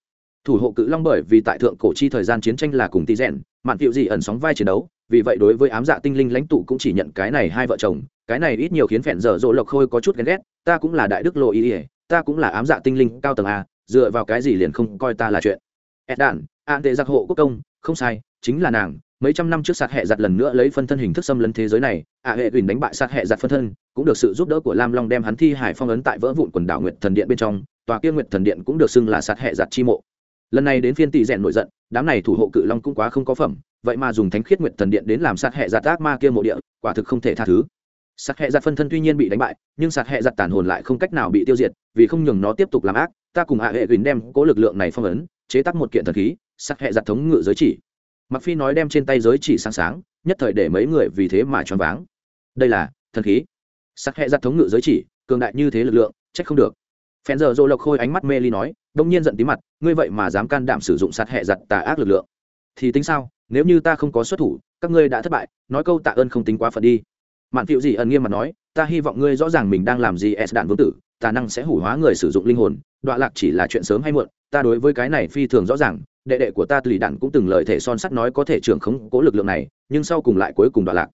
thủ hộ cự long bởi vì tại thượng cổ chi thời gian chiến tranh là cùng tỳ rèn, mạn tiệu gì ẩn sóng vai chiến đấu, vì vậy đối với ám dạ tinh linh lãnh tụ cũng chỉ nhận cái này hai vợ chồng, cái này ít nhiều khiến phèn dở dỗ lộc khôi có chút ghen ghét, ta cũng là đại đức lộ ý ỉa, ta cũng là ám dạ tinh linh cao tầng a, dựa vào cái gì liền không coi ta là chuyện. Ed đản an tệ giặc hộ quốc công, không sai, chính là nàng, mấy trăm năm trước sạt hệ giặt lần nữa lấy phân thân hình thức xâm lấn thế giới này ạ hệ ủy đánh bại sạt hệ giặt phân thân, cũng được sự giúp đỡ của lam long đem hắn thi hải phong ấn tại vỡ vụn quần đảo nguyệt thần điện bên trong, tòa kia nguyệt thần điện cũng được xưng là sạt hệ giặt chi mộ lần này đến phiên tỷ rèn nổi giận, đám này thủ hộ cự long cũng quá không có phẩm, vậy mà dùng thánh khiết nguyệt thần điện đến làm sát hệ giặt ác ma kia mộ địa, quả thực không thể tha thứ. Sát hệ giặt phân thân tuy nhiên bị đánh bại, nhưng sát hệ giặt tàn hồn lại không cách nào bị tiêu diệt, vì không nhường nó tiếp tục làm ác, ta cùng hạ hệ gửi đem cố lực lượng này phong ấn, chế tác một kiện thần khí, sát hệ giặt thống ngự giới chỉ. Mặc phi nói đem trên tay giới chỉ sáng sáng, nhất thời để mấy người vì thế mà choáng váng. Đây là thần khí. Sát hệ giặt thống ngự giới chỉ, cường đại như thế lực lượng trách không được phen giờ dô lộc khôi ánh mắt mê ly nói, đông nhiên giận tí mặt, ngươi vậy mà dám can đảm sử dụng sát hệ giặt tà ác lực lượng. Thì tính sao, nếu như ta không có xuất thủ, các ngươi đã thất bại, nói câu tạ ơn không tính quá phận đi. Mạn phiệu gì ẩn nghiêm mặt nói, ta hy vọng ngươi rõ ràng mình đang làm gì, s đạn vương tử, tà năng sẽ hủ hóa người sử dụng linh hồn, đọa lạc chỉ là chuyện sớm hay muộn, ta đối với cái này phi thường rõ ràng, đệ đệ của ta lì đạn cũng từng lời thể son sắt nói có thể trưởng khống cố lực lượng này, nhưng sau cùng lại cuối cùng đọa lạc.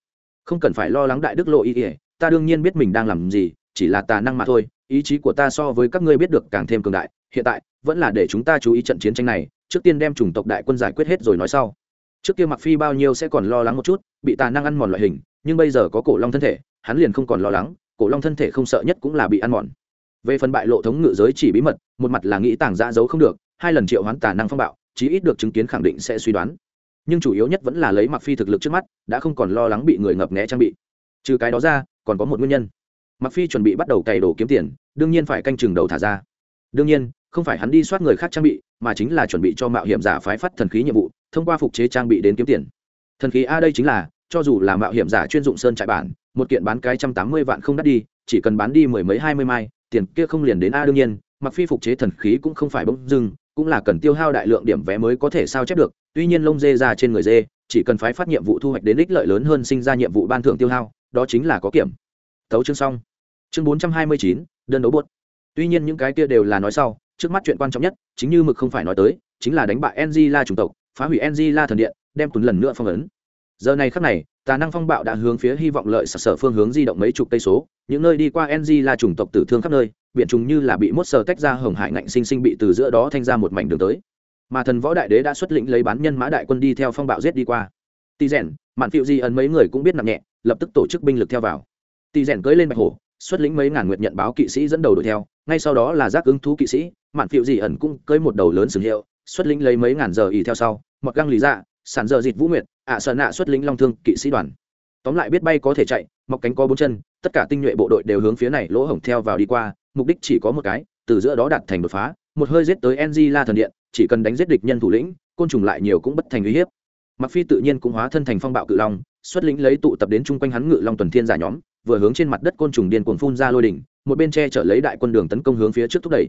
Không cần phải lo lắng đại đức lộ ý ỉa ta đương nhiên biết mình đang làm gì, chỉ là tà năng mà thôi ý chí của ta so với các ngươi biết được càng thêm cường đại, hiện tại, vẫn là để chúng ta chú ý trận chiến tranh này, trước tiên đem chủng tộc đại quân giải quyết hết rồi nói sau. Trước kia mặc phi bao nhiêu sẽ còn lo lắng một chút, bị tà năng ăn mòn loại hình, nhưng bây giờ có cổ long thân thể, hắn liền không còn lo lắng, cổ long thân thể không sợ nhất cũng là bị ăn mòn. Về phần bại lộ thống ngự giới chỉ bí mật, một mặt là nghĩ tàng ra giấu không được, hai lần triệu hoán tà năng phong bạo, chí ít được chứng kiến khẳng định sẽ suy đoán. Nhưng chủ yếu nhất vẫn là lấy mặc phi thực lực trước mắt, đã không còn lo lắng bị người ngập nghé trang bị. Trừ cái đó ra, còn có một nguyên nhân mặc phi chuẩn bị bắt đầu cày đồ kiếm tiền, đương nhiên phải canh chừng đầu thả ra. Đương nhiên, không phải hắn đi soát người khác trang bị, mà chính là chuẩn bị cho mạo hiểm giả phái phát thần khí nhiệm vụ, thông qua phục chế trang bị đến kiếm tiền. Thần khí a đây chính là, cho dù là mạo hiểm giả chuyên dụng sơn trại bản, một kiện bán cái trăm tám mươi vạn không đắt đi, chỉ cần bán đi mười mấy hai mươi mai, tiền kia không liền đến a đương nhiên mặc phi phục chế thần khí cũng không phải bỗng dưng, cũng là cần tiêu hao đại lượng điểm vé mới có thể sao chép được, tuy nhiên lông dê ra trên người dê, chỉ cần phái phát nhiệm vụ thu hoạch đến ích lợi lớn hơn sinh ra nhiệm vụ ban thưởng tiêu hao, đó chính là có kiểm. Tấu chương xong chương bốn trăm hai mươi chín đơn đấu buốt tuy nhiên những cái kia đều là nói sau trước mắt chuyện quan trọng nhất chính như mực không phải nói tới chính là đánh bại ng la chủng tộc phá hủy ng la thần điện đem tuấn lần nữa phong ấn. Giờ này khắc này tà năng phong bạo đã hướng phía hy vọng lợi sở, sở phương hướng di động mấy chục cây số những nơi đi qua ng la chủng tộc tử thương khắp nơi biện chúng như là bị mốt sờ tách ra hồng hải ngạnh sinh sinh bị từ giữa đó thanh ra một mảnh đường tới. Mà thần võ đại đế đã xuất lĩnh lấy bán nhân mã đại quân đi theo phong bạo giết đi qua. Tỳ rèn mạn phiệu di ấn mấy người cũng biết nặng nhẹ lập tức tổ chức binh lực theo vào. Tỳ rèn cưỡi lên bạch hổ xuất lĩnh mấy ngàn nguyệt nhận báo kỵ sĩ dẫn đầu đuổi theo, ngay sau đó là giác ứng thú kỵ sĩ, mạn phiệu dị ẩn cũng cưỡi một đầu lớn sừng hiệu, xuất lĩnh lấy mấy ngàn giờ ý theo sau mặc găng lý dạ sản giờ dịt vũ nguyệt, ạ sợ nạ xuất lĩnh long thương kỵ sĩ đoàn. Tóm lại biết bay có thể chạy, mọc cánh có bốn chân, tất cả tinh nhuệ bộ đội đều hướng phía này lỗ hổng theo vào đi qua, mục đích chỉ có một cái, từ giữa đó đạt thành đột phá, một hơi giết tới ng la thần điện, chỉ cần đánh giết địch nhân thủ lĩnh, côn trùng lại nhiều cũng bất thành uy hiếp. Mặc phi tự nhiên cũng hóa thân thành phong bạo cự long, xuất lĩnh lấy tụ tập đến chung quanh hắn ngự long tuần thiên giả nhóm vừa hướng trên mặt đất côn trùng điên cuồng phun ra lôi đỉnh một bên che chở lấy đại quân đường tấn công hướng phía trước thúc đẩy.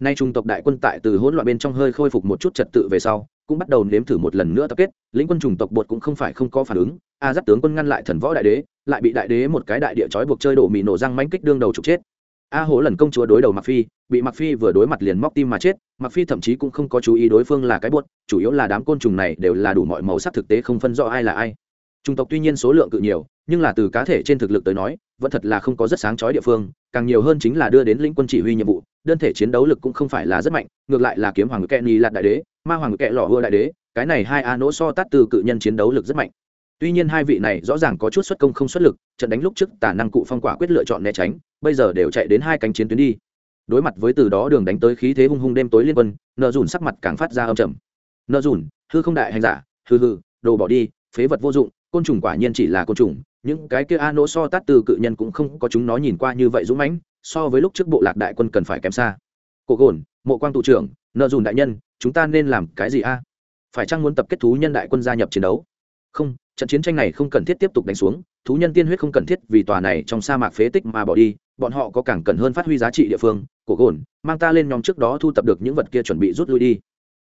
Nay trung tộc đại quân tại từ hỗn loạn bên trong hơi khôi phục một chút trật tự về sau cũng bắt đầu nếm thử một lần nữa tập kết lĩnh quân chủng tộc bột cũng không phải không có phản ứng a à, giáp tướng quân ngăn lại thần võ đại đế lại bị đại đế một cái đại địa trói buộc chơi đổ mì nổ răng mánh kích đương đầu trục chết. A hố lần công chúa đối đầu mặc phi bị mặc phi vừa đối mặt liền móc tim mà chết mặc phi thậm chí cũng không có chú ý đối phương là cái buốt chủ yếu là đám côn trùng này đều là đủ mọi màu sắc thực tế không phân rõ ai là ai chủng tộc tuy nhiên số lượng cự nhiều, nhưng là từ cá thể trên thực lực tới nói, vẫn thật là không có rất sáng chói địa phương, càng nhiều hơn chính là đưa đến lĩnh quân chỉ huy nhiệm vụ, đơn thể chiến đấu lực cũng không phải là rất mạnh, ngược lại là kiếm hoàng kẹ ni lạt đại đế, ma hoàng kẹ lọ hua đại đế, cái này hai a nỗ so tát từ cự nhân chiến đấu lực rất mạnh. Tuy nhiên hai vị này rõ ràng có chút xuất công không xuất lực, trận đánh lúc trước tả năng cụ phong quả quyết lựa chọn né tránh, bây giờ đều chạy đến hai cánh chiến tuyến đi. Đối mặt với từ đó đường đánh tới khí thế hung hung đêm tối liên quân, nợ dùn sắc mặt càng phát ra âm trầm. Nợ dùn, hư không đại hành giả hư hư đồ bỏ đi, phế vật vô dụng côn trùng quả nhiên chỉ là côn trùng, những cái kia a nỗ so tát từ cự nhân cũng không có chúng nó nhìn qua như vậy dũng mãnh, so với lúc trước bộ lạc đại quân cần phải kém xa. Cổ gồn, mộ quang tụ trưởng, nợ dùn đại nhân, chúng ta nên làm cái gì a? Phải chăng muốn tập kết thú nhân đại quân gia nhập chiến đấu? Không, trận chiến tranh này không cần thiết tiếp tục đánh xuống, thú nhân tiên huyết không cần thiết vì tòa này trong sa mạc phế tích mà bỏ đi, bọn họ có càng cần hơn phát huy giá trị địa phương. Cổ gồn, mang ta lên nhóm trước đó thu tập được những vật kia chuẩn bị rút lui đi.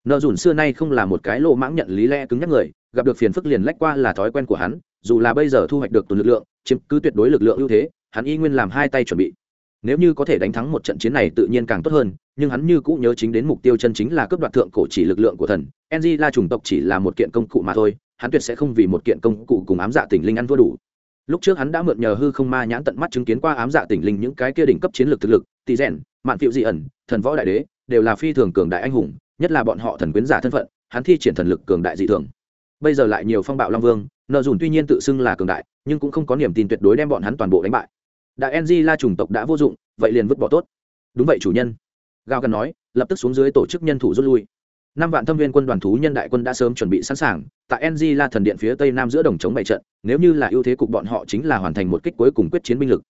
Nợ dùn xưa nay không là một cái lô mãng nhận lý lẽ cứng nhắc người gặp được phiền phức liền lách qua là thói quen của hắn, dù là bây giờ thu hoạch được tuần lực lượng, chiếm cứ tuyệt đối lực lượng ưu thế, hắn y nguyên làm hai tay chuẩn bị. Nếu như có thể đánh thắng một trận chiến này tự nhiên càng tốt hơn, nhưng hắn như cũ nhớ chính đến mục tiêu chân chính là cướp đoạt thượng cổ chỉ lực lượng của thần ng la chủng tộc chỉ là một kiện công cụ mà thôi, hắn tuyệt sẽ không vì một kiện công cụ cùng ám dạ tỉnh linh ăn thua đủ. Lúc trước hắn đã mượn nhờ hư không ma nhãn tận mắt chứng kiến qua ám dạ tỉnh linh những cái kia đỉnh cấp chiến lược thực lực, tỳ rèn, mạn phiệu dị ẩn, thần võ đại đế, đều là phi thường cường đại anh hùng, nhất là bọn họ thần quyến giả thân phận, hắn thi triển thần lực cường đại dị thường bây giờ lại nhiều phong bạo long vương, nợ dùn tuy nhiên tự xưng là cường đại, nhưng cũng không có niềm tin tuyệt đối đem bọn hắn toàn bộ đánh bại. Đại ng la chủng tộc đã vô dụng, vậy liền vứt bỏ tốt. Đúng vậy chủ nhân. Gao cần nói, lập tức xuống dưới tổ chức nhân thủ rút lui. Năm vạn thâm viên quân đoàn thú nhân đại quân đã sớm chuẩn bị sẵn sàng, tại ng la thần điện phía tây nam giữa đồng chống bảy trận, nếu như là ưu thế cục bọn họ chính là hoàn thành một kích cuối cùng quyết chiến binh lực.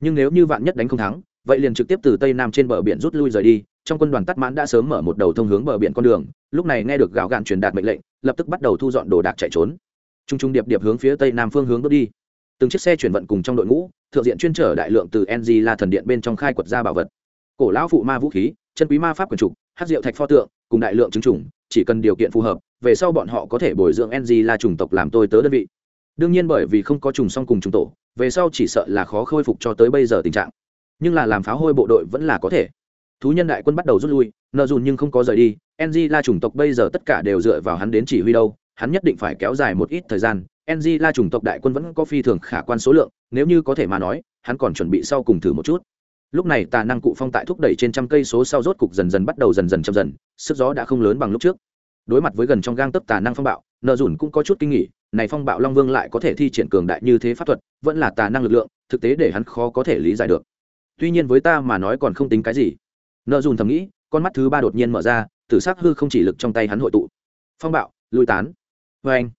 Nhưng nếu như vạn nhất đánh không thắng, vậy liền trực tiếp từ tây nam trên bờ biển rút lui rời đi trong quân đoàn tắt mãn đã sớm mở một đầu thông hướng bờ biển con đường, lúc này nghe được gạo gạn truyền đạt mệnh lệnh, lập tức bắt đầu thu dọn đồ đạc chạy trốn. T r u n g t r u n g điệp điệp hướng phía tây nam phương hướng bước đi. Từng chiếc xe chuyển vận cùng trong đội ngũ, thượng diện chuyên trở đại lượng từ ng là thần điện bên trong khai quật ra bảo vật. Cổ lão phụ ma vũ khí, chân quý ma pháp quần trục hát rượu thạch pho tượng, cùng đại lượng chứng chủng chỉ cần điều kiện phù hợp, về sau bọn họ có thể bồi dưỡng ng là chủng tộc làm tôi tớ đơn vị. Đương nhiên bởi vì không có trùng song cùng trùng tổ, về sau chỉ sợ là khó khôi phục cho tới bây giờ tình trạng. Nhưng là làm pháo hôi bộ đội vẫn là có thể thú nhân đại quân bắt đầu rút lui, nợ dùn nhưng không có rời đi enzy la chủng tộc bây giờ tất cả đều dựa vào hắn đến chỉ huy đâu, hắn nhất định phải kéo dài một ít thời gian enzy la chủng tộc đại quân vẫn có phi thường khả quan số lượng, nếu như có thể mà nói, hắn còn chuẩn bị sau cùng thử một chút. Lúc này tà năng cụ phong tại thúc đẩy trên trăm cây số sau rốt cục dần dần bắt đầu dần dần chậm dần, sức gió đã không lớn bằng lúc trước. Đối mặt với gần trong gang tấp tà năng phong bạo, nợ dùn cũng có chút kinh nghỉ này phong bạo long vương lại có thể thi triển cường đại như thế pháp thuật, vẫn là tà năng lực lượng, thực tế để hắn khó có thể lý giải được. Tuy nhiên với ta mà nói còn không tính cái gì nợ dùn thầm nghĩ, con mắt thứ ba đột nhiên mở ra, tử s ắ c hư không chỉ lực trong tay hắn hội tụ. Phong bạo lùi tán. Vê anh,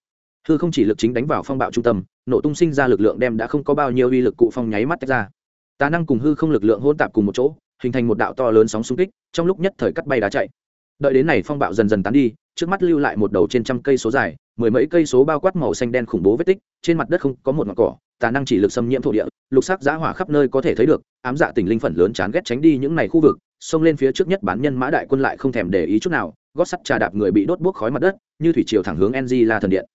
hư không chỉ lực chính đánh vào phong bạo trung tâm, nổ tung sinh ra lực lượng đem đã không có bao nhiêu uy lực cụ phong nháy mắt tách ra. Tà năng cùng hư không lực lượng hôn tạp cùng một chỗ, hình thành một đạo to lớn sóng xung kích, trong lúc nhất thời cắt bay đá chạy. Đợi đến này phong bạo dần dần tán đi, trước mắt lưu lại một đầu trên trăm cây số dài, mười mấy cây số bao quát màu xanh đen khủng bố vết tích, trên mặt đất không có một ngọn cỏ, tà năng chỉ lực xâm nhiễm thổ địa, lục sắc giá hỏa khắp nơi có thể thấy được, ám dạ tỉnh linh phần lớn chán ghét tránh đi những này khu vực xông lên phía trước nhất bán nhân mã đại quân lại không thèm để ý chút nào, gót sắt trà đạp người bị đốt buốc khói mặt đất, như thủy triều thẳng hướng ng la thần điện.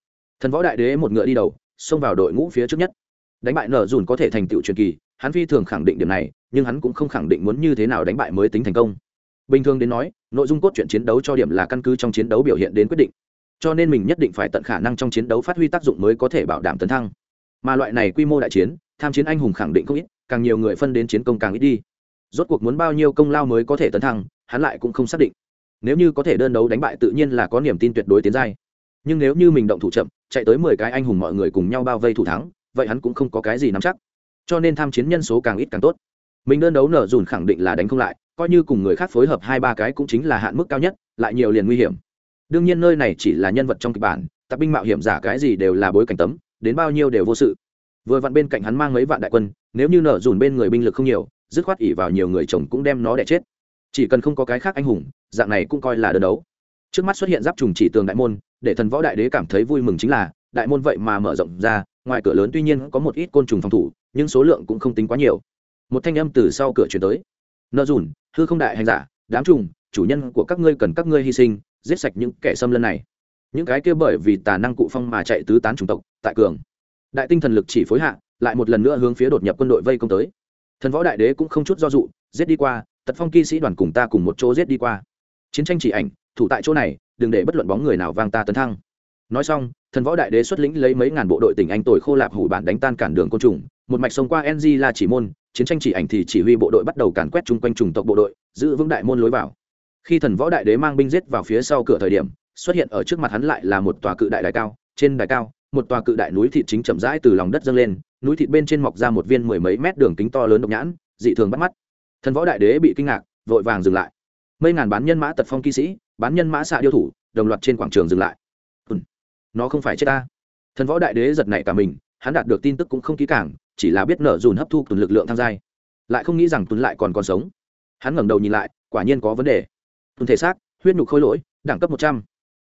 Thần võ đại đế một ngựa đi đầu, xông vào đội ngũ phía trước nhất. Đánh bại nở dùn có thể thành tựu truyền kỳ, hắn phi thường khẳng định điểm này, nhưng hắn cũng không khẳng định muốn như thế nào đánh bại mới tính thành công. Bình thường đến nói, nội dung cốt truyện chiến đấu cho điểm là căn cứ trong chiến đấu biểu hiện đến quyết định. Cho nên mình nhất định phải tận khả năng trong chiến đấu phát huy tác dụng mới có thể bảo đảm tấn thăng. Mà loại này quy mô đại chiến, tham chiến anh hùng khẳng định không ít, càng nhiều người phân đến chiến công càng ít đi rốt cuộc muốn bao nhiêu công lao mới có thể tấn thăng, hắn lại cũng không xác định. Nếu như có thể đơn đấu đánh bại tự nhiên là có niềm tin tuyệt đối tiến giai. Nhưng nếu như mình động thủ chậm, chạy tới mười cái anh hùng mọi người cùng nhau bao vây thủ thắng, vậy hắn cũng không có cái gì nắm chắc. Cho nên tham chiến nhân số càng ít càng tốt. Mình đơn đấu nở dùn khẳng định là đánh không lại, coi như cùng người khác phối hợp hai ba cái cũng chính là hạn mức cao nhất, lại nhiều liền nguy hiểm. Đương nhiên nơi này chỉ là nhân vật trong kịch bản, tạp binh mạo hiểm giả cái gì đều là bối cảnh tấm, đến bao nhiêu đều vô sự. Vừa vặn bên cạnh hắn mang mấy vạn đại quân, nếu như nở dùn bên người binh lực không nhiều dứt khoát ỉ vào nhiều người chồng cũng đem nó đẻ chết. Chỉ cần không có cái khác anh hùng, dạng này cũng coi là đơn đấu. Trước mắt xuất hiện giáp trùng chỉ tường đại môn, để thần võ đại đế cảm thấy vui mừng chính là, đại môn vậy mà mở rộng ra, ngoài cửa lớn tuy nhiên có một ít côn trùng phòng thủ, nhưng số lượng cũng không tính quá nhiều. Một thanh âm từ sau cửa chuyển tới. Nợ dùn, hư không đại hành giả, đám trùng, chủ nhân của các ngươi cần các ngươi hy sinh, giết sạch những kẻ xâm lân này. Những cái kia bởi vì tà năng cụ phong mà chạy tứ tán chủng tộc, tại cường. Đại tinh thần lực chỉ phối hạ, lại một lần nữa hướng phía đột nhập quân đội vây công tới thần võ đại đế cũng không chút do dụ, giết đi qua, tật phong kỵ sĩ đoàn cùng ta cùng một chỗ giết đi qua. Chiến tranh chỉ ảnh, thủ tại chỗ này, đừng để bất luận bóng người nào vang ta tấn thăng. Nói xong, thần võ đại đế xuất lĩnh lấy mấy ngàn bộ đội tỉnh anh tồi khô lạp hủ bản đánh tan cản đường côn trùng, một mạch sông qua ng là chỉ môn, chiến tranh chỉ ảnh thì chỉ huy bộ đội bắt đầu càn quét chung quanh trùng tộc bộ đội, giữ vững đại môn lối vào. Khi thần võ đại đế mang binh giết vào phía sau cửa thời điểm, xuất hiện ở trước mặt hắn lại là một tòa cự đại đài cao, trên đài cao một tòa cự đại núi thịt chính chậm rãi từ lòng đất dâng lên, núi thịt bên trên mọc ra một viên mười mấy mét đường kính to lớn độc nhãn, dị thường bắt mắt. Thần võ đại đế bị kinh ngạc, vội vàng dừng lại. Mấy ngàn bán nhân mã tật phong kỵ sĩ, bán nhân mã xạ điêu thủ, đồng loạt trên quảng trường dừng lại. Nó không phải chết ta. Thần võ đại đế giật nảy cả mình, hắn đạt được tin tức cũng không kỹ càng, chỉ là biết nở dùn hấp thu tuần lực lượng tham gia lại không nghĩ rằng tuần lại còn còn sống. Hắn ngẩng đầu nhìn lại, quả nhiên có vấn đề. Tuần thể xác, huyết nhục khôi lỗi, đẳng cấp một trăm.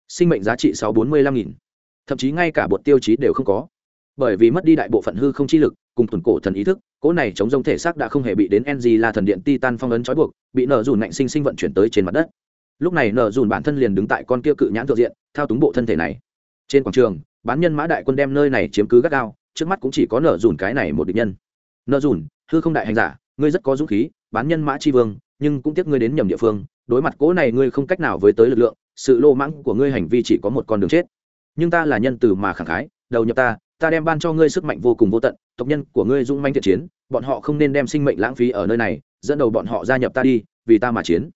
Sinh mệnh giá trị sáu bốn mươi lăm nghìn thậm chí ngay cả bột tiêu chí đều không có. Bởi vì mất đi đại bộ phận hư không chi lực, cùng tuần cổ thần ý thức, cỗ này chống rông thể xác đã không hề bị đến ng là thần điện titan phong ấn trói buộc, bị nở dùn mạnh sinh sinh vận chuyển tới trên mặt đất. Lúc này nở dùn bản thân liền đứng tại con kia cự nhãn thượng diện, thao túng bộ thân thể này. Trên quảng trường, bán nhân mã đại quân đem nơi này chiếm cứ gắt gao, trước mắt cũng chỉ có nở dùn cái này một địch nhân. Nở dùn, hư không đại hành giả, ngươi rất có dũng khí, bán nhân mã tri vương, nhưng cũng tiếc ngươi đến nhầm địa phương, đối mặt cố này ngươi không cách nào với tới lực lượng, sự lô mãng của ngươi hành vi chỉ có một con đường chết nhưng ta là nhân từ mà khẳng khái, đầu nhập ta ta đem ban cho ngươi sức mạnh vô cùng vô tận, tộc nhân của ngươi dung manh thiện chiến, bọn họ không nên đem sinh mệnh lãng phí ở nơi này, dẫn đầu bọn họ gia nhập ta đi, vì ta mà chiến.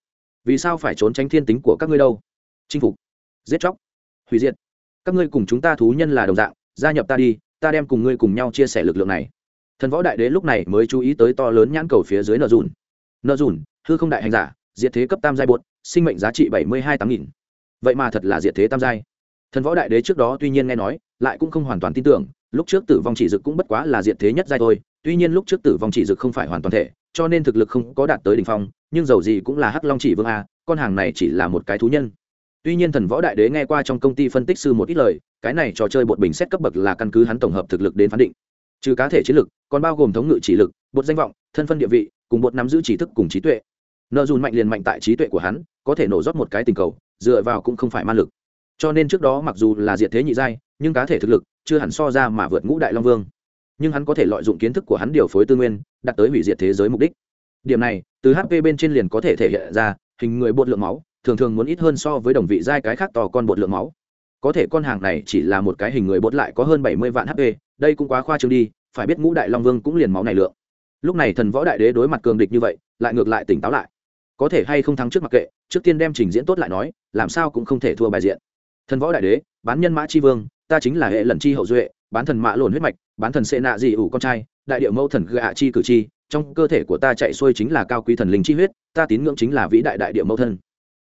Vì sao phải trốn tránh thiên tính của các ngươi đâu? Chinh phục. Giết chóc. Hủy diệt. Các ngươi cùng chúng ta thú nhân là đồng dạng, gia nhập ta đi, ta đem cùng ngươi cùng nhau chia sẻ lực lượng này. Thần võ đại đế lúc này mới chú ý tới to lớn nhãn cầu phía dưới nợ dùn nợ dùn hư không đại hành giả, diệt thế cấp tam giai bột, sinh mệnh giá trị bảy mươi hai tám nghìn. Vậy mà thật là diệt thế tam giai thần võ đại đế trước đó tuy nhiên nghe nói, lại cũng không hoàn toàn tin tưởng, lúc trước tử vong chỉ dực cũng bất quá là diện thế nhất giai thôi, tuy nhiên lúc trước tử vong chỉ dực không phải hoàn toàn thể, cho nên thực lực không có đạt tới đ ỉ n h phong, nhưng dầu gì cũng là hắc long chỉ vương a, con hàng này chỉ là một cái thú nhân. Tuy nhiên thần võ đại đế nghe qua trong công ty phân tích sư một ít lời, cái này trò chơi bột bình xét cấp bậc là căn cứ hắn tổng hợp thực lực đến phán định. Trừ cá thể chiến lực, còn bao gồm thống ngự chỉ lực, bột danh vọng, thân phân địa vị, cùng bột nắm giữ trí thức cùng trí tuệ. Nợ dùn mạnh liền mạnh tại trí tuệ của hắn, có thể nổ rót một cái tình cầu, dựa vào cũng không phải ma lực cho nên trước đó mặc dù là diệt thế nhị giai, nhưng cá thể thực lực chưa hẳn so ra mà vượt ngũ đại long vương. Nhưng hắn có thể lợi dụng kiến thức của hắn điều phối tư nguyên đặt tới hủy diệt thế giới mục đích. Điểm này, từ hp bên trên liền có thể thể hiện ra, hình người bột lượng máu, thường thường muốn ít hơn so với đồng vị giai cái khác to con bột lượng máu. Có thể con hàng này chỉ là một cái hình người bột lại có hơn bảy mươi vạn hp đây cũng quá khoa trương đi, phải biết ngũ đại long vương cũng liền máu này lượng. Lúc này thần võ đại đế đối mặt cường địch như vậy, lại ngược lại tỉnh táo lại. Có thể hay không thắng trước mặc kệ, trước tiên đem trình diễn tốt lại nói, làm sao cũng không thể thua bài diện thần võ đại đế, bán nhân mã chi vương, ta chính là hệ lần chi hậu duệ, bán thần mã lồn huyết mạch, bán thần sệ nạ dị ủ con trai, đại điệu mẫu thần gạ chi cử chi, trong cơ thể của ta chạy xuôi chính là cao quý thần linh chi huyết, ta tín ngưỡng chính là vĩ đại đại điệu mẫu thân.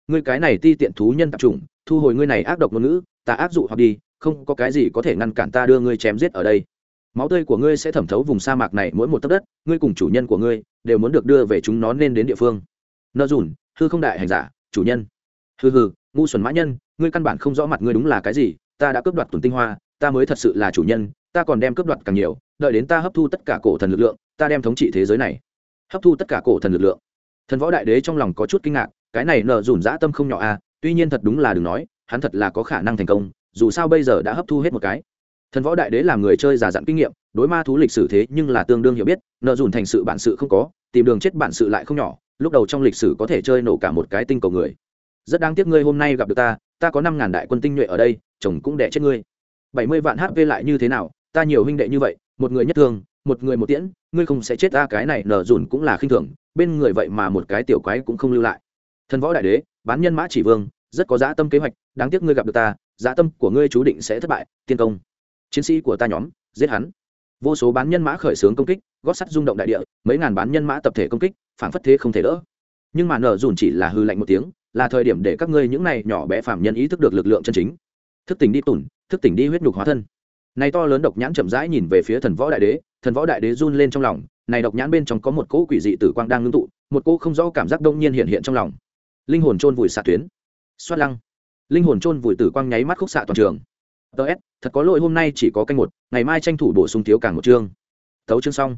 Ngươi cái này ti tiện thú nhân tạp chủng, thu hồi ngươi này ác độc ngôn ngữ, ta áp dụ hoặc đi, không có cái gì có thể ngăn cản ta đưa ngươi chém giết ở đây. Máu tươi của ngươi sẽ thẩm thấu vùng sa mạc này mỗi một tấc đất, ngươi cùng chủ nhân của ngươi đều muốn được đưa về chúng nó nên đến địa phương. Nợ dùn, hư không đại hành giả, chủ nhân. Hư hư ngu xuẩn mã nhân ngươi căn bản không rõ mặt ngươi đúng là cái gì, ta đã cướp đoạt tuần tinh hoa, ta mới thật sự là chủ nhân, ta còn đem cướp đoạt càng nhiều, đợi đến ta hấp thu tất cả cổ thần lực lượng, ta đem thống trị thế giới này. Hấp thu tất cả cổ thần lực lượng. Thần võ đại đế trong lòng có chút kinh ngạc, cái này nợ dùn dã tâm không nhỏ à tuy nhiên thật đúng là đừng nói, hắn thật là có khả năng thành công, dù sao bây giờ đã hấp thu hết một cái. Thần võ đại đế làm người chơi giả dặn kinh nghiệm, đối ma thú lịch sử thế nhưng là tương đương hiểu biết, nợ dùn thành sự bản sự không có, tìm đường chết bản sự lại không nhỏ, lúc đầu trong lịch sử có thể chơi nổ cả một cái tinh cầu người rất đáng tiếc ngươi hôm nay gặp được ta ta có năm ngàn đại quân tinh nhuệ ở đây, chồng cũng đẻ chết ngươi. Bảy mươi vạn hp lại như thế nào, ta nhiều huynh đệ như vậy, một người nhất thương, một người một tiễn, ngươi không sẽ chết ta, cái này nở dùn cũng là khinh thường, bên người vậy mà một cái tiểu quái cũng không lưu lại. Thần võ đại đế, bán nhân mã chỉ vương, rất có dã tâm kế hoạch, đáng tiếc ngươi gặp được ta, dã tâm của ngươi chú định sẽ thất bại, tiên công. Chiến sĩ của ta nhóm, giết hắn. Vô số bán nhân mã khởi xướng công kích, gót sắt rung động đại địa, mấy ngàn bán nhân mã tập thể công kích phản phất thế không thể đỡ. Nhưng mà nở dùn chỉ là hư lạnh một tiếng là thời điểm để các ngươi những này nhỏ bé phạm nhân ý thức được lực lượng chân chính. Thức tỉnh đi tủn, thức tỉnh đi huyết nhục hóa thân. Này to lớn độc nhãn chậm rãi nhìn về phía thần võ đại đế, thần võ đại đế run lên trong lòng, này độc nhãn bên trong có một cỗ quỷ dị tử quang đang ngưng tụ, một cỗ không rõ cảm giác đông nhiên hiện hiện trong lòng. Linh hồn chôn vùi xạ tuyến. Xoát lăng. Linh hồn chôn vùi tử quang nháy mắt khúc xạ toàn trường. Ts thật có lỗi hôm nay chỉ có canh một, ngày mai tranh thủ bổ sung thiếu càng một chương. Thấu chương xong.